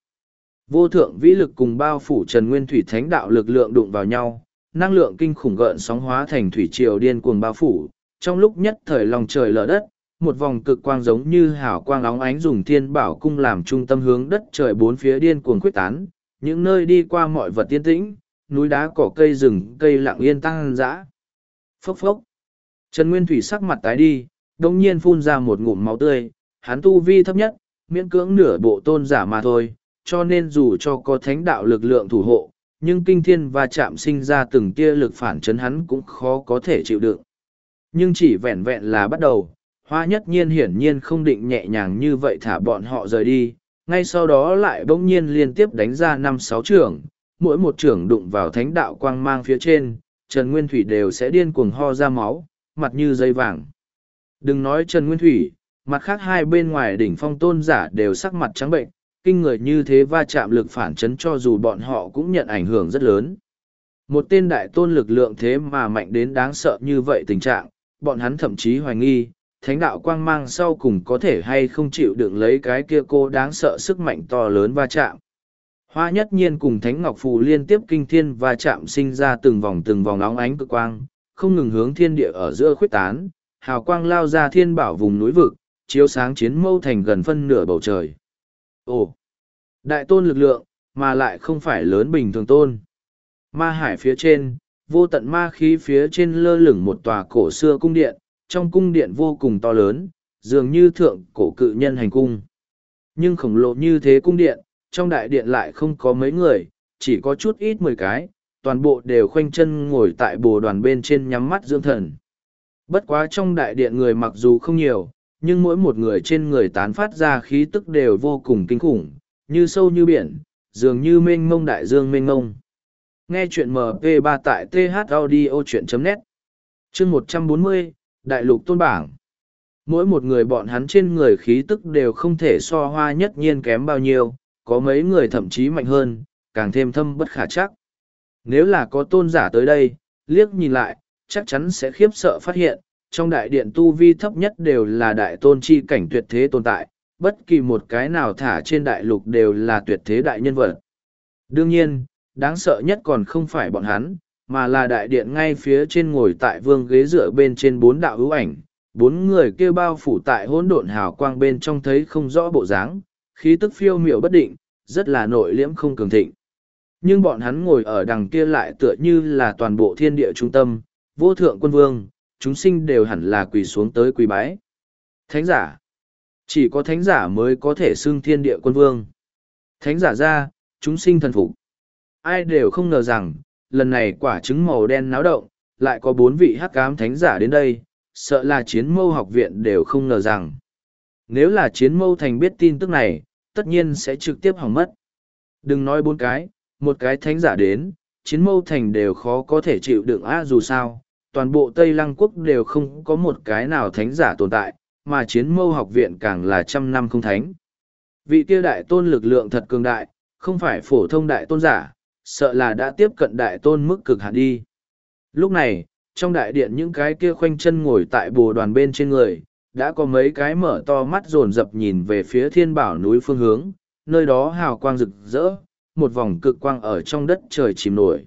Vô thượng vĩ lực cùng bao phủ Trần Nguyên Thủy Thánh đạo lực lượng đụng vào nhau, năng lượng kinh khủng gợn sóng hóa thành thủy triều điên cuồng bao phủ, trong lúc nhất thời lòng trời lở đất, một vòng cực quang giống như hào quang óng ánh dùng thiên bảo cung làm trung tâm hướng đất trời bốn phía điên cuồng quyết tán, những nơi đi qua mọi vật tiên tĩnh, núi đá cỏ cây rừng cây lặng yên tăng dã. Phốc phốc. Trần Nguyên Thủy sắc mặt tái đi, đồng nhiên phun ra một ngụm máu tươi, hắn tu vi thấp nhất, miễn cưỡng nửa bộ tôn giả mà thôi, cho nên dù cho có thánh đạo lực lượng thủ hộ, nhưng kinh thiên và chạm sinh ra từng tia lực phản chấn hắn cũng khó có thể chịu đựng. Nhưng chỉ vẹn vẹn là bắt đầu, hoa nhất nhiên hiển nhiên không định nhẹ nhàng như vậy thả bọn họ rời đi, ngay sau đó lại bỗng nhiên liên tiếp đánh ra năm sáu trưởng, mỗi một trưởng đụng vào thánh đạo quang mang phía trên, Trần Nguyên Thủy đều sẽ điên cuồng ho ra máu, mặt như dây vàng. Đừng nói Trần Nguyên Thủy, mặt khác hai bên ngoài đỉnh phong tôn giả đều sắc mặt trắng bệnh, kinh người như thế va chạm lực phản chấn cho dù bọn họ cũng nhận ảnh hưởng rất lớn. Một tên đại tôn lực lượng thế mà mạnh đến đáng sợ như vậy tình trạng, bọn hắn thậm chí hoài nghi, thánh đạo quang mang sau cùng có thể hay không chịu đựng lấy cái kia cô đáng sợ sức mạnh to lớn va chạm. Hoa nhất nhiên cùng Thánh Ngọc Phù liên tiếp kinh thiên và chạm sinh ra từng vòng từng vòng nóng ánh cực quang, không ngừng hướng thiên địa ở giữa khuyết tán, hào quang lao ra thiên bảo vùng núi vực, chiếu sáng chiến mâu thành gần phân nửa bầu trời. Ồ! Đại tôn lực lượng, mà lại không phải lớn bình thường tôn. Ma hải phía trên, vô tận ma khí phía trên lơ lửng một tòa cổ xưa cung điện, trong cung điện vô cùng to lớn, dường như thượng cổ cự nhân hành cung. Nhưng khổng lồ như thế cung điện, trong đại điện lại không có mấy người, chỉ có chút ít mười cái, toàn bộ đều khoanh chân ngồi tại bồ đoàn bên trên nhắm mắt dưỡng thần. Bất quá trong đại điện người mặc dù không nhiều, nhưng mỗi một người trên người tán phát ra khí tức đều vô cùng kinh khủng, như sâu như biển, dường như mênh mông đại dương mênh mông. Nghe chuyện MP3 tại thaudio.net Chương 140, Đại lục tôn bảng Mỗi một người bọn hắn trên người khí tức đều không thể so hoa nhất nhiên kém bao nhiêu, có mấy người thậm chí mạnh hơn, càng thêm thâm bất khả chắc. Nếu là có tôn giả tới đây, liếc nhìn lại, chắc chắn sẽ khiếp sợ phát hiện, trong đại điện tu vi thấp nhất đều là đại tôn chi cảnh tuyệt thế tồn tại, bất kỳ một cái nào thả trên đại lục đều là tuyệt thế đại nhân vật. Đương nhiên, đáng sợ nhất còn không phải bọn hắn, mà là đại điện ngay phía trên ngồi tại vương ghế dựa bên trên bốn đạo ưu ảnh, bốn người kêu bao phủ tại hỗn độn hào quang bên trong thấy không rõ bộ dáng, khí tức phiêu miệu bất định, rất là nội liễm không cường thịnh. Nhưng bọn hắn ngồi ở đằng kia lại tựa như là toàn bộ thiên địa trung tâm, vô thượng quân vương, chúng sinh đều hẳn là quỳ xuống tới quỳ bái. Thánh giả. Chỉ có thánh giả mới có thể xưng thiên địa quân vương. Thánh giả ra, chúng sinh thần phục. Ai đều không ngờ rằng, lần này quả trứng màu đen náo động, lại có bốn vị hắc cám thánh giả đến đây, sợ là chiến mâu học viện đều không ngờ rằng. Nếu là chiến mâu thành biết tin tức này, tất nhiên sẽ trực tiếp hỏng mất. Đừng nói bốn cái, một cái thánh giả đến, chiến mâu thành đều khó có thể chịu đựng a dù sao, toàn bộ Tây Lăng quốc đều không có một cái nào thánh giả tồn tại, mà chiến mâu học viện càng là trăm năm không thánh. Vị kia đại tôn lực lượng thật cường đại, không phải phổ thông đại tôn giả, sợ là đã tiếp cận đại tôn mức cực hạn đi. Lúc này, trong đại điện những cái kia khoanh chân ngồi tại bồ đoàn bên trên người, đã có mấy cái mở to mắt dồn dập nhìn về phía thiên bảo núi phương hướng, nơi đó hào quang rực rỡ, một vòng cực quang ở trong đất trời chìm nổi.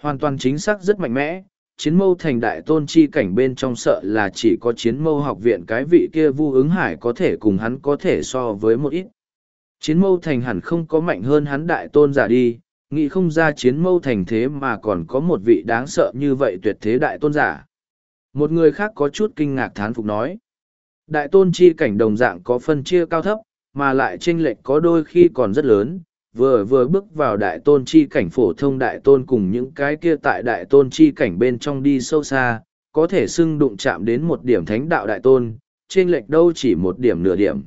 Hoàn toàn chính xác rất mạnh mẽ, chiến mâu thành đại tôn chi cảnh bên trong sợ là chỉ có chiến mâu học viện cái vị kia vu ứng hải có thể cùng hắn có thể so với một ít. Chiến mâu thành hẳn không có mạnh hơn hắn đại tôn giả đi, nghĩ không ra chiến mâu thành thế mà còn có một vị đáng sợ như vậy tuyệt thế đại tôn giả. Một người khác có chút kinh ngạc thán phục nói. Đại tôn chi cảnh đồng dạng có phân chia cao thấp, mà lại chênh lệch có đôi khi còn rất lớn, vừa vừa bước vào đại tôn chi cảnh phổ thông đại tôn cùng những cái kia tại đại tôn chi cảnh bên trong đi sâu xa, có thể xưng đụng chạm đến một điểm thánh đạo đại tôn, chênh lệch đâu chỉ một điểm nửa điểm.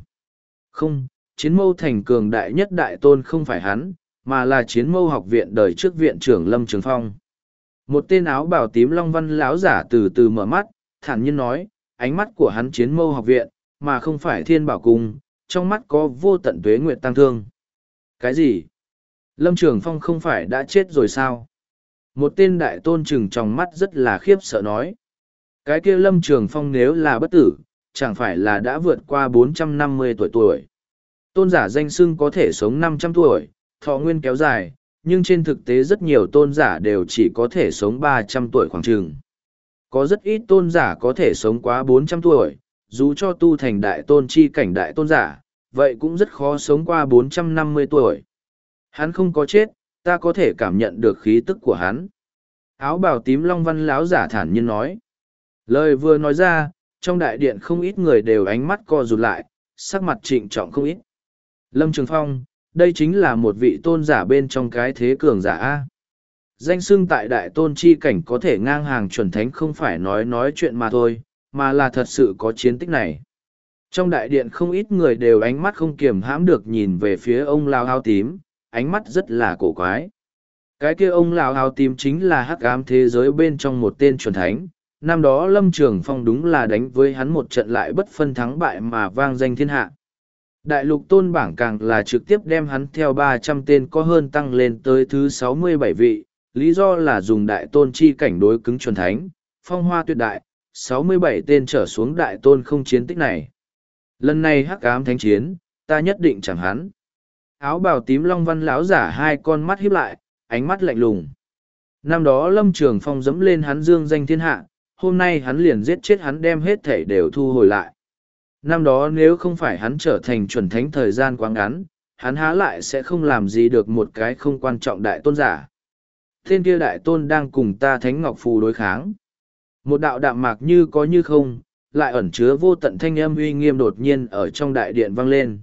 Không, chiến mâu thành cường đại nhất đại tôn không phải hắn, mà là chiến mâu học viện đời trước viện trưởng Lâm Trường Phong. Một tên áo bào tím long văn lão giả từ từ mở mắt, thản nhiên nói, ánh mắt của hắn chiến mâu học viện, mà không phải thiên bảo cung, trong mắt có vô tận tuế nguyệt tăng thương. Cái gì? Lâm Trường Phong không phải đã chết rồi sao? Một tên đại tôn trừng trong mắt rất là khiếp sợ nói. Cái kia Lâm Trường Phong nếu là bất tử, chẳng phải là đã vượt qua bốn trăm năm mươi tuổi tuổi. Tôn giả danh xưng có thể sống năm trăm tuổi, thọ nguyên kéo dài, nhưng trên thực tế rất nhiều tôn giả đều chỉ có thể sống ba trăm tuổi khoảng trường. Có rất ít tôn giả có thể sống quá bốn trăm tuổi, dù cho tu thành đại tôn chi cảnh đại tôn giả, vậy cũng rất khó sống qua 450 tuổi. Hắn không có chết, ta có thể cảm nhận được khí tức của hắn. Áo bào tím long văn láo giả thản nhiên nói. Lời vừa nói ra, trong đại điện không ít người đều ánh mắt co rụt lại, sắc mặt trịnh trọng không ít. Lâm Trường Phong, đây chính là một vị tôn giả bên trong cái thế cường giả A. Danh xưng tại đại tôn chi cảnh có thể ngang hàng chuẩn thánh không phải nói nói chuyện mà thôi, mà là thật sự có chiến tích này. Trong đại điện không ít người đều ánh mắt không kiềm hãm được nhìn về phía ông lao hao tím ánh mắt rất là cổ quái. Cái kia ông lao hao tím chính là hắc ám thế giới bên trong một tên chuẩn thánh năm đó lâm trường phong đúng là đánh với hắn một trận lại bất phân thắng bại mà vang danh thiên hạ. Đại lục tôn bảng càng là trực tiếp đem hắn theo ba trăm tên có hơn tăng lên tới thứ sáu mươi bảy vị lý do là dùng đại tôn chi cảnh đối cứng c thánh, phong hoa tuyệt đại, sáu mươi bảy tên trở xuống đại tôn không chiến tích này. Lần này hắc ám thánh chiến, ta nhất định chẳng hắn. Áo bào tím long văn láo giả hai con mắt hiếp lại, ánh mắt lạnh lùng. Năm đó lâm trường phong dẫm lên hắn dương danh thiên hạ, hôm nay hắn liền giết chết hắn đem hết thể đều thu hồi lại. Năm đó nếu không phải hắn trở thành chuẩn thánh thời gian quá ngắn, hắn há lại sẽ không làm gì được một cái không quan trọng đại tôn giả. Tên kia đại tôn đang cùng ta thánh ngọc phù đối kháng một đạo đạm mạc như có như không lại ẩn chứa vô tận thanh âm uy nghiêm đột nhiên ở trong đại điện vang lên.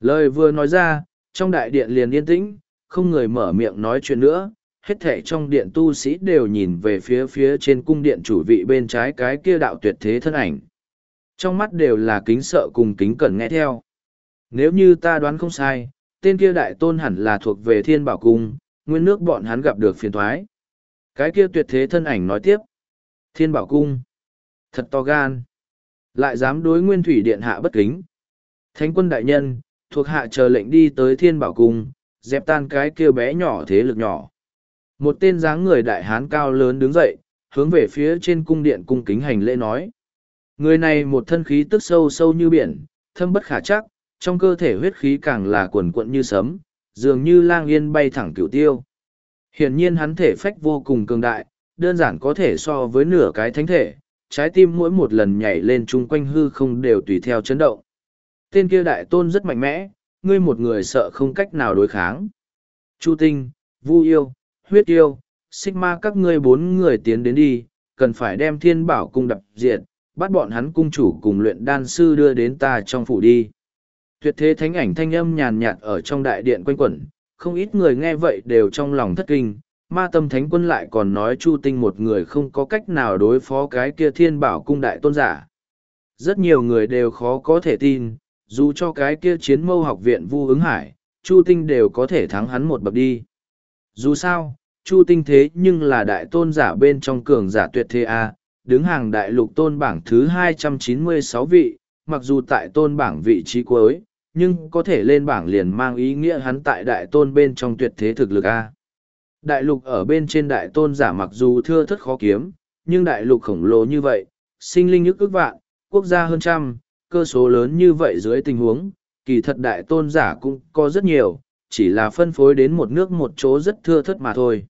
Lời vừa nói ra, trong đại điện liền yên tĩnh, không người mở miệng nói chuyện nữa, hết thể trong điện tu sĩ đều nhìn về phía phía trên cung điện chủ vị bên trái cái kia đạo tuyệt thế thân ảnh. Trong mắt đều là kính sợ cùng kính cẩn nghe theo. Nếu như ta đoán không sai, tên kia đại tôn hẳn là thuộc về thiên bảo cung, nguyên nước bọn hắn gặp được phiền thoái. Cái kia tuyệt thế thân ảnh nói tiếp. Thiên bảo cung. Thật to gan. Lại dám đối nguyên thủy điện hạ bất kính. Thánh quân đại nhân, thuộc hạ chờ lệnh đi tới thiên bảo cung, dẹp tan cái kia bé nhỏ thế lực nhỏ. Một tên dáng người đại hán cao lớn đứng dậy, hướng về phía trên cung điện cung kính hành lễ nói. Người này một thân khí tức sâu sâu như biển, thâm bất khả chắc, trong cơ thể huyết khí càng là cuồn cuộn như sấm, dường như lang yên bay thẳng cửu tiêu. Hiển nhiên hắn thể phách vô cùng cường đại, đơn giản có thể so với nửa cái thánh thể, trái tim mỗi một lần nhảy lên chung quanh hư không đều tùy theo chấn động. Tên kia đại tôn rất mạnh mẽ, ngươi một người sợ không cách nào đối kháng. Chu tinh, vu yêu, huyết yêu, xích ma các ngươi bốn người tiến đến đi, cần phải đem thiên bảo cung đập diện, bắt bọn hắn cung chủ cùng luyện đan sư đưa đến ta trong phủ đi. Tuyệt thế thánh ảnh thanh âm nhàn nhạt ở trong đại điện quanh quẩn, không ít người nghe vậy đều trong lòng thất kinh, ma tâm thánh quân lại còn nói chu tinh một người không có cách nào đối phó cái kia thiên bảo cung đại tôn giả. Rất nhiều người đều khó có thể tin dù cho cái kia chiến mâu học viện vu ứng hải chu tinh đều có thể thắng hắn một bậc đi. Dù sao chu tinh thế nhưng là đại tôn giả bên trong cường giả tuyệt thế a đứng hàng đại lục tôn bảng thứ 296 vị mặc dù tại tôn bảng vị trí cuối nhưng có thể lên bảng liền mang ý nghĩa hắn tại đại tôn bên trong tuyệt thế thực lực A. Đại lục ở bên trên đại tôn giả mặc dù thưa thất khó kiếm, nhưng đại lục khổng lồ như vậy, sinh linh ức ức vạn, quốc gia hơn trăm, cơ số lớn như vậy dưới tình huống, kỳ thật đại tôn giả cũng có rất nhiều, chỉ là phân phối đến một nước một chỗ rất thưa thất mà thôi.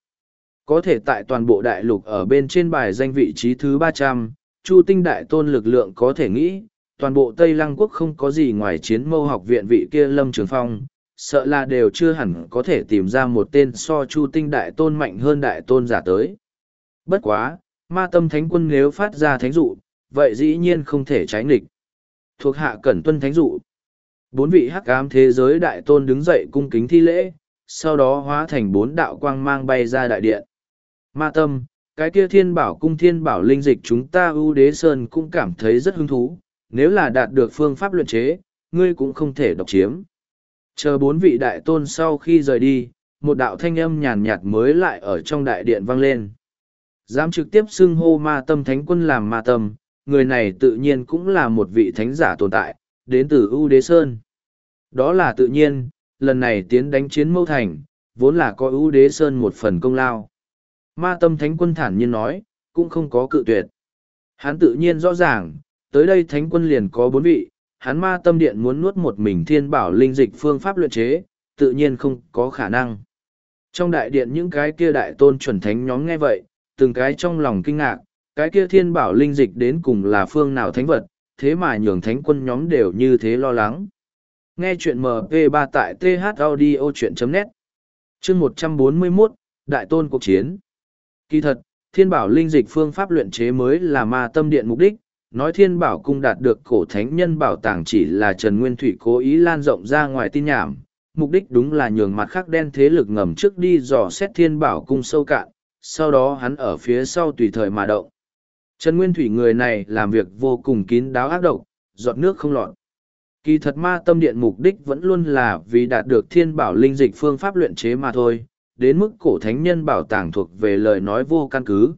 Có thể tại toàn bộ đại lục ở bên trên bài danh vị trí thứ ba trăm Chu tinh đại tôn lực lượng có thể nghĩ, toàn bộ Tây Lăng quốc không có gì ngoài chiến mâu học viện vị kia Lâm Trường Phong, sợ là đều chưa hẳn có thể tìm ra một tên so Chu tinh đại tôn mạnh hơn đại tôn giả tới. Bất quá, ma tâm thánh quân nếu phát ra thánh dụ, vậy dĩ nhiên không thể trái nghịch. Thuộc hạ cẩn tuân thánh dụ. Bốn vị hắc ám thế giới đại tôn đứng dậy cung kính thi lễ, sau đó hóa thành bốn đạo quang mang bay ra đại điện. Ma tâm, cái kia thiên bảo cung thiên bảo linh dịch chúng ta ưu đế sơn cũng cảm thấy rất hứng thú, nếu là đạt được phương pháp luyện chế, ngươi cũng không thể độc chiếm. Chờ bốn vị đại tôn sau khi rời đi, một đạo thanh âm nhàn nhạt mới lại ở trong đại điện vang lên. Dám trực tiếp xưng hô ma tâm thánh quân làm ma tâm, người này tự nhiên cũng là một vị thánh giả tồn tại, đến từ ưu đế sơn. Đó là tự nhiên, lần này tiến đánh chiến mâu thành, vốn là có ưu đế sơn một phần công lao. Ma tâm thánh quân thản nhiên nói, cũng không có cự tuyệt. Hắn tự nhiên rõ ràng, tới đây thánh quân liền có bốn vị, hắn ma tâm điện muốn nuốt một mình thiên bảo linh dịch phương pháp luyện chế, tự nhiên không có khả năng. Trong đại điện những cái kia đại tôn chuẩn thánh nhóm nghe vậy, từng cái trong lòng kinh ngạc, cái kia thiên bảo linh dịch đến cùng là phương nào thánh vật, thế mà nhường thánh quân nhóm đều như thế lo lắng. Nghe chuyện MP3 tại thaudio.net Chương 141, Đại tôn cuộc chiến Kỳ thật, thiên bảo linh dịch phương pháp luyện chế mới là ma tâm điện mục đích, nói thiên bảo cung đạt được cổ thánh nhân bảo tàng chỉ là Trần Nguyên Thủy cố ý lan rộng ra ngoài tin nhảm, mục đích đúng là nhường mặt khác đen thế lực ngầm trước đi dò xét thiên bảo cung sâu cạn, sau đó hắn ở phía sau tùy thời mà động. Trần Nguyên Thủy người này làm việc vô cùng kín đáo ác độc, giọt nước không lọt. Kỳ thật ma tâm điện mục đích vẫn luôn là vì đạt được thiên bảo linh dịch phương pháp luyện chế mà thôi, đến mức cổ thánh nhân bảo tàng thuộc về lời nói vô căn cứ.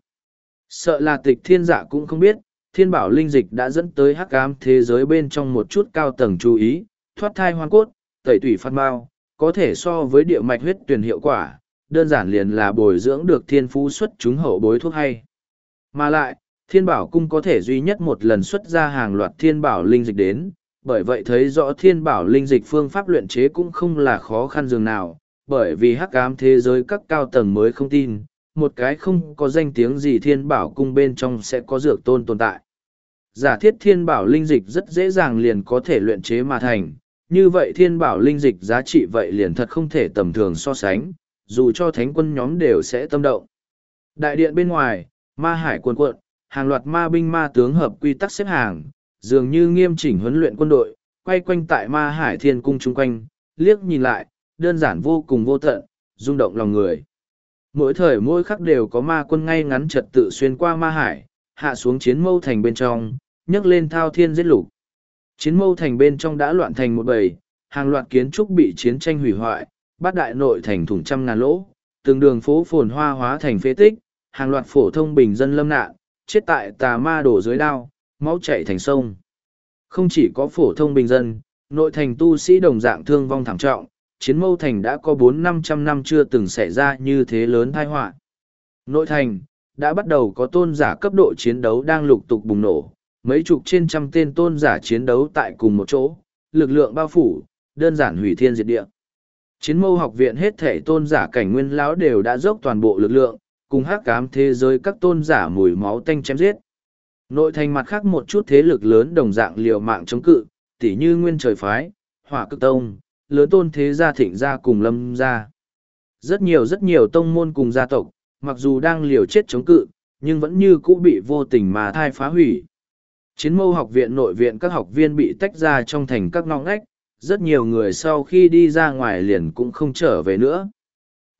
Sợ là tịch thiên dạ cũng không biết, thiên bảo linh dịch đã dẫn tới hắc ám thế giới bên trong một chút cao tầng chú ý, thoát thai hoang cốt, tẩy tủy phát mau, có thể so với địa mạch huyết tuyển hiệu quả, đơn giản liền là bồi dưỡng được thiên phú xuất chúng hậu bối thuốc hay. Mà lại, thiên bảo cung có thể duy nhất một lần xuất ra hàng loạt thiên bảo linh dịch đến, bởi vậy thấy rõ thiên bảo linh dịch phương pháp luyện chế cũng không là khó khăn dường nào, bởi vì hắc ám thế giới các cao tầng mới không tin, một cái không có danh tiếng gì thiên bảo cung bên trong sẽ có dược tôn tồn tại. Giả thiết thiên bảo linh dịch rất dễ dàng liền có thể luyện chế mà thành, như vậy thiên bảo linh dịch giá trị vậy liền thật không thể tầm thường so sánh, dù cho thánh quân nhóm đều sẽ tâm động. Đại điện bên ngoài, ma hải cuồn cuộn, hàng loạt ma binh ma tướng hợp quy tắc xếp hàng, dường như nghiêm chỉnh huấn luyện quân đội, quay quanh tại ma hải thiên cung chung quanh, liếc nhìn lại, đơn giản vô cùng vô tận, rung động lòng người. Mỗi thời mỗi khắc đều có ma quân ngay ngắn trật tự xuyên qua ma hải, hạ xuống chiến mâu thành bên trong, nhấc lên thao thiên giết lục. Chiến mâu thành bên trong đã loạn thành một bầy, hàng loạt kiến trúc bị chiến tranh hủy hoại, bát đại nội thành thủng trăm ngàn lỗ, từng đường phố phồn hoa hóa thành phế tích, hàng loạt phổ thông bình dân lâm nạn, chết tại tà ma đổ dưới đao, máu chảy thành sông. Không chỉ có phổ thông bình dân, nội thành tu sĩ đồng dạng thương vong thảm trọng, chiến mâu thành đã có bốn năm trăm năm chưa từng xảy ra như thế lớn tai họa. Nội thành đã bắt đầu có tôn giả cấp độ chiến đấu đang lục tục bùng nổ, mấy chục trên trăm tên tôn giả chiến đấu tại cùng một chỗ, lực lượng bao phủ, đơn giản hủy thiên diệt địa. Chiến mâu học viện hết thể tôn giả cảnh nguyên lão đều đã dốc toàn bộ lực lượng, cùng hắc cám thế giới các tôn giả mùi máu tanh chém giết. Nội thành mặt khác một chút thế lực lớn đồng dạng liều mạng chống cự, tỉ như nguyên trời phái, hỏa cực tông lớn tôn thế gia thịnh gia cùng lâm gia. Rất nhiều rất nhiều tông môn cùng gia tộc, mặc dù đang liều chết chống cự, nhưng vẫn như cũ bị vô tình mà thai phá hủy. Chiến mâu học viện nội viện các học viên bị tách ra trong thành các ngõ ngách, rất nhiều người sau khi đi ra ngoài liền cũng không trở về nữa.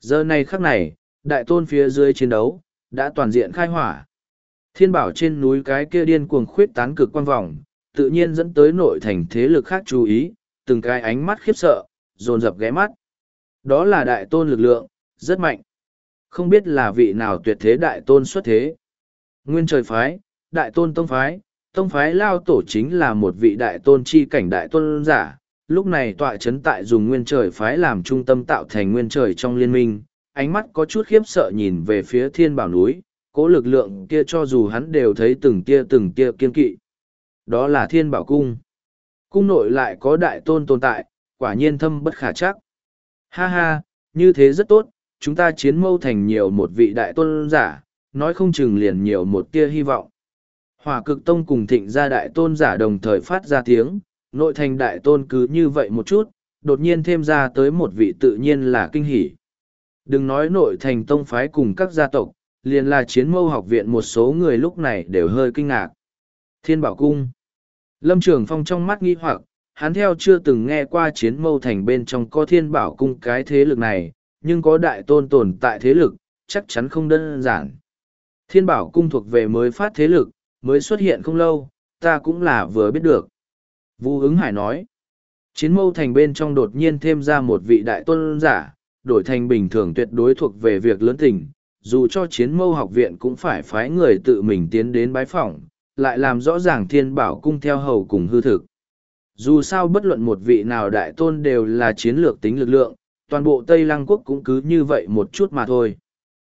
Giờ này khắc này, đại tôn phía dưới chiến đấu, đã toàn diện khai hỏa. Thiên bảo trên núi cái kia điên cuồng khuyết tán cực quan vòng, tự nhiên dẫn tới nội thành thế lực khác chú ý, từng cái ánh mắt khiếp sợ, dồn dập ghé mắt. Đó là đại tôn lực lượng, rất mạnh. Không biết là vị nào tuyệt thế đại tôn xuất thế. Nguyên trời phái, đại tôn tông phái, tông phái lao tổ chính là một vị đại tôn chi cảnh đại tôn giả, lúc này tọa chấn tại dùng nguyên trời phái làm trung tâm tạo thành nguyên trời trong liên minh, ánh mắt có chút khiếp sợ nhìn về phía thiên bảo núi, cố lực lượng kia cho dù hắn đều thấy từng tia từng tia kiên kỵ. Đó là thiên bảo cung. Cung nội lại có đại tôn tồn tại, quả nhiên thâm bất khả chắc. Ha ha, như thế rất tốt, chúng ta chiến mâu thành nhiều một vị đại tôn giả, nói không chừng liền nhiều một tia hy vọng. Hỏa cực tông cùng thịnh gia đại tôn giả đồng thời phát ra tiếng, nội thành đại tôn cứ như vậy một chút, đột nhiên thêm ra tới một vị tự nhiên là kinh hỷ. Đừng nói nội thành tông phái cùng các gia tộc, liền là chiến mâu học viện một số người lúc này đều hơi kinh ngạc. Thiên Bảo Cung Lâm Trường Phong trong mắt nghi hoặc, hắn theo chưa từng nghe qua chiến mâu thành bên trong có Thiên Bảo Cung cái thế lực này, nhưng có đại tôn tồn tại thế lực, chắc chắn không đơn giản. Thiên Bảo Cung thuộc về mới phát thế lực, mới xuất hiện không lâu, ta cũng là vừa biết được. Vũ ứng hải nói, chiến mâu thành bên trong đột nhiên thêm ra một vị đại tôn giả, đổi thành bình thường tuyệt đối thuộc về việc lớn tình, dù cho chiến mâu học viện cũng phải phái người tự mình tiến đến bái phỏng, lại làm rõ ràng thiên bảo cung theo hầu cùng hư thực. Dù sao bất luận một vị nào đại tôn đều là chiến lược tính lực lượng, toàn bộ Tây Lăng Quốc cũng cứ như vậy một chút mà thôi.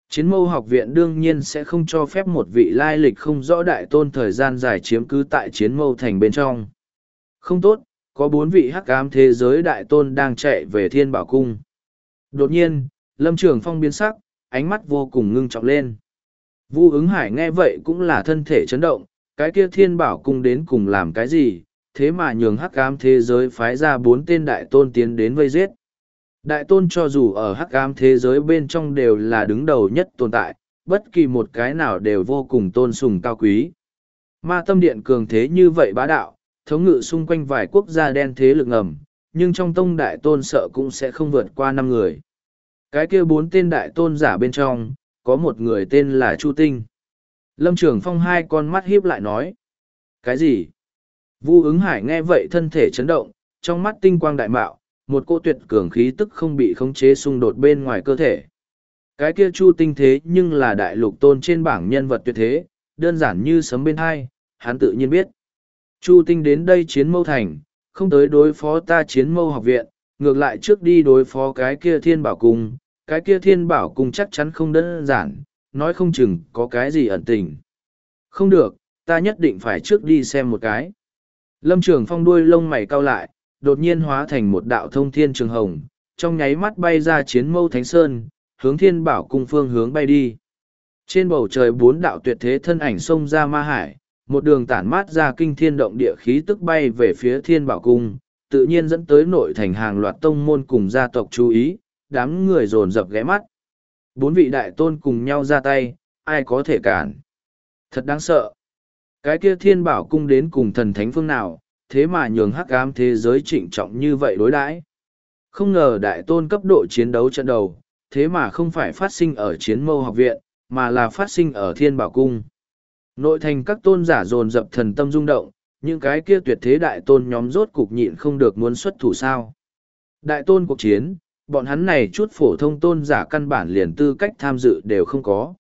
Chiến mâu học viện đương nhiên sẽ không cho phép một vị lai lịch không rõ đại tôn thời gian dài chiếm cứ tại chiến mâu thành bên trong. Không tốt, có bốn vị hắc ám thế giới đại tôn đang chạy về thiên bảo cung. Đột nhiên, lâm trường phong biến sắc, ánh mắt vô cùng ngưng trọng lên. Vu ứng hải nghe vậy cũng là thân thể chấn động, cái kia thiên bảo cung đến cùng làm cái gì, thế mà nhường hắc ám thế giới phái ra bốn tên đại tôn tiến đến vây giết. Đại tôn cho dù ở hắc ám thế giới bên trong đều là đứng đầu nhất tồn tại, bất kỳ một cái nào đều vô cùng tôn sùng cao quý. Ma tâm điện cường thế như vậy bá đạo, thống ngự xung quanh vài quốc gia đen thế lực ngầm, nhưng trong tông đại tôn sợ cũng sẽ không vượt qua năm người. Cái kia bốn tên đại tôn giả bên trong, có một người tên là Chu Tinh. Lâm Trường Phong hai con mắt hiếp lại nói. Cái gì? Vu ứng hải nghe vậy thân thể chấn động, trong mắt tinh quang đại mạo, một cô tuyệt cường khí tức không bị khống chế xung đột bên ngoài cơ thể. Cái kia Chu Tinh thế nhưng là đại lục tôn trên bảng nhân vật tuyệt thế, đơn giản như sấm bên hai, hắn tự nhiên biết. Chu Tinh đến đây chiến mâu thành, không tới đối phó ta chiến mâu học viện, ngược lại trước đi đối phó cái kia thiên bảo cung, cái kia thiên bảo cung chắc chắn không đơn giản, nói không chừng có cái gì ẩn tình. Không được, ta nhất định phải trước đi xem một cái. Lâm Trường Phong đuôi lông mày cau lại, đột nhiên hóa thành một đạo thông thiên trường hồng, trong nháy mắt bay ra chiến mâu thánh sơn, hướng thiên bảo cung phương hướng bay đi. Trên bầu trời bốn đạo tuyệt thế thân ảnh xông ra ma hải, một đường tản mát ra kinh thiên động địa khí tức bay về phía thiên bảo cung, tự nhiên dẫn tới nội thành hàng loạt tông môn cùng gia tộc chú ý, đám người dồn dập ghé mắt. Bốn vị đại tôn cùng nhau ra tay, ai có thể cản. Thật đáng sợ. Cái kia thiên bảo cung đến cùng thần thánh phương nào, thế mà nhường hắc ám thế giới trịnh trọng như vậy đối đãi. Không ngờ đại tôn cấp độ chiến đấu trận đầu, thế mà không phải phát sinh ở chiến mâu học viện, mà là phát sinh ở thiên bảo cung. Nội thành các tôn giả dồn dập thần tâm rung động, những cái kia tuyệt thế đại tôn nhóm rốt cục nhịn không được muốn xuất thủ sao. Đại tôn cuộc chiến, bọn hắn này chút phổ thông tôn giả căn bản liền tư cách tham dự đều không có.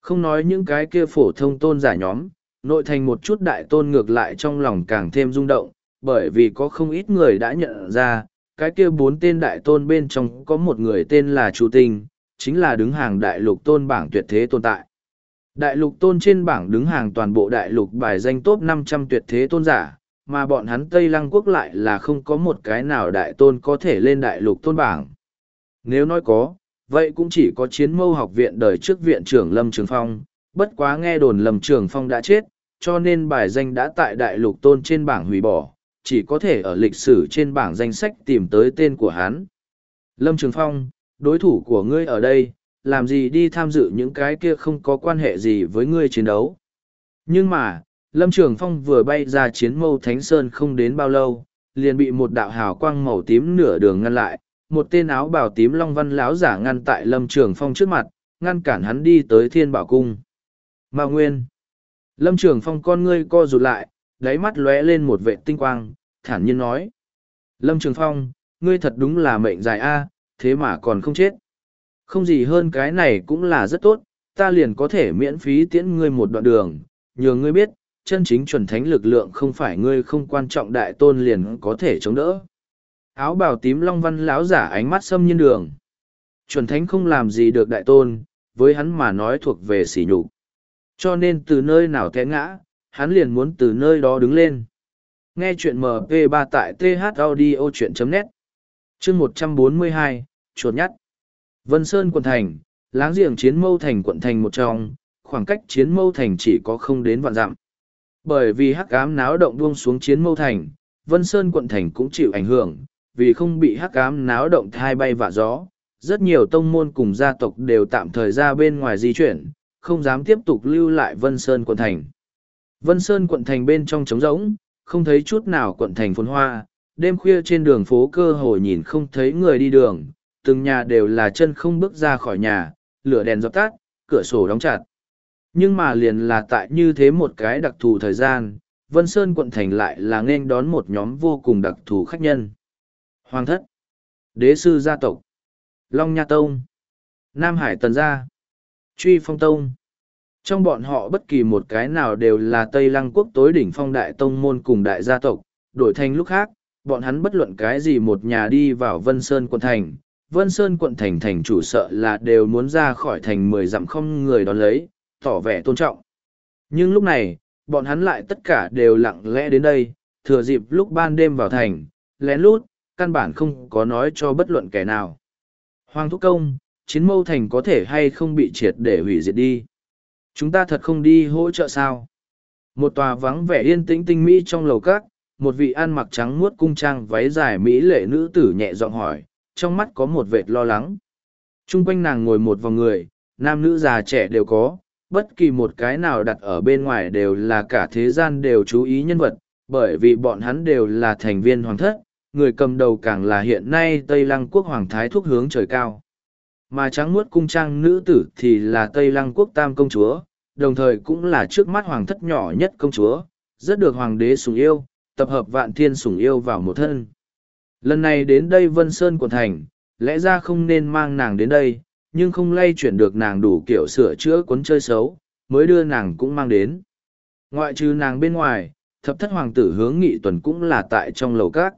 Không nói những cái kia phổ thông tôn giả nhóm, nội thành một chút đại tôn ngược lại trong lòng càng thêm rung động, bởi vì có không ít người đã nhận ra, cái kia bốn tên đại tôn bên trong có một người tên là Chu Tinh, chính là đứng hàng đại lục tôn bảng tuyệt thế tồn tại. Đại lục tôn trên bảng đứng hàng toàn bộ đại lục bài danh top 500 tuyệt thế tôn giả, mà bọn hắn Tây Lăng Quốc lại là không có một cái nào đại tôn có thể lên đại lục tôn bảng. Nếu nói có, vậy cũng chỉ có chiến mâu học viện đời trước viện trưởng Lâm Trường Phong, bất quá nghe đồn Lâm Trường Phong đã chết, cho nên bài danh đã tại đại lục tôn trên bảng hủy bỏ, chỉ có thể ở lịch sử trên bảng danh sách tìm tới tên của hắn. Lâm Trường Phong, đối thủ của ngươi ở đây, làm gì đi tham dự những cái kia không có quan hệ gì với ngươi chiến đấu. Nhưng mà, Lâm Trường Phong vừa bay ra chiến mâu Thánh Sơn không đến bao lâu, liền bị một đạo hào quang màu tím nửa đường ngăn lại, một tên áo bào tím long văn láo giả ngăn tại Lâm Trường Phong trước mặt, ngăn cản hắn đi tới Thiên Bảo Cung. Mao Nguyên Lâm Trường Phong con ngươi co rụt lại, đáy mắt lóe lên một vệ tinh quang, thản nhiên nói. Lâm Trường Phong, ngươi thật đúng là mệnh dài a thế mà còn không chết. Không gì hơn cái này cũng là rất tốt, ta liền có thể miễn phí tiễn ngươi một đoạn đường, nhờ ngươi biết, chân chính chuẩn thánh lực lượng không phải ngươi không quan trọng đại tôn liền có thể chống đỡ. áo bào tím long văn lão giả ánh mắt xâm nhiên đường. Chuẩn thánh không làm gì được đại tôn, với hắn mà nói thuộc về sỉ nhục. Cho nên từ nơi nào té ngã, hắn liền muốn từ nơi đó đứng lên. Nghe chuyện mp 3 tại th audio chuyện net. Chương một trăm bốn mươi hai, chuột nhắt. Vân sơn quận thành, láng giềng chiến mâu thành quận thành một trong, khoảng cách chiến mâu thành chỉ có không đến vạn dặm bởi vì hắc ám náo động buông xuống chiến mâu thành, vân sơn quận thành cũng chịu ảnh hưởng, vì không bị hắc ám náo động thai bay vạ gió, rất nhiều tông môn cùng gia tộc đều tạm thời ra bên ngoài di chuyển, không dám tiếp tục lưu lại vân sơn quận thành. Vân sơn quận thành bên trong trống rỗng, không thấy chút nào quận thành phồn hoa, đêm khuya trên đường phố cơ hồ nhìn không thấy người đi đường, từng nhà đều là chân không bước ra khỏi nhà, lửa đèn dập tắt, cửa sổ đóng chặt nhưng mà liền là tại như thế một cái đặc thù thời gian, vân sơn quận thành lại là nên đón một nhóm vô cùng đặc thù khách nhân. Hoàng thất, đế sư gia tộc, long nha tông, nam hải tần gia, truy phong tông. Trong bọn họ bất kỳ một cái nào đều là tây lăng quốc tối đỉnh phong đại tông môn cùng đại gia tộc. Đổi thành lúc khác, bọn hắn bất luận cái gì một nhà đi vào vân sơn quận thành, vân sơn quận thành thành chủ sợ là đều muốn ra khỏi thành mười dặm không người đón lấy tỏ vẻ tôn trọng. Nhưng lúc này, bọn hắn lại tất cả đều lặng lẽ đến đây, thừa dịp lúc ban đêm vào thành, lén lút, căn bản không có nói cho bất luận kẻ nào. Hoàng thúc công, chiến mâu thành có thể hay không bị triệt để hủy diệt đi? Chúng ta thật không đi hỗ trợ sao? Một tòa vắng vẻ yên tĩnh tinh mỹ trong lầu cát một vị ăn mặc trắng muốt cung trang váy dài mỹ lệ nữ tử nhẹ giọng hỏi, trong mắt có một vệt lo lắng. Trung quanh nàng ngồi một vòng người, nam nữ già trẻ đều có bất kỳ một cái nào đặt ở bên ngoài đều là cả thế gian đều chú ý nhân vật bởi vì bọn hắn đều là thành viên hoàng thất người cầm đầu càng là hiện nay tây lăng quốc hoàng thái thúc hướng trời cao mà trắng muốt cung trang nữ tử thì là Tây Lăng quốc tam công chúa, đồng thời cũng là trước mắt hoàng thất nhỏ nhất công chúa, rất được hoàng đế sủng yêu, tập hợp vạn thiên sủng yêu vào một thân. Lần này đến đây Vân Sơn quận thành, lẽ ra không nên mang nàng đến đây, nhưng không lay chuyển được nàng đủ kiểu sửa chữa cuốn chơi xấu, mới đưa nàng cũng mang đến. Ngoại trừ nàng bên ngoài, thập thất hoàng tử hướng nghị tuần cũng là tại trong lầu các.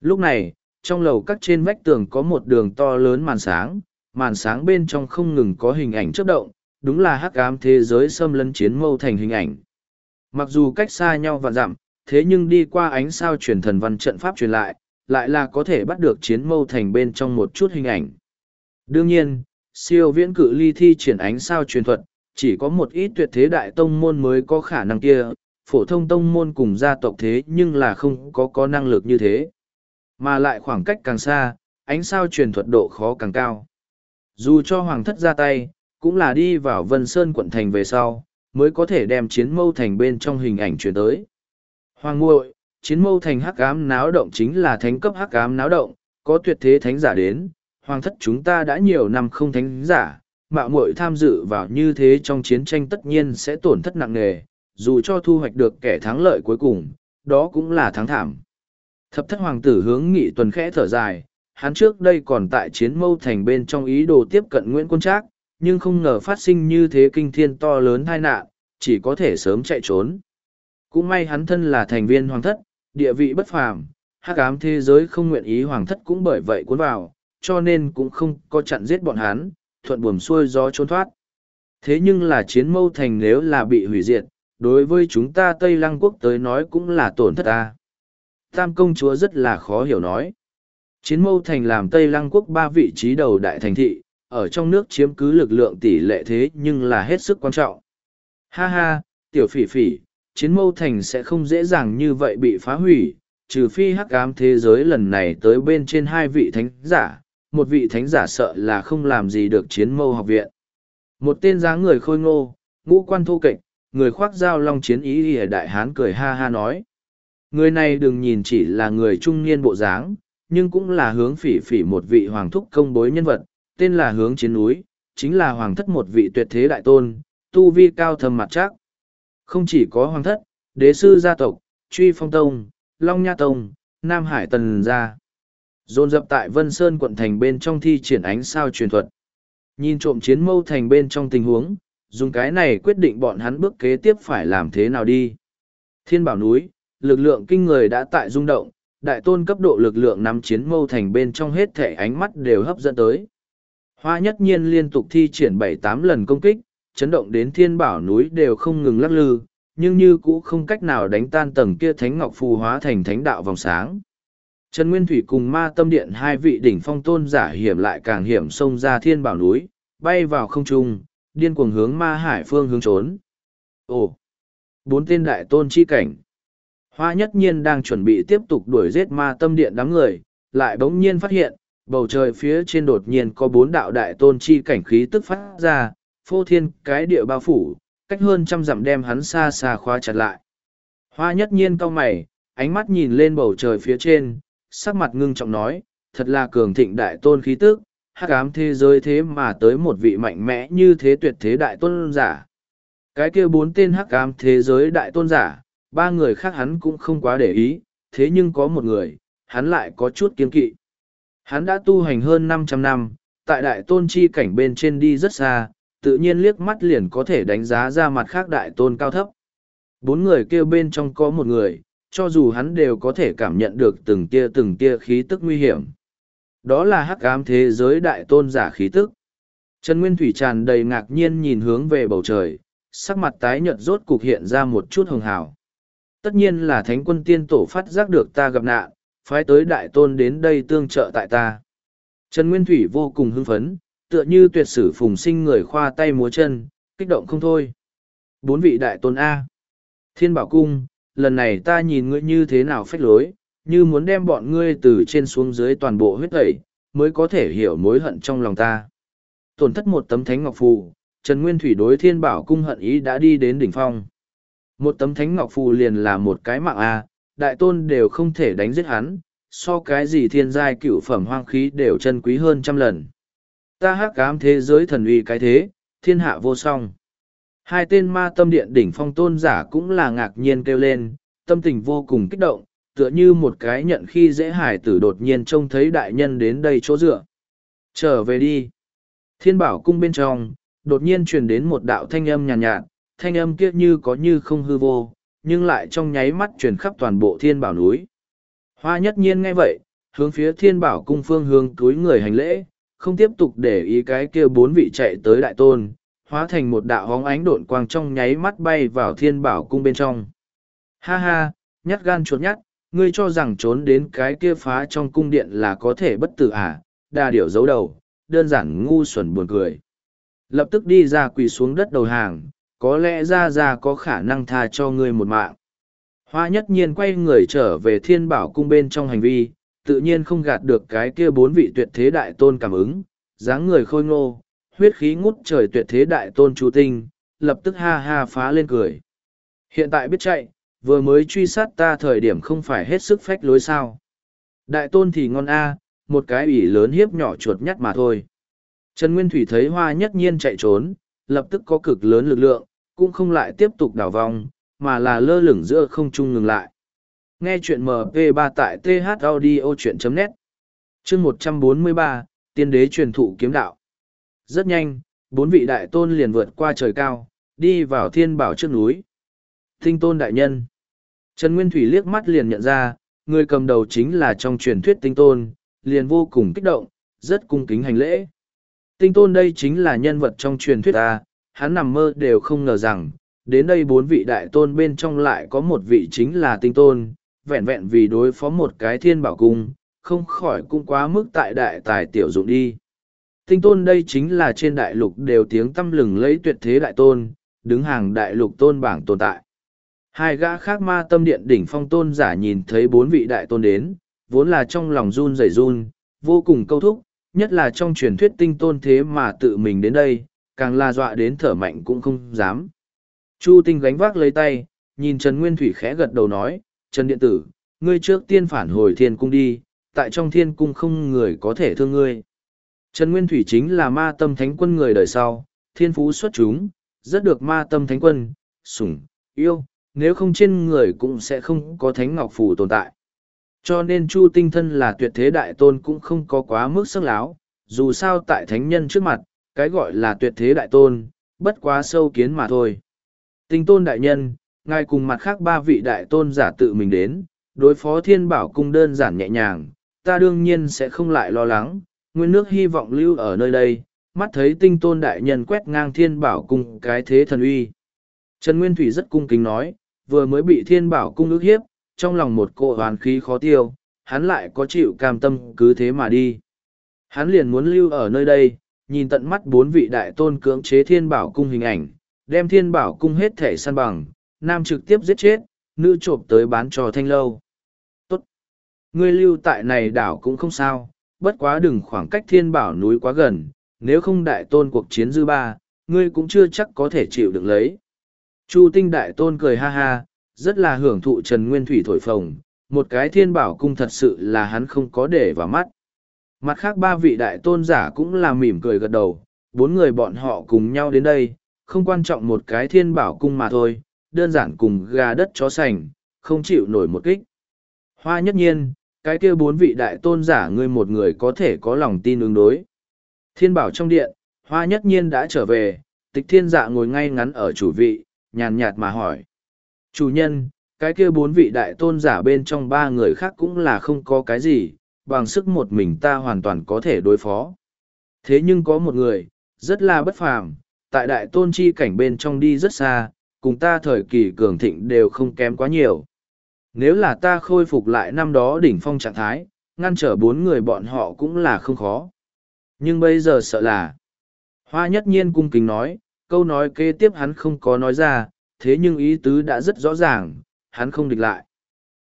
Lúc này, trong lầu các trên vách tường có một đường to lớn màn sáng, màn sáng bên trong không ngừng có hình ảnh chớp động, đúng là hắc ám thế giới xâm lấn chiến mâu thành hình ảnh. Mặc dù cách xa nhau và dặm, thế nhưng đi qua ánh sao truyền thần văn trận pháp truyền lại, lại là có thể bắt được chiến mâu thành bên trong một chút hình ảnh. Đương nhiên, siêu viễn cự ly thi triển ánh sao truyền thuật, chỉ có một ít tuyệt thế đại tông môn mới có khả năng kia, phổ thông tông môn cùng gia tộc thế nhưng là không có có năng lực như thế. Mà lại khoảng cách càng xa, ánh sao truyền thuật độ khó càng cao. Dù cho hoàng thất ra tay, cũng là đi vào Vân Sơn quận thành về sau, mới có thể đem chiến mâu thành bên trong hình ảnh truyền tới. Hoàng muội chiến mâu thành hắc ám náo động chính là thánh cấp hắc ám náo động, có tuyệt thế thánh giả đến, hoàng thất chúng ta đã nhiều năm không thánh giả, mạo muội tham dự vào như thế trong chiến tranh tất nhiên sẽ tổn thất nặng nề, dù cho thu hoạch được kẻ thắng lợi cuối cùng, đó cũng là thắng thảm. Thập thất hoàng tử hướng nghị tuần khẽ thở dài, hắn trước đây còn tại chiến mâu thành bên trong ý đồ tiếp cận Nguyễn Quân Trác, nhưng không ngờ phát sinh như thế kinh thiên to lớn tai nạn, chỉ có thể sớm chạy trốn. Cũng may hắn thân là thành viên hoàng thất, địa vị bất phàm, hắc ám thế giới không nguyện ý hoàng thất cũng bởi vậy cuốn vào, cho nên cũng không có chặn giết bọn hắn, thuận buồm xuôi gió trốn thoát. Thế nhưng là chiến mâu thành nếu là bị hủy diệt, đối với chúng ta Tây Lăng quốc tới nói cũng là tổn thất ta. Tam công chúa rất là khó hiểu nói. Chiến mâu thành làm Tây Lăng quốc ba vị trí đầu đại thành thị, ở trong nước chiếm cứ lực lượng tỷ lệ thế nhưng là hết sức quan trọng. Ha ha, tiểu phỉ phỉ, chiến mâu thành sẽ không dễ dàng như vậy bị phá hủy, trừ phi hắc ám thế giới lần này tới bên trên hai vị thánh giả, một vị thánh giả sợ là không làm gì được chiến mâu học viện. Một tên dáng người khôi ngô, ngũ quan thô kệch, người khoác dao long chiến ý ở đại hán cười ha ha nói. Người này đừng nhìn chỉ là người trung niên bộ dáng, nhưng cũng là hướng phỉ phỉ một vị hoàng thúc công bối nhân vật, tên là hướng chiến núi, chính là hoàng thất một vị tuyệt thế đại tôn, tu vi cao thầm mặt chắc. Không chỉ có hoàng thất, đế sư gia tộc, truy phong tông, long nha tông, nam hải tần gia. Dồn dập tại Vân Sơn quận thành bên trong thi triển ánh sao truyền thuật. Nhìn trộm chiến mâu thành bên trong tình huống, dùng cái này quyết định bọn hắn bước kế tiếp phải làm thế nào đi. Thiên bảo núi, lực lượng kinh người đã tại rung động, đại tôn cấp độ lực lượng nắm chiến mâu thành bên trong hết thể ánh mắt đều hấp dẫn tới. Hoa nhất nhiên liên tục thi triển bảy tám lần công kích, chấn động đến thiên bảo núi đều không ngừng lắc lư, nhưng như cũ không cách nào đánh tan tầng kia thánh ngọc phù hóa thành thánh đạo vòng sáng. Trần Nguyên Thủy cùng ma tâm điện hai vị đỉnh phong tôn giả hiểm lại càng hiểm xông ra thiên bảo núi, bay vào không trung, điên cuồng hướng ma hải phương hướng trốn. Ồ! Bốn tên đại tôn chi cảnh. Hoa nhất nhiên đang chuẩn bị tiếp tục đuổi giết ma tâm điện đám người, lại bỗng nhiên phát hiện, bầu trời phía trên đột nhiên có bốn đạo đại tôn chi cảnh khí tức phát ra, phô thiên cái địa bao phủ, cách hơn trăm dặm đem hắn xa xa khóa chặt lại. Hoa nhất nhiên cau mày, ánh mắt nhìn lên bầu trời phía trên, sắc mặt ngưng trọng nói, thật là cường thịnh đại tôn khí tức, hắc ám thế giới thế mà tới một vị mạnh mẽ như thế tuyệt thế đại tôn giả. Cái kia bốn tên hắc ám thế giới đại tôn giả, ba người khác hắn cũng không quá để ý, thế nhưng có một người, hắn lại có chút kiên kỵ. Hắn đã tu hành hơn 500 năm, tại đại tôn chi cảnh bên trên đi rất xa, tự nhiên liếc mắt liền có thể đánh giá ra mặt khác đại tôn cao thấp. Bốn người kêu bên trong có một người, cho dù hắn đều có thể cảm nhận được từng tia từng tia khí tức nguy hiểm. Đó là hắc ám thế giới đại tôn giả khí tức. Trần Nguyên Thủy tràn đầy ngạc nhiên nhìn hướng về bầu trời, sắc mặt tái nhợt rốt cục hiện ra một chút hồng hào. Tất nhiên là thánh quân tiên tổ phát giác được ta gặp nạn, phái tới đại tôn đến đây tương trợ tại ta. Trần Nguyên Thủy vô cùng hưng phấn, tựa như tuyệt sử phùng sinh người khoa tay múa chân, kích động không thôi. Bốn vị đại tôn A. Thiên bảo cung, lần này ta nhìn ngươi như thế nào phách lối, như muốn đem bọn ngươi từ trên xuống dưới toàn bộ huyết tẩy, mới có thể hiểu mối hận trong lòng ta. Tổn thất một tấm thánh ngọc phù, Trần Nguyên Thủy đối thiên bảo cung hận ý đã đi đến đỉnh phong. Một tấm thánh ngọc phù liền là một cái mạng A, đại tôn đều không thể đánh giết hắn, so cái gì thiên giai cựu phẩm hoang khí đều chân quý hơn trăm lần. Ta hắc cám thế giới thần uy cái thế, thiên hạ vô song. Hai tên ma tâm điện đỉnh phong tôn giả cũng là ngạc nhiên kêu lên, tâm tình vô cùng kích động, tựa như một cái nhận khi dễ hải tử đột nhiên trông thấy đại nhân đến đây chỗ dựa. Trở về đi. Thiên bảo cung bên trong, đột nhiên truyền đến một đạo thanh âm nhàn nhạt, nhạt, thanh âm kia như có như không hư vô, nhưng lại trong nháy mắt truyền khắp toàn bộ thiên bảo núi. Hoa nhất nhiên nghe vậy, hướng phía thiên bảo cung phương hướng túi người hành lễ, không tiếp tục để ý cái kia bốn vị chạy tới đại tôn, hóa thành một đạo hóng ánh độn quang trong nháy mắt bay vào thiên bảo cung bên trong. Ha ha, nhát gan chuột nhát, ngươi cho rằng trốn đến cái kia phá trong cung điện là có thể bất tử à, đa điểu giấu đầu, đơn giản ngu xuẩn buồn cười. Lập tức đi ra quỳ xuống đất đầu hàng, có lẽ ra ra có khả năng tha cho ngươi một mạng. Hoa nhất nhiên quay người trở về thiên bảo cung bên trong hành vi, tự nhiên không gạt được cái kia bốn vị tuyệt thế đại tôn cảm ứng, dáng người khôi ngô, huyết khí ngút trời tuyệt thế đại tôn chu tinh, lập tức ha ha phá lên cười. Hiện tại biết chạy, vừa mới truy sát ta thời điểm không phải hết sức phách lối sao. Đại tôn thì ngon a, một cái ủy lớn hiếp nhỏ chuột nhắt mà thôi. Trần Nguyên Thủy thấy hoa nhất nhiên chạy trốn, lập tức có cực lớn lực lượng, cũng không lại tiếp tục đảo vòng, mà là lơ lửng giữa không trung ngừng lại. Nghe chuyện MP3 tại thaudio.net chương 143, Tiên đế truyền thụ kiếm đạo. Rất nhanh, bốn vị đại tôn liền vượt qua trời cao, đi vào thiên bảo trước núi. Tinh tôn đại nhân. Trần Nguyên Thủy liếc mắt liền nhận ra, người cầm đầu chính là trong truyền thuyết tinh tôn, liền vô cùng kích động, rất cung kính hành lễ. Tinh tôn đây chính là nhân vật trong truyền thuyết ta, hắn nằm mơ đều không ngờ rằng, đến đây bốn vị đại tôn bên trong lại có một vị chính là tinh tôn, vẹn vẹn vì đối phó một cái thiên bảo cung, không khỏi cũng quá mức tại đại tài tiểu dụng đi. Tinh tôn đây chính là trên đại lục đều tiếng tâm lừng lấy tuyệt thế đại tôn, đứng hàng đại lục tôn bảng tồn tại. Hai gã khác ma tâm điện đỉnh phong tôn giả nhìn thấy bốn vị đại tôn đến, vốn là trong lòng run rẩy run, vô cùng câu thúc, nhất là trong truyền thuyết tinh tôn thế mà tự mình đến đây, càng là dọa đến thở mạnh cũng không dám. Chu tinh gánh vác lấy tay, nhìn Trần Nguyên Thủy khẽ gật đầu nói, Trần Điện Tử, ngươi trước tiên phản hồi thiên cung đi, tại trong thiên cung không người có thể thương ngươi. Trần Nguyên Thủy chính là ma tâm thánh quân người đời sau, thiên phú xuất chúng, rất được ma tâm thánh quân, sủng, yêu, nếu không trên người cũng sẽ không có thánh ngọc phù tồn tại. Cho nên Chu tinh thân là tuyệt thế đại tôn cũng không có quá mức sắc láo, dù sao tại thánh nhân trước mặt, cái gọi là tuyệt thế đại tôn, bất quá sâu kiến mà thôi. Tinh tôn đại nhân, ngài cùng mặt khác ba vị đại tôn giả tự mình đến, đối phó thiên bảo cung đơn giản nhẹ nhàng, ta đương nhiên sẽ không lại lo lắng, nguyên nước hy vọng lưu ở nơi đây, mắt thấy tinh tôn đại nhân quét ngang thiên bảo cung cái thế thần uy. Trần Nguyên Thủy rất cung kính nói, vừa mới bị thiên bảo cung ước hiếp, trong lòng một cỗ hoàn khí khó tiêu, hắn lại có chịu cam tâm cứ thế mà đi. Hắn liền muốn lưu ở nơi đây, nhìn tận mắt bốn vị đại tôn cưỡng chế thiên bảo cung hình ảnh, đem thiên bảo cung hết thể săn bằng, nam trực tiếp giết chết, nữ trộm tới bán cho thanh lâu. Tốt! Ngươi lưu tại này đảo cũng không sao, bất quá đừng khoảng cách thiên bảo núi quá gần, nếu không đại tôn cuộc chiến dư ba, ngươi cũng chưa chắc có thể chịu được lấy. Chu tinh đại tôn cười ha ha, rất là hưởng thụ Trần Nguyên Thủy thổi phồng, một cái thiên bảo cung thật sự là hắn không có để vào mắt. Mặt khác ba vị đại tôn giả cũng là mỉm cười gật đầu, bốn người bọn họ cùng nhau đến đây, không quan trọng một cái thiên bảo cung mà thôi, đơn giản cùng gà đất chó sành, không chịu nổi một kích. Hoa nhất nhiên, cái kia bốn vị đại tôn giả ngươi một người có thể có lòng tin ứng đối. Thiên bảo trong điện, hoa nhất nhiên đã trở về, tịch thiên dạ ngồi ngay ngắn ở chủ vị, nhàn nhạt mà hỏi. Chủ nhân, cái kia bốn vị đại tôn giả bên trong ba người khác cũng là không có cái gì, bằng sức một mình ta hoàn toàn có thể đối phó. Thế nhưng có một người, rất là bất phàm, tại đại tôn chi cảnh bên trong đi rất xa, cùng ta thời kỳ cường thịnh đều không kém quá nhiều. Nếu là ta khôi phục lại năm đó đỉnh phong trạng thái, ngăn trở bốn người bọn họ cũng là không khó. Nhưng bây giờ sợ là... Hoa nhất nhiên cung kính nói, câu nói kế tiếp hắn không có nói ra, thế nhưng ý tứ đã rất rõ ràng, hắn không địch lại.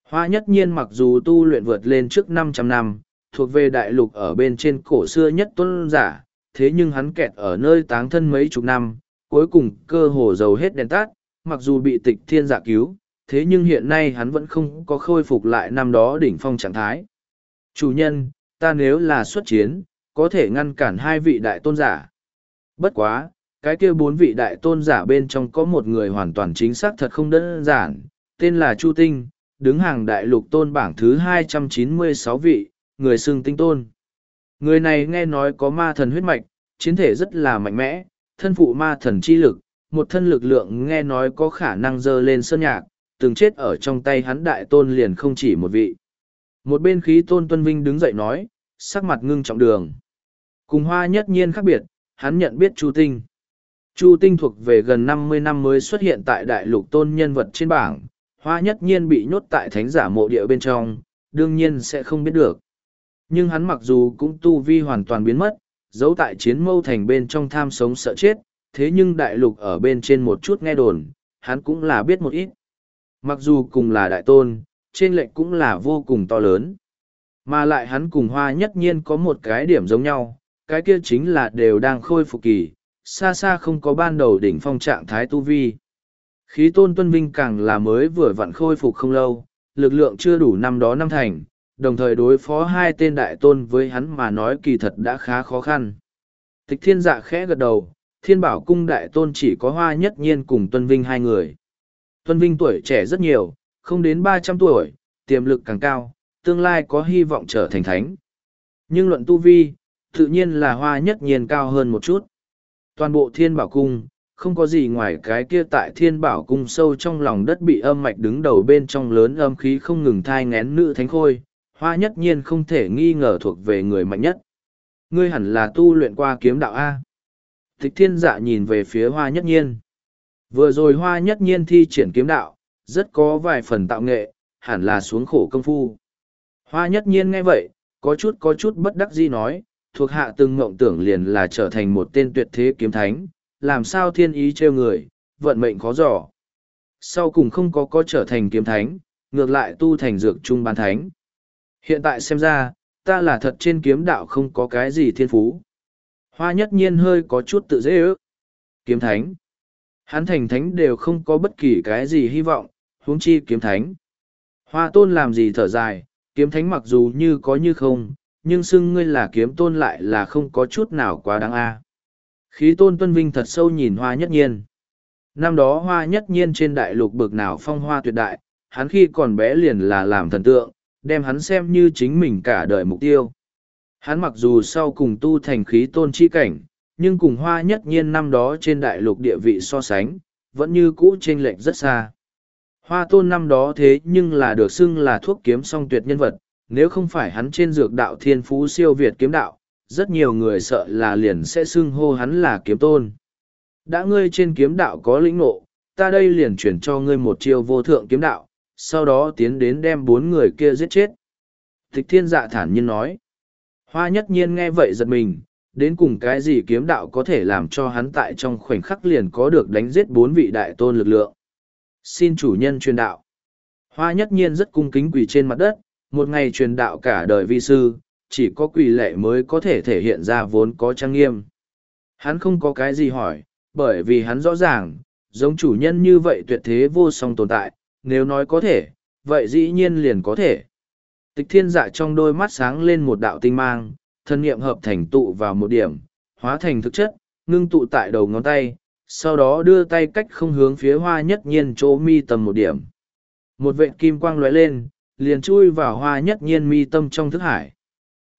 Hoa nhất nhiên mặc dù tu luyện vượt lên trước 500 năm, thuộc về đại lục ở bên trên cổ xưa nhất tuân giả, thế nhưng hắn kẹt ở nơi táng thân mấy chục năm, cuối cùng cơ hồ dầu hết đèn tắt, mặc dù bị tịch thiên giả cứu, thế nhưng hiện nay hắn vẫn không có khôi phục lại năm đó đỉnh phong trạng thái. Chủ nhân, ta nếu là xuất chiến, có thể ngăn cản hai vị đại tôn giả. Bất quá, cái kia bốn vị đại tôn giả bên trong có một người hoàn toàn chính xác thật không đơn giản, tên là Chu Tinh, đứng hàng đại lục tôn bảng thứ 296 vị, người xưng tinh tôn. Người này nghe nói có ma thần huyết mạch, chiến thể rất là mạnh mẽ, thân phụ ma thần chi lực, một thân lực lượng nghe nói có khả năng dơ lên sơn nhạc, từng chết ở trong tay hắn đại tôn liền không chỉ một vị. Một bên khí tôn tuân vinh đứng dậy nói, sắc mặt ngưng trọng đường. Cùng hoa nhất nhiên khác biệt, hắn nhận biết Chu Tinh. Chu Tinh thuộc về gần năm mươi năm mới xuất hiện tại đại lục tôn nhân vật trên bảng, hoa nhất nhiên bị nhốt tại thánh giả mộ địa bên trong, đương nhiên sẽ không biết được. Nhưng hắn mặc dù cũng tu vi hoàn toàn biến mất, giấu tại chiến mâu thành bên trong tham sống sợ chết, thế nhưng đại lục ở bên trên một chút nghe đồn, hắn cũng là biết một ít. Mặc dù cùng là đại tôn, trên lệnh cũng là vô cùng to lớn. Mà lại hắn cùng hoa nhất nhiên có một cái điểm giống nhau, cái kia chính là đều đang khôi phục kỳ, xa xa không có ban đầu đỉnh phong trạng thái tu vi. Khí tôn tuân vinh càng là mới vừa vặn khôi phục không lâu, lực lượng chưa đủ năm đó năm thành, đồng thời đối phó hai tên đại tôn với hắn mà nói kỳ thật đã khá khó khăn. Tịch thiên dạ khẽ gật đầu, thiên bảo cung đại tôn chỉ có hoa nhất nhiên cùng tuân vinh hai người. Tuân vinh tuổi trẻ rất nhiều, không đến ba trăm tuổi, tiềm lực càng cao, tương lai có hy vọng trở thành thánh. Nhưng luận tu vi, tự nhiên là hoa nhất nhiên cao hơn một chút. Toàn bộ thiên bảo cung, không có gì ngoài cái kia tại thiên bảo cung sâu trong lòng đất bị âm mạch đứng đầu bên trong lớn âm khí không ngừng thai ngén nữ thánh khôi, hoa nhất nhiên không thể nghi ngờ thuộc về người mạnh nhất. Ngươi hẳn là tu luyện qua kiếm đạo A. Thích thiên dạ nhìn về phía hoa nhất nhiên. Vừa rồi hoa nhất nhiên thi triển kiếm đạo, rất có vài phần tạo nghệ, hẳn là xuống khổ công phu. Hoa nhất nhiên nghe vậy, có chút có chút bất đắc dĩ nói, thuộc hạ từng mộng tưởng liền là trở thành một tên tuyệt thế kiếm thánh, làm sao thiên ý trêu người, vận mệnh khó dò. Sau cùng không có có trở thành kiếm thánh, ngược lại tu thành dược trung ban thánh. Hiện tại xem ra, ta là thật trên kiếm đạo không có cái gì thiên phú. Hoa nhất nhiên hơi có chút tự dễ ước. Kiếm thánh. Hắn thành thánh đều không có bất kỳ cái gì hy vọng, huống chi kiếm thánh. Hoa tôn làm gì thở dài, kiếm thánh mặc dù như có như không, nhưng xưng ngươi là kiếm tôn lại là không có chút nào quá đáng a. Khí tôn tuân vinh thật sâu nhìn hoa nhất nhiên. Năm đó hoa nhất nhiên trên đại lục bực nào phong hoa tuyệt đại, hắn khi còn bé liền là làm thần tượng, đem hắn xem như chính mình cả đời mục tiêu. Hắn mặc dù sau cùng tu thành khí tôn chi cảnh, nhưng cùng hoa nhất nhiên năm đó trên đại lục địa vị so sánh, vẫn như cũ chênh lệch rất xa. Hoa tôn năm đó thế nhưng là được xưng là thuốc kiếm song tuyệt nhân vật, nếu không phải hắn trên dược đạo thiên phú siêu việt kiếm đạo, rất nhiều người sợ là liền sẽ xưng hô hắn là kiếm tôn. Đã ngươi trên kiếm đạo có lĩnh ngộ, ta đây liền chuyển cho ngươi một chiêu vô thượng kiếm đạo, sau đó tiến đến đem bốn người kia giết chết. Tịch thiên dạ thản nhiên nói. Hoa nhất nhiên nghe vậy giật mình, đến cùng cái gì kiếm đạo có thể làm cho hắn tại trong khoảnh khắc liền có được đánh giết bốn vị đại tôn lực lượng. Xin chủ nhân truyền đạo. Hoa nhất nhiên rất cung kính quỳ trên mặt đất, một ngày truyền đạo cả đời vi sư, chỉ có quỳ lệ mới có thể thể hiện ra vốn có trang nghiêm. Hắn không có cái gì hỏi, bởi vì hắn rõ ràng, giống chủ nhân như vậy tuyệt thế vô song tồn tại, nếu nói có thể, vậy dĩ nhiên liền có thể. Tịch thiên dạ trong đôi mắt sáng lên một đạo tinh mang, Thần nghiệm hợp thành tụ vào một điểm, hóa thành thực chất, ngưng tụ tại đầu ngón tay, sau đó đưa tay cách không hướng phía hoa nhất nhiên chỗ mi tầm một điểm. Một vệt kim quang lóe lên, liền chui vào hoa nhất nhiên mi tâm trong thức hải.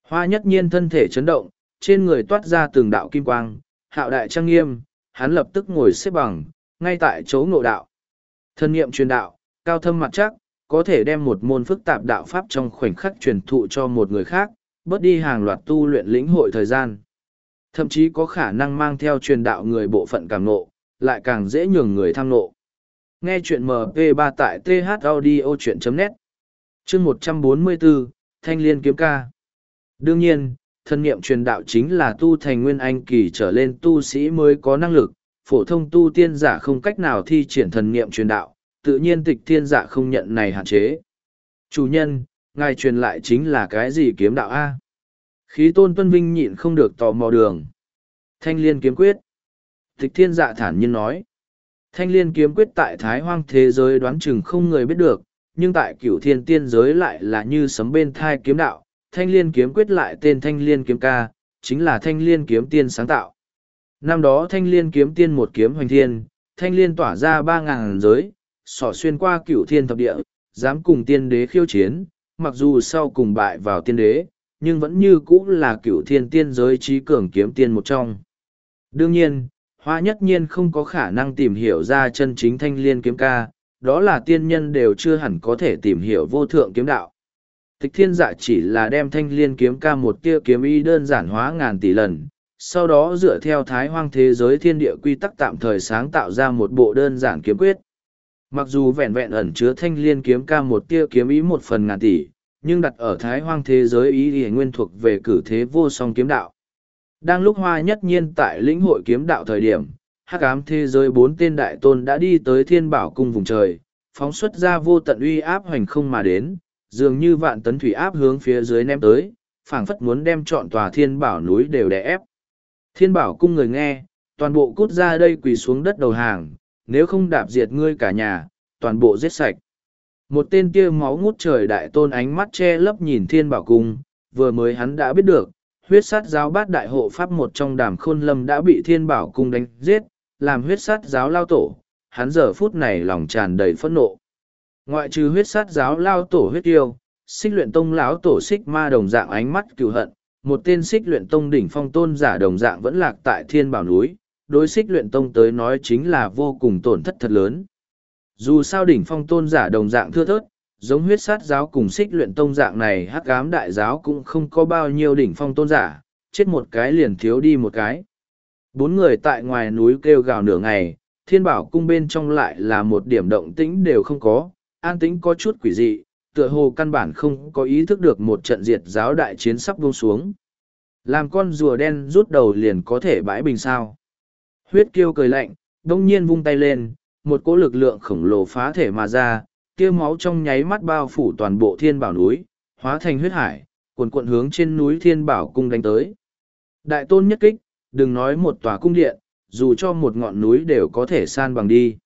Hoa nhất nhiên thân thể chấn động, trên người toát ra từng đạo kim quang, hạo đại trang nghiêm, hắn lập tức ngồi xếp bằng, ngay tại chỗ ngộ đạo. Thân nghiệm truyền đạo, cao thâm mặt chắc, có thể đem một môn phức tạp đạo pháp trong khoảnh khắc truyền thụ cho một người khác, bớt đi hàng loạt tu luyện lĩnh hội thời gian. Thậm chí có khả năng mang theo truyền đạo người bộ phận càng nộ, lại càng dễ nhường người tham nộ. Nghe chuyện MP3 tại thaudio.net chương 144, Thanh Liên Kiếm Ca Đương nhiên, thân nghiệm truyền đạo chính là tu thành nguyên anh kỳ trở lên tu sĩ mới có năng lực, phổ thông tu tiên giả không cách nào thi triển thần nghiệm truyền đạo, tự nhiên tịch thiên giả không nhận này hạn chế. Chủ nhân, ngài truyền lại chính là cái gì kiếm đạo A? Khí tôn tuân vinh nhịn không được tò mò đường. Thanh liên kiếm quyết. Tịch thiên dạ thản nhiên nói. Thanh liên kiếm quyết tại thái hoang thế giới đoán chừng không người biết được, nhưng tại cửu thiên tiên giới lại là như sấm bên thai kiếm đạo. Thanh liên kiếm quyết lại tên thanh liên kiếm ca, chính là thanh liên kiếm tiên sáng tạo. Năm đó thanh liên kiếm tiên một kiếm hoành thiên, thanh liên tỏa ra ba ngàn giới, sỏ xuyên qua cửu thiên thập địa, dám cùng tiên đế khiêu chiến, mặc dù sau cùng bại vào tiên đế, nhưng vẫn như cũ là cựu thiên tiên giới trí cường kiếm tiên một trong. Đương nhiên, hoa nhất nhiên không có khả năng tìm hiểu ra chân chính thanh liên kiếm ca, đó là tiên nhân đều chưa hẳn có thể tìm hiểu vô thượng kiếm đạo. Tịch thiên dạ chỉ là đem thanh liên kiếm ca một tia kiếm y đơn giản hóa ngàn tỷ lần, sau đó dựa theo thái hoang thế giới thiên địa quy tắc tạm thời sáng tạo ra một bộ đơn giản kiếm quyết. Mặc dù vẹn vẹn ẩn chứa thanh liên kiếm ca một tia kiếm ý một phần ngàn tỷ, nhưng đặt ở thái hoang thế giới ý thì nguyên thuộc về cử thế vô song kiếm đạo. Đang lúc hoa nhất nhiên tại lĩnh hội kiếm đạo thời điểm, hắc ám thế giới bốn tên đại tôn đã đi tới thiên bảo cung vùng trời, phóng xuất ra vô tận uy áp hoành không mà đến, dường như vạn tấn thủy áp hướng phía dưới ném tới, phảng phất muốn đem trọn tòa thiên bảo núi đều đè ép. Thiên bảo cung người nghe, toàn bộ cút ra đây quỳ xuống đất đầu hàng, nếu không đạp diệt ngươi cả nhà, toàn bộ giết sạch. Một tên kia máu ngút trời đại tôn ánh mắt che lấp nhìn thiên bảo cung, vừa mới hắn đã biết được, huyết sát giáo bát đại hộ pháp một trong đàm khôn lâm đã bị thiên bảo cung đánh giết, làm huyết sát giáo lao tổ, hắn giờ phút này lòng tràn đầy phẫn nộ. Ngoại trừ huyết sát giáo lao tổ huyết yêu, xích luyện tông lão tổ xích ma đồng dạng ánh mắt cựu hận, một tên xích luyện tông đỉnh phong tôn giả đồng dạng vẫn lạc tại thiên bảo núi, đối xích luyện tông tới nói chính là vô cùng tổn thất thật lớn. Dù sao đỉnh phong tôn giả đồng dạng thưa thớt, giống huyết sát giáo cùng xích luyện tông dạng này hắc ám đại giáo cũng không có bao nhiêu đỉnh phong tôn giả, chết một cái liền thiếu đi một cái. Bốn người tại ngoài núi kêu gào nửa ngày, thiên bảo cung bên trong lại là một điểm động tĩnh đều không có, an tĩnh có chút quỷ dị, tựa hồ căn bản không có ý thức được một trận diệt giáo đại chiến sắp buông xuống. Làm con rùa đen rút đầu liền có thể bãi bình sao. Huyết kiêu cười lạnh, đông nhiên vung tay lên, một cỗ lực lượng khổng lồ phá thể mà ra, kia máu trong nháy mắt bao phủ toàn bộ thiên bảo núi, hóa thành huyết hải, cuồn cuộn hướng trên núi thiên bảo cung đánh tới. Đại tôn nhất kích, đừng nói một tòa cung điện, dù cho một ngọn núi đều có thể san bằng đi.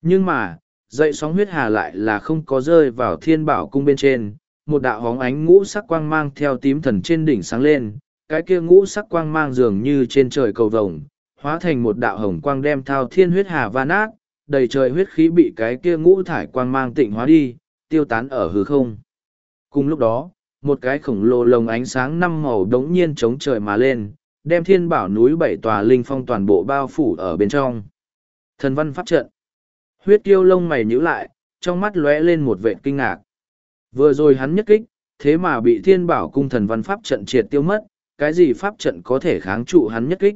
Nhưng mà, dậy sóng huyết hà lại là không có rơi vào thiên bảo cung bên trên, một đạo hóng ánh ngũ sắc quang mang theo tím thần trên đỉnh sáng lên, cái kia ngũ sắc quang mang dường như trên trời cầu vồng, hóa thành một đạo hồng quang đem thao thiên huyết hà va nát, đầy trời huyết khí bị cái kia ngũ thải quang mang tịnh hóa đi, tiêu tán ở hư không. Cùng lúc đó, một cái khổng lồ lồng ánh sáng năm màu đống nhiên chống trời mà lên, đem thiên bảo núi bảy tòa linh phong toàn bộ bao phủ ở bên trong. Thần văn pháp trận. Huyết kiêu lông mày nhíu lại, trong mắt lóe lên một vệ kinh ngạc. Vừa rồi hắn nhất kích, thế mà bị thiên bảo cung thần văn pháp trận triệt tiêu mất, cái gì pháp trận có thể kháng trụ hắn nhất kích.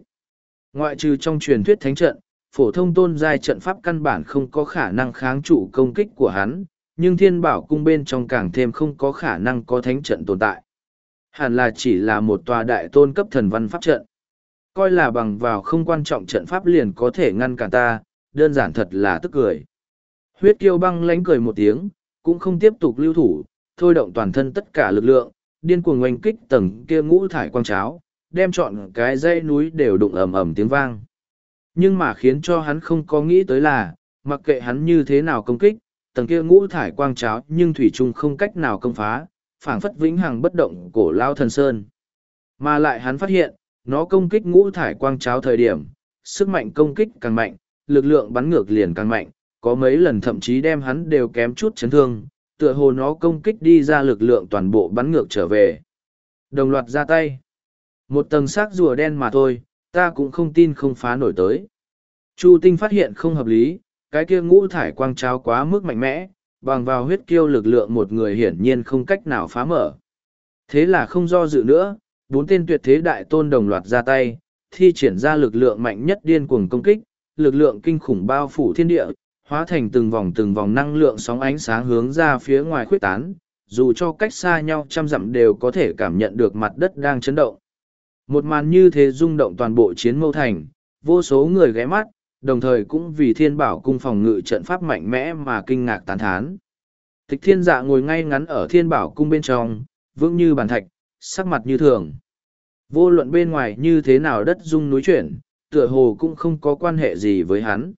Ngoại trừ trong truyền thuyết thánh trận, phổ thông tôn giai trận pháp căn bản không có khả năng kháng trụ công kích của hắn, nhưng thiên bảo cung bên trong càng thêm không có khả năng có thánh trận tồn tại. Hẳn là chỉ là một tòa đại tôn cấp thần văn pháp trận. Coi là bằng vào không quan trọng trận pháp liền có thể ngăn cản ta, đơn giản thật là tức cười. Huyết kiêu băng lánh cười một tiếng, cũng không tiếp tục lưu thủ, thôi động toàn thân tất cả lực lượng, điên cuồng oanh kích tầng kia ngũ thải quang cháo, đem chọn cái dãy núi đều đụng ầm ầm tiếng vang. Nhưng mà khiến cho hắn không có nghĩ tới là, mặc kệ hắn như thế nào công kích, tầng kia ngũ thải quang cháo nhưng thủy trung không cách nào công phá, phảng phất vĩnh hằng bất động cổ lao thần sơn. Mà lại hắn phát hiện, nó công kích ngũ thải quang cháo thời điểm, sức mạnh công kích càng mạnh, lực lượng bắn ngược liền càng mạnh, có mấy lần thậm chí đem hắn đều kém chút chấn thương, tựa hồ nó công kích đi ra lực lượng toàn bộ bắn ngược trở về. Đồng loạt ra tay. Một tầng xác rùa đen mà thôi, ta cũng không tin không phá nổi tới. Chu tinh phát hiện không hợp lý, cái kia ngũ thải quang trao quá mức mạnh mẽ, bằng vào huyết kiêu lực lượng một người hiển nhiên không cách nào phá mở. Thế là không do dự nữa, bốn tên tuyệt thế đại tôn đồng loạt ra tay, thi triển ra lực lượng mạnh nhất điên cuồng công kích, lực lượng kinh khủng bao phủ thiên địa, hóa thành từng vòng từng vòng năng lượng sóng ánh sáng hướng ra phía ngoài khuếch tán, dù cho cách xa nhau trăm dặm đều có thể cảm nhận được mặt đất đang chấn động. Một màn như thế rung động toàn bộ chiến mâu thành, vô số người ghé mắt, đồng thời cũng vì thiên bảo cung phòng ngự trận pháp mạnh mẽ mà kinh ngạc tán thán. Tịch thiên dạ ngồi ngay ngắn ở thiên bảo cung bên trong, vững như bàn thạch, sắc mặt như thường. Vô luận bên ngoài như thế nào đất rung núi chuyển, tựa hồ cũng không có quan hệ gì với hắn.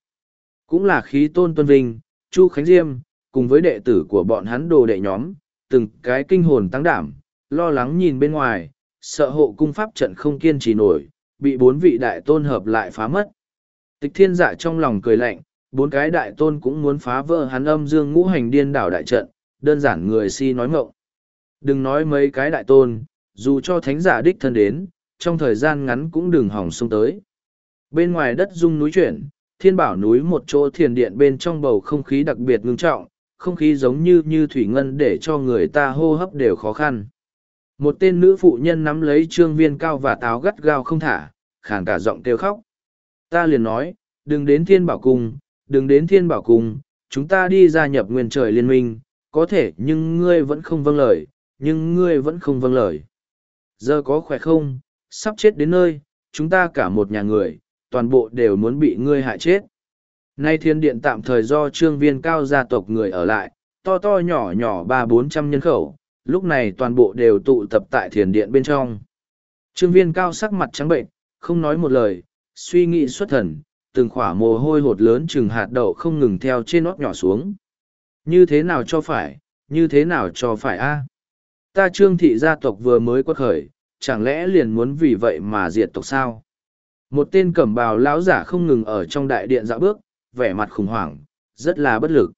Cũng là khí tôn tuân vinh, Chu Khánh Diêm, cùng với đệ tử của bọn hắn đồ đệ nhóm, từng cái kinh hồn tăng đảm, lo lắng nhìn bên ngoài, sợ hộ cung pháp trận không kiên trì nổi, bị bốn vị đại tôn hợp lại phá mất. Tịch thiên dạ trong lòng cười lạnh, bốn cái đại tôn cũng muốn phá vỡ hắn âm dương ngũ hành điên đảo đại trận, đơn giản người si nói ngộng. Đừng nói mấy cái đại tôn, dù cho thánh giả đích thân đến, trong thời gian ngắn cũng đừng hỏng xông tới. Bên ngoài đất rung núi chuyển, thiên bảo núi một chỗ thiền điện bên trong bầu không khí đặc biệt ngưng trọng, không khí giống như như thủy ngân để cho người ta hô hấp đều khó khăn. Một tên nữ phụ nhân nắm lấy trương viên cao và táo gắt gao không thả, khàn cả giọng kêu khóc. Ta liền nói, đừng đến thiên bảo cung, đừng đến thiên bảo cung, chúng ta đi gia nhập nguyên trời liên minh, có thể nhưng ngươi vẫn không vâng lời, nhưng ngươi vẫn không vâng lời. Giờ có khỏe không, sắp chết đến nơi, chúng ta cả một nhà người, toàn bộ đều muốn bị ngươi hại chết. Nay thiên điện tạm thời do trương viên cao gia tộc người ở lại, to to nhỏ nhỏ ba bốn trăm nhân khẩu, lúc này toàn bộ đều tụ tập tại thiền điện bên trong. Trương viên cao sắc mặt trắng bệnh, không nói một lời, suy nghĩ xuất thần, từng khỏa mồ hôi hột lớn chừng hạt đậu không ngừng theo trên nót nhỏ xuống. Như thế nào cho phải, như thế nào cho phải a? Ta trương thị gia tộc vừa mới quất khởi, chẳng lẽ liền muốn vì vậy mà diệt tộc sao? Một tên cẩm bào lão giả không ngừng ở trong đại điện dạo bước, vẻ mặt khủng hoảng, rất là bất lực.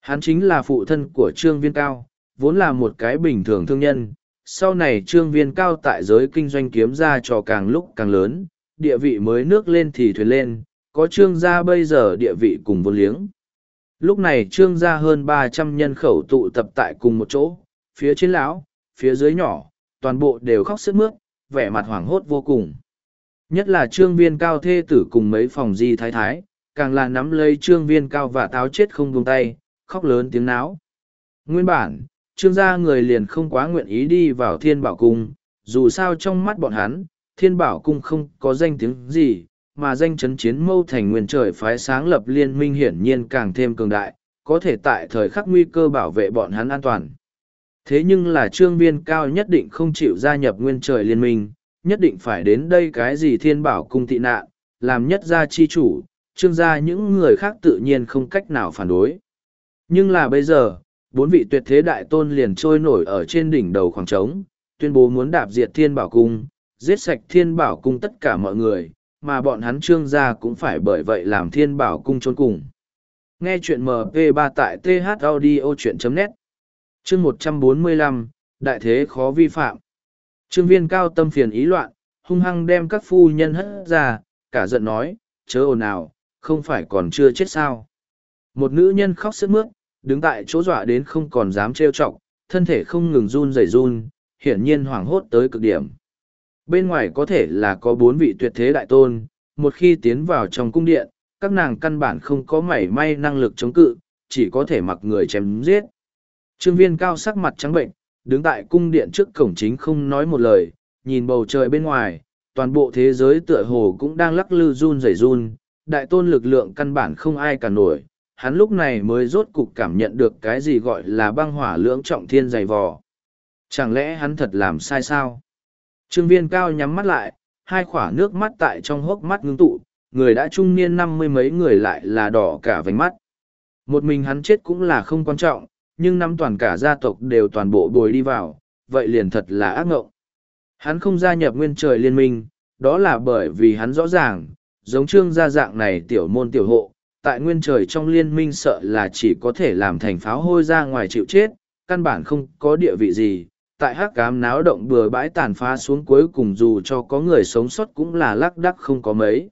Hắn chính là phụ thân của Trương Viên Cao, vốn là một cái bình thường thương nhân. Sau này Trương Viên Cao tại giới kinh doanh kiếm ra cho càng lúc càng lớn, địa vị mới nước lên thì thuyền lên, có Trương gia bây giờ địa vị cùng vô liếng. Lúc này Trương gia hơn ba trăm nhân khẩu tụ tập tại cùng một chỗ, phía trên lão, phía dưới nhỏ, toàn bộ đều khóc sức mướt, vẻ mặt hoảng hốt vô cùng. Nhất là trương viên cao thê tử cùng mấy phòng di thái thái, càng là nắm lấy trương viên cao và táo chết không buông tay, khóc lớn tiếng náo. Nguyên bản, trương gia người liền không quá nguyện ý đi vào thiên bảo cung, dù sao trong mắt bọn hắn, thiên bảo cung không có danh tiếng gì, mà danh chấn chiến mâu thành nguyên trời phái sáng lập liên minh hiển nhiên càng thêm cường đại, có thể tại thời khắc nguy cơ bảo vệ bọn hắn an toàn. Thế nhưng là trương viên cao nhất định không chịu gia nhập nguyên trời liên minh, nhất định phải đến đây cái gì thiên bảo cung tị nạn, làm nhất gia chi chủ, trương gia những người khác tự nhiên không cách nào phản đối. Nhưng là bây giờ, bốn vị tuyệt thế đại tôn liền trôi nổi ở trên đỉnh đầu khoảng trống, tuyên bố muốn đạp diệt thiên bảo cung, giết sạch thiên bảo cung tất cả mọi người, mà bọn hắn trương gia cũng phải bởi vậy làm thiên bảo cung trốn cùng. Nghe chuyện MP3 tại thaudio.net Chương 145, Đại thế khó vi phạm Trương viên cao tâm phiền ý loạn, hung hăng đem các phu nhân hất ra, cả giận nói, chớ ồn ào, không phải còn chưa chết sao. Một nữ nhân khóc sức mướt, đứng tại chỗ dọa đến không còn dám trêu chọc, thân thể không ngừng run rẩy run, hiển nhiên hoảng hốt tới cực điểm. Bên ngoài có thể là có bốn vị tuyệt thế đại tôn, một khi tiến vào trong cung điện, các nàng căn bản không có mảy may năng lực chống cự, chỉ có thể mặc người chém giết. Trương viên cao sắc mặt trắng bệnh, đứng tại cung điện trước cổng chính không nói một lời, nhìn bầu trời bên ngoài, toàn bộ thế giới tựa hồ cũng đang lắc lư run rẩy run, đại tôn lực lượng căn bản không ai cả nổi, hắn lúc này mới rốt cục cảm nhận được cái gì gọi là băng hỏa lưỡng trọng thiên dày vò. Chẳng lẽ hắn thật làm sai sao? Trương viên cao nhắm mắt lại, hai khỏa nước mắt tại trong hốc mắt ngưng tụ, người đã trung niên năm mươi mấy người lại là đỏ cả vành mắt. Một mình hắn chết cũng là không quan trọng, nhưng năm toàn cả gia tộc đều toàn bộ bồi đi vào, vậy liền thật là ác ngộng. Hắn không gia nhập nguyên trời liên minh, đó là bởi vì hắn rõ ràng, giống trương gia dạng này tiểu môn tiểu hộ, tại nguyên trời trong liên minh sợ là chỉ có thể làm thành pháo hôi ra ngoài chịu chết, căn bản không có địa vị gì. Tại hắc cám náo động bừa bãi tàn phá xuống cuối cùng dù cho có người sống sót cũng là lắc đắc không có mấy.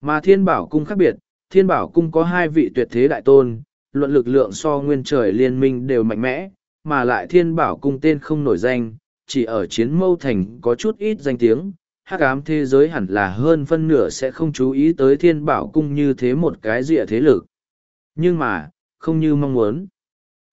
Mà thiên bảo cung khác biệt, thiên bảo cung có hai vị tuyệt thế đại tôn, luận lực lượng so nguyên trời liên minh đều mạnh mẽ, mà lại thiên bảo cung tên không nổi danh, chỉ ở chiến mâu thành có chút ít danh tiếng, hắc ám thế giới hẳn là hơn phân nửa sẽ không chú ý tới thiên bảo cung như thế một cái rịa thế lực. Nhưng mà, không như mong muốn.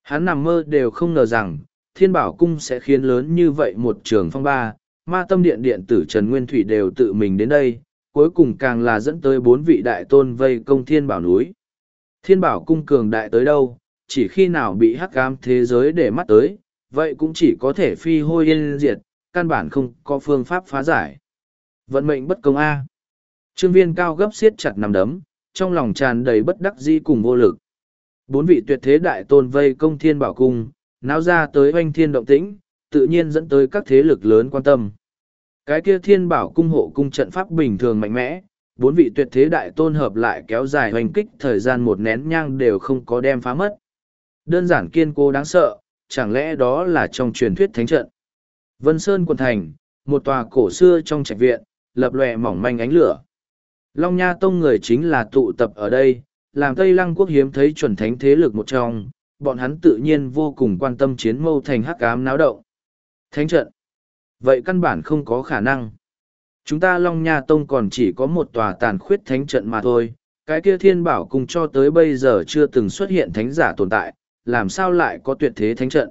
Hắn nằm mơ đều không ngờ rằng, thiên bảo cung sẽ khiến lớn như vậy một trường phong ba, ma tâm điện điện tử Trần Nguyên Thủy đều tự mình đến đây, cuối cùng càng là dẫn tới bốn vị đại tôn vây công thiên bảo núi. Thiên bảo cung cường đại tới đâu, chỉ khi nào bị hắc ám thế giới để mắt tới, vậy cũng chỉ có thể phi hôi yên diệt, căn bản không có phương pháp phá giải. Vận mệnh bất công A. Trương viên cao gấp siết chặt nằm đấm, trong lòng tràn đầy bất đắc dĩ cùng vô lực. Bốn vị tuyệt thế đại tôn vây công thiên bảo cung, náo ra tới oanh thiên động tĩnh, tự nhiên dẫn tới các thế lực lớn quan tâm. Cái kia thiên bảo cung hộ cung trận pháp bình thường mạnh mẽ, bốn vị tuyệt thế đại tôn hợp lại kéo dài hoành kích thời gian một nén nhang đều không có đem phá mất. Đơn giản kiên cố đáng sợ, chẳng lẽ đó là trong truyền thuyết thánh trận. Vân Sơn quần thành, một tòa cổ xưa trong trạch viện, lập lòe mỏng manh ánh lửa. Long Nha Tông người chính là tụ tập ở đây, làm Tây Lăng quốc hiếm thấy chuẩn thánh thế lực một trong, bọn hắn tự nhiên vô cùng quan tâm chiến mâu thành hắc ám náo động. Thánh trận. Vậy căn bản không có khả năng. Chúng ta Long Nha Tông còn chỉ có một tòa tàn khuyết thánh trận mà thôi, cái kia thiên bảo cùng cho tới bây giờ chưa từng xuất hiện thánh giả tồn tại, làm sao lại có tuyệt thế thánh trận.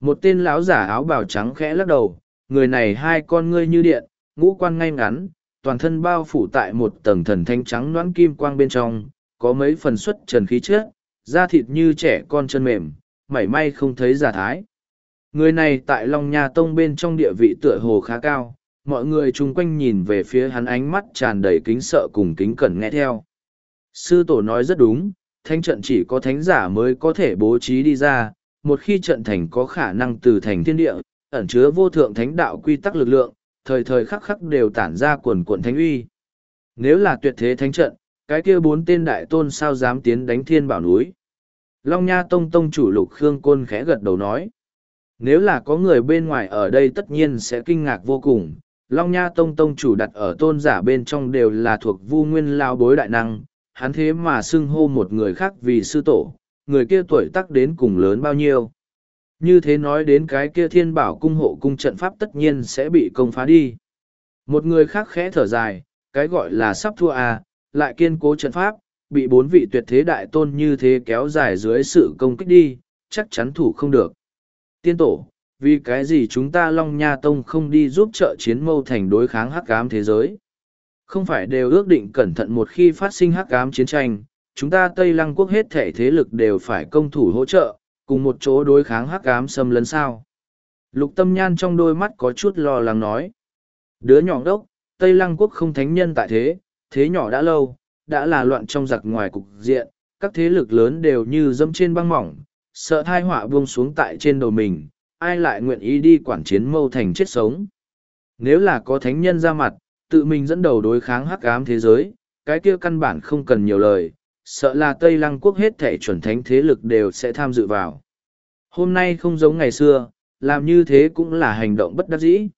Một tên lão giả áo bào trắng khẽ lắc đầu, người này hai con ngươi như điện, ngũ quan ngay ngắn, toàn thân bao phủ tại một tầng thần thanh trắng noãn kim quang bên trong, có mấy phần xuất trần khí trước, da thịt như trẻ con chân mềm, mảy may không thấy giả thái. Người này tại Long Nha Tông bên trong địa vị tựa hồ khá cao, mọi người chung quanh nhìn về phía hắn ánh mắt tràn đầy kính sợ cùng kính cẩn nghe theo. Sư tổ nói rất đúng, thanh trận chỉ có thánh giả mới có thể bố trí đi ra, một khi trận thành có khả năng từ thành thiên địa, ẩn chứa vô thượng thánh đạo quy tắc lực lượng, thời thời khắc khắc đều tản ra quần quận thánh uy. Nếu là tuyệt thế thánh trận, cái kia bốn tên đại tôn sao dám tiến đánh thiên bảo núi. Long Nha Tông Tông chủ lục Khương Côn khẽ gật đầu nói. Nếu là có người bên ngoài ở đây tất nhiên sẽ kinh ngạc vô cùng. Long Nha Tông Tông chủ đặt ở tôn giả bên trong đều là thuộc vu nguyên lao bối đại năng, hắn thế mà xưng hô một người khác vì sư tổ, người kia tuổi tác đến cùng lớn bao nhiêu. Như thế nói đến cái kia thiên bảo cung hộ cung trận pháp tất nhiên sẽ bị công phá đi. Một người khác khẽ thở dài, cái gọi là sắp thua à, lại kiên cố trận pháp, bị bốn vị tuyệt thế đại tôn như thế kéo dài dưới sự công kích đi, chắc chắn thủ không được. Tiên tổ, vì cái gì chúng ta Long Nha Tông không đi giúp trợ chiến mâu thành đối kháng hắc ám thế giới? Không phải đều ước định cẩn thận một khi phát sinh hắc ám chiến tranh, chúng ta Tây Lăng quốc hết thể thế lực đều phải công thủ hỗ trợ, cùng một chỗ đối kháng hắc ám xâm lấn sao. Lục tâm nhan trong đôi mắt có chút lo lắng nói. Đứa nhỏ đốc, Tây Lăng quốc không thánh nhân tại thế, thế nhỏ đã lâu, đã là loạn trong giặc ngoài cục diện, các thế lực lớn đều như dâm trên băng mỏng, sợ thai họa buông xuống tại trên đầu mình, ai lại nguyện ý đi quản chiến mâu thành chết sống. Nếu là có thánh nhân ra mặt, tự mình dẫn đầu đối kháng hắc ám thế giới, cái kia căn bản không cần nhiều lời, sợ là Tây Lăng quốc hết thể chuẩn thánh thế lực đều sẽ tham dự vào. Hôm nay không giống ngày xưa, làm như thế cũng là hành động bất đắc dĩ.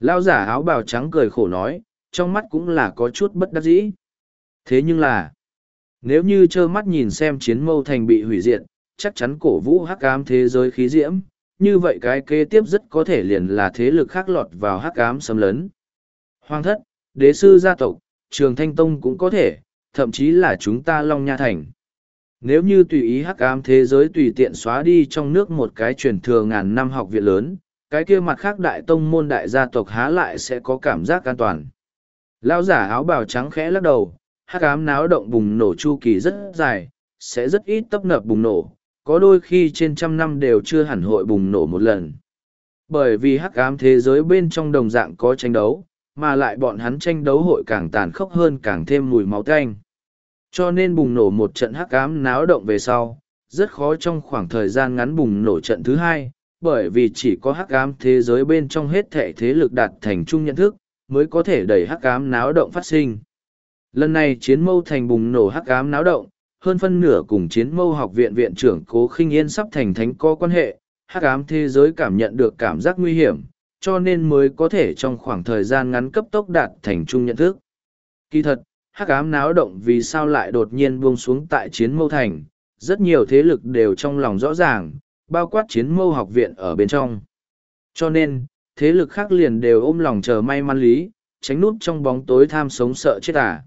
Lao giả áo bào trắng cười khổ nói, trong mắt cũng là có chút bất đắc dĩ. Thế nhưng là, nếu như trơ mắt nhìn xem chiến mâu thành bị hủy diệt, chắc chắn cổ vũ hắc ám thế giới khí diễm, như vậy cái kế tiếp rất có thể liền là thế lực khác lọt vào hắc ám xâm lấn. Hoàng thất, đế sư gia tộc, trường thanh tông cũng có thể, thậm chí là chúng ta Long Nha Thành. Nếu như tùy ý hắc ám thế giới tùy tiện xóa đi trong nước một cái truyền thừa ngàn năm học viện lớn, cái kia mặt khác đại tông môn đại gia tộc há lại sẽ có cảm giác an toàn. Lão giả áo bào trắng khẽ lắc đầu, hắc ám náo động bùng nổ chu kỳ rất dài, sẽ rất ít tấp nập bùng nổ, có đôi khi trên trăm năm đều chưa hẳn hội bùng nổ một lần. Bởi vì hắc ám thế giới bên trong đồng dạng có tranh đấu, mà lại bọn hắn tranh đấu hội càng tàn khốc hơn càng thêm mùi máu tanh. Cho nên bùng nổ một trận hắc ám náo động về sau, rất khó trong khoảng thời gian ngắn bùng nổ trận thứ hai, bởi vì chỉ có hắc ám thế giới bên trong hết thệ thế lực đạt thành chung nhận thức, mới có thể đẩy hắc ám náo động phát sinh. Lần này chiến mâu thành bùng nổ hắc ám náo động, hơn phân nửa cùng chiến mâu học viện viện trưởng cố khinh yên sắp thành thánh có quan hệ, hắc ám thế giới cảm nhận được cảm giác nguy hiểm, cho nên mới có thể trong khoảng thời gian ngắn cấp tốc đạt thành chung nhận thức. Kỳ thật, hắc ám náo động vì sao lại đột nhiên buông xuống tại chiến mâu thành, rất nhiều thế lực đều trong lòng rõ ràng, bao quát chiến mâu học viện ở bên trong. Cho nên, thế lực khác liền đều ôm lòng chờ may mắn lý, tránh nút trong bóng tối tham sống sợ chết à.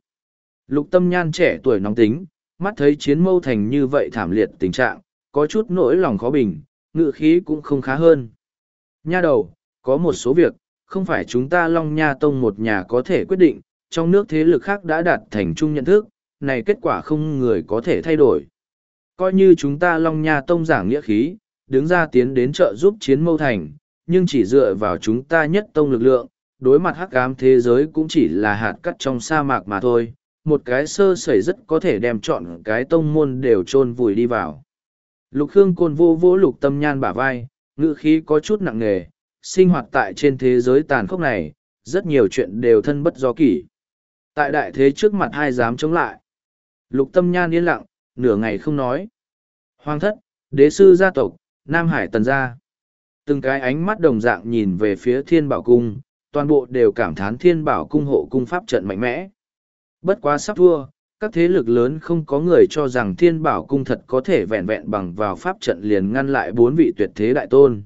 Lục tâm nhan trẻ tuổi nóng tính, mắt thấy chiến mâu thành như vậy thảm liệt tình trạng, có chút nỗi lòng khó bình, ngự khí cũng không khá hơn. Nha đầu, có một số việc, không phải chúng ta Long Nha Tông một nhà có thể quyết định, trong nước thế lực khác đã đạt thành chung nhận thức, này kết quả không người có thể thay đổi. Coi như chúng ta Long Nha Tông giảng nghĩa khí, đứng ra tiến đến trợ giúp chiến mâu thành, nhưng chỉ dựa vào chúng ta nhất tông lực lượng, đối mặt hắc ám thế giới cũng chỉ là hạt cắt trong sa mạc mà thôi, một cái sơ sẩy rất có thể đem chọn cái tông môn đều chôn vùi đi vào. Lục hương Côn vô vô lục tâm nhan bả vai, ngữ khí có chút nặng nề, sinh hoạt tại trên thế giới tàn khốc này, rất nhiều chuyện đều thân bất do kỷ. Tại đại thế trước mặt hai dám chống lại. Lục tâm nhan yên lặng, nửa ngày không nói. Hoàng thất, đế sư gia tộc, Nam Hải tần gia. Từng cái ánh mắt đồng dạng nhìn về phía thiên bảo cung, toàn bộ đều cảm thán thiên bảo cung hộ cung pháp trận mạnh mẽ. Bất quá sắp thua, các thế lực lớn không có người cho rằng thiên bảo cung thật có thể vẹn vẹn bằng vào pháp trận liền ngăn lại bốn vị tuyệt thế đại tôn.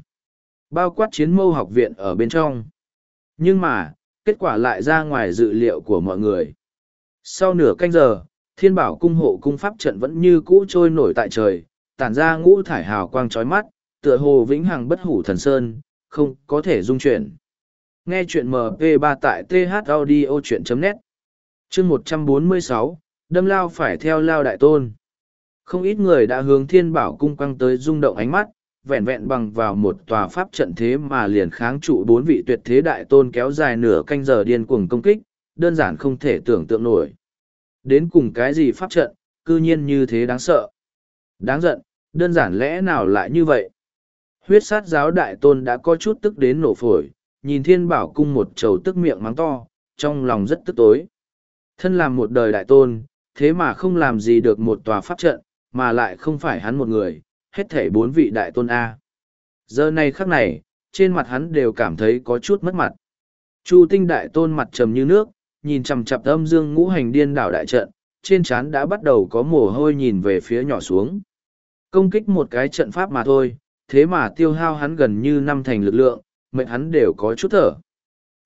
Bao quát chiến mâu học viện ở bên trong. Nhưng mà, kết quả lại ra ngoài dự liệu của mọi người. Sau nửa canh giờ, thiên bảo cung hộ cung pháp trận vẫn như cũ trôi nổi tại trời, tản ra ngũ thải hào quang trói mắt, tựa hồ vĩnh hằng bất hủ thần sơn, không có thể dung chuyển. Nghe chuyện MP3 tại thaudio.net chương 146, đâm lao phải theo lao đại tôn. Không ít người đã hướng thiên bảo cung quăng tới rung động ánh mắt, vẹn vẹn bằng vào một tòa pháp trận thế mà liền kháng trụ bốn vị tuyệt thế đại tôn kéo dài nửa canh giờ điên cuồng công kích, đơn giản không thể tưởng tượng nổi. Đến cùng cái gì pháp trận, cư nhiên như thế đáng sợ. Đáng giận, đơn giản lẽ nào lại như vậy? Huyết sát giáo đại tôn đã có chút tức đến nổ phổi, nhìn thiên bảo cung một trầu tức miệng mắng to, trong lòng rất tức tối. Thân làm một đời đại tôn, thế mà không làm gì được một tòa pháp trận, mà lại không phải hắn một người, hết thể bốn vị đại tôn A. Giờ này khắc này, trên mặt hắn đều cảm thấy có chút mất mặt. Chu tinh đại tôn mặt trầm như nước, nhìn chằm chặp âm dương ngũ hành điên đảo đại trận, trên trán đã bắt đầu có mồ hôi nhìn về phía nhỏ xuống. Công kích một cái trận pháp mà thôi, thế mà tiêu hao hắn gần như năm thành lực lượng, mệnh hắn đều có chút thở.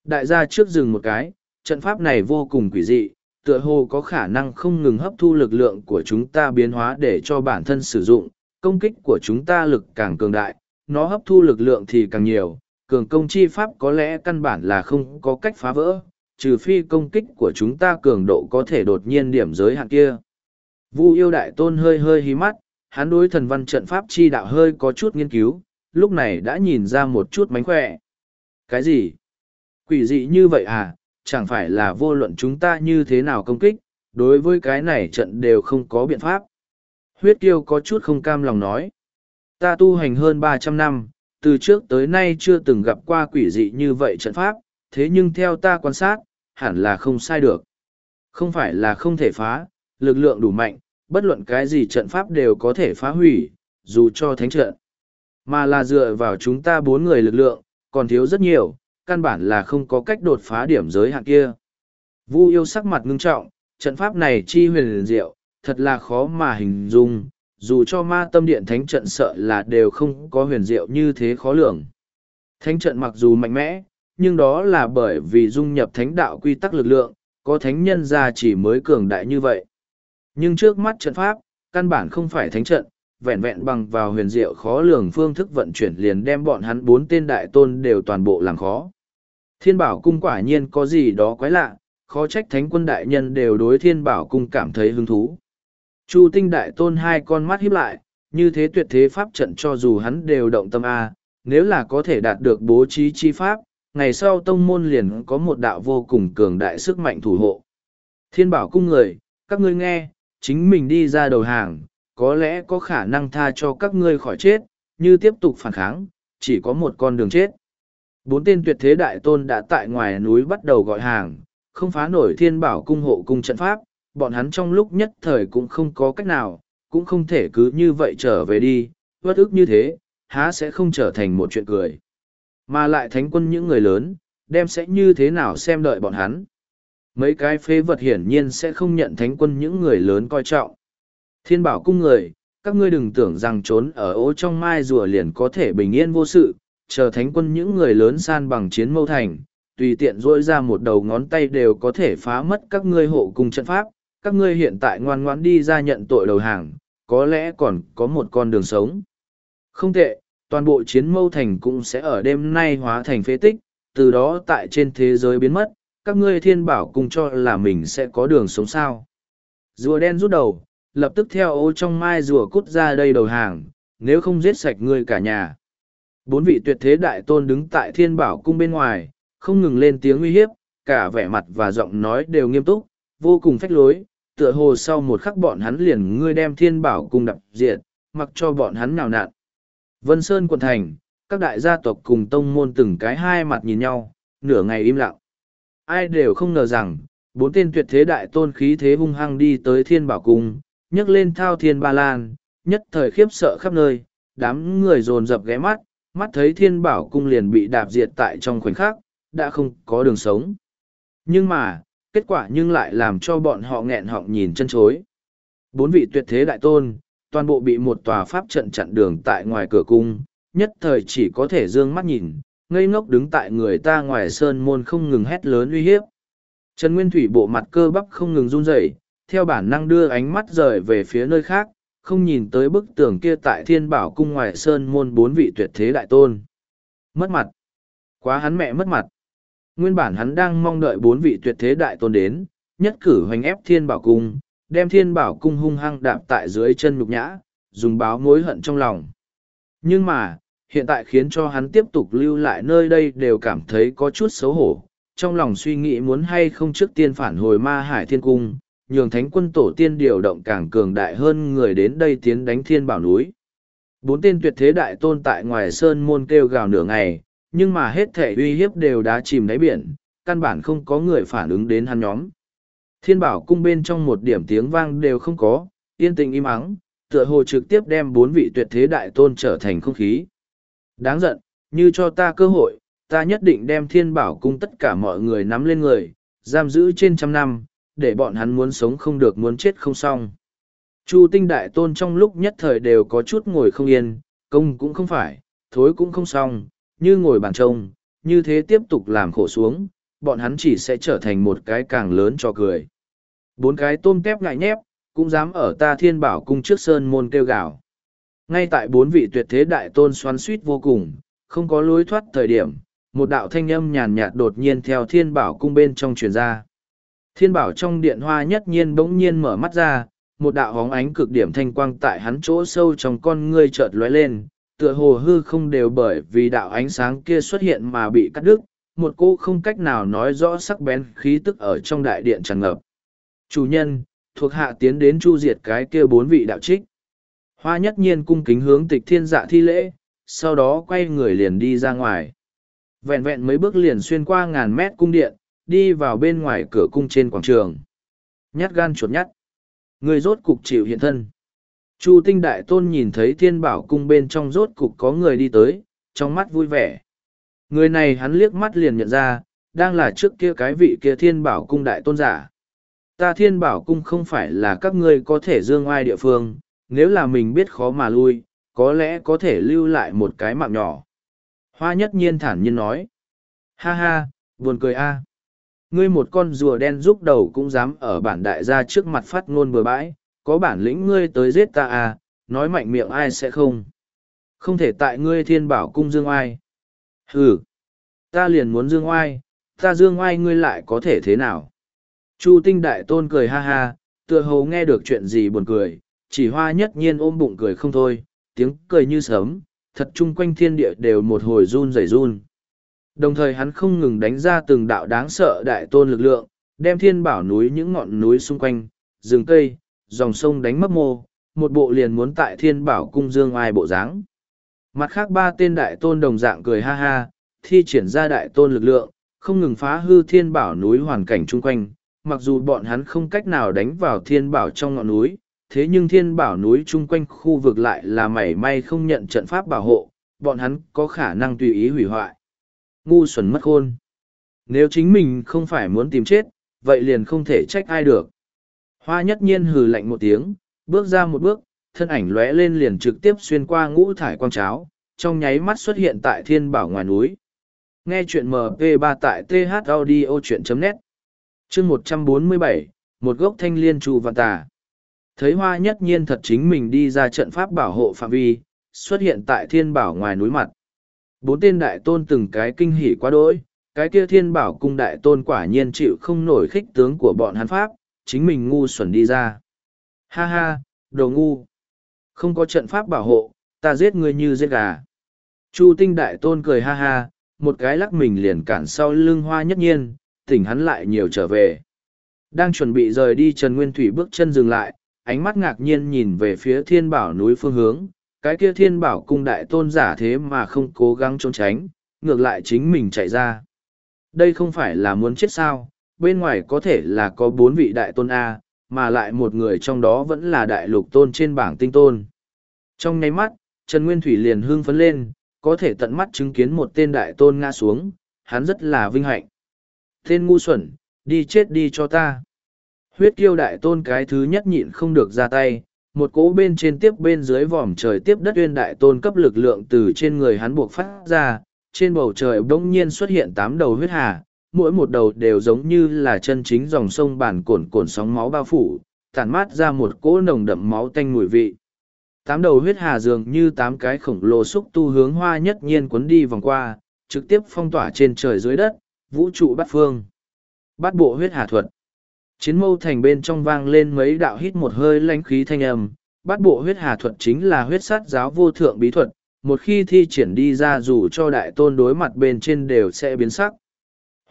Đại gia trước dừng một cái, trận pháp này vô cùng quỷ dị, tựa hồ có khả năng không ngừng hấp thu lực lượng của chúng ta biến hóa để cho bản thân sử dụng, công kích của chúng ta lực càng cường đại, nó hấp thu lực lượng thì càng nhiều, cường công chi pháp có lẽ căn bản là không có cách phá vỡ, trừ phi công kích của chúng ta cường độ có thể đột nhiên điểm giới hạn kia. Vu yêu đại tôn hơi hơi hí mắt, hắn đối thần văn trận pháp chi đạo hơi có chút nghiên cứu, lúc này đã nhìn ra một chút mánh khỏe. Cái gì? Quỷ dị như vậy à? Chẳng phải là vô luận chúng ta như thế nào công kích, đối với cái này trận đều không có biện pháp. Huyết kiêu có chút không cam lòng nói. Ta tu hành hơn ba trăm năm, từ trước tới nay chưa từng gặp qua quỷ dị như vậy trận pháp, thế nhưng theo ta quan sát, hẳn là không sai được. Không phải là không thể phá, lực lượng đủ mạnh, bất luận cái gì trận pháp đều có thể phá hủy, dù cho thánh trận. Mà là dựa vào chúng ta bốn người lực lượng, còn thiếu rất nhiều, căn bản là không có cách đột phá điểm giới hạn kia. Vu yêu sắc mặt ngưng trọng, trận pháp này chi huyền diệu, thật là khó mà hình dung, dù cho ma tâm điện thánh trận sợ là đều không có huyền diệu như thế khó lường. Thánh trận mặc dù mạnh mẽ, nhưng đó là bởi vì dung nhập thánh đạo quy tắc lực lượng, có thánh nhân ra chỉ mới cường đại như vậy. Nhưng trước mắt trận pháp, căn bản không phải thánh trận, vẹn vẹn bằng vào huyền diệu khó lường phương thức vận chuyển liền đem bọn hắn bốn tên đại tôn đều toàn bộ làm khó. Thiên bảo cung quả nhiên có gì đó quái lạ, khó trách thánh quân đại nhân đều đối thiên bảo cung cảm thấy hứng thú. Chu tinh đại tôn hai con mắt híp lại, như thế tuyệt thế pháp trận cho dù hắn đều động tâm A, nếu là có thể đạt được bố trí chi pháp, ngày sau tông môn liền có một đạo vô cùng cường đại sức mạnh thủ hộ. Thiên bảo cung người, các ngươi nghe, chính mình đi ra đầu hàng, có lẽ có khả năng tha cho các ngươi khỏi chết, như tiếp tục phản kháng, chỉ có một con đường chết. Bốn tên tuyệt thế đại tôn đã tại ngoài núi bắt đầu gọi hàng, không phá nổi thiên bảo cung hộ cung trận pháp, bọn hắn trong lúc nhất thời cũng không có cách nào, cũng không thể cứ như vậy trở về đi, bất ức như thế, há sẽ không trở thành một chuyện cười. Mà lại thánh quân những người lớn, đem sẽ như thế nào xem đợi bọn hắn. Mấy cái phế vật hiển nhiên sẽ không nhận thánh quân những người lớn coi trọng. Thiên bảo cung người, các ngươi đừng tưởng rằng trốn ở ố trong mai rùa liền có thể bình yên vô sự, chờ thánh quân những người lớn san bằng chiến mâu thành, tùy tiện dỗi ra một đầu ngón tay đều có thể phá mất các ngươi hộ cung trận pháp, các ngươi hiện tại ngoan ngoãn đi ra nhận tội đầu hàng, có lẽ còn có một con đường sống. Không tệ, toàn bộ chiến mâu thành cũng sẽ ở đêm nay hóa thành phế tích, từ đó tại trên thế giới biến mất, các ngươi thiên bảo cùng cho là mình sẽ có đường sống sao. Rùa đen rút đầu, lập tức theo ô trong mai rùa cút ra đây đầu hàng, nếu không giết sạch ngươi cả nhà. Bốn vị tuyệt thế đại tôn đứng tại thiên bảo cung bên ngoài, không ngừng lên tiếng uy hiếp, cả vẻ mặt và giọng nói đều nghiêm túc, vô cùng phách lối, tựa hồ sau một khắc bọn hắn liền ngươi đem thiên bảo cung đập diệt, mặc cho bọn hắn nào nạn. Vân Sơn quận thành, các đại gia tộc cùng tông môn từng cái hai mặt nhìn nhau, nửa ngày im lặng. Ai đều không ngờ rằng, bốn tên tuyệt thế đại tôn khí thế hung hăng đi tới thiên bảo cung, nhấc lên thao thiên ba lan, nhất thời khiếp sợ khắp nơi, đám người dồn dập ghé mắt, mắt thấy thiên bảo cung liền bị đạp diệt tại trong khoảnh khắc, đã không có đường sống. Nhưng mà, kết quả nhưng lại làm cho bọn họ nghẹn họng nhìn chân chối. Bốn vị tuyệt thế đại tôn, toàn bộ bị một tòa pháp trận chặn đường tại ngoài cửa cung, nhất thời chỉ có thể dương mắt nhìn, ngây ngốc đứng tại người ta ngoài sơn môn không ngừng hét lớn uy hiếp. Trần Nguyên Thủy bộ mặt cơ bắp không ngừng run rẩy, theo bản năng đưa ánh mắt rời về phía nơi khác, không nhìn tới bức tường kia tại thiên bảo cung ngoài sơn môn bốn vị tuyệt thế đại tôn. Mất mặt. Quá hắn mẹ mất mặt. Nguyên bản hắn đang mong đợi bốn vị tuyệt thế đại tôn đến, nhất cử hoành ép thiên bảo cung, đem thiên bảo cung hung hăng đạp tại dưới chân nhục nhã, dùng báo mối hận trong lòng. Nhưng mà, hiện tại khiến cho hắn tiếp tục lưu lại nơi đây đều cảm thấy có chút xấu hổ, trong lòng suy nghĩ muốn hay không trước tiên phản hồi ma hải thiên cung, nhường thánh quân tổ tiên điều động càng cường đại hơn người đến đây tiến đánh thiên bảo núi. Bốn tên tuyệt thế đại tôn tại ngoài sơn môn kêu gào nửa ngày, nhưng mà hết thể uy hiếp đều đã chìm đáy biển, căn bản không có người phản ứng đến hắn nhóm. Thiên bảo cung bên trong một điểm tiếng vang đều không có, yên tĩnh im ắng, tựa hồ trực tiếp đem bốn vị tuyệt thế đại tôn trở thành không khí. Đáng giận, như cho ta cơ hội, ta nhất định đem thiên bảo cung tất cả mọi người nắm lên người, giam giữ trên trăm năm, để bọn hắn muốn sống không được muốn chết không xong. Chu tinh đại tôn trong lúc nhất thời đều có chút ngồi không yên, công cũng không phải, thối cũng không xong, như ngồi bàn trông, như thế tiếp tục làm khổ xuống, bọn hắn chỉ sẽ trở thành một cái càng lớn cho cười. Bốn cái tôm tép ngại nhép, cũng dám ở ta thiên bảo cung trước sơn môn kêu gào. Ngay tại bốn vị tuyệt thế đại tôn xoắn suýt vô cùng, không có lối thoát thời điểm, một đạo thanh âm nhàn nhạt đột nhiên theo thiên bảo cung bên trong truyền ra. Thiên bảo trong điện hoa nhất nhiên bỗng nhiên mở mắt ra, một đạo hóng ánh cực điểm thanh quang tại hắn chỗ sâu trong con ngươi chợt lóe lên, tựa hồ hư không đều bởi vì đạo ánh sáng kia xuất hiện mà bị cắt đứt, một cô không cách nào nói rõ sắc bén khí tức ở trong đại điện tràn ngập. Chủ nhân, thuộc hạ tiến đến chu diệt cái kia bốn vị đạo trích. Hoa nhất nhiên cung kính hướng tịch thiên dạ thi lễ, sau đó quay người liền đi ra ngoài. Vẹn vẹn mấy bước liền xuyên qua ngàn mét cung điện, đi vào bên ngoài cửa cung trên quảng trường. Nhát gan chuột nhát. Người rốt cục chịu hiện thân. Chu tinh đại tôn nhìn thấy thiên bảo cung bên trong rốt cục có người đi tới, trong mắt vui vẻ. Người này hắn liếc mắt liền nhận ra, đang là trước kia cái vị kia thiên bảo cung đại tôn giả. Ta thiên bảo cung không phải là các ngươi có thể dương oai địa phương, nếu là mình biết khó mà lui, có lẽ có thể lưu lại một cái mạng nhỏ. Hoa nhất nhiên thản nhiên nói. Ha ha, buồn cười a. Ngươi một con rùa đen rúc đầu cũng dám ở bản đại gia trước mặt phát ngôn bừa bãi, có bản lĩnh ngươi tới giết ta à, nói mạnh miệng ai sẽ không. Không thể tại ngươi thiên bảo cung dương oai. Ừ, ta liền muốn dương oai, ta dương oai ngươi lại có thể thế nào. Chu tinh đại tôn cười ha ha, tựa hồ nghe được chuyện gì buồn cười, chỉ hoa nhất nhiên ôm bụng cười không thôi, tiếng cười như sớm, thật chung quanh thiên địa đều một hồi run rẩy run. Đồng thời hắn không ngừng đánh ra từng đạo đáng sợ đại tôn lực lượng, đem thiên bảo núi những ngọn núi xung quanh, rừng cây, dòng sông đánh mất mô, một bộ liền muốn tại thiên bảo cung dương ai bộ dáng. Mặt khác ba tên đại tôn đồng dạng cười ha ha, thi triển ra đại tôn lực lượng, không ngừng phá hư thiên bảo núi hoàn cảnh chung quanh, mặc dù bọn hắn không cách nào đánh vào thiên bảo trong ngọn núi, thế nhưng thiên bảo núi chung quanh khu vực lại là mảy may không nhận trận pháp bảo hộ, bọn hắn có khả năng tùy ý hủy hoại. Ngu xuẩn mất khôn. Nếu chính mình không phải muốn tìm chết, vậy liền không thể trách ai được. Hoa nhất nhiên hừ lạnh một tiếng, bước ra một bước, thân ảnh lóe lên liền trực tiếp xuyên qua ngũ thải quang cháo, trong nháy mắt xuất hiện tại thiên bảo ngoài núi. Nghe chuyện MP3 tại thaudio.net Chương 147, một gốc thanh liên trụ và tà. Thấy hoa nhất nhiên thật chính mình đi ra trận pháp bảo hộ phạm vi, xuất hiện tại thiên bảo ngoài núi mặt. Bốn tên đại tôn từng cái kinh hỉ quá đỗi, cái kia thiên bảo cung đại tôn quả nhiên chịu không nổi khích tướng của bọn hắn pháp, chính mình ngu xuẩn đi ra. Ha ha, đồ ngu. Không có trận pháp bảo hộ, ta giết ngươi như giết gà. Chu tinh đại tôn cười ha ha, một cái lắc mình liền cản sau lưng hoa nhất nhiên, tỉnh hắn lại nhiều trở về. Đang chuẩn bị rời đi Trần Nguyên Thủy bước chân dừng lại, ánh mắt ngạc nhiên nhìn về phía thiên bảo núi phương hướng, cái kia thiên bảo cung đại tôn giả thế mà không cố gắng trốn tránh, ngược lại chính mình chạy ra. Đây không phải là muốn chết sao, bên ngoài có thể là có bốn vị đại tôn A, mà lại một người trong đó vẫn là đại lục tôn trên bảng tinh tôn. Trong nháy mắt, Trần Nguyên Thủy liền hưng phấn lên, có thể tận mắt chứng kiến một tên đại tôn ngã xuống, hắn rất là vinh hạnh. Tên ngu xuẩn, đi chết đi cho ta. Huyết kiêu đại tôn cái thứ nhất nhịn không được ra tay, một cỗ bên trên tiếp bên dưới vòm trời tiếp đất uyên đại tôn cấp lực lượng từ trên người hắn buộc phát ra, trên bầu trời bỗng nhiên xuất hiện tám đầu huyết hà, mỗi một đầu đều giống như là chân chính dòng sông bản cồn cồn sóng máu bao phủ, tản mát ra một cỗ nồng đậm máu tanh mùi vị. Tám đầu huyết hà dường như tám cái khổng lồ xúc tu hướng hoa nhất nhiên cuốn đi vòng qua, trực tiếp phong tỏa trên trời dưới đất, vũ trụ bát phương. Bát bộ huyết hà thuật. Chiến mâu thành bên trong vang lên mấy đạo hít một hơi lãnh khí thanh âm, bát bộ huyết hà thuật chính là huyết sát giáo vô thượng bí thuật, một khi thi triển đi ra dù cho đại tôn đối mặt bên trên đều sẽ biến sắc.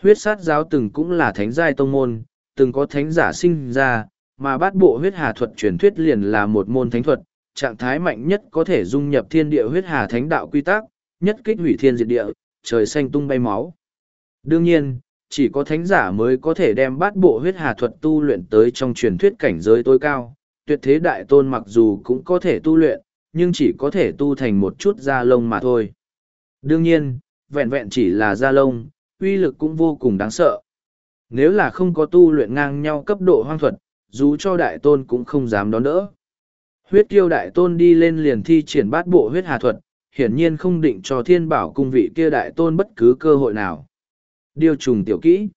Huyết sát giáo từng cũng là thánh giai tông môn, từng có thánh giả sinh ra, mà bát bộ huyết hà thuật truyền thuyết liền là một môn thánh thuật, trạng thái mạnh nhất có thể dung nhập thiên địa huyết hà thánh đạo quy tắc, nhất kích hủy thiên diệt địa, trời xanh tung bay máu. Đương nhiên, chỉ có thánh giả mới có thể đem bát bộ huyết hà thuật tu luyện tới trong truyền thuyết cảnh giới tối cao. Tuyệt thế đại tôn mặc dù cũng có thể tu luyện, nhưng chỉ có thể tu thành một chút da lông mà thôi. Đương nhiên, vẹn vẹn chỉ là da lông, uy lực cũng vô cùng đáng sợ. Nếu là không có tu luyện ngang nhau cấp độ hoang thuật, dù cho đại tôn cũng không dám đón đỡ. Huyết kiêu đại tôn đi lên liền thi triển bát bộ huyết hà thuật, hiển nhiên không định cho thiên bảo cung vị kia đại tôn bất cứ cơ hội nào. Điều trùng tiểu kỹ.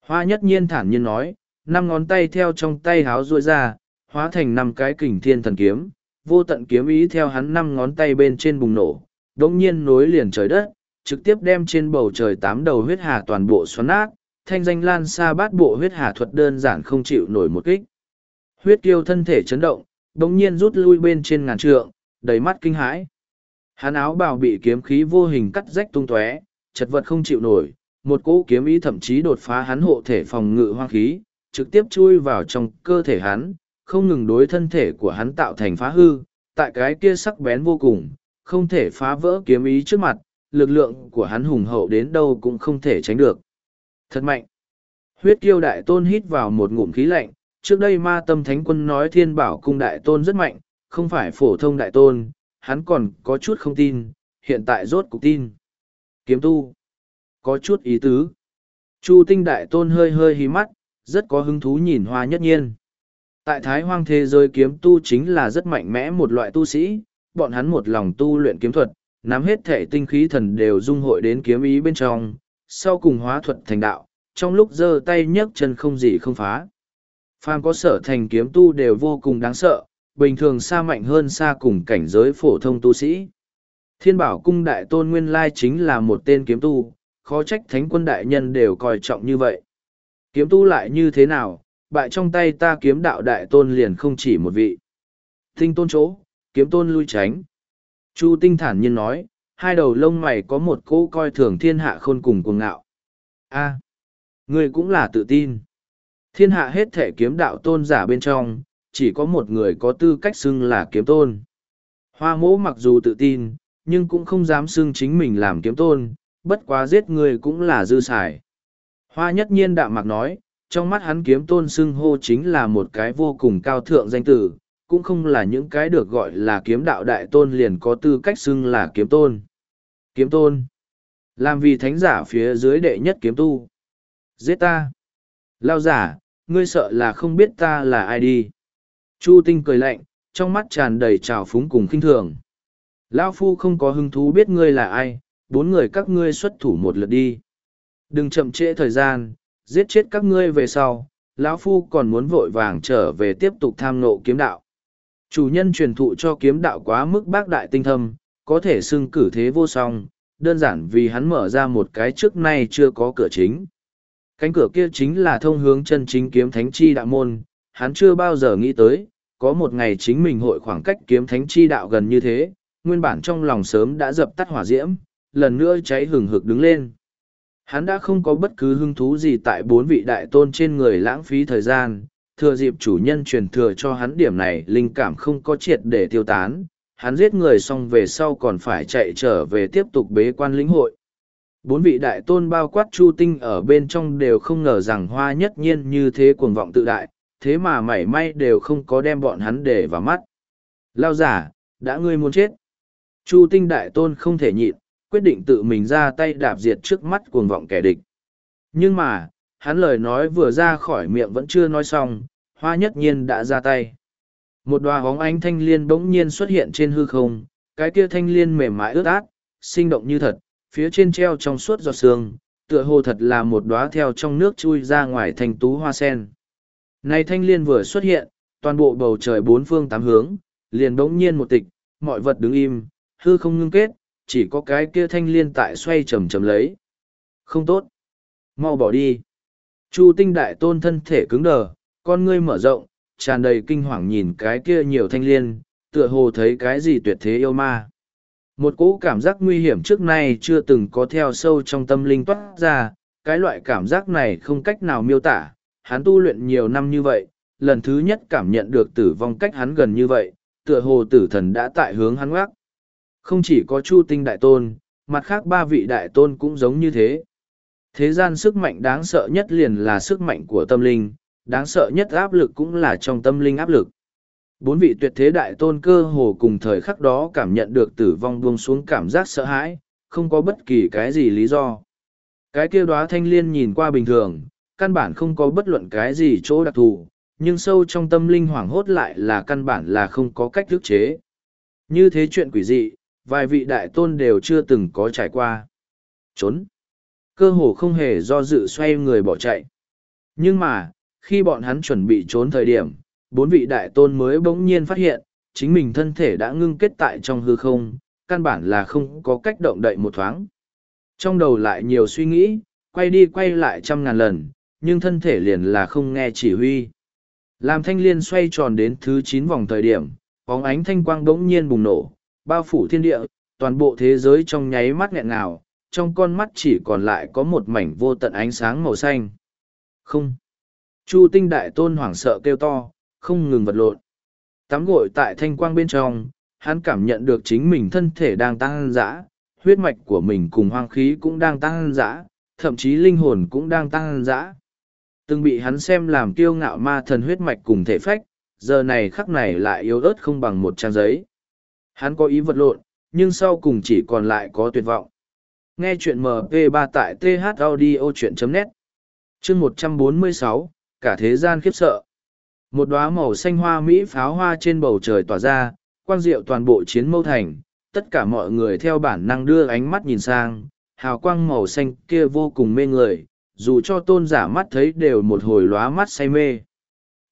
Hoa nhất nhiên thản nhiên nói, năm ngón tay theo trong tay háo ruôi ra, hóa thành năm cái kình thiên thần kiếm, vô tận kiếm ý theo hắn năm ngón tay bên trên bùng nổ, đống nhiên nối liền trời đất, trực tiếp đem trên bầu trời tám đầu huyết hà toàn bộ xoắn nát, thanh danh lan xa bát bộ huyết hà thuật đơn giản không chịu nổi một kích. Huyết tiêu thân thể chấn động, đống nhiên rút lui bên trên ngàn trượng, đầy mắt kinh hãi. hán áo bào bị kiếm khí vô hình cắt rách tung tóe, chật vật không chịu nổi, một cỗ kiếm ý thậm chí đột phá hắn hộ thể phòng ngự hoang khí, trực tiếp chui vào trong cơ thể hắn, không ngừng đối thân thể của hắn tạo thành phá hư, tại cái kia sắc bén vô cùng, không thể phá vỡ kiếm ý trước mặt, lực lượng của hắn hùng hậu đến đâu cũng không thể tránh được. Thật mạnh! Huyết kiêu đại tôn hít vào một ngụm khí lạnh, trước đây ma tâm thánh quân nói thiên bảo cung đại tôn rất mạnh, không phải phổ thông đại tôn, hắn còn có chút không tin, hiện tại rốt cục tin. Kiếm tu! Có chút ý tứ. Chu tinh đại tôn hơi hơi hí mắt, rất có hứng thú nhìn hoa nhất nhiên. Tại thái hoang thế giới kiếm tu chính là rất mạnh mẽ một loại tu sĩ, bọn hắn một lòng tu luyện kiếm thuật, nắm hết thể tinh khí thần đều dung hội đến kiếm ý bên trong, sau cùng hóa thuật thành đạo, trong lúc giơ tay nhấc chân không gì không phá. Phàm có sở thành kiếm tu đều vô cùng đáng sợ, bình thường xa mạnh hơn xa cùng cảnh giới phổ thông tu sĩ. Thiên bảo cung đại tôn nguyên lai chính là một tên kiếm tu, khó trách thánh quân đại nhân đều coi trọng như vậy. Kiếm tu lại như thế nào, bại trong tay ta kiếm đạo đại tôn liền không chỉ một vị. Tinh tôn chỗ, kiếm tôn lui tránh. Chu tinh thản nhiên nói, hai đầu lông mày có một cỗ coi thường thiên hạ khôn cùng cuồng ngạo. a à, người cũng là tự tin. Thiên hạ hết thể kiếm đạo tôn giả bên trong, chỉ có một người có tư cách xưng là kiếm tôn. Hoa mỗ mặc dù tự tin, nhưng cũng không dám xưng chính mình làm kiếm tôn, bất quá giết người cũng là dư xài. Hoa nhất nhiên đạm mạc nói, trong mắt hắn kiếm tôn xưng hô chính là một cái vô cùng cao thượng danh tử, cũng không là những cái được gọi là kiếm đạo đại tôn liền có tư cách xưng là kiếm tôn. Kiếm tôn. Làm vì thánh giả phía dưới đệ nhất kiếm tu. Giết ta. Lao giả, ngươi sợ là không biết ta là ai đi. Chu tinh cười lạnh, trong mắt tràn đầy trào phúng cùng khinh thường. Lao phu không có hứng thú biết ngươi là ai, bốn người các ngươi xuất thủ một lượt đi. Đừng chậm trễ thời gian, giết chết các ngươi về sau, lão phu còn muốn vội vàng trở về tiếp tục tham nộ kiếm đạo. Chủ nhân truyền thụ cho kiếm đạo quá mức bác đại tinh thâm, có thể xưng cử thế vô song, đơn giản vì hắn mở ra một cái trước nay chưa có cửa chính. Cánh cửa kia chính là thông hướng chân chính kiếm thánh chi đạo môn, hắn chưa bao giờ nghĩ tới, có một ngày chính mình hội khoảng cách kiếm thánh chi đạo gần như thế, nguyên bản trong lòng sớm đã dập tắt hỏa diễm, lần nữa cháy hừng hực đứng lên. Hắn đã không có bất cứ hứng thú gì tại bốn vị đại tôn trên người lãng phí thời gian, thừa dịp chủ nhân truyền thừa cho hắn điểm này linh cảm không có triệt để tiêu tán, hắn giết người xong về sau còn phải chạy trở về tiếp tục bế quan lĩnh hội. Bốn vị đại tôn bao quát chu tinh ở bên trong đều không ngờ rằng hoa nhất nhiên như thế cuồng vọng tự đại, thế mà mảy may đều không có đem bọn hắn để vào mắt. Lao giả, đã ngươi muốn chết. Chu tinh đại tôn không thể nhịn, quyết định tự mình ra tay đạp diệt trước mắt cuồng vọng kẻ địch. Nhưng mà, hắn lời nói vừa ra khỏi miệng vẫn chưa nói xong, hoa nhất nhiên đã ra tay. Một đoà hóng ánh thanh liên bỗng nhiên xuất hiện trên hư không, cái kia thanh liên mềm mại ướt át, sinh động như thật, phía trên treo trong suốt giọt sương, tựa hồ thật là một đóa theo trong nước chui ra ngoài thành tú hoa sen. Này thanh liên vừa xuất hiện, toàn bộ bầu trời bốn phương tám hướng, liền bỗng nhiên một tịch, mọi vật đứng im, hư không ngưng kết, chỉ có cái kia thanh liên tại xoay chầm chầm lấy. Không tốt. Mau bỏ đi. Chu tinh đại tôn thân thể cứng đờ, con ngươi mở rộng, tràn đầy kinh hoàng nhìn cái kia nhiều thanh liên, tựa hồ thấy cái gì tuyệt thế yêu ma. Một cỗ cảm giác nguy hiểm trước nay chưa từng có theo sâu trong tâm linh toát ra, cái loại cảm giác này không cách nào miêu tả, hắn tu luyện nhiều năm như vậy, lần thứ nhất cảm nhận được tử vong cách hắn gần như vậy, tựa hồ tử thần đã tại hướng hắn ngoác. Không chỉ có Chu Tinh Đại Tôn, mặt khác ba vị Đại Tôn cũng giống như thế. Thế gian sức mạnh đáng sợ nhất liền là sức mạnh của tâm linh, đáng sợ nhất áp lực cũng là trong tâm linh áp lực. Bốn vị tuyệt thế đại tôn cơ hồ cùng thời khắc đó cảm nhận được tử vong buông xuống cảm giác sợ hãi, không có bất kỳ cái gì lý do. Cái kia đóa thanh liên nhìn qua bình thường, căn bản không có bất luận cái gì chỗ đặc thù, nhưng sâu trong tâm linh hoảng hốt lại là căn bản là không có cách thức chế. Như thế chuyện quỷ dị, vài vị đại tôn đều chưa từng có trải qua. Trốn. Cơ hồ không hề do dự xoay người bỏ chạy. Nhưng mà, khi bọn hắn chuẩn bị trốn thời điểm, bốn vị đại tôn mới bỗng nhiên phát hiện, chính mình thân thể đã ngưng kết tại trong hư không, căn bản là không có cách động đậy một thoáng. Trong đầu lại nhiều suy nghĩ, quay đi quay lại trăm ngàn lần, nhưng thân thể liền là không nghe chỉ huy. Làm thanh liên xoay tròn đến thứ chín vòng thời điểm, bóng ánh thanh quang bỗng nhiên bùng nổ, bao phủ thiên địa, toàn bộ thế giới trong nháy mắt nghẹn ngào, trong con mắt chỉ còn lại có một mảnh vô tận ánh sáng màu xanh. Không. Chu tinh đại tôn hoảng sợ kêu to, không ngừng vật lộn. Tắm gội tại thanh quang bên trong, hắn cảm nhận được chính mình thân thể đang tăng dã, huyết mạch của mình cùng hoang khí cũng đang tăng dã, thậm chí linh hồn cũng đang tăng dã. Từng bị hắn xem làm kiêu ngạo ma thần huyết mạch cùng thể phách, giờ này khắc này lại yếu ớt không bằng một trang giấy. Hắn có ý vật lộn, nhưng sau cùng chỉ còn lại có tuyệt vọng. Nghe chuyện MP3 tại thaudio.net Chương 146, cả thế gian khiếp sợ. Một đóa màu xanh hoa mỹ pháo hoa trên bầu trời tỏa ra, quang diệu toàn bộ chiến mâu thành, tất cả mọi người theo bản năng đưa ánh mắt nhìn sang, hào quang màu xanh kia vô cùng mê người, dù cho tôn giả mắt thấy đều một hồi lóa mắt say mê.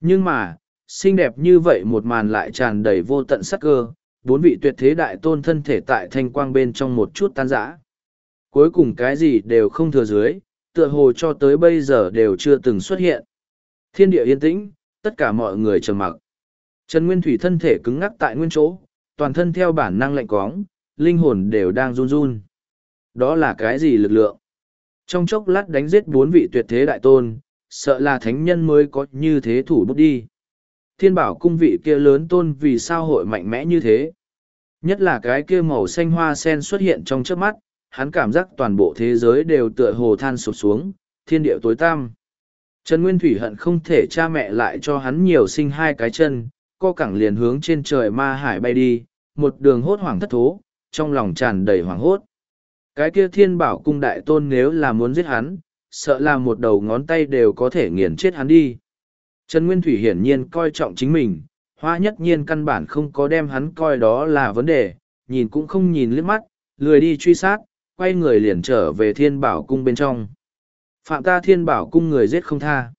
Nhưng mà, xinh đẹp như vậy một màn lại tràn đầy vô tận sắc cơ, bốn vị tuyệt thế đại tôn thân thể tại thanh quang bên trong một chút tan rã. Cuối cùng cái gì đều không thừa dưới, tựa hồ cho tới bây giờ đều chưa từng xuất hiện. Thiên địa yên tĩnh, tất cả mọi người trầm mặc. Trần Nguyên Thủy thân thể cứng ngắc tại nguyên chỗ, toàn thân theo bản năng lạnh cóng linh hồn đều đang run run. Đó là cái gì lực lượng? Trong chốc lát đánh giết bốn vị tuyệt thế đại tôn, sợ là thánh nhân mới có như thế thủ bút đi. Thiên bảo cung vị kia lớn tôn vì sao hội mạnh mẽ như thế? Nhất là cái kia màu xanh hoa sen xuất hiện trong trước mắt, hắn cảm giác toàn bộ thế giới đều tựa hồ than sụp xuống, thiên địa tối tăm. Trần Nguyên Thủy hận không thể cha mẹ lại cho hắn nhiều sinh hai cái chân, co cẳng liền hướng trên trời ma hải bay đi, một đường hốt hoảng thất thố, trong lòng tràn đầy hoảng hốt. Cái kia thiên bảo cung đại tôn nếu là muốn giết hắn, sợ là một đầu ngón tay đều có thể nghiền chết hắn đi. Trần Nguyên Thủy hiển nhiên coi trọng chính mình, hoa nhất nhiên căn bản không có đem hắn coi đó là vấn đề, nhìn cũng không nhìn liếc mắt, lười đi truy sát, quay người liền trở về thiên bảo cung bên trong. Phạm ta thiên bảo cung người giết không tha.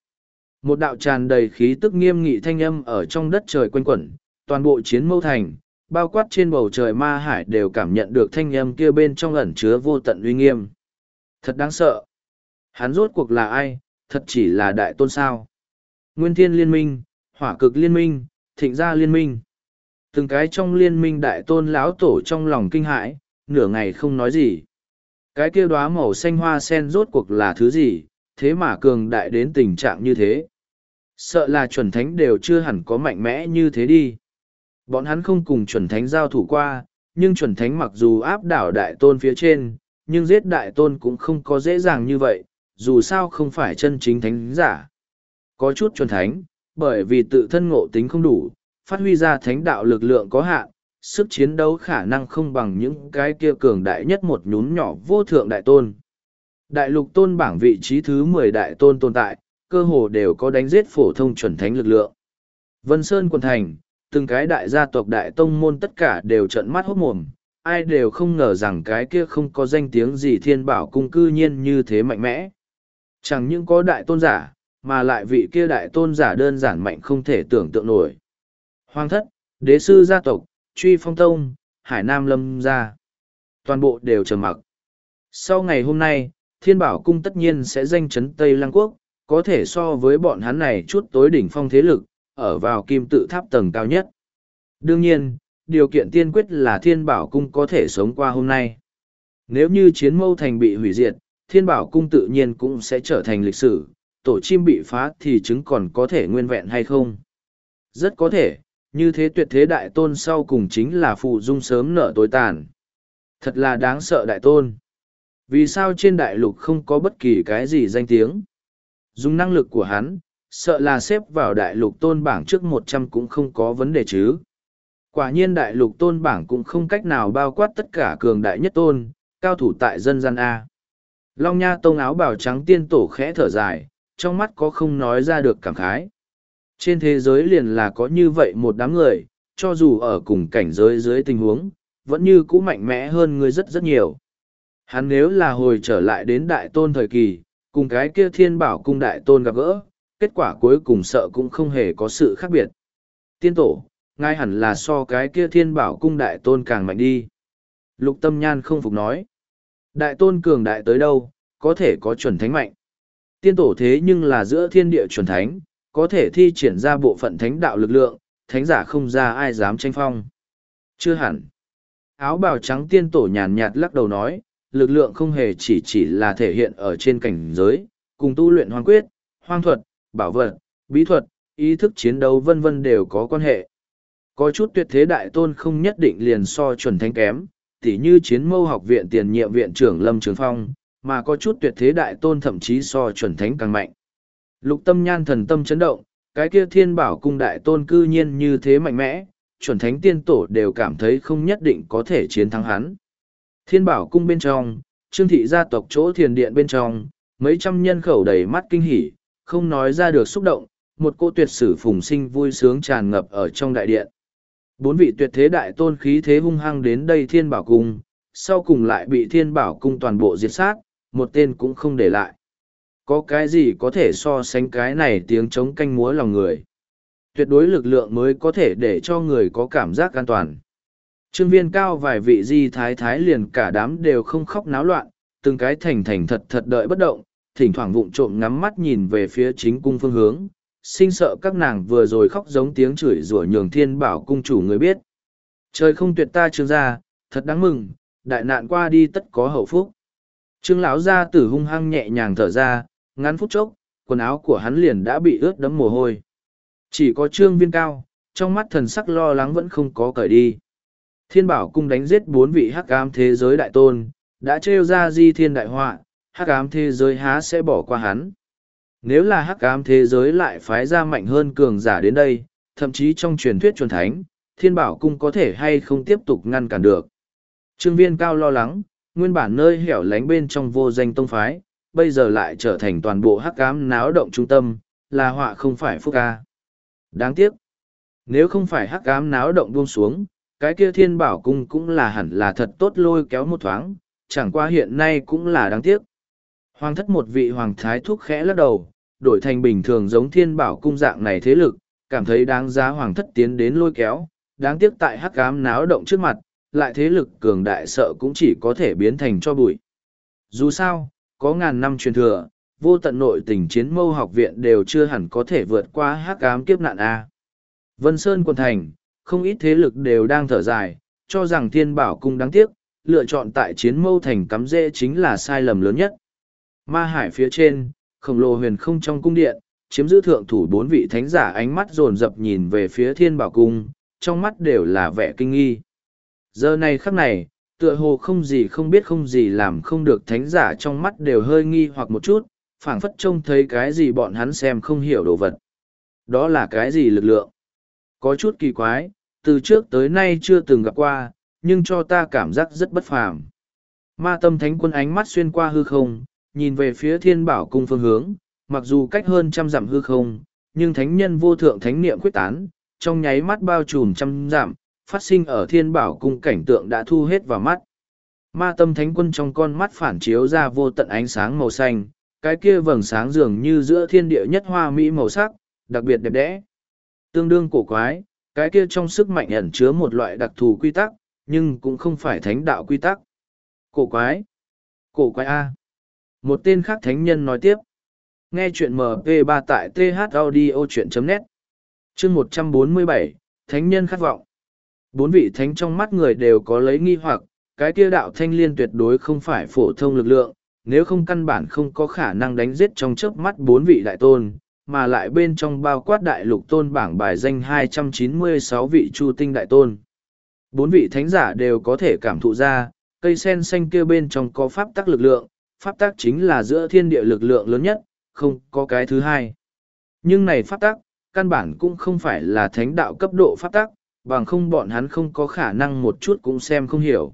Một đạo tràn đầy khí tức nghiêm nghị thanh âm ở trong đất trời quanh quẩn, toàn bộ chiến mâu thành, bao quát trên bầu trời ma hải đều cảm nhận được thanh âm kia bên trong ẩn chứa vô tận uy nghiêm. Thật đáng sợ. Hắn rốt cuộc là ai, thật chỉ là đại tôn sao. Nguyên thiên liên minh, hỏa cực liên minh, thịnh gia liên minh. Từng cái trong liên minh đại tôn lão tổ trong lòng kinh hãi, nửa ngày không nói gì. Cái kia đóa màu xanh hoa sen rốt cuộc là thứ gì, thế mà cường đại đến tình trạng như thế. Sợ là chuẩn thánh đều chưa hẳn có mạnh mẽ như thế đi. Bọn hắn không cùng chuẩn thánh giao thủ qua, nhưng chuẩn thánh mặc dù áp đảo đại tôn phía trên, nhưng giết đại tôn cũng không có dễ dàng như vậy, dù sao không phải chân chính thánh giả. Có chút chuẩn thánh, bởi vì tự thân ngộ tính không đủ, phát huy ra thánh đạo lực lượng có hạn, sức chiến đấu khả năng không bằng những cái kia cường đại nhất một nhún nhỏ vô thượng đại tôn. Đại lục tôn bảng vị trí thứ mười đại tôn tồn tại, cơ hồ đều có đánh giết phổ thông chuẩn thánh lực lượng. Vân Sơn quần thành, từng cái đại gia tộc đại tông môn tất cả đều trợn mắt hốt mồm, ai đều không ngờ rằng cái kia không có danh tiếng gì thiên bảo cung cư nhiên như thế mạnh mẽ. Chẳng những có đại tôn giả, mà lại vị kia đại tôn giả đơn giản mạnh không thể tưởng tượng nổi. Hoàng thất, đế sư gia tộc, truy phong tông, hải nam lâm gia. Toàn bộ đều trầm mặc. Sau ngày hôm nay, thiên bảo cung tất nhiên sẽ danh chấn Tây Lăng Quốc, có thể so với bọn hắn này chút tối đỉnh phong thế lực, ở vào kim tự tháp tầng cao nhất. Đương nhiên, điều kiện tiên quyết là thiên bảo cung có thể sống qua hôm nay. Nếu như chiến mâu thành bị hủy diệt, thiên bảo cung tự nhiên cũng sẽ trở thành lịch sử, tổ chim bị phá thì chứng còn có thể nguyên vẹn hay không? Rất có thể, như thế tuyệt thế đại tôn sau cùng chính là phụ dung sớm nở tối tàn. Thật là đáng sợ đại tôn. Vì sao trên đại lục không có bất kỳ cái gì danh tiếng? Dùng năng lực của hắn, sợ là xếp vào đại lục tôn bảng trước một trăm cũng không có vấn đề chứ. Quả nhiên đại lục tôn bảng cũng không cách nào bao quát tất cả cường đại nhất tôn, cao thủ tại dân gian A. Long Nha tông áo bào trắng tiên tổ khẽ thở dài, trong mắt có không nói ra được cảm khái. Trên thế giới liền là có như vậy một đám người, cho dù ở cùng cảnh giới dưới tình huống, vẫn như cũ mạnh mẽ hơn ngươi rất rất nhiều. Hắn nếu là hồi trở lại đến đại tôn thời kỳ, cùng cái kia thiên bảo cung đại tôn gặp gỡ, kết quả cuối cùng sợ cũng không hề có sự khác biệt. Tiên tổ, ngay hẳn là so cái kia thiên bảo cung đại tôn càng mạnh đi. Lục tâm nhan không phục nói. Đại tôn cường đại tới đâu, có thể có chuẩn thánh mạnh. Tiên tổ thế nhưng là giữa thiên địa chuẩn thánh, có thể thi triển ra bộ phận thánh đạo lực lượng, thánh giả không ra ai dám tranh phong. Chưa hẳn. Áo bào trắng tiên tổ nhàn nhạt lắc đầu nói, lực lượng không hề chỉ chỉ là thể hiện ở trên cảnh giới, cùng tu luyện hoang quyết, hoang thuật, bảo vật, bí thuật, ý thức chiến đấu vân vân đều có quan hệ. Có chút tuyệt thế đại tôn không nhất định liền so chuẩn thánh kém, tỉ như chiến mâu học viện tiền nhiệm viện trưởng Lâm Trường Phong, mà có chút tuyệt thế đại tôn thậm chí so chuẩn thánh càng mạnh. Lục tâm nhan thần tâm chấn động, cái kia thiên bảo cung đại tôn cư nhiên như thế mạnh mẽ, chuẩn thánh tiên tổ đều cảm thấy không nhất định có thể chiến thắng hắn. Thiên bảo cung bên trong, trương thị gia tộc chỗ thiền điện bên trong, mấy trăm nhân khẩu đầy mắt kinh hỉ, không nói ra được xúc động, một cô tuyệt sử phùng sinh vui sướng tràn ngập ở trong đại điện. Bốn vị tuyệt thế đại tôn khí thế hung hăng đến đây thiên bảo cung, sau cùng lại bị thiên bảo cung toàn bộ diệt sát, một tên cũng không để lại. Có cái gì có thể so sánh cái này tiếng chống canh múa lòng người. Tuyệt đối lực lượng mới có thể để cho người có cảm giác an toàn. Trương viên cao vài vị di thái thái liền cả đám đều không khóc náo loạn, từng cái thành thành thật thật đợi bất động, thỉnh thoảng vụng trộm ngắm mắt nhìn về phía chính cung phương hướng, sinh sợ các nàng vừa rồi khóc giống tiếng chửi rủa nhường thiên bảo cung chủ người biết. Trời không tuyệt ta trương gia, thật đáng mừng, đại nạn qua đi tất có hậu phúc. Trương lão gia tử hung hăng nhẹ nhàng thở ra, ngắn phút chốc, quần áo của hắn liền đã bị ướt đẫm mồ hôi. Chỉ có trương viên cao, trong mắt thần sắc lo lắng vẫn không có cởi đi. Thiên bảo cung đánh giết bốn vị hắc ám thế giới đại tôn, đã trêu ra di thiên đại họa, hắc ám thế giới há sẽ bỏ qua hắn. Nếu là hắc ám thế giới lại phái ra mạnh hơn cường giả đến đây, thậm chí trong truyền thuyết truyền thánh, thiên bảo cung có thể hay không tiếp tục ngăn cản được. Trương viên cao lo lắng, nguyên bản nơi hẻo lánh bên trong vô danh tông phái, bây giờ lại trở thành toàn bộ hắc cám náo động trung tâm, là họa không phải phúc ca. Đáng tiếc, nếu không phải hắc cám náo động buông xuống, cái kia thiên bảo cung cũng là hẳn là thật tốt lôi kéo một thoáng, chẳng qua hiện nay cũng là đáng tiếc. Hoàng thất một vị hoàng thái thúc khẽ lắc đầu, đổi thành bình thường giống thiên bảo cung dạng này thế lực, cảm thấy đáng giá hoàng thất tiến đến lôi kéo, đáng tiếc tại hắc cám náo động trước mặt, lại thế lực cường đại sợ cũng chỉ có thể biến thành cho bụi. Dù sao, có ngàn năm truyền thừa, vô tận nội tình chiến mâu học viện đều chưa hẳn có thể vượt qua hắc ám kiếp nạn A. Vân Sơn quần thành, không ít thế lực đều đang thở dài, cho rằng thiên bảo cung đáng tiếc, lựa chọn tại chiến mâu thành cắm rễ chính là sai lầm lớn nhất. Ma hải phía trên, khổng lồ huyền không trong cung điện, chiếm giữ thượng thủ bốn vị thánh giả ánh mắt dồn dập nhìn về phía thiên bảo cung, trong mắt đều là vẻ kinh nghi. Giờ này khắc này, tựa hồ không gì không biết không gì làm không được thánh giả trong mắt đều hơi nghi hoặc một chút, phảng phất trông thấy cái gì bọn hắn xem không hiểu đồ vật. Đó là cái gì lực lượng? Có chút kỳ quái, từ trước tới nay chưa từng gặp qua, nhưng cho ta cảm giác rất bất phàm. Ma tâm thánh quân ánh mắt xuyên qua hư không, nhìn về phía thiên bảo cung phương hướng, mặc dù cách hơn trăm dặm hư không, nhưng thánh nhân vô thượng thánh niệm quyết tán, trong nháy mắt bao trùm trăm dặm, phát sinh ở thiên bảo cung cảnh tượng đã thu hết vào mắt. Ma tâm thánh quân trong con mắt phản chiếu ra vô tận ánh sáng màu xanh, cái kia vầng sáng dường như giữa thiên địa nhất hoa mỹ màu sắc, đặc biệt đẹp đẽ. Tương đương cổ quái, cái kia trong sức mạnh ẩn chứa một loại đặc thù quy tắc, nhưng cũng không phải thánh đạo quy tắc. Cổ quái. Cổ quái A. Một tên khác thánh nhân nói tiếp. Nghe chuyện MP3 tại thaudio.net Chương 147, Thánh nhân khát vọng. Bốn vị thánh trong mắt người đều có lấy nghi hoặc, cái kia đạo thanh liên tuyệt đối không phải phổ thông lực lượng, nếu không căn bản không có khả năng đánh giết trong chớp mắt bốn vị đại tôn, mà lại bên trong bao quát đại lục tôn bảng bài danh 296 vị chu tinh đại tôn. Bốn vị thánh giả đều có thể cảm thụ ra, cây sen xanh kia bên trong có pháp tắc lực lượng, pháp tắc chính là giữa thiên địa lực lượng lớn nhất, không có cái thứ hai. Nhưng này pháp tắc, căn bản cũng không phải là thánh đạo cấp độ pháp tắc, bằng không bọn hắn không có khả năng một chút cũng xem không hiểu.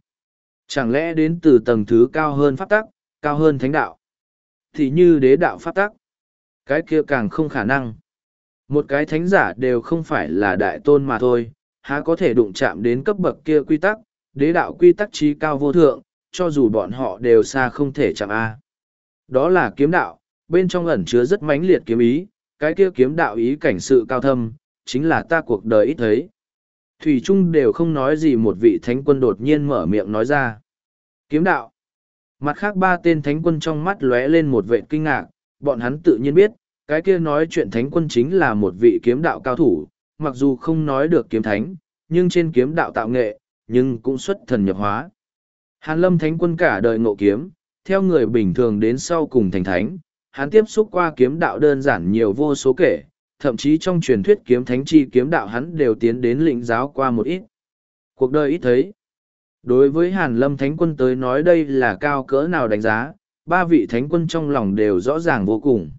Chẳng lẽ đến từ tầng thứ cao hơn pháp tắc, cao hơn thánh đạo? Thì như đế đạo pháp tắc, cái kia càng không khả năng. Một cái thánh giả đều không phải là đại tôn mà thôi, há có thể đụng chạm đến cấp bậc kia quy tắc, đế đạo quy tắc trí cao vô thượng, cho dù bọn họ đều xa không thể chạm A. Đó là kiếm đạo, bên trong ẩn chứa rất mãnh liệt kiếm ý, cái kia kiếm đạo ý cảnh sự cao thâm, chính là ta cuộc đời ít thấy. Thủy Trung đều không nói gì một vị thánh quân đột nhiên mở miệng nói ra. Kiếm đạo. Mặt khác ba tên thánh quân trong mắt lóe lên một vệ kinh ngạc, bọn hắn tự nhiên biết, cái kia nói chuyện thánh quân chính là một vị kiếm đạo cao thủ, mặc dù không nói được kiếm thánh, nhưng trên kiếm đạo tạo nghệ, nhưng cũng xuất thần nhập hóa. Hàn lâm thánh quân cả đời ngộ kiếm, theo người bình thường đến sau cùng thành thánh, hắn tiếp xúc qua kiếm đạo đơn giản nhiều vô số kể, thậm chí trong truyền thuyết kiếm thánh chi kiếm đạo hắn đều tiến đến lĩnh giáo qua một ít. Cuộc đời ít thấy. Đối với Hàn Lâm Thánh Quân tới nói đây là cao cỡ nào đánh giá, ba vị Thánh Quân trong lòng đều rõ ràng vô cùng.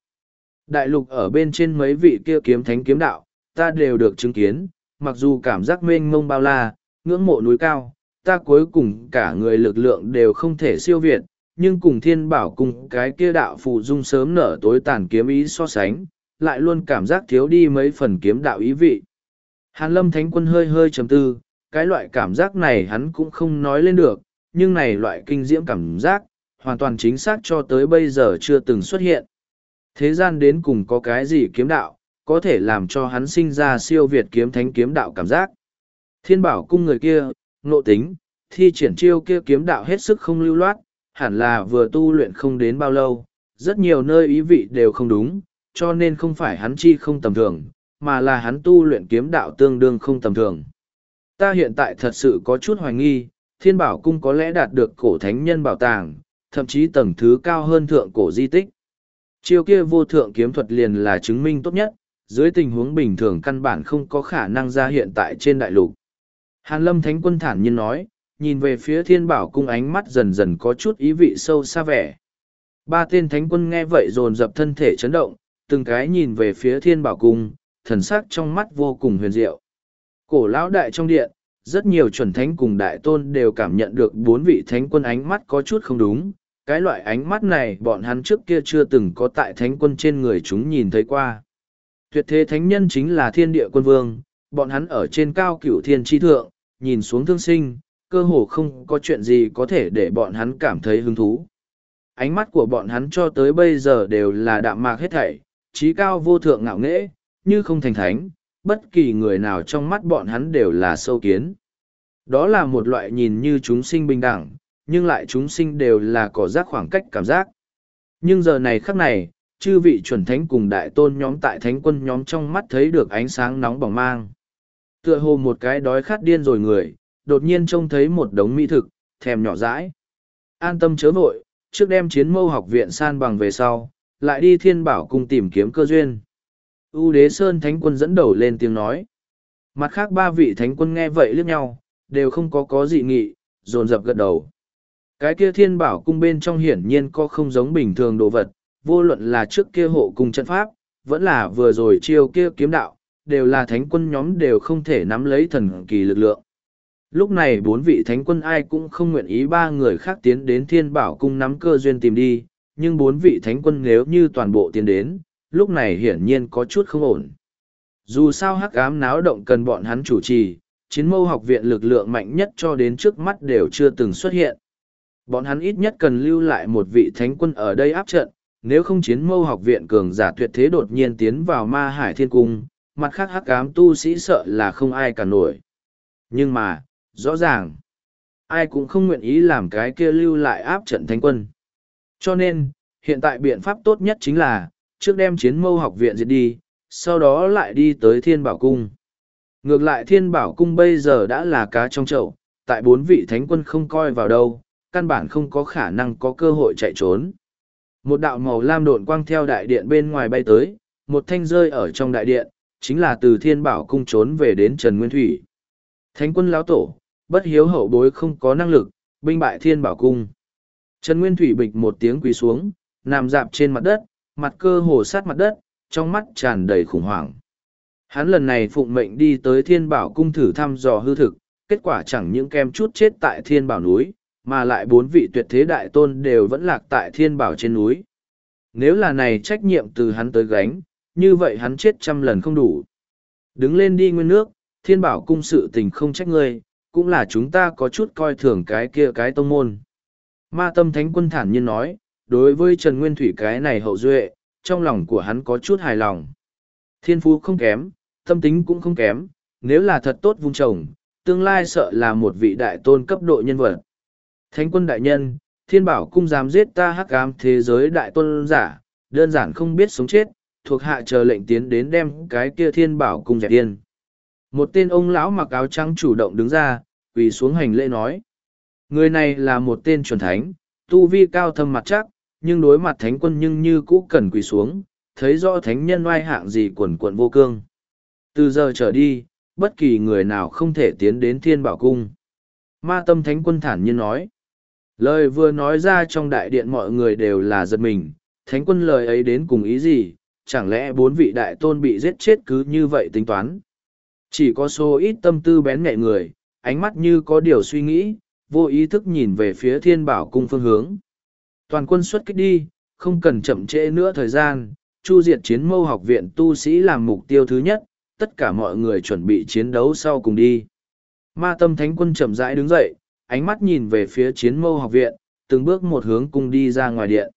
Đại lục ở bên trên mấy vị kia kiếm thánh kiếm đạo, ta đều được chứng kiến, mặc dù cảm giác mênh mông bao la, ngưỡng mộ núi cao, ta cuối cùng cả người lực lượng đều không thể siêu việt, nhưng cùng thiên bảo cùng cái kia đạo phụ dung sớm nở tối tàn kiếm ý so sánh, lại luôn cảm giác thiếu đi mấy phần kiếm đạo ý vị. Hàn lâm thánh quân hơi hơi trầm tư, cái loại cảm giác này hắn cũng không nói lên được, nhưng này loại kinh diễm cảm giác, hoàn toàn chính xác cho tới bây giờ chưa từng xuất hiện. Thế gian đến cùng có cái gì kiếm đạo, có thể làm cho hắn sinh ra siêu việt kiếm thánh kiếm đạo cảm giác. Thiên bảo cung người kia, nộ tính, thi triển chiêu kia kiếm đạo hết sức không lưu loát, hẳn là vừa tu luyện không đến bao lâu, rất nhiều nơi ý vị đều không đúng, cho nên không phải hắn chi không tầm thường, mà là hắn tu luyện kiếm đạo tương đương không tầm thường. Ta hiện tại thật sự có chút hoài nghi, thiên bảo cung có lẽ đạt được cổ thánh nhân bảo tàng, thậm chí tầng thứ cao hơn thượng cổ di tích. Chiêu kia vô thượng kiếm thuật liền là chứng minh tốt nhất, dưới tình huống bình thường căn bản không có khả năng ra hiện tại trên đại lục. Hàn lâm thánh quân thản nhiên nói, nhìn về phía thiên bảo cung ánh mắt dần dần có chút ý vị sâu xa vẻ. Ba tên thánh quân nghe vậy dồn dập thân thể chấn động, từng cái nhìn về phía thiên bảo cung, thần sắc trong mắt vô cùng huyền diệu. Cổ lão đại trong điện, rất nhiều chuẩn thánh cùng đại tôn đều cảm nhận được bốn vị thánh quân ánh mắt có chút không đúng. Cái loại ánh mắt này bọn hắn trước kia chưa từng có tại thánh quân trên người chúng nhìn thấy qua. Tuyệt thế thánh nhân chính là thiên địa quân vương, bọn hắn ở trên cao cửu thiên tri thượng, nhìn xuống thương sinh, cơ hồ không có chuyện gì có thể để bọn hắn cảm thấy hứng thú. Ánh mắt của bọn hắn cho tới bây giờ đều là đạm mạc hết thảy, trí cao vô thượng ngạo nghễ, như không thành thánh, bất kỳ người nào trong mắt bọn hắn đều là sâu kiến. Đó là một loại nhìn như chúng sinh bình đẳng, nhưng lại chúng sinh đều là có giác khoảng cách cảm giác. Nhưng giờ này khắc này, chư vị chuẩn thánh cùng đại tôn nhóm tại thánh quân nhóm trong mắt thấy được ánh sáng nóng bỏng mang. Tựa hồ một cái đói khát điên rồi người, đột nhiên trông thấy một đống mỹ thực, thèm nhỏ dãi. An tâm chớ vội, trước đem chiến mâu học viện san bằng về sau, lại đi thiên bảo cung tìm kiếm cơ duyên. U đế Sơn Thánh quân dẫn đầu lên tiếng nói. Mặt khác ba vị Thánh quân nghe vậy liếc nhau, đều không có có dị nghị, dồn dập gật đầu. Cái kia thiên bảo cung bên trong hiển nhiên có không giống bình thường đồ vật, vô luận là trước kia hộ cung trận pháp, vẫn là vừa rồi chiêu kia kiếm đạo, đều là thánh quân nhóm đều không thể nắm lấy thần kỳ lực lượng. Lúc này bốn vị thánh quân ai cũng không nguyện ý ba người khác tiến đến thiên bảo cung nắm cơ duyên tìm đi, nhưng bốn vị thánh quân nếu như toàn bộ tiến đến, lúc này hiển nhiên có chút không ổn. Dù sao hắc ám náo động cần bọn hắn chủ trì, chiến mâu học viện lực lượng mạnh nhất cho đến trước mắt đều chưa từng xuất hiện. Bọn hắn ít nhất cần lưu lại một vị thánh quân ở đây áp trận, nếu không chiến mâu học viện cường giả tuyệt thế đột nhiên tiến vào ma hải thiên cung, mặt khác hắc ám tu sĩ sợ là không ai cả nổi. Nhưng mà, rõ ràng, ai cũng không nguyện ý làm cái kia lưu lại áp trận thánh quân. Cho nên, hiện tại biện pháp tốt nhất chính là, trước đem chiến mâu học viện diệt đi, sau đó lại đi tới thiên bảo cung. Ngược lại thiên bảo cung bây giờ đã là cá trong chậu, tại bốn vị thánh quân không coi vào đâu, căn bản không có khả năng có cơ hội chạy trốn. Một đạo màu lam độn quang theo đại điện bên ngoài bay tới, một thanh rơi ở trong đại điện, chính là từ thiên bảo cung trốn về đến Trần Nguyên Thủy. Thánh quân lão tổ, bất hiếu hậu bối không có năng lực, binh bại thiên bảo cung. Trần Nguyên Thủy bịch một tiếng quỳ xuống, nằm dạp trên mặt đất, mặt cơ hồ sát mặt đất, trong mắt tràn đầy khủng hoảng. Hắn lần này phụng mệnh đi tới thiên bảo cung thử thăm dò hư thực, kết quả chẳng những kem chút chết tại thiên bảo núi, mà lại bốn vị tuyệt thế đại tôn đều vẫn lạc tại thiên bảo trên núi. Nếu là này trách nhiệm từ hắn tới gánh, như vậy hắn chết trăm lần không đủ. Đứng lên đi nguyên nước, thiên bảo cung sự tình không trách ngươi, cũng là chúng ta có chút coi thường cái kia cái tông môn. Ma tâm thánh quân thản nhiên nói, đối với Trần Nguyên Thủy cái này hậu duệ, trong lòng của hắn có chút hài lòng. Thiên phú không kém, tâm tính cũng không kém, nếu là thật tốt vung trồng, tương lai sợ là một vị đại tôn cấp độ nhân vật. Thánh quân đại nhân, thiên bảo cung dám giết ta hắc ám thế giới đại tôn giả, đơn giản không biết sống chết, thuộc hạ chờ lệnh tiến đến đem cái kia thiên bảo cung dẹp yên. Một tên ông lão mặc áo trắng chủ động đứng ra, quỳ xuống hành lễ nói. Người này là một tên chuẩn thánh, tu vi cao thâm mặt chắc, nhưng đối mặt thánh quân nhưng như cũ cần quỳ xuống, thấy rõ thánh nhân oai hạng gì quần quận vô cương. Từ giờ trở đi, bất kỳ người nào không thể tiến đến thiên bảo cung. Ma tâm thánh quân thản nhiên nói. Lời vừa nói ra trong đại điện mọi người đều là giật mình, thánh quân lời ấy đến cùng ý gì, chẳng lẽ bốn vị đại tôn bị giết chết cứ như vậy tính toán. Chỉ có số ít tâm tư bén nhẹ người, ánh mắt như có điều suy nghĩ, vô ý thức nhìn về phía thiên bảo cung phương hướng. Toàn quân xuất kích đi, không cần chậm trễ nữa thời gian, chu diệt chiến mâu học viện tu sĩ làm mục tiêu thứ nhất, tất cả mọi người chuẩn bị chiến đấu sau cùng đi. Ma tâm thánh quân chậm rãi đứng dậy, ánh mắt nhìn về phía chiến mâu học viện, từng bước một hướng cung đi ra ngoài điện.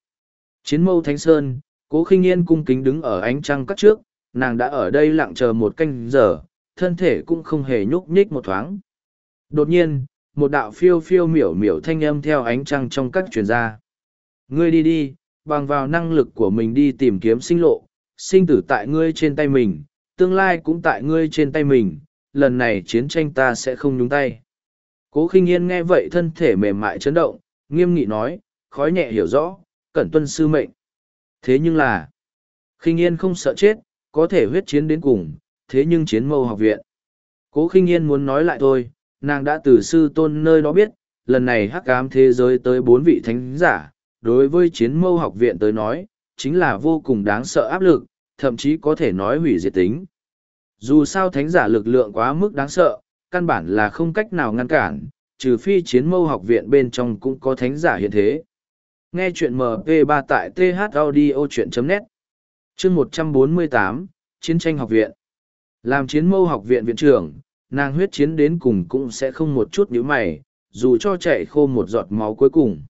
Chiến mâu thánh sơn, cố khinh yên cung kính đứng ở ánh trăng cắt trước, nàng đã ở đây lặng chờ một canh giờ, thân thể cũng không hề nhúc nhích một thoáng. Đột nhiên, một đạo phiêu phiêu miểu miểu thanh âm theo ánh trăng trong các truyền ra. Ngươi đi đi, bằng vào năng lực của mình đi tìm kiếm sinh lộ, sinh tử tại ngươi trên tay mình, tương lai cũng tại ngươi trên tay mình, lần này chiến tranh ta sẽ không nhúng tay. Cố khinh yên nghe vậy thân thể mềm mại chấn động, nghiêm nghị nói, khói nhẹ hiểu rõ, cẩn tuân sư mệnh. Thế nhưng là, khinh yên không sợ chết, có thể huyết chiến đến cùng, thế nhưng chiến mâu học viện. Cố khinh yên muốn nói lại thôi, nàng đã từ sư tôn nơi đó biết, lần này hắc ám thế giới tới bốn vị thánh giả, đối với chiến mâu học viện tới nói, chính là vô cùng đáng sợ áp lực, thậm chí có thể nói hủy diệt tính. Dù sao thánh giả lực lượng quá mức đáng sợ, căn bản là không cách nào ngăn cản, trừ phi chiến mâu học viện bên trong cũng có thánh giả hiện thế. Nghe chuyện MP3 tại thaudio.net Chương 148, Chiến tranh học viện Làm chiến mâu học viện viện trưởng, nàng huyết chiến đến cùng cũng sẽ không một chút nhíu mày, dù cho chạy khô một giọt máu cuối cùng.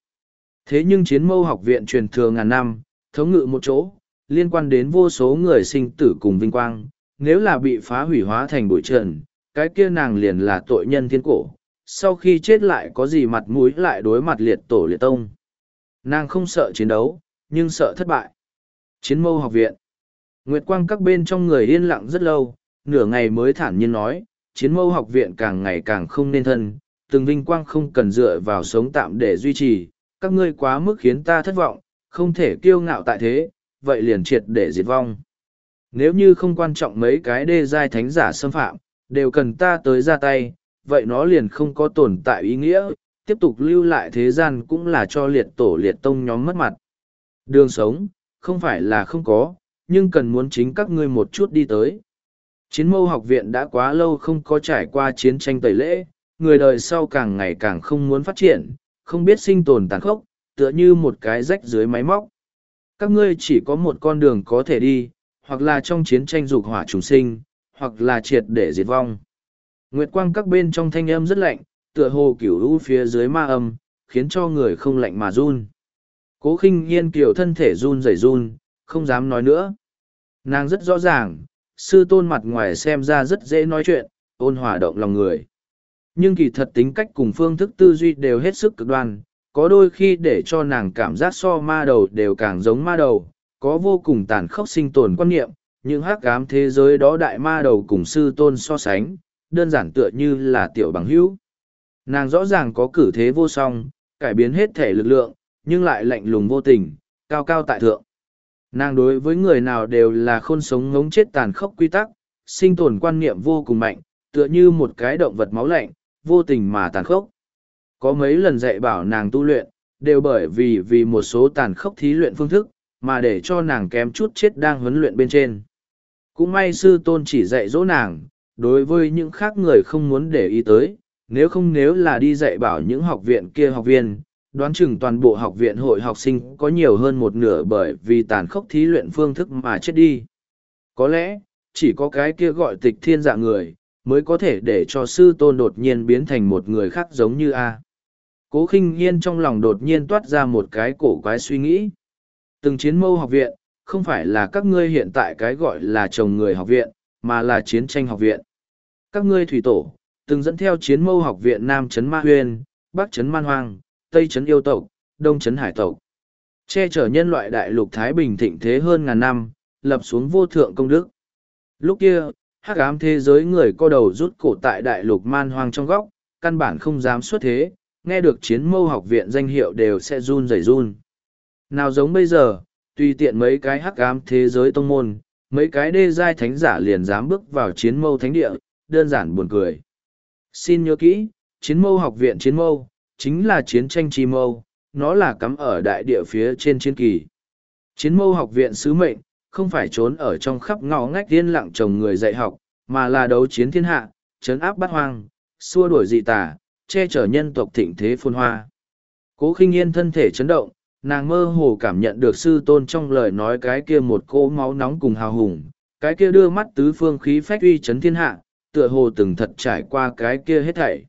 Thế nhưng chiến mâu học viện truyền thừa ngàn năm, thống ngự một chỗ, liên quan đến vô số người sinh tử cùng vinh quang, nếu là bị phá hủy hóa thành bụi trần, cái kia nàng liền là tội nhân thiên cổ, sau khi chết lại có gì mặt mũi lại đối mặt liệt tổ liệt tông. Nàng không sợ chiến đấu, nhưng sợ thất bại. Chiến mâu học viện. Nguyệt quang các bên trong người yên lặng rất lâu, nửa ngày mới thản nhiên nói, chiến mâu học viện càng ngày càng không nên thân, từng vinh quang không cần dựa vào sống tạm để duy trì, các ngươi quá mức khiến ta thất vọng, không thể kiêu ngạo tại thế, vậy liền triệt để diệt vong. Nếu như không quan trọng mấy cái đê giai thánh giả xâm phạm, đều cần ta tới ra tay, vậy nó liền không có tồn tại ý nghĩa, tiếp tục lưu lại thế gian cũng là cho liệt tổ liệt tông nhóm mất mặt. Đường sống, không phải là không có, nhưng cần muốn chính các ngươi một chút đi tới. Chiến mâu học viện đã quá lâu không có trải qua chiến tranh tẩy lễ, người đời sau càng ngày càng không muốn phát triển, không biết sinh tồn tàn khốc, tựa như một cái rách dưới máy móc. Các ngươi chỉ có một con đường có thể đi, hoặc là trong chiến tranh dục hỏa trùng sinh, hoặc là triệt để diệt vong. Nguyệt quang các bên trong thanh âm rất lạnh, tựa hồ kiểu u phía dưới ma âm, khiến cho người không lạnh mà run. Cố khinh yên kiểu thân thể run rẩy run, không dám nói nữa. Nàng rất rõ ràng, sư tôn mặt ngoài xem ra rất dễ nói chuyện, ôn hòa động lòng người. Nhưng kỳ thật tính cách cùng phương thức tư duy đều hết sức cực đoan, có đôi khi để cho nàng cảm giác so ma đầu đều càng giống ma đầu, có vô cùng tàn khốc sinh tồn quan niệm, những hắc ám thế giới đó đại ma đầu cùng sư tôn so sánh, đơn giản tựa như là tiểu bằng hữu. Nàng rõ ràng có cử thế vô song, cải biến hết thể lực lượng, nhưng lại lạnh lùng vô tình, cao cao tại thượng. Nàng đối với người nào đều là khôn sống ngống chết tàn khốc quy tắc, sinh tồn quan niệm vô cùng mạnh, tựa như một cái động vật máu lạnh, vô tình mà tàn khốc. Có mấy lần dạy bảo nàng tu luyện, đều bởi vì vì một số tàn khốc thí luyện phương thức, mà để cho nàng kém chút chết đang huấn luyện bên trên. Cũng may sư tôn chỉ dạy dỗ nàng, đối với những khác người không muốn để ý tới, nếu không nếu là đi dạy bảo những học viện kia học viên, đoán chừng toàn bộ học viện hội học sinh có nhiều hơn một nửa bởi vì tàn khốc thí luyện phương thức mà chết đi. Có lẽ, chỉ có cái kia gọi tịch thiên dạ người, mới có thể để cho sư tôn đột nhiên biến thành một người khác giống như A. Cố khinh yên trong lòng đột nhiên toát ra một cái cổ quái suy nghĩ. Từng chiến mâu học viện, không phải là các ngươi hiện tại cái gọi là chồng người học viện, mà là chiến tranh học viện. Các ngươi thủy tổ, từng dẫn theo chiến mâu học viện Nam Trấn Ma Huyên, Bắc Trấn Man Hoang, Tây Trấn Yêu Tộc, Đông Trấn Hải Tộc. Che chở nhân loại đại lục Thái Bình thịnh thế hơn ngàn năm, lập xuống vô thượng công đức. Lúc kia, hắc ám thế giới người co đầu rút cổ tại đại lục man hoang trong góc, căn bản không dám xuất thế, nghe được chiến mâu học viện danh hiệu đều sẽ run rẩy run. Nào giống bây giờ, tùy tiện mấy cái hắc ám thế giới tông môn, mấy cái đê giai thánh giả liền dám bước vào chiến mâu thánh địa, đơn giản buồn cười. Xin nhớ kỹ, chiến mâu học viện chiến mâu, chính là chiến tranh chi mâu, nó là cắm ở đại địa phía trên chiến kỳ. Chiến mâu học viện sứ mệnh, không phải trốn ở trong khắp ngõ ngách yên lặng chồng người dạy học, mà là đấu chiến thiên hạ, chấn áp bát hoang, xua đuổi dị tà, che chở nhân tộc thịnh thế phôn hoa. Cố khinh yên thân thể chấn động, nàng mơ hồ cảm nhận được sư tôn trong lời nói cái kia một cỗ máu nóng cùng hào hùng cái kia đưa mắt tứ phương khí phách uy chấn thiên hạ tựa hồ từng thật trải qua cái kia hết thảy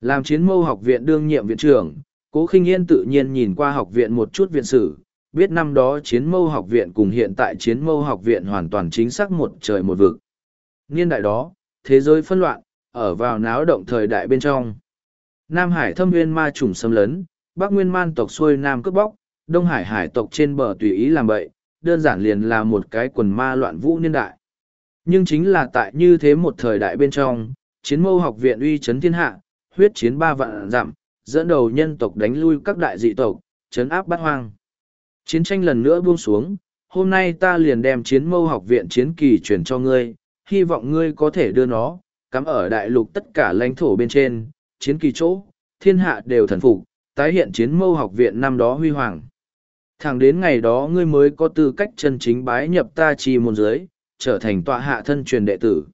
làm chiến mâu học viện đương nhiệm viện trưởng, cố khinh yên tự nhiên nhìn qua học viện một chút viện sử, biết năm đó chiến mâu học viện cùng hiện tại chiến mâu học viện hoàn toàn chính xác một trời một vực. Niên đại đó, thế giới phân loạn, ở vào náo động thời đại bên trong. Nam hải thâm nguyên ma trùng xâm lấn, bắc nguyên man tộc xuôi nam cướp bóc, đông hải hải tộc trên bờ tùy ý làm bậy, đơn giản liền là một cái quần ma loạn vũ niên đại. Nhưng chính là tại như thế một thời đại bên trong, chiến mâu học viện uy chấn thiên hạ huyết chiến ba vạn dặm, dẫn đầu nhân tộc đánh lui các đại dị tộc, chấn áp bát hoang. Chiến tranh lần nữa buông xuống, hôm nay ta liền đem chiến mâu học viện chiến kỳ truyền cho ngươi, hy vọng ngươi có thể đưa nó, cắm ở đại lục tất cả lãnh thổ bên trên, chiến kỳ chỗ, thiên hạ đều thần phục, tái hiện chiến mâu học viện năm đó huy hoàng. Thẳng đến ngày đó ngươi mới có tư cách chân chính bái nhập ta chi môn giới trở thành tọa hạ thân truyền đệ tử.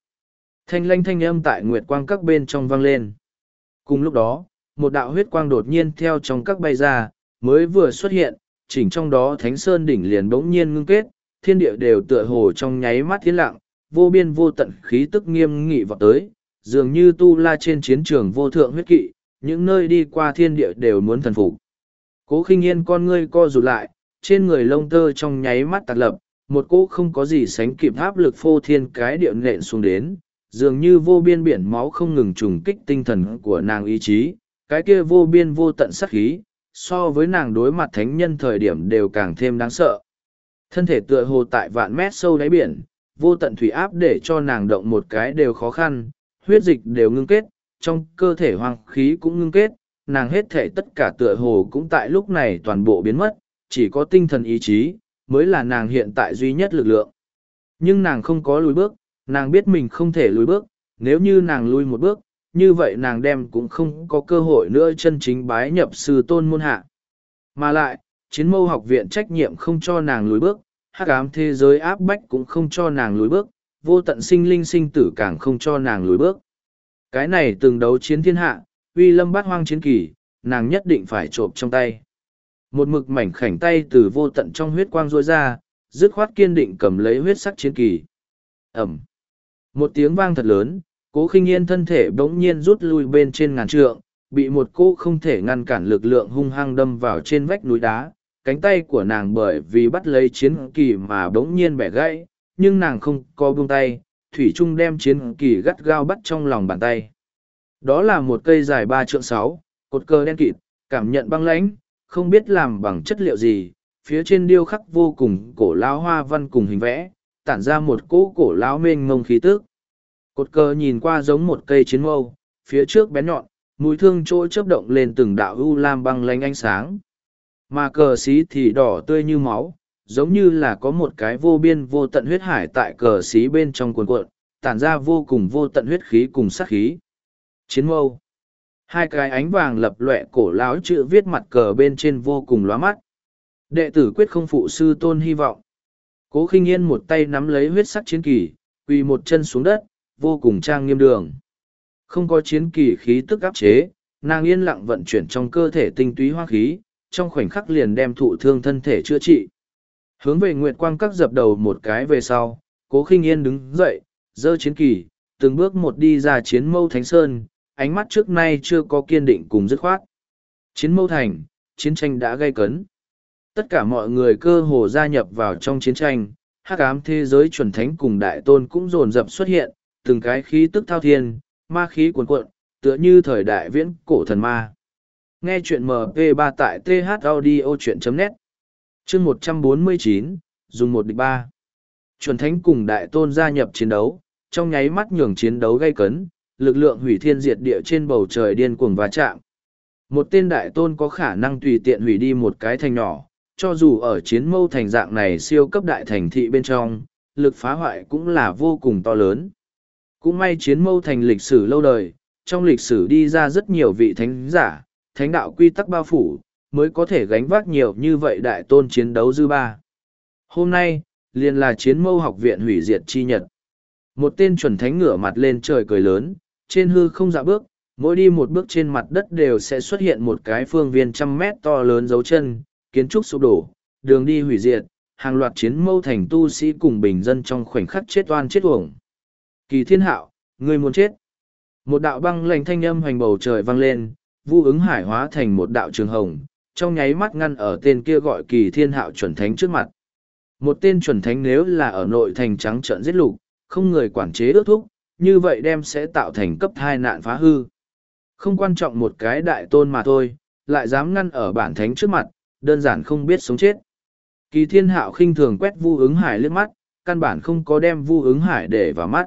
Thanh lanh thanh âm tại nguyệt quang các bên trong vang lên cùng lúc đó, một đạo huyết quang đột nhiên theo trong các bay ra, mới vừa xuất hiện, chỉnh trong đó thánh sơn đỉnh liền bỗng nhiên ngưng kết, thiên địa đều tựa hồ trong nháy mắt thiên lặng, vô biên vô tận khí tức nghiêm nghị vào tới, dường như tu la trên chiến trường vô thượng huyết kỵ, những nơi đi qua thiên địa đều muốn thần phục. Cố khinh yên con ngươi co rụt lại, trên người lông tơ trong nháy mắt tạc lập, một cỗ không có gì sánh kịp áp lực phô thiên cái điệu nện xuống đến dường như vô biên biển máu không ngừng trùng kích tinh thần của nàng ý chí, cái kia vô biên vô tận sắc khí, so với nàng đối mặt thánh nhân thời điểm đều càng thêm đáng sợ. Thân thể tựa hồ tại vạn mét sâu đáy biển, vô tận thủy áp để cho nàng động một cái đều khó khăn, huyết dịch đều ngưng kết, trong cơ thể hoang khí cũng ngưng kết, nàng hết thể tất cả tựa hồ cũng tại lúc này toàn bộ biến mất, chỉ có tinh thần ý chí mới là nàng hiện tại duy nhất lực lượng. Nhưng nàng không có lùi bước nàng biết mình không thể lùi bước, nếu như nàng lui một bước, như vậy nàng đem cũng không có cơ hội nữa chân chính bái nhập sư tôn môn hạ. Mà lại, chiến mâu học viện trách nhiệm không cho nàng lùi bước, hắc ám thế giới áp bách cũng không cho nàng lùi bước, vô tận sinh linh sinh tử càng không cho nàng lùi bước. Cái này từng đấu chiến thiên hạ, uy lâm bát hoang chiến kỳ, nàng nhất định phải trộm trong tay. Một mực mảnh khảnh tay từ vô tận trong huyết quang rối ra, dứt khoát kiên định cầm lấy huyết sắc chiến kỳ. Ẩm một tiếng vang thật lớn, cố khinh yên thân thể bỗng nhiên rút lui bên trên ngàn trượng, bị một cô không thể ngăn cản lực lượng hung hăng đâm vào trên vách núi đá, cánh tay của nàng bởi vì bắt lấy chiến kỳ mà bỗng nhiên bẻ gãy, nhưng nàng không có buông tay, thủy trung đem chiến kỳ gắt gao bắt trong lòng bàn tay. Đó là một cây dài ba trượng sáu, cột cờ đen kịt, cảm nhận băng lãnh, không biết làm bằng chất liệu gì, phía trên điêu khắc vô cùng cổ lão hoa văn cùng hình vẽ tản ra một cỗ cổ lão mênh mông khí tước cột cờ nhìn qua giống một cây chiến mâu, phía trước bén nhọn, mũi thương chỗ chớp động lên từng đạo u lam băng lánh ánh sáng. Mà cờ xí thì đỏ tươi như máu, giống như là có một cái vô biên vô tận huyết hải tại cờ xí bên trong cuồn cuộn, tản ra vô cùng vô tận huyết khí cùng sát khí. Chiến mâu. Hai cái ánh vàng lập lệ cổ láo chữ viết mặt cờ bên trên vô cùng lóa mắt. Đệ tử quyết không phụ sư tôn hy vọng cố khinh yên một tay nắm lấy huyết sắc chiến kỳ, quỳ một chân xuống đất, vô cùng trang nghiêm đường. Không có chiến kỳ khí tức áp chế, nàng yên lặng vận chuyển trong cơ thể tinh túy hoa khí, trong khoảnh khắc liền đem thụ thương thân thể chữa trị. Hướng về nguyệt quang các dập đầu một cái về sau, cố khinh yên đứng dậy, giơ chiến kỳ, từng bước một đi ra chiến mâu thánh sơn, ánh mắt trước nay chưa có kiên định cùng dứt khoát. Chiến mâu thành, chiến tranh đã gây cấn tất cả mọi người cơ hồ gia nhập vào trong chiến tranh, hắc ám thế giới chuẩn thánh cùng đại tôn cũng dồn dập xuất hiện, từng cái khí tức thao thiên, ma khí cuồn cuộn, tựa như thời đại viễn cổ thần ma. Nghe chuyện mp 3 tại th audio chuyện net. Chương một trăm bốn mươi chín, dùng một địch ba. Chuẩn thánh cùng đại tôn gia nhập chiến đấu, trong nháy mắt nhường chiến đấu gây cấn, lực lượng hủy thiên diệt địa trên bầu trời điên cuồng va chạm. Một tên đại tôn có khả năng tùy tiện hủy đi một cái thành nhỏ cho dù ở chiến mâu thành dạng này siêu cấp đại thành thị bên trong lực phá hoại cũng là vô cùng to lớn cũng may chiến mâu thành lịch sử lâu đời trong lịch sử đi ra rất nhiều vị thánh giả thánh đạo quy tắc bao phủ mới có thể gánh vác nhiều như vậy đại tôn chiến đấu dư ba. Hôm nay, liền là chiến mâu học viện hủy diệt chi nhật. Một tên chuẩn thánh ngửa mặt lên trời cười lớn, trên hư không dạ bước, mỗi đi một bước trên mặt đất đều sẽ xuất hiện một cái phương viên trăm mét to lớn dấu chân, kiến trúc sụp đổ, đường đi hủy diệt, hàng loạt chiến mâu thành tu sĩ cùng bình dân trong khoảnh khắc chết oan chết uổng. Kỳ thiên hạo, người muốn chết. Một đạo băng lệnh thanh âm hoành bầu trời vang lên, vu ứng hải hóa thành một đạo trường hồng, trong nháy mắt ngăn ở tên kia gọi kỳ thiên hạo chuẩn thánh trước mặt. Một tên chuẩn thánh nếu là ở nội thành trắng trợn giết lục, không người quản chế ước thúc, như vậy đem sẽ tạo thành cấp hai nạn phá hư. Không quan trọng một cái đại tôn mà thôi, lại dám ngăn ở bản thánh trước mặt, đơn giản không biết sống chết. Kỳ thiên hạo khinh thường quét vu ứng hải liếc mắt, căn bản không có đem vu ứng hải để vào mắt.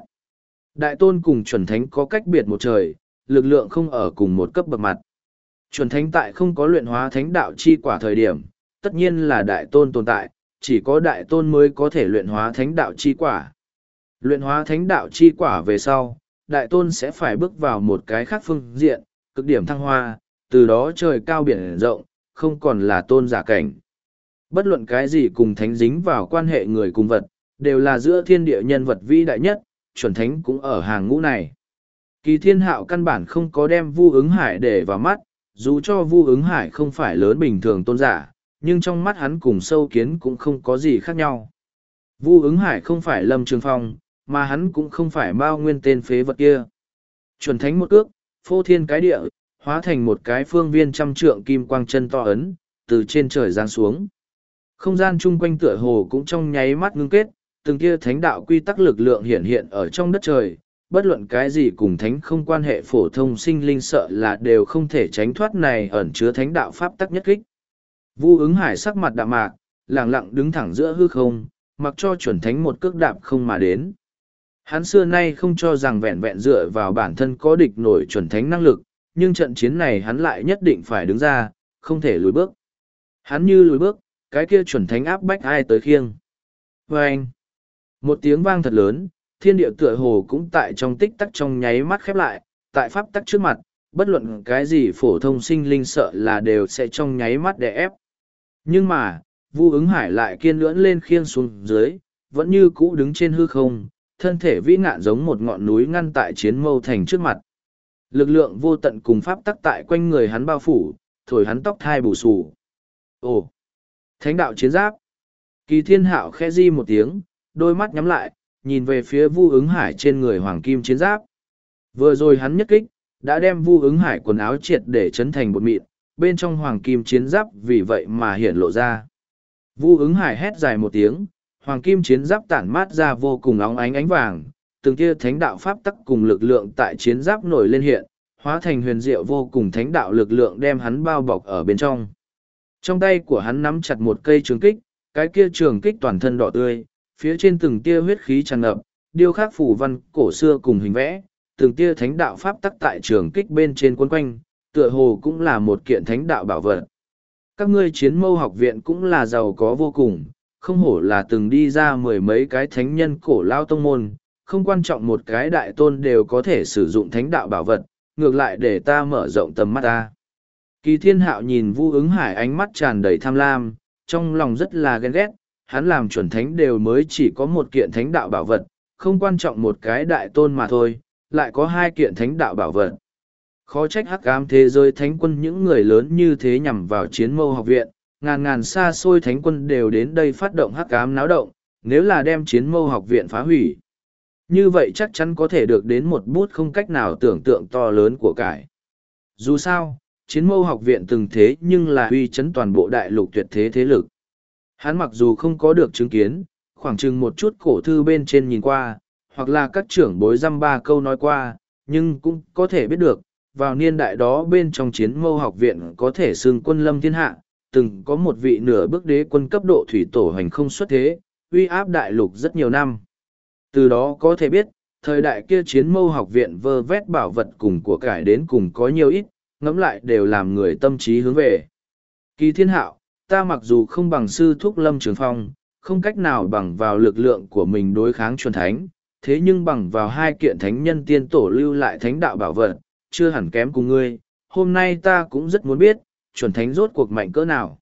Đại tôn cùng chuẩn thánh có cách biệt một trời, lực lượng không ở cùng một cấp bậc mặt. Chuẩn thánh tại không có luyện hóa thánh đạo chi quả thời điểm, tất nhiên là đại tôn tồn tại, chỉ có đại tôn mới có thể luyện hóa thánh đạo chi quả. Luyện hóa thánh đạo chi quả về sau, đại tôn sẽ phải bước vào một cái khác phương diện, cực điểm thăng hoa, từ đó trời cao biển rộng, không còn là tôn giả cảnh. Bất luận cái gì cùng thánh dính vào quan hệ người cùng vật, đều là giữa thiên địa nhân vật vĩ đại nhất, chuẩn thánh cũng ở hàng ngũ này. Kỳ thiên hạo căn bản không có đem vu ứng hải để vào mắt, dù cho vu ứng hải không phải lớn bình thường tôn giả, nhưng trong mắt hắn cùng sâu kiến cũng không có gì khác nhau. Vu ứng hải không phải lâm trường phong, mà hắn cũng không phải bao nguyên tên phế vật kia. Chuẩn thánh một ước, phô thiên cái địa, hóa thành một cái phương viên trăm trượng kim quang chân to ấn, từ trên trời giáng xuống. Không gian chung quanh tựa hồ cũng trong nháy mắt ngưng kết, từng kia thánh đạo quy tắc lực lượng hiện hiện ở trong đất trời, bất luận cái gì cùng thánh không quan hệ phổ thông sinh linh sợ là đều không thể tránh thoát này ẩn chứa thánh đạo pháp tắc nhất kích. Vu ứng hải sắc mặt đạm mạc, lẳng lặng đứng thẳng giữa hư không, mặc cho chuẩn thánh một cước đạp không mà đến. Hắn xưa nay không cho rằng vẹn vẹn dựa vào bản thân có địch nổi chuẩn thánh năng lực, nhưng trận chiến này hắn lại nhất định phải đứng ra, không thể lùi bước. Hắn như lùi bước, cái kia chuẩn thánh áp bách ai tới khiêng. Và anh, một tiếng vang thật lớn, thiên địa tựa hồ cũng tại trong tích tắc trong nháy mắt khép lại, tại pháp tắc trước mặt, bất luận cái gì phổ thông sinh linh sợ là đều sẽ trong nháy mắt đè ép. Nhưng mà, Vu ứng hải lại kiên lưỡn lên khiêng xuống dưới, vẫn như cũ đứng trên hư không, thân thể vĩ ngạn giống một ngọn núi ngăn tại chiến mâu thành trước mặt. Lực lượng vô tận cùng pháp tắc tại quanh người hắn bao phủ, thổi hắn tóc thai bù xù. Ồ! Thánh đạo chiến giáp! Kỳ thiên hạo khẽ di một tiếng, đôi mắt nhắm lại, nhìn về phía vu ứng hải trên người hoàng kim chiến giáp. Vừa rồi hắn nhất kích, đã đem vu ứng hải quần áo triệt để chấn thành bột mịn, bên trong hoàng kim chiến giáp vì vậy mà hiện lộ ra. Vu ứng hải hét dài một tiếng, hoàng kim chiến giáp tản mát ra vô cùng óng ánh ánh vàng, từng kia thánh đạo pháp tắc cùng lực lượng tại chiến giáp nổi lên hiện, hóa thành huyền diệu vô cùng thánh đạo lực lượng đem hắn bao bọc ở bên trong. Trong tay của hắn nắm chặt một cây trường kích, cái kia trường kích toàn thân đỏ tươi, phía trên từng tia huyết khí tràn ngập, điêu khắc phủ văn cổ xưa cùng hình vẽ, từng tia thánh đạo pháp tắc tại trường kích bên trên cuốn quanh, tựa hồ cũng là một kiện thánh đạo bảo vật. Các ngươi chiến mâu học viện cũng là giàu có vô cùng, không hổ là từng đi ra mười mấy cái thánh nhân cổ lao tông môn, không quan trọng một cái đại tôn đều có thể sử dụng thánh đạo bảo vật, ngược lại để ta mở rộng tầm mắt ta. Kỳ thiên hạo nhìn vu ứng hải ánh mắt tràn đầy tham lam, trong lòng rất là ghen ghét, hắn làm chuẩn thánh đều mới chỉ có một kiện thánh đạo bảo vật, không quan trọng một cái đại tôn mà thôi, lại có hai kiện thánh đạo bảo vật. Khó trách hắc ám thế giới thánh quân những người lớn như thế nhằm vào chiến mâu học viện, ngàn ngàn xa xôi thánh quân đều đến đây phát động hắc ám náo động, nếu là đem chiến mâu học viện phá hủy. Như vậy chắc chắn có thể được đến một bút không cách nào tưởng tượng to lớn của cải. Dù sao, chiến mâu học viện từng thế nhưng là uy chấn toàn bộ đại lục tuyệt thế thế lực. Hắn mặc dù không có được chứng kiến, khoảng chừng một chút cổ thư bên trên nhìn qua, hoặc là các trưởng bối dăm ba câu nói qua, nhưng cũng có thể biết được, vào niên đại đó bên trong chiến mâu học viện có thể xưng quân lâm thiên hạ, từng có một vị nửa bước đế quân cấp độ thủy tổ hành không xuất thế, uy áp đại lục rất nhiều năm. Từ đó có thể biết, thời đại kia chiến mâu học viện vơ vét bảo vật cùng của cải đến cùng có nhiều ít, ngẫm lại đều làm người tâm trí hướng về. Kỳ thiên hạo, ta mặc dù không bằng sư thúc lâm trường phong, không cách nào bằng vào lực lượng của mình đối kháng chuẩn thánh, thế nhưng bằng vào hai kiện thánh nhân tiên tổ lưu lại thánh đạo bảo vật, chưa hẳn kém cùng ngươi, hôm nay ta cũng rất muốn biết, chuẩn thánh rốt cuộc mạnh cỡ nào.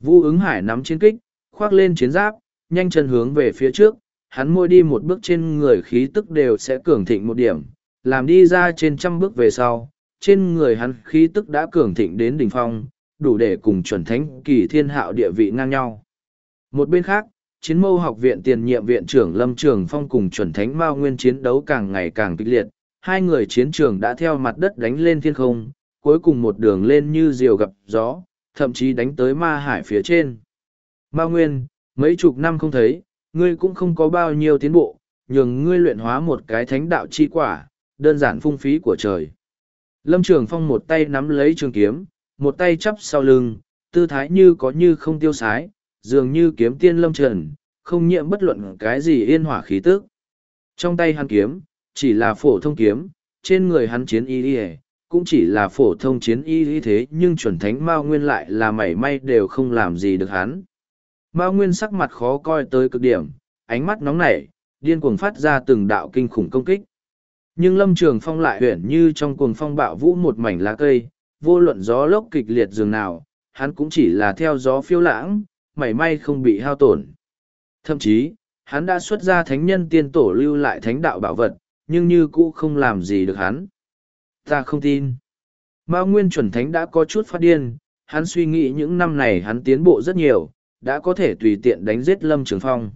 Vu ứng hải nắm chiến kích, khoác lên chiến giáp, nhanh chân hướng về phía trước, hắn môi đi một bước trên người khí tức đều sẽ cường thịnh một điểm, làm đi ra trên trăm bước về sau, trên người hắn khí tức đã cường thịnh đến đỉnh phong, đủ để cùng chuẩn thánh kỳ thiên hạo địa vị ngang nhau. Một bên khác, chiến mâu học viện tiền nhiệm viện trưởng Lâm Trường Phong cùng chuẩn thánh Mao Nguyên chiến đấu càng ngày càng kịch liệt, hai người chiến trường đã theo mặt đất đánh lên thiên không, cuối cùng một đường lên như diều gặp gió, thậm chí đánh tới ma hải phía trên. Mao Nguyên, mấy chục năm không thấy, ngươi cũng không có bao nhiêu tiến bộ, nhường ngươi luyện hóa một cái thánh đạo chi quả, đơn giản phung phí của trời. Lâm Trường Phong một tay nắm lấy trường kiếm, một tay chắp sau lưng, tư thái như có như không tiêu sái, dường như kiếm tiên lâm trần, không nhiễm bất luận cái gì yên hỏa khí tức. Trong tay hắn kiếm, chỉ là phổ thông kiếm, trên người hắn chiến y y cũng chỉ là phổ thông chiến y y thế nhưng chuẩn thánh Mao Nguyên lại là mảy may đều không làm gì được hắn. Mao Nguyên sắc mặt khó coi tới cực điểm, ánh mắt nóng nảy, điên cuồng phát ra từng đạo kinh khủng công kích. Nhưng Lâm Trường Phong lại huyển như trong cuồng phong bạo vũ một mảnh lá cây, vô luận gió lốc kịch liệt dường nào, hắn cũng chỉ là theo gió phiêu lãng, mảy may không bị hao tổn. Thậm chí, hắn đã xuất ra thánh nhân tiên tổ lưu lại thánh đạo bảo vật, nhưng như cũ không làm gì được hắn. Ta không tin. Mao Nguyên chuẩn thánh đã có chút phát điên, hắn suy nghĩ những năm này hắn tiến bộ rất nhiều, đã có thể tùy tiện đánh giết Lâm Trường Phong.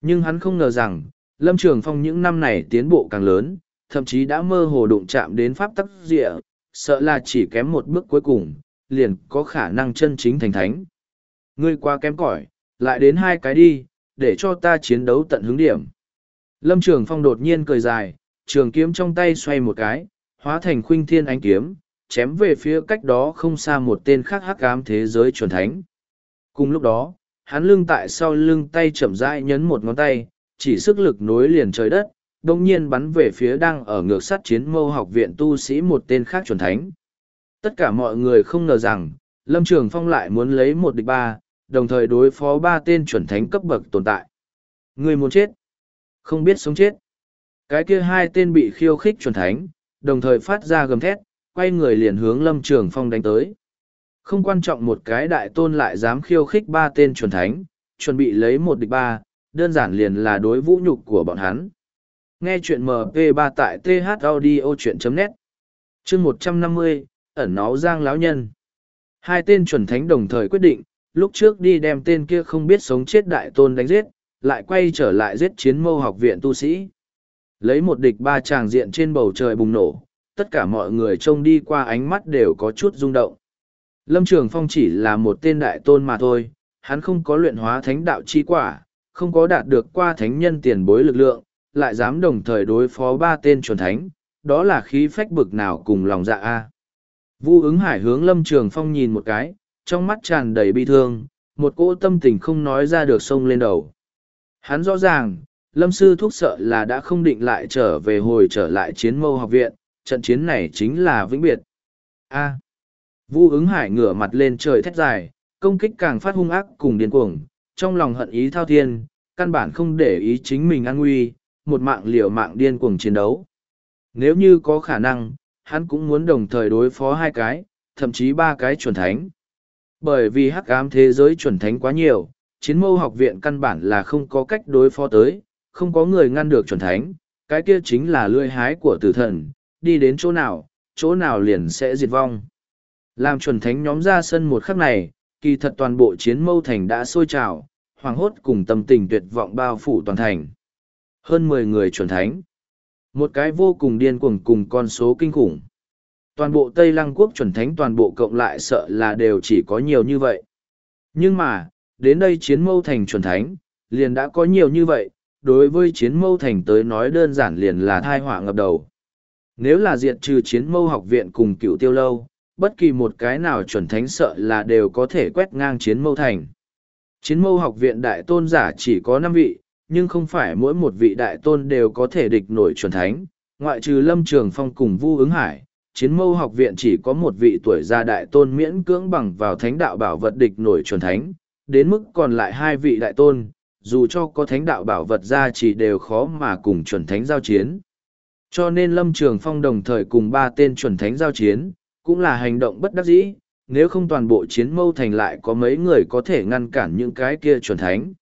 Nhưng hắn không ngờ rằng, Lâm Trường Phong những năm này tiến bộ càng lớn, thậm chí đã mơ hồ đụng chạm đến pháp tắc địa, sợ là chỉ kém một bước cuối cùng, liền có khả năng chân chính thành thánh. Ngươi quá kém cỏi, lại đến hai cái đi, để cho ta chiến đấu tận hướng điểm. Lâm Trường Phong đột nhiên cười dài, trường kiếm trong tay xoay một cái, hóa thành khuynh thiên ánh kiếm, chém về phía cách đó không xa một tên khác hắc ám thế giới chuẩn thánh. Cùng lúc đó, hắn lưng tại sau lưng tay chậm rãi nhấn một ngón tay, chỉ sức lực nối liền trời đất, đông nhiên bắn về phía đang ở ngược sát chiến mâu học viện tu sĩ một tên khác chuẩn thánh. Tất cả mọi người không ngờ rằng, Lâm Trường Phong lại muốn lấy một địch ba, đồng thời đối phó ba tên chuẩn thánh cấp bậc tồn tại. Người muốn chết, không biết sống chết. Cái kia hai tên bị khiêu khích chuẩn thánh, đồng thời phát ra gầm thét, quay người liền hướng Lâm Trường Phong đánh tới. Không quan trọng một cái đại tôn lại dám khiêu khích ba tên chuẩn thánh, chuẩn bị lấy một địch ba, đơn giản liền là đối vũ nhục của bọn hắn. Nghe chuyện MP3 tại thaudio.net chương 150, ẩn náu giang lão nhân. Hai tên chuẩn thánh đồng thời quyết định, lúc trước đi đem tên kia không biết sống chết đại tôn đánh giết, lại quay trở lại giết chiến mâu học viện tu sĩ. Lấy một địch ba tràng diện trên bầu trời bùng nổ, tất cả mọi người trông đi qua ánh mắt đều có chút rung động. Lâm Trường Phong chỉ là một tên đại tôn mà thôi, hắn không có luyện hóa thánh đạo chi quả, không có đạt được qua thánh nhân tiền bối lực lượng, lại dám đồng thời đối phó ba tên chuẩn thánh, đó là khí phách bực nào cùng lòng dạ a. Vu ứng hải hướng Lâm Trường Phong nhìn một cái, trong mắt tràn đầy bi thương, một cỗ tâm tình không nói ra được sông lên đầu. Hắn rõ ràng, Lâm Sư Thúc sợ là đã không định lại trở về hồi trở lại chiến mâu học viện, trận chiến này chính là vĩnh biệt. A. Vu ứng hải ngửa mặt lên trời thét dài, công kích càng phát hung ác cùng điên cuồng, trong lòng hận ý thao thiên, căn bản không để ý chính mình an nguy, một mạng liều mạng điên cuồng chiến đấu. Nếu như có khả năng, hắn cũng muốn đồng thời đối phó hai cái, thậm chí ba cái chuẩn thánh. Bởi vì hắc ám thế giới chuẩn thánh quá nhiều, chiến mâu học viện căn bản là không có cách đối phó tới, không có người ngăn được chuẩn thánh, cái kia chính là lưỡi hái của tử thần, đi đến chỗ nào, chỗ nào liền sẽ diệt vong. Làm chuẩn thánh nhóm ra sân một khắc này, kỳ thật toàn bộ chiến mâu thành đã sôi trào, hoàng hốt cùng tâm tình tuyệt vọng bao phủ toàn thành. Hơn mười người chuẩn thánh. Một cái vô cùng điên cuồng cùng con số kinh khủng. Toàn bộ Tây Lăng quốc chuẩn thánh toàn bộ cộng lại sợ là đều chỉ có nhiều như vậy. Nhưng mà, đến đây chiến mâu thành chuẩn thánh, liền đã có nhiều như vậy, đối với chiến mâu thành tới nói đơn giản liền là thai họa ngập đầu. Nếu là diệt trừ chiến mâu học viện cùng cựu tiêu lâu, bất kỳ một cái nào chuẩn thánh sợ là đều có thể quét ngang chiến mâu thành. Chiến mâu học viện đại tôn giả chỉ có năm vị, nhưng không phải mỗi một vị đại tôn đều có thể địch nổi chuẩn thánh, ngoại trừ lâm trường phong cùng vu ứng hải. Chiến mâu học viện chỉ có một vị tuổi gia đại tôn miễn cưỡng bằng vào thánh đạo bảo vật địch nổi chuẩn thánh, đến mức còn lại hai vị đại tôn, dù cho có thánh đạo bảo vật ra chỉ đều khó mà cùng chuẩn thánh giao chiến. Cho nên Lâm Trường Phong đồng thời cùng ba tên chuẩn thánh giao chiến, cũng là hành động bất đắc dĩ, nếu không toàn bộ chiến mâu thành lại có mấy người có thể ngăn cản những cái kia chuẩn thánh.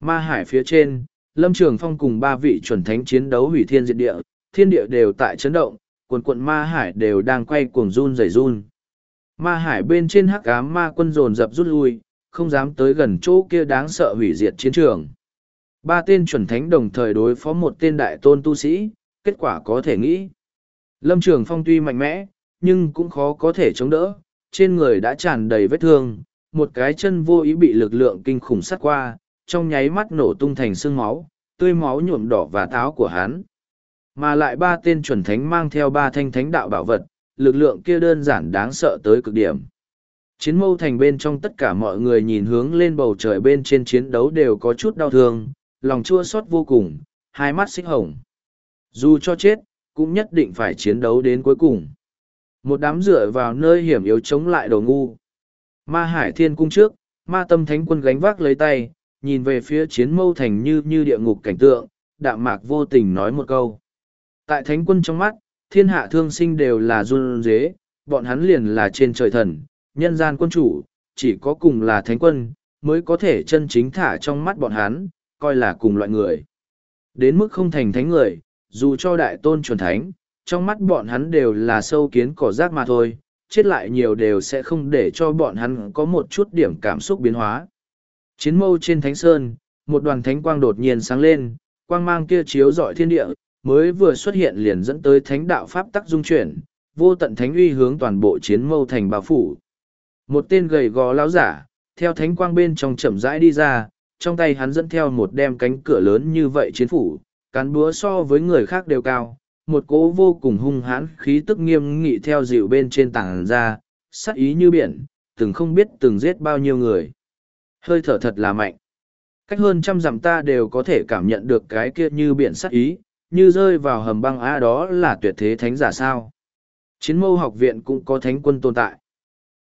Ma hải phía trên, Lâm Trường Phong cùng ba vị chuẩn thánh chiến đấu hủy thiên diệt địa, thiên địa đều tại chấn động, quần quận ma hải đều đang quay cuồng run rẩy run. Ma hải bên trên hắc ám ma quân dồn dập rút lui, không dám tới gần chỗ kia đáng sợ hủy diệt chiến trường. Ba tên chuẩn thánh đồng thời đối phó một tên đại tôn tu sĩ, kết quả có thể nghĩ. Lâm Trường Phong tuy mạnh mẽ, nhưng cũng khó có thể chống đỡ, trên người đã tràn đầy vết thương, một cái chân vô ý bị lực lượng kinh khủng sát qua, trong nháy mắt nổ tung thành xương máu, tươi máu nhuộm đỏ và táo của hắn. Mà lại ba tên chuẩn thánh mang theo ba thanh thánh đạo bảo vật, lực lượng kia đơn giản đáng sợ tới cực điểm. Chiến mâu thành bên trong tất cả mọi người nhìn hướng lên bầu trời bên trên chiến đấu đều có chút đau thương, lòng chua xót vô cùng, hai mắt xích hồng. Dù cho chết, cũng nhất định phải chiến đấu đến cuối cùng. Một đám dựa vào nơi hiểm yếu chống lại đồ ngu. Ma hải thiên cung trước, ma tâm thánh quân gánh vác lấy tay, nhìn về phía chiến mâu thành như như địa ngục cảnh tượng, đạm mạc vô tình nói một câu. Tại thánh quân trong mắt, thiên hạ thương sinh đều là run dế, bọn hắn liền là trên trời thần, nhân gian quân chủ, chỉ có cùng là thánh quân, mới có thể chân chính thả trong mắt bọn hắn, coi là cùng loại người. Đến mức không thành thánh người, dù cho đại tôn chuẩn thánh, trong mắt bọn hắn đều là sâu kiến cỏ rác mà thôi, chết lại nhiều đều sẽ không để cho bọn hắn có một chút điểm cảm xúc biến hóa. Chiến mâu trên thánh sơn, một đoàn thánh quang đột nhiên sáng lên, quang mang kia chiếu rọi thiên địa, mới vừa xuất hiện liền dẫn tới thánh đạo pháp tắc dung chuyển, vô tận thánh uy hướng toàn bộ chiến mâu thành bao phủ. Một tên gầy gò lão giả, theo thánh quang bên trong chậm rãi đi ra, trong tay hắn dẫn theo một đem cánh cửa lớn như vậy chiến phủ, cán búa so với người khác đều cao, một cỗ vô cùng hung hãn khí tức nghiêm nghị theo dịu bên trên tảng ra, sắc ý như biển, từng không biết từng giết bao nhiêu người. Hơi thở thật là mạnh. Cách hơn trăm dặm ta đều có thể cảm nhận được cái kia như biển sắc ý, như rơi vào hầm băng á đó là tuyệt thế thánh giả sao. Chiến mâu học viện cũng có thánh quân tồn tại.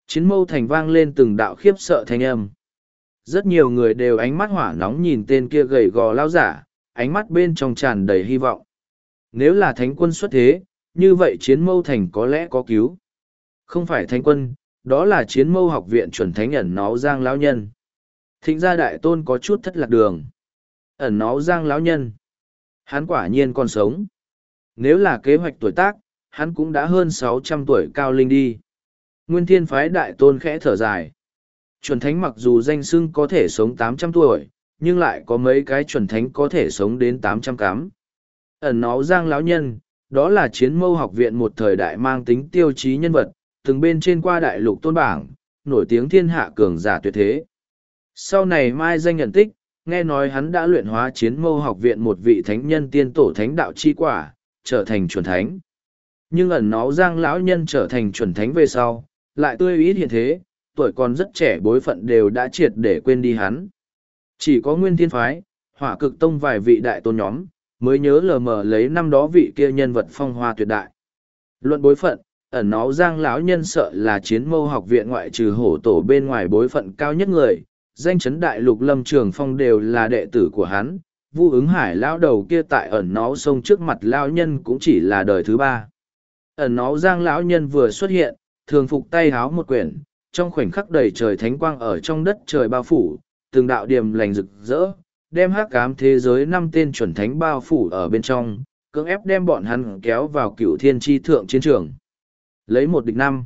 Chiến mâu thành vang lên từng đạo khiếp sợ thanh âm. Rất nhiều người đều ánh mắt hỏa nóng nhìn tên kia gầy gò lao giả, ánh mắt bên trong tràn đầy hy vọng. Nếu là thánh quân xuất thế, như vậy chiến mâu thành có lẽ có cứu. Không phải thánh quân, đó là chiến mâu học viện chuẩn thánh ẩn náu giang lão nhân. Thịnh gia đại tôn có chút thất lạc đường. Ẩn náu giang lão nhân. Hắn quả nhiên còn sống. Nếu là kế hoạch tuổi tác, hắn cũng đã hơn sáu trăm tuổi cao linh đi. Nguyên thiên phái đại tôn khẽ thở dài. Chuẩn thánh mặc dù danh xưng có thể sống tám trăm tuổi, nhưng lại có mấy cái chuẩn thánh có thể sống đến tám trăm cám. Ẩn náu giang lão nhân, đó là chiến mâu học viện một thời đại mang tính tiêu chí nhân vật, từng bên trên qua đại lục tôn bảng, nổi tiếng thiên hạ cường giả tuyệt thế. Sau này mai danh nhận tích, nghe nói hắn đã luyện hóa chiến mâu học viện một vị thánh nhân tiên tổ thánh đạo chi quả, trở thành chuẩn thánh. Nhưng ẩn náu giang lão nhân trở thành chuẩn thánh về sau, lại tươi ít hiện thế, tuổi còn rất trẻ bối phận đều đã triệt để quên đi hắn. Chỉ có nguyên thiên phái, hỏa cực tông vài vị đại tôn nhóm, mới nhớ lờ mờ lấy năm đó vị kia nhân vật phong hoa tuyệt đại. Luận bối phận, ẩn náu giang lão nhân sợ là chiến mâu học viện ngoại trừ hổ tổ bên ngoài bối phận cao nhất người, danh chấn đại lục lâm trường phong đều là đệ tử của hắn, vu ứng hải lão đầu kia tại ẩn náu sông trước mặt lão nhân cũng chỉ là đời thứ ba. Ẩn náu giang lão nhân vừa xuất hiện, thường phục tay háo một quyển, trong khoảnh khắc đầy trời thánh quang ở trong đất trời bao phủ, từng đạo điểm lành rực rỡ, đem hắc cám thế giới năm tên chuẩn thánh bao phủ ở bên trong, cưỡng ép đem bọn hắn kéo vào cựu thiên tri thượng chiến trường. Lấy một địch năm.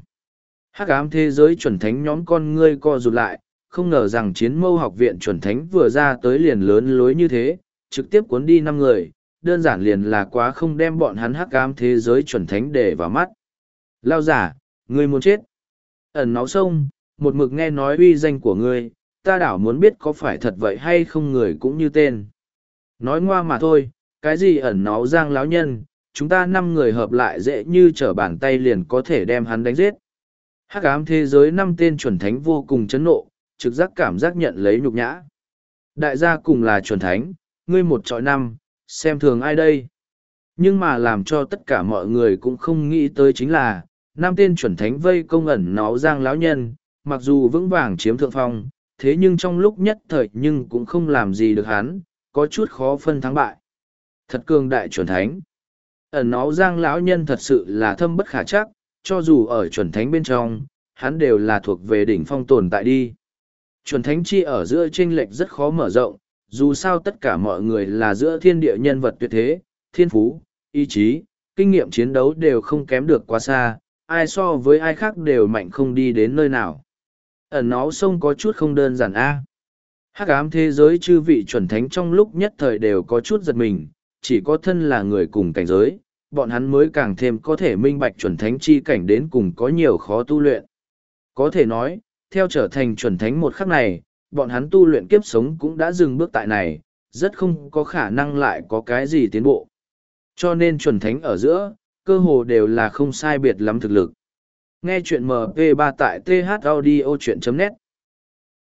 Hắc ám thế giới chuẩn thánh nhóm con ngươi co rụt lại, không ngờ rằng chiến mâu học viện chuẩn thánh vừa ra tới liền lớn lối như thế, trực tiếp cuốn đi năm người, đơn giản liền là quá không đem bọn hắn hắc ám thế giới chuẩn thánh để vào mắt. Lao giả, ngươi muốn chết. Ẩn náu sông, một mực nghe nói uy danh của ngươi, ta đảo muốn biết có phải thật vậy hay không người cũng như tên. Nói ngoa mà thôi, cái gì ẩn náu giang láo nhân, chúng ta năm người hợp lại dễ như trở bàn tay liền có thể đem hắn đánh giết. Hắc ám thế giới năm tên chuẩn thánh vô cùng chấn nộ, trực giác cảm giác nhận lấy nhục nhã. Đại gia cùng là chuẩn thánh, ngươi một trọi năm, xem thường ai đây. Nhưng mà làm cho tất cả mọi người cũng không nghĩ tới chính là, năm tên chuẩn thánh vây công ẩn náu giang lão nhân, mặc dù vững vàng chiếm thượng phong, thế nhưng trong lúc nhất thời nhưng cũng không làm gì được hắn, có chút khó phân thắng bại. Thật cường đại chuẩn thánh. Ẩn nó giang lão nhân thật sự là thâm bất khả chắc, cho dù ở chuẩn thánh bên trong, hắn đều là thuộc về đỉnh phong tồn tại đi. Chuẩn thánh chi ở giữa chênh lệch rất khó mở rộng, dù sao tất cả mọi người là giữa thiên địa nhân vật tuyệt thế, thiên phú, ý chí, kinh nghiệm chiến đấu đều không kém được quá xa, ai so với ai khác đều mạnh không đi đến nơi nào. Ẩn nó sông có chút không đơn giản a. Hắc ám thế giới chư vị chuẩn thánh trong lúc nhất thời đều có chút giật mình, chỉ có thân là người cùng cảnh giới, bọn hắn mới càng thêm có thể minh bạch chuẩn thánh chi cảnh đến cùng có nhiều khó tu luyện. Có thể nói, theo trở thành chuẩn thánh một khắc này, bọn hắn tu luyện kiếp sống cũng đã dừng bước tại này, rất không có khả năng lại có cái gì tiến bộ. Cho nên chuẩn thánh ở giữa, cơ hồ đều là không sai biệt lắm thực lực. Nghe chuyện MP3 tại thaudio.net